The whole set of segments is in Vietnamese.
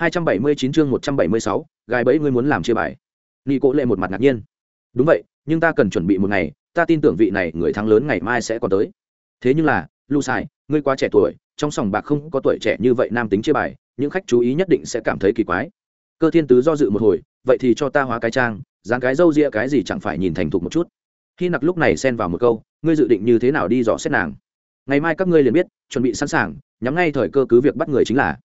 279 chương 176, gái bẫy ngươi muốn làm chia bài. Nị Cố Lệ một mặt ngạc nhiên. Đúng vậy, nhưng ta cần chuẩn bị một ngày, ta tin tưởng vị này người thắng lớn ngày mai sẽ còn tới. Thế nhưng là, Lu Sai, ngươi quá trẻ tuổi, trong sòng bạc không có tuổi trẻ như vậy nam tính chia bài, những khách chú ý nhất định sẽ cảm thấy kỳ quái. Cơ Thiên Tứ do dự một hồi, vậy thì cho ta hóa cái trang, dáng cái râu ria cái gì chẳng phải nhìn thành thục một chút. Khi nặc lúc này xen vào một câu, ngươi dự định như thế nào đi dò xét nàng? Ngày mai các ngươi liền biết, chuẩn bị sẵn sàng, nhắm ngay thời cơ cứ việc bắt người chính là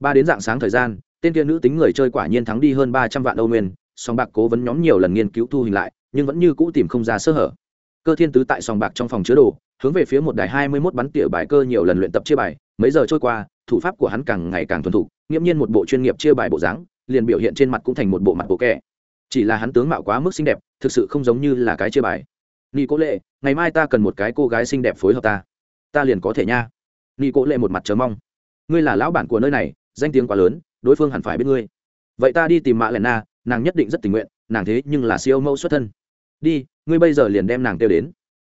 ba đến dạng sáng thời gian, tên kia nữ tính người chơi quả nhiên thắng đi hơn ba trăm vạn âu nguyên, song bạc cố vấn nhóm nhiều lần nghiên cứu thu hình lại, nhưng vẫn như cũ tìm không ra sơ hở. Cơ thiên tứ tại sòng bạc trong phòng chứa đồ, hướng về phía một đài hai mươi mốt bắn tỉa bài cơ nhiều lần luyện tập chia bài, mấy giờ trôi qua, thủ pháp của hắn càng ngày càng thuần thục, nghiễm nhiên một bộ chuyên nghiệp chia bài bộ dáng, liền biểu hiện trên mặt cũng thành một bộ mặt bộ kẻ. Chỉ là hắn tướng mạo quá mức xinh đẹp, thực sự không giống như là cái chia bài. Nghi cố lệ ngày mai ta cần một cái cô gái xinh đẹp phối hợp ta. Ta liền có thể nha. Nghi cố lệ một mặt chờ mong. Ngươi là lão bản của nơi này danh tiếng quá lớn, đối phương hẳn phải biết ngươi. Vậy ta đi tìm mạ Lệ na, nàng nhất định rất tình nguyện, nàng thế nhưng là siêu mẫu xuất thân. Đi, ngươi bây giờ liền đem nàng kêu đến.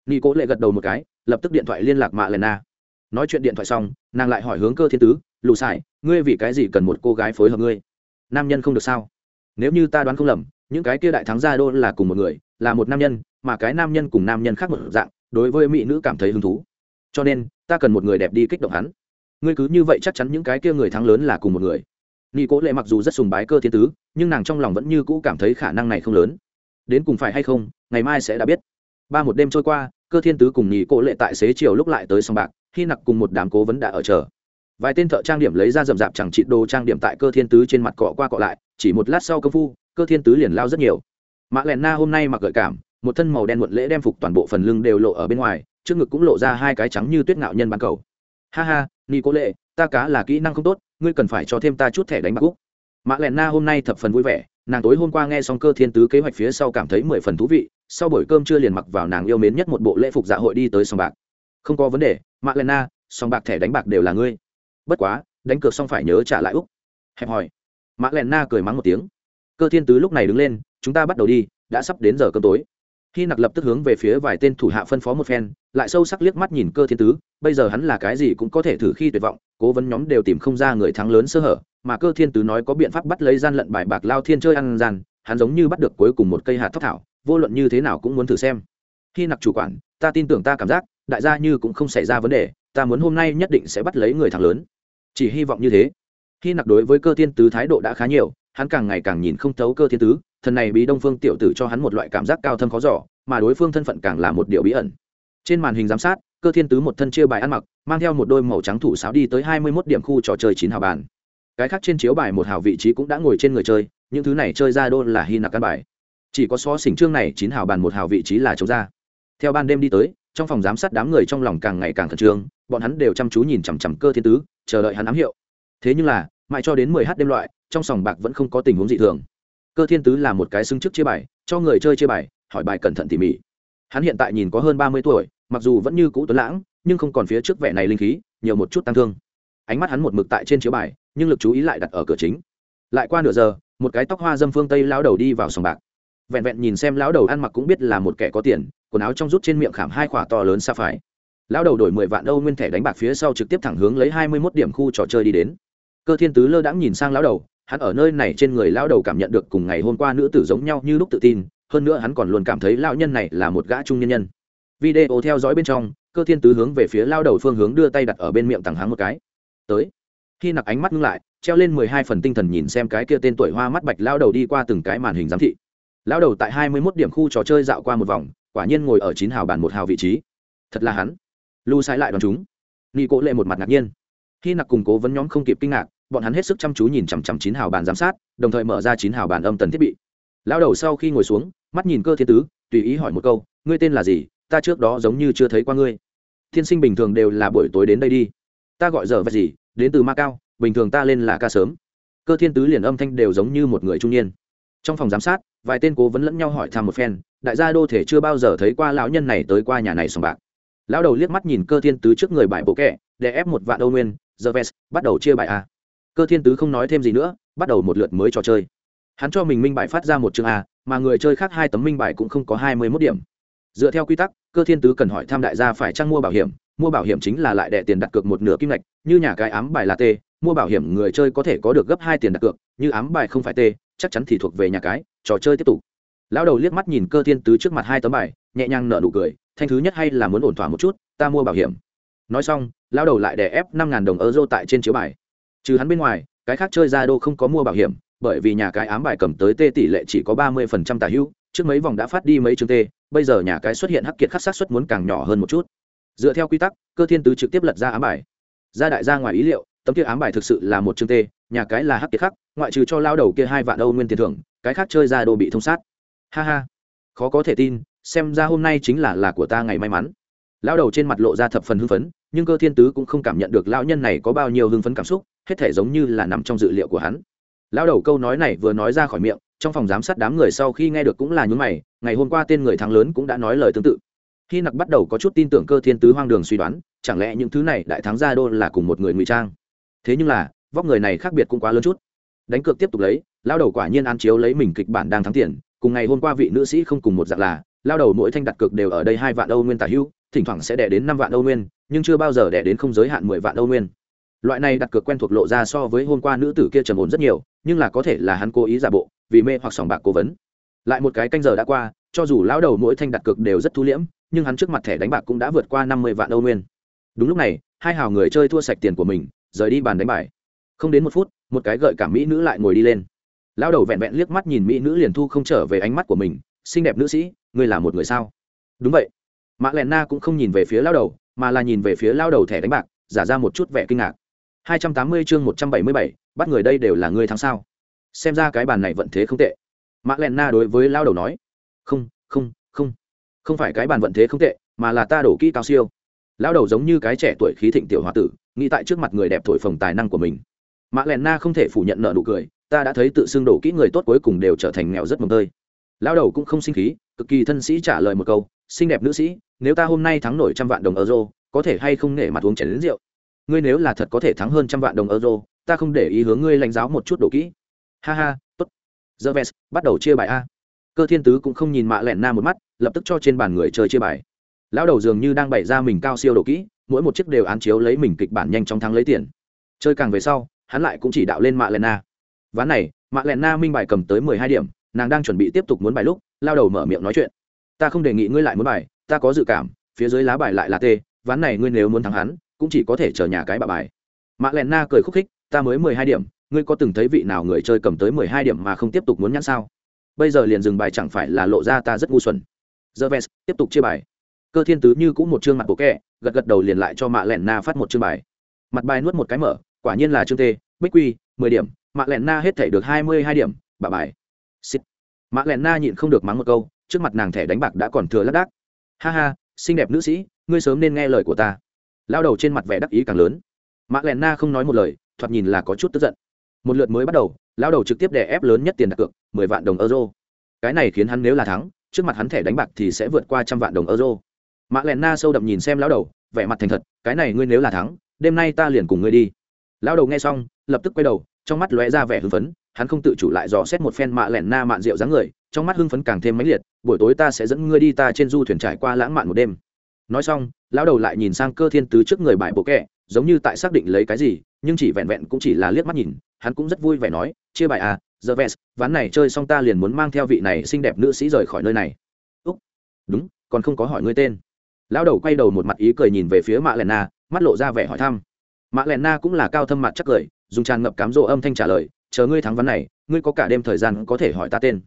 Nghi cố lệ gật đầu một cái, lập tức điện thoại liên lạc mạ Lệ na. Nói chuyện điện thoại xong, nàng lại hỏi hướng cơ thiên tứ, lù sải, ngươi vì cái gì cần một cô gái phối hợp ngươi? Nam nhân không được sao? Nếu như ta đoán không lầm, những cái kia đại thắng gia đô là cùng một người, là một nam nhân, mà cái nam nhân cùng nam nhân khác một dạng, đối với mỹ nữ cảm thấy hứng thú. Cho nên, ta cần một người đẹp đi kích động hắn ngươi cứ như vậy chắc chắn những cái kia người thắng lớn là cùng một người. Nghi cố lệ mặc dù rất sùng bái cơ thiên tứ, nhưng nàng trong lòng vẫn như cũ cảm thấy khả năng này không lớn. Đến cùng phải hay không, ngày mai sẽ đã biết. Ba một đêm trôi qua, cơ thiên tứ cùng nhị cố lệ tại xế chiều lúc lại tới sông bạc khi nặc cùng một đám cố vấn đã ở chờ. Vài tên thợ trang điểm lấy ra rậm rạp chẳng trị đồ trang điểm tại cơ thiên tứ trên mặt cọ qua cọ lại, chỉ một lát sau công phu, cơ thiên tứ liền lao rất nhiều. Mã lẹn na hôm nay mặc gợi cảm, một thân màu đen muộn lễ đem phục toàn bộ phần lưng đều lộ ở bên ngoài, trước ngực cũng lộ ra hai cái trắng như tuyết ngạo nhân ban cầu. Ha ha ni cố lệ ta cá là kỹ năng không tốt, ngươi cần phải cho thêm ta chút thẻ đánh bạc úc. Mã lẹn na hôm nay thập phần vui vẻ, nàng tối hôm qua nghe xong cơ thiên tứ kế hoạch phía sau cảm thấy mười phần thú vị, sau buổi cơm chưa liền mặc vào nàng yêu mến nhất một bộ lễ phục dạ hội đi tới sòng bạc. Không có vấn đề, mã lẹn na, sòng bạc thẻ đánh bạc đều là ngươi. Bất quá, đánh cược xong phải nhớ trả lại úc. Hẹp hỏi mã lẹn na cười mắng một tiếng. Cơ thiên tứ lúc này đứng lên, chúng ta bắt đầu đi, đã sắp đến giờ cơm tối. Khi nặc lập tức hướng về phía vài tên thủ hạ phân phó một phen lại sâu sắc liếc mắt nhìn cơ thiên tứ, bây giờ hắn là cái gì cũng có thể thử khi tuyệt vọng, cố vấn nhóm đều tìm không ra người thắng lớn sơ hở, mà cơ thiên tứ nói có biện pháp bắt lấy gian lận bài bạc lao thiên chơi ăn gian, hắn giống như bắt được cuối cùng một cây hạt thóc thảo, vô luận như thế nào cũng muốn thử xem. Khi nặc chủ quản, ta tin tưởng ta cảm giác, đại gia như cũng không xảy ra vấn đề, ta muốn hôm nay nhất định sẽ bắt lấy người thắng lớn. Chỉ hy vọng như thế. Khi nặc đối với cơ thiên tứ thái độ đã khá nhiều, hắn càng ngày càng nhìn không thấu cơ thiên tứ, thần này bị đông phương tiểu tử cho hắn một loại cảm giác cao thâm khó giỏ mà đối phương thân phận càng là một điều bí ẩn trên màn hình giám sát, cơ thiên tứ một thân chia bài ăn mặc, mang theo một đôi màu trắng thủ sáo đi tới hai mươi mốt điểm khu trò chơi chín hào bàn. Cái khác trên chiếu bài một hào vị trí cũng đã ngồi trên người chơi, những thứ này chơi ra đô là hy nạc căn bài. Chỉ có so xỉnh trương này chín hào bàn một hào vị trí là chống ra. Theo ban đêm đi tới, trong phòng giám sát đám người trong lòng càng ngày càng khẩn trương, bọn hắn đều chăm chú nhìn chằm chằm cơ thiên tứ, chờ đợi hắn ám hiệu. Thế nhưng là, mãi cho đến mười h đêm loại, trong sòng bạc vẫn không có tình huống dị thường. Cơ thiên tứ là một cái xưng chức chia bài, cho người chơi chia bài, hỏi bài cẩn thận tỉ mỉ. Hắn hiện tại nhìn có hơn ba mươi tuổi mặc dù vẫn như cũ tuấn lãng, nhưng không còn phía trước vẻ này linh khí, nhiều một chút tăng thương. Ánh mắt hắn một mực tại trên chiếu bài, nhưng lực chú ý lại đặt ở cửa chính. Lại qua nửa giờ, một cái tóc hoa dâm phương tây lao đầu đi vào sòng bạc. Vẹn vẹn nhìn xem lão đầu ăn mặc cũng biết là một kẻ có tiền, quần áo trong rút trên miệng khảm hai khỏa to lớn xa phái lão đầu đổi mười vạn âu nguyên thẻ đánh bạc phía sau trực tiếp thẳng hướng lấy hai mươi mốt điểm khu trò chơi đi đến. Cơ thiên tứ lơ đãng nhìn sang lão đầu, hắn ở nơi này trên người lão đầu cảm nhận được cùng ngày hôm qua nữ tử giống nhau như lúc tự tin, hơn nữa hắn còn luôn cảm thấy lão nhân này là một gã trung nhân nhân video theo dõi bên trong, cơ thiên tứ hướng về phía lao đầu phương hướng đưa tay đặt ở bên miệng tàng háng một cái. Tới. Khi nặc ánh mắt ngưng lại, treo lên mười hai phần tinh thần nhìn xem cái kia tên tuổi hoa mắt bạch lao đầu đi qua từng cái màn hình giám thị. Lao đầu tại hai mươi mốt điểm khu trò chơi dạo qua một vòng, quả nhiên ngồi ở chín hào bàn một hào vị trí. Thật là hắn. Lưu sai lại đoàn chúng. Nghi cố lệ một mặt ngạc nhiên. Khi nặc củng cố vấn nhóm không kịp kinh ngạc, bọn hắn hết sức chăm chú nhìn chằm chằm chín hào bàn giám sát, đồng thời mở ra chín hào bàn âm tần thiết bị. Lao đầu sau khi ngồi xuống, mắt nhìn cơ thiên tứ, tùy ý hỏi một câu, ngươi tên là gì? Ta trước đó giống như chưa thấy qua ngươi. Thiên sinh bình thường đều là buổi tối đến đây đi. Ta gọi giờ vật gì, đến từ ma cao, bình thường ta lên là ca sớm. Cơ thiên tứ liền âm thanh đều giống như một người trung niên. Trong phòng giám sát, vài tên cố vấn lẫn nhau hỏi thăm một phen, đại gia đô thể chưa bao giờ thấy qua lão nhân này tới qua nhà này sòng bạc. Lão đầu liếc mắt nhìn cơ thiên tứ trước người bài bộ kẹ, để ép một vạn âu nguyên, giờ vest, bắt đầu chia bài a. Cơ thiên tứ không nói thêm gì nữa, bắt đầu một lượt mới trò chơi. Hắn cho mình minh bài phát ra một chương a, mà người chơi khác hai tấm minh bài cũng không có hai mươi mốt điểm dựa theo quy tắc, cơ thiên tứ cần hỏi tham đại gia phải trang mua bảo hiểm, mua bảo hiểm chính là lại đẻ tiền đặt cược một nửa kim ngạch, như nhà cái ám bài là t mua bảo hiểm người chơi có thể có được gấp hai tiền đặt cược, như ám bài không phải t chắc chắn thì thuộc về nhà cái, trò chơi tiếp tục. Lão đầu liếc mắt nhìn cơ thiên tứ trước mặt hai tấm bài, nhẹ nhàng nở nụ cười, thanh thứ nhất hay là muốn ổn thỏa một chút, ta mua bảo hiểm. Nói xong, lão đầu lại đè ép năm ngàn đồng euro tại trên chiếu bài. Trừ hắn bên ngoài, cái khác chơi ra đô không có mua bảo hiểm, bởi vì nhà cái ám bài cầm tới t tỷ lệ chỉ có ba mươi phần trăm tả hữu, trước mấy vòng đã phát đi mấy chương t bây giờ nhà cái xuất hiện hắc kiệt khắc sát xuất muốn càng nhỏ hơn một chút. Dựa theo quy tắc, cơ thiên tứ trực tiếp lật ra ám bài. Gia đại gia ngoài ý liệu, tấm kia ám bài thực sự là một chương tê, nhà cái là hắc kiệt khắc, ngoại trừ cho lao đầu kia hai vạn âu nguyên tiền thưởng, cái khác chơi ra đồ bị thông sát. Ha ha. Khó có thể tin, xem ra hôm nay chính là là của ta ngày may mắn. Lao đầu trên mặt lộ ra thập phần hưng phấn, nhưng cơ thiên tứ cũng không cảm nhận được lao nhân này có bao nhiêu hưng phấn cảm xúc, hết thể giống như là nằm trong dự liệu của hắn. Lao đầu câu nói này vừa nói ra khỏi miệng trong phòng giám sát đám người sau khi nghe được cũng là nhún mày, ngày hôm qua tên người thắng lớn cũng đã nói lời tương tự. Khi nặc bắt đầu có chút tin tưởng cơ thiên tứ hoang đường suy đoán, chẳng lẽ những thứ này đại thắng gia đô là cùng một người ngụy trang? Thế nhưng là, vóc người này khác biệt cũng quá lớn chút. Đánh cược tiếp tục lấy, lao đầu quả nhiên an chiếu lấy mình kịch bản đang thắng tiền, cùng ngày hôm qua vị nữ sĩ không cùng một dạng là, lao đầu mỗi thanh đặt cược đều ở đây hai vạn âu nguyên tả hữu, thỉnh thoảng sẽ đẻ đến năm vạn âu nguyên, nhưng chưa bao giờ đẻ đến không giới hạn mười vạn âu nguyên. Loại này đặt cược quen thuộc lộ ra so với hôm qua nữ tử kia trầm ổn rất nhiều nhưng là có thể là hắn cố ý giả bộ vì mê hoặc sòng bạc cố vấn. Lại một cái canh giờ đã qua cho dù lão đầu mỗi thanh đặt cực đều rất thu liễm nhưng hắn trước mặt thẻ đánh bạc cũng đã vượt qua năm mươi vạn âu nguyên. Đúng lúc này hai hào người chơi thua sạch tiền của mình rời đi bàn đánh bài. Không đến một phút một cái gợi cảm mỹ nữ lại ngồi đi lên. Lão đầu vẹn vẹn liếc mắt nhìn mỹ nữ liền thu không trở về ánh mắt của mình xinh đẹp nữ sĩ ngươi là một người sao? Đúng vậy. Mạ lẹn na cũng không nhìn về phía lão đầu mà là nhìn về phía lão đầu thẻ đánh bạc giả ra một chút vẻ kinh ngạc. 280 chương 177, bắt người đây đều là ngươi thắng sao? Xem ra cái bàn này vận thế không tệ. Mã len na đối với lão đầu nói, không không không. Không phải cái bàn vận thế không tệ, mà là ta đổ kỹ cao siêu. Lão đầu giống như cái trẻ tuổi khí thịnh tiểu h o a tử, nghĩ tại trước mặt người đẹp thổi phồng tài năng của mình. Mã len na không thể phủ nhận nợ nụ cười, ta đã thấy tự xưng đổ kỹ người tốt cuối cùng đều trở thành nghèo rất mồm tơi. Lão đầu cũng không sinh khí, cực kỳ thân sĩ trả lời một câu, xinh đẹp nữ sĩ, nếu ta hôm nay thắng nổi trăm vạn đồng euro, có thể hay không nể mặt uống chén đến rượu? Ngươi nếu là thật có thể thắng hơn trăm vạn đồng euro ta không để ý hướng ngươi lãnh giáo một chút đồ kỹ. Ha ha, tốt. Giờ vest, bắt đầu chia bài a. Cơ thiên tứ cũng không nhìn mạ lẹn na một mắt, lập tức cho trên bàn người chơi chia bài. Lão đầu dường như đang bày ra mình cao siêu đồ kỹ, mỗi một chiếc đều án chiếu lấy mình kịch bản nhanh chóng thắng lấy tiền. Chơi càng về sau, hắn lại cũng chỉ đạo lên mạ lẹn na. Ván này, mạ lẹn na minh bài cầm tới mười hai điểm, nàng đang chuẩn bị tiếp tục muốn bài lúc lao đầu mở miệng nói chuyện. Ta không đề nghị ngươi lại muốn bài, ta có dự cảm, phía dưới lá bài lại là t ván này ngươi nếu muốn thắng hắn, cũng chỉ có thể chờ nhà cái bà bài. Mạ lẹn na cười khúc khích ta mới mười hai điểm, ngươi có từng thấy vị nào người chơi cầm tới mười hai điểm mà không tiếp tục muốn nhãn sao? Bây giờ liền dừng bài chẳng phải là lộ ra ta rất ngu xuẩn. Giờ vest tiếp tục chia bài. Cơ thiên tứ như cũng một chương mặt bộ kẹ, gật gật đầu liền lại cho mạ lẹn na phát một chương bài. Mặt bài nuốt một cái mở, quả nhiên là chương t bích quy, mười điểm, mạ lẹn na hết thể được hai mươi hai điểm bà bài. Xịt. mạ lẹn na nhịn không được mắng một câu, trước mặt nàng thẻ đánh bạc đã còn thừa lác đác. Ha ha, xinh đẹp nữ sĩ, ngươi sớm nên nghe lời của ta. Lao đầu trên mặt vẻ đắc ý càng lớn. Mạ lẹn na không nói một lời thoạt nhìn là có chút tức giận. Một lượt mới bắt đầu, lão đầu trực tiếp đè ép lớn nhất tiền đặt cược, mười vạn đồng euro. Cái này khiến hắn nếu là thắng, trước mặt hắn thẻ đánh bạc thì sẽ vượt qua trăm vạn đồng euro. Mạ lẹn na sâu đậm nhìn xem lão đầu, vẻ mặt thành thật, cái này ngươi nếu là thắng, đêm nay ta liền cùng ngươi đi. Lão đầu nghe xong, lập tức quay đầu, trong mắt lóe ra vẻ hưng phấn, hắn không tự chủ lại dò xét một phen mạ lẹn na mạn rượu dáng người, trong mắt hưng phấn càng thêm mãnh liệt, buổi tối ta sẽ dẫn ngươi đi ta trên du thuyền trải qua lãng mạn một đêm. Nói xong, lão đầu lại nhìn sang cơ thiên tứ trước người bãi bộ kẹ giống như tại xác định lấy cái gì, nhưng chỉ vẹn vẹn cũng chỉ là liếc mắt nhìn, hắn cũng rất vui vẻ nói, chia bài à giờ vest ván này chơi xong ta liền muốn mang theo vị này xinh đẹp nữ sĩ rời khỏi nơi này. Úc, đúng, còn không có hỏi ngươi tên. Lão đầu quay đầu một mặt ý cười nhìn về phía mạ lẹn na, mắt lộ ra vẻ hỏi thăm. Mạ lẹn na cũng là cao thâm mặt chắc cười, dùng tràn ngập cám rộ âm thanh trả lời, chờ ngươi thắng ván này, ngươi có cả đêm thời gian có thể hỏi ta tên.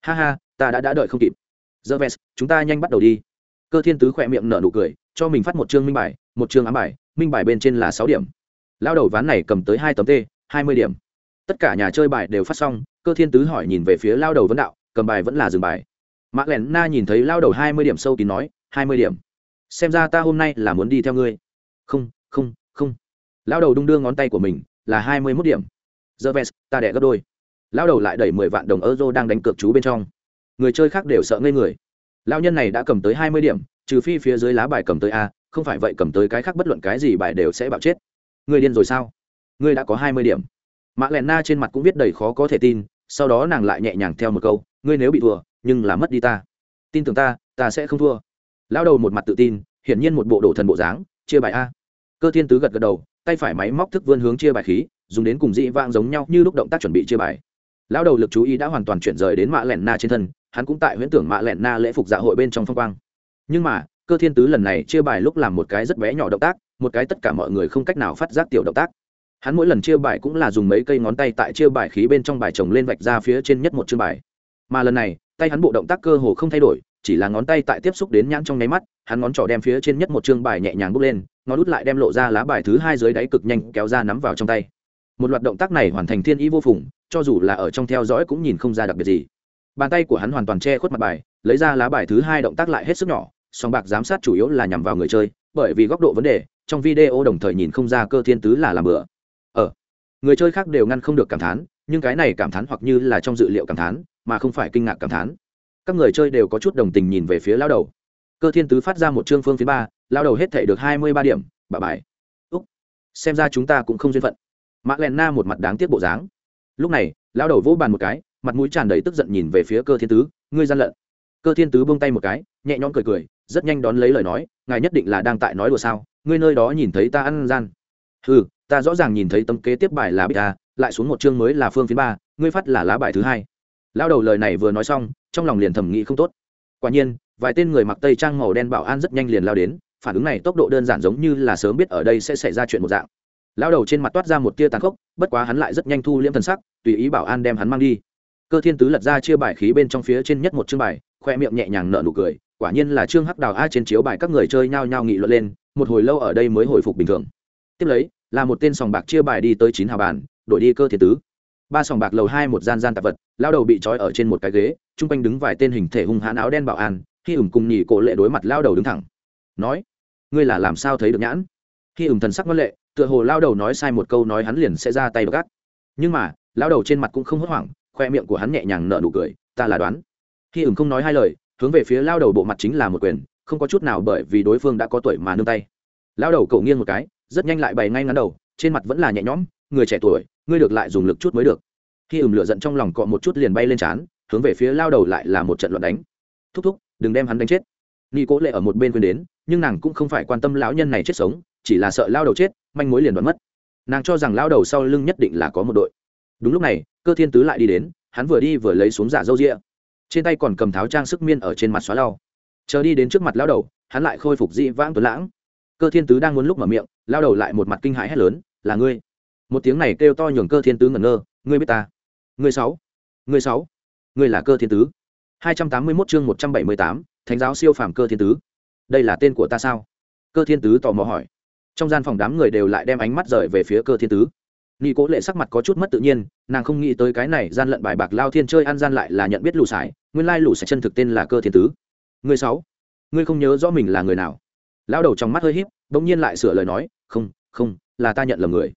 Ha ha, ta đã đã đợi không kịp. Giờ vest chúng ta nhanh bắt đầu đi. Cơ thiên tứ khỏe miệng nở nụ cười, cho mình phát một chương minh bài, một chương ám bài minh bài bên trên là sáu điểm. Lao đầu ván này cầm tới hai tấm t hai mươi điểm. Tất cả nhà chơi bài đều phát xong, cơ thiên tứ hỏi nhìn về phía lao đầu vấn đạo, cầm bài vẫn là dừng bài. Mạc lẻn na nhìn thấy lao đầu hai mươi điểm sâu kín nói, hai mươi điểm. Xem ra ta hôm nay là muốn đi theo ngươi. Không không không. Lao đầu đung đưa ngón tay của mình, là hai mươi mốt điểm. Giờ vest ta đẻ gấp đôi. Lao đầu lại đẩy mười vạn đồng euro đang đánh cược chú bên trong. Người chơi khác đều sợ ngây người. Lao nhân này đã cầm tới hai mươi điểm, trừ phi phía dưới lá bài cầm tới a không phải vậy cầm tới cái khác bất luận cái gì bài đều sẽ bạo chết. Người điên rồi sao? Ngươi đã có hai mươi điểm. Mã lẹn na trên mặt cũng viết đầy khó có thể tin, sau đó nàng lại nhẹ nhàng theo một câu, ngươi nếu bị thua, nhưng là mất đi ta. Tin tưởng ta ta sẽ không thua. Lao đầu một mặt tự tin, hiển nhiên một bộ đổ thần bộ dáng, chia bài a. Cơ thiên tứ gật gật đầu, tay phải máy móc thức vươn hướng chia bài khí, dùng đến cùng dĩ vang giống nhau như lúc động tác chuẩn bị chia bài. Lão đầu lực chú ý đã hoàn toàn chuyển rời đến mạ lẹn na trên thân, hắn cũng tại huyễn tưởng mạ lẹn na lễ phục dạ hội bên trong phong quang. Nhưng mà cơ thiên tứ lần này chia bài lúc làm một cái rất bé nhỏ động tác, một cái tất cả mọi người không cách nào phát giác tiểu động tác. Hắn mỗi lần chia bài cũng là dùng mấy cây ngón tay tại chia bài khí bên trong bài chồng lên vạch ra phía trên nhất một chương bài. Mà lần này, tay hắn bộ động tác cơ hồ không thay đổi, chỉ là ngón tay tại tiếp xúc đến nhãn trong nháy mắt, hắn ngón trỏ đem phía trên nhất một chương bài nhẹ nhàng bút lên, ngón út lại đem lộ ra lá bài thứ hai dưới đáy cực nhanh kéo ra nắm vào trong tay. Một loạt động tác này hoàn thành thiên ý vô phùng, cho dù là ở trong theo dõi cũng nhìn không ra đặc biệt gì. Bàn tay của hắn hoàn toàn che khuất mặt bài, lấy ra lá bài thứ hai động tác lại hết sức nhỏ song bạc giám sát chủ yếu là nhằm vào người chơi bởi vì góc độ vấn đề trong video đồng thời nhìn không ra cơ thiên tứ là làm bữa ở ờ, người chơi khác đều ngăn không được cảm thán nhưng cái này cảm thán hoặc như là trong dự liệu cảm thán mà không phải kinh ngạc cảm thán. Các người chơi đều có chút đồng tình nhìn về phía lao đầu. Cơ thiên tứ phát ra một chương phương phía ba lao đầu hết thể được hai mươi ba điểm bà bài. Úc xem ra chúng ta cũng không duyên phận. Mã len na một mặt đáng tiếc bộ dáng. Lúc này lao đầu vỗ bàn một cái mặt mũi tràn đầy tức giận nhìn về phía cơ thiên tứ ngươi gian lận. Cơ thiên tứ bông tay một cái nhẹ nhõm cười cười rất nhanh đón lấy lời nói, ngài nhất định là đang tại nói đùa sao? Ngươi nơi đó nhìn thấy ta ăn gian. Ừ ta rõ ràng nhìn thấy tấm kế tiếp bài là bích ta lại xuống một chương mới là phương phía ba, ngươi phát là lá bài thứ hai. Lao đầu lời này vừa nói xong, trong lòng liền thẩm nghĩ không tốt. Quả nhiên, vài tên người mặc tây trang màu đen bảo an rất nhanh liền lao đến, phản ứng này tốc độ đơn giản giống như là sớm biết ở đây sẽ xảy ra chuyện một dạng. Lao đầu trên mặt toát ra một tia tàn khốc, bất quá hắn lại rất nhanh thu liễm thần sắc, tùy ý bảo an đem hắn mang đi. Cơ thiên tứ lật ra chia bài khí bên trong phía trên nhất một chương bài, khoe miệng nhẹ nhàng nở nụ cười quả nhiên là trương hắc đào a trên chiếu bài các người chơi nhao nhao nghị luận lên, một hồi lâu ở đây mới hồi phục bình thường. Tiếp lấy, là một tên sòng bạc chia bài đi tới chín hào bàn, đổi đi cơ thiên tứ. Ba sòng bạc lầu hai một gian gian tạp vật, lao đầu bị trói ở trên một cái ghế, chung quanh đứng vài tên hình thể hung hãn áo đen bảo an, khi ủng cùng nhì cổ lệ đối mặt lao đầu đứng thẳng. Nói, ngươi là làm sao thấy được nhãn? Khi ủng thần sắc ngân lệ, tựa hồ lao đầu nói sai một câu nói hắn liền sẽ ra tay gắt. Nhưng mà, lao đầu trên mặt cũng không hốt hoảng, khoe miệng của hắn nhẹ nhàng nở nụ cười, ta là đoán. Khi ủng không nói hai lời hướng về phía lao đầu bộ mặt chính là một quyền, không có chút nào bởi vì đối phương đã có tuổi mà nương tay. Lao đầu cậu nghiêng một cái, rất nhanh lại bày ngay ngắn đầu, trên mặt vẫn là nhẹ nhõm, người trẻ tuổi, ngươi được lại dùng lực chút mới được. Khi ửm lửa giận trong lòng cọ một chút liền bay lên trán, hướng về phía lao đầu lại là một trận luận đánh. Thúc thúc, đừng đem hắn đánh chết. Nghi cố lệ ở một bên quên đến, nhưng nàng cũng không phải quan tâm lão nhân này chết sống, chỉ là sợ lao đầu chết, manh mối liền đoán mất. Nàng cho rằng lao đầu sau lưng nhất định là có một đội. Đúng lúc này, cơ thiên tứ lại đi đến, hắn vừa đi vừa lấy xuống giả dâu rịa trên tay còn cầm tháo trang sức miên ở trên mặt xóa lau. Chờ đi đến trước mặt lao đầu, hắn lại khôi phục dị vãng tuấn lãng. Cơ thiên tứ đang muốn lúc mở miệng lao đầu lại một mặt kinh hãi hét lớn, là ngươi? Một tiếng này kêu to nhường cơ thiên tứ ngẩn ngơ, ngươi biết ta? Ngươi sáu. Ngươi sáu. Ngươi là cơ thiên tứ. Hai trăm tám mươi 281 chương một trăm bảy mươi tám, thánh giáo siêu phàm cơ thiên tứ. Đây là tên của ta sao? Cơ thiên tứ tò mò hỏi. Trong gian phòng đám người đều lại đem ánh mắt rời về phía cơ thiên tứ nghi cố lệ sắc mặt có chút mất tự nhiên, nàng không nghĩ tới cái này gian lận bài bạc lao thiên chơi ăn gian lại là nhận biết lù sải, nguyên lai lù sải chân thực tên là cơ thiên tứ. Người sáu, ngươi không nhớ rõ mình là người nào? Lao đầu trong mắt hơi híp, bỗng nhiên lại sửa lời nói, không không, là ta nhận lầm người.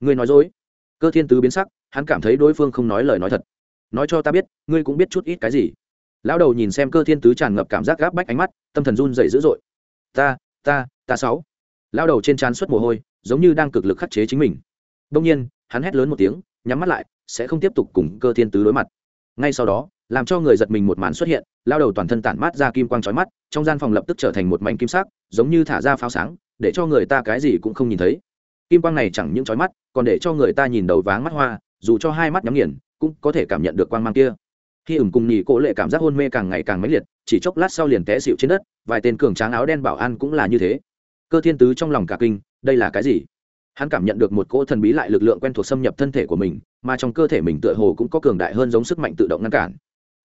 Ngươi nói dối. Cơ thiên tứ biến sắc, hắn cảm thấy đối phương không nói lời nói thật. Nói cho ta biết, ngươi cũng biết chút ít cái gì? Lão đầu nhìn xem cơ thiên tứ tràn ngập cảm giác gáp bách ánh mắt, tâm thần run dậy dữ dội. Ta ta ta sáu. Lão đầu trên trán xuất mồ hôi, giống như đang cực lực khắc chế chính mình đông nhiên, hắn hét lớn một tiếng, nhắm mắt lại, sẽ không tiếp tục cùng cơ thiên tứ đối mặt. Ngay sau đó, làm cho người giật mình một màn xuất hiện, lao đầu toàn thân tản mát ra kim quang trói mắt, trong gian phòng lập tức trở thành một mảnh kim sắc, giống như thả ra pháo sáng, để cho người ta cái gì cũng không nhìn thấy. Kim quang này chẳng những trói mắt, còn để cho người ta nhìn đầu váng mắt hoa, dù cho hai mắt nhắm nghiền, cũng có thể cảm nhận được quang mang kia. Khi ửng cùng nhì cỗ lệ cảm giác hôn mê càng ngày càng mãnh liệt, chỉ chốc lát sau liền té xịu trên đất, vài tên cường tráng áo đen bảo an cũng là như thế. Cơ thiên tứ trong lòng cả kinh, đây là cái gì? Hắn cảm nhận được một cỗ thần bí lại lực lượng quen thuộc xâm nhập thân thể của mình, mà trong cơ thể mình tựa hồ cũng có cường đại hơn giống sức mạnh tự động ngăn cản.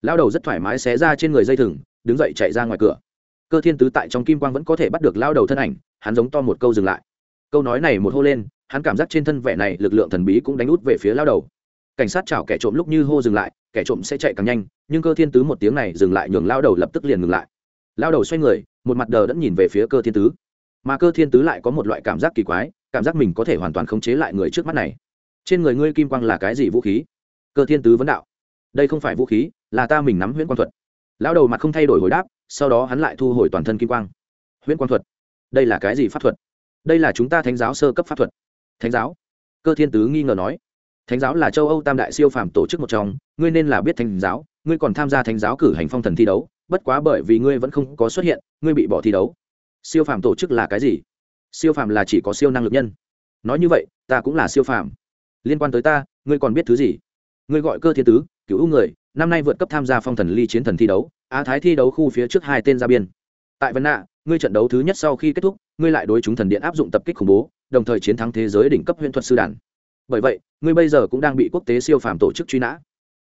Lao đầu rất thoải mái xé ra trên người dây thừng, đứng dậy chạy ra ngoài cửa. Cơ thiên tứ tại trong kim quang vẫn có thể bắt được lao đầu thân ảnh, hắn giống to một câu dừng lại. Câu nói này một hô lên, hắn cảm giác trên thân vẻ này lực lượng thần bí cũng đánh út về phía lao đầu. Cảnh sát chào kẻ trộm lúc như hô dừng lại, kẻ trộm sẽ chạy càng nhanh, nhưng cơ thiên tứ một tiếng này dừng lại nhường lao đầu lập tức liền ngừng lại. Lao đầu xoay người, một mặt đờ đẫn nhìn về phía cơ thiên tứ. Mà cơ thiên tứ lại có một loại cảm giác kỳ quái cảm giác mình có thể hoàn toàn khống chế lại người trước mắt này. Trên người ngươi kim quang là cái gì vũ khí? Cơ thiên tứ vấn đạo. Đây không phải vũ khí, là ta mình nắm huyễn quang thuật. Lão đầu mặt không thay đổi hồi đáp, sau đó hắn lại thu hồi toàn thân kim quang. Huyễn quang thuật? Đây là cái gì pháp thuật? Đây là chúng ta thánh giáo sơ cấp pháp thuật. Thánh giáo? Cơ thiên tứ nghi ngờ nói. Thánh giáo là châu âu tam đại siêu phàm tổ chức một trong, ngươi nên là biết thánh giáo, ngươi còn tham gia thánh giáo cử hành phong thần thi đấu, bất quá bởi vì ngươi vẫn không có xuất hiện, ngươi bị bỏ thi đấu. Siêu phàm tổ chức là cái gì? Siêu phàm là chỉ có siêu năng lực nhân. Nói như vậy, ta cũng là siêu phàm. Liên quan tới ta, ngươi còn biết thứ gì? Ngươi gọi cơ thiên tứ cựu ưu người, năm nay vượt cấp tham gia phong thần ly chiến thần thi đấu, á thái thi đấu khu phía trước hai tên ra biên. Tại vân nạ, ngươi trận đấu thứ nhất sau khi kết thúc, ngươi lại đối chúng thần điện áp dụng tập kích khủng bố, đồng thời chiến thắng thế giới đỉnh cấp huyễn thuật sư đàn. Bởi vậy, ngươi bây giờ cũng đang bị quốc tế siêu phàm tổ chức truy nã.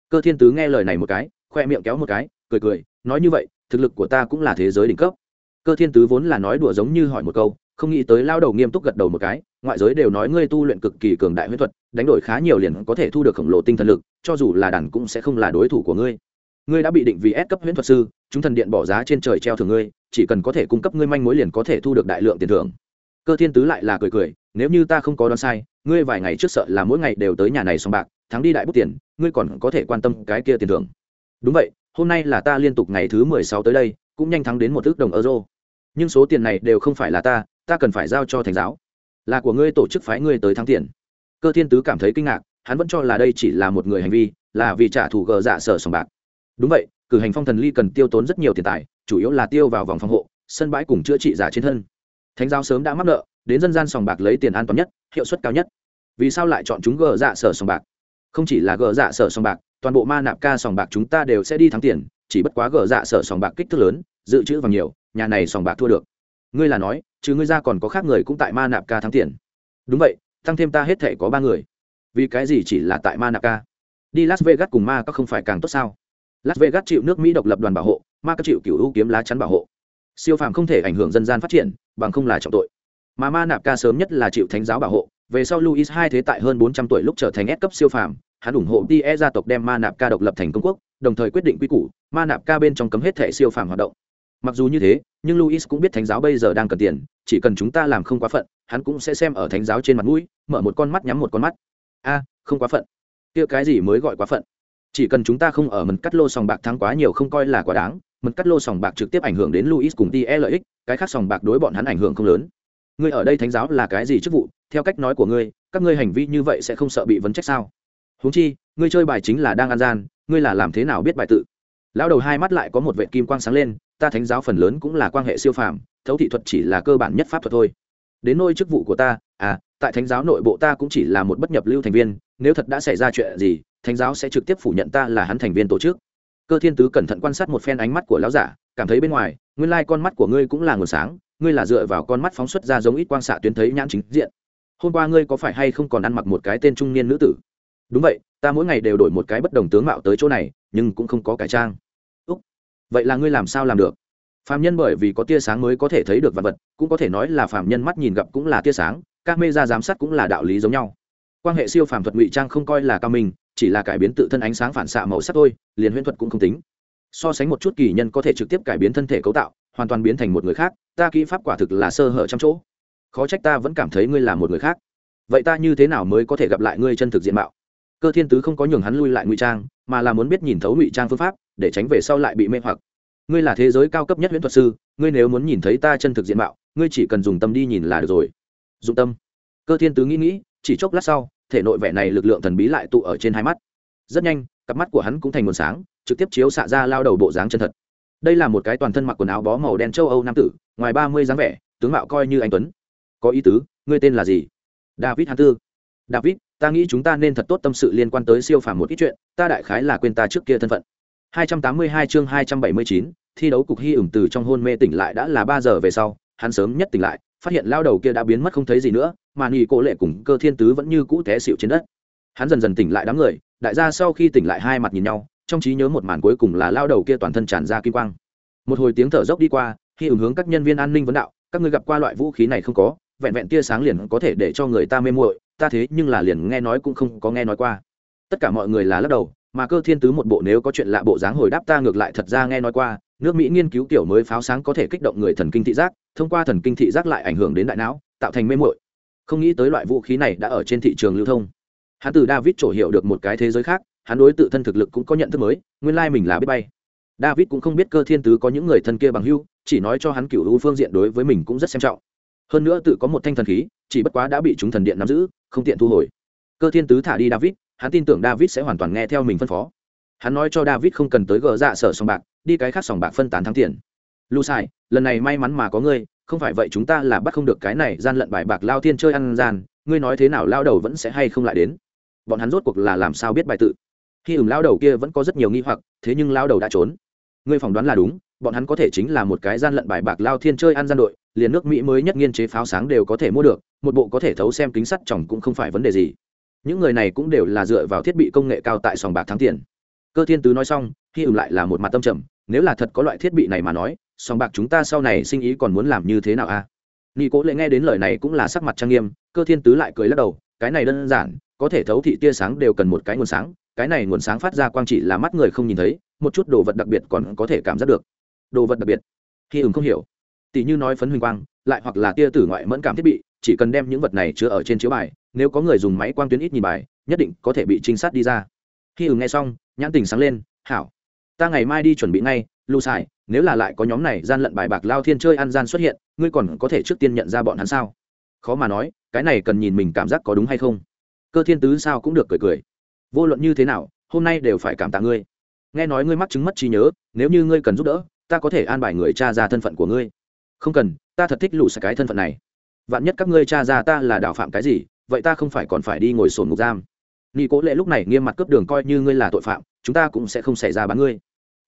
Cơ thiên tứ nghe lời này một cái, khoe miệng kéo một cái, cười cười, nói như vậy, thực lực của ta cũng là thế giới đỉnh cấp. Cơ thiên tứ vốn là nói đùa giống như hỏi một câu không nghĩ tới lao đầu nghiêm túc gật đầu một cái, ngoại giới đều nói ngươi tu luyện cực kỳ cường đại huyết thuật, đánh đổi khá nhiều liền có thể thu được khổng lồ tinh thần lực, cho dù là đàn cũng sẽ không là đối thủ của ngươi. Ngươi đã bị định vì ép cấp huyễn thuật sư, chúng thần điện bỏ giá trên trời treo thưởng ngươi, chỉ cần có thể cung cấp ngươi manh mối liền có thể thu được đại lượng tiền thưởng. Cơ thiên tứ lại là cười cười, nếu như ta không có đoán sai, ngươi vài ngày trước sợ là mỗi ngày đều tới nhà này xong bạc, thắng đi đại bút tiền, ngươi còn có thể quan tâm cái kia tiền thưởng. Đúng vậy, hôm nay là ta liên tục ngày thứ mười sáu tới đây, cũng nhanh thắng đến một ước đồng euro nhưng số tiền này đều không phải là ta ta cần phải giao cho thành giáo. Là của ngươi tổ chức phái ngươi tới thắng tiền. Cơ thiên tứ cảm thấy kinh ngạc, hắn vẫn cho là đây chỉ là một người hành vi, là vì trả thù gờ dạ sở sòng bạc. Đúng vậy, cử hành phong thần ly cần tiêu tốn rất nhiều tiền tài, chủ yếu là tiêu vào vòng phòng hộ, sân bãi cùng chữa trị giả trên thân. Thánh giáo sớm đã mắc nợ, đến dân gian sòng bạc lấy tiền an toàn nhất, hiệu suất cao nhất. Vì sao lại chọn chúng gờ dạ sở sòng bạc? Không chỉ là gờ dạ sở sòng bạc, toàn bộ ma nạp ca sòng bạc chúng ta đều sẽ đi thắng tiền, chỉ bất quá gờ dạ sở sòng bạc kích thước lớn, dự trữ vàng nhiều nhà này sòng bạc thua được. Ngươi là nói chứ ngươi ra còn có khác người cũng tại ma nạp ca thắng tiền. Đúng vậy, tăng thêm ta hết thể có ba người. Vì cái gì chỉ là tại ma nạp ca? Đi las vegas cùng ma các không phải càng tốt sao? Las vegas chịu nước mỹ độc lập đoàn bảo hộ, ma các chịu cựu ưu kiếm lá chắn bảo hộ. Siêu phàm không thể ảnh hưởng dân gian phát triển, bằng không là trọng tội. Mà ma nạp ca sớm nhất là chịu thánh giáo bảo hộ, về sau luis hai thế tại hơn bốn trăm tuổi lúc trở thành S cấp siêu phàm, hắn ủng hộ tie gia tộc đem ma nạp ca độc lập thành công quốc, đồng thời quyết định quy củ, ma nạp ca bên trong cấm hết thể siêu phàm hoạt động mặc dù như thế, nhưng luis cũng biết thánh giáo bây giờ đang cần tiền, chỉ cần chúng ta làm không quá phận, hắn cũng sẽ xem ở thánh giáo trên mặt mũi, mở một con mắt nhắm một con mắt. A, không quá phận. Kia cái gì mới gọi quá phận? Chỉ cần chúng ta không ở mần cắt lô sòng bạc thắng quá nhiều không coi là quá đáng mần cắt lô sòng bạc trực tiếp ảnh hưởng đến luis cùng tie lợi ích cái khác sòng bạc đối bọn hắn ảnh hưởng không lớn. Ngươi ở đây thánh giáo là cái gì chức vụ? Theo cách nói của ngươi, các ngươi hành vi như vậy sẽ không sợ bị vấn trách sao? Huống chi, ngươi chơi bài chính là đang ăn gian, ngươi là làm thế nào biết bài tự? Lão đầu hai mắt lại có một vệ kim quang sáng lên ta thánh giáo phần lớn cũng là quan hệ siêu phàm, thấu thị thuật chỉ là cơ bản nhất pháp thuật thôi. Đến nôi chức vụ của ta à tại thánh giáo nội bộ ta cũng chỉ là một bất nhập lưu thành viên, nếu thật đã xảy ra chuyện gì, thánh giáo sẽ trực tiếp phủ nhận ta là hắn thành viên tổ chức. Cơ thiên tứ cẩn thận quan sát một phen ánh mắt của lão giả, cảm thấy bên ngoài, nguyên lai con mắt của ngươi cũng là nguồn sáng, ngươi là dựa vào con mắt phóng xuất ra giống ít quang xạ tuyến thấy nhãn chính diện. Hôm qua ngươi có phải hay không còn ăn mặc một cái tên trung niên nữ tử? Đúng vậy, ta mỗi ngày đều đổi một cái bất đồng tướng mạo tới chỗ này, nhưng cũng không có cải trang vậy là ngươi làm sao làm được? Phạm nhân bởi vì có tia sáng mới có thể thấy được vật vật, cũng có thể nói là phạm nhân mắt nhìn gặp cũng là tia sáng, các mê ra giám sát cũng là đạo lý giống nhau. Quan hệ siêu phàm thuật ngụy trang không coi là cao minh, chỉ là cải biến tự thân ánh sáng phản xạ màu sắc thôi, liền huyễn thuật cũng không tính. So sánh một chút kỳ nhân có thể trực tiếp cải biến thân thể cấu tạo, hoàn toàn biến thành một người khác, ta kỹ pháp quả thực là sơ hở trăm chỗ. Khó trách ta vẫn cảm thấy ngươi là một người khác. Vậy ta như thế nào mới có thể gặp lại ngươi chân thực diện mạo? Cơ thiên tứ không có nhường hắn lui lại ngụy trang, mà là muốn biết nhìn thấu ngụy trang phương pháp, để tránh về sau lại bị mê hoặc. Ngươi là thế giới cao cấp nhất huyễn thuật sư, ngươi nếu muốn nhìn thấy ta chân thực diện mạo, ngươi chỉ cần dùng tâm đi nhìn là được rồi. Dụng tâm. Cơ thiên tứ nghĩ nghĩ, chỉ chốc lát sau, thể nội vẻ này lực lượng thần bí lại tụ ở trên hai mắt. Rất nhanh, cặp mắt của hắn cũng thành nguồn sáng, trực tiếp chiếu xạ ra lao đầu bộ dáng chân thật. Đây là một cái toàn thân mặc quần áo bó màu đen châu âu nam tử, ngoài ba mươi dáng vẻ, tướng mạo coi như anh tuấn. Có ý tứ, ngươi tên là gì? David hàn tư david ta nghĩ chúng ta nên thật tốt tâm sự liên quan tới siêu phàm một ít chuyện ta đại khái là quên ta trước kia thân phận. 282 chương 279, thi đấu cục hy ửng từ trong hôn mê tỉnh lại đã là ba giờ về sau hắn sớm nhất tỉnh lại phát hiện lao đầu kia đã biến mất không thấy gì nữa mà nghỉ cổ lệ cùng cơ thiên tứ vẫn như cũ té xịu trên đất. Hắn dần dần tỉnh lại đám người đại gia sau khi tỉnh lại hai mặt nhìn nhau trong trí nhớ một màn cuối cùng là lao đầu kia toàn thân tràn ra kim quang. Một hồi tiếng thở dốc đi qua khi ửng hướng các nhân viên an ninh vấn đạo các ngươi gặp qua loại vũ khí này không có vẹn vẹn tia sáng liền có thể để cho người ta mê muội ta thế nhưng là liền nghe nói cũng không có nghe nói qua. Tất cả mọi người là lắc đầu, mà cơ thiên tứ một bộ nếu có chuyện lạ bộ dáng hồi đáp ta ngược lại thật ra nghe nói qua, nước mỹ nghiên cứu kiểu mới pháo sáng có thể kích động người thần kinh thị giác, thông qua thần kinh thị giác lại ảnh hưởng đến đại não, tạo thành mê muội. Không nghĩ tới loại vũ khí này đã ở trên thị trường lưu thông. Hắn từ david chỗ hiểu được một cái thế giới khác, hắn đối tự thân thực lực cũng có nhận thức mới, nguyên lai mình là biết bay. David cũng không biết cơ thiên tứ có những người thân kia bằng hưu chỉ nói cho hắn cựu hữu phương diện đối với mình cũng rất xem trọng. Hơn nữa tự có một thanh thần khí, chỉ bất quá đã bị chúng thần điện nắm giữ không tiện thu hồi. Cơ thiên tứ thả đi david, hắn tin tưởng david sẽ hoàn toàn nghe theo mình phân phó. Hắn nói cho david không cần tới gỡ dạ sở sòng bạc, đi cái khác sòng bạc phân tán thắng tiền. Lu sai, lần này may mắn mà có ngươi, không phải vậy chúng ta là bắt không được cái này gian lận bài bạc lao tiên chơi ăn gian, ngươi nói thế nào lao đầu vẫn sẽ hay không lại đến? Bọn hắn rốt cuộc là làm sao biết bài tự? Khi ửng lao đầu kia vẫn có rất nhiều nghi hoặc, thế nhưng lao đầu đã trốn. Ngươi phỏng đoán là đúng, bọn hắn có thể chính là một cái gian lận bài bạc lao thiên chơi ăn gian đội liền nước mỹ mới nhất nghiên chế pháo sáng đều có thể mua được, một bộ có thể thấu xem kính sắt chồng cũng không phải vấn đề gì. Những người này cũng đều là dựa vào thiết bị công nghệ cao tại sòng bạc thắng tiền. Cơ thiên tứ nói xong, khi ửng lại là một mặt tâm trầm, nếu là thật có loại thiết bị này mà nói, sòng bạc chúng ta sau này sinh ý còn muốn làm như thế nào a à? nghi cố lệ nghe đến lời này cũng là sắc mặt trang nghiêm, cơ thiên tứ lại cười lắc đầu, cái này đơn giản, có thể thấu thị tia sáng đều cần một cái nguồn sáng, cái này nguồn sáng phát ra quang chỉ là mắt người không nhìn thấy, một chút đồ vật đặc biệt còn có thể cảm giác được. Đồ vật đặc biệt. Khi ừng không hiểu tỷ như nói phấn huỳnh quang, lại hoặc là tia tử ngoại mẫn cảm thiết bị, chỉ cần đem những vật này chứa ở trên chiếu bài, nếu có người dùng máy quang tuyến ít nhìn bài, nhất định có thể bị trinh sát đi ra. Khi ừng nghe xong, nhãn tình sáng lên, hảo, ta ngày mai đi chuẩn bị ngay lưu xài nếu là lại có nhóm này gian lận bài bạc lao thiên chơi ăn gian xuất hiện, ngươi còn có thể trước tiên nhận ra bọn hắn sao? Khó mà nói, cái này cần nhìn mình cảm giác có đúng hay không. Cơ thiên tứ sao cũng được cười cười. Vô luận như thế nào, hôm nay đều phải cảm tạ ngươi. Nghe nói ngươi mắc chứng mất trí nhớ, nếu như ngươi cần giúp đỡ, ta có thể an bài người cha ra thân phận của ngươi không cần, ta thật thích lụ sạch cái thân phận này. Vạn nhất các ngươi cha ra ta là đạo phạm cái gì, vậy ta không phải còn phải đi ngồi sổn ngục giam. Nghi cố lệ lúc này nghiêm mặt cướp đường coi như ngươi là tội phạm, chúng ta cũng sẽ không xảy ra bán ngươi.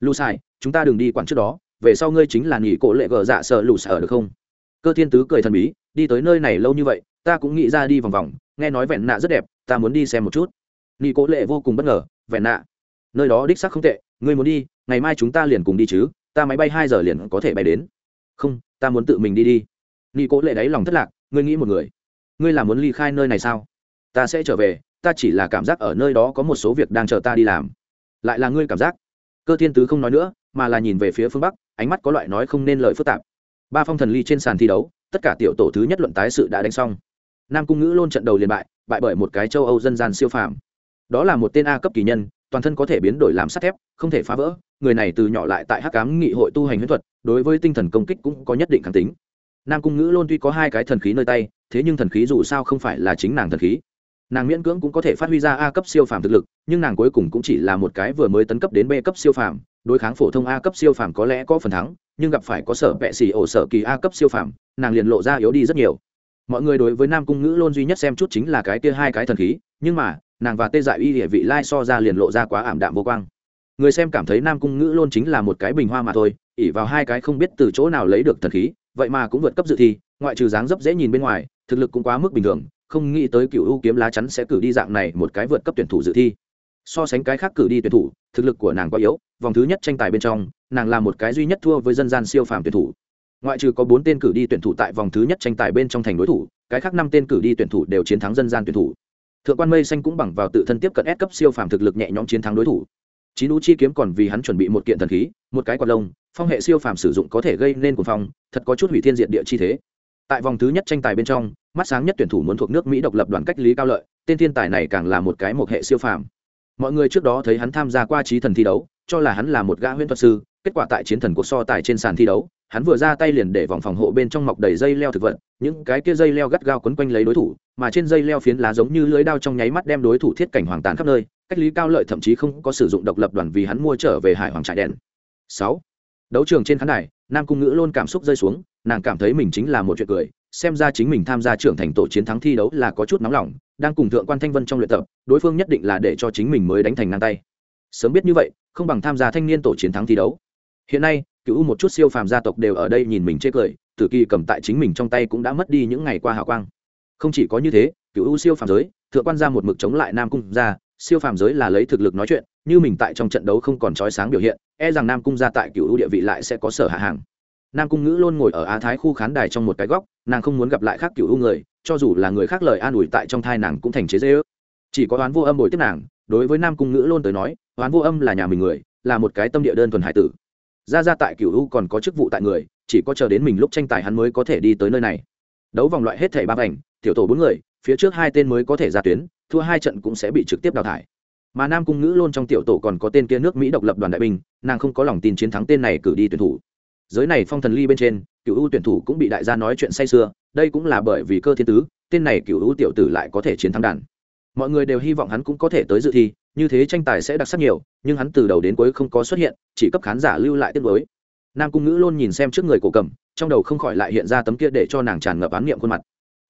Lù sai chúng ta đừng đi quản trước đó, về sau ngươi chính là nghỉ cố lệ gờ dạ sợ lù sở được không? Cơ thiên tứ cười thần bí, đi tới nơi này lâu như vậy, ta cũng nghĩ ra đi vòng vòng, nghe nói vẹn nạ rất đẹp, ta muốn đi xem một chút. Nghi cố lệ vô cùng bất ngờ, vẹn nạ, nơi đó đích sắc không tệ, ngươi muốn đi, ngày mai chúng ta liền cùng đi chứ, ta máy bay hai giờ liền có thể bay đến không, ta muốn tự mình đi đi. Nghi cố lệ đáy lòng thất lạc, ngươi nghĩ một người. Ngươi là muốn ly khai nơi này sao? Ta sẽ trở về, ta chỉ là cảm giác ở nơi đó có một số việc đang chờ ta đi làm. Lại là ngươi cảm giác. Cơ thiên tứ không nói nữa, mà là nhìn về phía phương bắc, ánh mắt có loại nói không nên lời phức tạp. Ba phong thần ly trên sàn thi đấu, tất cả tiểu tổ thứ nhất luận tái sự đã đánh xong. Nam cung ngữ luôn trận đầu liền bại bại bởi một cái châu âu dân gian siêu phàm. Đó là một tên a cấp kỳ nhân, toàn thân có thể biến đổi làm sắt thép, không thể phá vỡ người này từ nhỏ lại tại hắc cám nghị hội tu hành huyễn thuật, đối với tinh thần công kích cũng có nhất định kháng tính. Nam cung ngữ luôn tuy có hai cái thần khí nơi tay, thế nhưng thần khí dù sao không phải là chính nàng thần khí. Nàng miễn cưỡng cũng có thể phát huy ra a cấp siêu phàm thực lực, nhưng nàng cuối cùng cũng chỉ là một cái vừa mới tấn cấp đến b cấp siêu phàm, đối kháng phổ thông a cấp siêu phàm có lẽ có phần thắng, nhưng gặp phải có sở vệ xì ổ sở kỳ a cấp siêu phàm, nàng liền lộ ra yếu đi rất nhiều. Mọi người đối với nam cung ngữ luôn duy nhất xem chút chính là cái kia hai cái thần khí, nhưng mà, nàng và tê dại y địa vị lai so ra liền lộ ra quá ảm đạm vô quang người xem cảm thấy nam cung ngữ luôn chính là một cái bình hoa mà thôi ỉ vào hai cái không biết từ chỗ nào lấy được thần khí, vậy mà cũng vượt cấp dự thi, ngoại trừ dáng dấp dễ nhìn bên ngoài, thực lực cũng quá mức bình thường, không nghĩ tới cựu ưu kiếm lá chắn sẽ cử đi dạng này một cái vượt cấp tuyển thủ dự thi. So sánh cái khác cử đi tuyển thủ, thực lực của nàng quá yếu, vòng thứ nhất tranh tài bên trong, nàng là một cái duy nhất thua với dân gian siêu phàm tuyển thủ. Ngoại trừ có bốn tên cử đi tuyển thủ tại vòng thứ nhất tranh tài bên trong thành đối thủ, cái khác năm tên cử đi tuyển thủ đều chiến thắng dân gian tuyển thủ. Thượng quan mây xanh cũng bằng vào tự thân tiếp cận ép cấp siêu phàm thực lực nhẹ nhõm chiến thắng đối thủ chín u chi kiếm còn vì hắn chuẩn bị một kiện thần khí, một cái quạt lông, phong hệ siêu phàm sử dụng có thể gây nên cuồng phong, thật có chút hủy thiên diệt địa chi thế. Tại vòng thứ nhất tranh tài bên trong, mắt sáng nhất tuyển thủ muốn thuộc nước mỹ độc lập đoàn cách lý cao lợi, tên thiên tài này càng là một cái một hệ siêu phàm. Mọi người trước đó thấy hắn tham gia qua trí thần thi đấu, cho là hắn là một gã huyễn thuật sư, kết quả tại chiến thần cuộc so tài trên sàn thi đấu, hắn vừa ra tay liền để vòng phòng hộ bên trong mọc đầy dây leo thực vật, những cái kia dây leo gắt gao quấn quanh lấy đối thủ, mà trên dây leo phiến lá giống như lưới đao trong nháy mắt đem đối thủ thiết cảnh hoàng tàn khắp nơi cách lý cao lợi thậm chí không có sử dụng độc lập đoàn vì hắn mua trở về hải hoàng trại đèn sáu. Đấu trường trên khán đài, nam cung ngữ luôn cảm xúc rơi xuống, nàng cảm thấy mình chính là một chuyện cười, xem ra chính mình tham gia trưởng thành tổ chiến thắng thi đấu là có chút nóng lòng, đang cùng thượng quan thanh vân trong luyện tập, đối phương nhất định là để cho chính mình mới đánh thành ngang tay. Sớm biết như vậy, không bằng tham gia thanh niên tổ chiến thắng thi đấu. Hiện nay, cựu một chút siêu phàm gia tộc đều ở đây nhìn mình chê cười, tử kỳ cầm tại chính mình trong tay cũng đã mất đi những ngày qua hào quang. Không chỉ có như thế, cựu siêu phàm giới, thượng quan ra một mực chống lại nam cung ra siêu phàm giới là lấy thực lực nói chuyện, như mình tại trong trận đấu không còn trói sáng biểu hiện e rằng nam cung ra tại cựu địa vị lại sẽ có sở hạ hàng. Nam cung ngữ luôn ngồi ở á thái khu khán đài trong một cái góc, nàng không muốn gặp lại khác cựu người, cho dù là người khác lời an ủi tại trong thai nàng cũng thành chế dễ ước. Chỉ có oán vô âm bồi tiếp nàng, đối với nam cung ngữ luôn tới nói oán vô âm là nhà mình người, là một cái tâm địa đơn thuần hải tử. Ra ra tại cựu u còn có chức vụ tại người, chỉ có chờ đến mình lúc tranh tài hắn mới có thể đi tới nơi này. Đấu vòng loại hết thảy ba vành, tiểu tổ bốn người, phía trước hai tên mới có thể ra tuyến thua hai trận cũng sẽ bị trực tiếp đào thải. Mà nam cung ngữ luôn trong tiểu tổ còn có tên kia nước mỹ độc lập đoàn đại binh, nàng không có lòng tin chiến thắng tên này cử đi tuyển thủ. Giới này phong thần ly bên trên, cựu ưu tuyển thủ cũng bị đại gia nói chuyện say sưa, đây cũng là bởi vì cơ thiên tứ, tên này cựu ưu tiểu tử lại có thể chiến thắng đàn. Mọi người đều hy vọng hắn cũng có thể tới dự thi, như thế tranh tài sẽ đặc sắc nhiều, nhưng hắn từ đầu đến cuối không có xuất hiện, chỉ cấp khán giả lưu lại tiết mới. Nam cung ngữ luôn nhìn xem trước người cổ cầm, trong đầu không khỏi lại hiện ra tấm kia để cho nàng tràn ngập án niệm khuôn mặt.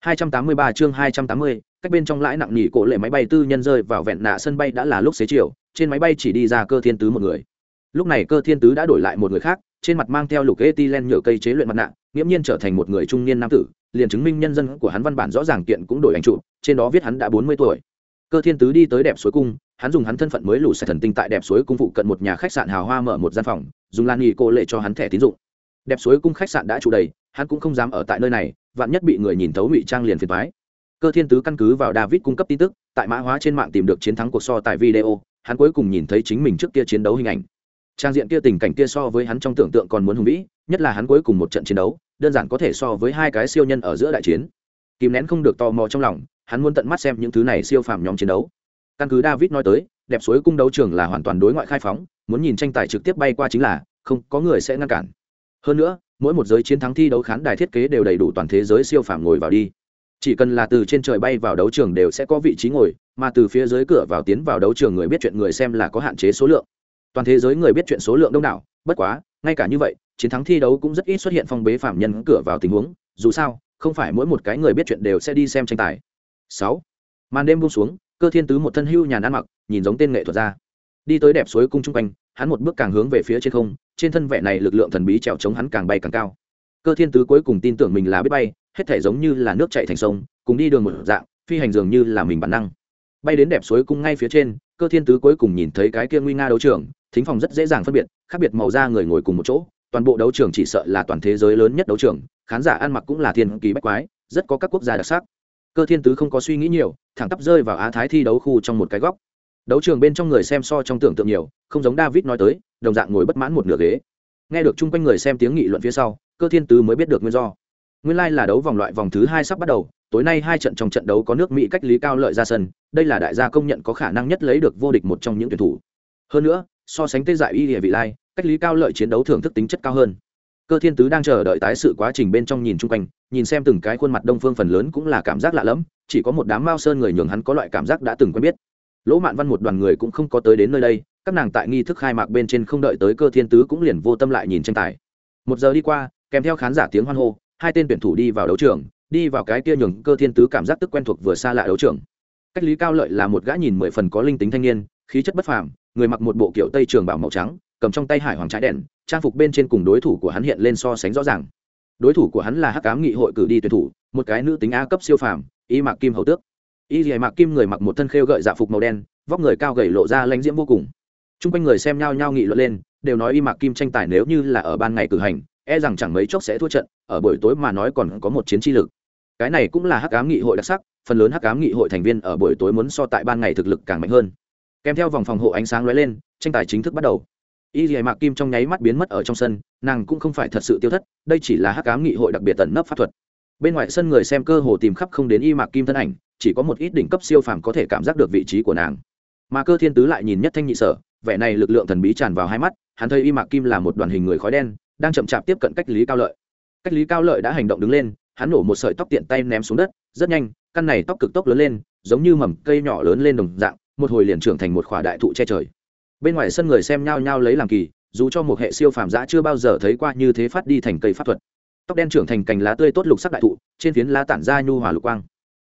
283 chương 280, cách bên trong lãi nặng nhỉ cổ lệ máy bay tư nhân rơi vào vẹn nạ sân bay đã là lúc xế chiều, trên máy bay chỉ đi ra cơ thiên tứ một người. Lúc này cơ thiên tứ đã đổi lại một người khác, trên mặt mang theo lục etilen nhựa cây chế luyện mặt nạ, nghiêm nhiên trở thành một người trung niên nam tử, liền chứng minh nhân dân của hắn văn bản rõ ràng kiện cũng đổi ảnh chụp. trên đó viết hắn đã 40 tuổi. Cơ thiên tứ đi tới đẹp suối cung, hắn dùng hắn thân phận mới lũ sẽ thần tinh tại đẹp suối cung phụ cận một nhà khách sạn hào hoa mở một gian phòng, dùng lan nhỉ cổ lệ cho hắn thẻ tín dụng. Đẹp suối cung khách sạn đã trụ đầy, hắn cũng không dám ở tại nơi này, vạn nhất bị người nhìn thấu ngụy trang liền phiền thoái. Cơ thiên tứ căn cứ vào david cung cấp tin tức, tại mã hóa trên mạng tìm được chiến thắng cuộc so tại video, hắn cuối cùng nhìn thấy chính mình trước kia chiến đấu hình ảnh. Trang diện kia tình cảnh kia so với hắn trong tưởng tượng còn muốn hùng vĩ, nhất là hắn cuối cùng một trận chiến đấu, đơn giản có thể so với hai cái siêu nhân ở giữa đại chiến. Kìm nén không được tò mò trong lòng, hắn muốn tận mắt xem những thứ này siêu phàm nhóm chiến đấu. Căn cứ david nói tới, đẹp suối cung đấu trường là hoàn toàn đối ngoại khai phóng, muốn nhìn tranh tài trực tiếp bay qua chính là, không có người sẽ ngăn cản. Hơn nữa mỗi một giới chiến thắng thi đấu khán đài thiết kế đều đầy đủ toàn thế giới siêu phàm ngồi vào đi. Chỉ cần là từ trên trời bay vào đấu trường đều sẽ có vị trí ngồi, mà từ phía dưới cửa vào tiến vào đấu trường người biết chuyện người xem là có hạn chế số lượng. Toàn thế giới người biết chuyện số lượng đông đảo, bất quá, ngay cả như vậy, chiến thắng thi đấu cũng rất ít xuất hiện phong bế phạm nhân cửa vào tình huống, dù sao, không phải mỗi một cái người biết chuyện đều sẽ đi xem tranh tài. Sáu, màn đêm buông xuống, cơ thiên tứ một thân hưu nhàn ăn mặc, nhìn giống tên nghệ thuật ra đi tới đẹp suối cung trung quanh, hắn một bước càng hướng về phía trên không trên thân vẻ này lực lượng thần bí trèo chống hắn càng bay càng cao. Cơ thiên tứ cuối cùng tin tưởng mình là biết bay, hết thể giống như là nước chạy thành sông, cùng đi đường một dạng, phi hành dường như là mình bản năng. Bay đến đẹp suối cung ngay phía trên, cơ thiên tứ cuối cùng nhìn thấy cái kia nguy nga đấu trường, thính phòng rất dễ dàng phân biệt, khác biệt màu da người ngồi cùng một chỗ, toàn bộ đấu trường chỉ sợ là toàn thế giới lớn nhất đấu trường, khán giả ăn mặc cũng là thiên kỳ bách quái, rất có các quốc gia đặc sắc. Cơ thiên tứ không có suy nghĩ nhiều, thẳng tắp rơi vào á thái thi đấu khu trong một cái góc. Đấu trường bên trong người xem so trong tưởng tượng nhiều, không giống david nói tới đồng dạng ngồi bất mãn một nửa ghế. Nghe được chung quanh người xem tiếng nghị luận phía sau, cơ thiên tứ mới biết được nguyên do. Nguyên lai、like、là đấu vòng loại vòng thứ hai sắp bắt đầu, tối nay hai trận trong trận đấu có nước mỹ cách lý cao lợi ra sân, đây là đại gia công nhận có khả năng nhất lấy được vô địch một trong những tuyển thủ. Hơn nữa, so sánh tê dại y địa vị lai, cách lý cao lợi chiến đấu thưởng thức tính chất cao hơn. Cơ thiên tứ đang chờ đợi tái sự quá trình bên trong nhìn chung quanh, nhìn xem từng cái khuôn mặt đông phương phần lớn cũng là cảm giác lạ lẫm, chỉ có một đám mao sơn người nhường hắn có loại cảm giác đã từng quen biết lỗ mạn văn một đoàn người cũng không có tới đến nơi đây, các nàng tại nghi thức khai mạc bên trên không đợi tới cơ thiên tứ cũng liền vô tâm lại nhìn tranh tài. Một giờ đi qua, kèm theo khán giả tiếng hoan hô, hai tên tuyển thủ đi vào đấu trường, đi vào cái kia nhường cơ thiên tứ cảm giác tức quen thuộc vừa xa lạ đấu trường. Cách lý cao lợi là một gã nhìn mười phần có linh tính thanh niên, khí chất bất phàm, người mặc một bộ kiểu tây trường bảo màu trắng, cầm trong tay hải hoàng trái đèn, trang phục bên trên cùng đối thủ của hắn hiện lên so sánh rõ ràng. Đối thủ của hắn là hắc cám nghị hội cử đi tuyển thủ, một cái nữ tính a cấp siêu phàm, y mạc kim hầu tước y dì mạc kim người mặc một thân khêu gợi dạ phục màu đen, vóc người cao gầy lộ ra lãnh diễm vô cùng. T r u n g quanh người xem nhao nhao nghị luận lên, đều nói y mạc kim tranh tài nếu như là ở ban ngày cử hành e rằng chẳng mấy chốc sẽ thua trận, ở buổi tối mà nói còn có một chiến tri lực. Cái này cũng là hắc ám nghị hội đặc sắc, phần lớn hắc ám nghị hội thành viên ở buổi tối muốn so tại ban ngày thực lực càng mạnh hơn. Kèm theo vòng phòng hộ ánh sáng lóe lên, tranh tài chính thức bắt đầu. Y dì mạc kim trong nháy mắt biến mất ở trong sân, nàng cũng không phải thật sự tiêu thất, đây chỉ là hắc ám nghị hội đặc biệt tận nấp pháp thuật. Bên ngoài sân người xem cơ hồ tìm khắp không đến y mạc kim thân ảnh chỉ có một ít đỉnh cấp siêu phàm có thể cảm giác được vị trí của nàng. Mà cơ thiên tứ lại nhìn nhất thanh nhị sở, vẻ này lực lượng thần bí tràn vào hai mắt, hắn thấy y mạc kim là một đoàn hình người khói đen, đang chậm chạp tiếp cận cách lý cao lợi. Cách lý cao lợi đã hành động đứng lên, hắn nổ một sợi tóc tiện tay ném xuống đất, rất nhanh, căn này tóc cực tốc lớn lên, giống như mầm cây nhỏ lớn lên đồng dạng, một hồi liền trưởng thành một khỏa đại thụ che trời. Bên ngoài sân người xem nhao nhao lấy làm kỳ, dù cho một hệ siêu phàm giã chưa bao giờ thấy qua như thế phát đi thành cây pháp thuật. Tóc đen trưởng thành cành lá tươi tốt lục sắc đại thụ, trên phiến lá tản ra nhu hòa lục quang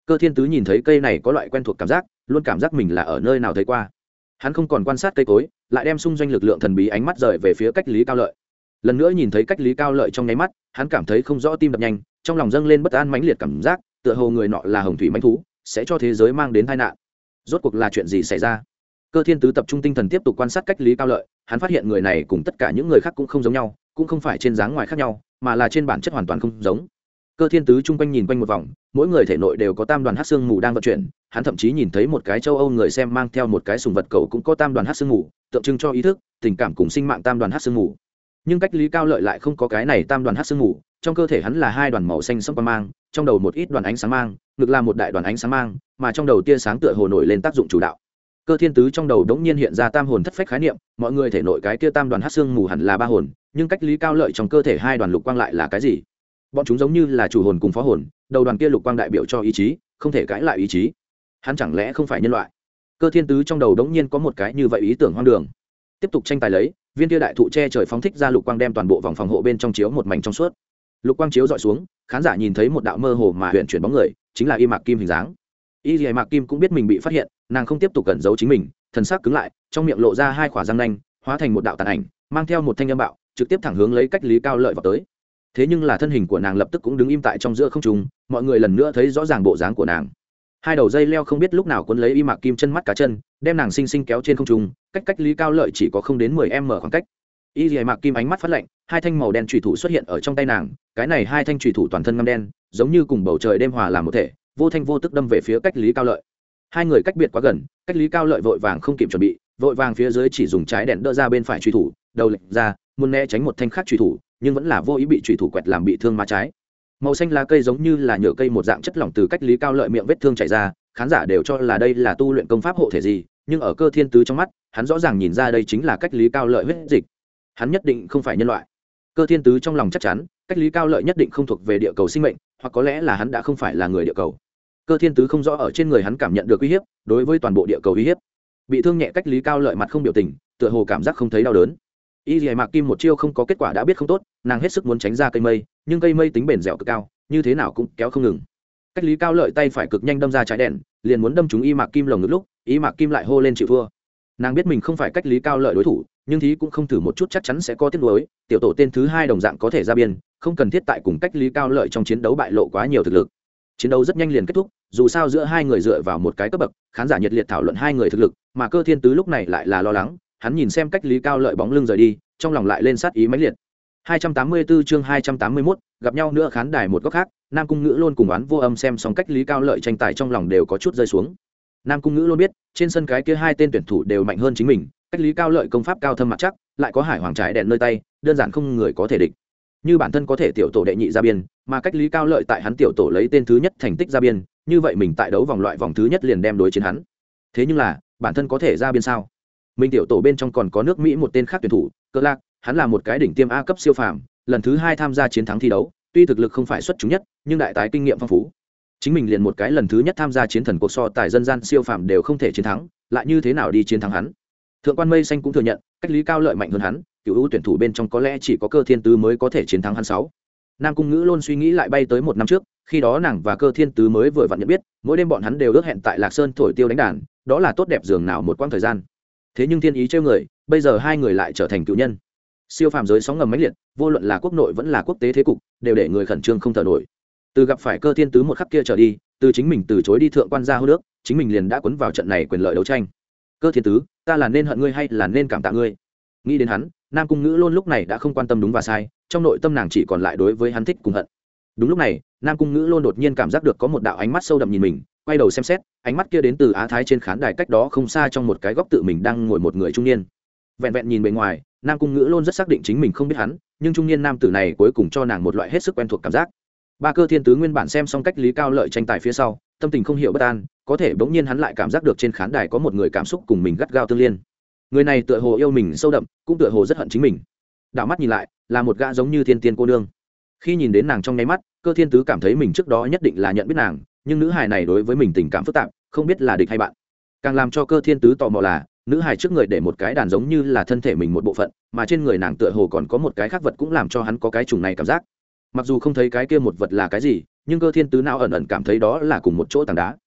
cơ thiên tứ nhìn thấy cây này có loại quen thuộc cảm giác, luôn cảm giác mình là ở nơi nào thấy qua. Hắn không còn quan sát cây cối, lại đem xung doanh lực lượng thần bí ánh mắt rời về phía cách lý cao lợi. Lần nữa nhìn thấy cách lý cao lợi trong nháy mắt, hắn cảm thấy không rõ tim đập nhanh, trong lòng dâng lên bất an mãnh liệt cảm giác, tựa hồ người nọ là hồng thủy mãnh thú, sẽ cho thế giới mang đến tai nạn. Rốt cuộc là chuyện gì xảy ra? Cơ thiên tứ tập trung tinh thần tiếp tục quan sát cách lý cao lợi, hắn phát hiện người này cùng tất cả những người khác cũng không giống nhau, cũng không phải trên dáng ngoài khác nhau, mà là trên bản chất hoàn toàn không giống cơ thiên tứ chung quanh nhìn quanh một vòng, mỗi người thể nội đều có tam đoàn hát xương mù đang vận chuyển, hắn thậm chí nhìn thấy một cái châu âu người xem mang theo một cái sùng vật cầu cũng có tam đoàn hát xương mù, tượng trưng cho ý thức, tình cảm cùng sinh mạng tam đoàn hát xương mù. Nhưng cách lý cao lợi lại không có cái này tam đoàn hát xương mù, trong cơ thể hắn là hai đoàn màu xanh sẫm quang mang, trong đầu một ít đoàn ánh sáng mang, ngực là một đại đoàn ánh sáng mang, mà trong đầu tia sáng tựa hồ nổi lên tác dụng chủ đạo. Cơ thiên tứ trong đầu đống nhiên hiện ra tam hồn thất phách khái niệm, mọi người thể nội cái kia tam đoàn hát xương mù hẳn là ba hồn, nhưng cách lý cao lợi trong cơ thể hai đoàn lục quang lại là cái gì? Bọn chúng giống như là chủ hồn cùng phó hồn, đầu đoàn kia lục quang đại biểu cho ý chí, không thể cãi lại ý chí. Hắn chẳng lẽ không phải nhân loại? Cơ thiên tứ trong đầu đống nhiên có một cái như vậy ý tưởng hoang đường. Tiếp tục tranh tài lấy, viên kia đại thụ che trời phóng thích ra lục quang đem toàn bộ vòng phòng hộ bên trong chiếu một mảnh trong suốt. Lục quang chiếu dọi xuống, khán giả nhìn thấy một đạo mơ hồ mà huyện chuyển bóng người, chính là y mạc kim hình dáng. Y dì mạc kim cũng biết mình bị phát hiện, nàng không tiếp tục cẩn giấu chính mình, thần sắc cứng lại, trong miệng lộ ra hai khỏa răng nanh, hóa thành một đạo tàn ảnh, mang theo một thanh âm bạo, trực tiếp thẳng hướng lấy cách lý cao lợi vào tới thế nhưng là thân hình của nàng lập tức cũng đứng im tại trong giữa không trung, mọi người lần nữa thấy rõ ràng bộ dáng của nàng. Hai đầu dây leo không biết lúc nào quấn lấy y mạc kim chân mắt cá chân, đem nàng xinh xinh kéo trên không trung, cách cách lý cao lợi chỉ có không đến mười m khoảng cách. Y dì mạc kim ánh mắt phát lạnh, hai thanh màu đen trùy thủ xuất hiện ở trong tay nàng, cái này hai thanh trùy thủ toàn thân ngâm đen, giống như cùng bầu trời đêm hòa làm một thể, vô thanh vô tức đâm về phía cách lý cao lợi. Hai người cách biệt quá gần, cách lý cao lợi vội vàng không kịp chuẩn bị, vội vàng phía dưới chỉ dùng trái đèn đỡ ra bên phải truy thủ, đầu lệch ra muốn né tránh một thanh khác truy thủ, nhưng vẫn là vô ý bị truy thủ quẹt làm bị thương má trái. Màu xanh lá cây giống như là nhựa cây một dạng chất lỏng từ cách lý cao lợi miệng vết thương chảy ra, khán giả đều cho là đây là tu luyện công pháp hộ thể gì, nhưng ở cơ thiên tứ trong mắt, hắn rõ ràng nhìn ra đây chính là cách lý cao lợi huyết dịch. Hắn nhất định không phải nhân loại. Cơ thiên tứ trong lòng chắc chắn, cách lý cao lợi nhất định không thuộc về địa cầu sinh mệnh, hoặc có lẽ là hắn đã không phải là người địa cầu. Cơ thiên tứ không rõ ở trên người hắn cảm nhận được uy hiếp, đối với toàn bộ địa cầu uy hiếp. Bị thương nhẹ cách lý cao lợi mặt không biểu tình, tựa hồ cảm giác không thấy đau đớn y dì mạc kim một chiêu không có kết quả đã biết không tốt, nàng hết sức muốn tránh ra cây mây, nhưng cây mây tính bền dẻo cực cao, như thế nào cũng kéo không ngừng. Cách lý cao lợi tay phải cực nhanh đâm ra trái đèn, liền muốn đâm trúng y mạc kim lồng ngực lúc, y mạc kim lại hô lên chịu thua. Nàng biết mình không phải cách lý cao lợi đối thủ, nhưng thí cũng không thử một chút chắc chắn sẽ có tiếc lối tiểu tổ tên thứ hai đồng dạng có thể ra biên, không cần thiết tại cùng cách lý cao lợi trong chiến đấu bại lộ quá nhiều thực lực. Chiến đấu rất nhanh liền kết thúc, dù sao giữa hai người dựa vào một cái cấp bậc, khán giả nhiệt liệt thảo luận hai người thực lực, mà cơ thiên tứ lúc này lại là lo lắng hắn nhìn xem cách lý cao lợi bóng lưng rời đi trong lòng lại lên sát ý mãnh liệt. 284 chương 281, gặp nhau nữa khán đài một góc khác nam cung ngữ luôn cùng oán vô âm xem xong cách lý cao lợi tranh tài trong lòng đều có chút rơi xuống. Nam cung ngữ luôn biết trên sân cái kia hai tên tuyển thủ đều mạnh hơn chính mình cách lý cao lợi công pháp cao thâm mặt chắc lại có hải hoàng trái đèn nơi tay đơn giản không người có thể địch. Như bản thân có thể tiểu tổ đệ nhị ra biên mà cách lý cao lợi tại hắn tiểu tổ lấy tên thứ nhất thành tích ra biên như vậy mình tại đấu vòng loại vòng thứ nhất liền đem đối chiến hắn. Thế nhưng là bản thân có thể ra biên sao? Mình tiểu tổ bên trong còn có nước mỹ một tên khác tuyển thủ, cơ lạc, hắn là một cái đỉnh tiêm a cấp siêu phàm, lần thứ hai tham gia chiến thắng thi đấu, tuy thực lực không phải xuất chúng nhất, nhưng đại tái kinh nghiệm phong phú. Chính mình liền một cái lần thứ nhất tham gia chiến thần cuộc so tài dân gian siêu phàm đều không thể chiến thắng, lại như thế nào đi chiến thắng hắn? Thượng quan mây xanh cũng thừa nhận, cách lý cao lợi mạnh hơn hắn, cựu ưu tuyển thủ bên trong có lẽ chỉ có cơ thiên tứ mới có thể chiến thắng hắn sáu. Nam cung ngữ luôn suy nghĩ lại bay tới một năm trước, khi đó nàng và cơ thiên tứ mới vừa vặn nhận biết, mỗi đêm bọn hắn đều ước hẹn tại lạc sơn thổi tiêu đánh đàn, đó là tốt đẹp giường nào một quãng thời gian thế nhưng thiên ý trêu người, bây giờ hai người lại trở thành cựu nhân. Siêu phàm giới sóng ngầm mãnh liệt, vô luận là quốc nội vẫn là quốc tế thế cục, đều để người khẩn trương không thở nổi. Từ gặp phải cơ thiên tứ một khắc kia trở đi, từ chính mình từ chối đi thượng quan gia hô nước, chính mình liền đã quấn vào trận này quyền lợi đấu tranh. Cơ thiên tứ, ta là nên hận ngươi hay là nên cảm tạ ngươi? Nghĩ đến hắn, nam cung ngữ luôn lúc này đã không quan tâm đúng và sai, trong nội tâm nàng chỉ còn lại đối với hắn thích cùng hận. Đúng lúc này, nam cung ngữ luôn đột nhiên cảm giác được có một đạo ánh mắt sâu đậm nhìn mình quay đầu xem xét, ánh mắt kia đến từ á thái trên khán đài cách đó không xa trong một cái góc tự mình đang ngồi một người trung niên. Vẹn vẹn nhìn bề ngoài, nam cung ngữ luôn rất xác định chính mình không biết hắn, nhưng trung niên nam tử này cuối cùng cho nàng một loại hết sức quen thuộc cảm giác. Ba cơ thiên tứ nguyên bản xem xong cách lý cao lợi tranh tài phía sau, tâm tình không hiểu bất an, có thể bỗng nhiên hắn lại cảm giác được trên khán đài có một người cảm xúc cùng mình gắt gao tương liên. Người này tựa hồ yêu mình sâu đậm, cũng tựa hồ rất hận chính mình. Đảo mắt nhìn lại, là một gã giống như thiên tiên cô nương. Khi nhìn đến nàng trong nháy mắt, cơ thiên tứ cảm thấy mình trước đó nhất định là nhận biết nàng nhưng nữ hài này đối với mình tình cảm phức tạp, không biết là địch hay bạn. Càng làm cho cơ thiên tứ tò mò là, nữ hài trước người để một cái đàn giống như là thân thể mình một bộ phận, mà trên người nàng tựa hồ còn có một cái khác vật cũng làm cho hắn có cái trùng này cảm giác. Mặc dù không thấy cái kia một vật là cái gì, nhưng cơ thiên tứ nào ẩn ẩn cảm thấy đó là cùng một chỗ tảng đá.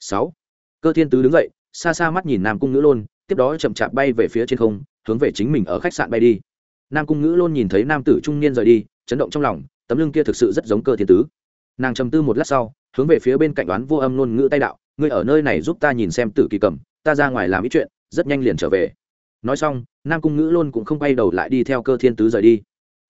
Sáu. Cơ thiên tứ đứng dậy, xa xa mắt nhìn nam cung nữ lôn, tiếp đó chậm chạp bay về phía trên không, hướng về chính mình ở khách sạn bay đi. Nam cung ngữ lôn nhìn thấy nam tử trung niên rời đi, chấn động trong lòng, tấm lưng kia thực sự rất giống cơ thiên tứ nàng trầm tư một lát sau, hướng về phía bên cạnh đoán vô âm ngôn ngữ tay đạo, ngươi ở nơi này giúp ta nhìn xem tử kỳ cầm, ta ra ngoài làm ít chuyện, rất nhanh liền trở về. Nói xong, nam cung ngữ luôn cũng không quay đầu lại đi theo cơ thiên tứ rời đi.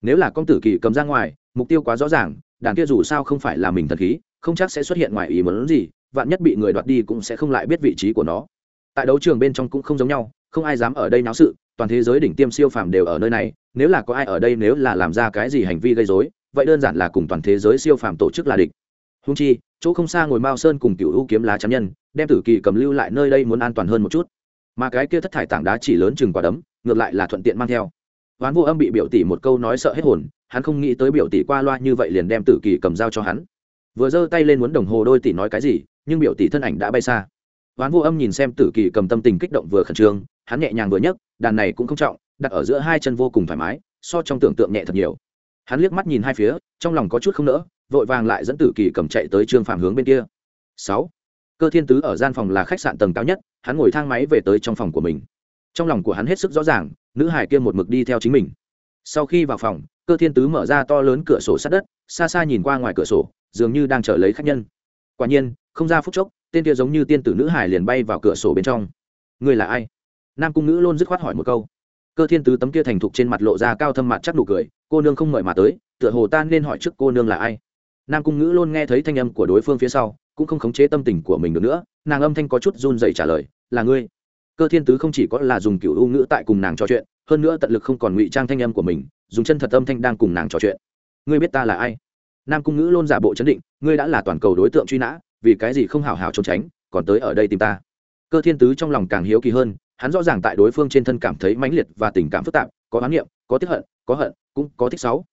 Nếu là con tử kỳ cầm ra ngoài, mục tiêu quá rõ ràng, đàn kia dù sao không phải là mình thần khí, không chắc sẽ xuất hiện ngoài ý muốn gì, vạn nhất bị người đoạt đi cũng sẽ không lại biết vị trí của nó. Tại đấu trường bên trong cũng không giống nhau, không ai dám ở đây náo sự, toàn thế giới đỉnh tiêm siêu phàm đều ở nơi này, nếu là có ai ở đây nếu là làm ra cái gì hành vi gây dối vậy đơn giản là cùng toàn thế giới siêu phàm tổ chức là địch. Húng chi, chỗ không xa ngồi mao sơn cùng cựu U kiếm lá chắn nhân, đem tử kỳ cầm lưu lại nơi đây muốn an toàn hơn một chút. Mà cái kia thất thải tảng đá chỉ lớn chừng quả đấm, ngược lại là thuận tiện mang theo. Oán vô âm bị biểu tỷ một câu nói sợ hết hồn, hắn không nghĩ tới biểu tỷ qua loa như vậy liền đem tử kỳ cầm dao cho hắn. Vừa giơ tay lên muốn đồng hồ đôi tỷ nói cái gì, nhưng biểu tỷ thân ảnh đã bay xa. Oán vô âm nhìn xem tử kỳ cầm tâm tình kích động vừa khẩn trương, hắn nhẹ nhàng vừa nhấc, đàn này cũng không trọng, đặt ở giữa hai chân vô cùng thoải mái, so trong tưởng tượng nhẹ thật nhiều hắn liếc mắt nhìn hai phía, trong lòng có chút không nỡ, vội vàng lại dẫn tử kỳ cầm chạy tới trương phàm hướng bên kia. Sáu, cơ thiên tứ ở gian phòng là khách sạn tầng cao nhất, hắn ngồi thang máy về tới trong phòng của mình. Trong lòng của hắn hết sức rõ ràng, nữ hải kia một mực đi theo chính mình. Sau khi vào phòng, cơ thiên tứ mở ra to lớn cửa sổ sát đất, xa xa nhìn qua ngoài cửa sổ, dường như đang chờ lấy khách nhân. Quả nhiên, không ra phút chốc, tên kia giống như tiên tử nữ hải liền bay vào cửa sổ bên trong. Người là ai? Nam cung nữ luôn dứt khoát hỏi một câu cơ thiên tứ tấm kia thành thục trên mặt lộ ra cao thâm mặt chắc nụ cười, cô nương không mời mà tới, tựa hồ ta nên hỏi trước cô nương là ai. Nam cung ngữ luôn nghe thấy thanh âm của đối phương phía sau, cũng không khống chế tâm tình của mình được nữa, nàng âm thanh có chút run dậy trả lời, là ngươi. Cơ thiên tứ không chỉ có là dùng kiểu u ngữ tại cùng nàng trò chuyện, hơn nữa tận lực không còn ngụy trang thanh âm của mình, dùng chân thật âm thanh đang cùng nàng trò chuyện. Ngươi biết ta là ai? Nam cung ngữ luôn giả bộ chấn định, ngươi đã là toàn cầu đối tượng truy nã, vì cái gì không hào hào trốn tránh, còn tới ở đây tìm ta? Cơ thiên tứ trong lòng càng hiếu kỳ hơn hắn rõ ràng tại đối phương trên thân cảm thấy mãnh liệt và tình cảm phức tạp, có oán niệm, có tiếc hận, có hận, cũng có thích sáu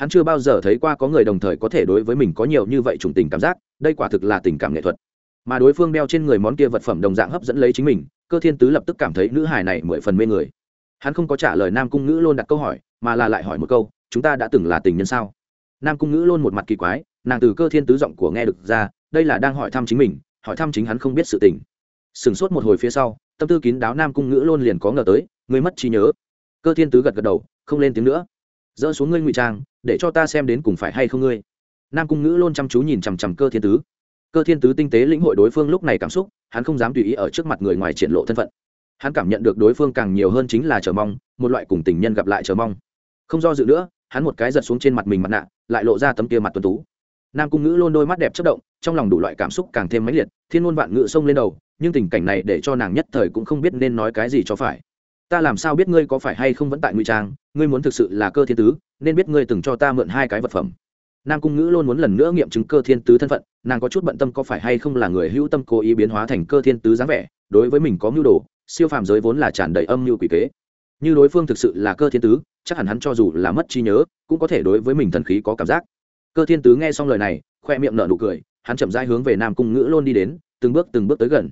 hắn chưa bao giờ thấy qua có người đồng thời có thể đối với mình có nhiều như vậy trùng tình cảm giác, đây quả thực là tình cảm nghệ thuật. Mà đối phương đeo trên người món kia vật phẩm đồng dạng hấp dẫn lấy chính mình, cơ thiên tứ lập tức cảm thấy nữ hài này mười phần mê người. Hắn không có trả lời nam cung ngữ luôn đặt câu hỏi, mà là lại hỏi một câu, chúng ta đã từng là tình nhân sao? Nam cung ngữ luôn một mặt kỳ quái, nàng từ cơ thiên tứ giọng của nghe được ra, đây là đang hỏi thăm chính mình, hỏi thăm chính hắn không biết sự tình sửng sốt một hồi phía sau, tâm tư kín đáo nam cung ngữ luôn liền có ngờ tới, ngươi mất trí nhớ. Cơ thiên tứ gật gật đầu, không lên tiếng nữa. Dỡ xuống ngươi ngụy trang, để cho ta xem đến cùng phải hay không ngươi. Nam cung ngữ luôn chăm chú nhìn chằm chằm cơ thiên tứ. Cơ thiên tứ tinh tế lĩnh hội đối phương lúc này cảm xúc, hắn không dám tùy ý ở trước mặt người ngoài triển lộ thân phận. Hắn cảm nhận được đối phương càng nhiều hơn chính là chờ mong, một loại cùng tình nhân gặp lại chờ mong. Không do dự nữa, hắn một cái giật xuống trên mặt mình mặt nạ, lại lộ ra tấm kia mặt tuấn tú. Nam cung ngữ luôn đôi mắt đẹp chất động, trong lòng đủ loại cảm xúc càng thêm mãnh liệt, thiên ngôn vạn ngữ xông lên đầu nhưng tình cảnh này để cho nàng nhất thời cũng không biết nên nói cái gì cho phải. Ta làm sao biết ngươi có phải hay không vẫn tại ngụy trang? Ngươi muốn thực sự là cơ thiên tứ, nên biết ngươi từng cho ta mượn hai cái vật phẩm. Nam cung ngữ luôn muốn lần nữa nghiệm chứng cơ thiên tứ thân phận, nàng có chút bận tâm có phải hay không là người hữu tâm cố ý biến hóa thành cơ thiên tứ dáng vẻ, đối với mình có mưu đồ, siêu phàm giới vốn là tràn đầy âm mưu quỷ kế. Như đối phương thực sự là cơ thiên tứ, chắc hẳn hắn cho dù là mất trí nhớ, cũng có thể đối với mình thần khí có cảm giác. Cơ thiên tứ nghe xong lời này, khoe miệng nở nụ cười, hắn chậm rãi hướng về nam cung ngữ luôn đi đến, từng bước từng bước tới gần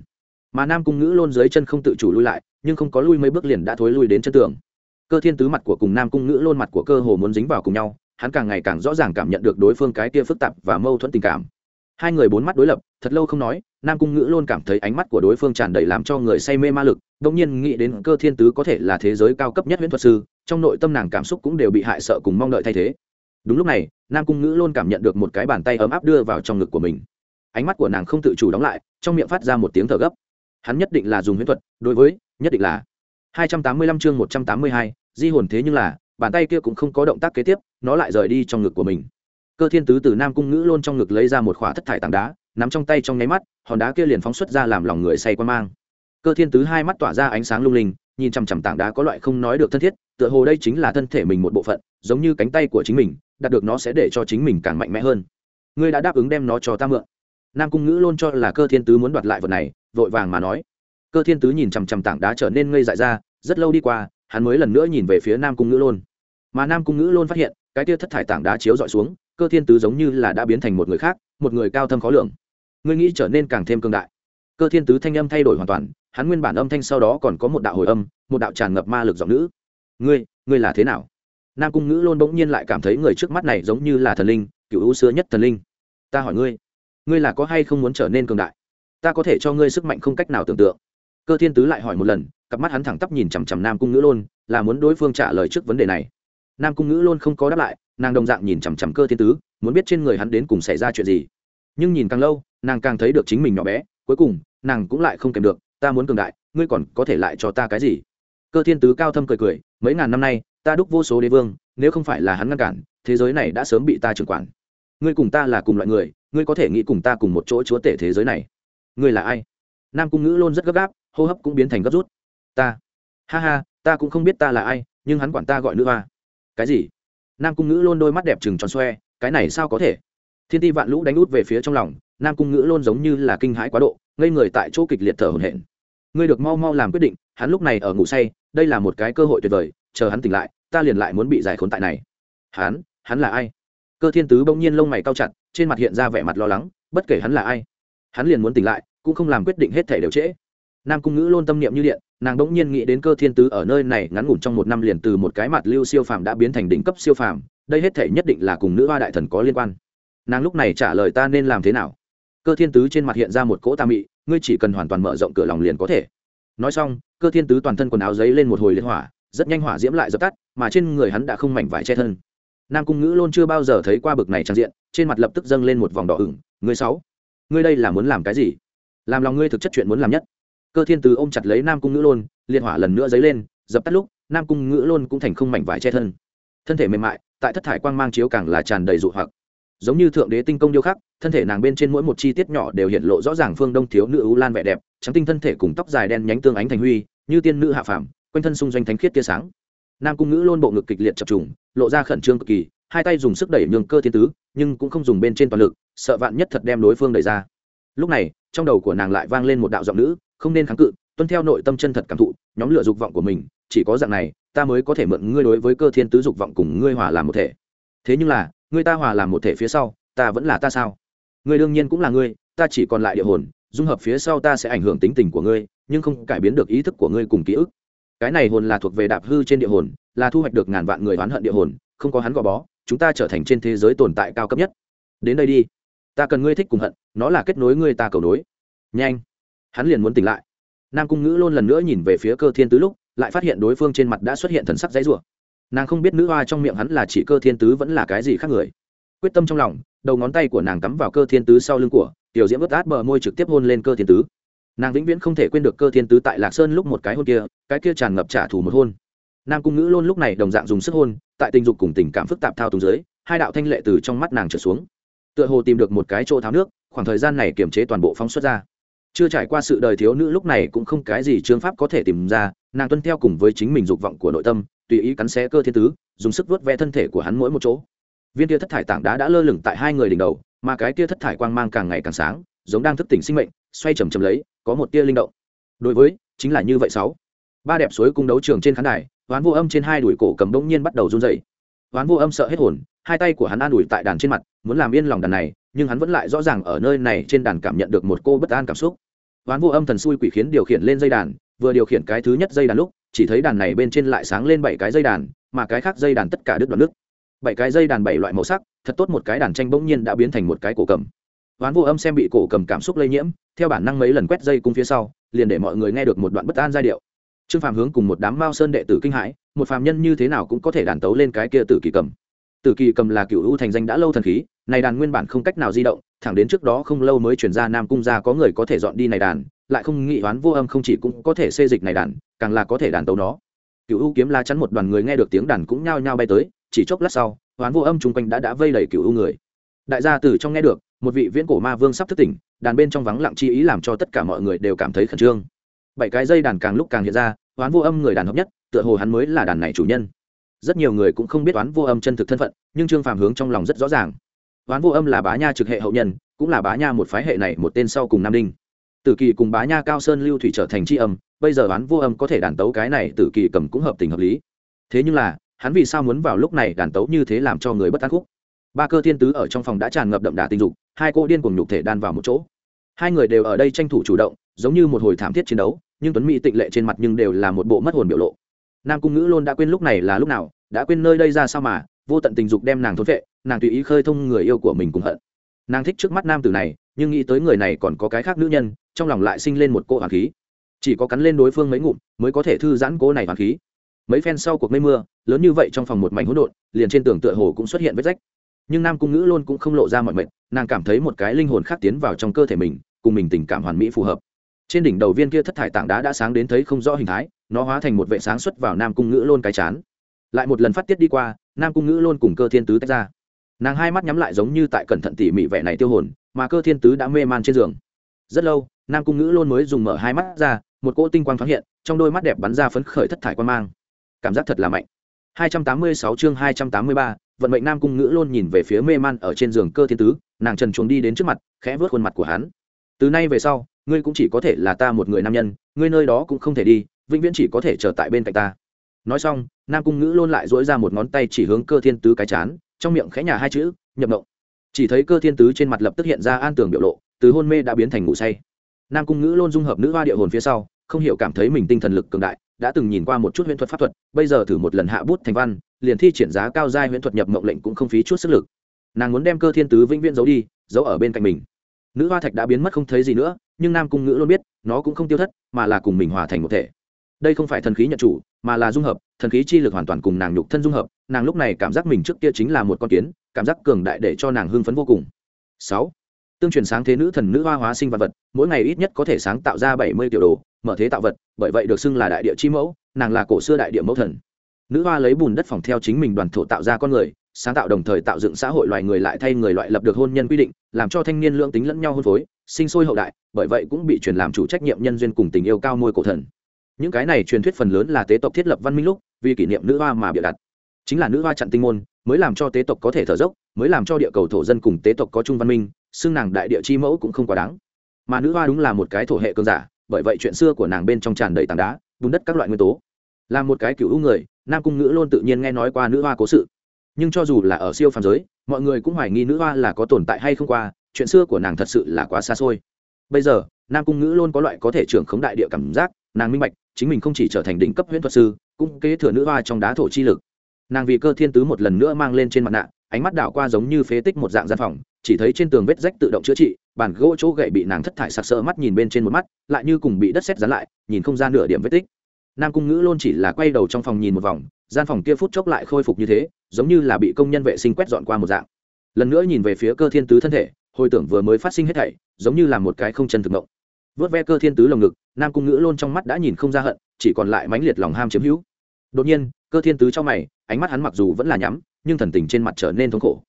mà nam cung ngữ lôn dưới chân không tự chủ lui lại, nhưng không có lui mấy bước liền đã thối lui đến chân tường. Cơ thiên tứ mặt của cùng nam cung ngữ lôn mặt của cơ hồ muốn dính vào cùng nhau, hắn càng ngày càng rõ ràng cảm nhận được đối phương cái kia phức tạp và mâu thuẫn tình cảm. Hai người bốn mắt đối lập, thật lâu không nói, nam cung ngữ luôn cảm thấy ánh mắt của đối phương tràn đầy làm cho người say mê ma lực đông nhiên nghĩ đến cơ thiên tứ có thể là thế giới cao cấp nhất huyễn thuật sư, trong nội tâm nàng cảm xúc cũng đều bị hại sợ cùng mong đợi thay thế. Đúng lúc này, nam cung ngữ luôn cảm nhận được một cái bàn tay ấm áp đưa vào trong ngực của mình. Ánh mắt của nàng không tự chủ đóng lại, trong miệng phát ra một tiếng thở gấp hắn nhất định là dùng huyễn thuật đối với nhất định là. 285 chương 182, di hồn thế nhưng là bàn tay kia cũng không có động tác kế tiếp nó lại rời đi trong ngực của mình. Cơ thiên tứ từ nam cung ngữ luôn trong ngực lấy ra một khỏa thất thải tảng đá nắm trong tay trong nháy mắt hòn đá kia liền phóng xuất ra làm lòng người say quan mang. Cơ thiên tứ hai mắt tỏa ra ánh sáng lung linh nhìn chằm chằm tảng đá có loại không nói được thân thiết tựa hồ đây chính là thân thể mình một bộ phận giống như cánh tay của chính mình đạt được nó sẽ để cho chính mình càng mạnh mẽ hơn. Ngươi đã đáp ứng đem nó cho ta mượn. Nam cung ngữ luôn cho là cơ thiên tứ muốn đoạt lại vật này vội vàng mà nói. Cơ thiên tứ nhìn chằm chằm tảng đá trở nên ngây dại ra, rất lâu đi qua, hắn mới lần nữa nhìn về phía nam cung ngữ Lôn. mà nam cung ngữ Lôn phát hiện, cái tia thất thải tảng đá chiếu dọi xuống, cơ thiên tứ giống như là đã biến thành một người khác, một người cao thâm khó lường. Ngươi nghĩ trở nên càng thêm cương đại. Cơ thiên tứ thanh âm thay đổi hoàn toàn, hắn nguyên bản âm thanh sau đó còn có một đạo hồi âm, một đạo tràn ngập ma lực giọng nữ. Ngươi ngươi là thế nào? Nam cung ngữ Lôn bỗng nhiên lại cảm thấy người trước mắt này giống như là thần linh, cựu ưu xưa nhất thần linh. Ta hỏi ngươi ngươi là có hay không muốn trở nên cường đại? Ta có thể cho ngươi sức mạnh không cách nào tưởng tượng. Cơ thiên tứ lại hỏi một lần cặp mắt hắn thẳng tắp nhìn chằm chằm nam cung ngữ Lôn, là muốn đối phương trả lời trước vấn đề này. Nam cung ngữ Lôn không có đáp lại nàng đồng dạng nhìn chằm chằm cơ thiên tứ muốn biết trên người hắn đến cùng xảy ra chuyện gì. Nhưng nhìn càng lâu nàng càng thấy được chính mình nhỏ bé cuối cùng nàng cũng lại không kèm được ta muốn cường đại ngươi còn có thể lại cho ta cái gì? Cơ thiên tứ cao thâm cười cười mấy ngàn năm nay ta đúc vô số đế vương nếu không phải là hắn ngăn cản thế giới này đã sớm bị ta trưởng quản. Ngươi cùng ta là cùng loại người ngươi có thể nghĩ cùng ta cùng một chỗ chúa tể thế giới này ngươi là ai? Nam cung ngữ luôn rất gấp gáp, hô hấp cũng biến thành gấp rút. Ta. Ha ha, ta cũng không biết ta là ai, nhưng hắn quản ta gọi nữ hoa. Cái gì? Nam cung ngữ luôn đôi mắt đẹp trừng tròn xoe, cái này sao có thể? Thiên ti vạn lũ đánh út về phía trong lòng, nam cung ngữ luôn giống như là kinh hãi quá độ, ngây người tại chỗ kịch liệt thở hổn hển. Ngươi được mau mau làm quyết định, hắn lúc này ở ngủ say, đây là một cái cơ hội tuyệt vời, chờ hắn tỉnh lại, ta liền lại muốn bị giải khốn tại này. Hắn hắn là ai? Cơ thiên tứ bỗng nhiên lông mày cao chặt, trên mặt hiện ra vẻ mặt lo lắng, bất kể hắn là ai hắn liền muốn tỉnh lại, cũng không làm quyết định hết thể đều trễ. Nam cung ngữ luôn tâm niệm như điện, nàng đ ỗ n g nhiên nghĩ đến cơ thiên tứ ở nơi này ngắn ngủn trong một năm liền từ một cái mặt lưu siêu phàm đã biến thành đỉnh cấp siêu phàm, đây hết thể nhất định là cùng nữ hoa đại thần có liên quan. Nàng lúc này trả lời ta nên làm thế nào? Cơ thiên tứ trên mặt hiện ra một cỗ tà mị, ngươi chỉ cần hoàn toàn mở rộng cửa lòng liền có thể. Nói xong, cơ thiên tứ toàn thân quần áo giấy lên một hồi liên hỏa, rất nhanh hỏa diễm lại dập tắt, mà trên người hắn đã không mảnh vải che thân. Nam cung ngữ luôn chưa bao giờ thấy qua bực này trang diện, trên mặt lập tức dâng lên một vòng đỏ ửng. Ngươi sáu ngươi đây là muốn làm cái gì? Làm lòng ngươi thực chất chuyện muốn làm nhất. Cơ thiên từ ôm chặt lấy nam cung ngữ lôn liên hỏa lần nữa dấy lên, dập tắt lúc, nam cung ngữ lôn cũng thành không mảnh vải che thân. Thân thể mềm mại, tại thất thải quang mang chiếu càng là tràn đầy dụ hoặc. Giống như thượng đế tinh công điêu khắc, thân thể nàng bên trên mỗi một chi tiết nhỏ đều hiện lộ rõ ràng phương đông thiếu nữ ưu lan vẻ đẹp, trắng tinh thân thể cùng tóc dài đen nhánh tương ánh thành huy, như tiên nữ hạ phàm, quanh thân xung doanh thánh khiết tia sáng. Nam cung ngữ lôn bộ ngực kịch liệt chập trùng, lộ ra khẩn trương cực kỳ hai tay dùng sức đẩy nhường cơ thiên tứ, nhưng cũng không dùng bên trên toàn lực, sợ vạn nhất thật đem đối phương đẩy ra. Lúc này, trong đầu của nàng lại vang lên một đạo giọng nữ, không nên kháng cự, tuân theo nội tâm chân thật cảm thụ, nhóm lửa dục vọng của mình, chỉ có dạng này, ta mới có thể mượn ngươi đối với cơ thiên tứ dục vọng cùng ngươi hòa làm một thể. Thế nhưng là, ngươi ta hòa làm một thể phía sau, ta vẫn là ta sao? Ngươi đương nhiên cũng là ngươi, ta chỉ còn lại địa hồn, dung hợp phía sau ta sẽ ảnh hưởng tính tình của ngươi, nhưng không cải biến được ý thức của ngươi cùng ký ức. Cái này hồn là thuộc về đạp hư trên địa hồn, là thu hoạch được ngàn vạn người oán hận địa hồn, không có hắn gò bó chúng ta trở thành trên thế giới tồn tại cao cấp nhất. Đến đây đi. Ta cần ngươi thích cùng hận, nó là kết nối ngươi ta cầu nối. Nhanh. Hắn liền muốn tỉnh lại. Nam cung ngữ luôn lần nữa nhìn về phía cơ thiên tứ lúc, lại phát hiện đối phương trên mặt đã xuất hiện thần sắc dãy rủa. Nàng không biết nữ hoa trong miệng hắn là chỉ cơ thiên tứ vẫn là cái gì khác người. Quyết tâm trong lòng, đầu ngón tay của nàng cắm vào cơ thiên tứ sau lưng của, tiểu diễm ướt át bờ môi trực tiếp hôn lên cơ thiên tứ. Nàng vĩnh viễn không thể quên được cơ thiên tứ tại lạc sơn lúc một cái hôn kia, cái kia tràn ngập trả thù một hôn nam cung ngữ luôn lúc này đồng dạng dùng sức hôn, tại tình dục cùng tình cảm phức tạp thao túng dưới, hai đạo thanh lệ từ trong mắt nàng trở xuống. Tựa hồ tìm được một cái chỗ tháo nước, khoảng thời gian này kiềm chế toàn bộ phóng xuất ra. Chưa trải qua sự đời thiếu nữ lúc này cũng không cái gì chương pháp có thể tìm ra, nàng tuân theo cùng với chính mình dục vọng của nội tâm, tùy ý cắn xé cơ thiên tứ, dùng sức vớt ve thân thể của hắn mỗi một chỗ. Viên kia thất thải tảng đá đã lơ lửng tại hai người đỉnh đầu, mà cái kia thất thải quang mang càng ngày càng sáng, giống đang thức tỉnh sinh mệnh, xoay chầm chầm lấy, có một tia linh động. Đối với, chính là như vậy sáu. Ba đẹp suối cung đấu trường trên khán đài hoán vô âm trên hai đùi cổ cầm bỗng nhiên bắt đầu run rẩy. hoán vô âm sợ hết hồn, hai tay của hắn an ủi tại đàn trên mặt, muốn làm yên lòng đàn này, nhưng hắn vẫn lại rõ ràng ở nơi này trên đàn cảm nhận được một cô bất an cảm xúc. Hoán vô âm thần xui quỷ khiến điều khiển lên dây đàn, vừa điều khiển cái thứ nhất dây đàn lúc, chỉ thấy đàn này bên trên lại sáng lên bảy cái dây đàn, mà cái khác dây đàn tất cả đứt đoạn nước. Bảy cái dây đàn bảy loại màu sắc, thật tốt một cái đàn tranh bỗng nhiên đã biến thành một cái cổ cầm. Hoán vô âm xem bị cổ cầm cảm xúc lây nhiễm, theo bản năng mấy lần quét dây cung phía sau, liền để mọi người nghe được một đoạn bất an giai điệu trương phàm hướng cùng một đám mao sơn đệ tử kinh hãi, một phàm nhân như thế nào cũng có thể đàn tấu lên cái kia tử kỳ cầm. Tử kỳ cầm là cựu u thành danh đã lâu thần khí, này đàn nguyên bản không cách nào di động, thẳng đến trước đó không lâu mới chuyển ra nam cung ra có người có thể dọn đi này đàn, lại không nghị hoán vô âm không chỉ cũng có thể xê dịch này đàn, càng là có thể đàn tấu nó. Cựu u kiếm la chắn một đoàn người nghe được tiếng đàn cũng nhao nhao bay tới, chỉ chốc lát sau hoán vô âm chung quanh đã đã vây đầy cựu u người. Đại gia từ trong nghe được, một vị viễn cổ ma vương sắp thức tỉnh, đàn bên trong vắng lặng chi ý làm cho tất cả mọi người đều cảm thấy khẩn trương bảy cái dây đàn càng lúc càng hiện ra oán vô âm người đàn hợp nhất, tựa hồ hắn mới là đàn này chủ nhân. Rất nhiều người cũng không biết oán vô âm chân thực thân phận, nhưng trương phàm hướng trong lòng rất rõ ràng. Oán vô âm là bá nha trực hệ hậu nhân, cũng là bá nha một phái hệ này một tên sau cùng nam đinh. Tử kỳ cùng bá nha cao sơn lưu thủy trở thành tri âm, bây giờ oán vô âm có thể đàn tấu cái này tử kỳ cầm cũng hợp tình hợp lý. Thế nhưng là, hắn vì sao muốn vào lúc này đàn tấu như thế làm cho người bất an khúc? Ba cơ thiên tứ ở trong phòng đã tràn ngập đậm đà tình dục, hai cô điên cùng nhục thể đan vào một chỗ. Hai người đều ở đây tranh thủ chủ động giống như một hồi thảm thiết chiến đấu, nhưng tuấn mỹ tịnh lệ trên mặt nhưng đều là một bộ mất hồn biểu lộ. Nam cung ngữ luôn đã quên lúc này là lúc nào, đã quên nơi đây ra sao mà, vô tận tình dục đem nàng thốn vệ nàng tùy ý khơi thông người yêu của mình cùng hận. Nàng thích trước mắt nam tử này, nhưng nghĩ tới người này còn có cái khác nữ nhân, trong lòng lại sinh lên một cỗ hoàng khí. Chỉ có cắn lên đối phương mấy ngụm mới có thể thư giãn cỗ này hoàng khí. Mấy phen sau cuộc mây mưa, lớn như vậy trong phòng một mảnh hỗn độn, liền trên tường tựa hồ cũng xuất hiện vết rách. Nhưng nam cung ngữ luôn cũng không lộ ra mọi mệnh nàng cảm thấy một cái linh hồn khác tiến vào trong cơ thể mình, cùng mình tình cảm hoàn mỹ phù hợp trên đỉnh đầu viên kia thất thải tảng đá đã sáng đến thấy không rõ hình thái nó hóa thành một vệ sáng xuất vào nam cung ngữ lôn cái chán. Lại một lần phát tiết đi qua nam cung ngữ lôn cùng cơ thiên tứ tách ra. Nàng hai mắt nhắm lại giống như tại cẩn thận tỉ mỉ vẻ này tiêu hồn mà cơ thiên tứ đã mê man trên giường. Rất lâu nam cung ngữ lôn mới dùng mở hai mắt ra một cỗ tinh quang thoáng hiện trong đôi mắt đẹp bắn ra phấn khởi thất thải quan mang. Cảm giác thật là mạnh. 286 chương 283, vận mệnh nam cung ngữ lôn nhìn về phía mê man ở trên giường cơ thiên tứ nàng trần chuồng đi đến trước mặt khẽ vớt khuôn mặt của hắn. Từ nay về sau ngươi cũng chỉ có thể là ta một người nam nhân, ngươi nơi đó cũng không thể đi, vĩnh viễn chỉ có thể chờ tại bên cạnh ta. Nói xong, nam cung ngữ luôn lại dỗi ra một ngón tay chỉ hướng cơ thiên tứ cái chán, trong miệng khẽ nhà hai chữ, nhập mộng. Chỉ thấy cơ thiên tứ trên mặt lập tức hiện ra an tường biểu lộ, từ hôn mê đã biến thành ngủ say. Nam cung ngữ luôn dung hợp nữ hoa địa hồn phía sau, không hiểu cảm thấy mình tinh thần lực cường đại, đã từng nhìn qua một chút huyễn thuật pháp thuật, bây giờ thử một lần hạ bút thành văn, liền thi triển giá cao giai huyễn thuật nhập mộng lệnh cũng không phí chút sức lực. Nàng muốn đem cơ thiên tứ vĩnh viễn giấu đi, giấu ở bên cạnh mình. Nữ hoa thạch đã biến mất không thấy gì nữa nhưng nam cung ngữ luôn biết, nó cũng không tiêu thất, mà là cùng mình hòa thành một thể. Đây không phải thần khí nhận chủ, mà là dung hợp, thần khí chi lực hoàn toàn cùng nàng nhục thân dung hợp, nàng lúc này cảm giác mình trước kia chính là một con kiến, cảm giác cường đại để cho nàng hưng phấn vô cùng. Sáu, tương truyền sáng thế nữ thần nữ hoa hóa sinh vật vật, mỗi ngày ít nhất có thể sáng tạo ra bảy mươi tiểu đồ, mở thế tạo vật, bởi vậy được xưng là đại địa chi mẫu, nàng là cổ xưa đại địa mẫu thần. Nữ hoa lấy bùn đất phòng theo chính mình đoàn thổ tạo ra con người, sáng tạo đồng thời tạo dựng xã hội loài người lại thay người loại lập được hôn nhân quy định, làm cho thanh niên lưỡng tính lẫn nhau hôn phối sinh sôi hậu đại, bởi vậy cũng bị truyền làm chủ trách nhiệm nhân duyên cùng tình yêu cao môi cổ thần. Những cái này truyền thuyết phần lớn là tế tộc thiết lập văn minh lúc, vì kỷ niệm nữ hoa mà bịa đặt chính là nữ hoa chặn tinh môn, mới làm cho tế tộc có thể thở dốc, mới làm cho địa cầu thổ dân cùng tế tộc có chung văn minh, xưng nàng đại địa chi mẫu cũng không quá đáng. Mà nữ hoa đúng là một cái thổ hệ cơn giả, bởi vậy chuyện xưa của nàng bên trong tràn đầy tảng đá, bùn đất các loại nguyên tố. Là một cái cựu người, nam cung ngữ luôn tự nhiên nghe nói qua nữ hoa cố sự. Nhưng cho dù là ở siêu phàm giới, mọi người cũng hoài nghi nữ hoa là có tồn tại hay không qua chuyện xưa của nàng thật sự là quá xa xôi. Bây giờ, nam cung ngữ luôn có loại có thể trưởng khống đại địa cảm giác, nàng minh bạch, chính mình không chỉ trở thành đỉnh cấp huyễn thuật sư, cũng kế thừa nữ hoa trong đá thổ chi lực. Nàng vì cơ thiên tứ một lần nữa mang lên trên mặt nạ, ánh mắt đảo qua giống như phế tích một dạng gian phòng, chỉ thấy trên tường vết rách tự động chữa trị, bàn gỗ chỗ gậy bị nàng thất thải sặc sỡ mắt nhìn bên trên một mắt, lại như cùng bị đất xét dán lại, nhìn không ra nửa điểm vết tích. Nam cung ngữ luôn chỉ là quay đầu trong phòng nhìn một vòng, gian phòng kia phút chốc lại khôi phục như thế, giống như là bị công nhân vệ sinh quét dọn qua một dạng. Lần nữa nhìn về phía cơ thiên tứ thân thể hồi tưởng vừa mới phát sinh hết thảy, giống như là một cái không chân thực mộng. Vớt ve cơ thiên tứ lồng ngực, nam cung ngữ luôn trong mắt đã nhìn không ra hận, chỉ còn lại mãnh liệt lòng ham chiếm hữu. Đột nhiên, cơ thiên tứ trong mày, ánh mắt hắn mặc dù vẫn là nhắm, nhưng thần tình trên mặt trở nên thống khổ.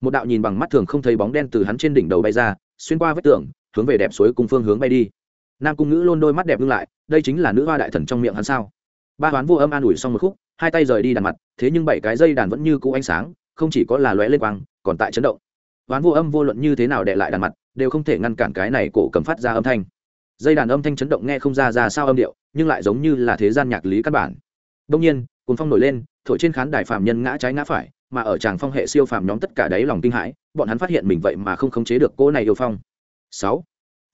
Một đạo nhìn bằng mắt thường không thấy bóng đen từ hắn trên đỉnh đầu bay ra, xuyên qua vách tường, hướng về đẹp suối cùng phương hướng bay đi. Nam cung ngữ luôn đôi mắt đẹp ngưng lại, đây chính là nữ hoa đại thần trong miệng hắn sao? Ba hoán vô âm an ủi xong một khúc, hai tay rời đi đàn mặt, thế nhưng bảy cái dây đàn vẫn như cũ ánh sáng, không chỉ có là lóe lên quang, còn tại chấn động oán vô âm vô luận như thế nào đệ lại đàn mặt, đều không thể ngăn cản cái này cổ cầm phát ra âm thanh. Dây đàn âm thanh chấn động nghe không ra ra sao âm điệu, nhưng lại giống như là thế gian nhạc lý căn bản. Đông nhiên cồn phong nổi lên, thổi trên khán đài phạm nhân ngã trái ngã phải, mà ở tràng phong hệ siêu phàm nhóm tất cả đáy lòng kinh hãi, bọn hắn phát hiện mình vậy mà không khống chế được cô này yêu phong. Sáu,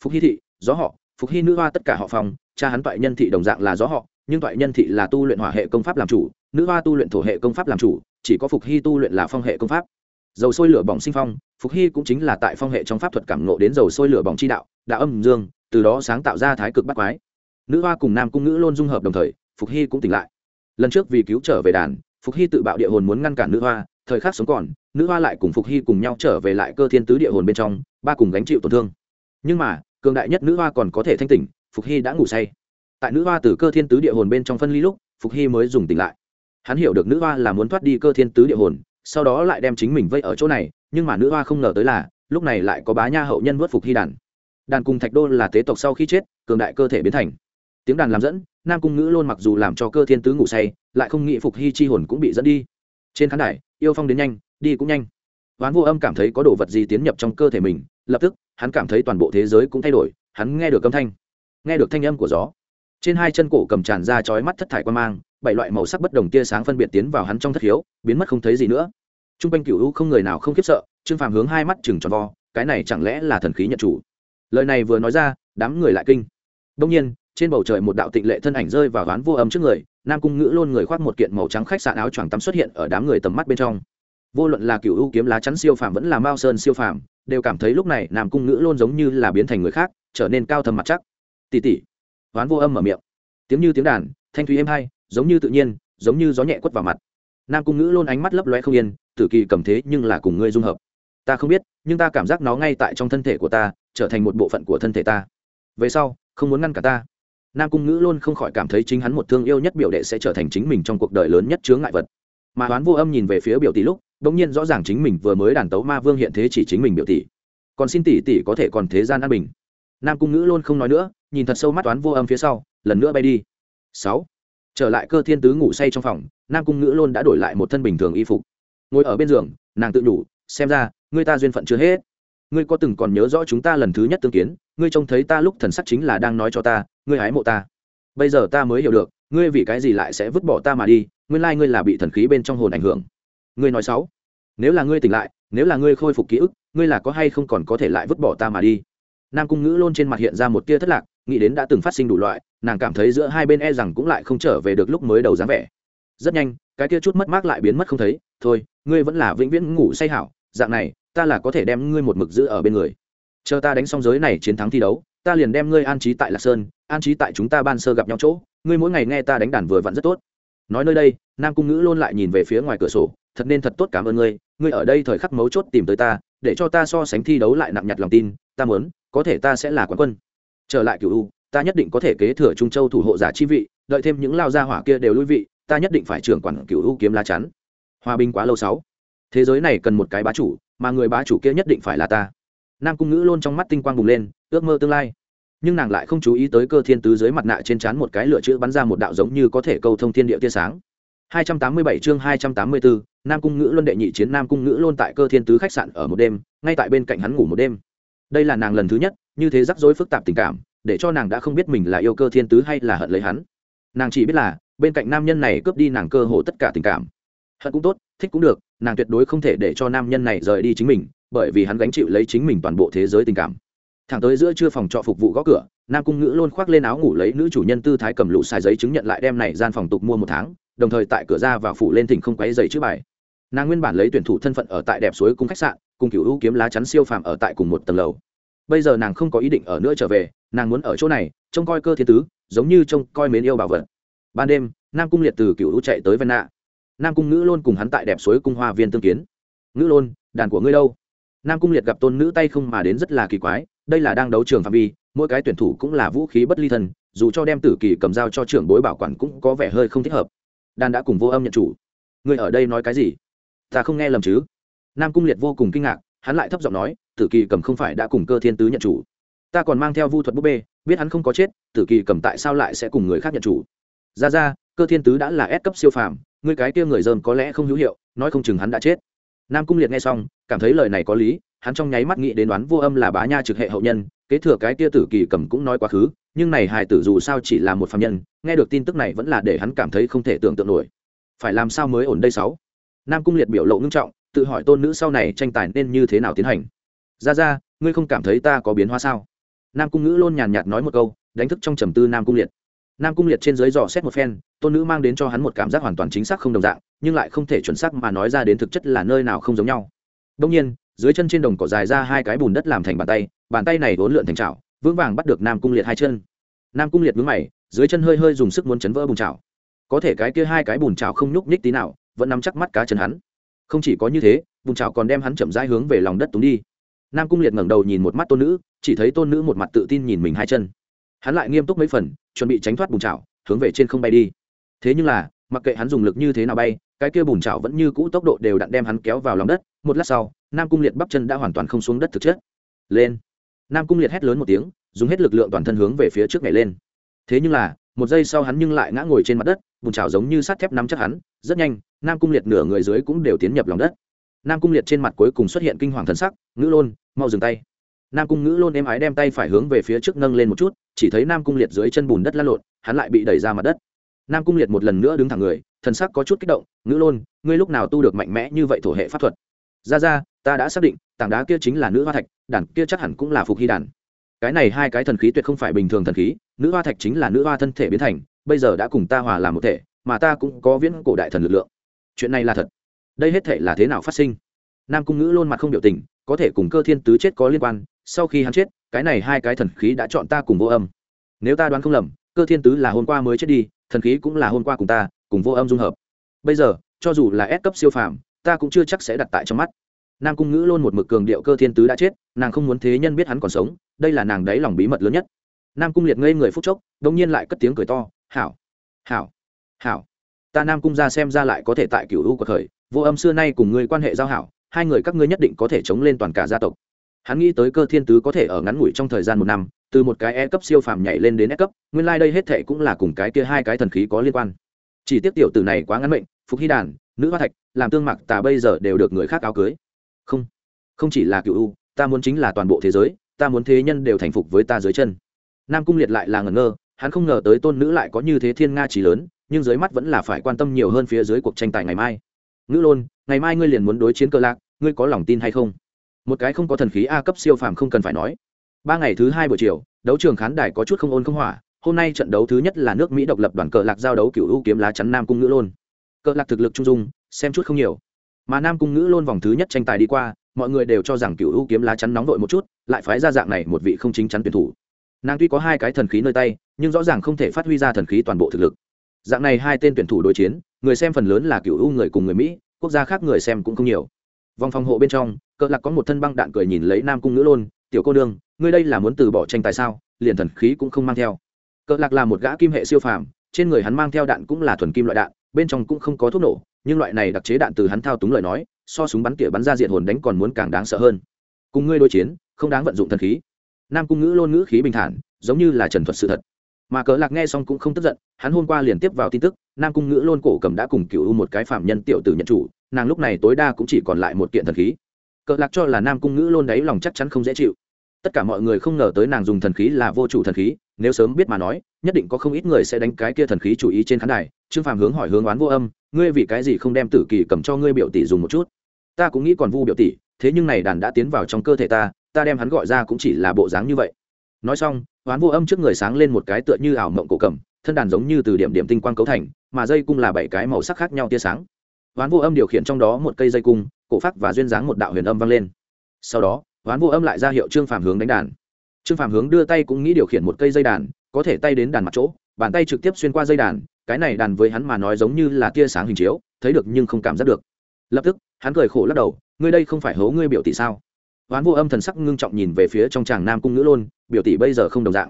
phục hy thị, gió họ, phục hy nữ hoa tất cả họ phong, cha hắn toại nhân thị đồng dạng là gió họ, nhưng toại nhân thị là tu luyện hỏa hệ công pháp làm chủ, nữ hoa tu luyện thổ hệ công pháp làm chủ, chỉ có phục hy tu luyện là phong hệ công pháp dầu sôi lửa bỏng sinh phong, phục hy cũng chính là tại phong hệ trong pháp thuật cảm ngộ đến dầu sôi lửa bỏng chi đạo đạo âm dương, từ đó sáng tạo ra thái cực bắt quái. Nữ hoa cùng nam cung nữ luôn dung hợp đồng thời, phục hy cũng tỉnh lại. Lần trước vì cứu trở về đàn, phục hy tự bạo địa hồn muốn ngăn cản nữ hoa, thời khắc sống còn, nữ hoa lại cùng phục hy cùng nhau trở về lại cơ thiên tứ địa hồn bên trong, ba cùng gánh chịu tổn thương. Nhưng mà, cường đại nhất nữ hoa còn có thể thanh tỉnh, phục hy đã ngủ say. Tại nữ hoa từ cơ thiên tứ địa hồn bên trong phân ly lúc, phục hy mới dùng tỉnh lại. Hắn hiểu được nữ hoa là muốn thoát đi cơ thiên tứ địa hồn sau đó lại đem chính mình vây ở chỗ này, nhưng mà nữ hoa không ngờ tới là, lúc này lại có bá nha hậu nhân vớt phục hy đàn. Đàn cùng thạch đô là tế tộc sau khi chết, cường đại cơ thể biến thành. Tiếng đàn làm dẫn, nam cung ngữ luôn mặc dù làm cho cơ thiên tứ ngủ say, lại không nghĩ phục hy chi hồn cũng bị dẫn đi. Trên khán đài, yêu phong đến nhanh, đi cũng nhanh. Hoán vô âm cảm thấy có đồ vật gì tiến nhập trong cơ thể mình, lập tức, hắn cảm thấy toàn bộ thế giới cũng thay đổi, hắn nghe được âm thanh. Nghe được thanh âm của gió. Trên hai chân cổ cầm tràn ra chói mắt thất thải quan mang bảy loại màu sắc bất đồng tia sáng phân biệt tiến vào hắn trong thất hiếu biến mất không thấy gì nữa. T r u n g quanh cựu u không người nào không khiếp sợ, trương phàm hướng hai mắt chừng tròn vo, cái này chẳng lẽ là thần khí nhận chủ? Lời này vừa nói ra, đám người lại kinh. Đông nhiên, trên bầu trời một đạo tịnh lệ thân ảnh rơi vào ván vô âm trước người, nam cung ngữ luôn người khoác một kiện màu trắng khách sạn áo choàng tắm xuất hiện ở đám người tầm mắt bên trong. Vô luận là cựu u kiếm lá chắn siêu phàm vẫn là mao sơn siêu phàm, đều cảm thấy lúc này nam cung ngữ luôn giống như là biến thành người khác, trở nên cao thầm mặt chắc. Tỉ tỉ ván vô âm mở miệng. Tiếng như tiếng đàn, thanh thúy êm hay giống như tự nhiên, giống như gió nhẹ quất vào mặt. Nam cung ngữ luôn ánh mắt lấp loe không yên, tử kỳ cầm thế nhưng là cùng ngươi dung hợp. Ta không biết, nhưng ta cảm giác nó ngay tại trong thân thể của ta, trở thành một bộ phận của thân thể ta. Về sau, không muốn ngăn cả ta. Nam cung ngữ luôn không khỏi cảm thấy chính hắn một thương yêu nhất biểu đệ sẽ trở thành chính mình trong cuộc đời lớn nhất chướng ngại vật. Mà hoán vô âm nhìn về phía biểu tỷ lúc đ ỗ n g nhiên rõ ràng chính mình vừa mới đàn tấu ma vương hiện thế chỉ chính mình biểu tỷ. Còn xin tỷ tỷ có thể còn thế gian an bình. Nam cung ngữ luôn không nói nữa, nhìn thật sâu mắt toán vô âm phía sau, lần nữa bay đi. Sáu trở lại cơ thiên tứ ngủ say trong phòng, nam cung ngữ luôn đã đổi lại một thân bình thường y phục. Ngồi ở bên giường, nàng tự đủ, xem ra, ngươi ta duyên phận chưa hết. Ngươi có từng còn nhớ rõ chúng ta lần thứ nhất tương kiến, ngươi trông thấy ta lúc thần sắc chính là đang nói cho ta, ngươi hái mộ ta. Bây giờ ta mới hiểu được, ngươi vì cái gì lại sẽ vứt bỏ ta mà đi, nguyên lai ngươi là bị thần khí bên trong hồn ảnh hưởng. Ngươi nói sáu nếu là ngươi tỉnh lại, nếu là ngươi khôi phục ký ức, ngươi là có hay không còn có thể lại vứt bỏ ta mà đi? Nam cung ngữ luôn trên mặt hiện ra một tia thất lạc nghĩ đến đã từng phát sinh đủ loại, nàng cảm thấy giữa hai bên e rằng cũng lại không trở về được lúc mới đầu dáng vẻ. Rất nhanh, cái kia chút mất mát lại biến mất không thấy, thôi, ngươi vẫn là vĩnh viễn ngủ say hảo, dạng này, ta là có thể đem ngươi một mực giữ ở bên người. Chờ ta đánh xong giới này chiến thắng thi đấu, ta liền đem ngươi an trí tại lạc sơn, an trí tại chúng ta ban sơ gặp nhau chỗ, ngươi mỗi ngày nghe ta đánh đàn vừa vặn rất tốt. Nói nơi đây, nam cung ngữ luôn lại nhìn về phía ngoài cửa sổ, thật nên thật tốt cảm ơn ngươi ngươi ở đây thời khắc mấu chốt tìm tới ta, để cho ta so sánh thi đấu lại nặng nhặt lòng tin, ta muốn, có thể ta sẽ là quán quân trở lại cựu u ta nhất định có thể kế thừa trung châu thủ hộ giả chi vị đợi thêm những lao gia hỏa kia đều lui vị ta nhất định phải trưởng quản cựu u kiếm lá chắn. Hòa bình quá lâu sáu. Thế giới này cần một cái bá chủ mà người bá chủ kia nhất định phải là ta. Nam cung ngữ luôn trong mắt tinh quang bùng lên ước mơ tương lai. Nhưng nàng lại không chú ý tới cơ thiên tứ dưới mặt nạ trên trán một cái lửa chữ bắn ra một đạo giống như có thể câu thông thiên địa tia sáng. 287 chương 284, Nam cung ngữ luân đệ nhị chiến Nam cung ngữ luôn tại cơ thiên tứ khách sạn ở một đêm, ngay tại bên cạnh hắn ngủ một đêm. Đây là nàng lần thứ nhất, như thế rắc rối phức tạp tình cảm, để cho nàng đã không biết mình là yêu cơ thiên tứ hay là hận lấy hắn. Nàng chỉ biết là, bên cạnh nam nhân này cướp đi nàng cơ hồ tất cả tình cảm. Hận cũng tốt, thích cũng được, nàng tuyệt đối không thể để cho nam nhân này rời đi chính mình, bởi vì hắn gánh chịu lấy chính mình toàn bộ thế giới tình cảm thẳng tới giữa trưa phòng trọ phục vụ gõ cửa nam cung ngữ luôn khoác lên áo ngủ lấy nữ chủ nhân tư thái cầm lụ xài giấy chứng nhận lại đem này gian phòng tục mua một tháng đồng thời tại cửa ra và phủ lên thỉnh không quấy giày chữ bài nàng nguyên bản lấy tuyển thủ thân phận ở tại đẹp suối cung khách sạn cùng cựu ưu kiếm lá chắn siêu phàm ở tại cùng một tầng lầu bây giờ nàng không có ý định ở nữa trở về, nàng muốn ở chỗ này, trông coi cơ thiên tứ, giống như trông coi mến yêu bảo vật. Ban đêm, nam cung liệt từ cựu lũ chạy tới vân nạ. Nam cung ngữ luôn cùng hắn tại đẹp suối cung hoa viên tương kiến. Ngữ luôn đàn của ngươi đâu? Nam cung liệt gặp tôn nữ tay không mà đến rất là kỳ quái, đây là đang đấu trường phạm vi, mỗi cái tuyển thủ cũng là vũ khí bất ly thân, dù cho đem tử kỳ cầm dao cho trưởng bối bảo quản cũng có vẻ hơi không thích hợp. Đàn đã cùng vô âm nhận chủ. Người ở đây nói cái gì? Ta không nghe lầm chứ. Nam cung liệt vô cùng kinh ngạc, hắn lại thấp giọng nói tử kỳ cầm không phải đã cùng cơ thiên tứ nhận chủ. Ta còn mang theo vu thuật búp bê, biết hắn không có chết, tử kỳ cầm tại sao lại sẽ cùng người khác nhận chủ? Ra ra, cơ thiên tứ đã là ép cấp siêu phàm người cái kia người dơm có lẽ không hữu hiệu, nói không chừng hắn đã chết. Nam cung liệt nghe xong, cảm thấy lời này có lý, hắn trong nháy mắt nghĩ đến đoán vô âm là bá nha trực hệ hậu nhân, kế thừa cái kia tử kỳ cầm cũng nói quá khứ, nhưng này hài tử dù sao chỉ là một phạm nhân, nghe được tin tức này vẫn là để hắn cảm thấy không thể tưởng tượng nổi. Phải làm sao mới ổn đây sáu? Nam cung liệt biểu lộ ngưng trọng, tự hỏi tôn nữ sau này tranh tài nên như thế nào tiến hành ra ra, ngươi không cảm thấy ta có biến hóa sao? Nam cung ngữ luôn nhàn nhạt nói một câu, đánh thức trong trầm tư nam cung liệt. Nam cung liệt trên dưới dò xét một phen, tôn nữ mang đến cho hắn một cảm giác hoàn toàn chính xác không đồng dạng, nhưng lại không thể chuẩn xác mà nói ra đến thực chất là nơi nào không giống nhau. Đông nhiên, dưới chân trên đồng cỏ dài ra hai cái bùn đất làm thành bàn tay bàn tay này vốn lượn thành chảo, vững vàng bắt được nam cung liệt hai chân. Nam cung liệt vướng mày, dưới chân hơi hơi dùng sức muốn chấn vỡ bùn chảo. Có thể cái kia hai cái bùn chảo không nhúc nhích tí nào, vẫn nắm chắc mắt cá chân hắn. Không chỉ có như thế, bùn chảo còn đem hắn chậm rãi hướng về lòng đất túng đi nam cung liệt ngẩng đầu nhìn một mắt tôn nữ, chỉ thấy tôn nữ một mặt tự tin nhìn mình hai chân. Hắn lại nghiêm túc mấy phần, chuẩn bị tránh thoát bùn chảo, hướng về trên không bay đi. Thế nhưng là, mặc kệ hắn dùng lực như thế nào bay, cái kia bùn chảo vẫn như cũ tốc độ đều đặn đem hắn kéo vào lòng đất. Một lát sau, nam cung liệt bắp chân đã hoàn toàn không xuống đất thực chất. Lên. Nam cung liệt hét lớn một tiếng, dùng hết lực lượng toàn thân hướng về phía trước nhảy lên. Thế nhưng là, một giây sau hắn nhưng lại ngã ngồi trên mặt đất, bùn trào giống như sắt thép nắm chắc hắn, rất nhanh, nam cung liệt nửa người dưới cũng đều tiến nhập lòng đất. Nam cung liệt trên mặt cuối cùng xuất hiện kinh hoàng thần sắc, ngữ lôn mau dừng tay. Nam cung ngữ lôn êm ái đem tay phải hướng về phía trước nâng lên một chút, chỉ thấy nam cung liệt dưới chân bùn đất lăn lộn, hắn lại bị đẩy ra mặt đất. Nam cung liệt một lần nữa đứng thẳng người, thần sắc có chút kích động, ngữ lôn, ngươi lúc nào tu được mạnh mẽ như vậy thổ hệ pháp thuật? Ra ra, ta đã xác định, tảng đá kia chính là nữ hoa thạch, đàn kia chắc hẳn cũng là phục hy đàn. Cái này hai cái thần khí tuyệt không phải bình thường thần khí, nữ hoa thạch chính là nữ hoa thân thể biến thành, bây giờ đã cùng ta hòa làm một thể, mà ta cũng có viễn cổ đại thần lực lượng. Chuyện này là thật. Đây hết thể là thế nào phát sinh? Nam cung ngữ luôn mặt không biểu tình có thể cùng cơ thiên tứ chết có liên quan, sau khi hắn chết, cái này hai cái thần khí đã chọn ta cùng vô âm. Nếu ta đoán không lầm, cơ thiên tứ là hôm qua mới chết đi, thần khí cũng là hôm qua cùng ta, cùng vô âm dung hợp. Bây giờ, cho dù là ép cấp siêu phàm, ta cũng chưa chắc sẽ đặt tại trong mắt. Nam cung ngữ luôn một mực cường điệu cơ thiên tứ đã chết, nàng không muốn thế nhân biết hắn còn sống, đây là nàng đáy lòng bí mật lớn nhất. Nam cung liệt ngây người phút chốc đông nhiên lại cất tiếng cười to, hảo hảo hảo. Ta nam cung ra xem ra lại có thể tại cựu u của khởi vô âm xưa nay cùng ngươi quan hệ giao hảo hai người các ngươi nhất định có thể chống lên toàn cả gia tộc. Hắn nghĩ tới cơ thiên tứ có thể ở ngắn ngủi trong thời gian một năm, từ một cái e cấp siêu phàm nhảy lên đến e cấp, nguyên lai、like、đây hết thệ cũng là cùng cái kia hai cái thần khí có liên quan. Chỉ tiếc tiểu tử này quá ngắn mệnh, phục hy đàn, nữ hoa thạch, làm tương mặc tà bây giờ đều được người khác áo cưới. Không không chỉ là cựu u, ta muốn chính là toàn bộ thế giới, ta muốn thế nhân đều thành phục với ta dưới chân. Nam cung liệt lại là ngẩn ngơ, hắn không ngờ tới tôn nữ lại có như thế thiên nga trí lớn, nhưng dưới mắt vẫn là phải quan tâm nhiều hơn phía dưới cuộc tranh tài ngày mai. Ngữ lôn ngày mai ngươi liền muốn đối chiến cơ lạc, ngươi có lòng tin hay không? Một cái không có thần khí a cấp siêu phàm không cần phải nói. Ba ngày thứ hai buổi chiều, đấu trường khán đài có chút không ôn không hỏa hôm nay trận đấu thứ nhất là nước mỹ độc lập đoàn cờ lạc giao đấu cựu ưu kiếm lá chắn nam cung ngữ lôn. Cờ lạc thực lực trung dung, xem chút không nhiều. Mà nam cung ngữ lôn vòng thứ nhất tranh tài đi qua, mọi người đều cho rằng cựu u kiếm lá chắn nóng vội một chút, lại phái ra dạng này một vị không chính chắn tuyển thủ. Nàng tuy có hai cái thần khí nơi tay, nhưng rõ ràng không thể phát huy ra thần khí toàn bộ thực lực. Dạng này hai tên tuyển thủ đối chiến, người xem phần lớn là cựu u người cùng người mỹ quốc gia khác người xem cũng không nhiều. Vòng phòng hộ bên trong cỡ lạc có một thân băng đạn cười nhìn lấy nam cung ngữ lôn, tiểu cô đương ngươi đây là muốn từ bỏ tranh tài sao? Liền thần khí cũng không mang theo. Cỡ lạc là một gã kim hệ siêu phàm, trên người hắn mang theo đạn cũng là thuần kim loại đạn, bên trong cũng không có thuốc nổ, nhưng loại này đặc chế đạn từ hắn thao túng lời nói, so súng bắn tỉa bắn ra diện hồn đánh còn muốn càng đáng sợ hơn. Cùng ngươi đối chiến, không đáng vận dụng thần khí. Nam cung ngữ lôn ngữ khí bình thản, giống như là trần thuật sự thật mà cỡ lạc nghe xong cũng không tức giận, hắn hôm qua liền tiếp vào tin tức, nam cung ngữ lôn cổ cầm đã cùng cựu một cái phạm nhân tiểu tử nhận chủ, nàng lúc này tối đa cũng chỉ còn lại một kiện thần khí. Cỡ lạc cho là nam cung ngữ lôn đấy lòng chắc chắn không dễ chịu. Tất cả mọi người không ngờ tới nàng dùng thần khí là vô chủ thần khí, nếu sớm biết mà nói, nhất định có không ít người sẽ đánh cái kia thần khí chủ ý trên khán đài. Trương phàm hướng hỏi hướng oán vô âm, ngươi vì cái gì không đem tử kỳ cầm cho ngươi biểu tỷ dùng một chút? Ta cũng nghĩ còn vu biểu tỷ, thế nhưng này đàn đã tiến vào trong cơ thể ta ta đem hắn gọi ra cũng chỉ là bộ dáng như vậy. Nói xong oán vô âm trước người sáng lên một cái tựa như ảo mộng cổ cầm, thân đàn giống như từ điểm điểm tinh quang cấu thành, mà dây cung là bảy cái màu sắc khác nhau tia sáng. Oán vô âm điều khiển trong đó một cây dây cung, cổ phát và duyên dáng một đạo huyền âm vang lên. Sau đó oán vô âm lại ra hiệu trương phàm hướng đánh đàn. Trương phàm hướng đưa tay cũng nghĩ điều khiển một cây dây đàn, có thể tay đến đàn mặt chỗ, bàn tay trực tiếp xuyên qua dây đàn, cái này đàn với hắn mà nói giống như là tia sáng hình chiếu, thấy được nhưng không cảm giác được. Lập tức, hắn cười khổ lắc đầu, ngươi đây không phải hố ngươi biểu tỷ sao? Hoán vô âm thần sắc ngưng trọng nhìn về phía trong tràng nam cung ngữ lôn biểu tỷ bây giờ không đồng dạng.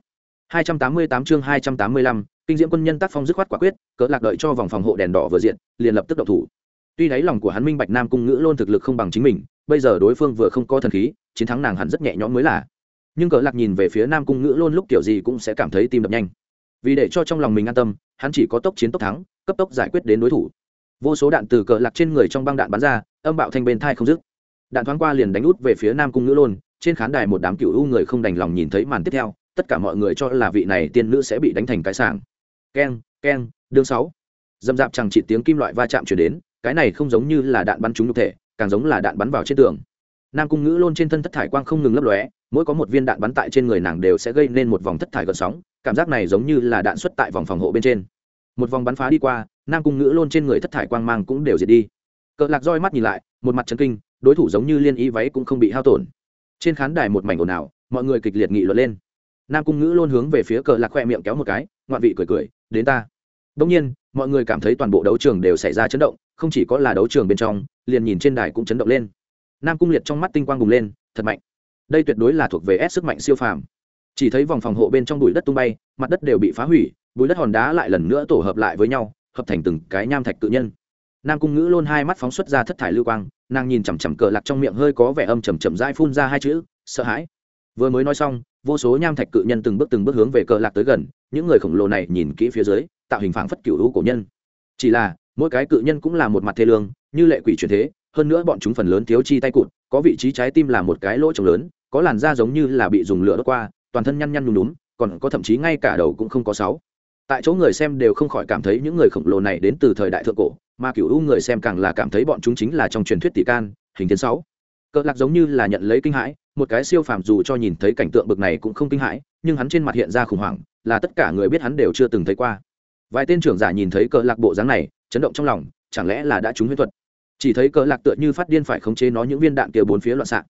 288 chương 285, kinh diễm quân nhân tác phong dứt khoát quả quyết cỡ lạc đợi cho vòng phòng hộ đèn đỏ vừa diện liền lập tức động thủ. Tuy đáy lòng của hắn minh bạch nam cung ngữ lôn thực lực không bằng chính mình bây giờ đối phương vừa không có thần khí chiến thắng nàng hẳn rất nhẹ nhõm mới là. Nhưng cỡ lạc nhìn về phía nam cung ngữ lôn lúc kiểu gì cũng sẽ cảm thấy tim đập nhanh. Vì để cho trong lòng mình an tâm hắn chỉ có tốc chiến tốc thắng cấp tốc giải quyết đến đối thủ. Vô số đạn từ cỡ lạc trên người trong băng đạn bắn ra âm bạo thanh bên thai không dứt đạn thoáng qua liền đánh út về phía nam cung nữ lôn, trên khán đài một đám cựu u người không đành lòng nhìn thấy màn tiếp theo, tất cả mọi người cho là vị này tiên nữ sẽ bị đánh thành cái sàng keng keng, đương sáu. Dâm dạp chẳng chỉ tiếng kim loại va chạm chuyển đến, cái này không giống như là đạn bắn trúng nhục thể, càng giống là đạn bắn vào trên tường. Nam cung ngữ lôn trên thân thất thải quang không ngừng lấp lóe, mỗi có một viên đạn bắn tại trên người nàng đều sẽ gây nên một vòng thất thải gợn sóng, cảm giác này giống như là đạn xuất tại vòng phòng hộ bên trên. Một vòng bắn phá đi qua, nam cung ngữ lôn trên người thất thải quang mang cũng đều diệt đi. Cỡ lạc roi mắt nhìn lại, một mặt chân kinh đối thủ giống như liên ý váy cũng không bị hao tổn. Trên khán đài một mảnh ồn ào, mọi người kịch liệt nghị luận lên. Nam cung ngữ luôn hướng về phía cờ lạc khoe miệng kéo một cái, ngoạn vị cười cười, đến ta. Đông nhiên, mọi người cảm thấy toàn bộ đấu trường đều xảy ra chấn động, không chỉ có là đấu trường bên trong, liền nhìn trên đài cũng chấn động lên. Nam cung liệt trong mắt tinh quang bùng lên, thật mạnh. Đây tuyệt đối là thuộc về S sức mạnh siêu phàm. Chỉ thấy vòng phòng hộ bên trong bụi đất tung bay, mặt đất đều bị phá hủy, bụi đất hòn đá lại lần nữa tổ hợp lại với nhau, hợp thành từng cái nham thạch tự nhân. Nam cung ngữ luôn hai mắt phóng xuất ra thất thải lưu quang nàng nhìn chằm chằm cờ lạc trong miệng hơi có vẻ âm chầm chầm dai phun ra hai chữ, sợ hãi. Vừa mới nói xong, vô số nham thạch cự nhân từng bước từng bước hướng về cờ lạc tới gần, những người khổng lồ này nhìn kỹ phía dưới, tạo hình phảng phất cựu hữu cổ nhân. Chỉ là, mỗi cái cự nhân cũng là một mặt thê lương, như lệ quỷ truyền thế, hơn nữa bọn chúng phần lớn thiếu chi tay cụt, có vị trí trái tim là một cái lỗ trồng lớn, có làn da giống như là bị dùng lửa đốt qua, toàn thân nhăn nhăn nhúm nhúm còn có thậm chí ngay cả đầu cũng không có sáu. Tại chỗ người xem đều không khỏi cảm thấy những người khổng lồ này đến từ thời đại thượng cổ mà cựu u người xem càng là cảm thấy bọn chúng chính là trong truyền thuyết tỷ can, hình thiên sáu. Cỡ lạc giống như là nhận lấy kinh hãi, một cái siêu phàm dù cho nhìn thấy cảnh tượng bực này cũng không kinh hãi, nhưng hắn trên mặt hiện ra khủng hoảng, là tất cả người biết hắn đều chưa từng thấy qua. Vài tên trưởng giả nhìn thấy cỡ lạc bộ dáng này, chấn động trong lòng, chẳng lẽ là đã trúng huyết thuật? Chỉ thấy cỡ lạc tựa như phát điên phải khống chế nó những viên đạn kia bốn phía loạn xạ.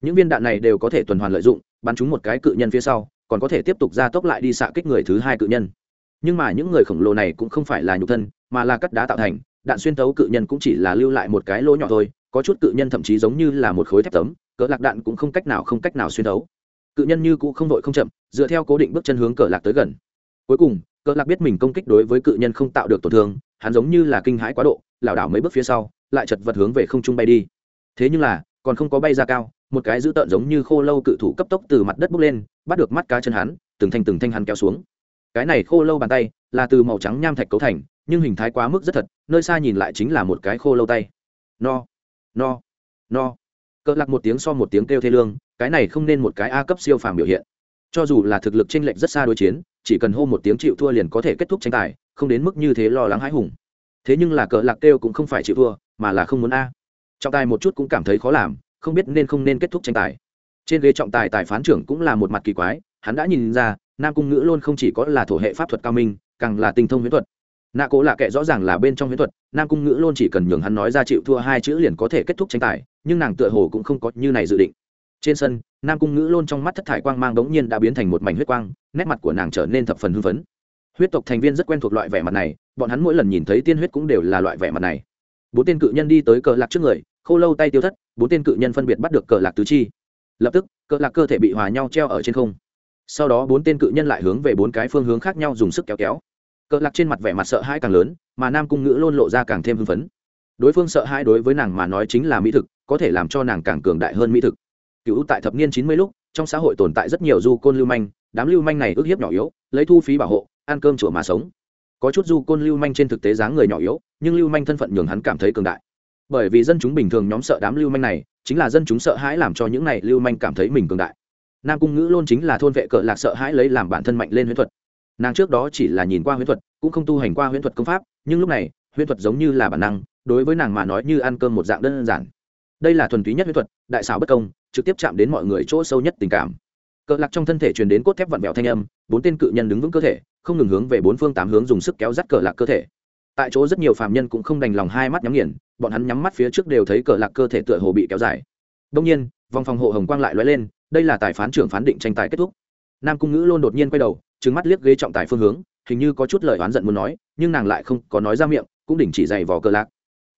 Những viên đạn này đều có thể tuần hoàn lợi dụng, bắn chúng một cái cự nhân phía sau, còn có thể tiếp tục ra tốc lại đi xạ kích người thứ hai cự nhân. Nhưng mà những người khổng lồ này cũng không phải là nhục thân, mà là cắt đá tạo thành đạn xuyên tấu cự nhân cũng chỉ là lưu lại một cái lỗ nhỏ thôi, có chút cự nhân thậm chí giống như là một khối thép tấm, cỡ lạc đạn cũng không cách nào không cách nào xuyên tấu. Cự nhân như cũ không đội không chậm, dựa theo cố định bước chân hướng cỡ lạc tới gần. Cuối cùng, cỡ lạc biết mình công kích đối với cự nhân không tạo được tổn thương, hắn giống như là kinh hãi quá độ, lảo đảo mấy bước phía sau, lại chật vật hướng về không trung bay đi. Thế nhưng là, còn không có bay ra cao, một cái dữ tợn giống như khô lâu cự thủ cấp tốc từ mặt đất bốc lên, bắt được mắt cá chân hắn, từng thanh từng thanh hắn kéo xuống. Cái này khô lâu bàn tay là từ màu trắng nham thạch cấu thành nhưng hình thái quá mức rất thật, nơi xa nhìn lại chính là một cái khô lâu tay. No no no. Cỡ lạc một tiếng so một tiếng kêu thê lương, cái này không nên một cái a cấp siêu phàm biểu hiện. Cho dù là thực lực t r ê n lệch rất xa đối chiến, chỉ cần hô một tiếng chịu thua liền có thể kết thúc tranh tài, không đến mức như thế lo lắng hãi hùng. Thế nhưng là cỡ lạc kêu cũng không phải chịu thua, mà là không muốn a. Trọng tài một chút cũng cảm thấy khó làm, không biết nên không nên kết thúc tranh tài. Trên ghế trọng tài tài phán trưởng cũng là một mặt kỳ quái, hắn đã nhìn ra, nam cung ngữ luôn không chỉ có là thổ hệ pháp thuật cao minh, càng là tinh thông huyễn thuật nạ cố lạ kệ rõ ràng là bên trong huyễn thuật, nam cung ngữ luôn chỉ cần nhường hắn nói ra chịu thua hai chữ liền có thể kết thúc tranh tài, nhưng nàng tựa hồ cũng không có như này dự định. Trên sân, nam cung ngữ luôn trong mắt thất thải quang mang đống nhiên đã biến thành một mảnh huyết quang, nét mặt của nàng trở nên thập phần hưng phấn. Huyết tộc thành viên rất quen thuộc loại vẻ mặt này, bọn hắn mỗi lần nhìn thấy tiên huyết cũng đều là loại vẻ mặt này. Bốn tên cự nhân đi tới cờ lạc trước người, khô lâu tay tiêu thất, bốn tên cự nhân phân biệt bắt được cờ lạc tứ chi. Lập tức, cờ lạc cơ thể bị hòa nhau treo ở trên không. Sau đó bốn tên cự nhân lại hướng về bốn cái phương hướng khác nhau dùng sức kéo kéo cỡ lạc trên mặt vẻ mặt sợ hãi càng lớn, mà nam cung ngữ luôn lộ ra càng thêm hưng phấn. Đối phương sợ hãi đối với nàng mà nói chính là mỹ thực, có thể làm cho nàng càng cường đại hơn mỹ thực. Cựu tại thập niên chín mươi lúc, trong xã hội tồn tại rất nhiều du côn lưu manh, đám lưu manh này ức hiếp nhỏ yếu, lấy thu phí bảo hộ, ăn cơm chùa mà sống. Có chút du côn lưu manh trên thực tế dáng người nhỏ yếu, nhưng lưu manh thân phận nhường hắn cảm thấy cường đại. Bởi vì dân chúng bình thường nhóm sợ đám lưu manh này, chính là dân chúng sợ hãi làm cho những này lưu manh cảm thấy mình cường đại. Nam cung ngữ luôn chính là thôn vệ cờ lạc sợ hãi lấy làm bản thân mạnh lên huyễn thuật nàng trước đó chỉ là nhìn qua huyễn thuật, cũng không tu hành qua huyễn thuật công pháp, nhưng lúc này, huyễn thuật giống như là bản năng, đối với nàng mà nói như ăn cơm một dạng đơn giản. Đây là thuần túy nhất huyễn thuật, đại xảo bất công, trực tiếp chạm đến mọi người chỗ sâu nhất tình cảm. Cỡ lạc trong thân thể truyền đến cốt thép vặn vẹo thanh âm, bốn tên cự nhân đứng vững cơ thể, không ngừng hướng về bốn phương tám hướng dùng sức kéo dắt cờ lạc cơ thể. Tại chỗ rất nhiều phàm nhân cũng không đành lòng hai mắt nhắm nghiền, bọn hắn nhắm mắt phía trước đều thấy cờ lạc cơ thể tựa hồ bị kéo dài. Đông nhiên, vòng phòng hộ hồng quang lại lóe lên, đây là tài phán trưởng phán định tranh tài kết thúc. Nam cung ngữ luôn đột nhiên quay đầu Trừng mắt liếc ghế trọng tài phương hướng, hình như có chút lời oán giận muốn nói, nhưng nàng lại không có nói ra miệng, cũng đỉnh chỉ dày vò cờ lạc.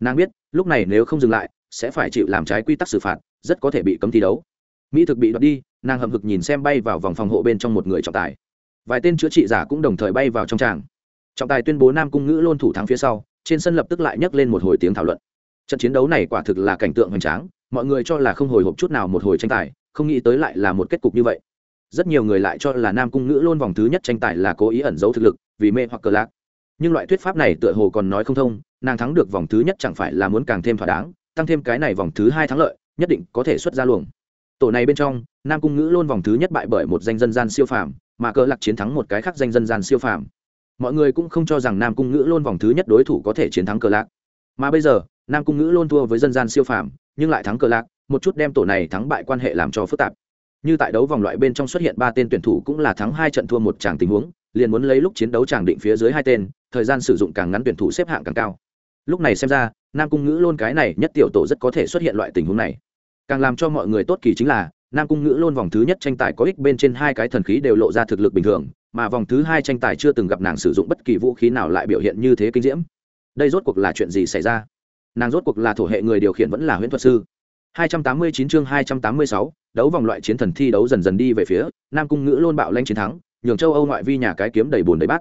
Nàng biết, lúc này nếu không dừng lại, sẽ phải chịu làm trái quy tắc xử phạt, rất có thể bị cấm thi đấu. Mỹ thực bị đoạt đi, nàng hậm hực nhìn xem bay vào vòng phòng hộ bên trong một người trọng tài. Vài tên chữa trị giả cũng đồng thời bay vào trong tràng. Trọng tài tuyên bố nam cung ngữ luôn thủ thắng phía sau, trên sân lập tức lại nhấc lên một hồi tiếng thảo luận. Trận chiến đấu này quả thực là cảnh tượng hoành tráng, mọi người cho là không hồi hộp chút nào một hồi tranh tài, không nghĩ tới lại là một kết cục như vậy rất nhiều người lại cho là nam cung ngữ luôn vòng thứ nhất tranh tài là cố ý ẩn giấu thực lực, vì mê hoặc cờ lạc. Nhưng loại thuyết pháp này tựa hồ còn nói không thông, nàng thắng được vòng thứ nhất chẳng phải là muốn càng thêm thỏa đáng, tăng thêm cái này vòng thứ hai thắng lợi, nhất định có thể xuất ra luồng. Tổ này bên trong, nam cung ngữ luôn vòng thứ nhất bại bởi một danh dân gian siêu phàm, mà cờ lạc chiến thắng một cái khác danh dân gian siêu phàm. Mọi người cũng không cho rằng nam cung ngữ luôn vòng thứ nhất đối thủ có thể chiến thắng cờ lạc. Mà bây giờ, nam cung ngữ luôn thua với dân gian siêu phàm, nhưng lại thắng cờ lạc, một chút đem tổ này thắng bại quan hệ làm cho phức tạp như tại đấu vòng loại bên trong xuất hiện ba tên tuyển thủ cũng là thắng hai trận thua một tràng tình huống, liền muốn lấy lúc chiến đấu tràng định phía dưới hai tên, thời gian sử dụng càng ngắn tuyển thủ xếp hạng càng cao. Lúc này xem ra, nam cung ngữ luôn cái này nhất tiểu tổ rất có thể xuất hiện loại tình huống này. Càng làm cho mọi người tốt kỳ chính là, nam cung ngữ luôn vòng thứ nhất tranh tài có ích bên trên hai cái thần khí đều lộ ra thực lực bình thường, mà vòng thứ hai tranh tài chưa từng gặp nàng sử dụng bất kỳ vũ khí nào lại biểu hiện như thế kinh diễm. Đây rốt cuộc là chuyện gì xảy ra? Nàng rốt cuộc là thổ hệ người điều khiển vẫn là huyễn thuật sư? 289 chương 286, đấu vòng loại chiến thần thi đấu dần dần đi về phía nam cung ngữ luôn bạo lanh chiến thắng nhường châu âu ngoại vi nhà cái kiếm đầy buồn đầy bát.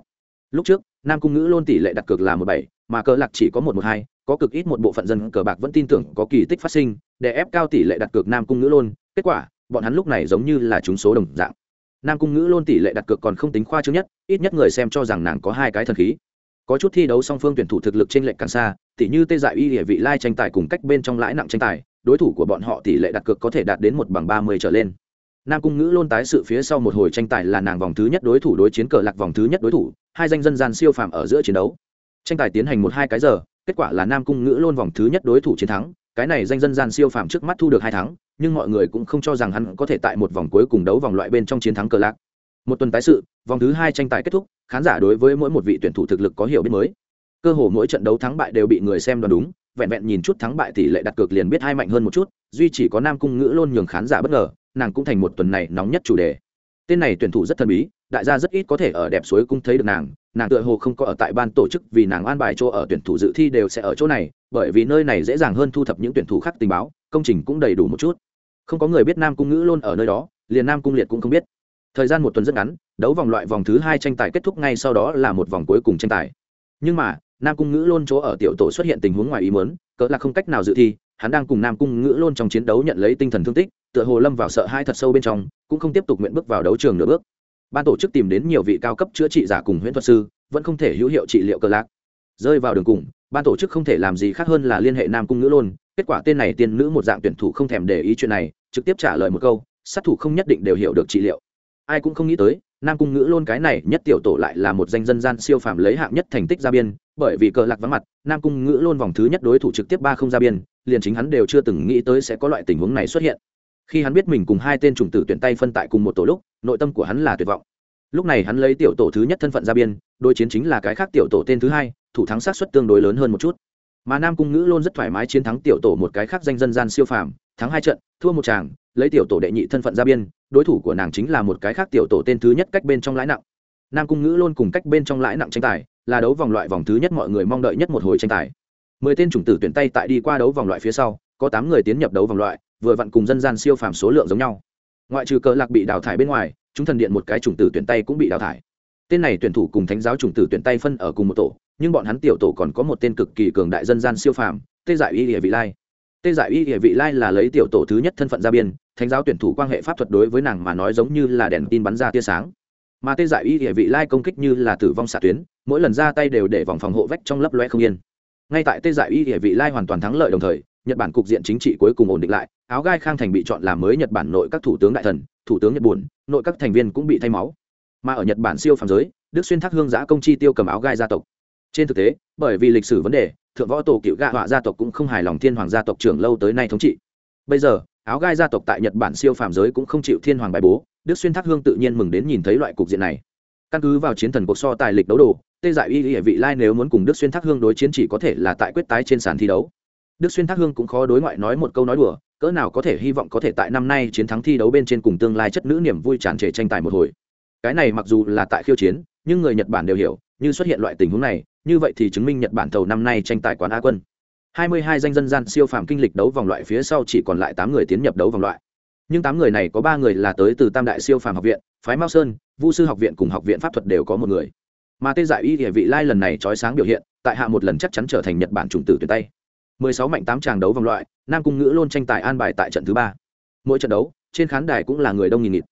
Lúc trước nam cung ngữ luôn tỷ lệ đặt cược là một bảy mà cờ lạc chỉ có một một hai có cực ít một bộ phận dân cờ bạc vẫn tin tưởng có kỳ tích phát sinh để ép cao tỷ lệ đặt cược nam cung ngữ luôn kết quả bọn hắn lúc này giống như là chúng số đồng dạng. Nam cung ngữ luôn tỷ lệ đặt cược còn không tính khoa trương nhất ít nhất người xem cho rằng nàng có hai cái thần khí. Có chút thi đấu song phương tuyển thủ thực lực trên lệch càng xa tỷ như tê dại y địa vị lai tranh tài cùng cách bên trong lãi nặng tranh tài đối thủ của bọn họ tỷ lệ đặt cược có thể đạt đến một bằng ba mươi trở lên. Nam cung ngữ luôn tái sự phía sau một hồi tranh tài là nàng vòng thứ nhất đối thủ đối chiến cờ lạc vòng thứ nhất đối thủ, hai danh dân gian siêu phàm ở giữa chiến đấu. Tranh tài tiến hành một hai cái giờ, kết quả là nam cung ngữ luôn vòng thứ nhất đối thủ chiến thắng, cái này danh dân gian siêu phàm trước mắt thu được hai thắng, nhưng mọi người cũng không cho rằng hắn có thể tại một vòng cuối cùng đấu vòng loại bên trong chiến thắng cờ lạc. Một tuần tái sự, vòng thứ hai tranh tài kết thúc, khán giả đối với mỗi một vị tuyển thủ thực lực có hiểu biết mới. Cơ hồ mỗi trận đấu thắng bại đều bị người xem đoán đúng vẹn vẹn nhìn chút thắng bại tỷ lệ đặt cược liền biết hai mạnh hơn một chút, duy chỉ có nam cung ngữ luôn nhường khán giả bất ngờ, nàng cũng thành một tuần này nóng nhất chủ đề. Tên này tuyển thủ rất thần bí, đại gia rất ít có thể ở đẹp suối cung thấy được nàng nàng tựa hồ không có ở tại ban tổ chức vì nàng an bài chỗ ở tuyển thủ dự thi đều sẽ ở chỗ này, bởi vì nơi này dễ dàng hơn thu thập những tuyển thủ khác tình báo, công trình cũng đầy đủ một chút. Không có người biết nam cung ngữ luôn ở nơi đó, liền nam cung liệt cũng không biết. Thời gian một tuần rất ngắn, đấu vòng loại vòng thứ hai tranh tài kết thúc ngay sau đó là một vòng cuối cùng tranh tài. Nhưng mà nam cung ngữ luôn chỗ ở tiểu tổ xuất hiện tình huống ngoài ý muốn, cỡ là không cách nào dự thi, hắn đang cùng nam cung ngữ luôn trong chiến đấu nhận lấy tinh thần thương tích, tựa hồ lâm vào sợ hai thật sâu bên trong, cũng không tiếp tục nguyện bước vào đấu trường nửa bước. Ban tổ chức tìm đến nhiều vị cao cấp chữa trị giả cùng huyễn thuật sư, vẫn không thể hữu hiệu trị liệu cờ lạc. Rơi vào đường cùng, ban tổ chức không thể làm gì khác hơn là liên hệ nam cung ngữ luôn kết quả tên này tiên nữ một dạng tuyển thủ không thèm để ý chuyện này, trực tiếp trả lời một câu, sát thủ không nhất định đều hiểu được trị liệu. Ai cũng không nghĩ tới nam cung ngữ luôn cái này nhất tiểu tổ lại là một danh dân gian siêu phàm lấy hạng nhất thành tích ra biên, bởi vì cờ lạc vắng mặt, nam cung ngữ luôn vòng thứ nhất đối thủ trực tiếp ba không ra biên, liền chính hắn đều chưa từng nghĩ tới sẽ có loại tình huống này xuất hiện. Khi hắn biết mình cùng hai tên trùng tử tuyển tay phân tại cùng một tổ lúc, nội tâm của hắn là tuyệt vọng. Lúc này hắn lấy tiểu tổ thứ nhất thân phận ra biên, đối chiến chính là cái khác tiểu tổ tên thứ hai, thủ thắng sát suất tương đối lớn hơn một chút. Mà nam cung ngữ luôn rất thoải mái chiến thắng tiểu tổ một cái khác danh dân gian siêu phàm, thắng hai trận, thua một chàng lấy tiểu tổ đệ nhị thân phận ra biên đối thủ của nàng chính là một cái khác tiểu tổ tên thứ nhất cách bên trong lãi nặng. Nam cung ngữ luôn cùng cách bên trong lãi nặng tranh tài, là đấu vòng loại vòng thứ nhất mọi người mong đợi nhất một hồi tranh tài. Mười tên chủng tử tuyển tay tại đi qua đấu vòng loại phía sau, có tám người tiến nhập đấu vòng loại, vừa vặn cùng dân gian siêu phàm số lượng giống nhau. Ngoại trừ cờ lạc bị đào thải bên ngoài, chúng thần điện một cái chủng tử tuyển tay cũng bị đào thải. Tên này tuyển thủ cùng thánh giáo chủng tử tuyển tay phân ở cùng một tổ, nhưng bọn hắn tiểu tổ còn có một tên cực kỳ cường đại dân gian siêu phàm tê giải y địa vị lai tê giải y địa vị lai là lấy tiểu tổ thứ nhất thân phận ra biên, thánh giáo tuyển thủ quan hệ pháp thuật đối với nàng mà nói giống như là đèn tin bắn ra tia sáng. Mà tê giải y địa vị lai công kích như là tử vong xạ tuyến, mỗi lần ra tay đều để vòng phòng hộ vách trong lấp loe không yên. Ngay tại tê giải y địa vị lai hoàn toàn thắng lợi đồng thời, nhật bản cục diện chính trị cuối cùng ổn định lại, áo gai khang thành bị chọn làm mới nhật bản nội các thủ tướng đại thần, thủ tướng nhật bùn nội các thành viên cũng bị thay máu. Mà ở nhật bản siêu phàm giới, đức xuyên thác hương giã công chi tiêu cầm áo gai gia tộc trên thực tế, bởi vì lịch sử vấn đề, thượng võ tổ cựu gạ họa gia tộc cũng không hài lòng thiên hoàng gia tộc trưởng lâu tới nay thống trị. Bây giờ, áo gai gia tộc tại nhật bản siêu phàm giới cũng không chịu thiên hoàng bài bố, đức xuyên thác hương tự nhiên mừng đến nhìn thấy loại cục diện này. Căn cứ vào chiến thần cuộc so tài lịch đấu đồ, tê dại y hệ vị lai nếu muốn cùng đức xuyên thác hương đối chiến chỉ có thể là tại quyết tái trên sàn thi đấu. Đức xuyên thác hương cũng khó đối ngoại nói một câu nói đùa, cỡ nào có thể hy vọng có thể tại năm nay chiến thắng thi đấu bên trên cùng tương lai chất nữ niềm vui tràn trề tranh tài một hồi. Cái này mặc dù là tại khiêu chiến, nhưng người nhật bản đều hiểu như xuất hiện loại tình huống này, như vậy thì chứng minh nhật bản thầu năm nay tranh tài quán á quân. 22 danh dân gian siêu phàm kinh lịch đấu vòng loại phía sau chỉ còn lại tám người tiến nhập đấu vòng loại. Nhưng tám người này có ba người là tới từ tam đại siêu phàm học viện, phái mao sơn, vu sư học viện cùng học viện pháp thuật đều có một người. Mà tê giải y địa vị lai lần này trói sáng biểu hiện, tại hạ một lần chắc chắn trở thành nhật bản trùng tử tuyển tay. 16 mạnh tám tràng đấu vòng loại, nam cung ngữ luôn tranh tài an bài tại trận thứ ba. Mỗi trận đấu, trên khán đài cũng là người đông nghìn nghịt.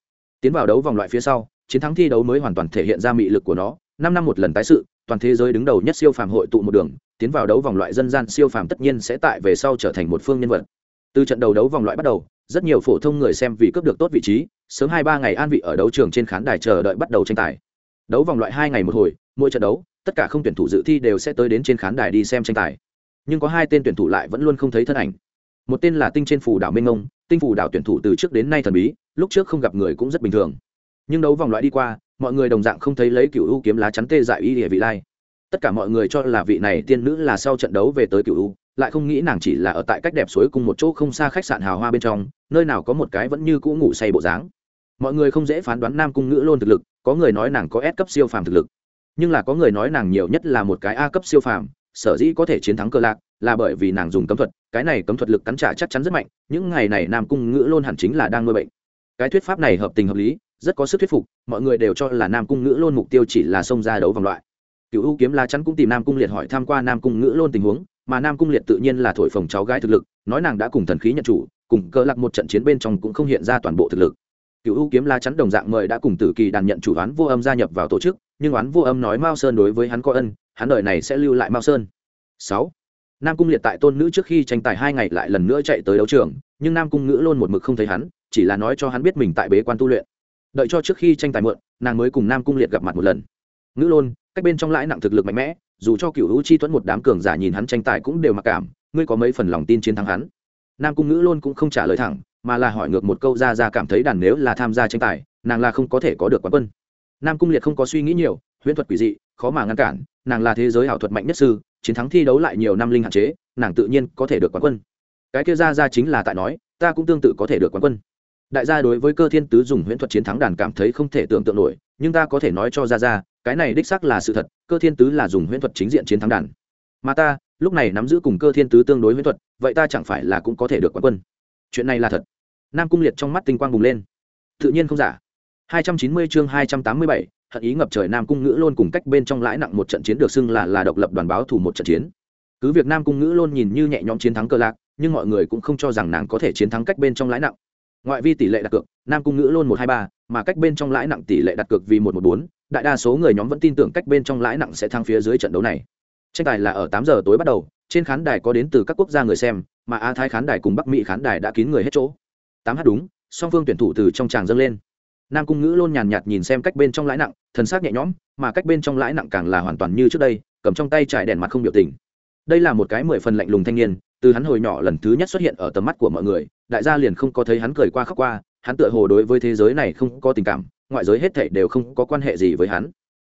Tiến vào đấu vòng loại phía sau, chiến thắng thi đấu mới hoàn toàn thể hiện ra mị lực của nó năm năm một lần tái sự, toàn thế giới đứng đầu nhất siêu phàm hội tụ một đường, tiến vào đấu vòng loại dân gian siêu phàm tất nhiên sẽ tại về sau trở thành một phương nhân vật. Từ trận đầu đấu vòng loại bắt đầu, rất nhiều phổ thông người xem vì cướp được tốt vị trí, sớm hai ba ngày an vị ở đấu trường trên khán đài chờ đợi bắt đầu tranh tài. Đấu vòng loại hai ngày một hồi, mỗi trận đấu, tất cả không tuyển thủ dự thi đều sẽ tới đến trên khán đài đi xem tranh tài. Nhưng có hai tên tuyển thủ lại vẫn luôn không thấy thân ảnh. Một tên là tinh trên phủ đảo minh ngông, tinh phủ đảo tuyển thủ từ trước đến nay thần bí, lúc trước không gặp người cũng rất bình thường. Nhưng đấu vòng loại đi qua mọi người đồng dạng không thấy lấy cựu u kiếm lá chắn tê dại y địa vị lai. Tất cả mọi người cho là vị này tiên nữ là sau trận đấu về tới cựu u, lại không nghĩ nàng chỉ là ở tại cách đẹp suối cùng một chỗ không xa khách sạn hào hoa bên trong, nơi nào có một cái vẫn như cũ ngủ say bộ dáng. Mọi người không dễ phán đoán nam cung ngữ lôn thực lực, có người nói nàng có S cấp siêu phàm thực lực. Nhưng là có người nói nàng nhiều nhất là một cái A cấp siêu phàm, sở dĩ có thể chiến thắng cơ lạc, là bởi vì nàng dùng cấm thuật, cái này cấm thuật lực cắn trả chắc chắn rất mạnh, những ngày này nam cung ngữ lôn hẳn chính là đang nuôi bệnh. Cái thuyết pháp này hợp tình hợp lý rất có sức thuyết phục, mọi người đều cho là nam cung ngữ lôn mục tiêu chỉ là xông ra đấu vòng loại. Cựu ưu kiếm la chắn cũng tìm nam cung liệt hỏi tham q u a nam cung ngữ lôn tình huống, mà nam cung liệt tự nhiên là thổi phồng cháu gái thực lực, nói nàng đã cùng thần khí nhận chủ, cùng cơ lạc một trận chiến bên trong cũng không hiện ra toàn bộ thực lực. Cựu ưu kiếm la chắn đồng dạng mời đã cùng tử kỳ đàn nhận chủ oán vô âm gia nhập vào tổ chức, nhưng oán vô âm nói mao sơn đối với hắn có ân, hắn đời này sẽ lưu lại mao sơn. Sáu. Nam cung liệt tại tôn nữ trước khi tranh tài hai ngày lại lần nữa chạy tới đấu trường, nhưng nam cung ngữ lôn một mực không thấy hắn, chỉ là nói cho hắn biết mình tại bế quan tu luyện đợi cho trước khi tranh tài mượn, nàng mới cùng nam cung liệt gặp mặt một lần. Ngữ lôn, cách bên trong lãi nặng thực lực mạnh mẽ, dù cho cựu hữu chi tuấn một đám cường giả nhìn hắn tranh tài cũng đều mặc cảm, ngươi có mấy phần lòng tin chiến thắng hắn? Nam cung ngữ lôn cũng không trả lời thẳng, mà là hỏi ngược một câu ra ra cảm thấy đàn nếu là tham gia tranh tài, nàng là không có thể có được quán quân. Nam cung liệt không có suy nghĩ nhiều, huyễn thuật quỷ dị, khó mà ngăn cản, nàng là thế giới ảo thuật mạnh nhất sư, chiến thắng thi đấu lại nhiều năm linh hạn chế, nàng tự nhiên có thể được quán quân. Cái kia ra ra chính là tại nói, ta cũng tương tự có thể được quán quân đại gia đối với cơ thiên tứ dùng huyễn thuật chiến thắng đàn cảm thấy không thể tưởng tượng nổi nhưng ta có thể nói cho ra ra cái này đích xác là sự thật cơ thiên tứ là dùng huyễn thuật chính diện chiến thắng đàn. Mà ta lúc này nắm giữ cùng cơ thiên tứ tương đối huyễn thuật vậy ta chẳng phải là cũng có thể được quán quân? Chuyện này là thật. Nam cung liệt trong mắt tinh quang bùng lên. Tự nhiên không giả. 290 chương 287, hận ý ngập trời nam cung ngữ luôn cùng cách bên trong lãi nặng một trận chiến được xưng là là độc lập đoàn báo thủ một trận chiến. Cứ việc nam cung ngữ luôn nhìn như nhẹ nhõm chiến thắng cơ lạc nhưng mọi người cũng không cho rằng nàng có thể chiến thắng cách bên trong lãi nặng ngoại vi tỷ lệ đặt cược, nam cung ngữ luôn một hai ba, mà cách bên trong lãi nặng tỷ lệ đặt cược vì một một bốn, đại đa số người nhóm vẫn tin tưởng cách bên trong lãi nặng sẽ thăng phía dưới trận đấu này. Tranh tài là ở tám giờ tối bắt đầu, trên khán đài có đến từ các quốc gia người xem, mà a thái khán đài cùng bắc mỹ khán đài đã kín người hết chỗ. Tám h đúng, song phương tuyển thủ từ trong tràng dâng lên. Nam cung ngữ luôn nhàn nhạt nhìn xem cách bên trong lãi nặng, thần sắc nhẹ nhõm, mà cách bên trong lãi nặng càng là hoàn toàn như trước đây, cầm trong tay trải đèn mặt không biểu tình. Đây là một cái mười phần lạnh lùng thanh niên từ hắn hồi nhỏ lần thứ nhất xuất hiện ở tầm mắt của mọi người đại gia liền không có thấy hắn cười qua khóc qua hắn tựa hồ đối với thế giới này không có tình cảm ngoại giới hết thảy đều không có quan hệ gì với hắn.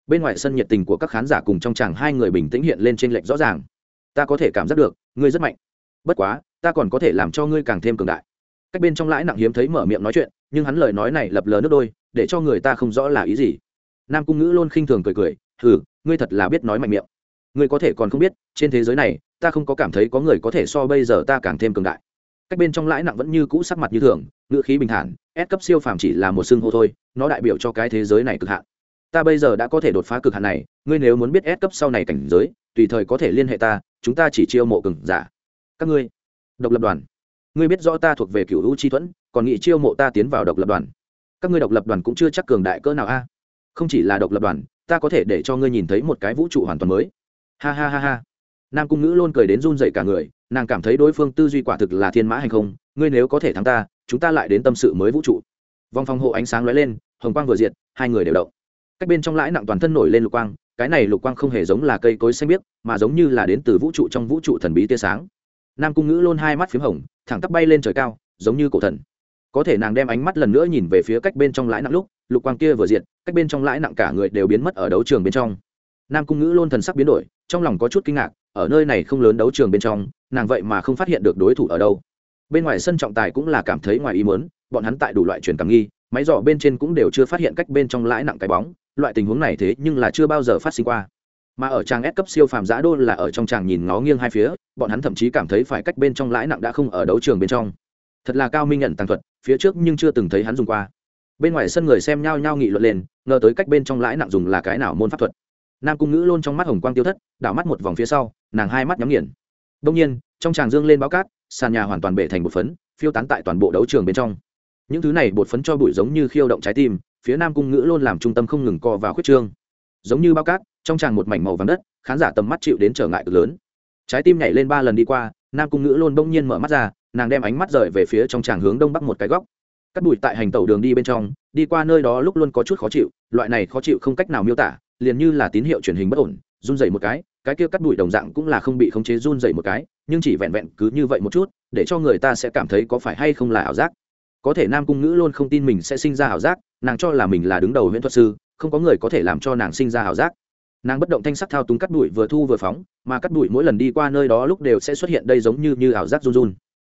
Bên ngoài sân nhiệt tình của các khán giả cùng trong chàng hai người bình tĩnh hiện lên trên lệnh rõ ràng. Ta có thể cảm giác được ngươi rất mạnh. Bất quá ta còn có thể làm cho ngươi càng thêm cường đại. Cách bên trong lãi nặng hiếm thấy mở miệng nói chuyện nhưng hắn lời nói này lập lờ nước đôi để cho người ta không rõ là ý gì. Nam cung ngữ luôn khinh thường cười cười thử, ngươi thật là biết nói mạnh miệng ngươi có thể còn không biết, trên thế giới này, ta không có cảm thấy có người có thể so bây giờ ta càng thêm cường đại. Cách bên trong lãi nặng vẫn như cũ sắc mặt như thường ngựa khí bình thản ép cấp siêu phàm chỉ là một xương hô thôi, nó đại biểu cho cái thế giới này cực hạn. Ta bây giờ đã có thể đột phá cực hạn này, ngươi nếu muốn biết ép cấp sau này cảnh giới, tùy thời có thể liên hệ ta, chúng ta chỉ chiêu mộ cường giả. Các ngươi, độc lập đoàn. Ngươi biết rõ ta thuộc về cựu hữu chi thuẫn, còn nghị chiêu mộ ta tiến vào độc lập đoàn. Các ngươi độc lập đoàn cũng chưa chắc cường đại cỡ nào a. Không chỉ là độc lập đoàn, ta có thể để cho ngươi nhìn thấy một cái vũ trụ hoàn toàn mới ha ha ha ha. Nam cung ngữ luôn cười đến run dậy cả người, nàng cảm thấy đối phương tư duy quả thực là thiên mã hành không, ngươi nếu có thể thắng ta, chúng ta lại đến tâm sự mới vũ trụ. Vòng phòng hộ ánh sáng lóe lên, hồng quang vừa diệt, hai người đều động. Cách bên trong lãi nặng toàn thân nổi lên lục quang, cái này lục quang không hề giống là cây cối xanh biếc, mà giống như là đến từ vũ trụ trong vũ trụ thần bí tia sáng. Nam cung ngữ luôn hai mắt p h í m hồng, thẳng tắp bay lên trời cao, giống như cổ thần. Có thể nàng đem ánh mắt lần nữa nhìn về phía cách bên trong lãi nặng lúc, lục quang kia vừa diệt, cách bên trong lãi nặng cả người đều biến mất ở đấu trường bên trong nam cung ngữ luôn thần sắc biến đổi, trong lòng có chút kinh ngạc, ở nơi này không lớn đấu trường bên trong, nàng vậy mà không phát hiện được đối thủ ở đâu. Bên ngoài sân trọng tài cũng là cảm thấy ngoài ý mớn bọn hắn tại đủ loại truyền cảm nghi, máy dò bên trên cũng đều chưa phát hiện cách bên trong lãi nặng cái bóng, loại tình huống này thế nhưng là chưa bao giờ phát sinh qua. Mà ở trang S cấp siêu phàm giã đô là ở trong tràng nhìn ngó nghiêng hai phía, bọn hắn thậm chí cảm thấy phải cách bên trong lãi nặng đã không ở đấu trường bên trong. Thật là cao minh nhận tàng thuật, phía trước nhưng chưa từng thấy hắn dùng qua. Bên ngoài sân người xem nhao nhao nghị luận lên, ngờ tới cách bên trong lãi nặng dùng là cái nào môn pháp thuật nam cung ngữ luôn trong mắt hồng quang tiêu thất, đảo mắt một vòng phía sau, nàng hai mắt nhắm nghiền. Đông nhiên, trong tràng dương lên báo cát, sàn nhà hoàn toàn bể thành bột phấn, phiêu tán tại toàn bộ đấu trường bên trong. Những thứ này bột phấn cho bụi giống như khiêu động trái tim, phía nam cung ngữ luôn làm trung tâm không ngừng co vào khuyết trương. Giống như bao cát, trong tràng một mảnh màu vàng đất, khán giả tầm mắt chịu đến trở ngại cực lớn. Trái tim nhảy lên ba lần đi qua, nam cung ngữ luôn bỗng nhiên mở mắt ra, nàng đem ánh mắt rời về phía trong tràng hướng đông bắc một cái góc. Cắt bụi tại hành tàu đường đi bên trong, đi qua nơi đó lúc luôn có chút khó chịu, loại này khó chịu không cách nào miêu tả liền như là tín hiệu truyền hình bất ổn, run dày một cái cái kia cắt đùi đồng dạng cũng là không bị khống chế run dày một cái, nhưng chỉ vẹn vẹn cứ như vậy một chút, để cho người ta sẽ cảm thấy có phải hay không là ảo giác. Có thể nam cung ngữ luôn không tin mình sẽ sinh ra ảo giác, nàng cho là mình là đứng đầu huyễn thuật sư, không có người có thể làm cho nàng sinh ra ảo giác. Nàng bất động thanh sắc thao túng cắt đùi vừa thu vừa phóng, mà cắt đùi mỗi lần đi qua nơi đó lúc đều sẽ xuất hiện đây giống như như ảo giác run run.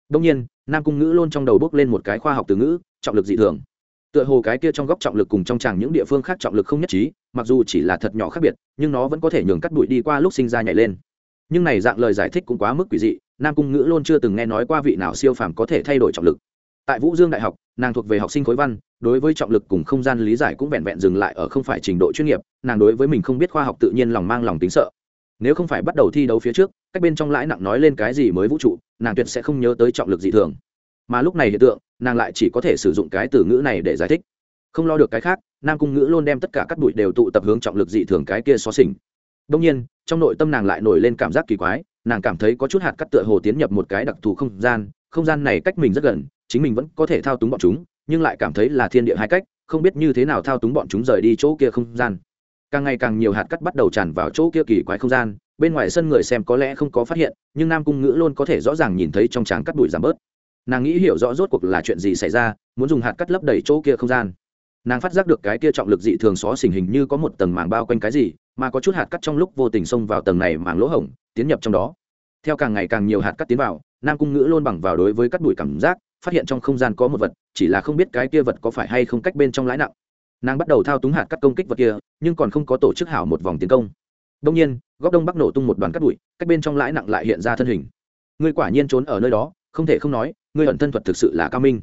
Đông nhiên, nam cung ngữ luôn trong đầu bước lên một cái khoa học từ ngữ, trọng lực dị thường tựa hồ cái kia trong góc trọng lực cùng trong tràng những địa phương khác trọng lực không nhất trí, mặc dù chỉ là thật nhỏ khác biệt, nhưng nó vẫn có thể nhường cắt đuổi đi qua lúc sinh ra nhảy lên. Nhưng này dạng lời giải thích cũng quá mức quỷ dị, nam cung ngữ luôn chưa từng nghe nói qua vị nào siêu phàm có thể thay đổi trọng lực. Tại vũ dương đại học, nàng thuộc về học sinh khối văn, đối với trọng lực cùng không gian lý giải cũng vẹn vẹn dừng lại ở không phải trình độ chuyên nghiệp, nàng đối với mình không biết khoa học tự nhiên lòng mang lòng tính sợ. Nếu không phải bắt đầu thi đấu phía trước, cách bên trong lãi nặng nói lên cái gì mới vũ trụ, nàng tuyệt sẽ không nhớ tới trọng lực dị thường mà lúc này hiện tượng, nàng lại chỉ có thể sử dụng cái từ ngữ này để giải thích. Không lo được cái khác, nam cung ngữ luôn đem tất cả các bụi đều tụ tập hướng trọng lực dị thường cái kia xó xỉnh. Đông nhiên, trong nội tâm nàng lại nổi lên cảm giác kỳ quái, nàng cảm thấy có chút hạt cắt tựa hồ tiến nhập một cái đặc thù không gian không gian này cách mình rất gần, chính mình vẫn có thể thao túng bọn chúng, nhưng lại cảm thấy là thiên địa hai cách, không biết như thế nào thao túng bọn chúng rời đi chỗ kia không gian. Càng ngày càng nhiều hạt cắt bắt đầu tràn vào chỗ kia kỳ quái không gian, bên ngoài sân người xem có lẽ không có phát hiện, nhưng nam cung ngữ luôn có thể rõ ràng nhìn thấy trong tráng cắt bụi giảm bớt nàng nghĩ hiểu rõ rốt cuộc là chuyện gì xảy ra, muốn dùng hạt cắt lấp đầy chỗ kia không gian. Nàng phát giác được cái kia trọng lực dị thường xó xình hình như có một tầng màng bao quanh cái gì, mà có chút hạt cắt trong lúc vô tình xông vào tầng này màng lỗ hổng, tiến nhập trong đó. Theo càng ngày càng nhiều hạt cắt tiến vào, nam cung ngữ luôn bằng vào đối với cắt đùi cảm giác, phát hiện trong không gian có một vật, chỉ là không biết cái kia vật có phải hay không cách bên trong lãi nặng. Nàng bắt đầu thao túng hạt cắt công kích vật kia, nhưng còn không có tổ chức hảo một vòng tiến công. Đông nhiên, góc đông bắc nổ tung một đoàn cắt đùi cách bên trong lãi nặng lại hiện ra thân hình. Ngươi quả nhiên trốn ở nơi đó, không thể không nói ngươi ẩn thân thuật thực sự là cao minh.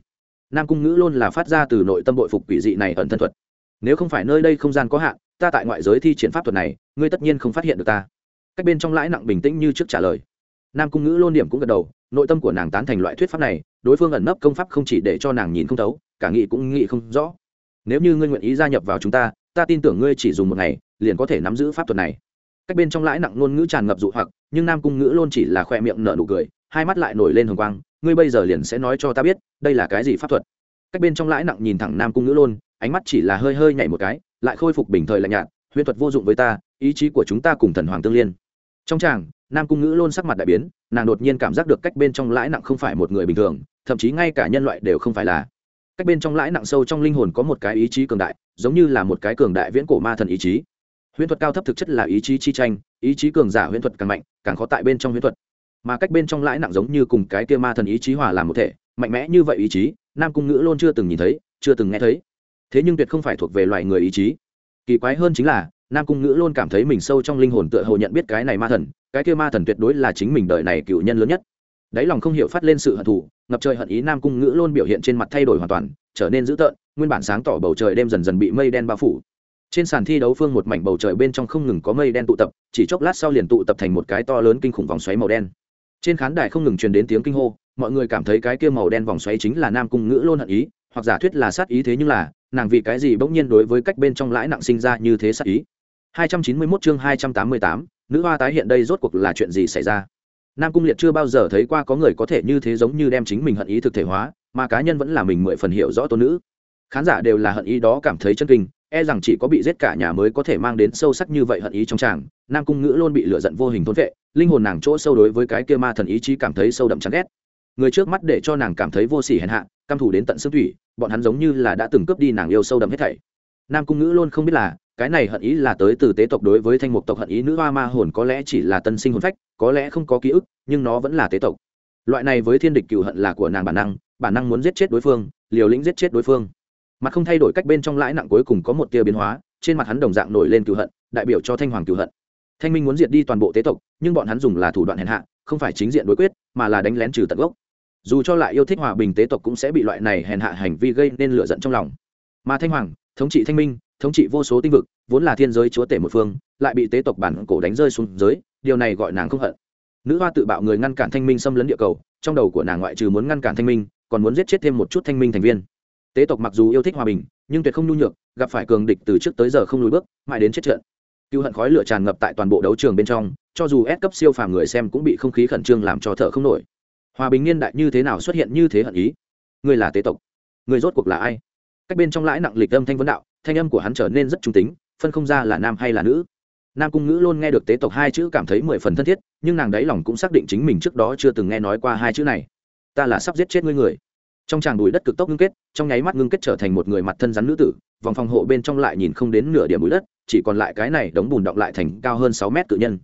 Nam cung ngữ luôn là phát ra từ nội tâm bội phục quỷ dị này ẩn thân thuật. Nếu không phải nơi đây không gian có hạn, ta tại ngoại giới thi triển pháp thuật này, ngươi tất nhiên không phát hiện được ta. Cách bên trong lãi nặng bình tĩnh như trước trả lời. Nam cung ngữ luôn điểm cũng gật đầu, nội tâm của nàng tán thành loại thuyết pháp này, đối phương ẩn nấp công pháp không chỉ để cho nàng nhìn không thấu, cả nghị cũng nghĩ không rõ. Nếu như ngươi nguyện ý gia nhập vào chúng ta ta tin tưởng ngươi chỉ dùng một ngày, liền có thể nắm giữ pháp thuật này. Cách bên trong lãi nặng ngôn ngữ tràn ngập dụ hoặc, nhưng nam cung ngữ luôn chỉ là khoe miệng nở nụ cười, hai mắt lại nổi lên hồng quang ngươi bây giờ liền sẽ nói cho ta biết, đây là cái gì pháp thuật? Cách bên trong lãi nặng nhìn thẳng nam cung ngữ luôn ánh mắt chỉ là hơi hơi nhảy một cái, lại khôi phục bình thời lạnh nhạt, huyễn thuật vô dụng với ta, ý chí của chúng ta cùng thần hoàng tương liên. Trong tràng, nam cung ngữ luôn sắc mặt đại biến, nàng đột nhiên cảm giác được cách bên trong lãi nặng không phải một người bình thường, thậm chí ngay cả nhân loại đều không phải là. Cách bên trong lãi nặng sâu trong linh hồn có một cái ý chí cường đại, giống như là một cái cường đại viễn cổ ma thần ý chí. Huyễn thuật cao thấp thực chất là ý chí chi tranh, ý chí cường giả huyễn thuật càng mạnh, càng khó tại bên trong huyễn thuật mà cách bên trong lãi nặng giống như cùng cái kia ma thần ý chí hòa làm một thể, mạnh mẽ như vậy ý chí, nam cung ngữ luôn chưa từng nhìn thấy, chưa từng nghe thấy. Thế nhưng tuyệt không phải thuộc về loài người ý chí. Kỳ quái hơn chính là, nam cung ngữ luôn cảm thấy mình sâu trong linh hồn tựa hồ nhận biết cái này ma thần, cái kia ma thần tuyệt đối là chính mình đời này cựu nhân lớn nhất. Đáy lòng không hiểu phát lên sự hận thù, ngập trời hận ý nam cung ngữ luôn biểu hiện trên mặt thay đổi hoàn toàn, trở nên dữ tợn, nguyên bản sáng tỏ bầu trời đêm dần dần bị mây đen bao phủ. Trên sàn thi đấu phương một mảnh bầu trời bên trong không ngừng có mây đen tụ tập, chỉ chốc lát sau liền tụ tập thành một cái to lớn kinh khủng vòng xoáy màu đen trên khán đài không ngừng truyền đến tiếng kinh hô mọi người cảm thấy cái kia màu đen vòng xoáy chính là nam cung ngữ luôn hận ý hoặc giả thuyết là sát ý thế nhưng là nàng vì cái gì bỗng nhiên đối với cách bên trong lãi nặng sinh ra như thế sát ý? 291 chương 288, nữ hoa tái hiện đây rốt cuộc là chuyện gì xảy ra? Nam cung liệt chưa bao giờ thấy qua có người có thể như thế giống như đem chính mình hận ý thực thể hóa mà cá nhân vẫn là mình mười phần hiểu rõ tôn nữ. Khán giả đều là hận ý đó cảm thấy chân kinh e rằng chỉ có bị giết cả nhà mới có thể mang đến sâu sắc như vậy hận ý trong chàng. Nam cung ngữ luôn bị lựa giận vô hình thôn vệ, linh hồn nàng chỗ sâu đối với cái kia ma thần ý chí cảm thấy sâu đậm chán ghét. Người trước mắt để cho nàng cảm thấy vô sỉ hèn hạ, căm thủ đến tận xương thủy, bọn hắn giống như là đã từng cướp đi nàng yêu sâu đậm hết thảy. Nam cung ngữ luôn không biết là, cái này hận ý là tới từ tế tộc đối với thanh mục tộc hận ý nữ hoa ma hồn có lẽ chỉ là tân sinh hồn phách, có lẽ không có ký ức, nhưng nó vẫn là tế tộc. Loại này với thiên địch cựu hận là của nàng bản năng bản năng muốn giết chết đối phương, liều lĩnh giết chết đối phương mặt không thay đổi cách bên trong lãi nặng cuối cùng có một tia biến hóa, trên mặt hắn đồng dạng nổi lên cựu hận, đại biểu cho thanh hoàng cựu hận. Thanh minh muốn diệt đi toàn bộ tế tộc, nhưng bọn hắn dùng là thủ đoạn hèn hạ, không phải chính diện đối quyết, mà là đánh lén trừ tận gốc. Dù cho lại yêu thích hòa bình tế tộc cũng sẽ bị loại này hèn hạ hành vi gây nên lửa giận trong lòng. Mà thanh hoàng, thống trị thanh minh, thống trị vô số tinh vực, vốn là thiên giới chúa tể một phương, lại bị tế tộc bản cổ đánh rơi xuống giới, điều này gọi nàng không hận. Nữ hoa tự bạo người ngăn cản thanh minh xâm lấn địa cầu, trong đầu của nàng ngoại trừ muốn ngăn cản thanh minh, còn muốn giết chết thêm một chút thanh minh thành viên tế tộc mặc dù yêu thích hòa bình, nhưng tuyệt không nhu nhược, gặp phải cường địch từ trước tới giờ không lùi bước, mãi đến chết trận. Cựu hận khói lửa tràn ngập tại toàn bộ đấu trường bên trong, cho dù ép cấp siêu phàm người xem cũng bị không khí khẩn trương làm cho thở không nổi. Hòa bình niên đại như thế nào xuất hiện như thế hận ý? Người là tế tộc. Người rốt cuộc là ai? Cách bên trong lãi nặng lịch âm thanh vấn đạo, thanh âm của hắn trở nên rất trung tính, phân không ra là nam hay là nữ. Nam cung ngữ luôn nghe được tế tộc hai chữ cảm thấy mười phần thân thiết, nhưng nàng đáy lòng cũng xác định chính mình trước đó chưa từng nghe nói qua hai chữ này. Ta là sắp giết chết ngươi người trong tràng bùi đất cực tốc ngưng kết, trong nháy mắt ngưng kết trở thành một người mặt thân rắn nữ tử, vòng phòng hộ bên trong lại nhìn không đến nửa điểm bùi đất, chỉ còn lại cái này đống bùn động lại thành cao hơn sáu mét tự nhân.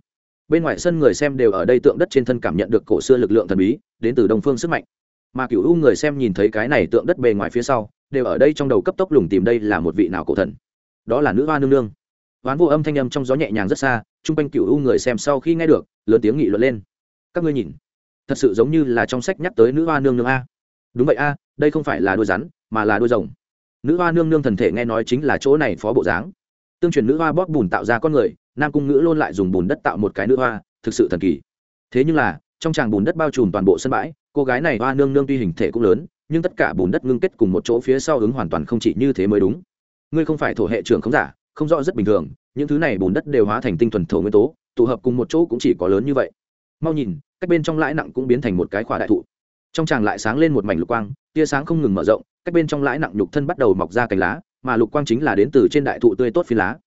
Bên ngoài sân người xem đều ở đây tượng đất trên thân cảm nhận được cổ xưa lực lượng thần bí, đến từ đông phương sức mạnh. Mà cựu u người xem nhìn thấy cái này tượng đất bề ngoài phía sau, đều ở đây trong đầu cấp tốc lùng tìm đây là một vị nào cổ thần. Đó là nữ hoa nương nương. Oán vô âm thanh âm trong gió nhẹ nhàng rất xa chung quanh cựu u người xem sau khi nghe được, lớn tiếng nghị luận lên. Các ngươi nhìn, thật sự giống như là trong sách nhắc tới nữ hoa nương nương a đúng vậy a, đây không phải là đôi rắn, mà là đôi rồng. Nữ hoa nương nương thần thể nghe nói chính là chỗ này phó bộ dáng. Tương truyền nữ hoa bóp bùn tạo ra con người, nam cung ngữ luôn lại dùng bùn đất tạo một cái nữ hoa, thực sự thần kỳ. Thế nhưng là, trong tràng bùn đất bao trùm toàn bộ sân bãi, cô gái này hoa nương nương tuy hình thể cũng lớn, nhưng tất cả bùn đất ngưng kết cùng một chỗ phía sau ứng hoàn toàn không chỉ như thế mới đúng. Ngươi không phải thổ hệ trưởng không giả, không rõ rất bình thường, những thứ này bùn đất đều hóa thành tinh thuần thổ nguyên tố, tụ hợp cùng một chỗ cũng chỉ có lớn như vậy. Mau nhìn, cách bên trong lãi nặng cũng biến thành một cái khỏa đại thụ trong tràng lại sáng lên một mảnh lục quang, tia sáng không ngừng mở rộng, cách bên trong lãi nặng nhục thân bắt đầu mọc ra cành lá, mà lục quang chính là đến từ trên đại thụ tươi tốt phi lá.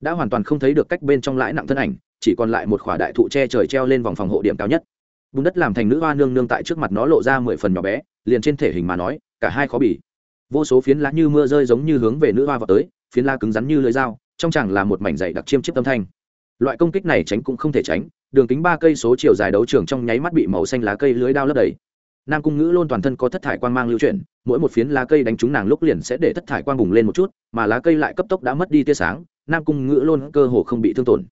Đã hoàn toàn không thấy được cách bên trong lãi nặng thân ảnh, chỉ còn lại một khỏa đại thụ che trời treo lên vòng phòng hộ điểm cao nhất. Bùn đất làm thành nữ hoa nương nương tại trước mặt nó lộ ra mười phần nhỏ bé, liền trên thể hình mà nói, cả hai khó bỉ vô số phiến lá như mưa rơi giống như hướng về nữ hoa vào tới, phiến lá cứng rắn như lưới dao, trong chẳng là một mảnh dày đặc chiêm chiếc âm thanh. Loại công kích này tránh cũng không thể tránh, đường kính ba cây số chiều dài đấu trường trong nháy mắt bị màu xanh lá cây lưới đao lấp đầy nam cung ngữ luôn toàn thân có thất thải quang mang lưu chuyển, mỗi một phiến lá cây đánh trúng nàng lúc liền sẽ để thất thải quang bùng lên một chút, mà lá cây lại cấp tốc đã mất đi tia sáng, nam cung ngữ luôn cơ hồ không bị thương tổn.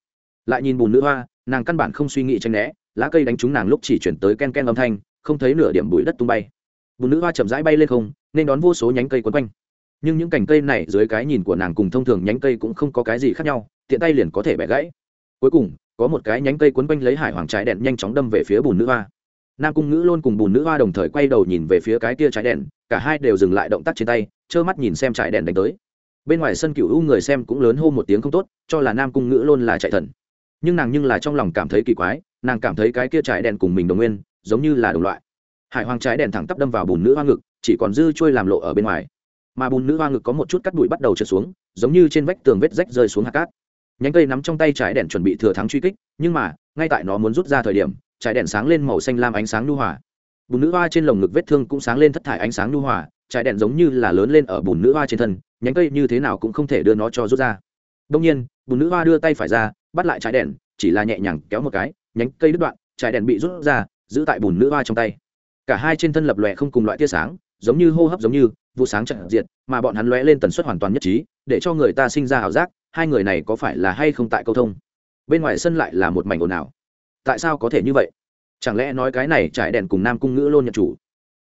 Lại nhìn bùn nữ hoa, nàng căn bản không suy nghĩ tranh né, lá cây đánh trúng nàng lúc chỉ chuyển tới ken ken âm thanh, không thấy nửa điểm bụi đất tung bay. Bùn nữ hoa chậm rãi bay lên không, nên đón vô số nhánh cây quấn quanh. Nhưng những cành cây này dưới cái nhìn của nàng cùng thông thường nhánh cây cũng không có cái gì khác nhau, tiện tay liền có thể bẻ gãy. Cuối cùng, có một cái nhánh cây quấn quanh lấy hải hoàng trái đèn nhanh chóng đâm về phía bùn nữ hoa nam cung ngữ luôn cùng bùn nữ hoa đồng thời quay đầu nhìn về phía cái kia trái đèn, cả hai đều dừng lại động tác trên tay, trơ mắt nhìn xem trái đèn đánh tới. Bên ngoài sân cựu u người xem cũng lớn hô một tiếng không tốt, cho là nam cung ngữ luôn là chạy thần. Nhưng nàng nhưng là trong lòng cảm thấy kỳ quái, nàng cảm thấy cái kia trái đèn cùng mình đồng nguyên, giống như là đồng loại. Hải hoàng trái đèn thẳng tắp đâm vào bùn nữ hoa ngực, chỉ còn dư trôi làm lộ ở bên ngoài. Mà bùn nữ hoa ngực có một chút cắt đùi bắt đầu trượt xuống, giống như trên vách tường vết rách rơi xuống hạt cát. Nhánh cây nắm trong tay trái đèn chuẩn bị thừa thắng truy kích, nhưng mà, ngay tại nó muốn rút ra thời điểm trái đèn sáng lên màu xanh lam ánh sáng nhu hòa. Bùn nữ hoa trên lồng ngực vết thương cũng sáng lên thất thải ánh sáng nhu hòa trái đèn giống như là lớn lên ở bùn nữ hoa trên thân, nhánh cây như thế nào cũng không thể đưa nó cho rút ra. Đông nhiên, bùn nữ hoa đưa tay phải ra, bắt lại trái đèn, chỉ là nhẹ nhàng kéo một cái, nhánh cây đứt đoạn trái đèn bị rút ra, giữ tại bùn nữ hoa trong tay. Cả hai trên thân lập lòe không cùng loại tia sáng, giống như hô hấp giống như, vụ sáng trận diệt, mà bọn hắn lóe lên tần suất hoàn toàn nhất trí, để cho người ta sinh ra ảo giác, hai người này có phải là hay không tại câu thông. Bên ngoài sân lại là một mảnh ồn ào tại sao có thể như vậy? Chẳng lẽ nói cái này trải đèn cùng nam cung ngữ lôn nhận chủ?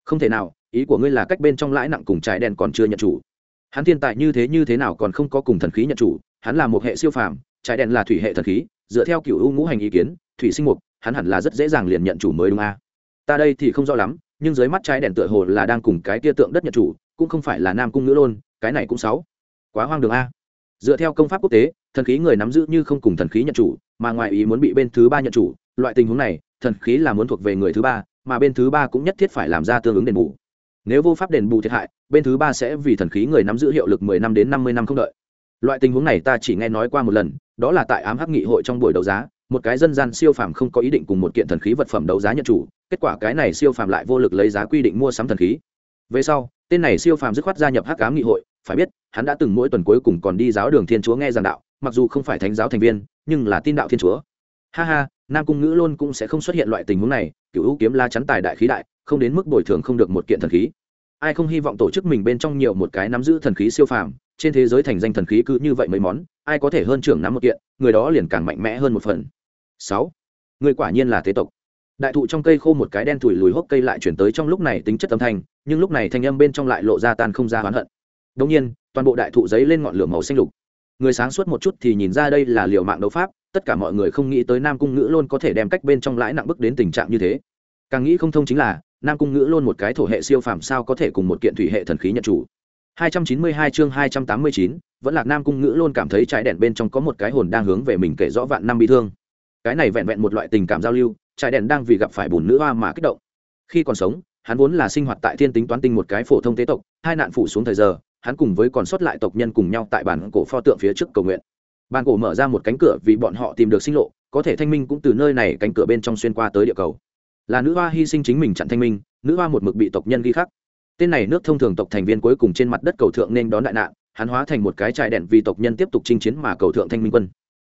Không thể nào, ý của ngươi là cách bên trong lãi nặng cùng trải đèn còn chưa nhận chủ. Hắn thiên tài như thế như thế nào còn không có cùng thần khí nhận chủ, hắn là một hệ siêu phàm, trải đèn là thủy hệ thần khí, dựa theo kiểu ưu ngũ hành ý kiến, thủy sinh mục, hắn hẳn là rất dễ dàng liền nhận chủ mới đúng a. À? ta đây thì không rõ lắm, nhưng dưới mắt trái đèn tựa hồ là đang cùng cái tia tượng đất nhận chủ, cũng không phải là nam cung nữ lôn, cái này cũng sáu quá hoang đường a. Dựa theo công pháp quốc tế, thần khí người nắm giữ như không cùng thần khí nhận chủ, mà ngoài ý muốn bị bên thứ ba nhận chủ loại tình huống này, thần khí là muốn thuộc về người thứ ba, mà bên thứ ba cũng nhất thiết phải làm ra tương ứng đền bù. Nếu vô pháp đền bù thiệt hại, bên thứ ba sẽ vì thần khí người nắm giữ hiệu lực mười năm đến năm mươi năm không đợi. Loại tình huống này ta chỉ nghe nói qua một lần, đó là tại ám hắc nghị hội trong buổi đấu giá, một cái dân gian siêu phàm không có ý định cùng một kiện thần khí vật phẩm đấu giá nhận chủ, kết quả cái này siêu phàm lại vô lực lấy giá quy định mua sắm thần khí. Về sau, tên này siêu phàm dứt khoát gia nhập hắc ám nghị hội, phải biết, hắn đã từng mỗi tuần cuối cùng còn đi giáo đường thiên chúa nghe giảng đạo, mặc dù không phải thánh giáo thành viên, nhưng là tin đạo thiên chúa. Ha ha nam cung ngữ luôn cũng sẽ không xuất hiện loại tình huống này, cựu hữu kiếm la chắn tài đại khí đại, không đến mức bồi thường không được một kiện thần khí. Ai không hy vọng tổ chức mình bên trong nhiều một cái nắm giữ thần khí siêu phàm, trên thế giới thành danh thần khí cứ như vậy mấy món, ai có thể hơn trưởng nắm một kiện, người đó liền càng mạnh mẽ hơn một phần. Sáu, người quả nhiên là thế tộc. Đại thụ trong cây khô một cái đen thủi lùi hốc cây lại chuyển tới trong lúc này tính chất âm thanh, nhưng lúc này thanh âm bên trong lại lộ ra tan không ra oán hận. Đông nhiên, toàn bộ đại thụ giấy lên ngọn lửa màu xanh lục. Người sáng suốt một chút thì nhìn ra đây là liều mạng đấu pháp tất cả mọi người không nghĩ tới nam cung ngữ luôn có thể đem cách bên trong lãi nặng bức đến tình trạng như thế. Càng nghĩ không thông chính là nam cung ngữ luôn một cái thổ hệ siêu phàm sao có thể cùng một kiện thủy hệ thần khí nhận chủ. 292 chương 289, vẫn là nam cung ngữ luôn cảm thấy trái đèn bên trong có một cái hồn đang hướng về mình kể rõ vạn năm bị thương. Cái này vẹn vẹn một loại tình cảm giao lưu trái đèn đang vì gặp phải bùn nữ hoa mà kích động. Khi còn sống hắn vốn là sinh hoạt tại thiên tính toán tinh một cái phổ thông tế tộc hai nạn phủ xuống thời giờ hắn cùng với còn sót lại tộc nhân cùng nhau tại bản cổ pho tượng phía trước cầu nguyện bàn cổ mở ra một cánh cửa vì bọn họ tìm được sinh lộ, có thể thanh minh cũng từ nơi này cánh cửa bên trong xuyên qua tới địa cầu. Là nữ hoa hy sinh chính mình chặn thanh minh, nữ hoa một mực bị tộc nhân ghi khắc. Tên này nước thông thường tộc thành viên cuối cùng trên mặt đất cầu thượng nên đón đại nạn, hắn hóa thành một cái trại đèn vì tộc nhân tiếp tục chinh chiến mà cầu thượng thanh minh quân.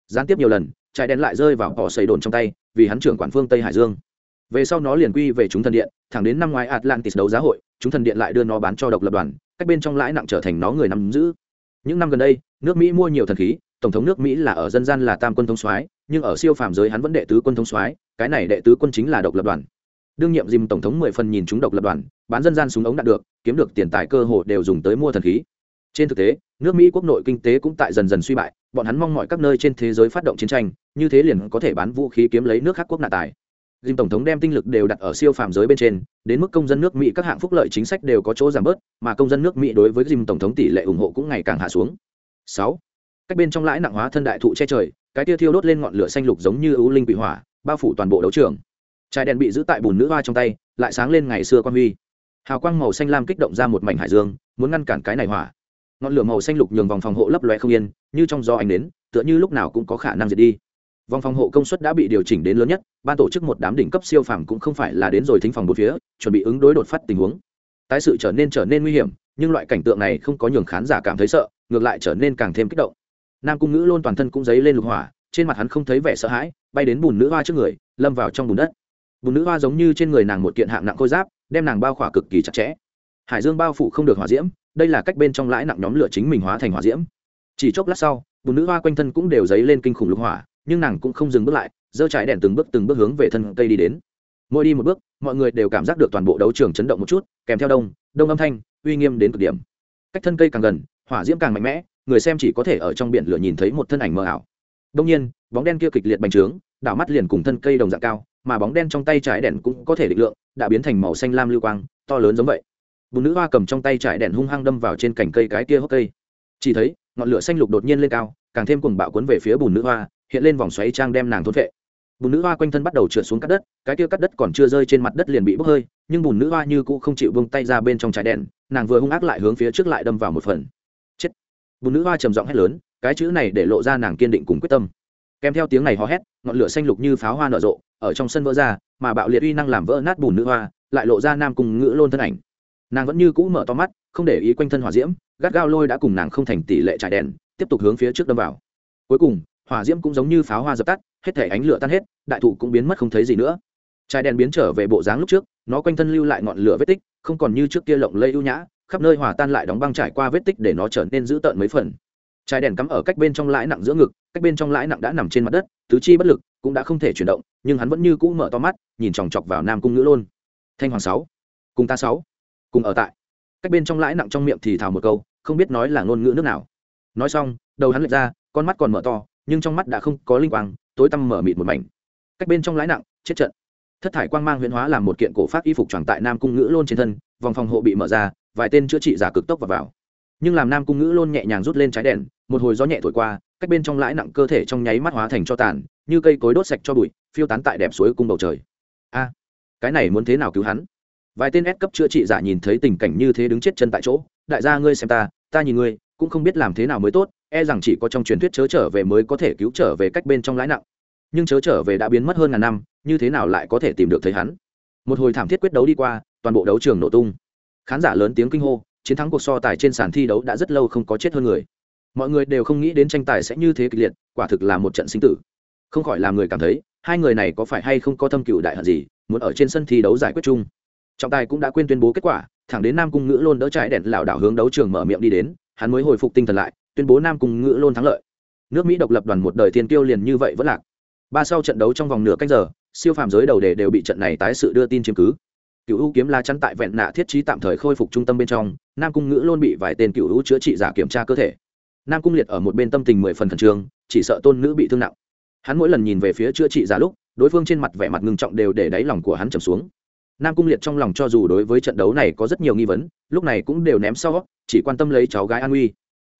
Gián tiếp nhiều lần, trại đèn lại rơi vào họ xây đồn trong tay, vì hắn trưởng quản phương tây hải dương. Về sau nó liền quy về chúng thần điện, thẳng đến năm ngoái atlantis đấu giá hội, chúng thần điện lại đưa nó bán cho độc lập đoàn, cách bên trong lãi nặng trở thành nó người nắm giữ. Những năm gần đây, nước mỹ mua nhiều thần khí tổng thống nước mỹ là ở dân gian là tam quân thống soái, nhưng ở siêu phàm giới hắn vẫn đệ tứ quân thống soái, cái này đệ tứ quân chính là độc lập đoàn. Đương nhiệm dìm tổng thống mười phần nhìn chúng độc lập đoàn, bán dân gian súng ống đạt được, kiếm được tiền tài cơ hội đều dùng tới mua thần khí. Trên thực tế, nước mỹ quốc nội kinh tế cũng tại dần dần suy bại, bọn hắn mong mọi các nơi trên thế giới phát động chiến tranh, như thế liền có thể bán vũ khí kiếm lấy nước khác quốc nạ tài. Dìm tổng thống đem tinh lực đều đặt ở siêu phàm giới bên trên, đến mức công dân nước mỹ các hạng phúc lợi chính sách đều có chỗ giảm bớt, mà công dân nước mỹ đối với dìm tổng thống tỷ lệ ủng hộ cũng ngày càng hạ xuống. Sáu cách bên trong lãi nặng hóa thân đại thụ che trời, cái tia thiêu đốt lên ngọn lửa xanh lục giống như ưu linh bị hỏa, bao phủ toàn bộ đấu trường. Trái đèn bị giữ tại bùn nữ hoa trong tay, lại sáng lên ngày xưa quan huy. Hào quang màu xanh lam kích động ra một mảnh hải dương, muốn ngăn cản cái này hỏa. Ngọn lửa màu xanh lục nhường vòng phòng hộ lấp loe không yên, như trong gió ánh đến, tựa như lúc nào cũng có khả năng diệt đi. Vòng phòng hộ công suất đã bị điều chỉnh đến lớn nhất, ban tổ chức một đám đỉnh cấp siêu phàm cũng không phải là đến rồi thính phòng một phía, chuẩn bị ứng đối đột phát tình huống. Tái sự trở nên trở nên nguy hiểm, nhưng loại cảnh tượng này không có nhường khán giả cảm thấy sợ, ngược lại trở nên càng thêm kích động nam cung ngữ luôn toàn thân cũng dấy lên lục hỏa, trên mặt hắn không thấy vẻ sợ hãi, bay đến bùn nữ hoa trước người, lâm vào trong bùn đất. Bùn nữ hoa giống như trên người nàng một kiện hạng nặng khôi giáp, đem nàng bao khỏa cực kỳ chặt chẽ. Hải dương bao phủ không được hỏa diễm, đây là cách bên trong lãi nặng nhóm lửa chính mình hóa thành hỏa diễm. Chỉ chốc lát sau, bùn nữ hoa quanh thân cũng đều dấy lên kinh khủng lục hỏa, nhưng nàng cũng không dừng bước lại, giơ trái đèn từng bước từng bước hướng về thân cây đi đến. Mỗi đi một bước, mọi người đều cảm giác được toàn bộ đấu trường chấn động một chút, kèm theo đông đông âm thanh, uy nghiêm đến cực điểm. Cách thân cây càng gần, hỏa diễm càng mạnh mẽ người xem chỉ có thể ở trong biển lửa nhìn thấy một thân ảnh mờ ảo. Đông nhiên, bóng đen kia kịch liệt bành trướng, đảo mắt liền cùng thân cây đồng dạng cao, mà bóng đen trong tay trái đèn cũng có thể định lượng, đã biến thành màu xanh lam lưu quang, to lớn giống vậy. Bùn nữ hoa cầm trong tay trái đèn hung hăng đâm vào trên cành cây cái kia hốc cây. Chỉ thấy, ngọn lửa xanh lục đột nhiên lên cao, càng thêm cùng bạo cuốn về phía bùn nữ hoa, hiện lên vòng xoáy trang đem nàng thốt vệ. Bùn nữ hoa quanh thân bắt đầu trượt xuống cắt đất, cái kia cắt đất còn chưa rơi trên mặt đất liền bị bốc hơi, nhưng bùn nữ hoa như cũ không chịu vung tay ra bên trong trái đèn, nàng vừa hung ác lại hướng phía trước lại đâm vào một phần bùn nữ hoa trầm giọng hét lớn, cái chữ này để lộ ra nàng kiên định cùng quyết tâm. Kèm theo tiếng này hò hét, ngọn lửa xanh lục như pháo hoa nở rộ, ở trong sân vỡ ra, mà bạo liệt uy năng làm vỡ nát bùn nữ hoa, lại lộ ra nam cùng ngữ lôn thân ảnh. Nàng vẫn như cũ mở to mắt, không để ý quanh thân hỏa diễm, gắt gao lôi đã cùng nàng không thành tỷ lệ trải đèn, tiếp tục hướng phía trước đâm vào. Cuối cùng, hỏa diễm cũng giống như pháo hoa dập tắt, hết thể ánh lửa tan hết, đại thụ cũng biến mất không thấy gì nữa. Trái đèn biến trở về bộ dáng lúc trước, nó quanh thân lưu lại ngọn lửa vết tích, không còn như trước kia lộng lây ưu nhã khắp nơi hòa tan lại đóng băng trải qua vết tích để nó trở nên dữ tợn mấy phần. Trái đèn cắm ở cách bên trong lãi nặng giữa ngực, cách bên trong lãi nặng đã nằm trên mặt đất, tứ chi bất lực cũng đã không thể chuyển động, nhưng hắn vẫn như cũ mở to mắt, nhìn chòng chọc vào nam cung ngữ lôn. Thanh hoàng sáu, cùng ta sáu, cùng ở tại. Cách bên trong lãi nặng trong miệng thì thào một câu, không biết nói là ngôn ngữ nước nào. Nói xong, đầu hắn lệch ra, con mắt còn mở to, nhưng trong mắt đã không có linh quang, tối tăm mở mịt một mảnh. Cách bên trong lãi nặng, chết trận. Thất thải quang mang huyễn hóa làm một kiện cổ pháp y phục tròn tại nam cung ngữ lôn trên thân, vòng phòng hộ bị mở ra vài tên chữa trị giả cực tốc vào, vào. Nhưng làm nam cung ngữ lôn nhẹ nhàng rút lên trái đèn một hồi gió nhẹ thổi qua cách bên trong lãi nặng cơ thể trong nháy mắt hóa thành cho tàn như cây cối đốt sạch cho bụi phiêu tán tại đẹp suối cung bầu trời. A cái này muốn thế nào cứu hắn? Vài tên ép cấp chữa trị giả nhìn thấy tình cảnh như thế đứng chết chân tại chỗ đại gia ngươi xem ta ta nhìn ngươi cũng không biết làm thế nào mới tốt e rằng chỉ có trong truyền thuyết chớ trở về mới có thể cứu trở về cách bên trong lãi nặng. Nhưng chớ trở về đã biến mất hơn ngàn năm như thế nào lại có thể tìm được thấy hắn? Một hồi thảm thiết quyết đấu đi qua toàn bộ đấu trường nổ tung khán giả lớn tiếng kinh hô, chiến thắng cuộc so tài trên sàn thi đấu đã rất lâu không có chết hơn người. Mọi người đều không nghĩ đến tranh tài sẽ như thế kịch liệt, quả thực là một trận sinh tử. Không khỏi làm người cảm thấy, hai người này có phải hay không có thâm cựu đại hận gì, muốn ở trên sân thi đấu giải quyết chung. Trọng tài cũng đã quên tuyên bố kết quả, thẳng đến nam cung ngữ lôn đỡ trái đèn lảo đảo hướng đấu trường mở miệng đi đến, hắn mới hồi phục tinh thần lại, tuyên bố nam cung ngữ lôn thắng lợi. Nước mỹ độc lập đoàn một đời thiên tiêu liền như vậy vẫn lạc. Ba sau trận đấu trong vòng nửa cách giờ, siêu phàm giới đầu đề đều bị trận này tái sự đưa tin chiếm cứ cựu u kiếm la chắn tại vẹn nạ thiết trí tạm thời khôi phục trung tâm bên trong, nam cung ngữ luôn bị vài tên cựu u chữa trị giả kiểm tra cơ thể. Nam cung liệt ở một bên tâm tình mười phần khẩn trương, chỉ sợ tôn nữ bị thương nặng. Hắn mỗi lần nhìn về phía chữa trị giả lúc, đối phương trên mặt vẻ mặt ngưng trọng đều để đáy lòng của hắn trầm xuống. Nam cung liệt trong lòng cho dù đối với trận đấu này có rất nhiều nghi vấn, lúc này cũng đều ném sau, chỉ quan tâm lấy cháu gái an uy.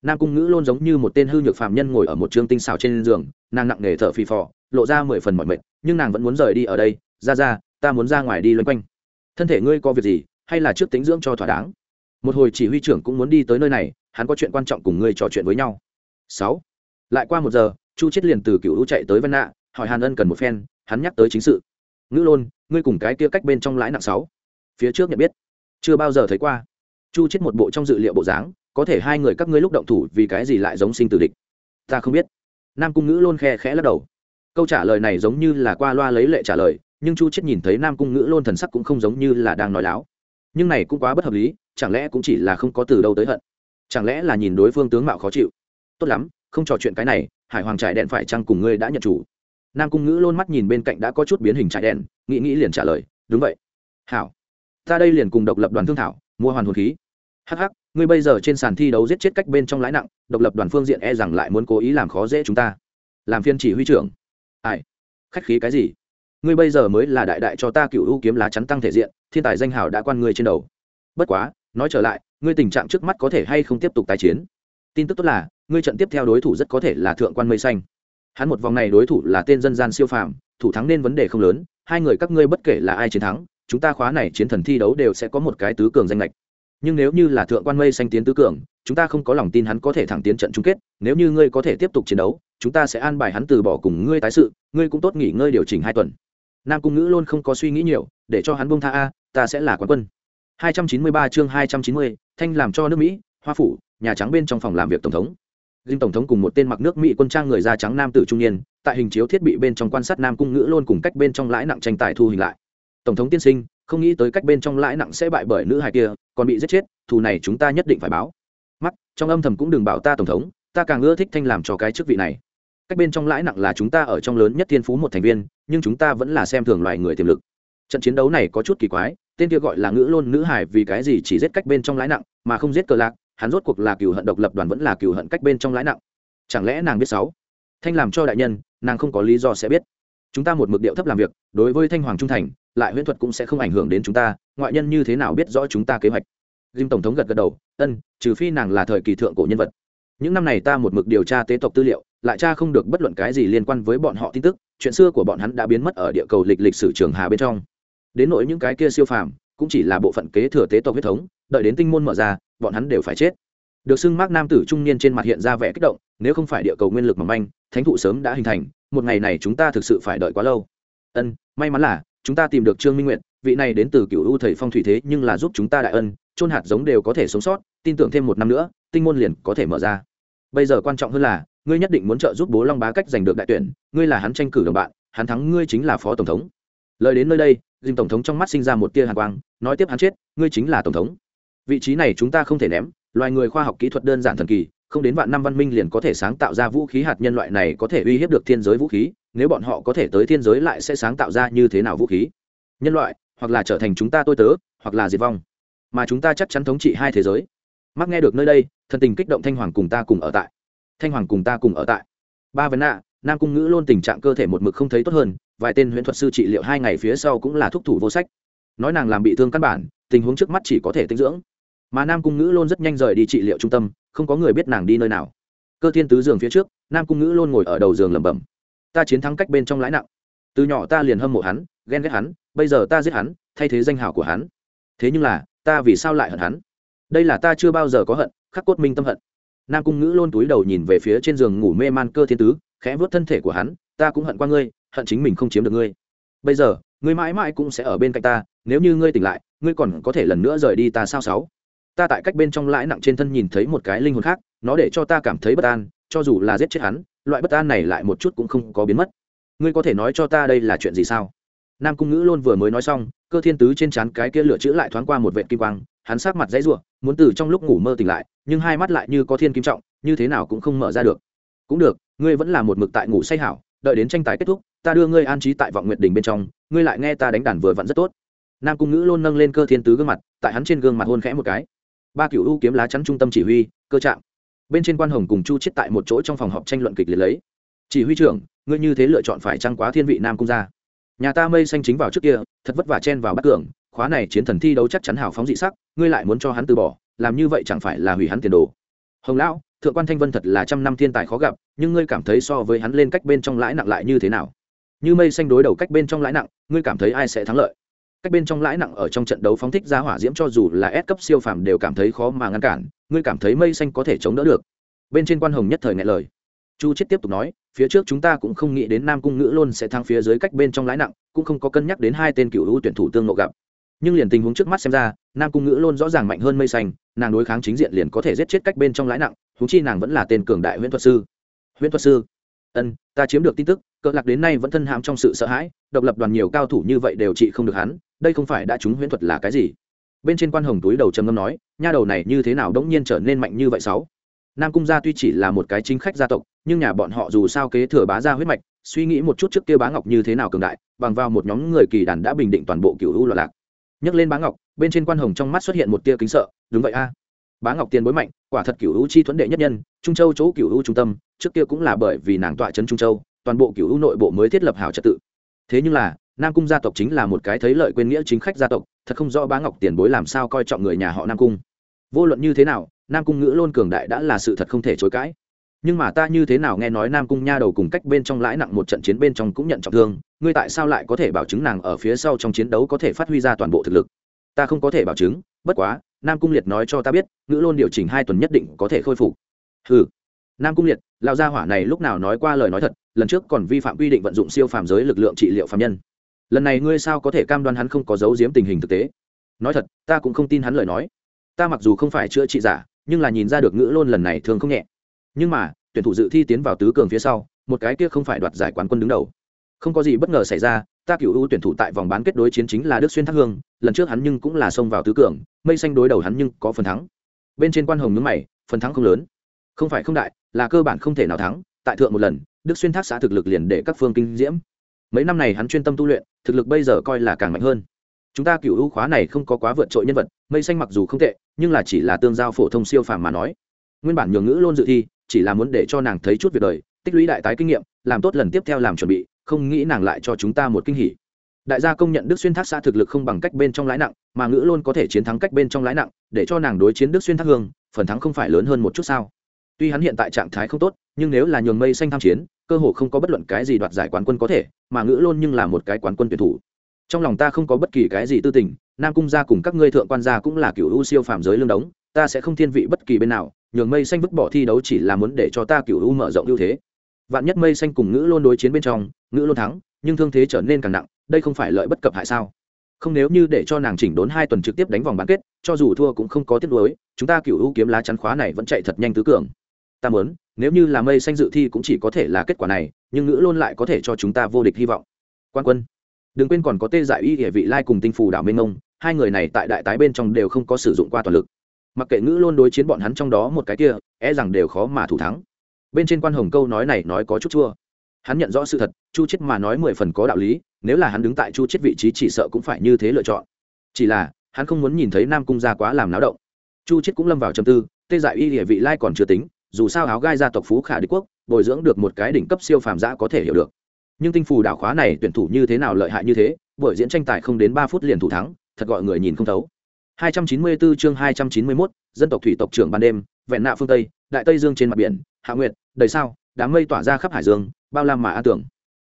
Nam cung ngữ luôn giống như một tên hư nhược phạm nhân ngồi ở một trường tinh xào trên giường, nàng nặng nề thở phì phò, lộ ra mười phần mọi mệt, nhưng nàng vẫn muốn rời đi ở đây, ra ra, ta muốn ra ngoài đi loanh quanh thân thể ngươi có việc gì, hay là trước tính dưỡng cho thỏa đáng? Một hồi chỉ huy trưởng cũng muốn đi tới nơi này, hắn có chuyện quan trọng cùng ngươi trò chuyện với nhau. Sáu. Lại qua một giờ, chu chết liền từ cựu lũ chạy tới văn nạ, hỏi hàn ân cần một phen, hắn nhắc tới chính sự. Ngữ lôn, ngươi cùng cái kia cách bên trong lãi nặng sáu. Phía trước nhận biết. Chưa bao giờ thấy qua. Chu chết một bộ trong dự liệu bộ dáng, có thể hai người các ngươi lúc động thủ vì cái gì lại giống sinh tử địch? Ta không biết. Nam cung ngữ lôn khe khẽ lắc đầu. Câu trả lời này giống như là qua loa lấy lệ trả lời nhưng chu chết nhìn thấy nam cung ngữ lôn thần sắc cũng không giống như là đang nói láo. Nhưng này cũng quá bất hợp lý, chẳng lẽ cũng chỉ là không có từ đâu tới hận? Chẳng lẽ là nhìn đối phương tướng mạo khó chịu? Tốt lắm, không trò chuyện cái này, hải hoàng trải đèn phải chăng cùng ngươi đã nhận chủ? Nam cung ngữ lôn mắt nhìn bên cạnh đã có chút biến hình trải đèn, nghĩ nghĩ liền trả lời, đúng vậy. Hảo, ta đây liền cùng độc lập đoàn thương thảo, mua hoàn hồn khí. Hh ngươi bây giờ trên sàn thi đấu giết chết cách bên trong lãi nặng, độc lập đoàn phương diện e rằng lại muốn cố ý làm khó dễ chúng ta. Làm phiên chỉ huy trưởng. Ai? Khách khí cái gì? Ngươi bây giờ mới là đại đại cho ta cựu ưu kiếm lá chắn tăng thể diện, thiên tài danh hào đã quan ngươi trên đầu. Bất quá, nói trở lại, ngươi tình trạng trước mắt có thể hay không tiếp tục tái chiến? Tin tức tốt là, ngươi trận tiếp theo đối thủ rất có thể là thượng quan mây xanh. Hắn một vòng này đối thủ là tên dân gian siêu phàm, thủ thắng nên vấn đề không lớn, hai người các ngươi bất kể là ai chiến thắng, chúng ta khóa này chiến thần thi đấu đều sẽ có một cái tứ cường danh lệch. Nhưng nếu như là thượng quan mây xanh tiến tứ cường, chúng ta không có lòng tin hắn có thể thẳng tiến trận chung kết, nếu như ngươi có thể tiếp tục chiến đấu, chúng ta sẽ an bài hắn từ bỏ cùng ngươi tái sự, ngươi cũng tốt nghỉ ngơi điều chỉnh hai tuần nam cung ngữ luôn không có suy nghĩ nhiều để cho hắn bông tha a ta sẽ là quán quân 293 chương 290, thanh làm cho nước mỹ hoa phủ nhà trắng bên trong phòng làm việc tổng thống Dinh tổng thống cùng một tên mặc nước Mỹ quân trang người da trắng nam tử trung niên, tại hình chiếu thiết bị bên trong quan sát Nam cung ngữ luôn cùng cách bên trong lãi nặng tranh tài thu hình lại. Tổng thống tiên sinh, không nghĩ tới cách bên trong lãi nặng sẽ bại bởi nữ hài kia, còn bị giết chết, thù này chúng ta nhất định phải báo. Mắt, trong âm thầm cũng đừng bảo ta tổng thống, ta càng ưa thích thanh làm cho cái chức vị này. Cách bên trong lãi nặng là chúng ta ở trong lớn nhất thiên phú một thành viên, nhưng chúng ta vẫn là xem thường loài người tiềm lực. Trận chiến đấu này có chút kỳ quái, tên kia gọi là ngữ luôn nữ hải vì cái gì chỉ giết cách bên trong lãi nặng, mà không giết cờ lạc, hắn rốt cuộc là cựu hận độc lập đoàn vẫn là cựu hận cách bên trong lãi nặng. Chẳng lẽ nàng biết sáu? Thanh làm cho đại nhân nàng không có lý do sẽ biết. Chúng ta một mực điệu thấp làm việc đối với thanh hoàng trung thành lại huyễn thuật cũng sẽ không ảnh hưởng đến chúng ta ngoại nhân như thế nào biết rõ chúng ta kế hoạch? Dìm tổng thống gật gật đầu ân trừ phi nàng là thời kỳ thượng cổ nhân vật. Những năm này ta một mực điều tra tế tộc tư liệu lại tra không được bất luận cái gì liên quan với bọn họ tin tức, chuyện xưa của bọn hắn đã biến mất ở địa cầu lịch lịch sử trường hà bên trong. Đến nỗi những cái kia siêu phàm, cũng chỉ là bộ phận kế thừa tế tộc huyết thống, đợi đến tinh môn mở ra, bọn hắn đều phải chết. Được xưng mác nam tử trung niên trên mặt hiện ra vẻ kích động, nếu không phải địa cầu nguyên lực mỏng manh, thánh thụ sớm đã hình thành, một ngày này chúng ta thực sự phải đợi quá lâu. Ân, may mắn là, chúng ta tìm được trương minh nguyện vị này đến từ cựu u thầy phong thủy thế nhưng là giúp chúng ta đại ân trôn hạt giống đều có thể sống sót, tin tưởng thêm một năm nữa, tinh môn liền có thể mở ra. Bây giờ quan trọng hơn là ngươi nhất định muốn trợ giúp bố long bá cách giành được đại tuyển, ngươi là hắn tranh cử đồng bạn, hắn thắng ngươi chính là phó tổng thống. Lời đến nơi đây, dìm tổng thống trong mắt sinh ra một tia hàn quang, nói tiếp hắn chết, ngươi chính là tổng thống. Vị trí này chúng ta không thể ném, loài người khoa học kỹ thuật đơn giản thần kỳ, không đến vạn năm văn minh liền có thể sáng tạo ra vũ khí hạt nhân loại này có thể uy hiếp được thiên giới vũ khí, nếu bọn họ có thể tới thiên giới lại sẽ sáng tạo ra như thế nào vũ khí? Nhân loại, hoặc là trở thành chúng ta tôi tớ, hoặc là diệt vong. Mà chúng ta chắc chắn thống trị hai thế giới. Mắc nghe được nơi đây, thần tình kích động thanh hoàng cùng ta cùng ở tại thanh hoàng cùng ta cùng ở tại. Ba vấn nạ, nam cung ngữ luôn tình trạng cơ thể một mực không thấy tốt hơn, vài tên huyễn thuật sư trị liệu hai ngày phía sau cũng là thúc thủ vô sách. Nói nàng làm bị thương căn bản, tình huống trước mắt chỉ có thể tinh dưỡng. Mà nam cung ngữ luôn rất nhanh rời đi trị liệu trung tâm, không có người biết nàng đi nơi nào. Cơ thiên tứ giường phía trước, nam cung ngữ luôn ngồi ở đầu giường lẩm bẩm. Ta chiến thắng cách bên trong lãi nặng. Từ nhỏ ta liền hâm mộ hắn, ghen ghét hắn, bây giờ ta giết hắn, thay thế danh hào của hắn. Thế nhưng là, ta vì sao lại hận hắn? Đây là ta chưa bao giờ có hận, khắc cốt minh tâm hận nam cung ngữ luôn túi đầu nhìn về phía trên giường ngủ mê man cơ thiên tứ, khẽ vớt thân thể của hắn, ta cũng hận qua ngươi, hận chính mình không chiếm được ngươi. Bây giờ, ngươi mãi mãi cũng sẽ ở bên cạnh ta, nếu như ngươi tỉnh lại, ngươi còn có thể lần nữa rời đi ta sao sáu? Ta tại cách bên trong lãi nặng trên thân nhìn thấy một cái linh hồn khác, nó để cho ta cảm thấy bất an, cho dù là giết chết hắn, loại bất an này lại một chút cũng không có biến mất. Ngươi có thể nói cho ta đây là chuyện gì sao? Nam cung ngữ luôn vừa mới nói xong, cơ thiên tứ trên trán cái kia lửa chữ lại thoáng qua một vệ kim quang hắn sát mặt dãy ruộng muốn từ trong lúc ngủ mơ tỉnh lại, nhưng hai mắt lại như có thiên kim trọng, như thế nào cũng không mở ra được. Cũng được, ngươi vẫn là một mực tại ngủ say hảo, đợi đến tranh tài kết thúc, ta đưa ngươi an trí tại vọng nguyệt đình bên trong, ngươi lại nghe ta đánh đàn vừa vặn rất tốt. Nam cung ngữ luôn nâng lên cơ thiên tứ gương mặt, tại hắn trên gương mặt hôn khẽ một cái. Ba cựu u kiếm lá chắn trung tâm chỉ huy, cơ trạm. Bên trên quan hồng cùng chu chết tại một chỗ trong phòng họp tranh luận kịch liệt lấy. Chỉ huy trưởng, ngươi như thế lựa chọn phải trăng quá thiên vị nam cung ra nhà ta mây xanh chính vào trước kia, thật vất vả chen vào bắt cường khóa này chiến thần thi đấu chắc chắn hào phóng dị sắc, ngươi lại muốn cho hắn từ bỏ, làm như vậy chẳng phải là hủy hắn tiền đồ. Hồng lão, thượng quan thanh vân thật là trăm năm thiên tài khó gặp, nhưng ngươi cảm thấy so với hắn lên cách bên trong lãi nặng lại như thế nào? Như mây xanh đối đầu cách bên trong lãi nặng, ngươi cảm thấy ai sẽ thắng lợi? Cách bên trong lãi nặng ở trong trận đấu phóng thích ra hỏa diễm cho dù là ép cấp siêu phàm đều cảm thấy khó mà ngăn cản, ngươi cảm thấy mây xanh có thể chống đỡ được. Bên trên quan hồng nhất thời nghe lời. Chu chết tiếp tục nói, phía trước chúng ta cũng không nghĩ đến nam cung ngữ luôn sẽ thăng phía dưới cách bên trong lãi nặng, cũng không có cân nhắc đến hai tên cựu hữu tuyển thủ tương ngộ gặp nhưng liền tình huống trước mắt xem ra, nam cung ngữ luôn rõ ràng mạnh hơn mây xanh, nàng đối kháng chính diện liền có thể giết chết cách bên trong lãi nặng thú chi nàng vẫn là tên cường đại huyễn thuật sư. Huyễn thuật sư? Ân, ta chiếm được tin tức, cỡ lạc đến nay vẫn thân hãm trong sự sợ hãi, độc lập đoàn nhiều cao thủ như vậy đều trị không được hắn, đây không phải đã trúng huyễn thuật là cái gì? Bên trên quan hồng túi đầu trầm ngâm nói, nha đầu này như thế nào đống nhiên trở nên mạnh như vậy sáu? Nam cung gia tuy chỉ là một cái chính khách gia tộc, nhưng nhà bọn họ dù sao kế thừa bá gia huyết mạch, suy nghĩ một chút trước kia bá ngọc như thế nào cường đại, bằng vào một nhóm người kỳ đàn đã bình định toàn bộ cựu u loạn lạc. Nhấc lên bá ngọc, bên trên quan hồng trong mắt xuất hiện một tia kính sợ, đúng vậy a. Bá ngọc tiền bối mạnh, quả thật cựu u chi thuẫn đệ nhất nhân, trung châu chỗ cựu u trung tâm, trước kia cũng là bởi vì nàng tọa trấn trung châu, toàn bộ cựu u nội bộ mới thiết lập hảo trật tự. Thế nhưng là, nam cung gia tộc chính là một cái thấy lợi quên nghĩa chính khách gia tộc, thật không rõ bá ngọc tiền bối làm sao coi trọng người nhà họ nam cung. Vô luận như thế nào, nam cung ngữ luôn cường đại đã là sự thật không thể chối cãi. Nhưng mà ta như thế nào nghe nói nam cung nha đầu cùng cách bên trong lãi nặng một trận chiến bên trong cũng nhận trọng thương ngươi tại sao lại có thể bảo chứng nàng ở phía sau trong chiến đấu có thể phát huy ra toàn bộ thực lực? Ta không có thể bảo chứng, bất quá, nam cung liệt nói cho ta biết, ngữ luôn điều chỉnh hai tuần nhất định có thể khôi phục. Ừ nam cung liệt, lão gia hỏa này lúc nào nói qua lời nói thật, lần trước còn vi phạm quy định vận dụng siêu phàm giới lực lượng trị liệu phạm nhân. Lần này ngươi sao có thể cam đoan hắn không có giấu giếm tình hình thực tế? Nói thật, ta cũng không tin hắn lời nói. Ta mặc dù không phải chữa trị giả, nhưng là nhìn ra được ngữ lôn lần này thường không nhẹ. Nhưng mà, tuyển thủ dự thi tiến vào tứ cường phía sau, một cái kia không phải đoạt giải quán quân đứng đầu không có gì bất ngờ xảy ra, ta cựu ưu tuyển thủ tại vòng bán kết đối chiến chính là đức xuyên thác hương, lần trước hắn nhưng cũng là xông vào tứ cường, mây xanh đối đầu hắn nhưng có phần thắng. Bên trên quan hồng nhướng mày, phần thắng không lớn. Không phải không đại, là cơ bản không thể nào thắng, tại thượng một lần, đức xuyên thác xã thực lực liền để các phương kinh diễm. Mấy năm này hắn chuyên tâm tu luyện, thực lực bây giờ coi là càng mạnh hơn. Chúng ta cựu ưu khóa này không có quá vượt trội nhân vật, mây xanh mặc dù không tệ, nhưng là chỉ là tương giao phổ thông siêu phàm mà nói. Nguyên bản nhường ngữ luôn dự thi, chỉ là muốn để cho nàng thấy chút việc đời, tích lũy đại tái kinh nghiệm, làm tốt lần tiếp theo làm chuẩn bị không nghĩ nàng lại cho chúng ta một kinh hỉ. Đại gia công nhận đức xuyên thác xã thực lực không bằng cách bên trong lái nặng, mà ngữ luôn có thể chiến thắng cách bên trong lái nặng, để cho nàng đối chiến đức xuyên thác hương, phần thắng không phải lớn hơn một chút sao? Tuy hắn hiện tại trạng thái không tốt, nhưng nếu là nhường mây xanh tham chiến, cơ hồ không có bất luận cái gì đoạt giải quán quân có thể, mà ngữ luôn nhưng là một cái quán quân tuyển thủ. Trong lòng ta không có bất kỳ cái gì tư tình, nam cung gia cùng các ngươi thượng quan gia cũng là cựu u siêu phàm giới lương đống, ta sẽ không thiên vị bất kỳ bên nào, nhường mây xanh vứt bỏ thi đấu chỉ là muốn để cho ta cựu u mở rộng ưu thế vạn nhất mây xanh cùng ngữ luôn đối chiến bên trong, ngữ luôn thắng, nhưng thương thế trở nên càng nặng, đây không phải lợi bất cập hại sao? Không nếu như để cho nàng chỉnh đốn hai tuần trực tiếp đánh vòng bán kết, cho dù thua cũng không có tiếc nuối, chúng ta cựu u kiếm lá chắn khóa này vẫn chạy thật nhanh tứ cường. Ta muốn, nếu như là mây xanh dự thi cũng chỉ có thể là kết quả này, nhưng ngữ luôn lại có thể cho chúng ta vô địch hy vọng. Quan quân, đừng quên còn có tê dại y địa vị lai cùng tinh phù đảo minh ông hai người này tại đại tái bên trong đều không có sử dụng qua toàn lực. Mặc kệ ngữ luôn đối chiến bọn hắn trong đó một cái kia e rằng đều khó mà thủ thắng bên trên quan hồng câu nói này nói có chút chua. Hắn nhận rõ sự thật chu chết mà nói mười phần có đạo lý nếu là hắn đứng tại chu chết vị trí chỉ sợ cũng phải như thế lựa chọn. Chỉ là hắn không muốn nhìn thấy nam cung gia quá làm náo động. Chu chết cũng lâm vào trầm tư tê dại y địa vị lai còn chưa tính dù sao áo gai gia tộc phú khả đế quốc bồi dưỡng được một cái đỉnh cấp siêu phàm giã có thể hiểu được. Nhưng tinh phù đảo khóa này tuyển thủ như thế nào lợi hại như thế buổi diễn tranh tài không đến ba phút liền thủ thắng thật gọi người nhìn không thấu. 294 chương 291, dân tộc thủy tộc trưởng ban đêm vẹn nạ phương tây, đại tây dương trên mặt biển, hạ nguyệt, đầy sao, đám mây tỏa ra khắp hải dương, bao lam mà an tưởng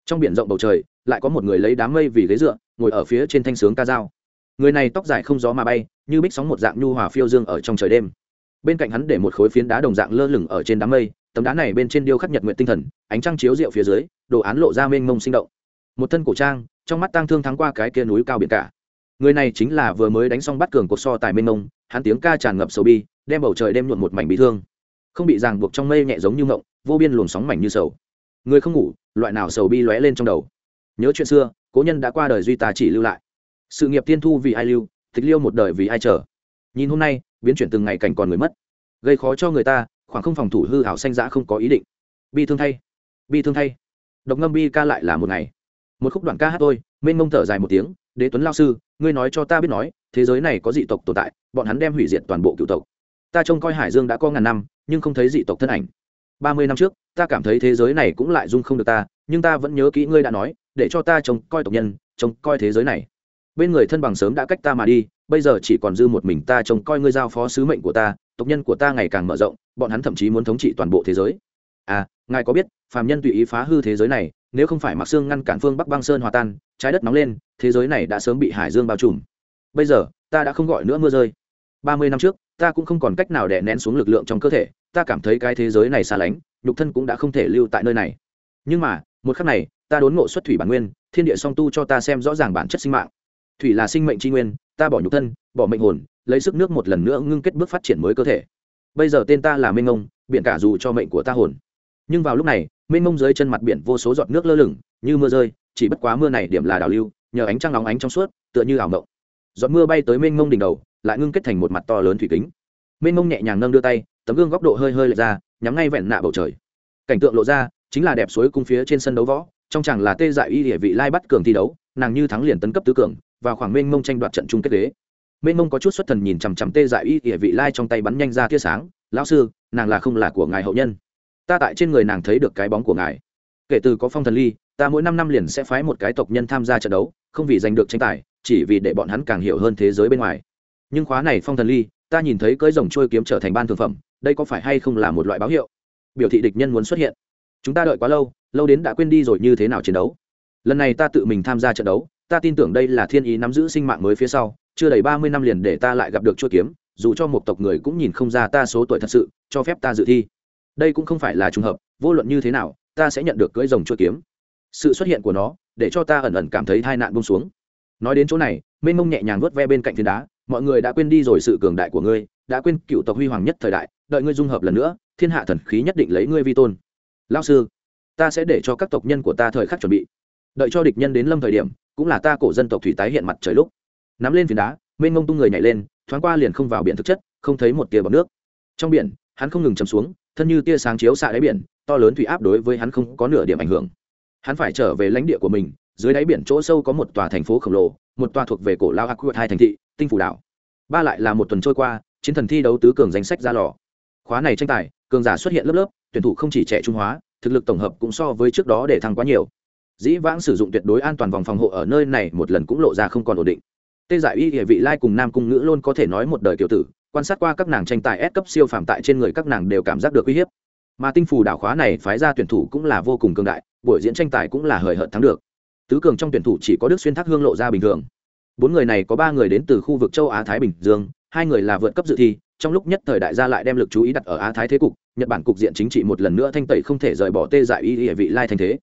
trong biển rộng bầu trời, lại có một người lấy đám mây vì ghế dựa, ngồi ở phía trên thanh sướng ca dao. Người này tóc dài không gió mà bay, như bích sóng một dạng nhu hòa phiêu dương ở trong trời đêm. Bên cạnh hắn để một khối phiến đá đồng dạng lơ lửng ở trên đám mây, tấm đá này bên trên điêu khắc nhật nguyện tinh thần, ánh trăng chiếu rượu phía dưới, đồ án lộ ra mênh mông sinh động. Một thân cổ trang, trong mắt tang thương thắng qua cái kia núi cao biển cả. Người này chính là vừa mới đánh xong bắt cường cuộc so tài mênh mông, hắn tiếng ca tràn ngập sầu bi đem bầu trời đem nhuộn một mảnh bị thương. Không bị ràng buộc trong mây nhẹ giống như ngộng vô biên luồng sóng mảnh như sầu. Người không ngủ, loại nào sầu bi lóe lên trong đầu. Nhớ chuyện xưa, cố nhân đã qua đời duy ta chỉ lưu lại. Sự nghiệp tiên thu vì ai lưu, tịch liêu một đời vì ai chờ. Nhìn hôm nay, biến chuyển từng ngày cảnh còn người mất. Gây khó cho người ta, khoảng không phòng thủ hư hảo xanh dã không có ý định. Bi thương thay, bi thương thay. Độc ngâm bi ca lại là một ngày. Một khúc đoạn ca hát tôi, mênh mông thở dài một tiếng, đế tuấn lao sư, ngươi nói cho ta biết nói, thế giới này có dị tộc tồn tại, bọn hắn đem hủy diệt toàn bộ cựu tộc ta trông coi hải dương đã có ngàn năm, nhưng không thấy dị tộc thân ảnh. Ba mươi năm trước, ta cảm thấy thế giới này cũng lại dung không được ta, nhưng ta vẫn nhớ kỹ ngươi đã nói, để cho ta trông coi tộc nhân, trông coi thế giới này. Bên người thân bằng sớm đã cách ta mà đi, bây giờ chỉ còn dư một mình ta trông coi ngươi giao phó sứ mệnh của ta, tộc nhân của ta ngày càng mở rộng, bọn hắn thậm chí muốn thống trị toàn bộ thế giới. À ngài có biết, phàm nhân tùy ý phá hư thế giới này, nếu không phải mặc xương ngăn cản phương bắc băng sơn hòa tan, trái đất nóng lên, thế giới này đã sớm bị hải dương bao trùm. Bây giờ, ta đã không gọi nữa mưa rơi ba mươi năm trước, ta cũng không còn cách nào đè nén xuống lực lượng trong cơ thể, ta cảm thấy cái thế giới này xa lánh, nhục thân cũng đã không thể lưu tại nơi này. Nhưng mà, một khắc này, ta đốn ngộ xuất thủy bản nguyên, thiên địa song tu cho ta xem rõ ràng bản chất sinh mạng. Thủy là sinh mệnh tri nguyên, ta bỏ nhục thân, bỏ mệnh hồn, lấy sức nước một lần nữa ngưng kết bước phát triển mới cơ thể. Bây giờ tên ta là minh ngông biển cả dù cho mệnh của ta hồn. Nhưng vào lúc này, mênh mông dưới chân mặt biển vô số giọt nước lơ lửng, như mưa rơi, chỉ bất quá mưa này điểm là đảo lưu, nhờ ánh trăng nóng ánh trong suốt, tựa như ảo mộng giọt mưa bay tới mênh mông đỉnh đầu, lại ngưng kết thành một mặt to lớn thủy kính. Mênh mông nhẹ nhàng nâng đưa tay, tấm gương góc độ hơi hơi lệch ra, nhắm ngay vẹn nạ bầu trời. Cảnh tượng lộ ra, chính là đẹp suối cung phía trên sân đấu võ, trong chẳng là tê dại y địa vị lai bắt cường thi đấu, nàng như thắng liền tấn cấp tứ cường và khoảng mênh mông tranh đoạt trận chung kết ghế mênh mông có chút xuất thần nhìn chằm chằm tê dại y địa vị lai trong tay bắn nhanh ra tia sáng, lão sư, nàng là không là của ngài hậu nhân? Ta tại trên người nàng thấy được cái bóng của ngài. Kể từ có phong thần ly, ta mỗi năm năm liền sẽ phái một cái tộc nhân tham gia trận đấu, không vì giành được tranh tài chỉ vì để bọn hắn càng hiểu hơn thế giới bên ngoài. Nhưng khóa này phong thần ly, ta nhìn thấy cưỡi rồng trôi kiếm trở thành ban thực phẩm, đây có phải hay không là một loại báo hiệu? Biểu thị địch nhân muốn xuất hiện. Chúng ta đợi quá lâu lâu đến đã quên đi rồi như thế nào chiến đấu. Lần này ta tự mình tham gia trận đấu, ta tin tưởng đây là thiên ý nắm giữ sinh mạng mới phía sau, chưa đầy ba mươi năm liền để ta lại gặp được chuỗi kiếm, dù cho một tộc người cũng nhìn không ra ta số tuổi thật sự, cho phép ta dự thi. Đây cũng không phải là trùng hợp, vô luận như thế nào, ta sẽ nhận được cưỡi rồng chuỗi kiếm. Sự xuất hiện của nó, để cho ta ẩn ẩn cảm thấy tai nạn bông xuống nói đến chỗ này mênh mông nhẹ nhàng vớt ve bên cạnh thiên đá, mọi người đã quên đi rồi sự cường đại của ngươi, đã quên cựu tộc huy hoàng nhất thời đại, đợi ngươi dung hợp lần nữa, thiên hạ thần khí nhất định lấy ngươi vi tôn. Lao sư, ta sẽ để cho các tộc nhân của ta thời khắc chuẩn bị. Đợi cho địch nhân đến lâm thời điểm, cũng là ta cổ dân tộc thủy tái hiện mặt trời lúc. Nắm lên phiến đá mênh mông tung người nhảy lên, thoáng qua liền không vào biển thực chất, không thấy một tia bọc nước. Trong biển, hắn không ngừng chầm xuống, thân như tia sáng chiếu xạ đáy biển, to lớn thủy áp đối với hắn không có nửa điểm ảnh hưởng. Hắn phải trở về lãnh địa của mình dưới đáy biển chỗ sâu có một tòa thành phố khổng lồ, một tòa thuộc về cổ lao aqua hai thành thị, tinh phủ đảo. Ba lại là một tuần trôi qua, chiến thần thi đấu tứ cường danh sách ra lò. Khóa này tranh tài, cường giả xuất hiện lớp lớp, tuyển thủ không chỉ trẻ trung hóa, thực lực tổng hợp cũng so với trước đó để thăng quá nhiều. Dĩ vãng sử dụng tuyệt đối an toàn vòng phòng hộ ở nơi này một lần cũng lộ ra không còn ổn định. Tê giải y địa vị lai cùng nam cung ngữ luôn có thể nói một đời kiểu tử, quan sát qua các nàng tranh tài S cấp siêu phàm tại trên người các nàng đều cảm giác được uy hiếp. Mà tinh phù đảo khóa này phái ra tuyển thủ cũng là vô cùng cường đại, buổi diễn tranh tài cũng là hời hợt thắng được tứ cường trong tuyển thủ chỉ có đức xuyên thác hương lộ ra bình thường. Bốn người này có ba người đến từ khu vực châu á thái bình dương, hai người là vượt cấp dự thi, trong lúc nhất thời đại gia lại đem lực chú ý đặt ở á thái thế cục, nhật bản cục diện chính trị một lần nữa thanh tẩy không thể rời bỏ tê dại y địa vị lai thành thế.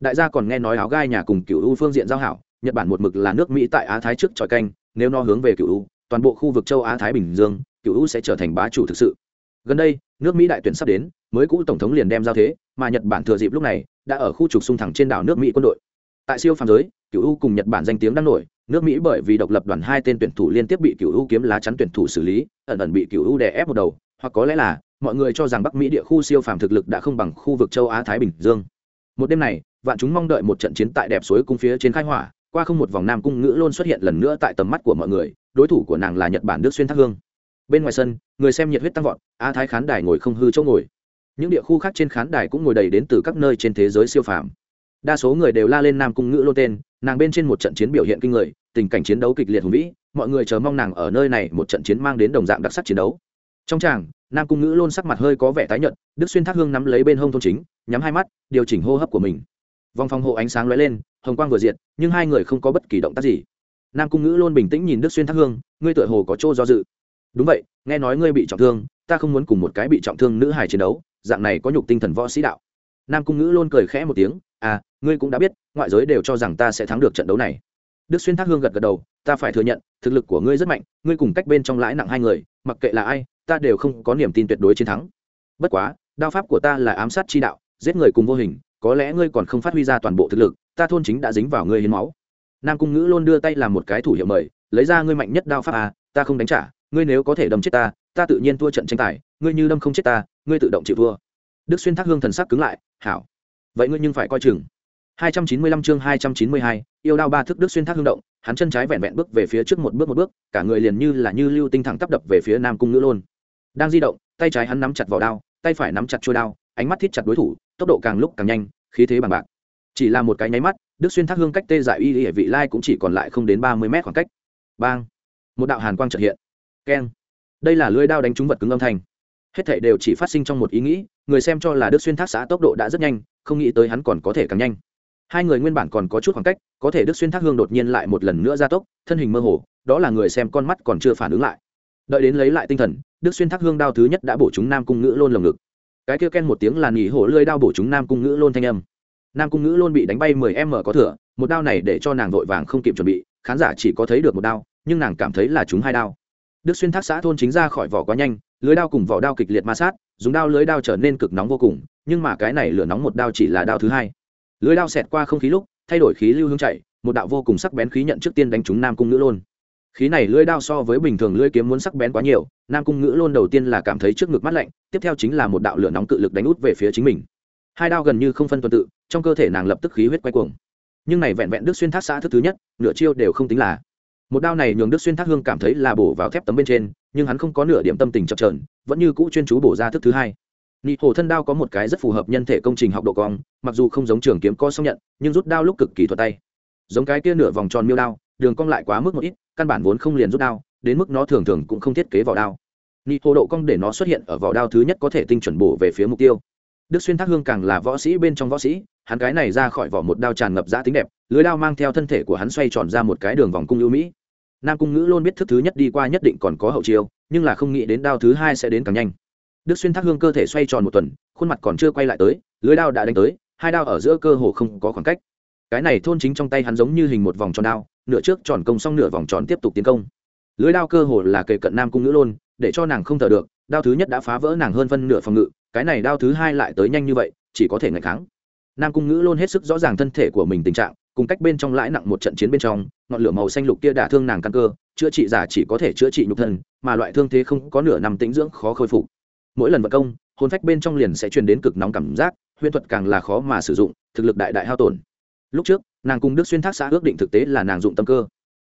Đại gia còn nghe nói áo gai nhà cùng cựu u phương diện giao hảo, nhật bản một mực là nước mỹ tại á thái trước tròi canh, nếu nó hướng về cựu u, toàn bộ khu vực châu á thái bình dương cựu u sẽ trở thành bá chủ thực sự. Gần đây, nước mỹ đại tuyển sắp đến, mới cũ tổng thống liền đem giao thế, mà nhật bản thừa dịp lúc này, đã ở khu trục xung thẳng trên đảo nước mỹ quân đội tại siêu phàm giới cựu u cùng nhật bản danh tiếng đang nổi, nước mỹ bởi vì độc lập đoàn hai tên tuyển thủ liên tiếp bị cựu u kiếm lá chắn tuyển thủ xử lý, ẩn ẩn bị cựu u đè ép một đầu. Hoặc có lẽ là, mọi người cho rằng bắc mỹ địa khu siêu phàm thực lực đã không bằng khu vực châu á thái bình dương. Một đêm này, vạn chúng mong đợi một trận chiến tại đẹp suối cung phía trên khai hỏa, qua không một vòng nam cung ngữ luôn xuất hiện lần nữa tại tầm mắt của mọi người, đối thủ của nàng là nhật bản đức xuyên thác hương. Bên ngoài sân, người xem nhiệt huyết tăng vọt a thái khán đài ngồi không hư chỗ ngồi. Những địa khu khác trên khán đài cũng ngồi đầy đến từ các nơi trên thế giới siêu phàm đa số người đều la lên nam cung ngữ lô tên, nàng bên trên một trận chiến biểu hiện kinh người, tình cảnh chiến đấu kịch liệt hùng vĩ, mọi người chờ mong nàng ở nơi này một trận chiến mang đến đồng dạng đặc sắc chiến đấu. Trong tràng, nam cung ngữ luôn sắc mặt hơi có vẻ tái nhợt, đức xuyên thác hương nắm lấy bên hông thôn chính, nhắm hai mắt, điều chỉnh hô hấp của mình. Vòng phòng hộ ánh sáng lóe lên, hồng quang vừa diệt, nhưng hai người không có bất kỳ động tác gì. Nam cung ngữ luôn bình tĩnh nhìn đức xuyên thác hương, ngươi tựa hồ có chỗ do dự. Đúng vậy, nghe nói ngươi bị trọng thương, ta không muốn cùng một cái bị trọng thương nữ hài chiến đấu, dạng này có nhục tinh thần võ sĩ đạo. Nam cung ngữ luôn cười khẽ một tiếng à ngươi cũng đã biết ngoại giới đều cho rằng ta sẽ thắng được trận đấu này. Đức xuyên thác hương gật gật đầu ta phải thừa nhận thực lực của ngươi rất mạnh ngươi cùng cách bên trong lãi nặng hai người mặc kệ là ai ta đều không có niềm tin tuyệt đối chiến thắng. Bất quá đao pháp của ta là ám sát chi đạo giết người cùng vô hình có lẽ ngươi còn không phát huy ra toàn bộ thực lực ta thôn chính đã dính vào ngươi hiến máu. Nam cung ngữ luôn đưa tay làm một cái thủ hiệu mời lấy ra ngươi mạnh nhất đao pháp à, ta không đánh trả ngươi nếu có thể đâm chết ta ta tự nhiên thua trận tranh tài ngươi như đâm không chết ta ngươi tự động chịu thua. Đức xuyên thác hương thần sắc cứng lại hảo. Vậy ngươi nhưng phải coi chừng. 295 chương 292, yêu đao ba thức đức xuyên thác hương động hắn chân trái vẹn vẹn bước về phía trước một bước một bước cả người liền như là như lưu tinh thẳng tắp đập về phía nam cung ngữ luôn đang di động tay trái hắn nắm chặt vào đao tay phải nắm chặt chuôi đao ánh mắt thít chặt đối thủ tốc độ càng lúc càng nhanh khí thế bằng bạc. Chỉ là một cái nháy mắt đức xuyên thác hương cách tê dại y hệ vị lai cũng chỉ còn lại không đến ba mươi mét khoảng cách. Bang! Một đạo hàn quang chợt hiện. Keng! Đây là lưỡi đao đánh trúng vật cứng âm thanh. Hết thảy đều chỉ phát sinh trong một ý nghĩ người xem cho là đức xuyên thác xã tốc độ đã rất nhanh không nghĩ tới hắn còn có thể càng nhanh hai người nguyên bản còn có chút khoảng cách, có thể đức xuyên thác hương đột nhiên lại một lần nữa gia tốc, thân hình mơ hồ, đó là người xem con mắt còn chưa phản ứng lại. Đợi đến lấy lại tinh thần, đức xuyên thác hương đao thứ nhất đã bổ chúng nam cung ngữ lôn lồng ngực. Cái kia ken một tiếng là nghỉ hổ lơi đao bổ chúng nam cung ngữ lôn thanh âm. Nam cung ngữ lôn bị đánh bay mười m có thừa, một đao này để cho nàng vội vàng không kịp chuẩn bị, khán giả chỉ có thấy được một đao, nhưng nàng cảm thấy là chúng hai đao. Đức xuyên thác xã thôn chính ra khỏi vỏ quá nhanh lưới đao cùng vỏ đao kịch liệt ma sát, dùng đao lưới đao trở nên cực nóng vô cùng, nhưng mà cái này lửa nóng một đao chỉ là đao thứ hai lưới lao xẹt qua không khí lúc, thay đổi khí lưu hướng chạy, một đạo vô cùng sắc bén khí nhận trước tiên đánh trúng nam cung ngữ lôn. Khí này lưỡi đao so với bình thường lưỡi kiếm muốn sắc bén quá nhiều, nam cung ngữ lôn đầu tiên là cảm thấy trước ngực mắt lạnh, tiếp theo chính là một đạo lửa nóng cự lực đánh út về phía chính mình. Hai đao gần như không phân tuần tự, trong cơ thể nàng lập tức khí huyết quay cuồng. Nhưng này vẹn vẹn đức xuyên thác xã thức thứ nhất, nửa chiêu đều không tính là. Một đao này nhường đức xuyên thác hương cảm thấy là bổ vào thép tấm bên trên, nhưng hắn không có nửa điểm tâm tình chập trờn vẫn như cũ chuyên chú bổ ra thức thứ hai nị hồ thân đao có một cái rất phù hợp nhân thể công trình học độ cong, mặc dù không giống trường kiếm co song nhận, nhưng rút đao lúc cực kỳ thuật tay. Giống cái kia nửa vòng tròn miêu đao, đường cong lại quá mức một ít, căn bản vốn không liền rút đao, đến mức nó thường thường cũng không thiết kế vỏ đao. Nị hồ độ cong để nó xuất hiện ở vỏ đao thứ nhất có thể tinh chuẩn bổ về phía mục tiêu. Đức xuyên thác hương càng là võ sĩ bên trong võ sĩ, hắn cái này ra khỏi vỏ một đao tràn ngập giã tính đẹp, lưới đao mang theo thân thể của hắn xoay tròn ra một cái đường vòng cung ưu mỹ. Nam cung ngữ luôn biết thức thứ nhất đi qua nhất định còn có hậu chiêu, nhưng là không nghĩ đến đao thứ hai sẽ đến càng nhanh đức xuyên thác hương cơ thể xoay tròn một tuần, khuôn mặt còn chưa quay lại tới, lưới đao đã đánh tới, hai đao ở giữa cơ hồ không có khoảng cách. Cái này thôn chính trong tay hắn giống như hình một vòng tròn đao, nửa trước tròn công xong nửa vòng tròn tiếp tục tiến công. Lưới đao cơ hồ là kề cận nam cung nữ lôn, để cho nàng không thở được, đao thứ nhất đã phá vỡ nàng hơn phân nửa phòng ngự, cái này đao thứ hai lại tới nhanh như vậy, chỉ có thể ngày kháng. Nam cung ngữ lôn hết sức rõ ràng thân thể của mình tình trạng, cùng cách bên trong lãi nặng một trận chiến bên trong, ngọn lửa màu xanh lục kia đả thương nàng căn cơ, chữa trị giả chỉ có thể chữa trị nhục thân, mà loại thương thế không có nửa năm tĩnh dưỡng khó khôi phục mỗi lần vận công, hồn phách bên trong liền sẽ truyền đến cực nóng cảm giác, huyễn thuật càng là khó mà sử dụng, thực lực đại đại hao tổn. Lúc trước, nàng cùng đức xuyên thác xã ước định thực tế là nàng dụng tâm cơ.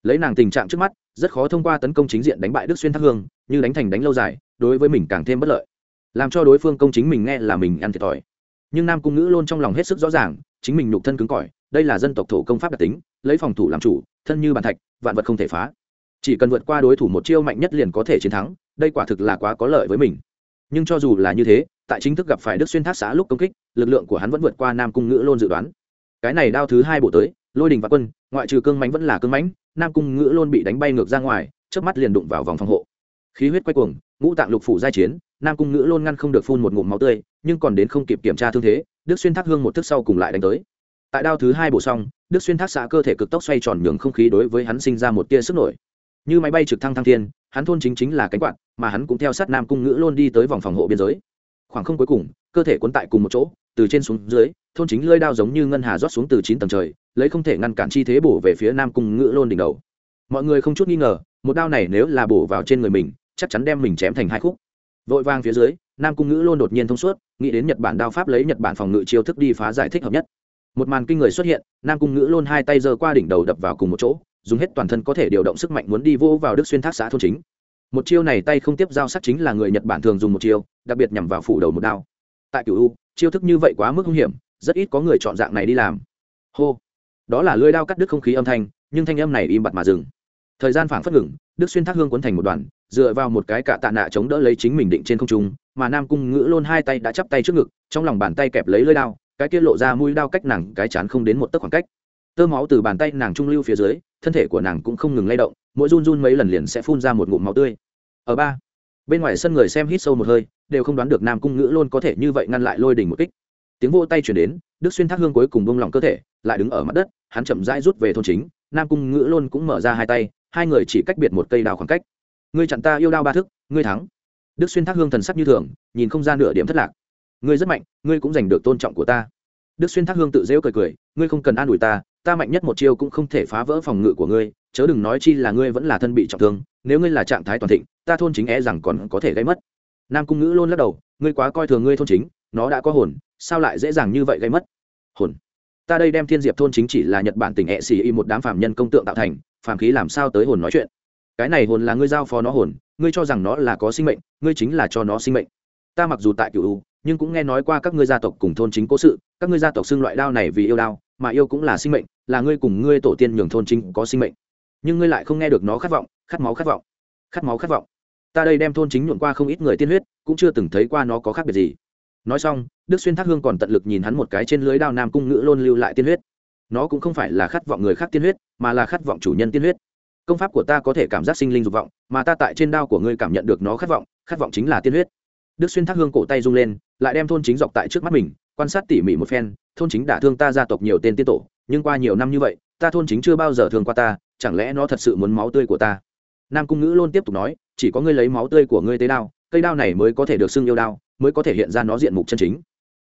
Lấy nàng tình trạng trước mắt, rất khó thông qua tấn công chính diện đánh bại đức xuyên thác hương, như đánh thành đánh lâu dài, đối với mình càng thêm bất lợi. Làm cho đối phương công chính mình nghe là mình ăn thiệt thòi. Nhưng nam cung ngữ luôn trong lòng hết sức rõ ràng, chính mình nhục thân cứng cỏi, đây là dân tộc thổ công pháp đặc tính, lấy phòng thủ làm chủ, thân như bàn thạch, vạn vật không thể phá. Chỉ cần vượt qua đối thủ một chiêu mạnh nhất liền có thể chiến thắng, đây quả thực là quá có lợi với mình nhưng cho dù là như thế, tại chính thức gặp phải đức xuyên thác xã lúc công kích, lực lượng của hắn vẫn vượt qua nam cung ngữ luôn dự đoán. Cái này đao thứ hai bộ tới, lôi đình và quân, ngoại trừ cương mánh vẫn là cương mánh nam cung ngữ luôn bị đánh bay ngược ra ngoài trước mắt liền đụng vào vòng phòng hộ. Khí huyết quay cuồng, ngũ tạng lục phủ giai chiến, nam cung ngữ luôn ngăn không được phun một ngụm máu tươi, nhưng còn đến không kịp kiểm tra thương thế, đức xuyên thác hương một thức sau cùng lại đánh tới. Tại đao thứ hai bổ xong, đức xuyên thác xã cơ thể cực tốc xoay tròn nhường không khí đối với hắn sinh ra một tia sức nổi như máy bay trực thăng thăng thiên, hắn thôn chính chính là cánh quạt, mà hắn cũng theo sát nam cung ngữ luôn đi tới vòng phòng hộ biên giới. Khoảng không cuối cùng, cơ thể cuốn tại cùng một chỗ, từ trên xuống dưới, thôn chính lơi đao giống như ngân hà rót xuống từ chín tầng trời, lấy không thể ngăn cản chi thế bổ về phía nam cung ngữ luôn đỉnh đầu. Mọi người không chút nghi ngờ, một đao này nếu là bổ vào trên người mình, chắc chắn đem mình chém thành hai khúc. Vội vang phía dưới, nam cung ngữ luôn đột nhiên thông suốt, nghĩ đến nhật bản đao pháp lấy nhật bản phòng ngự chiêu thức đi phá giải thích hợp nhất. Một màn kinh người xuất hiện, nam cung ngữ luôn hai tay giơ qua đỉnh đầu đập vào cùng một chỗ dùng hết toàn thân có thể điều động sức mạnh muốn đi vô vào đức xuyên thác xã thôn chính. Một chiêu này tay không tiếp giao sắc chính là người nhật bản thường dùng một chiêu, đặc biệt nhằm vào phủ đầu một đao. Tại cựu u, chiêu thức như vậy quá mức nguy hiểm, rất ít có người chọn dạng này đi làm. Hô. Đó là lưỡi đao cắt đứt không khí âm thanh, nhưng thanh âm này im bặt mà dừng. Thời gian phảng phất ngừng, đức xuyên thác hương quấn thành một đoàn, dựa vào một cái cạ tạ nạ chống đỡ lấy chính mình định trên không trung, mà nam cung ngữ lôn hai tay đã chắp tay trước ngực, trong lòng bàn tay kẹp lấy lưỡi đao, cái kia lộ ra mũi đao cách nàng cái chán không đến một tấc khoảng cách. Tơ máu từ bàn tay nàng trung lưu phía dưới thân thể của nàng cũng không ngừng lay động, mỗi run run mấy lần liền sẽ phun ra một ngụm máu tươi. Ở ba, bên ngoài sân người xem hít sâu một hơi, đều không đoán được nam cung ngữ luôn có thể như vậy ngăn lại lôi đỉnh một kích. Tiếng vô tay chuyển đến, đức xuyên thác hương cuối cùng bông lỏng cơ thể, lại đứng ở mặt đất, hắn chậm rãi rút về thôn chính, nam cung ngữ luôn cũng mở ra hai tay, hai người chỉ cách biệt một cây đào khoảng cách. Ngươi chặn ta yêu đao ba thức, ngươi thắng. Đức xuyên thác hương thần sắc như thường, nhìn không ra nửa điểm thất lạc. Ngươi rất mạnh, ngươi cũng giành được tôn trọng của ta. Đức xuyên thác hương tự dễu cười cười, ngươi không cần an ủi ta ta mạnh nhất một chiêu cũng không thể phá vỡ phòng ngự của ngươi, chớ đừng nói chi là ngươi vẫn là thân bị trọng thương, nếu ngươi là trạng thái toàn thịnh, ta thôn chính e rằng còn có thể gây mất. Nam cung ngữ luôn lắc đầu, ngươi quá coi thường ngươi thôn chính, nó đã có hồn, sao lại dễ dàng như vậy gây mất? Hồn. Ta đây đem thiên diệp thôn chính chỉ là nhật bản tỉnh ẹ xì y một đám phạm nhân công tượng tạo thành, phàm khí làm sao tới hồn nói chuyện? Cái này hồn là ngươi giao phó nó hồn, ngươi cho rằng nó là có sinh mệnh, ngươi chính là cho nó sinh mệnh. Ta mặc dù tại cựu nhưng cũng nghe nói qua các ngươi gia tộc cùng thôn chính cố sự, các ngươi gia tộc xưng loại đao này vì yêu đao, mà yêu cũng là sinh mệnh, là ngươi cùng ngươi tổ tiên nhường thôn chính có sinh mệnh. Nhưng ngươi lại không nghe được nó khát vọng, khát máu khát vọng, khát máu khát vọng. Ta đây đem thôn chính nhuộn qua không ít người tiên huyết, cũng chưa từng thấy qua nó có khác biệt gì. Nói xong, đức xuyên thác hương còn tận lực nhìn hắn một cái trên lưới đao nam cung ngữ luôn lưu lại tiên huyết. Nó cũng không phải là khát vọng người khác tiên huyết, mà là khát vọng chủ nhân tiên huyết. Công pháp của ta có thể cảm giác sinh linh dục vọng, mà ta tại trên đao của ngươi cảm nhận được nó khát vọng khát vọng chính là tiên huyết đức xuyên thác hương cổ tay rung lên, lại đem thôn chính dọc tại trước mắt mình, quan sát tỉ mỉ một phen, thôn chính đã thương ta gia tộc nhiều tên tiên tổ, nhưng qua nhiều năm như vậy, ta thôn chính chưa bao giờ thương qua ta, chẳng lẽ nó thật sự muốn máu tươi của ta? Nam cung ngữ luôn tiếp tục nói, chỉ có ngươi lấy máu tươi của ngươi tế đao, cây đao này mới có thể được xưng yêu đao, mới có thể hiện ra nó diện mục chân chính.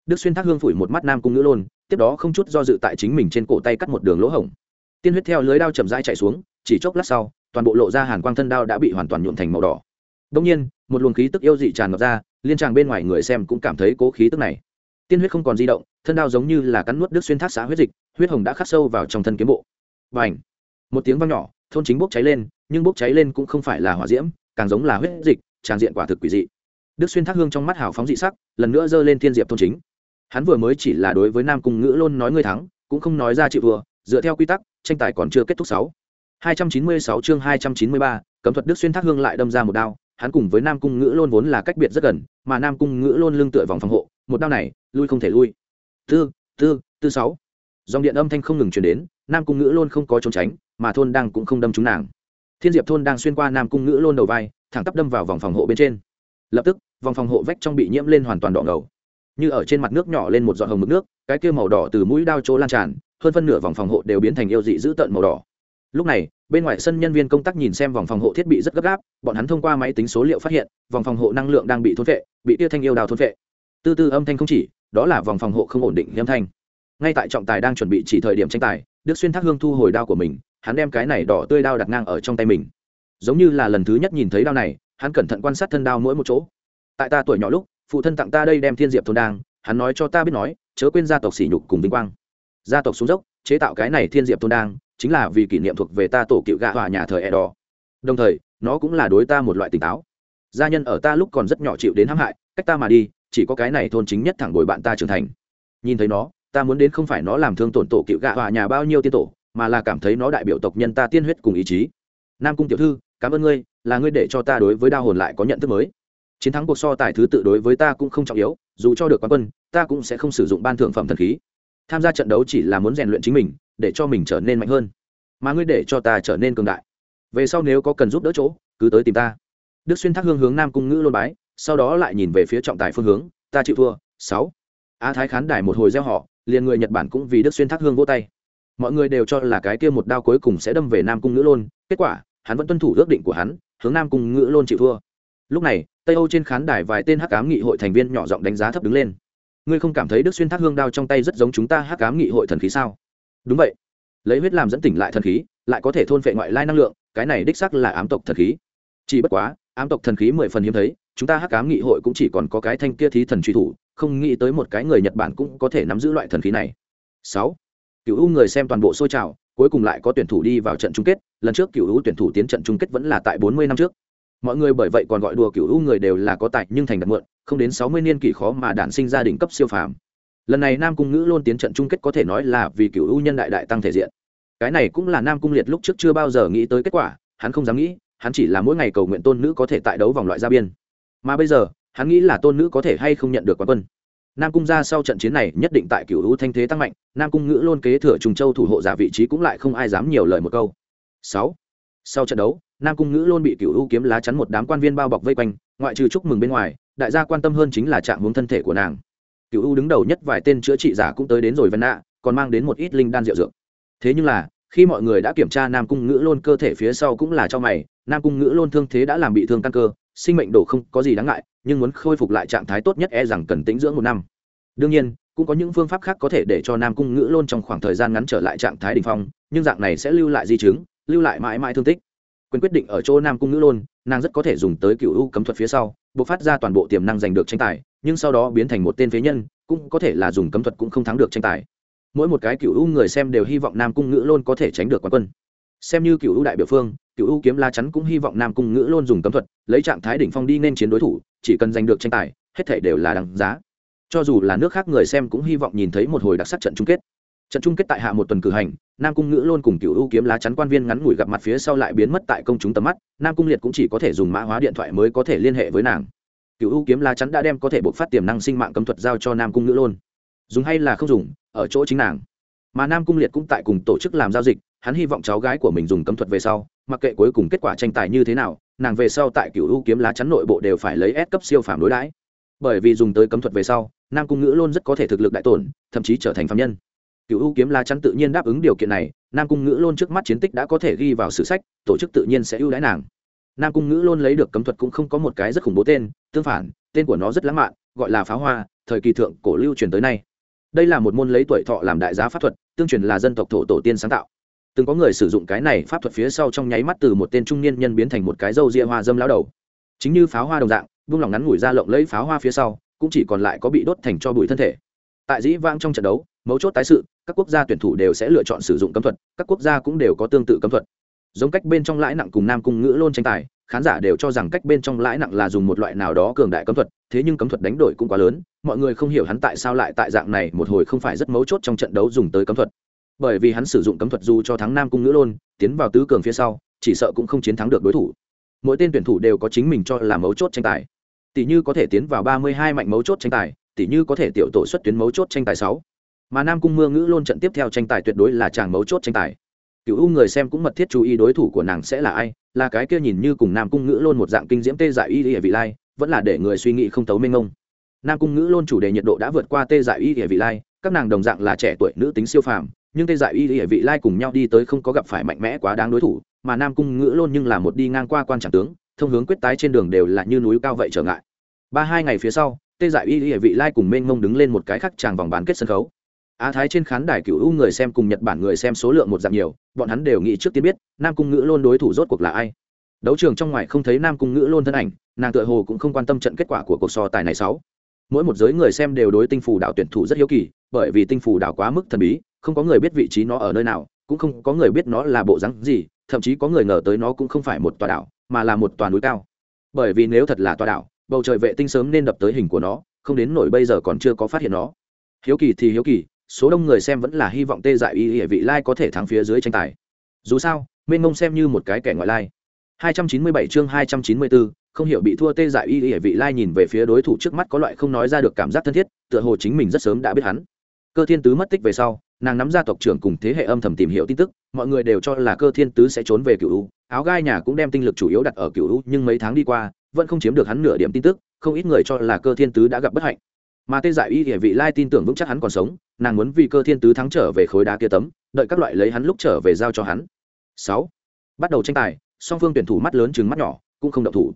Đức xuyên thác hương phủi một mắt nam cung ngữ luôn tiếp đó không chút do dự tại chính mình trên cổ tay cắt một đường lỗ hổng. Tiên huyết theo lưới đao chậm rãi chạy xuống, chỉ chốc lát sau, toàn bộ lộ ra hàn quang thân đao đã bị hoàn toàn nhuộm thành màu đỏ. Đông nhiên, một luồng khí tức yêu dị tràn ngập ra liên tràng bên ngoài người xem cũng cảm thấy cố khí tức này. Tiên huyết không còn di động, thân đao giống như là cắn nuốt đứt xuyên thác xã huyết dịch, huyết hồng đã khắc sâu vào trong thân kiếm bộ. Và ảnh một tiếng vang nhỏ, thôn chính bốc cháy lên, nhưng bốc cháy lên cũng không phải là hỏa diễm, càng giống là huyết dịch tràn diện quả thực quỷ dị. Đức xuyên thác hương trong mắt hào phóng dị sắc, lần nữa giơ lên thiên diệp thôn chính. Hắn vừa mới chỉ là đối với nam cung ngữ luôn nói ngươi thắng, cũng không nói ra chịu vừa dựa theo quy tắc, tranh tài còn chưa kết thúc sáu. Hai trăm chín mươi sáu chương hai trăm chín mươi ba, cấm thuật đức xuyên thác hương lại đâm ra một đao hắn cùng với nam cung ngữ lôn vốn là cách biệt rất gần, mà nam cung ngữ lôn lưng tựa vòng phòng hộ, một đao này, lui không thể lui. Tư tư tư sáu. Dòng điện âm thanh không ngừng chuyển đến, nam cung ngữ lôn không có trốn tránh, mà thôn đang cũng không đâm trúng nàng. Thiên diệp thôn đang xuyên qua nam cung ngữ lôn đầu vai, thẳng tắp đâm vào vòng phòng hộ bên trên. Lập tức, vòng phòng hộ vách trong bị nhiễm lên hoàn toàn đỏ ngầu. Như ở trên mặt nước nhỏ lên một giọt hồng mực nước, cái kia màu đỏ từ mũi đao chỗ lan tràn, hơn phân nửa vòng phòng hộ đều biến thành yêu dị dữ tợn màu đỏ. Lúc này bên ngoài sân nhân viên công tác nhìn xem vòng phòng hộ thiết bị rất gấp gáp, bọn hắn thông qua máy tính số liệu phát hiện, vòng phòng hộ năng lượng đang bị thốn vệ, bị tia thanh yêu đào thốn vệ. Tư tư âm thanh không chỉ, đó là vòng phòng hộ không ổn định âm thanh. Ngay tại trọng tài đang chuẩn bị chỉ thời điểm tranh tài, đức xuyên thác hương thu hồi đao của mình, hắn đem cái này đỏ tươi đao đặt ngang ở trong tay mình. Giống như là lần thứ nhất nhìn thấy đao này, hắn cẩn thận quan sát thân đao mỗi một chỗ. Tại ta tuổi nhỏ lúc, phụ thân tặng ta đây đem thiên diệp thôn đang hắn nói cho ta biết nói, chớ quên gia tộc sỉ nhục cùng vinh quang. Gia tộc xuống dốc, chế tạo cái này thiên diệp thôn đang chính là vì kỷ niệm thuộc về ta tổ cựu gạ hòa nhà thời e đỏ đồng thời, nó cũng là đối ta một loại tỉnh táo. Gia nhân ở ta lúc còn rất nhỏ chịu đến hãm hại, cách ta mà đi, chỉ có cái này thôn chính nhất thẳng bồi bạn ta trưởng thành. Nhìn thấy nó, ta muốn đến không phải nó làm thương tổn tổ cựu gạ hòa nhà bao nhiêu tiên tổ, mà là cảm thấy nó đại biểu tộc nhân ta tiên huyết cùng ý chí. Nam cung tiểu thư, cảm ơn ngươi, là ngươi để cho ta đối với đao hồn lại có nhận thức mới. Chiến thắng cuộc so tài thứ tự đối với ta cũng không trọng yếu, dù cho được quán quân, ta cũng sẽ không sử dụng ban thượng phẩm thần khí. Tham gia trận đấu chỉ là muốn rèn luyện chính mình để cho mình trở nên mạnh hơn. Mà ngươi để cho ta trở nên cường đại. Về sau nếu có cần giúp đỡ chỗ, cứ tới tìm ta. Đức xuyên thác hương hướng nam cung ngữ lôn bái, sau đó lại nhìn về phía trọng tài phương hướng, ta chịu thua, sáu. A thái khán đài một hồi gieo họ liền người nhật bản cũng vì đức xuyên thác hương vô tay. Mọi người đều cho là cái kia một đao cuối cùng sẽ đâm về nam cung ngữ lôn, kết quả, hắn vẫn tuân thủ ước định của hắn, hướng nam cung ngữ lôn chịu thua. Lúc này, tây âu trên khán đài vài tên hắc cám nghị hội thành viên nhỏ giọng đánh giá thấp đứng lên. Ngươi không cảm thấy đức xuyên thác hương đao trong tay rất giống chúng ta hắc cám nghị hội thần khí sao? Đúng vậy. Lấy huyết làm dẫn tỉnh lại thần khí, lại có thể thôn phệ ngoại lai năng lượng, cái này đích sắc là ám tộc thần khí. Chỉ bất quá, ám tộc thần khí mười phần hiếm thấy, chúng ta hắc cám nghị hội cũng chỉ còn có cái thanh kia thí thần truy thủ, không nghĩ tới một cái người nhật bản cũng có thể nắm giữ loại thần khí này. Sáu. Cựu u người xem toàn bộ xôi trào, cuối cùng lại có tuyển thủ đi vào trận chung kết, lần trước cựu u tuyển thủ tiến trận chung kết vẫn là tại bốn mươi năm trước. Mọi người bởi vậy còn gọi đùa cựu u người đều là có tài nhưng thành đặt mượn, không đến sáu mươi niên kỷ khó mà đản sinh gia đình cấp siêu phàm lần này nam cung ngữ luôn tiến trận chung kết có thể nói là vì cựu u nhân đại đại tăng thể diện. Cái này cũng là nam cung liệt lúc trước chưa bao giờ nghĩ tới kết quả, hắn không dám nghĩ, hắn chỉ là mỗi ngày cầu nguyện tôn nữ có thể tại đấu vòng loại gia biên. Mà bây giờ, hắn nghĩ là tôn nữ có thể hay không nhận được quán quân. Nam cung ra sau trận chiến này nhất định tại cựu hữu thanh thế tăng mạnh, nam cung ngữ luôn kế thừa trùng châu thủ hộ giả vị trí cũng lại không ai dám nhiều lời một câu. Sáu. Sau trận đấu, nam cung ngữ luôn bị cựu hữu kiếm lá chắn một đám quan viên bao bọc vây quanh, ngoại trừ chúc mừng bên ngoài, đại gia quan tâm hơn chính là trạng hướng thân thể của nàng cựu u đứng đầu nhất vài tên chữa trị giả cũng tới đến rồi vân nạ còn mang đến một ít linh đan rượu dược. Thế nhưng là, khi mọi người đã kiểm tra nam cung ngữ lôn cơ thể phía sau cũng là cho mày, nam cung ngữ lôn thương thế đã làm bị thương căn cơ, sinh mệnh đổ không có gì đáng ngại, nhưng muốn khôi phục lại trạng thái tốt nhất e rằng cần tĩnh dưỡng một năm. Đương nhiên, cũng có những phương pháp khác có thể để cho nam cung ngữ lôn trong khoảng thời gian ngắn trở lại trạng thái đ ỉ n h phong, nhưng dạng này sẽ lưu lại di chứng, lưu lại mãi mãi thương tích. Quyền quyết định ở chỗ nam cung ngữ lôn nàng rất có thể dùng tới cựu u cấm thuật phía sau b ộ c phát ra toàn bộ tiềm năng giành được tranh tài, nhưng sau đó biến thành một tên phế nhân, cũng có thể là dùng cấm thuật cũng không thắng được tranh tài. Mỗi một cái cựu u người xem đều hy vọng nam cung ngữ lôn có thể tránh được quán quân. Xem như cựu u đại biểu phương, cựu u kiếm la chắn cũng hy vọng nam cung ngữ lôn dùng cấm thuật, lấy trạng thái đỉnh phong đi nên chiến đối thủ, chỉ cần giành được tranh tài, hết thể đều là đằng giá. Cho dù là nước khác người xem cũng hy vọng nhìn thấy một hồi đặc sắc trận chung kết trận chung kết tại hạ một tuần cử hành, nam cung ngữ lôn cùng cựu u kiếm lá chắn quan viên ngắn ngủi gặp mặt phía sau lại biến mất tại công chúng tầm mắt, nam cung liệt cũng chỉ có thể dùng mã hóa điện thoại mới có thể liên hệ với nàng. Cựu u kiếm lá chắn đã đem có thể buộc phát tiềm năng sinh mạng cấm thuật giao cho nam cung ngữ lôn. Dùng hay là không dùng, ở chỗ chính nàng. Mà nam cung liệt cũng tại cùng tổ chức làm giao dịch, hắn hy vọng cháu gái của mình dùng cấm thuật về sau, mặc kệ cuối cùng kết quả tranh tài như thế nào, nàng về sau tại cựu u kiếm lá chắn nội bộ đều phải lấy ép cấp siêu phàm đối đãi. Bởi vì dùng tới cấm thuật về sau, nam cung ngữ luôn rất có thể thực lực đại tổn, thậm chí trở thành phạm nhân cựu u kiếm la chắn tự nhiên đáp ứng điều kiện này, nam cung ngữ luôn trước mắt chiến tích đã có thể ghi vào sử sách, tổ chức tự nhiên sẽ ưu đãi nàng. Nam cung ngữ luôn lấy được cấm thuật cũng không có một cái rất khủng bố tên, tương phản, tên của nó rất lãng mạn, gọi là pháo hoa, thời kỳ thượng cổ lưu truyền tới nay. Đây là một môn lấy tuổi thọ làm đại giá pháp thuật, tương truyền là dân tộc thổ tổ tiên sáng tạo. Từng có người sử dụng cái này pháp thuật phía sau trong nháy mắt từ một tên trung niên nhân biến thành một cái râu ria hoa dâm lao đầu. Chính như pháo hoa đồng dạng, vung lòng ngắn ngủi ra lộng lấy pháo hoa phía sau, cũng chỉ còn lại có bị đốt thành cho bụi thân thể. Tại dĩ vang trong trận đấu mấu chốt tái sự, các quốc gia tuyển thủ đều sẽ lựa chọn sử dụng cấm thuật, các quốc gia cũng đều có tương tự cấm thuật. Giống cách bên trong lãi nặng cùng nam cung ngữ lôn tranh tài, khán giả đều cho rằng cách bên trong lãi nặng là dùng một loại nào đó cường đại cấm thuật, thế nhưng cấm thuật đánh đổi cũng quá lớn, mọi người không hiểu hắn tại sao lại tại dạng này một hồi không phải rất mấu chốt trong trận đấu dùng tới cấm thuật. Bởi vì hắn sử dụng cấm thuật dù cho thắng nam cung ngữ lôn, tiến vào tứ cường phía sau, chỉ sợ cũng không chiến thắng được đối thủ. Mỗi tên tuyển thủ đều có chính mình cho là mấu chốt tranh tài. Tỷ như có thể tiến vào ba mươi hai mạnh mấu chốt tranh tài, tỷ như có thể tiểu tổ xuất tuyến mấu chốt tranh tài sáu mà nam cung mưa ngữ lôn trận tiếp theo tranh tài tuyệt đối là chàng mấu chốt tranh tài. Cựu u người xem cũng mật thiết chú ý đối thủ của nàng sẽ là ai, là cái kia nhìn như cùng nam cung ngữ lôn một dạng kinh diễm tê dại y địa vị lai, vẫn là để người suy nghĩ không tấu mênh ngông nam cung ngữ lôn chủ đề nhiệt độ đã vượt qua tê dại y địa vị lai, các nàng đồng dạng là trẻ tuổi nữ tính siêu phàm, nhưng tê dại y địa vị lai cùng nhau đi tới không có gặp phải mạnh mẽ quá đáng đối thủ, mà nam cung ngữ lôn nhưng là một đi ngang qua quan trạng tướng, thông hướng quyết tái trên đường đều là như núi cao vậy trở ngại. Ba hai ngày phía sau, tê dại y địa vị lai cùng mênh mông đứng lên một cái khắc tràng vòng bán kết sân khấu á thái trên khán đài cựu u người xem cùng nhật bản người xem số lượng một dạng nhiều, bọn hắn đều nghĩ trước tiên biết, nam cung ngữ lôn đối thủ rốt cuộc là ai. Đấu trường trong ngoài không thấy nam cung ngữ lôn thân ảnh, nàng tựa hồ cũng không quan tâm trận kết quả của cuộc so tài này sáu. Mỗi một giới người xem đều đối tinh phủ đảo tuyển thủ rất hiếu kỳ, bởi vì tinh phủ đảo quá mức thần bí, không có người biết vị trí nó ở nơi nào, cũng không có người biết nó là bộ rắn gì, thậm chí có người ngờ tới nó cũng không phải một tòa đảo, mà là một tòa núi cao. Bởi vì nếu thật là tòa đảo, bầu trời vệ tinh sớm nên đập tới hình của nó, không đến nổi bây giờ còn chưa có phát hiện nó. Hiếu kỳ thì hiếu kỳ số đông người xem vẫn là hy vọng tê dại y hệ vị lai có thể thắng phía dưới tranh tài. Dù sao mênh mông xem như một cái kẻ ngoại lai. 297 chương 294, không hiểu bị thua tê dại y hệ vị lai nhìn về phía đối thủ trước mắt có loại không nói ra được cảm giác thân thiết tựa hồ chính mình rất sớm đã biết hắn. Cơ thiên tứ mất tích về sau nàng nắm ra tộc trưởng cùng thế hệ âm thầm tìm hiểu tin tức mọi người đều cho là cơ thiên tứ sẽ trốn về cựu u. Áo gai nhà cũng đem tinh lực chủ yếu đặt ở cựu u nhưng mấy tháng đi qua vẫn không chiếm được hắn nửa điểm tin tức không ít người cho là cơ thiên tứ đã gặp bất hạnh mà tê dại y địa vị lai tin tưởng vững chắc hắn còn sống, nàng muốn vì cơ thiên tứ thắng trở về khối đá kia tấm, đợi các loại lấy hắn lúc trở về giao cho hắn. Sáu, bắt đầu tranh tài, song phương tuyển thủ mắt lớn chừng mắt nhỏ, cũng không động thủ.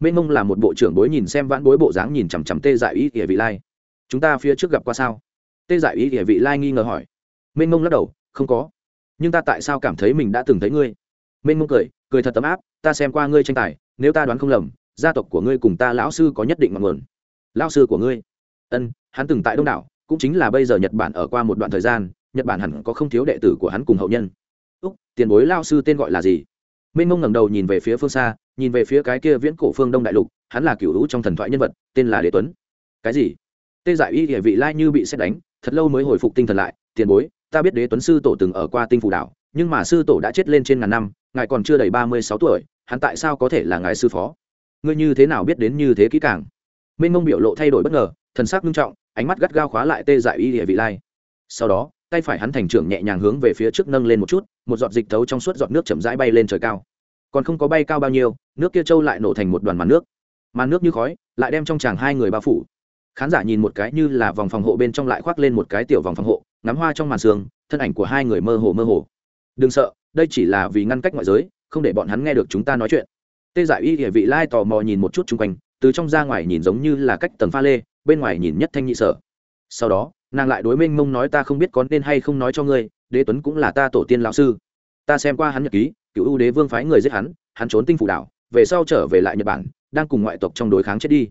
Mênh mông là một bộ trưởng bối nhìn xem vãn bối bộ dáng nhìn chằm chằm tê dại Y địa vị lai. Chúng ta phía trước gặp qua sao? Tê dại Y địa vị lai nghi ngờ hỏi. Mênh mông lắc đầu, không có. Nhưng ta tại sao cảm thấy mình đã từng thấy ngươi? Mênh mông cười cười thật tấm áp, ta xem qua ngươi tranh tài, nếu ta đoán không lầm, gia tộc của ngươi cùng ta lão sư có nhất định ngọn nguồn. Lão sư của ngươi ân, hắn từng tại đông đảo, cũng chính là bây giờ nhật bản ở qua một đoạn thời gian, nhật bản hẳn có không thiếu đệ tử của hắn cùng hậu nhân. Úc, tiền bối lao sư tên gọi là gì? Minh mông ngẩng đầu nhìn về phía phương xa, nhìn về phía cái kia viễn cổ phương đông đại lục, hắn là cựu hữu trong thần thoại nhân vật, tên là đế tuấn. Cái gì? Tê giải y địa vị lai như bị xét đánh, thật lâu mới hồi phục tinh thần lại, tiền bối, ta biết đế tuấn sư tổ từng ở qua tinh phủ đảo, nhưng mà sư tổ đã chết lên trên ngàn năm, ngài còn chưa đầy ba mươi sáu tuổi, hắn tại sao có thể là ngài sư phó? Ngươi như thế nào biết đến như thế kỹ càng? Minh mông biểu lộ thay đổi bất ngờ thần sắc nghiêm trọng, ánh mắt gắt gao khóa lại tê dại y địa vị lai. Sau đó, tay phải hắn thành trưởng nhẹ nhàng hướng về phía trước nâng lên một chút, một giọt dịch thấu trong suốt giọt nước chậm rãi bay lên trời cao. Còn không có bay cao bao nhiêu, nước kia trâu lại nổ thành một đoàn màn nước. Màn nước như khói, lại đem trong chàng hai người bao phủ. Khán giả nhìn một cái như là vòng phòng hộ bên trong lại khoác lên một cái tiểu vòng phòng hộ, ngắm hoa trong màn sương, thân ảnh của hai người mơ hồ mơ hồ. Đừng sợ, đây chỉ là vì ngăn cách ngoại giới, không để bọn hắn nghe được chúng ta nói chuyện. Tê giải y địa vị lai tò mò nhìn một chút chung quanh, từ trong ra ngoài nhìn giống như là cách tầng pha lê bên ngoài nhìn nhất thanh nhị sở. Sau đó, nàng lại đối minh mông nói ta không biết có nên hay không nói cho ngươi, đế tuấn cũng là ta tổ tiên lão sư. Ta xem qua hắn nhật ký cựu ưu đế vương phái người giết hắn hắn trốn tinh phủ đảo, về sau trở về lại nhật bản, đang cùng ngoại tộc trong đối kháng chết đi.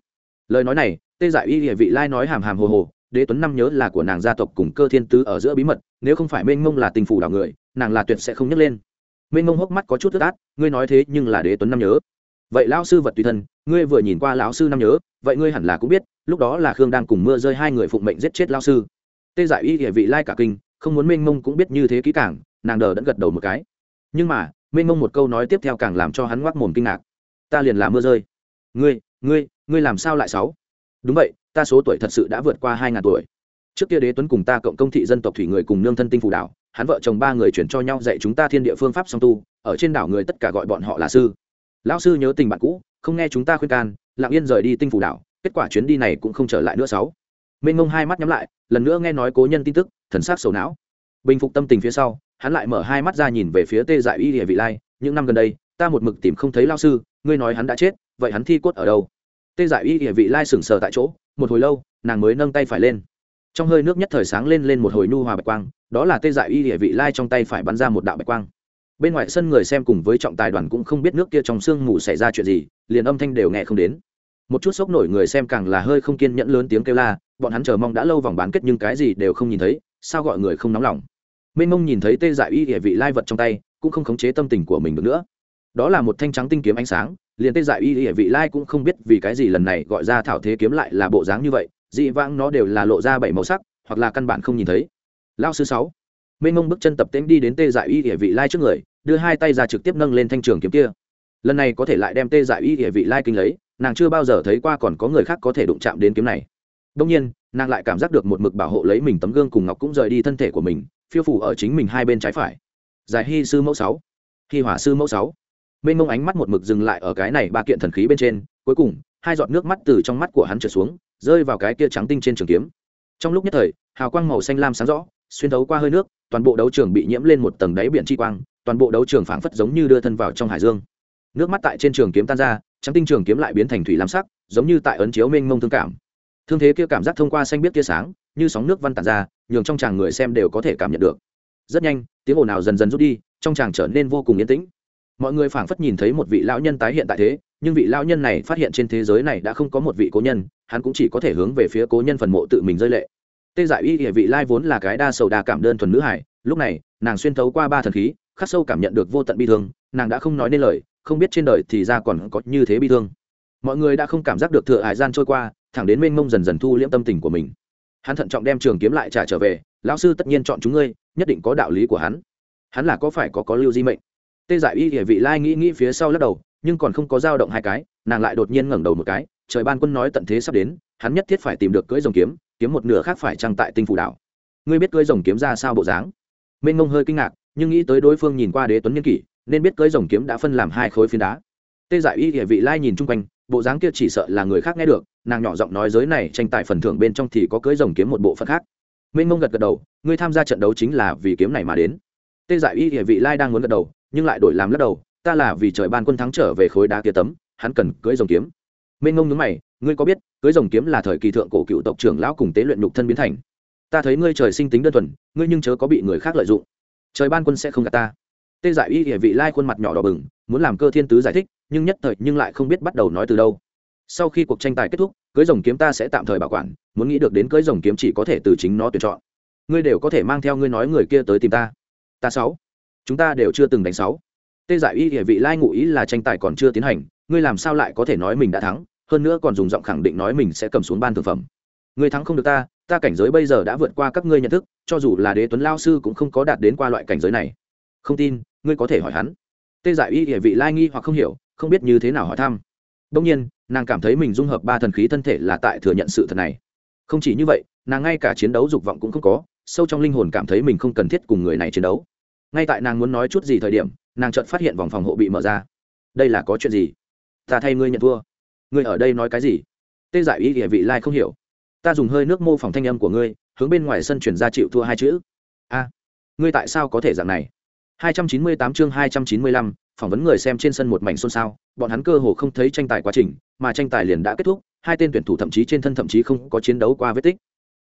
Lời nói này, tê giải y địa vị lai nói hàm hàm hồ hồ, đế tuấn năm nhớ là của nàng gia tộc cùng cơ thiên tứ ở giữa bí mật, nếu không phải mênh mông là tình phủ đảo người, nàng là tuyệt sẽ không nhấc lên. Mênh mông hốc mắt có chút tức át, ngươi nói thế nhưng là đế tuấn năm nhớ vậy lão sư vật tùy thân, ngươi vừa nhìn qua lão sư năm nhớ, vậy ngươi hẳn là cũng biết, lúc đó là khương đang cùng mưa rơi hai người phụng mệnh giết chết lão sư. Tê giải y địa vị lai cả kinh, không muốn mênh mông cũng biết như thế kỹ càng, nàng đờ đẫn gật đầu một cái. Nhưng mà mênh mông một câu nói tiếp theo càng làm cho hắn ngoác mồm kinh ngạc. Ta liền là mưa rơi. Ngươi ngươi ngươi làm sao lại sáu? Đúng vậy, ta số tuổi thật sự đã vượt qua hai ngàn tuổi. Trước kia đế tuấn cùng ta cộng công thị dân tộc thủy người cùng nương thân tinh phù đảo, hắn vợ chồng ba người chuyển cho nhau dạy chúng ta thiên địa phương pháp song tu, ở trên đảo người tất cả gọi bọn họ là sư lão sư nhớ tình bạn cũ, không nghe chúng ta khuyên can, lặng yên rời đi tinh phủ đảo, kết quả chuyến đi này cũng không trở lại nữa sáu. Mênh mông hai mắt nhắm lại, lần nữa nghe nói cố nhân tin tức, thần sắc sầu não. Bình phục tâm tình phía sau, hắn lại mở hai mắt ra nhìn về phía tê dại y địa vị lai, những năm gần đây, ta một mực tìm không thấy lao sư, ngươi nói hắn đã chết, vậy hắn thi cốt ở đâu? Tê dại y địa vị lai sừng sờ tại chỗ, một hồi lâu, nàng mới nâng tay phải lên. Trong hơi nước nhất thời sáng lên lên một hồi nu hòa bạch quang, đó là tê dại y địa vị lai trong tay phải bắn ra một đạo bạch quang bên ngoài sân người xem cùng với trọng tài đoàn cũng không biết nước kia trong sương mù xảy ra chuyện gì, liền âm thanh đều nghe không đến. Một chút sốc nổi người xem càng là hơi không kiên nhẫn lớn tiếng kêu la, bọn hắn chờ mong đã lâu vòng bán kết nhưng cái gì đều không nhìn thấy, sao gọi người không nóng lòng. Mênh mông nhìn thấy tê dại y địa vị lai vật trong tay, cũng không khống chế tâm tình của mình được nữa. Đó là một thanh trắng tinh kiếm ánh sáng, liền tê dại y địa vị lai cũng không biết vì cái gì lần này gọi ra thảo thế kiếm lại là bộ dáng như vậy, dị vãng nó đều là lộ ra bảy màu sắc, hoặc là căn bản không nhìn thấy. Lao sư sáu, mênh mông bước chân tập tễnh đi đến tê dại y địa vị lai trước người đưa hai tay ra trực tiếp nâng lên thanh trường kiếm kia. Lần này có thể lại đem tê dại y địa vị lai kinh lấy, nàng chưa bao giờ thấy qua còn có người khác có thể đụng chạm đến kiếm này. Đông nhiên, nàng lại cảm giác được một mực bảo hộ lấy mình tấm gương cùng ngọc cũng rời đi thân thể của mình, phiêu phủ ở chính mình hai bên trái phải. Giải hy sư mẫu sáu, hy hỏa sư mẫu sáu. Mênh mông ánh mắt một mực dừng lại ở cái này ba kiện thần khí bên trên, cuối cùng, hai giọt nước mắt từ trong mắt của hắn trở xuống, rơi vào cái kia trắng tinh trên trường kiếm. Trong lúc nhất thời, hào quang màu xanh lam sáng rõ, xuyên thấu qua hơi nước, toàn bộ đấu trường bị nhiễm lên một tầng đáy biển chi quang toàn bộ đấu trường phảng phất giống như đưa thân vào trong hải dương. Nước mắt tại trên trường kiếm tan ra, trắng tinh trường kiếm lại biến thành thủy lam sắc, giống như tại ấn chiếu mênh mông thương cảm. Thương thế kia cảm giác thông qua xanh biết tia sáng, như sóng nước văn tản ra, nhường trong chàng người xem đều có thể cảm nhận được. Rất nhanh, tiếng ồn ào dần dần rút đi, trong chàng trở nên vô cùng yên tĩnh. Mọi người phảng phất nhìn thấy một vị lão nhân tái hiện tại thế, nhưng vị lão nhân này phát hiện trên thế giới này đã không có một vị cố nhân, hắn cũng chỉ có thể hướng về phía cố nhân phần mộ tự mình rơi lệ. Tê giải y địa vị lai vốn là cái đa sầu đa cảm đơn thuần nữ hải, lúc này, nàng xuyên thấu qua ba thần khí khắc sâu cảm nhận được vô tận bi thương, nàng đã không nói nên lời, không biết trên đời thì ra còn có như thế bi thương. Mọi người đã không cảm giác được thừa hải gian trôi qua, thẳng đến mênh mông dần dần thu liễm tâm tình của mình. Hắn thận trọng đem trường kiếm lại trả trở về, lão sư tất nhiên chọn chúng ngươi, nhất định có đạo lý của hắn. Hắn là có phải có có lưu di mệnh? Tê giải y địa vị lai nghĩ nghĩ phía sau lắc đầu, nhưng còn không có dao động hai cái, nàng lại đột nhiên ngẩng đầu một cái, trời ban quân nói tận thế sắp đến, hắn nhất thiết phải tìm được cưỡi rồng kiếm kiếm một nửa khác phải trăng tại tinh phủ đảo. Ngươi biết cưỡi rồng kiếm ra sao bộ dáng? Mênh mông hơi kinh ngạc nhưng nghĩ tới đối phương nhìn qua đế tuấn nhân kỷ, nên biết cưỡi rồng kiếm đã phân làm hai khối phiến đá. Tê giải y địa vị lai nhìn chung quanh, bộ dáng kia chỉ sợ là người khác nghe được, nàng nhỏ giọng nói giới này tranh tài phần thưởng bên trong thì có cưỡi rồng kiếm một bộ phận khác. Mênh mông gật gật đầu ngươi tham gia trận đấu chính là vì kiếm này mà đến. Tê giải y địa vị lai đang muốn gật đầu, nhưng lại đổi làm lắc đầu, ta là vì trời ban quân thắng trở về khối đá kia tấm, hắn cần cưỡi rồng kiếm. Mênh ngông nhớ mày, ngươi có biết cưỡi rồng kiếm là thời kỳ thượng cổ cựu tộc trưởng lão cùng tế luyện nhục thân biến thành? Ta thấy ngươi trời sinh tính đơn thuần, ngươi nhưng chớ có bị người khác lợi dụng trời ban quân sẽ không gạt ta. Tê giải y địa vị lai khuôn mặt nhỏ đỏ bừng, muốn làm cơ thiên tứ giải thích, nhưng nhất thời nhưng lại không biết bắt đầu nói từ đâu. Sau khi cuộc tranh tài kết thúc, cưới rồng kiếm ta sẽ tạm thời bảo quản, muốn nghĩ được đến cưới rồng kiếm chỉ có thể từ chính nó tuyển chọn. Ngươi đều có thể mang theo ngươi nói người kia tới tìm ta. Ta sáu. Chúng ta đều chưa từng đánh sáu. Tê giải y địa vị lai ngụ ý là tranh tài còn chưa tiến hành, ngươi làm sao lại có thể nói mình đã thắng, hơn nữa còn dùng giọng khẳng định nói mình sẽ cầm xuống ban thực phẩm ngươi thắng không được ta ta cảnh giới bây giờ đã vượt qua các ngươi nhận thức, cho dù là đế tuấn lao sư cũng không có đạt đến qua loại cảnh giới này. Không tin, ngươi có thể hỏi hắn. Tê giải y địa vị lai nghi hoặc không hiểu, không biết như thế nào hỏi thăm. Đông nhiên, nàng cảm thấy mình dung hợp ba thần khí thân thể là tại thừa nhận sự thật này. Không chỉ như vậy, nàng ngay cả chiến đấu dục vọng cũng không có, sâu trong linh hồn cảm thấy mình không cần thiết cùng người này chiến đấu. Ngay tại nàng muốn nói chút gì thời điểm, nàng chợt phát hiện vòng phòng hộ bị mở ra. Đây là có chuyện gì? Ta thay ngươi nhận thua. Ngươi ở đây nói cái gì? Tê giải ý địa vị lai không hiểu ta dùng hơi nước mô phỏng thanh âm của ngươi hướng bên ngoài sân chuyển ra chịu thua hai chữ a ngươi tại sao có thể dạng này 298 chương 295, phỏng vấn người xem trên sân một mảnh xôn xao, bọn hắn cơ hồ không thấy tranh tài quá trình, mà tranh tài liền đã kết thúc, hai tên tuyển thủ thậm chí trên thân thậm chí không có chiến đấu qua vết tích.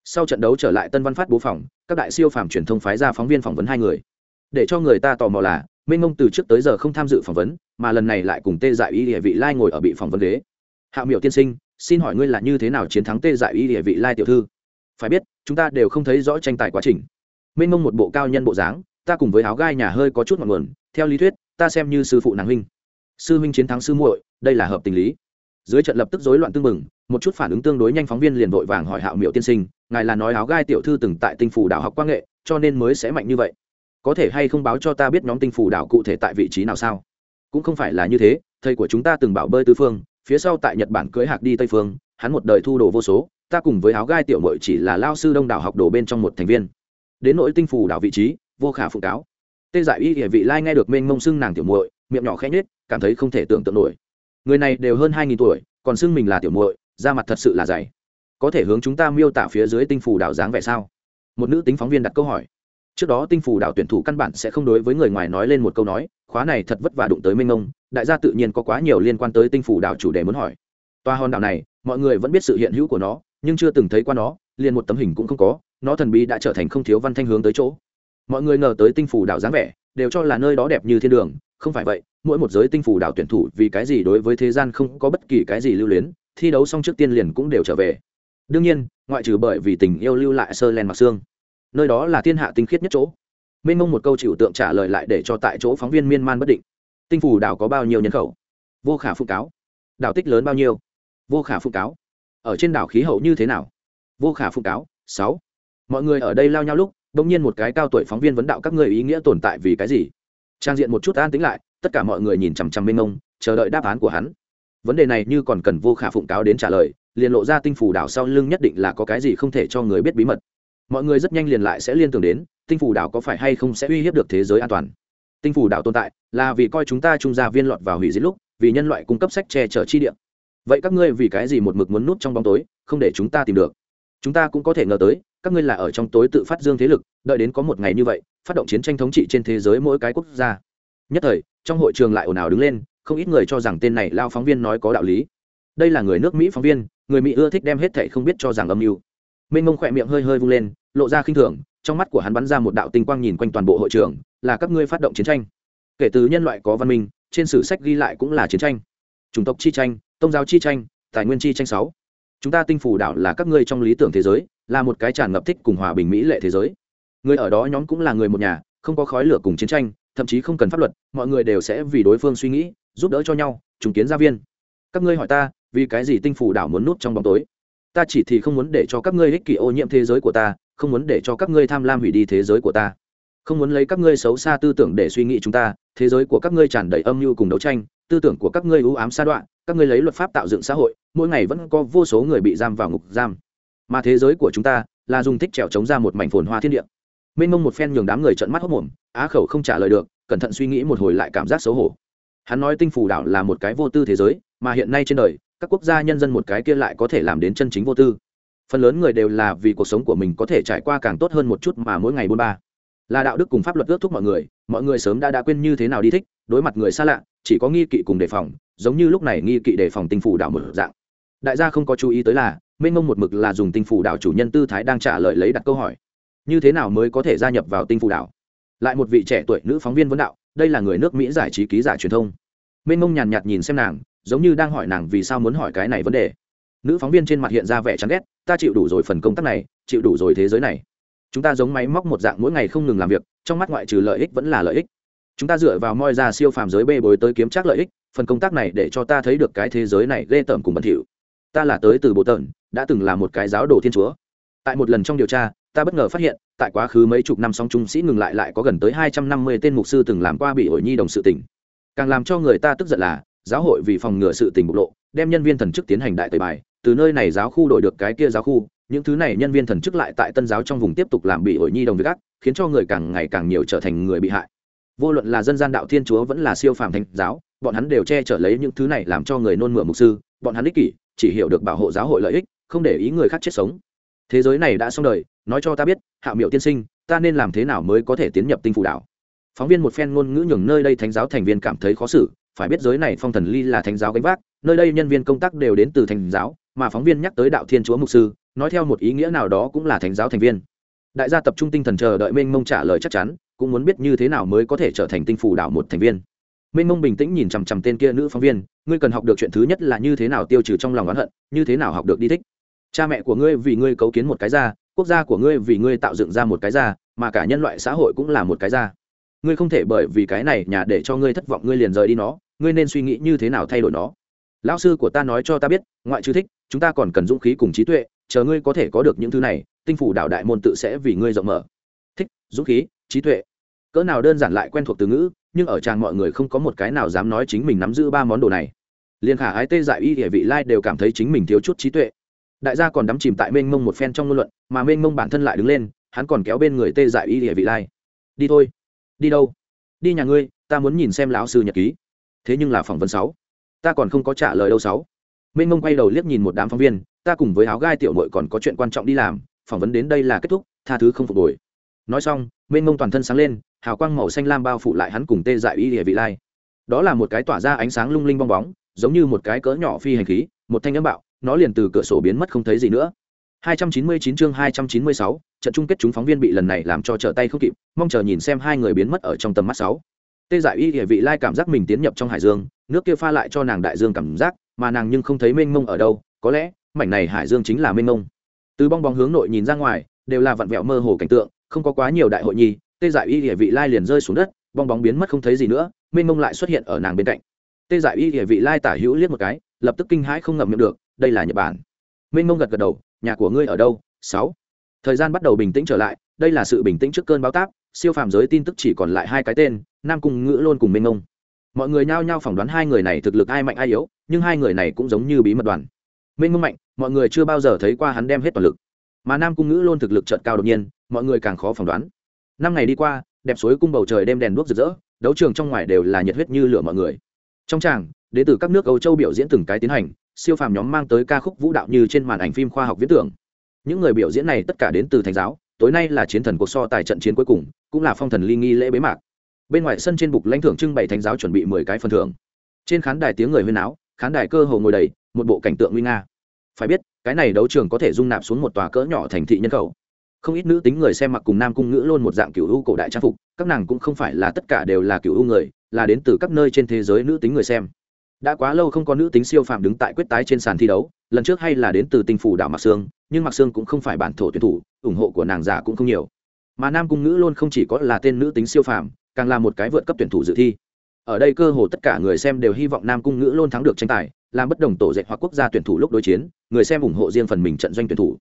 Sau trận đấu trở lại Tân Văn Phát bố phòng, các đại siêu phàm truyền thông phái ra phóng viên phỏng vấn hai người. Để cho người ta tò mò là, Minh Ngông từ trước tới giờ không tham dự phỏng vấn, mà lần này lại cùng Tê Dại Y địa vị lai ngồi ở bị phỏng vấn ghế. hạ Miểu tiên sinh, xin hỏi ngươi là như thế nào chiến thắng Tê Dại Y địa vị lai tiểu thư? Phải biết, chúng ta đều không thấy rõ tranh tài quá trình. Minh mông một bộ cao nhân bộ dáng, ta cùng với áo gai nhà hơi có chút ngọn nguồn theo lý thuyết ta xem như sư phụ nàng huynh sư huynh chiến thắng sư muội đây là hợp tình lý dưới trận lập tức rối loạn tương mừng một chút phản ứng tương đối nhanh phóng viên liền vội vàng hỏi hạo miệu tiên sinh ngài là nói áo gai tiểu thư từng tại tinh phủ đảo học quan nghệ cho nên mới sẽ mạnh như vậy có thể hay không báo cho ta biết nhóm tinh phủ đảo cụ thể tại vị trí nào sao cũng không phải là như thế thầy của chúng ta từng bảo bơi tư phương phía sau tại nhật bản cưới hạc đi tây phương, hắn một đời thu đồ vô số, ta cùng với áo gai tiểu mội chỉ là lao sư đông đảo học đồ bên trong một thành viên. Đến nỗi tinh phủ đảo vị trí, vô khả phụ cáo. Tê giải y địa vị lai nghe được mênh mông xưng nàng tiểu muội, miệng nhỏ khẽ nhết cảm thấy không thể tưởng tượng nổi. Người này đều hơn hai nghìn tuổi, còn xưng mình là tiểu muội, da mặt thật sự là dày. Có thể hướng chúng ta miêu tả phía dưới tinh phủ đảo dáng vẻ sao? Một nữ tính phóng viên đặt câu hỏi. Trước đó tinh phủ đảo tuyển thủ căn bản sẽ không đối với người ngoài nói lên một câu nói, khóa này thật vất vả đụng tới mênh mông đại gia tự nhiên có quá nhiều liên quan tới tinh phủ đảo chủ đề muốn hỏi. Toa hòn đảo này, mọi người vẫn biết sự hiện hữu của nó, nhưng chưa từng thấy qua nó, liền một tấm hình cũng không có, nó thần bí đã trở thành không thiếu văn thanh hướng tới chỗ. Mọi người ngờ tới tinh phủ đảo dáng vẻ, đều cho là nơi đó đẹp như thiên đường, không phải vậy, mỗi một giới tinh phủ đảo tuyển thủ vì cái gì đối với thế gian không có bất kỳ cái gì lưu luyến, thi đấu xong trước tiên liền cũng đều trở về. Đương nhiên, ngoại trừ bởi vì tình yêu lưu lại sơ len mặc xương nơi đó là thiên hạ tinh khiết nhất chỗ. Mênh mông một câu chịu tượng trả lời lại để cho tại chỗ phóng viên miên man bất định tinh phủ đảo có bao nhiêu nhân khẩu? Vô khả phụ cáo. Đảo tích lớn bao nhiêu? Vô khả phụ cáo. Ở trên đảo khí hậu như thế nào? Vô khả phụ cáo, sáu. Mọi người ở đây lao nhau lúc, đông nhiên một cái cao tuổi phóng viên vấn đạo các người ý nghĩa tồn tại vì cái gì? Trang diện một chút an tính lại, tất cả mọi người nhìn chằm chằm bên ông, chờ đợi đáp án của hắn. Vấn đề này như còn cần vô khả phụng cáo đến trả lời, liền lộ ra tinh phủ đảo sau lưng nhất định là có cái gì không thể cho người biết bí mật. Mọi người rất nhanh liền lại sẽ liên tưởng đến, tinh phủ đảo có phải hay không sẽ uy hiếp được thế giới an toàn tinh phủ đảo tồn tại là vì coi chúng ta trung gia viên lọt vào hủy diệt lúc, vì nhân loại cung cấp sách che chở chi địa. Vậy các ngươi vì cái gì một mực muốn nút trong bóng tối, không để chúng ta tìm được? Chúng ta cũng có thể ngờ tới, các ngươi là ở trong tối tự phát dương thế lực, đợi đến có một ngày như vậy, phát động chiến tranh thống trị trên thế giới mỗi cái quốc gia. Nhất thời, trong hội trường lại ồn ào đứng lên, không ít người cho rằng tên này lao phóng viên nói có đạo lý. Đây là người nước mỹ phóng viên, người mỹ ưa thích đem hết thệ không biết cho rằng âm mưu. Mênh mông khỏe miệng hơi hơi vung lên, lộ ra khinh thường trong mắt của hắn bắn ra một đạo tinh quang nhìn quanh toàn bộ hội trường, là các ngươi phát động chiến tranh. Kể từ nhân loại có văn minh, trên sử sách ghi lại cũng là chiến tranh. Chủng tộc chi tranh, tôn giáo chi tranh, tài nguyên chi tranh sáu. Chúng ta tinh phủ đảo là các ngươi trong lý tưởng thế giới, là một cái tràn ngập thích cùng hòa bình mỹ lệ thế giới. Người ở đó nhóm cũng là người một nhà, không có khói lửa cùng chiến tranh, thậm chí không cần pháp luật, mọi người đều sẽ vì đối phương suy nghĩ, giúp đỡ cho nhau, trùng kiến gia viên. Các ngươi hỏi ta, vì cái gì tinh phủ đảo muốn núp trong bóng tối? Ta chỉ thì không muốn để cho các ngươi ích kỷ ô nhiễm thế giới của ta không muốn để cho các ngươi tham lam hủy đi thế giới của ta. Không muốn lấy các ngươi xấu xa tư tưởng để suy nghĩ chúng ta, thế giới của các ngươi tràn đầy âm mưu cùng đấu tranh, tư tưởng của các ngươi ưu ám sa đoạn, các ngươi lấy luật pháp tạo dựng xã hội, mỗi ngày vẫn có vô số người bị giam vào ngục giam. Mà thế giới của chúng ta là dùng thích trèo chống ra một mảnh phồn hoa thiên địa. Mênh mông một phen nhường đám người trợn mắt hốc mồm á khẩu không trả lời được, cẩn thận suy nghĩ một hồi lại cảm giác xấu hổ. Hắn nói tinh phủ đảo là một cái vô tư thế giới, mà hiện nay trên đời, các quốc gia nhân dân một cái kia lại có thể làm đến chân chính vô tư phần lớn người đều là vì cuộc sống của mình có thể trải qua càng tốt hơn một chút mà mỗi ngày buôn ba. Là đạo đức cùng pháp luật ước thúc mọi người mọi người sớm đã đã quên như thế nào đi thích, đối mặt người xa lạ, chỉ có nghi kỵ cùng đề phòng, giống như lúc này nghi kỵ đề phòng tinh phủ đảo mở dạng. Đại gia không có chú ý tới là, mênh mông một mực là dùng tinh phủ đảo chủ nhân tư thái đang trả lời lấy đặt câu hỏi. Như thế nào mới có thể gia nhập vào tinh phủ đảo? Lại một vị trẻ tuổi nữ phóng viên vấn đạo, đây là người nước mỹ giải trí ký giả truyền thông. Mênh mông nhàn nhạt nhìn xem nàng, giống như đang hỏi nàng vì sao muốn hỏi cái này vấn đề nữ phóng viên trên mặt hiện ra vẻ chán ghét, ta chịu đủ rồi phần công tác này, chịu đủ rồi thế giới này. Chúng ta giống máy móc một dạng mỗi ngày không ngừng làm việc, trong mắt ngoại trừ lợi ích vẫn là lợi ích. Chúng ta dựa vào moi ra siêu phàm giới bê bối tới kiếm trác lợi ích, phần công tác này để cho ta thấy được cái thế giới này ghê tởm cùng bẩn thỉu. Ta là tới từ bộ tởn đã từng là một cái giáo đồ thiên chúa. Tại một lần trong điều tra, ta bất ngờ phát hiện, tại quá khứ mấy chục năm song trung sĩ ngừng lại lại có gần tới hai trăm năm mươi tên mục sư từng làm qua bị hội nhi đồng sự tỉnh. Càng làm cho người ta tức giận là, giáo hội vì phòng ngừa sự tình bộc lộ, đem nhân viên thần chức tiến hành đại tời bài từ nơi này giáo khu đổi được cái kia giáo khu, những thứ này nhân viên thần chức lại tại tân giáo trong vùng tiếp tục làm bị ổi nhi đồng việc ác, khiến cho người càng ngày càng nhiều trở thành người bị hại. Vô luận là dân gian đạo thiên chúa vẫn là siêu phàm thánh giáo, bọn hắn đều che chở lấy những thứ này làm cho người nôn mửa mục sư, bọn hắn ích kỷ, chỉ hiểu được bảo hộ giáo hội lợi ích, không để ý người khác chết sống. Thế giới này đã xong đời, nói cho ta biết, hạ miệu tiên sinh, ta nên làm thế nào mới có thể tiến nhập tinh phủ đảo phóng viên một phen ngôn ngữ nhường nơi đây thánh giáo thành viên cảm thấy khó xử, phải biết giới này phong thần ly là thánh giáo gánh vác, nơi đây nhân viên công tác đều đến từ thánh giáo mà phóng viên nhắc tới đạo thiên chúa mục sư, nói theo một ý nghĩa nào đó cũng là thánh giáo thành viên. Đại gia tập trung tinh thần chờ đợi mênh mông trả lời chắc chắn, cũng muốn biết như thế nào mới có thể trở thành tinh phủ đạo một thành viên. Mênh mông bình tĩnh nhìn chằm chằm tên kia nữ phóng viên, ngươi cần học được chuyện thứ nhất là như thế nào tiêu trừ trong lòng oán hận, như thế nào học được đi thích. Cha mẹ của ngươi vì ngươi cấu kiến một cái ra quốc gia của ngươi vì ngươi tạo dựng ra một cái ra mà cả nhân loại xã hội cũng là một cái ra ngươi không thể bởi vì cái này nhà để cho ngươi thất vọng, ngươi liền rời đi nó, ngươi nên suy nghĩ như thế nào thay đổi nó lão sư của ta nói cho ta biết, ngoại trừ thích, chúng ta còn cần dũng khí cùng trí tuệ, chờ ngươi có thể có được những thứ này, tinh phủ đạo đại môn tự sẽ vì ngươi rộng mở. Thích, dũng khí, trí tuệ. Cỡ nào đơn giản lại quen thuộc từ ngữ, nhưng ở tràng mọi người không có một cái nào dám nói chính mình nắm giữ ba món đồ này. Liền khả ái tê dại y địa vị lai đều cảm thấy chính mình thiếu chút trí tuệ. Đại gia còn đắm chìm tại mênh mông một phen trong ngôn luận, mà mênh mông bản thân lại đứng lên, hắn còn kéo bên người tê dại y địa vị lai. Đi thôi. Đi đâu? Đi nhà ngươi, ta muốn nhìn xem lão sư nhật ký. Thế nhưng là phỏng vấn sáu ta còn không có trả lời đâu sáu. Minh mông quay đầu liếc nhìn một đám phóng viên ta cùng với áo gai tiểu mội còn có chuyện quan trọng đi làm phỏng vấn đến đây là kết thúc tha thứ không phục hồi. Nói xong minh mông toàn thân sáng lên hào quang màu xanh lam bao phủ lại hắn cùng tê dại y địa vị lai. Đó là một cái tỏa ra ánh sáng lung linh bong bóng giống như một cái cỡ nhỏ phi hành khí một thanh âm bạo nó liền từ cửa sổ biến mất không thấy gì nữa. 299 chương 296, trận chung kết chúng phóng viên bị lần này làm cho trở tay không kịp, mong chờ nhìn xem hai người biến mất ở trong tầm mắt sáu. Tê Giải Y Liễu vị lai cảm giác mình tiến nhập trong hải dương, nước kia pha lại cho nàng đại dương cảm giác, mà nàng nhưng không thấy mênh mông ở đâu, có lẽ, mảnh này hải dương chính là mênh mông. Từ bong bóng hướng nội nhìn ra ngoài, đều là vặn vẹo mơ hồ cảnh tượng, không có quá nhiều đại hội nhi, Tê Giải Y địa vị lai liền rơi xuống đất, bong bóng biến mất không thấy gì nữa, mênh mông lại xuất hiện ở nàng bên cạnh. Tê Giải Y địa vị lai tả hữu liếc một cái, lập tức kinh hãi không ngậm miệng được, đây là Nhật Bản. Mênh mông gật gật đầu, nhà của ngươi ở đâu? Sáu thời gian bắt đầu bình tĩnh trở lại đây là sự bình tĩnh trước cơn báo táp siêu phàm giới tin tức chỉ còn lại hai cái tên nam cung ngữ luôn cùng minh mông mọi người nhao nhao phỏng đoán hai người này thực lực ai mạnh ai yếu, nhưng hai người này cũng giống như bí mật đoàn. Minh ông mạnh, mọi người chưa bao giờ thấy qua hắn đem hết toàn lực. Mà nam cung ngữ luôn thực lực trợt cao đột nhiên, mọi người càng khó phỏng đoán. Năm ngày đi qua, đẹp suối cung bầu trời đêm đèn đuốc rực rỡ, đấu trường trong ngoài đều là nhiệt huyết như lửa mọi người. Trong tràng đến từ các nước âu châu biểu diễn từng cái tiến hành, siêu phàm nhóm mang tới ca khúc vũ đạo như trên màn ảnh phim khoa học viễn tưởng. Những người biểu diễn này tất cả đến từ thành giáo, tối nay là chiến thần cuộc so tài trận chiến cuối cùng, cũng là phong thần ly nghi lễ bế mạc bên ngoài sân trên bục lãnh thưởng trưng bày thánh giáo chuẩn bị mười cái phần thưởng. Trên khán đài tiếng người huyên áo khán đài cơ hồ ngồi đầy, một bộ cảnh tượng nguy nga. Phải biết, cái này đấu trường có thể dung nạp xuống một tòa cỡ nhỏ thành thị nhân khẩu. Không ít nữ tính người xem mặc cùng nam cung ngữ luôn một dạng cựu u cổ đại trang phục, các nàng cũng không phải là tất cả đều là cựu u người, là đến từ các nơi trên thế giới nữ tính người xem. Đã quá lâu không có nữ tính siêu phàm đứng tại quyết tái trên sàn thi đấu, lần trước hay là đến từ tinh phủ đảo mạc sương, nhưng mạc sương cũng không phải bản thổ tuyển thủ, ủng hộ của nàng già cũng không nhiều. Mà nam cung ngữ luôn không chỉ có là tên nữ tính siêu phàm càng là một cái vượt cấp tuyển thủ dự thi. Ở đây cơ hồ tất cả người xem đều hy vọng nam cung ngữ luôn thắng được tranh tài, làm bất đồng tổ dệt hoặc quốc gia tuyển thủ lúc đối chiến, người xem ủng hộ riêng phần mình trận doanh tuyển thủ.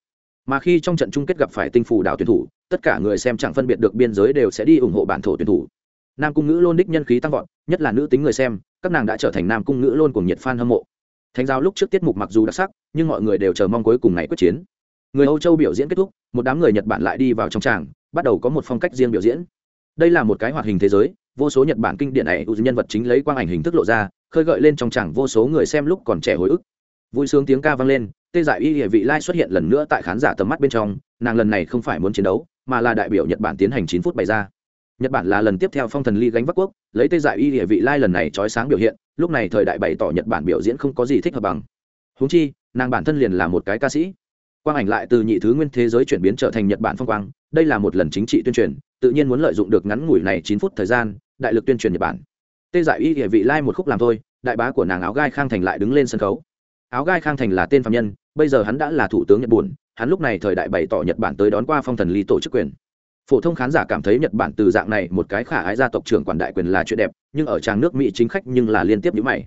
Mà khi trong trận chung kết gặp phải tinh phù đảo tuyển thủ, tất cả người xem chẳng phân biệt được biên giới đều sẽ đi ủng hộ bản thổ tuyển thủ. Nam cung ngữ luôn đích nhân khí tăng vọt, nhất là nữ tính người xem, các nàng đã trở thành nam cung ngữ luôn cùng nhiệt fan hâm mộ. Thánh giáo lúc trước tiết mục mặc dù đặc sắc, nhưng mọi người đều chờ mong cuối cùng ngày quyết chiến. Người âu châu biểu diễn kết thúc, một đám người nhật bản lại đi vào trong tràng, bắt đầu có một phong cách riêng biểu diễn đây là một cái hoạt hình thế giới, vô số nhật bản kinh điển này nhân vật chính lấy quang ảnh hình thức lộ ra, khơi gợi lên trong chẳng vô số người xem lúc còn trẻ hồi ức. Vui sướng tiếng ca vang lên, tê giải y địa vị lai xuất hiện lần nữa tại khán giả tầm mắt bên trong, nàng lần này không phải muốn chiến đấu, mà là đại biểu nhật bản tiến hành chín phút bày ra. Nhật bản là lần tiếp theo phong thần ly gánh vác quốc, lấy tê dại y địa vị lai lần này trói sáng biểu hiện, lúc này thời đại bày tỏ nhật bản biểu diễn không có gì thích hợp bằng. Húng chi, nàng bản thân liền là một cái ca sĩ. Quang ảnh lại từ nhị thứ nguyên thế giới chuyển biến trở thành nhật bản phong quang đây là một lần chính trị tuyên truyền, tự nhiên muốn lợi dụng được ngắn ngủi này chín phút thời gian, đại lực tuyên truyền nhật bản. Tê dại y địa vị lai một khúc làm thôi, đại bá của nàng áo gai khang thành lại đứng lên sân khấu. Áo gai khang thành là tên phạm nhân, bây giờ hắn đã là thủ tướng nhật bản, hắn lúc này thời đại bày tỏ nhật bản tới đón qua phong thần ly tổ chức quyền. Phổ thông khán giả cảm thấy nhật bản từ dạng này một cái khả ái gia tộc trưởng quản đại quyền là chuyện đẹp, nhưng ở tràng nước mỹ chính khách nhưng là liên tiếp nhữ mày.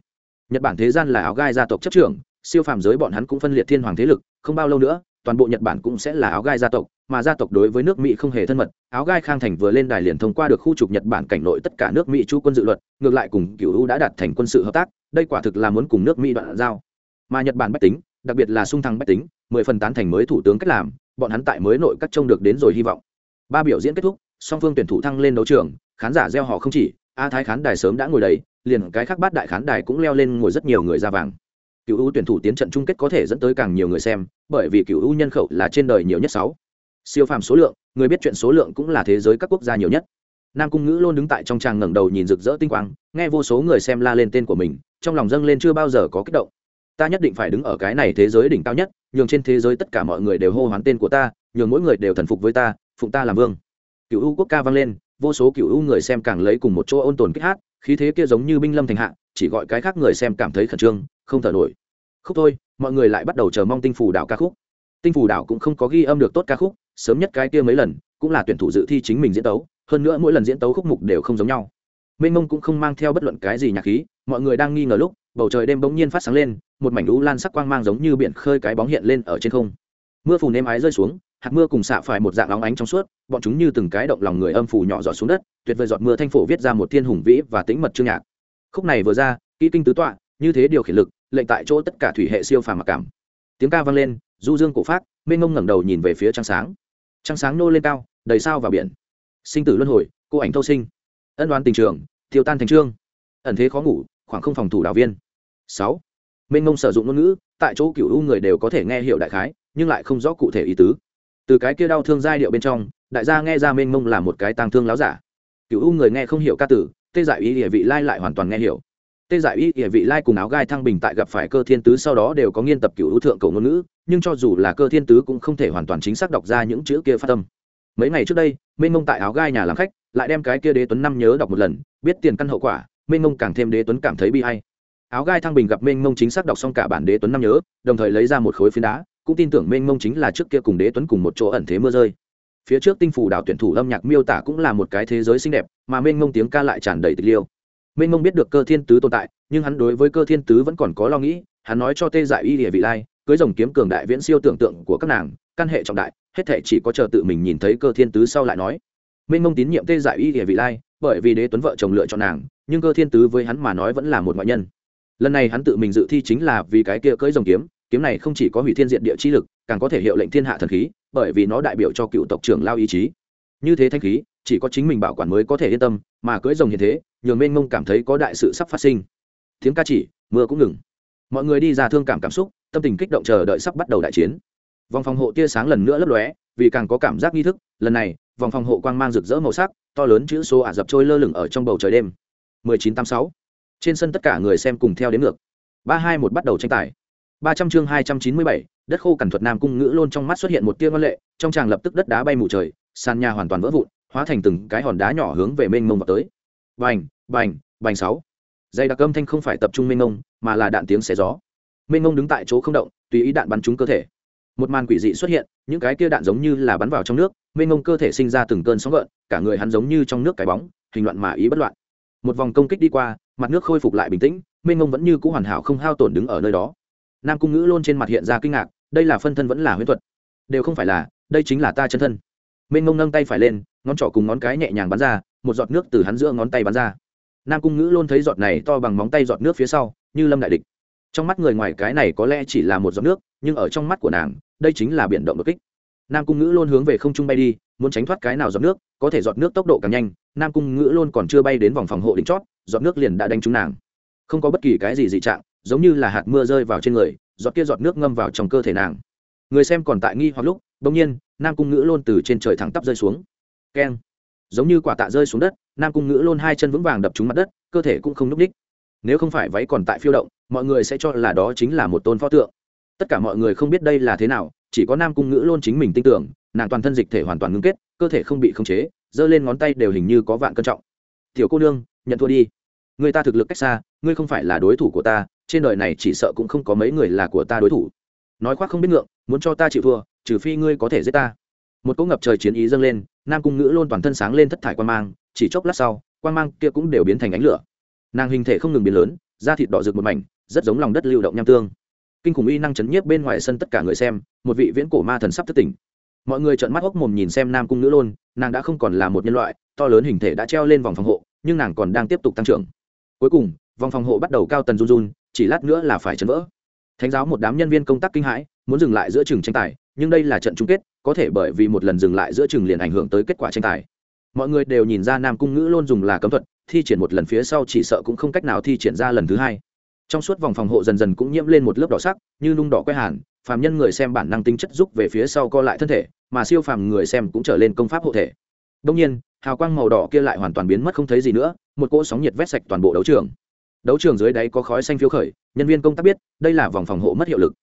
Nhật bản thế gian là áo gai gia tộc chấp trưởng, siêu phàm giới bọn hắn cũng phân liệt thiên hoàng thế lực, không bao lâu nữa toàn bộ nhật bản cũng sẽ là áo gai gia tộc, mà gia tộc đối với nước mỹ không hề thân mật. Áo gai khang thành vừa lên đài liền thông qua được khu trục nhật bản cảnh nội tất cả nước mỹ chú quân dự luật, ngược lại cùng cựu u đã đạt thành quân sự hợp tác, đây quả thực là muốn cùng nước mỹ đoạn giao. Mà nhật bản bách tính, đặc biệt là sung thăng bách tính, mười phần tán thành mới thủ tướng cách làm, bọn hắn tại mới nội các trông được đến rồi hy vọng. Ba biểu diễn kết thúc, song phương tuyển thủ thăng lên đấu trường, khán giả gieo họ không chỉ, a thái khán đài sớm đã ngồi đầy, liền cái khác bát đại khán đài cũng leo lên ngồi rất nhiều người ra vàng cựu u tuyển thủ tiến trận chung kết có thể dẫn tới càng nhiều người xem, bởi vì cựu u nhân khẩu là trên đời nhiều nhất sáu. Siêu phàm số lượng, người biết chuyện số lượng cũng là thế giới các quốc gia nhiều nhất. Nam cung ngữ luôn đứng tại trong tràng ngẩng đầu nhìn rực rỡ tinh quang, nghe vô số người xem la lên tên của mình, trong lòng dâng lên chưa bao giờ có kích động. Ta nhất định phải đứng ở cái này thế giới đỉnh cao nhất, nhường trên thế giới tất cả mọi người đều hô hoán tên của ta, nhường mỗi người đều thần phục với ta, phụng ta làm vương. Cựu u quốc ca vang lên, vô số cựu u người xem càng lấy cùng một chỗ ôn tồn kích hát, khí thế kia giống như binh lâm thành hạ, chỉ gọi cái khác người xem cảm thấy khẩn trương, không thở nổi khúc thôi, mọi người lại bắt đầu chờ mong tinh phủ đảo ca khúc. Tinh phủ đảo cũng không có ghi âm được tốt ca khúc, sớm nhất cái kia mấy lần, cũng là tuyển thủ dự thi chính mình diễn tấu, hơn nữa mỗi lần diễn tấu khúc mục đều không giống nhau. Mênh mông cũng không mang theo bất luận cái gì nhạc khí, mọi người đang nghi ngờ lúc, bầu trời đêm bỗng nhiên phát sáng lên, một mảnh lũ lan sắc quang mang giống như biển khơi cái bóng hiện lên ở trên không. Mưa phù nêm ái rơi xuống, hạt mưa cùng xạ phải một dạng óng ánh trong suốt, bọn chúng như từng cái động lòng người âm phù nhỏ giọt xuống đất, tuyệt vời giọt mưa thanh phổ viết ra một thiên hùng vĩ và tĩnh mật chương nhạc. Khúc này vừa ra, kỹ kinh tứ tọa, như thế điều khiển lực lệnh tại chỗ tất cả thủy hệ siêu phàm mặc cảm. Tiếng ca vang lên, du dương cổ phát, mênh ngông ngẩng đầu nhìn về phía trăng sáng. Trăng sáng nô lên cao, đầy sao vào biển. Sinh tử luân hồi, cô ảnh thâu sinh. Ân đoán tình trường, tiêu tan thành trương. Ẩn thế khó ngủ, khoảng không phòng thủ đạo viên. Sáu. Mênh ngông sử dụng ngôn ngữ, tại chỗ cựu u người đều có thể nghe hiểu đại khái, nhưng lại không rõ cụ thể ý tứ. Từ cái kia đau thương giai điệu bên trong, đại gia nghe ra mênh mông là một cái tang thương láo giả. Cựu u người nghe không hiểu ca tử, tê dại ý địa vị lai lại hoàn toàn nghe hiểu tê dại y địa vị lai cùng áo gai thăng bình tại gặp phải cơ thiên tứ sau đó đều có nghiên tập cựu u thượng cầu ngôn ngữ, nhưng cho dù là cơ thiên tứ cũng không thể hoàn toàn chính xác đọc ra những chữ kia phát tâm mấy ngày trước đây Minh mông tại áo gai nhà làm khách, lại đem cái kia đế tuấn năm nhớ đọc một lần, biết tiền căn hậu quả Minh mông càng thêm đế tuấn cảm thấy bi hay áo gai thăng bình gặp Minh mông chính xác đọc xong cả bản đế tuấn năm nhớ, đồng thời lấy ra một khối phiến đá, cũng tin tưởng Minh mông chính là trước kia cùng đế tuấn cùng một chỗ ẩn thế mưa rơi. Phía trước tinh phủ đảo tuyển thủ âm nhạc miêu tả cũng là một cái thế giới xinh đẹp, mà Minh mông tiếng ca lại tràn đầy tịch liêu mênh mông biết được cơ thiên tứ tồn tại, nhưng hắn đối với cơ thiên tứ vẫn còn có lo nghĩ, hắn nói cho tê dại y địa vị lai, cưới rồng kiếm cường đại viễn siêu tưởng tượng của các nàng, căn hệ trọng đại, hết thể chỉ có chờ tự mình nhìn thấy cơ thiên tứ sau lại nói. Mênh mông tín nhiệm tê dại y địa vị lai, bởi vì đế tuấn vợ chồng lựa chọn nàng, nhưng cơ thiên tứ với hắn mà nói vẫn là một ngoại nhân. Lần này hắn tự mình dự thi chính là vì cái kia cưỡi rồng kiếm kiếm này không chỉ có hủy thiên diện địa chi lực, càng có thể hiệu lệnh thiên hạ thần khí, bởi vì nó đại biểu cho cựu tộc trưởng lao ý chí. Như thế thanh khí, chỉ có chính mình bảo quản mới có thể yên tâm, mà cưỡi rồng như thế nhường mênh mông cảm thấy có đại sự sắp phát sinh. Tiếng ca chỉ, mưa cũng ngừng. Mọi người đi ra thương cảm cảm xúc, tâm tình kích động chờ đợi sắp bắt đầu đại chiến. Vòng phòng hộ tia sáng lần nữa lấp lóe, vì càng có cảm giác nghi thức, lần này, vòng phòng hộ quang mang rực rỡ màu sắc, to lớn chữ số ả dập trôi lơ lửng ở trong bầu trời đêm. 1986. trên sân tất cả người xem cùng theo đến ngược. ba hai một bắt đầu tranh tài. ba trăm chương hai trăm chín mươi bảy, đất khô cằn thuật nam cung ngữ lôn trong mắt xuất hiện một tia ngân lệ, trong tràng lập tức đất đá bay mù trời, sàn nhà hoàn toàn vỡ vụn, hóa thành từng cái hòn đá nhỏ hướng về mênh mông vào tới bành bành bành sáu. Dây đặc âm thanh không phải tập trung mênh ngông mà là đạn tiếng xé gió. Mênh ngông đứng tại chỗ không động, tùy ý đạn bắn trúng cơ thể. Một màn quỷ dị xuất hiện, những cái kia đạn giống như là bắn vào trong nước, mênh ngông cơ thể sinh ra từng cơn sóng gợn, cả người hắn giống như trong nước cái bóng, hình loạn mà ý bất loạn. Một vòng công kích đi qua, mặt nước khôi phục lại bình tĩnh, mênh ngông vẫn như cũ hoàn hảo không hao tổn đứng ở nơi đó. Nam cung ngữ luôn trên mặt hiện ra kinh ngạc, đây là phân thân vẫn là huyễn thuật? Đều không phải là, đây chính là ta chân thân. Mênh ngông nâng tay phải lên, ngón trỏ cùng ngón cái nhẹ nhàng bắn ra một giọt nước từ hắn giữa ngón tay bắn ra. Nam cung ngữ luôn thấy giọt này to bằng móng tay giọt nước phía sau, như lâm đại địch. Trong mắt người ngoài cái này có lẽ chỉ là một giọt nước, nhưng ở trong mắt của nàng, đây chính là biển động đột kích. Nam cung ngữ luôn hướng về không trung bay đi, muốn tránh thoát cái nào giọt nước, có thể giọt nước tốc độ càng nhanh, nam cung ngữ luôn còn chưa bay đến vòng phòng hộ đỉnh chót, giọt nước liền đã đánh trúng nàng. Không có bất kỳ cái gì dị trạng, giống như là hạt mưa rơi vào trên người, giọt kia giọt nước ngâm vào trong cơ thể nàng. Người xem còn tại nghi hoặc lúc, bỗng nhiên, nam cung ngữ luôn từ trên trời thẳng tắp rơi xuống. Keng giống như quả tạ rơi xuống đất, nam cung ngữ lôn hai chân vững vàng đập trúng mặt đất, cơ thể cũng không n ú c ních nếu không phải váy còn tại phiêu động, mọi người sẽ cho là đó chính là một tôn pho tượng. Tất cả mọi người không biết đây là thế nào, chỉ có nam cung ngữ lôn chính mình tin tưởng, nàng toàn thân dịch thể hoàn toàn ngưng kết, cơ thể không bị khống chế, giơ lên ngón tay đều hình như có vạn cân trọng. Tiểu cô nương, nhận thua đi. Người ta thực lực cách xa, ngươi không phải là đối thủ của ta, trên đời này chỉ sợ cũng không có mấy người là của ta đối thủ. Nói khoác không biết ngượng, muốn cho ta chịu thua, trừ phi ngươi có thể giết ta một cỗ ngập trời chiến ý dâng lên, nam cung ngữ luôn toàn thân sáng lên thất thải quan mang, chỉ chốc lát sau quan mang kia cũng đều biến thành ánh lửa. Nàng hình thể không ngừng biến lớn, da thịt đỏ rực một mảnh, rất giống lòng đất lưu động nham tương. Kinh khủng y năng chấn nhiếp bên ngoài sân tất cả người xem, một vị viễn cổ ma thần sắp thất tỉnh. Mọi người trợn mắt hốc mồm nhìn xem nam cung nữ lôn, nàng đã không còn là một nhân loại, to lớn hình thể đã treo lên vòng phòng hộ, nhưng nàng còn đang tiếp tục tăng trưởng. Cuối cùng, vòng phòng hộ bắt đầu cao tần run run, chỉ lát nữa là phải chấn vỡ. Thánh giáo một đám nhân viên công tác kinh hãi, muốn dừng lại giữa trường tranh tài nhưng đây là trận chung kết, có thể bởi vì một lần dừng lại giữa chừng liền ảnh hưởng tới kết quả tranh tài. Mọi người đều nhìn ra nam cung ngữ luôn dùng là cấm thuật, thi triển một lần phía sau chỉ sợ cũng không cách nào thi triển ra lần thứ hai. Trong suốt vòng phòng hộ dần dần cũng nhiễm lên một lớp đỏ sắc, như nung đỏ quét hàn, phàm nhân người xem bản năng tính chất giúp về phía sau co lại thân thể, mà siêu phàm người xem cũng trở lên công pháp hộ thể. Đông nhiên, hào quang màu đỏ kia lại hoàn toàn biến mất không thấy gì nữa, một cỗ sóng nhiệt vét sạch toàn bộ đấu trường. Đấu trường dưới đáy có khói xanh phiêu khởi, nhân viên công tác biết, đây là vòng phòng hộ mất hiệu lực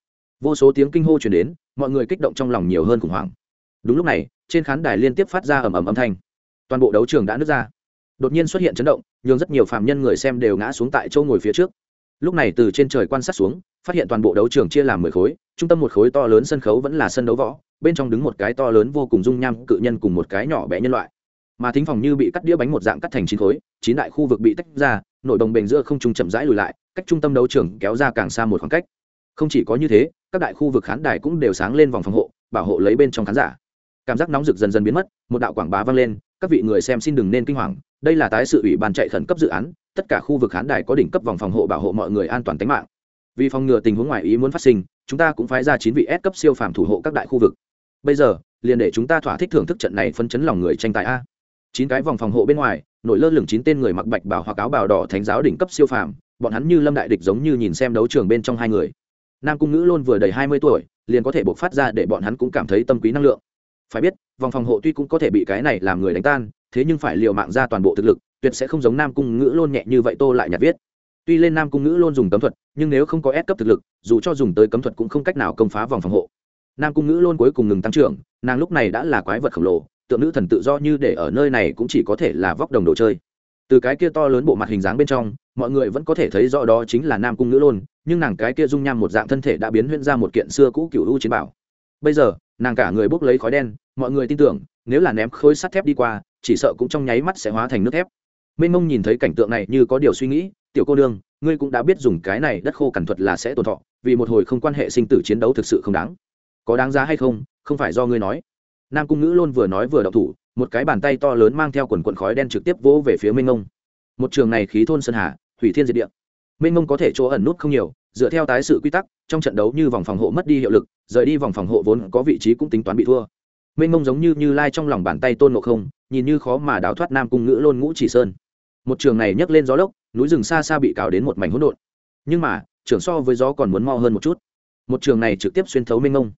vô số tiếng kinh hô chuyển đến, mọi người kích động trong lòng nhiều hơn khủng hoảng. Đúng lúc này, trên khán đài liên tiếp phát ra ầm ầm âm thanh. Toàn bộ đấu trường đã nứt ra. Đột nhiên xuất hiện chấn động, nhường rất nhiều phạm nhân người xem đều ngã xuống tại chỗ ngồi phía trước. Lúc này từ trên trời quan sát xuống, phát hiện toàn bộ đấu trường chia làm mười khối, trung tâm một khối to lớn sân khấu vẫn là sân đấu võ, bên trong đứng một cái to lớn vô cùng dung nham cự nhân cùng một cái nhỏ bé nhân loại. Mà thính phòng như bị cắt đĩa bánh một dạng cắt thành chín khối, chín đại khu vực bị tách ra, nội đồng bền giữa không trung chậm rãi lùi lại, cách trung tâm đấu trường kéo ra càng xa một khoảng cách. Không chỉ có như thế các đại khu vực khán đài cũng đều sáng lên vòng phòng hộ, bảo hộ lấy bên trong khán giả. Cảm giác nóng rực dần dần biến mất, một đạo quảng bá vang lên, các vị người xem xin đừng nên kinh hoàng, đây là tái sự ủy ban chạy khẩn cấp dự án, tất cả khu vực khán đài có đỉnh cấp vòng phòng hộ bảo hộ mọi người an toàn tính mạng. Vì phòng ngừa tình huống ngoài ý muốn phát sinh, chúng ta cũng phái ra chín vị S cấp siêu phàm thủ hộ các đại khu vực. Bây giờ, liền để chúng ta thỏa thích thưởng thức trận này phân chấn lòng người tranh tài a. Chín cái vòng phòng hộ bên ngoài, nổi lơ lửng chín tên người mặc bạch bảo hoặc áo bào đỏ thánh giáo đỉnh cấp siêu phàm, bọn hắn như lâm đại địch giống như nhìn xem đấu trường bên trong hai người nam cung ngữ luôn vừa đầy hai mươi tuổi, liền có thể bộc phát ra để bọn hắn cũng cảm thấy tâm quý năng lượng. Phải biết, vòng phòng hộ tuy cũng có thể bị cái này làm người đánh tan, thế nhưng phải liều mạng ra toàn bộ thực lực, tuyệt sẽ không giống nam cung ngữ luôn nhẹ như vậy tô lại nhạt viết. Tuy lên nam cung ngữ luôn dùng cấm thuật, nhưng nếu không có ép cấp thực lực, dù cho dùng tới cấm thuật cũng không cách nào công phá vòng phòng hộ. Nam cung ngữ luôn cuối cùng ngừng tăng trưởng, nàng lúc này đã là quái vật khổng lồ, tượng nữ thần tự do như để ở nơi này cũng chỉ có thể là vóc đồng đồ chơi. Từ cái kia to lớn bộ mặt hình dáng bên trong, mọi người vẫn có thể thấy rõ đó chính là nam cung nữ lôn nhưng nàng cái kia dung nham một dạng thân thể đã biến huyễn ra một kiện xưa cũ cựu u chiến bảo. Bây giờ, nàng cả người bốc lấy khói đen, mọi người tin tưởng, nếu là ném khối sắt thép đi qua, chỉ sợ cũng trong nháy mắt sẽ hóa thành nước thép. Mênh mông nhìn thấy cảnh tượng này như có điều suy nghĩ, tiểu cô đương ngươi cũng đã biết dùng cái này đất khô cẩn thuật là sẽ tồn thọ, vì một hồi không quan hệ sinh tử chiến đấu thực sự không đáng. Có đáng giá hay không không phải do ngươi nói. Nam cung ngữ luôn vừa nói vừa động thủ, một cái bàn tay to lớn mang theo quần quần khói đen trực tiếp vỗ về phía minh mông. Một trường này khí thôn sơn hà, hủy thiên diệt địa. Minh mông có thể chỗ ẩn nút không nhiều dựa theo tái sự quy tắc, trong trận đấu như vòng phòng hộ mất đi hiệu lực, rời đi vòng phòng hộ vốn có vị trí cũng tính toán bị thua. Minh ngông giống như như lai trong lòng bàn tay tôn ngộ không, nhìn như khó mà đào thoát nam cung ngữ lôn ngũ chỉ sơn. Một trường này nhấc lên gió lốc, núi rừng xa xa bị cào đến một mảnh hỗn độn. Nhưng mà trường so với gió còn muốn mo hơn một chút. Một trường này trực tiếp xuyên thấu minh ngông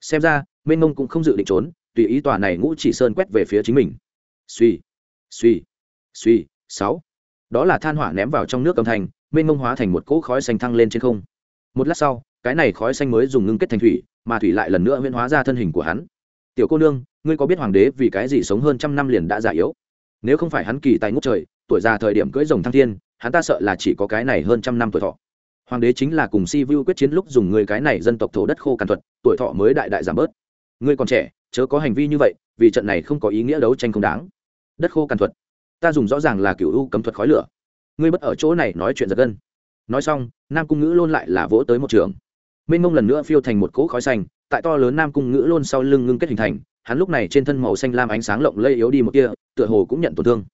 xem ra minh ngông cũng không dự định trốn, tùy ý tòa này ngũ chỉ sơn quét về phía chính mình. Suy suy suy sáu. Đó là than hỏa ném vào trong nước âm thanh mênh mông hóa thành một cỗ khói xanh thăng lên trên không. Một lát sau, cái này khói xanh mới dùng ngưng kết thành thủy, mà thủy lại lần nữa huyễn hóa ra thân hình của hắn. Tiểu cô nương, ngươi có biết hoàng đế vì cái gì sống hơn trăm năm liền đã già yếu? Nếu không phải hắn kỳ tài ngút trời, tuổi già thời điểm cưỡi rồng thăng thiên, hắn ta sợ là chỉ có cái này hơn trăm năm tuổi thọ. Hoàng đế chính là cùng si vu quyết chiến lúc dùng người cái này dân tộc thổ đất khô càn thuật, tuổi thọ mới đại đại giảm bớt. Ngươi còn trẻ, chớ có hành vi như vậy, vì trận này không có ý nghĩa đấu tranh không đáng. Đất khô càn thuật? Ta dùng rõ ràng là cựu u cấm thuật khói lửa ngươi bất ở chỗ này nói chuyện giật gân. Nói xong, nam cung ngữ lôn lại là vỗ tới một trường. Mênh mông lần nữa phiêu thành một cỗ khói xanh, tại to lớn nam cung ngữ lôn sau lưng ngưng kết hình thành, hắn lúc này trên thân màu xanh lam ánh sáng lộng lây yếu đi một kia, tựa hồ cũng nhận tổn thương.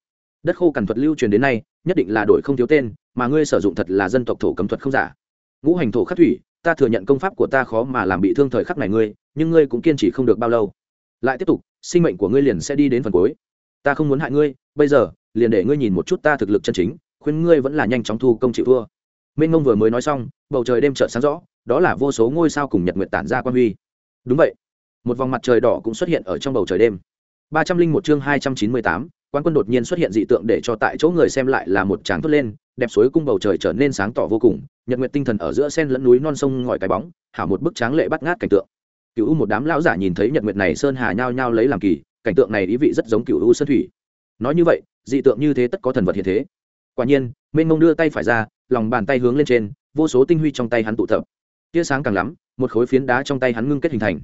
Đất khô cằn thuật lưu truyền đến nay, nhất định là đổi không thiếu tên, mà ngươi sử dụng thật là dân tộc thổ cấm thuật không giả. Ngũ hành thổ khắc thủy, ta thừa nhận công pháp của ta khó mà làm bị thương thời khắc này ngươi, nhưng ngươi cũng kiên trì không được bao lâu. Lại tiếp tục, sinh mệnh của ngươi liền sẽ đi đến phần cuối. Ta không muốn hại ngươi, bây giờ, liền để ngươi nhìn một chút ta thực lực chân chính khuyên ngươi vẫn là nhanh chóng thu công chịu thua. Minh ngông vừa mới nói xong, bầu trời đêm trợn sáng rõ, đó là vô số ngôi sao cùng nhật nguyện tản ra quan huy. Đúng vậy, một vòng mặt trời đỏ cũng xuất hiện ở trong bầu trời đêm. Ba trăm linh một chương hai trăm chín mươi tám quan quân đột nhiên xuất hiện dị tượng để cho tại chỗ người xem lại là một tràng thốt lên, đẹp suối cung bầu trời trở nên sáng tỏ vô cùng, nhật nguyện tinh thần ở giữa sen lẫn núi non sông ngòi cái bóng, hảo một bức tráng lệ bắt ngát cảnh tượng. Cựu u một đám lão giả nhìn thấy nhật nguyệt này sơn hà nhao nhao lấy làm kỳ, cảnh tượng này ý vị rất giống cựu u sơn thủy. Nói như vậy, dị tượng như thế tất có thần vật hiện thế quả nhiên mênh mông đưa tay phải ra, lòng bàn tay hướng lên trên, vô số tinh huy trong tay hắn tụ tập. Tia sáng càng lắm, một khối phiến đá trong tay hắn ngưng kết hình thành.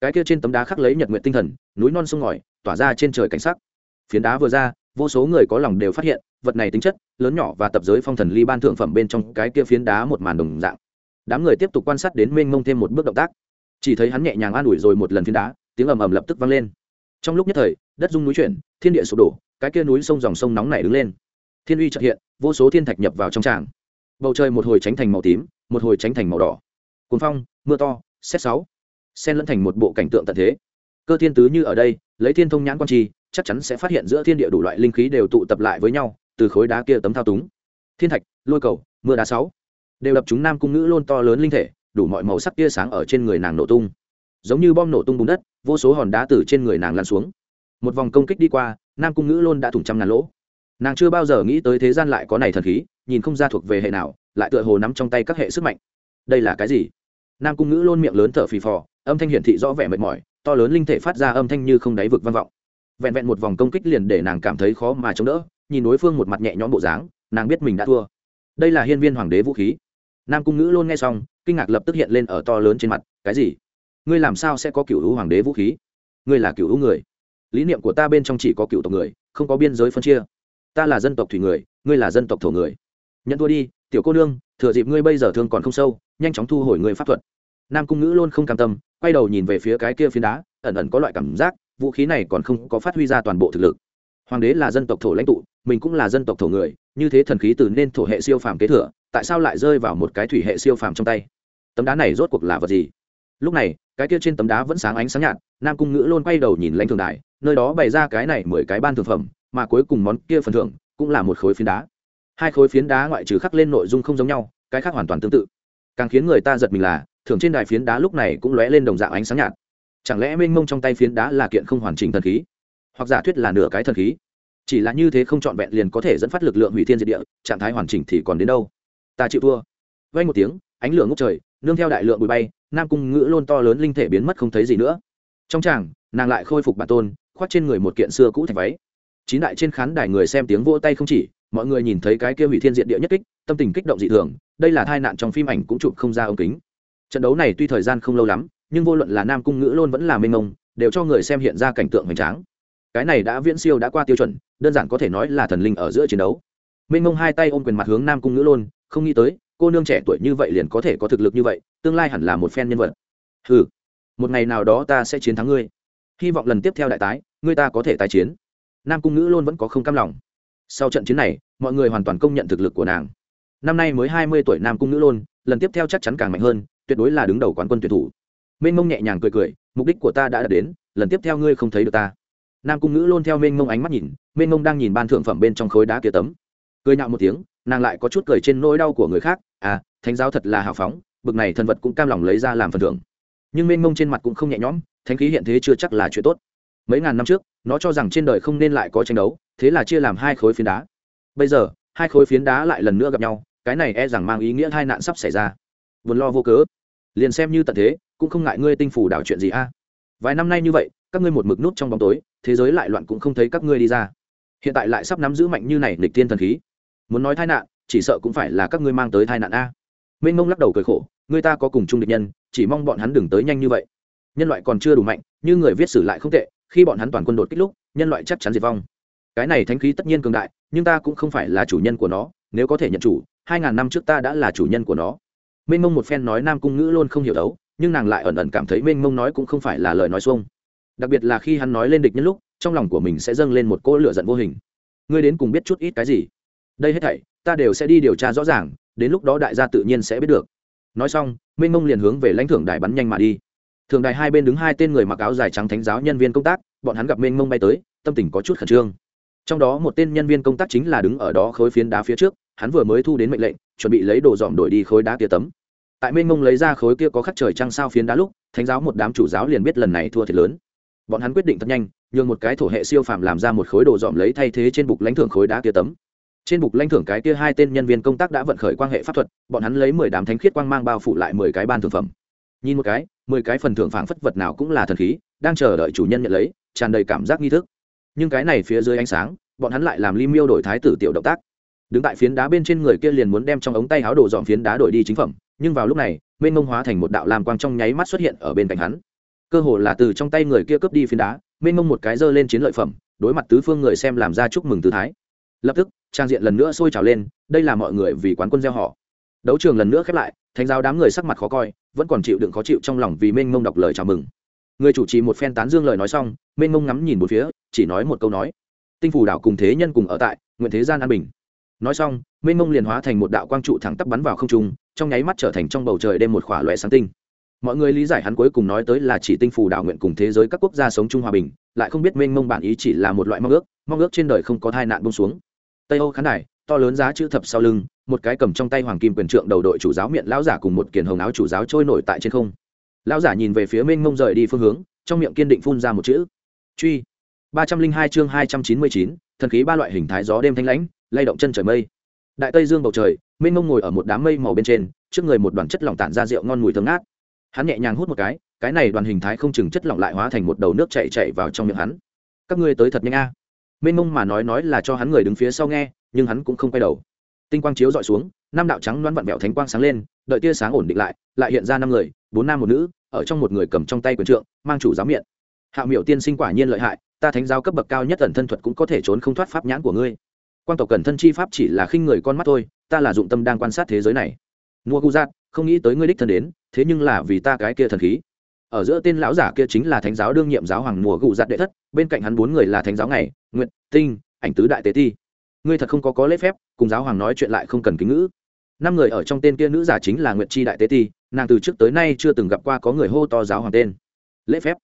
Cái kia trên tấm đá khắc lấy nhật nguyện tinh thần, núi non sông ngòi, tỏa ra trên trời cảnh sắc. Phiến đá vừa ra, vô số người có lòng đều phát hiện, vật này tính chất, lớn nhỏ và tập giới phong thần ly ban thượng phẩm bên trong cái kia phiến đá một màn đồng dạng. Đám người tiếp tục quan sát đến mênh mông thêm một bước động tác. Chỉ thấy hắn nhẹ nhàng an ủi rồi một lần phiến đá, tiếng ầm ầm lập tức vang lên. Trong lúc nhất thời, đất rung núi chuyển, thiên địa sụp đổ, cái kia núi sông dòng sông nóng này đứng lên thiên uy trợ hiện, vô số thiên thạch nhập vào trong tràng. Bầu trời một hồi tránh thành màu tím, một hồi tránh thành màu đỏ. Cuốn phong, mưa to, xét sáu. Xen lẫn thành một bộ cảnh tượng tận thế. Cơ thiên tứ như ở đây, lấy thiên thông nhãn quan trì, chắc chắn sẽ phát hiện giữa thiên địa đủ loại linh khí đều tụ tập lại với nhau, từ khối đá kia tấm thao túng. Thiên thạch, lôi cầu, mưa đá sáu. Đều đập chúng nam cung ngữ lôn to lớn linh thể, đủ mọi màu sắc tia sáng ở trên người nàng nổ tung. Giống như bom nổ tung bùn đất, vô số hòn đá từ trên người nàng lan xuống. Một vòng công kích đi qua, nam cung ngữ lôn đã thủng trăm ngàn lỗ nàng chưa bao giờ nghĩ tới thế gian lại có này thần khí, nhìn không ra thuộc về hệ nào, lại tựa hồ nắm trong tay các hệ sức mạnh. Đây là cái gì? Nam cung ngữ lôn miệng lớn thở phì phò, âm thanh hiển thị rõ vẻ mệt mỏi, to lớn linh thể phát ra âm thanh như không đáy vực vang vọng. Vẹn vẹn một vòng công kích liền để nàng cảm thấy khó mà chống đỡ, nhìn đối phương một mặt nhẹ nhõm bộ dáng, nàng biết mình đã thua. Đây là hiên viên hoàng đế vũ khí. Nam cung ngữ luôn nghe xong, kinh ngạc lập tức hiện lên ở to lớn trên mặt, cái gì? Ngươi làm sao sẽ có cựu hữu hoàng đế vũ khí? Ngươi là cựu hữu người. Lý niệm của ta bên trong chỉ có cựu tộc người, không có biên giới phân chia ta là dân tộc thủy người, ngươi là dân tộc thổ người. Nhận thua đi, tiểu cô nương, thừa dịp ngươi bây giờ thương còn không sâu, nhanh chóng thu hồi người pháp thuật. Nam cung ngữ luôn không cam tâm, quay đầu nhìn về phía cái kia phiến đá, ẩn ẩn có loại cảm giác, vũ khí này còn không có phát huy ra toàn bộ thực lực. Hoàng đế là dân tộc thổ lãnh tụ, mình cũng là dân tộc thổ người, như thế thần khí từ nên thổ hệ siêu phàm kế thừa, tại sao lại rơi vào một cái thủy hệ siêu phàm trong tay? Tấm đá này rốt cuộc là vật gì? Lúc này, cái kia trên tấm đá vẫn sáng ánh sáng nhạt, nam cung ngữ luôn quay đầu nhìn lãnh thường đài, nơi đó bày ra cái này mười cái ban thực phẩm mà cuối cùng món kia phần thưởng cũng là một khối phiến đá. Hai khối phiến đá ngoại trừ khắc lên nội dung không giống nhau, cái khác hoàn toàn tương tự. Càng khiến người ta giật mình là, thưởng trên đài phiến đá lúc này cũng lóe lên đồng dạng ánh sáng nhạt. Chẳng lẽ mênh mông trong tay phiến đá là kiện không hoàn chỉnh thần khí? Hoặc giả thuyết là nửa cái thần khí? Chỉ là như thế không trọn vẹn liền có thể dẫn phát lực lượng hủy thiên diệt địa, trạng thái hoàn chỉnh thì còn đến đâu? Ta chịu thua. Vay một tiếng, ánh lửa ngốc trời, nương theo đại lượng bụi bay, nam cung ngữ lôn to lớn linh thể biến mất không thấy gì nữa. Trong tràng, nàng lại khôi phục bản tôn, khoác trên người một kiện xưa cũ thành váy chín đại trên khán đài người xem tiếng vỗ tay không chỉ, mọi người nhìn thấy cái kia hủy thiên diện địa nhất kích, tâm tình kích động dị thường, đây là tai nạn trong phim ảnh cũng chụp không ra ống kính. Trận đấu này tuy thời gian không lâu lắm, nhưng vô luận là nam cung ngữ luôn vẫn là mênh mông đều cho người xem hiện ra cảnh tượng hoành tráng. Cái này đã viễn siêu đã qua tiêu chuẩn, đơn giản có thể nói là thần linh ở giữa chiến đấu. Mênh mông hai tay ôm quyền mặt hướng nam cung ngữ luôn không nghĩ tới, cô nương trẻ tuổi như vậy liền có thể có thực lực như vậy, tương lai hẳn là một phen nhân vật. Ừ một ngày nào đó ta sẽ chiến thắng ngươi. Hy vọng lần tiếp theo đại tái, ngươi ta có thể tái chiến nam cung ngữ luôn vẫn có không cam lòng. Sau trận chiến này mọi người hoàn toàn công nhận thực lực của nàng. Năm nay mới hai mươi tuổi nam cung nữ luôn, lần tiếp theo chắc chắn càng mạnh hơn tuyệt đối là đứng đầu quán quân tuyển thủ. Mênh mông nhẹ nhàng cười cười mục đích của ta đã đạt đến lần tiếp theo ngươi không thấy được ta. Nam cung ngữ luôn theo mênh mông ánh mắt nhìn mênh mông đang nhìn ban thượng phẩm bên trong khối đá kia tấm. Cười nhạo một tiếng nàng lại có chút cười trên nỗi đau của người khác à thánh giáo thật là hào phóng bực này thần vật cũng cam lòng lấy ra làm phần thưởng. Nhưng mênh mông trên mặt cũng không nhẹ nhõm thánh khí hiện thế chưa chắc là chuyện tốt mấy ngàn năm trước, nó cho rằng trên đời không nên lại có tranh đấu, thế là chia làm hai khối phiến đá. Bây giờ, hai khối phiến đá lại lần nữa gặp nhau, cái này e rằng mang ý nghĩa hai nạn sắp xảy ra. Vốn lo vô cớ. Liền xem như tận thế, cũng không ngại ngươi tinh phủ đảo chuyện gì a. Vài năm nay như vậy, các ngươi một mực nút trong bóng tối, thế giới lại loạn cũng không thấy các ngươi đi ra. Hiện tại lại sắp nắm giữ mạnh như này nịch tiên thần khí. Muốn nói tai nạn, chỉ sợ cũng phải là các ngươi mang tới tai nạn a. Minh mông lắc đầu cười khổ người ta có cùng chung địch nhân, chỉ mong bọn hắn đừng tới nhanh như vậy. Nhân loại còn chưa đủ mạnh, như người viết sử lại không tệ khi bọn hắn toàn quân đột kích lúc, nhân loại chắc chắn diệt vong. Cái này thánh khí tất nhiên cường đại, nhưng ta cũng không phải là chủ nhân của nó, nếu có thể nhận chủ, hai ngàn năm trước ta đã là chủ nhân của nó. Mênh mông một phen nói nam cung ngữ luôn không hiểu đấu, nhưng nàng lại ẩn ẩn cảm thấy mênh mông nói cũng không phải là lời nói xuông. Đặc biệt là khi hắn nói lên địch nhân lúc, trong lòng của mình sẽ dâng lên một cỗ lửa giận vô hình. Ngươi đến cùng biết chút ít cái gì? Đây hết thảy, ta đều sẽ đi điều tra rõ ràng, đến lúc đó đại gia tự nhiên sẽ biết được. Nói xong, mênh mông liền hướng về lãnh thưởng đài bắn nhanh mà đi thường đài hai bên đứng hai tên người mặc áo dài trắng thánh giáo nhân viên công tác, bọn hắn gặp mênh mông bay tới, tâm tình có chút khẩn trương. Trong đó một tên nhân viên công tác chính là đứng ở đó khối phiến đá phía trước, hắn vừa mới thu đến mệnh lệnh, chuẩn bị lấy đồ dòm đổi đi khối đá kia tấm. Tại mênh mông lấy ra khối kia có khắc trời trăng sao phiến đá lúc, thánh giáo một đám chủ giáo liền biết lần này thua thiệt lớn. Bọn hắn quyết định thật nhanh, nhường một cái thổ hệ siêu phàm làm ra một khối đồ dòm lấy thay thế trên bục lãnh thưởng khối đá kia tấm. Trên bục lãnh thưởng cái kia hai tên nhân viên công tác đã vận khởi quan hệ pháp thuật, bọn hắn lấy mười đám thánh khiết quang mang bao phủ lại mười cái ban thưởng phẩm. Nhìn một cái mười cái phần thưởng phảng phất vật nào cũng là thần khí, đang chờ đợi chủ nhân nhận lấy, tràn đầy cảm giác nghi thức. Nhưng cái này phía dưới ánh sáng, bọn hắn lại làm ly miêu đổi thái tử tiểu động tác. Đứng tại phiến đá bên trên người kia liền muốn đem trong ống tay háo đồ dọn phiến đá đổi đi chính phẩm, nhưng vào lúc này, mênh mông hóa thành một đạo lam quang trong nháy mắt xuất hiện ở bên cạnh hắn. Cơ hồ là từ trong tay người kia cướp đi phiến đá, mênh mông một cái giơ lên chiến lợi phẩm, đối mặt tứ phương người xem làm ra chúc mừng tư thái. Lập tức, trang diện lần nữa sôi trào lên, đây là mọi người vì quán quân gieo họ. Đấu trường lần nữa khép lại thánh giáo đám người sắc mặt khó coi, vẫn còn chịu đựng khó chịu trong lòng vì mênh mông đọc lời chào mừng. Người chủ trì một phen tán dương lời nói xong mênh mông ngắm nhìn một phía, chỉ nói một câu nói. Tinh phủ đảo cùng thế nhân cùng ở tại, nguyện thế gian an bình. Nói xong mênh mông liền hóa thành một đạo quang trụ thẳng tắp bắn vào không trung, trong nháy mắt trở thành trong bầu trời đêm một khỏa loẹ sáng tinh. Mọi người lý giải hắn cuối cùng nói tới là chỉ tinh phủ đảo nguyện cùng thế giới các quốc gia sống chung hòa bình, lại không biết mênh mông bản ý chỉ là một loại mong ước mong ước trên đời không có tai nạn bông xuống. Tây âu khán đài to lớn giá chữ thập sau lưng, một cái cầm trong tay hoàng kim quyền trượng đầu đội chủ giáo miệng lão giả cùng một kiền hồng áo chủ giáo trôi nổi tại trên không. Lão giả nhìn về phía mênh mông rời đi phương hướng, trong miệng kiên định phun ra một chữ. Truy. Ba trăm linh hai chương hai trăm chín mươi chín, thần khí ba loại hình thái gió đêm thanh lãnh, lay động chân trời mây. Đại tây dương bầu trời, mênh mông ngồi ở một đám mây màu bên trên, trước người một đoàn chất lỏng tản ra rượu ngon mùi thơm ngát. Hắn nhẹ nhàng hút một cái cái này đoàn hình thái không chừng chất lỏng lại hóa thành một đầu nước chạy chạy vào trong miệng hắn. Các ngươi tới thật nhanh a. À. mênh mông mà nói nói là cho hắn người đứng phía sau nghe nhưng hắn cũng không quay đầu. Tinh quang chiếu dọi xuống, năm đạo trắng loãng vặn vẹo thánh quang sáng lên, đợi tia sáng ổn định lại lại hiện ra năm người, bốn nam một nữ, ở trong một người cầm trong tay quyền trượng, mang chủ giáo miệng. Hạ Miểu tiên sinh quả nhiên lợi hại, ta thánh giáo cấp bậc cao nhất ẩn thân thuật cũng có thể trốn không thoát pháp nhãn của ngươi. Quan tộc cẩn thân chi pháp chỉ là khinh người con mắt thôi, ta là dụng tâm đang quan sát thế giới này. Mua gu giác, không nghĩ tới ngươi đích thân đến, thế nhưng là vì ta cái kia thần khí. Ở giữa tên lão giả kia chính là thánh giáo đương nhiệm giáo hoàng mùa gù giặt đệ thất, bên cạnh hắn bốn người là thánh giáo ngày, nguyện, tinh, ảnh tứ đại tế ti ngươi thật không có có lễ phép, cùng giáo hoàng nói chuyện lại không cần kính ngữ. Năm người ở trong tên kia nữ giả chính là nguyệt chi đại tế ti, nàng từ trước tới nay chưa từng gặp qua có người hô to giáo hoàng tên. Lễ phép.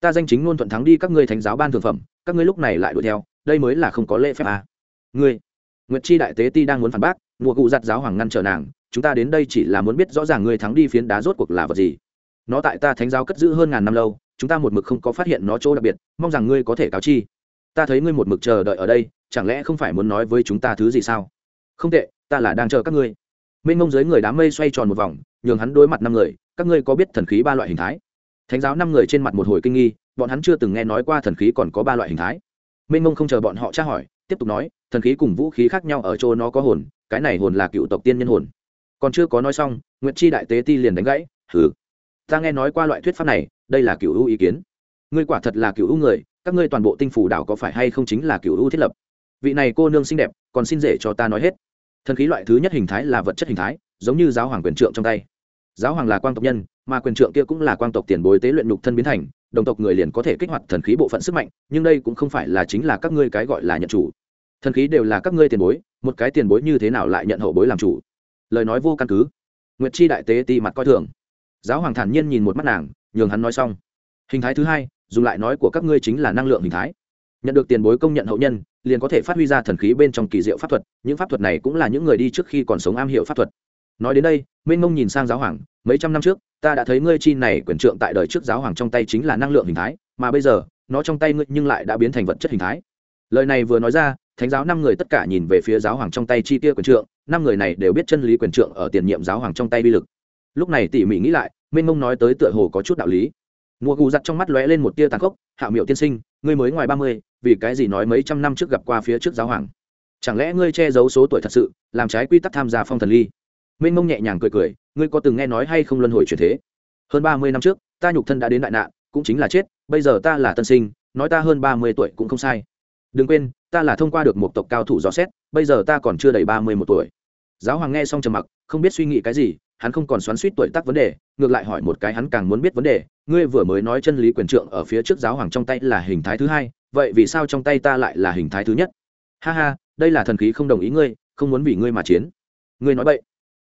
Ta danh chính luôn thuận thắng đi các ngươi thánh giáo ban thượng phẩm, các ngươi lúc này lại đuổi theo, đây mới là không có lễ phép à. ngươi, nguyệt chi đại tế ti đang muốn phản bác, mùa cụ giặt giáo hoàng ngăn trở nàng, chúng ta đến đây chỉ là muốn biết rõ ràng ngươi thắng đi phiến đá rốt cuộc là vật gì. Nó tại ta thánh giáo cất giữ hơn ngàn năm lâu, chúng ta một mực không có phát hiện nó chỗ đặc biệt, mong rằng ngươi có thể cáo chi ta thấy ngươi một mực chờ đợi ở đây, chẳng lẽ không phải muốn nói với chúng ta thứ gì sao? Không tệ, ta là đang chờ các ngươi. Mênh mông dưới người đám mây xoay tròn một vòng, nhường hắn đối mặt năm người, các ngươi có biết thần khí ba loại hình thái? Thánh giáo năm người trên mặt một hồi kinh nghi, bọn hắn chưa từng nghe nói qua thần khí còn có ba loại hình thái. Mênh mông không chờ bọn họ tra hỏi, tiếp tục nói, thần khí cùng vũ khí khác nhau ở chỗ nó có hồn, cái này hồn là cựu tộc tiên nhân hồn. Còn chưa có nói xong, nguyệt chi đại tế ti liền đánh gãy, hừ. Ta nghe nói qua loại thuyết pháp này, đây là cựu ưu ý kiến. Ngươi quả thật là cựu ưu người các ngươi toàn bộ tinh phủ đảo có phải hay không chính là cựu ưu thiết lập? Vị này cô nương xinh đẹp, còn xin rể cho ta nói hết. Thần khí loại thứ nhất hình thái là vật chất hình thái, giống như giáo hoàng quyền trượng trong tay. Giáo hoàng là quang tộc nhân, mà quyền trượng kia cũng là quang tộc tiền bối tế luyện nhục thân biến thành, đồng tộc người liền có thể kích hoạt thần khí bộ phận sức mạnh, nhưng đây cũng không phải là chính là các ngươi cái gọi là nhận chủ. Thần khí đều là các ngươi tiền bối, một cái tiền bối như thế nào lại nhận hậu bối làm chủ? Lời nói vô căn cứ. Nguyệt chi đại tế ti mặt coi thường. Giáo hoàng thản nhiên nhìn một mắt nàng, nhường hắn nói xong. Hình thái thứ hai dùng lại nói của các ngươi chính là năng lượng hình thái. Nhận được tiền bối công nhận hậu nhân, liền có thể phát huy ra thần khí bên trong kỳ diệu pháp thuật, những pháp thuật này cũng là những người đi trước khi còn sống am hiểu pháp thuật. Nói đến đây, minh mông nhìn sang giáo hoàng, mấy trăm năm trước, ta đã thấy ngươi chi này quyền trượng tại đời trước giáo hoàng trong tay chính là năng lượng hình thái, mà bây giờ, nó trong tay ngươi nhưng lại đã biến thành vật chất hình thái. Lời này vừa nói ra, thánh giáo năm người tất cả nhìn về phía giáo hoàng trong tay chi tiêu quyền trượng, năm người này đều biết chân lý quyền trượng ở tiền nhiệm giáo hoàng trong tay bi lực. Lúc này tỉ mỉ nghĩ lại, minh mông nói tới tựa hồ có chút đạo lý mùa gù giặt trong mắt lóe lên một tia tàn khốc, hạ miệu tiên sinh, ngươi mới ngoài ba mươi, vì cái gì nói mấy trăm năm trước gặp qua phía trước giáo hoàng? Chẳng lẽ ngươi che giấu số tuổi thật sự, làm trái quy tắc tham gia phong thần ly? Minh mông nhẹ nhàng cười cười, ngươi có từng nghe nói hay không luân hồi chuyển thế? Hơn ba mươi năm trước, ta nhục thân đã đến đại nạn, cũng chính là chết, bây giờ ta là tân sinh, nói ta hơn ba mươi tuổi cũng không sai. Đừng quên, ta là thông qua được một tộc cao thủ dò xét, bây giờ ta còn chưa đầy ba mươi một tuổi. Giáo hoàng nghe xong trầm mặc, không biết suy nghĩ cái gì hắn không còn xoắn suýt tuổi tác vấn đề, ngược lại hỏi một cái hắn càng muốn biết vấn đề, ngươi vừa mới nói chân lý quyền trượng ở phía trước giáo hoàng trong tay là hình thái thứ hai, vậy vì sao trong tay ta lại là hình thái thứ nhất? Ha ha, đây là thần khí không đồng ý ngươi, không muốn vì ngươi mà chiến. Ngươi nói vậy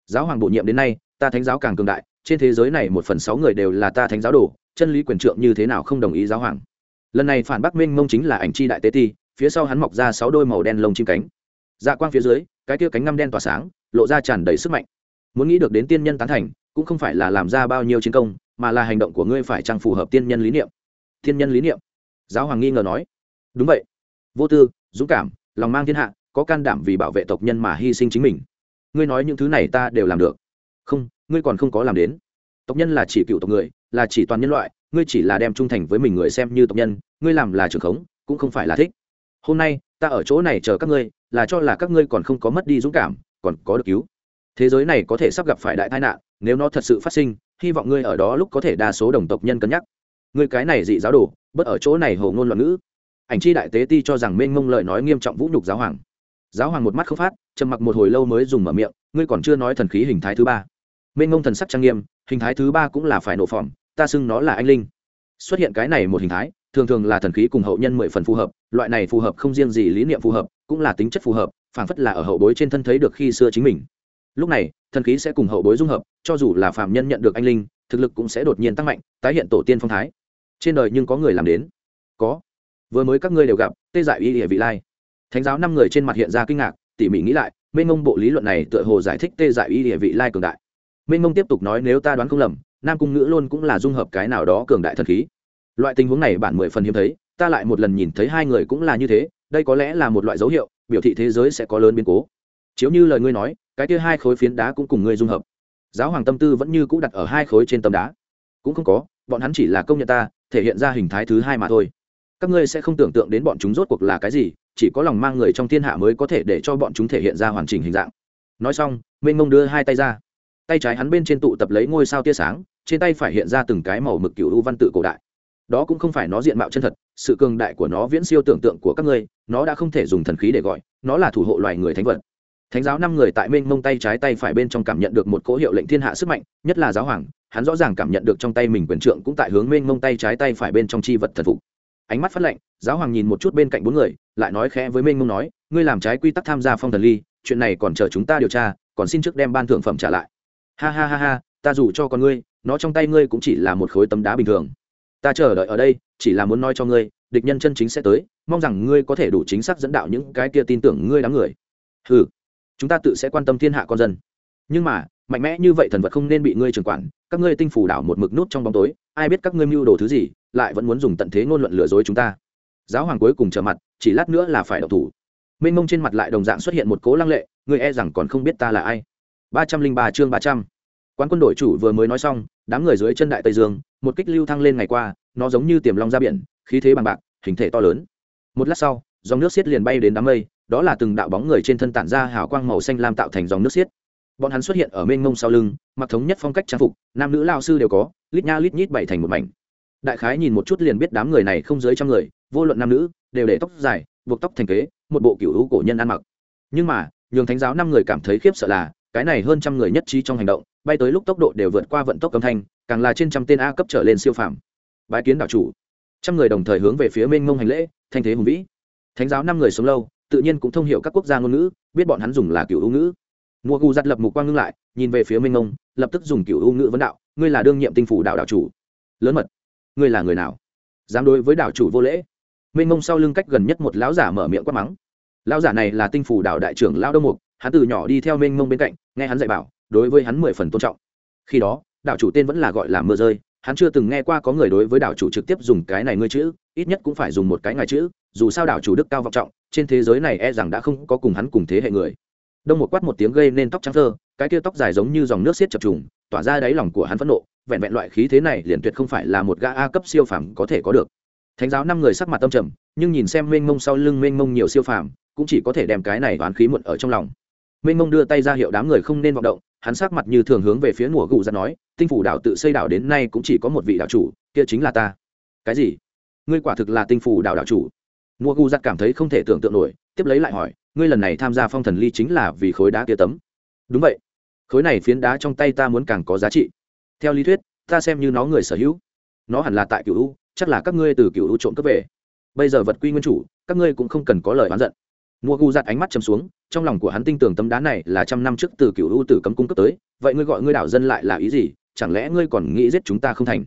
giáo hoàng bổ nhiệm đến nay, ta thánh giáo càng cường đại, trên thế giới này một phần sáu người đều là ta thánh giáo đồ, chân lý quyền trượng như thế nào không đồng ý giáo hoàng? Lần này phản bác minh mông chính là ảnh chi đại tế ti, phía sau hắn mọc ra sáu đôi màu đen lông chim cánh. Dạ quang phía dưới, cái kia cánh ngăm đen tỏa sáng, lộ ra tràn đầy sức mạnh muốn nghĩ được đến tiên nhân tán thành, cũng không phải là làm ra bao nhiêu chiến công, mà là hành động của ngươi phải chăng phù hợp tiên nhân lý niệm. Tiên nhân lý niệm. Giáo hoàng nghi ngờ nói. Đúng vậy. Vô tư, dũng cảm, lòng mang thiên hạ, có can đảm vì bảo vệ tộc nhân mà hy sinh chính mình. Ngươi nói những thứ này ta đều làm được. Không, ngươi còn không có làm đến. Tộc nhân là chỉ cựu tộc người, là chỉ toàn nhân loại, ngươi chỉ là đem trung thành với mình người xem như tộc nhân, ngươi làm là trưởng khống, cũng không phải là thích. Hôm nay, ta ở chỗ này chờ các ngươi, là cho là các ngươi còn không có mất đi dũng cảm, còn có được cứu thế giới này có thể sắp gặp phải đại tai nạn, nếu nó thật sự phát sinh, hy vọng ngươi ở đó lúc có thể đa số đồng tộc nhân cân nhắc. Ngươi cái này dị giáo đồ, bất ở chỗ này hồ ngôn loạn ngữ. Ảnh chi đại tế ti cho rằng mênh mông lợi nói nghiêm trọng vũ nhục giáo hoàng. Giáo hoàng một mắt không phát, trầm mặc một hồi lâu mới dùng mở miệng, ngươi còn chưa nói thần khí hình thái thứ ba. Mênh mông thần sắc trang nghiêm, hình thái thứ ba cũng là phải nổ phỏng, ta xưng nó là anh linh. Xuất hiện cái này một hình thái, thường thường là thần khí cùng hậu nhân mười phần phù hợp, loại này phù hợp không riêng gì lý niệm phù hợp, cũng là tính chất phù hợp, phảng phất là ở hậu bối trên thân thấy được khi xưa chính mình lúc này, thần khí sẽ cùng hậu bối dung hợp, cho dù là phạm nhân nhận được anh linh, thực lực cũng sẽ đột nhiên tăng mạnh, tái hiện tổ tiên phong thái. Trên đời nhưng có người làm đến. Có. Vừa mới các ngươi đều gặp, tê dại y địa vị lai. Thánh giáo năm người trên mặt hiện ra kinh ngạc, tỉ mỉ nghĩ lại, mênh mông bộ lý luận này tựa hồ giải thích tê dại y địa vị lai cường đại. Mênh mông tiếp tục nói nếu ta đoán không lầm, nam cung ngữ luôn cũng là dung hợp cái nào đó cường đại thần khí. Loại tình huống này bản mười phần hiếm thấy, ta lại một lần nhìn thấy hai người cũng là như thế, đây có lẽ là một loại dấu hiệu, biểu thị thế giới sẽ có lớn biến cố. Chiếu như lời ngươi nói cái kia hai khối phiến đá cũng cùng ngươi dung hợp. Giáo hoàng tâm tư vẫn như cũ đặt ở hai khối trên tấm đá. Cũng không có, bọn hắn chỉ là công nhận ta, thể hiện ra hình thái thứ hai mà thôi. Các ngươi sẽ không tưởng tượng đến bọn chúng rốt cuộc là cái gì, chỉ có lòng mang người trong thiên hạ mới có thể để cho bọn chúng thể hiện ra hoàn chỉnh hình dạng. Nói xong mênh mông đưa hai tay ra. Tay trái hắn bên trên tụ tập lấy ngôi sao tia sáng, trên tay phải hiện ra từng cái màu mực cựu u văn tự cổ đại. Đó cũng không phải nó diện mạo chân thật, sự cường đại của nó viễn siêu tưởng tượng của các ngươi, nó đã không thể dùng thần khí để gọi, nó là thủ hộ loài người thánh vật thánh giáo năm người tại mênh mông tay trái tay phải bên trong cảm nhận được một cỗ hiệu lệnh thiên hạ sức mạnh, nhất là giáo hoàng, hắn rõ ràng cảm nhận được trong tay mình quyền trượng cũng tại hướng mênh mông tay trái tay phải bên trong chi vật thần phục. Ánh mắt phát lệnh, giáo hoàng nhìn một chút bên cạnh bốn người, lại nói khẽ với mênh mông nói, ngươi làm trái quy tắc tham gia phong thần ly, chuyện này còn chờ chúng ta điều tra, còn xin trước đem ban thượng phẩm trả lại. Ha ha ha ha, ta dù cho con ngươi, nó trong tay ngươi cũng chỉ là một khối tấm đá bình thường. Ta chờ đợi ở đây, chỉ là muốn nói cho ngươi, địch nhân chân chính sẽ tới, mong rằng ngươi có thể đủ chính xác dẫn đạo những cái kia tin tưởng ngươi đám người. Ừ chúng ta tự sẽ quan tâm thiên hạ con dân. Nhưng mà, mạnh mẽ như vậy thần vật không nên bị ngươi trưởng quản, các ngươi tinh phủ đảo một mực nút trong bóng tối, ai biết các ngươi mưu đồ thứ gì, lại vẫn muốn dùng tận thế ngôn luận lừa dối chúng ta. Giáo hoàng cuối cùng trở mặt, chỉ lát nữa là phải độc thủ. Mênh mông trên mặt lại đồng dạng xuất hiện một cố lăng lệ, ngươi e rằng còn không biết ta là ai. Ba trăm linh ba chương ba trăm. Quán quân đội chủ vừa mới nói xong, đám người dưới chân đại tây dương, một kích lưu thăng lên ngày qua, nó giống như tiềm long ra biển, khí thế bằng bạc, hình thể to lớn. Một lát sau, dòng nước xiết liền bay đến đám mây đó là từng đạo bóng người trên thân tản ra hào quang màu xanh lam tạo thành dòng nước xiết. Bọn hắn xuất hiện ở mênh mông sau lưng, mặc thống nhất phong cách trang phục, nam nữ lao sư đều có, lít nha lít nhít bảy thành một mảnh. Đại khái nhìn một chút liền biết đám người này không dưới trăm người, vô luận nam nữ, đều để tóc dài, buộc tóc thành kế, một bộ cựu hữu cổ nhân ăn mặc. Nhưng mà, nhường thánh giáo năm người cảm thấy khiếp sợ là, cái này hơn trăm người nhất trí trong hành động, bay tới lúc tốc độ đều vượt qua vận tốc âm thanh, càng là trên trăm tên a cấp trở lên siêu phàm. Bái kiến đạo chủ. Trăm người đồng thời hướng về phía mênh mông hành lễ, thanh thế hùng vĩ. Thánh giáo năm người sống lâu tự nhiên cũng thông hiểu các quốc gia ngôn ngữ biết bọn hắn dùng là cựu ưu ngữ. Mùa gu giặt lập mục quang ngưng lại nhìn về phía Minh Ngông, lập tức dùng cựu ưu ngữ vấn đạo ngươi là đương nhiệm tinh phủ đạo đạo chủ? Lớn mật. Ngươi là người nào? Dám đối với đạo chủ vô lễ. Minh Ngông sau lưng cách gần nhất một lão giả mở miệng quát mắng. Lão giả này là tinh phủ đạo đại trưởng lão đông mục hắn từ nhỏ đi theo Minh mông bên cạnh nghe hắn dạy bảo đối với hắn mười phần tôn trọng. Khi đó đạo chủ tên vẫn là gọi là mưa rơi hắn chưa từng nghe qua có người đối với đảo chủ trực tiếp dùng cái này ngươi chữ, ít nhất cũng phải dùng một cái ngài chữ, dù sao đảo chủ đức cao vọng trọng, trên thế giới này e rằng đã không có cùng hắn cùng thế hệ người. Đông một quát một tiếng gây nên tóc trắng thơ, cái kia tóc dài giống như dòng nước xiết chập trùng, tỏa ra đáy lòng của hắn phẫn nộ, vẹn vẹn loại khí thế này liền tuyệt không phải là một gã a cấp siêu phàm có thể có được. Thánh giáo năm người sắc mặt tâm trầm, nhưng nhìn xem mênh mông sau lưng mênh mông nhiều siêu phàm, cũng chỉ có thể đem cái này đoán khí muộn ở trong lòng. Mênh mông đưa tay ra hiệu đám người không nên vọng động hắn sắc mặt như thường hướng về phía mùa gù ra nói, tinh phủ đảo tự xây đảo đến nay cũng chỉ có một vị đảo chủ, kia chính là ta. Cái gì? Ngươi quả thực là tinh phủ đảo đảo chủ? Mùa gù giặt cảm thấy không thể tưởng tượng nổi, tiếp lấy lại hỏi, ngươi lần này tham gia phong thần ly chính là vì khối đá kia tấm? Đúng vậy. Khối này phiến đá trong tay ta muốn càng có giá trị. Theo lý thuyết, ta xem như nó người sở hữu. Nó hẳn là tại cựu u, chắc là các ngươi từ cựu u trộm cướp về. Bây giờ vật quy nguyên chủ, các ngươi cũng không cần có lời oán giận. Mua gu giặt ánh mắt chầm xuống trong lòng của hắn tin tưởng tấm đá này là trăm năm trước từ cựu u tử cấm cung cấp tới, vậy ngươi gọi ngươi đảo dân lại là ý gì? Chẳng lẽ ngươi còn nghĩ giết chúng ta không thành?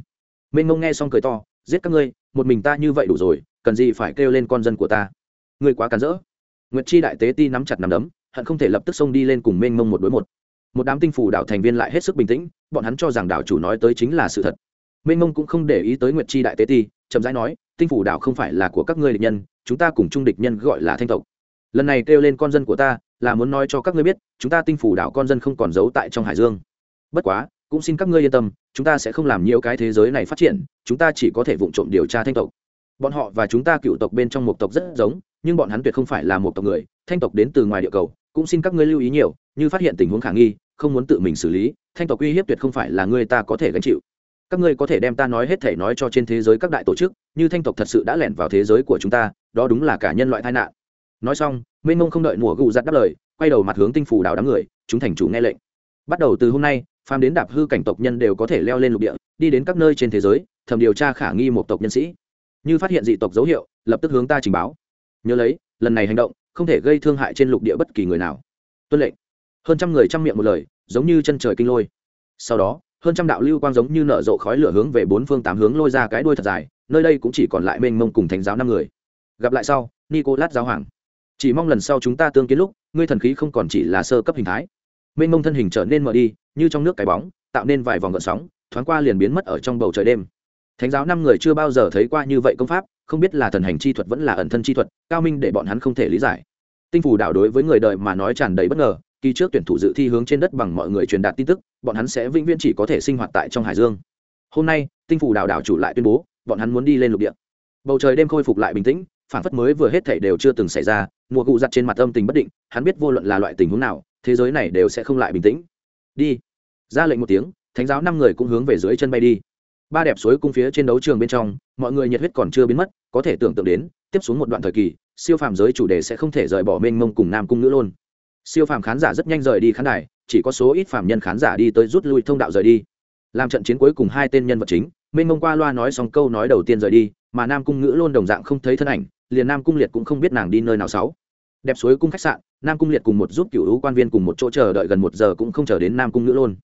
Mênh mông nghe xong cười to, giết các ngươi, một mình ta như vậy đủ rồi, cần gì phải kêu lên con dân của ta? Ngươi quá cắn rỡ. Nguyệt chi đại tế ti nắm chặt nắm đấm, hận không thể lập tức xông đi lên cùng mênh mông một đối một. Một đám tinh phủ đảo thành viên lại hết sức bình tĩnh, bọn hắn cho rằng đảo chủ nói tới chính là sự thật. Mênh mông cũng không để ý tới nguyệt chi đại tế ti, chậm rãi nói, tinh phủ đảo không phải là của các ngươi địch nhân, chúng ta cùng chung địch nhân gọi là thanh tộc lần này kêu lên con dân của ta, là muốn nói cho các ngươi biết, chúng ta tinh phủ đảo con dân không còn giấu tại trong hải dương. Bất quá, cũng xin các ngươi yên tâm, chúng ta sẽ không làm nhiều cái thế giới này phát triển, chúng ta chỉ có thể vụ trộm điều tra thanh tộc. Bọn họ và chúng ta cựu tộc bên trong một tộc rất giống, nhưng bọn hắn tuyệt không phải là một tộc người, thanh tộc đến từ ngoài địa cầu, cũng xin các ngươi lưu ý nhiều, như phát hiện tình huống khả nghi, không muốn tự mình xử lý, thanh tộc uy hiếp tuyệt không phải là người ta có thể gánh chịu. Các ngươi có thể đem ta nói hết thể nói cho trên thế giới các đại tổ chức, như thanh tộc thật sự đã lẻn vào thế giới của chúng ta, đó đúng là cả nhân loại tai nạn nói xong mênh mông không đợi mùa gù giặt đáp lời, quay đầu mặt hướng tinh phủ đảo đám người, chúng thành chủ nghe lệnh. Bắt đầu từ hôm nay, phàm đến đạp hư cảnh tộc nhân đều có thể leo lên lục địa, đi đến các nơi trên thế giới thầm điều tra khả nghi một tộc nhân sĩ. Như phát hiện dị tộc dấu hiệu, lập tức hướng ta trình báo. Nhớ lấy, lần này hành động, không thể gây thương hại trên lục địa bất kỳ người nào. Tuân lệnh. Hơn trăm người chăm miệng một lời, giống như chân trời kinh lôi. Sau đó, hơn trăm đạo lưu quang giống như nở rộ khói lửa hướng về bốn phương tám hướng lôi ra cái đuôi thật dài, nơi đây cũng chỉ còn lại mênh mông cùng thánh giáo năm người. Gặp lại sau, nicolas giáo hoàng chỉ mong lần sau chúng ta tương kiến lúc, ngươi thần khí không còn chỉ là sơ cấp hình thái. Mênh mông thân hình trở nên mở đi, như trong nước cái bóng, tạo nên vài vòng gợn sóng, thoáng qua liền biến mất ở trong bầu trời đêm. Thánh giáo năm người chưa bao giờ thấy qua như vậy công pháp, không biết là thần hành chi thuật vẫn là ẩn thân chi thuật, cao minh để bọn hắn không thể lý giải. Tinh phủ đảo đối với người đời mà nói tràn đầy bất ngờ, kỳ trước tuyển thủ dự thi hướng trên đất bằng mọi người truyền đạt tin tức, bọn hắn sẽ vĩnh viễn chỉ có thể sinh hoạt tại trong hải dương. Hôm nay, tinh phủ đảo đảo chủ lại tuyên bố, bọn hắn muốn đi lên lục địa. Bầu trời đêm khôi phục lại bình tĩnh phản phất mới vừa hết thảy đều chưa từng xảy ra, mùa cụ giặt trên mặt âm tình bất định, hắn biết vô luận là loại tình huống nào, thế giới này đều sẽ không lại bình tĩnh. Đi. Ra lệnh một tiếng, thánh giáo năm người cũng hướng về dưới chân bay đi. Ba đẹp suối cung phía trên đấu trường bên trong, mọi người nhiệt huyết còn chưa biến mất, có thể tưởng tượng đến, tiếp xuống một đoạn thời kỳ, siêu phàm giới chủ đề sẽ không thể rời bỏ mênh mông cùng nam cung nữ luôn. Siêu phàm khán giả rất nhanh rời đi khán đài, chỉ có số ít phàm nhân khán giả đi tới rút lui thông đạo rời đi. Làm trận chiến cuối cùng hai tên nhân vật chính, mênh mông qua loa nói xong câu nói đầu tiên rời đi, mà nam cung ngữ luôn đồng dạng không thấy thân ảnh liền nam cung liệt cũng không biết nàng đi nơi nào sáu. Đẹp suối cung khách sạn, nam cung liệt cùng một giúp cựu hữu quan viên cùng một chỗ chờ đợi gần một giờ cũng không chờ đến nam cung ngữ luôn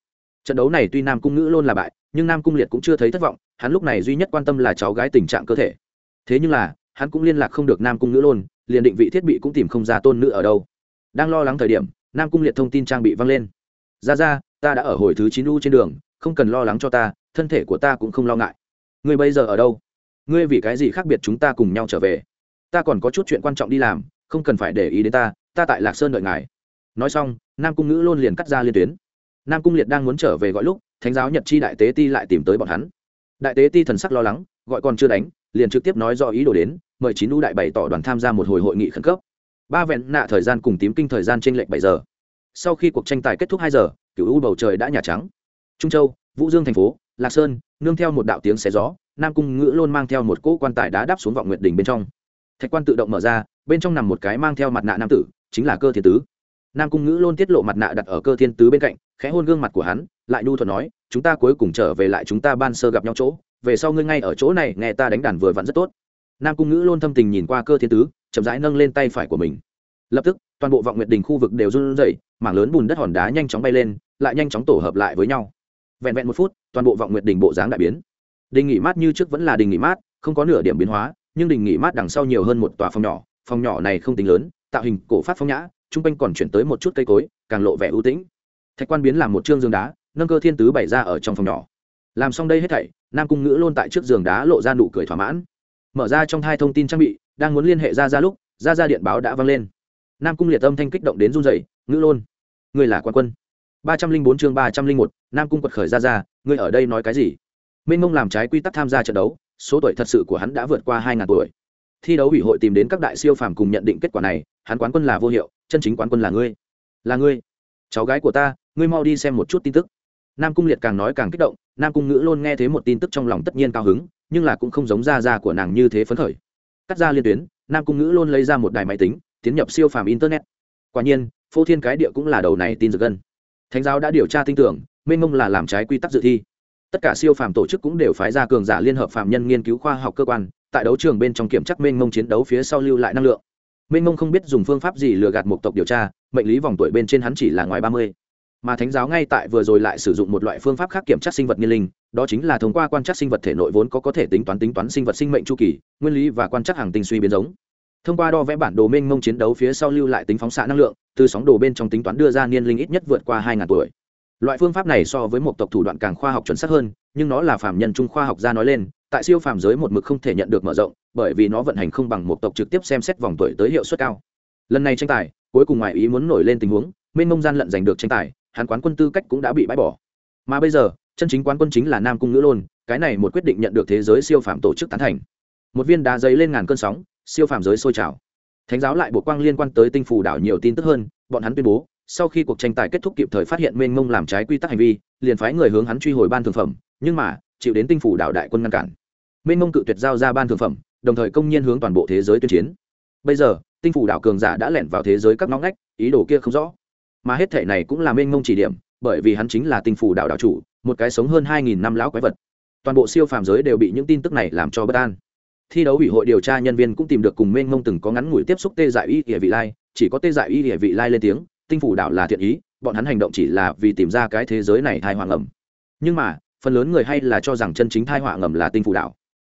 trận đấu này tuy nam cung ngữ luôn là bại, nhưng nam cung liệt cũng chưa thấy thất vọng, hắn lúc này duy nhất quan tâm là cháu gái tình trạng cơ thể. Thế nhưng là, hắn cũng liên lạc không được nam cung ngữ luôn liền định vị thiết bị cũng tìm không ra tôn nữ ở đâu. Đang lo lắng thời điểm, nam cung liệt thông tin trang bị văng lên. Ra ra, ta đã ở hồi thứ chín u trên đường, không cần lo lắng cho ta, thân thể của ta cũng không lo ngại. Ngươi bây giờ ở đâu? Ngươi vì cái gì khác biệt chúng ta cùng nhau trở về? Ta còn có chút chuyện quan trọng đi làm, không cần phải để ý đến ta ta tại lạc sơn đợi ngài. Nói xong, nam cung ngữ luôn liền cắt ra liên tuyến. Nam cung liệt đang muốn trở về gọi lúc, thánh giáo nhật chi đại tế ti lại tìm tới bọn hắn. Đại tế ti thần sắc lo lắng, gọi còn chưa đánh, liền trực tiếp nói do ý đồ đến, mời chín u đại bày tỏ đoàn tham gia một hồi hội nghị khẩn cấp. Ba vẹn nạ thời gian cùng tím kinh thời gian trên lệnh bảy giờ. Sau khi cuộc tranh tài kết thúc hai giờ cựu u bầu trời đã nhà trắng. Trung châu, vũ dương thành phố, lạc sơn, nương theo một đạo tiếng xé gió, nam cung ngữ luôn mang theo một cỗ quan tài đá đáp xuống vọng nguyệt đỉnh bên trong thạch quan tự động mở ra, bên trong nằm một cái mang theo mặt nạ nam tử, chính là cơ thiên tứ. Nam cung ngữ luôn tiết lộ mặt nạ đặt ở cơ thiên tứ bên cạnh, khẽ hôn gương mặt của hắn, lại nhu thuật nói, chúng ta cuối cùng trở về lại chúng ta ban sơ gặp nhau chỗ, về sau ngươi ngay ở chỗ này nghe ta đánh đàn vừa vặn rất tốt. Nam cung ngữ luôn thâm tình nhìn qua cơ thiên tứ, chậm rãi nâng lên tay phải của mình. Lập tức, toàn bộ vọng nguyệt đình khu vực đều run rẩy, mảng lớn bùn đất hòn đá nhanh chóng bay lên, lại nhanh chóng tổ hợp lại với nhau. Vẹn vẹn một phút, toàn bộ vọng nguyệt đình bộ dáng đại biến. Đình nghỉ mát như trước vẫn là đình nghỉ mát, không có nửa điểm biến hóa nhưng đình nghỉ mát đằng sau nhiều hơn một tòa phòng nhỏ phòng nhỏ này không tính lớn, tạo hình cổ phát phong nhã t r u n g quanh còn chuyển tới một chút cây cối, càng lộ vẻ ưu tĩnh. Thạch quan biến làm một chương giường đá, nâng cơ thiên tứ bày ra ở trong phòng nhỏ. Làm xong đây hết thảy, nam cung ngữ luôn tại trước giường đá lộ ra nụ cười thỏa mãn. Mở ra trong hai thông tin trang bị, đang muốn liên hệ ra ra lúc ra ra điện báo đã vang lên. Nam cung liệt âm thanh kích động đến run rẩy, ngữ luôn người là quan quân. Ba trăm linh bốn chương ba trăm linh một, nam cung quật khởi ra ra ngươi ở đây nói cái gì? Minh mông làm trái quy tắc tham gia trận đấu số tuổi thật sự của hắn đã vượt qua hai ngàn tuổi. Thi đấu ủy hội tìm đến các đại siêu phàm cùng nhận định kết quả này, hắn quán quân là vô hiệu, chân chính quán quân là ngươi. Là ngươi. Cháu gái của ta, ngươi mau đi xem một chút tin tức. Nam cung liệt càng nói càng kích động, nam cung ngữ luôn nghe thấy một tin tức trong lòng tất nhiên cao hứng, nhưng là cũng không giống ra ra của nàng như thế phấn khởi. Cắt ra liên tuyến, nam cung ngữ luôn lấy ra một đài máy tính, tiến nhập siêu phàm internet. Quả nhiên, phô thiên cái địa cũng là đầu này tin dược gân. Thánh giáo đã điều tra tin tưởng, mênh mông là làm trái quy tắc dự thi tất cả siêu phàm tổ chức cũng đều phái ra cường giả liên hợp phạm nhân nghiên cứu khoa học cơ quan, tại đấu trường bên trong kiểm chắc mênh mông chiến đấu phía sau lưu lại năng lượng. Mênh mông không biết dùng phương pháp gì lừa gạt một tộc điều tra, mệnh lý vòng tuổi bên trên hắn chỉ là ngoài ba mươi. Mà thánh giáo ngay tại vừa rồi lại sử dụng một loại phương pháp khác kiểm tra sinh vật niên linh, đó chính là thông qua quan trắc sinh vật thể nội vốn có có thể tính toán tính toán sinh vật sinh mệnh chu kỳ, nguyên lý và quan trắc hàng tinh suy biến giống. Thông qua đo vẽ bản đồ mênh mông chiến đấu phía sau lưu lại tính phóng xạ năng lượng, từ sóng đồ bên trong tính toán đưa ra niên linh ít nhất vượt qua hai ngàn tuổi loại phương pháp này so với một tộc thủ đoạn càng khoa học chuẩn xác hơn, nhưng nó là phạm nhân trung khoa học gia nói lên, tại siêu phàm giới một mực không thể nhận được mở rộng, bởi vì nó vận hành không bằng một tộc trực tiếp xem xét vòng tuổi tới hiệu suất cao. Lần này tranh tài, cuối cùng ngoài ý muốn nổi lên tình huống mênh mông gian lận giành được tranh tài hắn quán quân tư cách cũng đã bị bãi bỏ. Mà bây giờ, chân chính quán quân chính là nam cung ngữ lôn, cái này một quyết định nhận được thế giới siêu phàm tổ chức tán thành. Một viên đá giấy lên ngàn cơn sóng, siêu phàm giới sôi trào. Thánh giáo lại bộ quang liên quan tới tinh phủ đảo nhiều tin tức hơn, bọn hắn tuyên bố sau khi cuộc tranh tài kết thúc kịp thời phát hiện mênh mông làm trái quy tắc hành vi, liền phái người hướng hắn truy hồi ban thường phẩm, nhưng mà, chịu đến tinh phủ đảo đại quân ngăn cản. Mênh mông cự tuyệt giao ra ban thường phẩm, đồng thời công nhiên hướng toàn bộ thế giới tuyên chiến. Bây giờ, tinh phủ đảo cường giả đã lẻn vào thế giới các ngõ ngách, ý đồ kia không rõ. Mà hết thể này cũng là mênh mông chỉ điểm, bởi vì hắn chính là tinh phủ đảo đảo chủ, một cái sống hơn hai nghìn năm lão quái vật. Toàn bộ siêu phàm giới đều bị những tin tức này làm cho bất an. Thi đấu ủy hội điều tra nhân viên cũng tìm được cùng mênh mông từng có ngắn ngủi tiếp xúc tê dại y địa vị lai, chỉ có tê dại y địa vị lai lên tiếng tinh phủ đảo là thiện ý, bọn hắn hành động chỉ là vì tìm ra cái thế giới này thai hoàng ẩm nhưng mà, phần lớn người hay là cho rằng chân chính thai họa ngầm là tinh phủ đảo.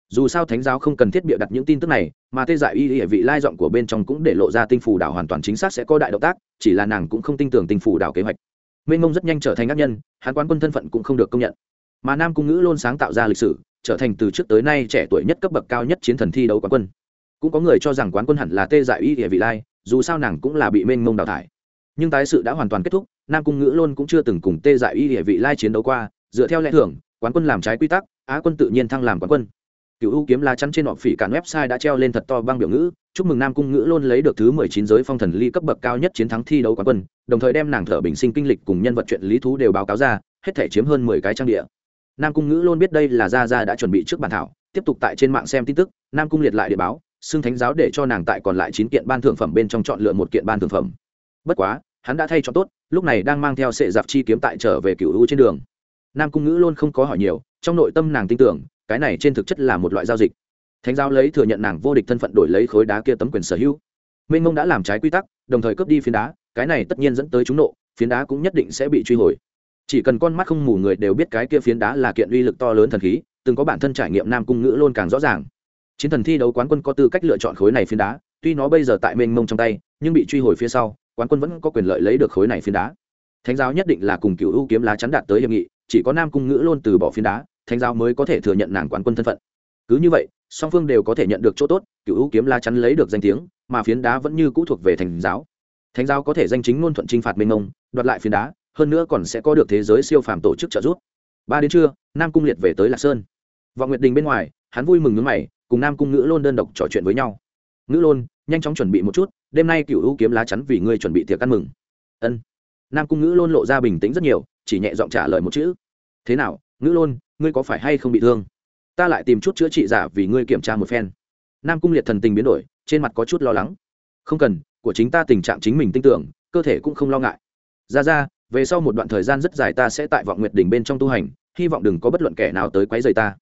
Dù sao thánh giáo không cần thiết bịa đặt những tin tức này, mà tê dại y hệ vị lai giọng của bên trong cũng để lộ ra tinh phủ đảo hoàn toàn chính xác sẽ có đại động tác, chỉ là nàng cũng không tin tưởng tinh phủ đảo kế hoạch. Mênh mông rất nhanh trở thành ác nhân, hắn quán quân thân phận cũng không được công nhận. Mà nam cung ngữ luôn sáng tạo ra lịch sử, trở thành từ trước tới nay trẻ tuổi nhất cấp bậc cao nhất chiến thần thi đấu quán quân. Cũng có người cho rằng quán quân hẳn là tê dại y hệ vị lai, dù sao nàng cũng là bị mênh mông đào thải nhưng tái sự đã hoàn toàn kết thúc, nam cung ngữ luôn cũng chưa từng cùng tê dại y địa vị lai chiến đấu qua, dựa theo lẽ thưởng quán quân làm trái quy tắc, á quân tự nhiên thăng làm quán quân. Cựu ưu kiếm lá chắn trên họ phỉ cản website đã treo lên thật to băng biểu ngữ, chúc mừng nam cung ngữ luôn lấy được thứ mười chín giới phong thần ly cấp bậc cao nhất chiến thắng thi đấu quán quân, đồng thời đem nàng thở bình sinh kinh lịch cùng nhân vật chuyện lý thú đều báo cáo ra, hết thể chiếm hơn mười cái trang địa. Nam cung ngữ luôn biết đây là gia gia đã chuẩn bị trước bản thảo, tiếp tục tại trên mạng xem tin tức, nam cung liệt lại địa báo, xưng thánh giáo để cho nàng tại còn lại chín kiện ban thượng phẩm bên trong chọn lựa một kiện ban thượng phẩm. Bất quá hắn đã thay cho tốt, lúc này đang mang theo sệ giặc chi kiếm tại trở về cựu u trên đường. Nam cung ngữ luôn không có hỏi nhiều, trong nội tâm nàng tin tưởng, cái này trên thực chất là một loại giao dịch. Thánh giáo lấy thừa nhận nàng vô địch thân phận đổi lấy khối đá kia tấm quyền sở hữu. Minh mông đã làm trái quy tắc, đồng thời cướp đi phiến đá, cái này tất nhiên dẫn tới chúng nộ, phiến đá cũng nhất định sẽ bị truy hồi. Chỉ cần con mắt không mù người đều biết cái kia phiến đá là kiện uy lực to lớn thần khí, từng có bản thân trải nghiệm nam cung ngữ luôn càng rõ ràng. Chiến thần thi đấu quán quân có tư cách lựa chọn khối này phiến đá, tuy nó bây giờ tại mênh mông trong tay, nhưng bị truy hồi phía sau quán quân vẫn có quyền lợi lấy được khối này phiến đá. Thánh giáo nhất định là cùng cựu ưu kiếm lá chắn đạt tới hiệp nghị, chỉ có nam cung ngữ luôn từ bỏ phiến đá, thánh giáo mới có thể thừa nhận nàng quán quân thân phận. Cứ như vậy, song phương đều có thể nhận được chỗ tốt cựu ưu kiếm lá chắn lấy được danh tiếng, mà phiến đá vẫn như cũ thuộc về thánh giáo. Thánh giáo có thể danh chính ngôn thuận trừng phạt mênh mông, đoạt lại phiến đá, hơn nữa còn sẽ có được thế giới siêu phàm tổ chức trợ giúp. Ba đến trưa, nam cung liệt về tới lạc sơn. Vọng nguyệt đình bên ngoài, hắn vui mừng nước mày, cùng nam cung ngữ lôn đơn độc trò chuyện với nhau. Ngữ lôn nhanh chóng chuẩn bị một chút, đêm nay cựu ưu kiếm lá chắn vì ngươi chuẩn bị tiệc ăn mừng. Ân. Nam cung ngữ lôn lộ ra bình tĩnh rất nhiều, chỉ nhẹ giọng trả lời một chữ. Thế nào, ngữ lôn, ngươi có phải hay không bị thương? Ta lại tìm chút chữa trị giả vì ngươi kiểm tra một phen. Nam cung liệt thần tình biến đổi, trên mặt có chút lo lắng. Không cần, của chính ta tình trạng chính mình tin tưởng, cơ thể cũng không lo ngại. Ra ra, về sau một đoạn thời gian rất dài ta sẽ tại vọng nguyệt đỉnh bên trong tu hành, hy vọng đừng có bất luận kẻ nào tới quấy rầy ta.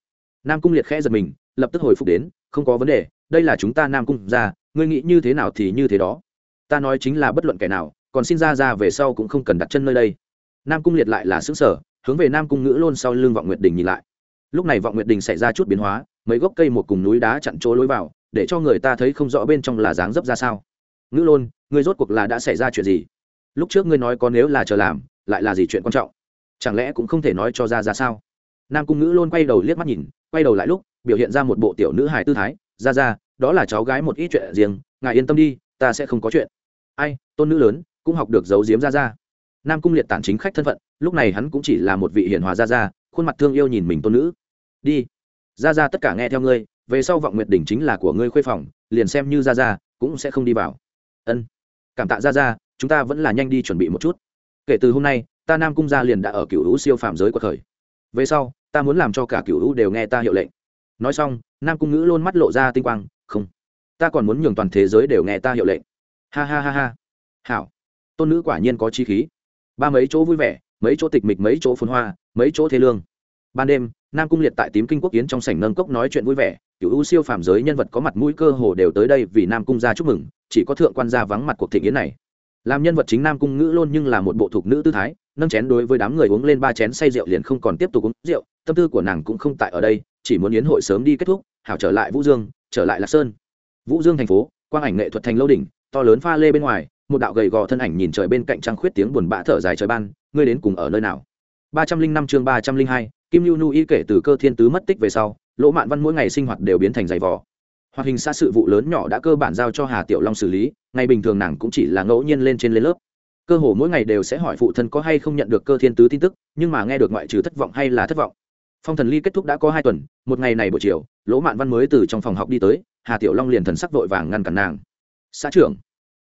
Nam cung liệt khẽ giật mình, lập tức hồi phục đến, không có vấn đề, đây là chúng ta nam cung ra ngươi nghĩ như thế nào thì như thế đó. Ta nói chính là bất luận kẻ nào, còn xin ra ra về sau cũng không cần đặt chân nơi đây. Nam cung liệt lại là xứ sở hướng về nam cung ngữ lôn sau lưng vọng nguyệt đình nhìn lại. Lúc này vọng nguyệt đình xảy ra chút biến hóa, mấy gốc cây một cùng núi đá chặn chỗ lối vào, để cho người ta thấy không rõ bên trong là dáng dấp ra sao. Ngữ lôn, ngươi rốt cuộc là đã xảy ra chuyện gì? Lúc trước ngươi nói có nếu là chờ làm, lại là gì chuyện quan trọng? Chẳng lẽ cũng không thể nói cho ra ra sao? Nam cung ngữ lôn quay đầu liếc mắt nhìn, quay đầu lại lúc, biểu hiện ra một bộ tiểu nữ hài tư thái, ra ra đó là cháu gái một ít chuyện riêng, ngài yên tâm đi, ta sẽ không có chuyện. Ai, tôn nữ lớn, cũng học được giấu giếm ra ra nam cung liệt tản chính khách thân phận, lúc này hắn cũng chỉ là một vị hiền hòa gia gia, khuôn mặt thương yêu nhìn mình tôn nữ. Đi. Gia gia tất cả nghe theo ngươi, về sau vọng nguyệt đỉnh chính là của ngươi khuê phòng, liền xem như gia gia, cũng sẽ không đi vào. Ân. Cảm tạ gia gia, chúng ta vẫn là nhanh đi chuẩn bị một chút. Kể từ hôm nay, ta nam cung gia liền đã ở cựu hữu siêu phàm giới của khởi. Về sau, ta muốn làm cho cả cựu hữu đều nghe ta hiệu lệnh. Nói xong, nam cung ngữ luôn mắt lộ ra tinh quang không, ta còn muốn nhường toàn thế giới đều nghe ta hiệu lệnh. Ha ha ha ha. Hảo. Tôn nữ quả nhiên có chi khí. Ba mấy chỗ vui vẻ, mấy chỗ tịch mịch, mấy chỗ phun hoa, mấy chỗ thế lương. Ban đêm, nam cung liệt tại tím kinh quốc kiến trong sảnh nâng cốc nói chuyện vui vẻ. Cựu ưu siêu phàm giới nhân vật có mặt mũi cơ hồ đều tới đây vì nam cung gia chúc mừng, chỉ có thượng quan gia vắng mặt cuộc thị yến này. Làm nhân vật chính nam cung ngữ luôn nhưng là một bộ thuộc nữ tư thái, nâng chén đối với đám người uống lên ba chén say rượu liền không còn tiếp tục uống rượu, tâm tư của nàng cũng không tại ở đây, chỉ muốn yến hội sớm đi kết thúc, hảo trở lại vũ dương trở lại lạc sơn. Vũ dương thành phố, quang ảnh nghệ thuật thành lâu đỉnh, to lớn pha lê bên ngoài, một đạo gầy gò thân ảnh nhìn trời bên cạnh trăng khuyết tiếng buồn bã thở dài trời ban, ngươi đến cùng ở nơi nào? ba trăm linh năm chương ba trăm linh hai, kim lưu nu y kể từ cơ thiên tứ mất tích về sau, lỗ mạn văn mỗi ngày sinh hoạt đều biến thành giày vò. Hoạt hình xa sự vụ lớn nhỏ đã cơ bản giao cho hà tiểu long xử lý, ngày bình thường nàng cũng chỉ là ngẫu nhiên lên trên lên lớp. Cơ hồ mỗi ngày đều sẽ hỏi phụ thân có hay không nhận được cơ thiên tứ tin tức, nhưng mà nghe được ngoại trừ thất vọng hay là thất vọng phong thần ly kết thúc đã có hai tuần, một ngày này buổi chiều, lỗ mạn văn mới từ trong phòng học đi tới, hà tiểu long liền thần sắc vội vàng ngăn cản nàng. Xã trưởng.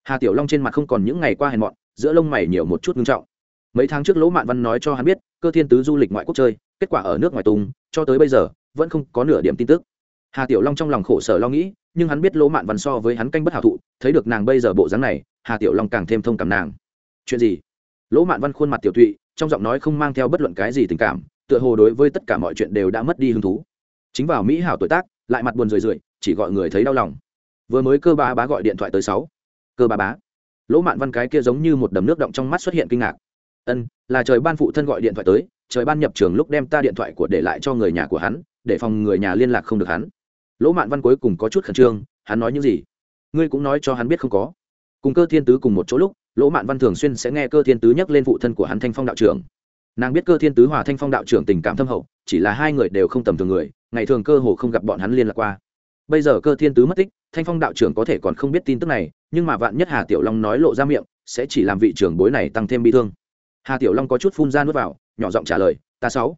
Hà tiểu long trên mặt không còn những ngày qua hèn mọn, giữa lông mày nhiều một chút ngưng trọng. Mấy tháng trước lỗ mạn văn nói cho hắn biết, cơ thiên tứ du lịch ngoại quốc chơi, kết quả ở nước ngoài tùng cho tới bây giờ, vẫn không có nửa điểm tin tức. Hà tiểu long trong lòng khổ sở lo nghĩ, nhưng hắn biết lỗ mạn văn so với hắn canh bất hảo thụ, thấy được nàng bây giờ bộ dáng này, hà tiểu long càng thêm thông cảm nàng. Chuyện gì? Lỗ mạn văn khuôn mặt tiểu thụy trong giọng nói không mang theo bất luận cái gì tình cảm tựa hồ đối với tất cả mọi chuyện đều đã mất đi hứng thú. Chính vào mỹ hảo tuổi tác, lại mặt buồn rười rượi, chỉ gọi người thấy đau lòng. Vừa mới cơ bá bá gọi điện thoại tới sáu. Cơ bá bá. Lỗ mạn văn cái kia giống như một đầm nước động trong mắt xuất hiện kinh ngạc. Ân, là trời ban phụ thân gọi điện thoại tới, trời ban nhập trường lúc đem ta điện thoại của để lại cho người nhà của hắn, để phòng người nhà liên lạc không được hắn. Lỗ mạn văn cuối cùng có chút khẩn trương, hắn nói những gì? Ngươi cũng nói cho hắn biết không có. Cùng cơ thiên tứ cùng một chỗ lúc, lỗ mạn văn thường xuyên sẽ nghe cơ thiên tứ nhắc lên phụ thân của hắn thanh phong đạo trưởng nàng biết cơ thiên tứ hòa thanh phong đạo trưởng tình cảm thâm hậu, chỉ là hai người đều không tầm thường người, ngày thường cơ hồ không gặp bọn hắn liên lạc qua. Bây giờ cơ thiên tứ mất tích, thanh phong đạo trưởng có thể còn không biết tin tức này, nhưng mà vạn nhất hà tiểu long nói lộ ra miệng, sẽ chỉ làm vị trưởng bối này tăng thêm bi thương. Hà tiểu long có chút phun ra nước vào, nhỏ giọng trả lời, ta sáu,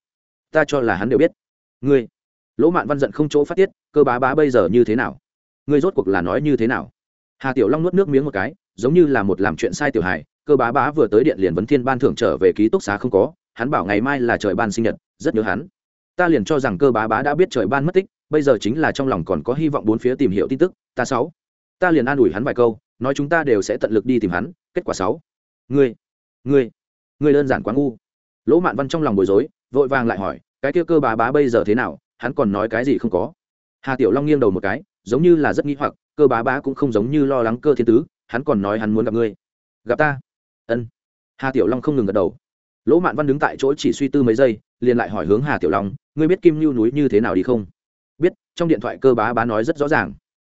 ta cho là hắn đều biết. Ngươi, lỗ mạn văn giận không chỗ phát tiết, cơ bá bá bây giờ như thế nào? Ngươi rốt cuộc là nói như thế nào? Hà tiểu long nuốt nước miếng một cái, giống như là một làm chuyện sai tiểu hài, cơ bá bá vừa tới điện liền vấn thiên ban thưởng trở về ký túc xá không có hắn bảo ngày mai là trời ban sinh nhật, rất nhớ hắn. Ta liền cho rằng cơ bá bá đã biết trời ban mất tích, bây giờ chính là trong lòng còn có hy vọng bốn phía tìm hiểu tin tức, ta sáu. Ta liền an ủi hắn vài câu, nói chúng ta đều sẽ tận lực đi tìm hắn, kết quả sáu. Ngươi ngươi ngươi đơn giản quá ngu. Lỗ mạn văn trong lòng bối rối, vội vàng lại hỏi, cái kia cơ bá bá bây giờ thế nào, hắn còn nói cái gì không có. Hà tiểu long nghiêng đầu một cái, giống như là rất nghĩ hoặc, cơ bá bá cũng không giống như lo lắng cơ thiên tứ, hắn còn nói hắn muốn gặp ngươi. Gặp ta? Ân. Hà tiểu long không ngừng gật đầu lỗ mạn văn đứng tại chỗ chỉ suy tư mấy giây, liền lại hỏi hướng hà tiểu long, ngươi biết kim lưu núi như thế nào đi không? Biết, trong điện thoại cơ bá bá nói rất rõ ràng.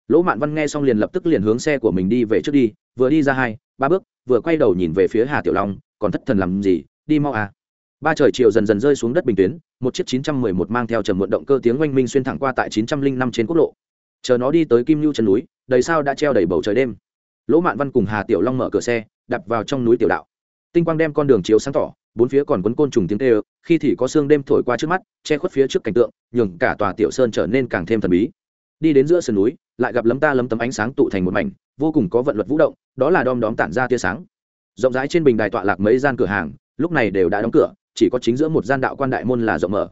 Lỗ mạn văn nghe xong liền lập tức liền hướng xe của mình đi về trước đi, vừa đi ra hai, ba bước, vừa quay đầu nhìn về phía hà tiểu long, còn thất thần làm gì? Đi mau à. Ba trời chiều dần dần rơi xuống đất bình tuyến, một chiếc 911 mang theo trầm muộn động cơ tiếng oanh minh xuyên thẳng qua tại 905 trên quốc lộ. Chờ nó đi tới kim lưu chân núi, đầy sao đã treo đầy bầu trời đêm. Lỗ mạn văn cùng hà tiểu long mở cửa xe đập vào trong núi tiểu đạo. Tinh quang đem con đường chiếu sáng tỏ bốn phía còn quấn côn trùng tiếng tê ơ khi thì có sương đêm thổi qua trước mắt, che khuất phía trước cảnh tượng, nhường cả tòa tiểu sơn trở nên càng thêm thần bí. Đi đến giữa sườn núi, lại gặp lấm ta lấm tấm ánh sáng tụ thành một mảnh, vô cùng có vận luật vũ động, đó là đom đóm tản ra tia sáng. Rộng rãi trên bình đài tọa lạc mấy gian cửa hàng, lúc này đều đã đóng cửa, chỉ có chính giữa một gian đạo quan đại môn là rộng mở.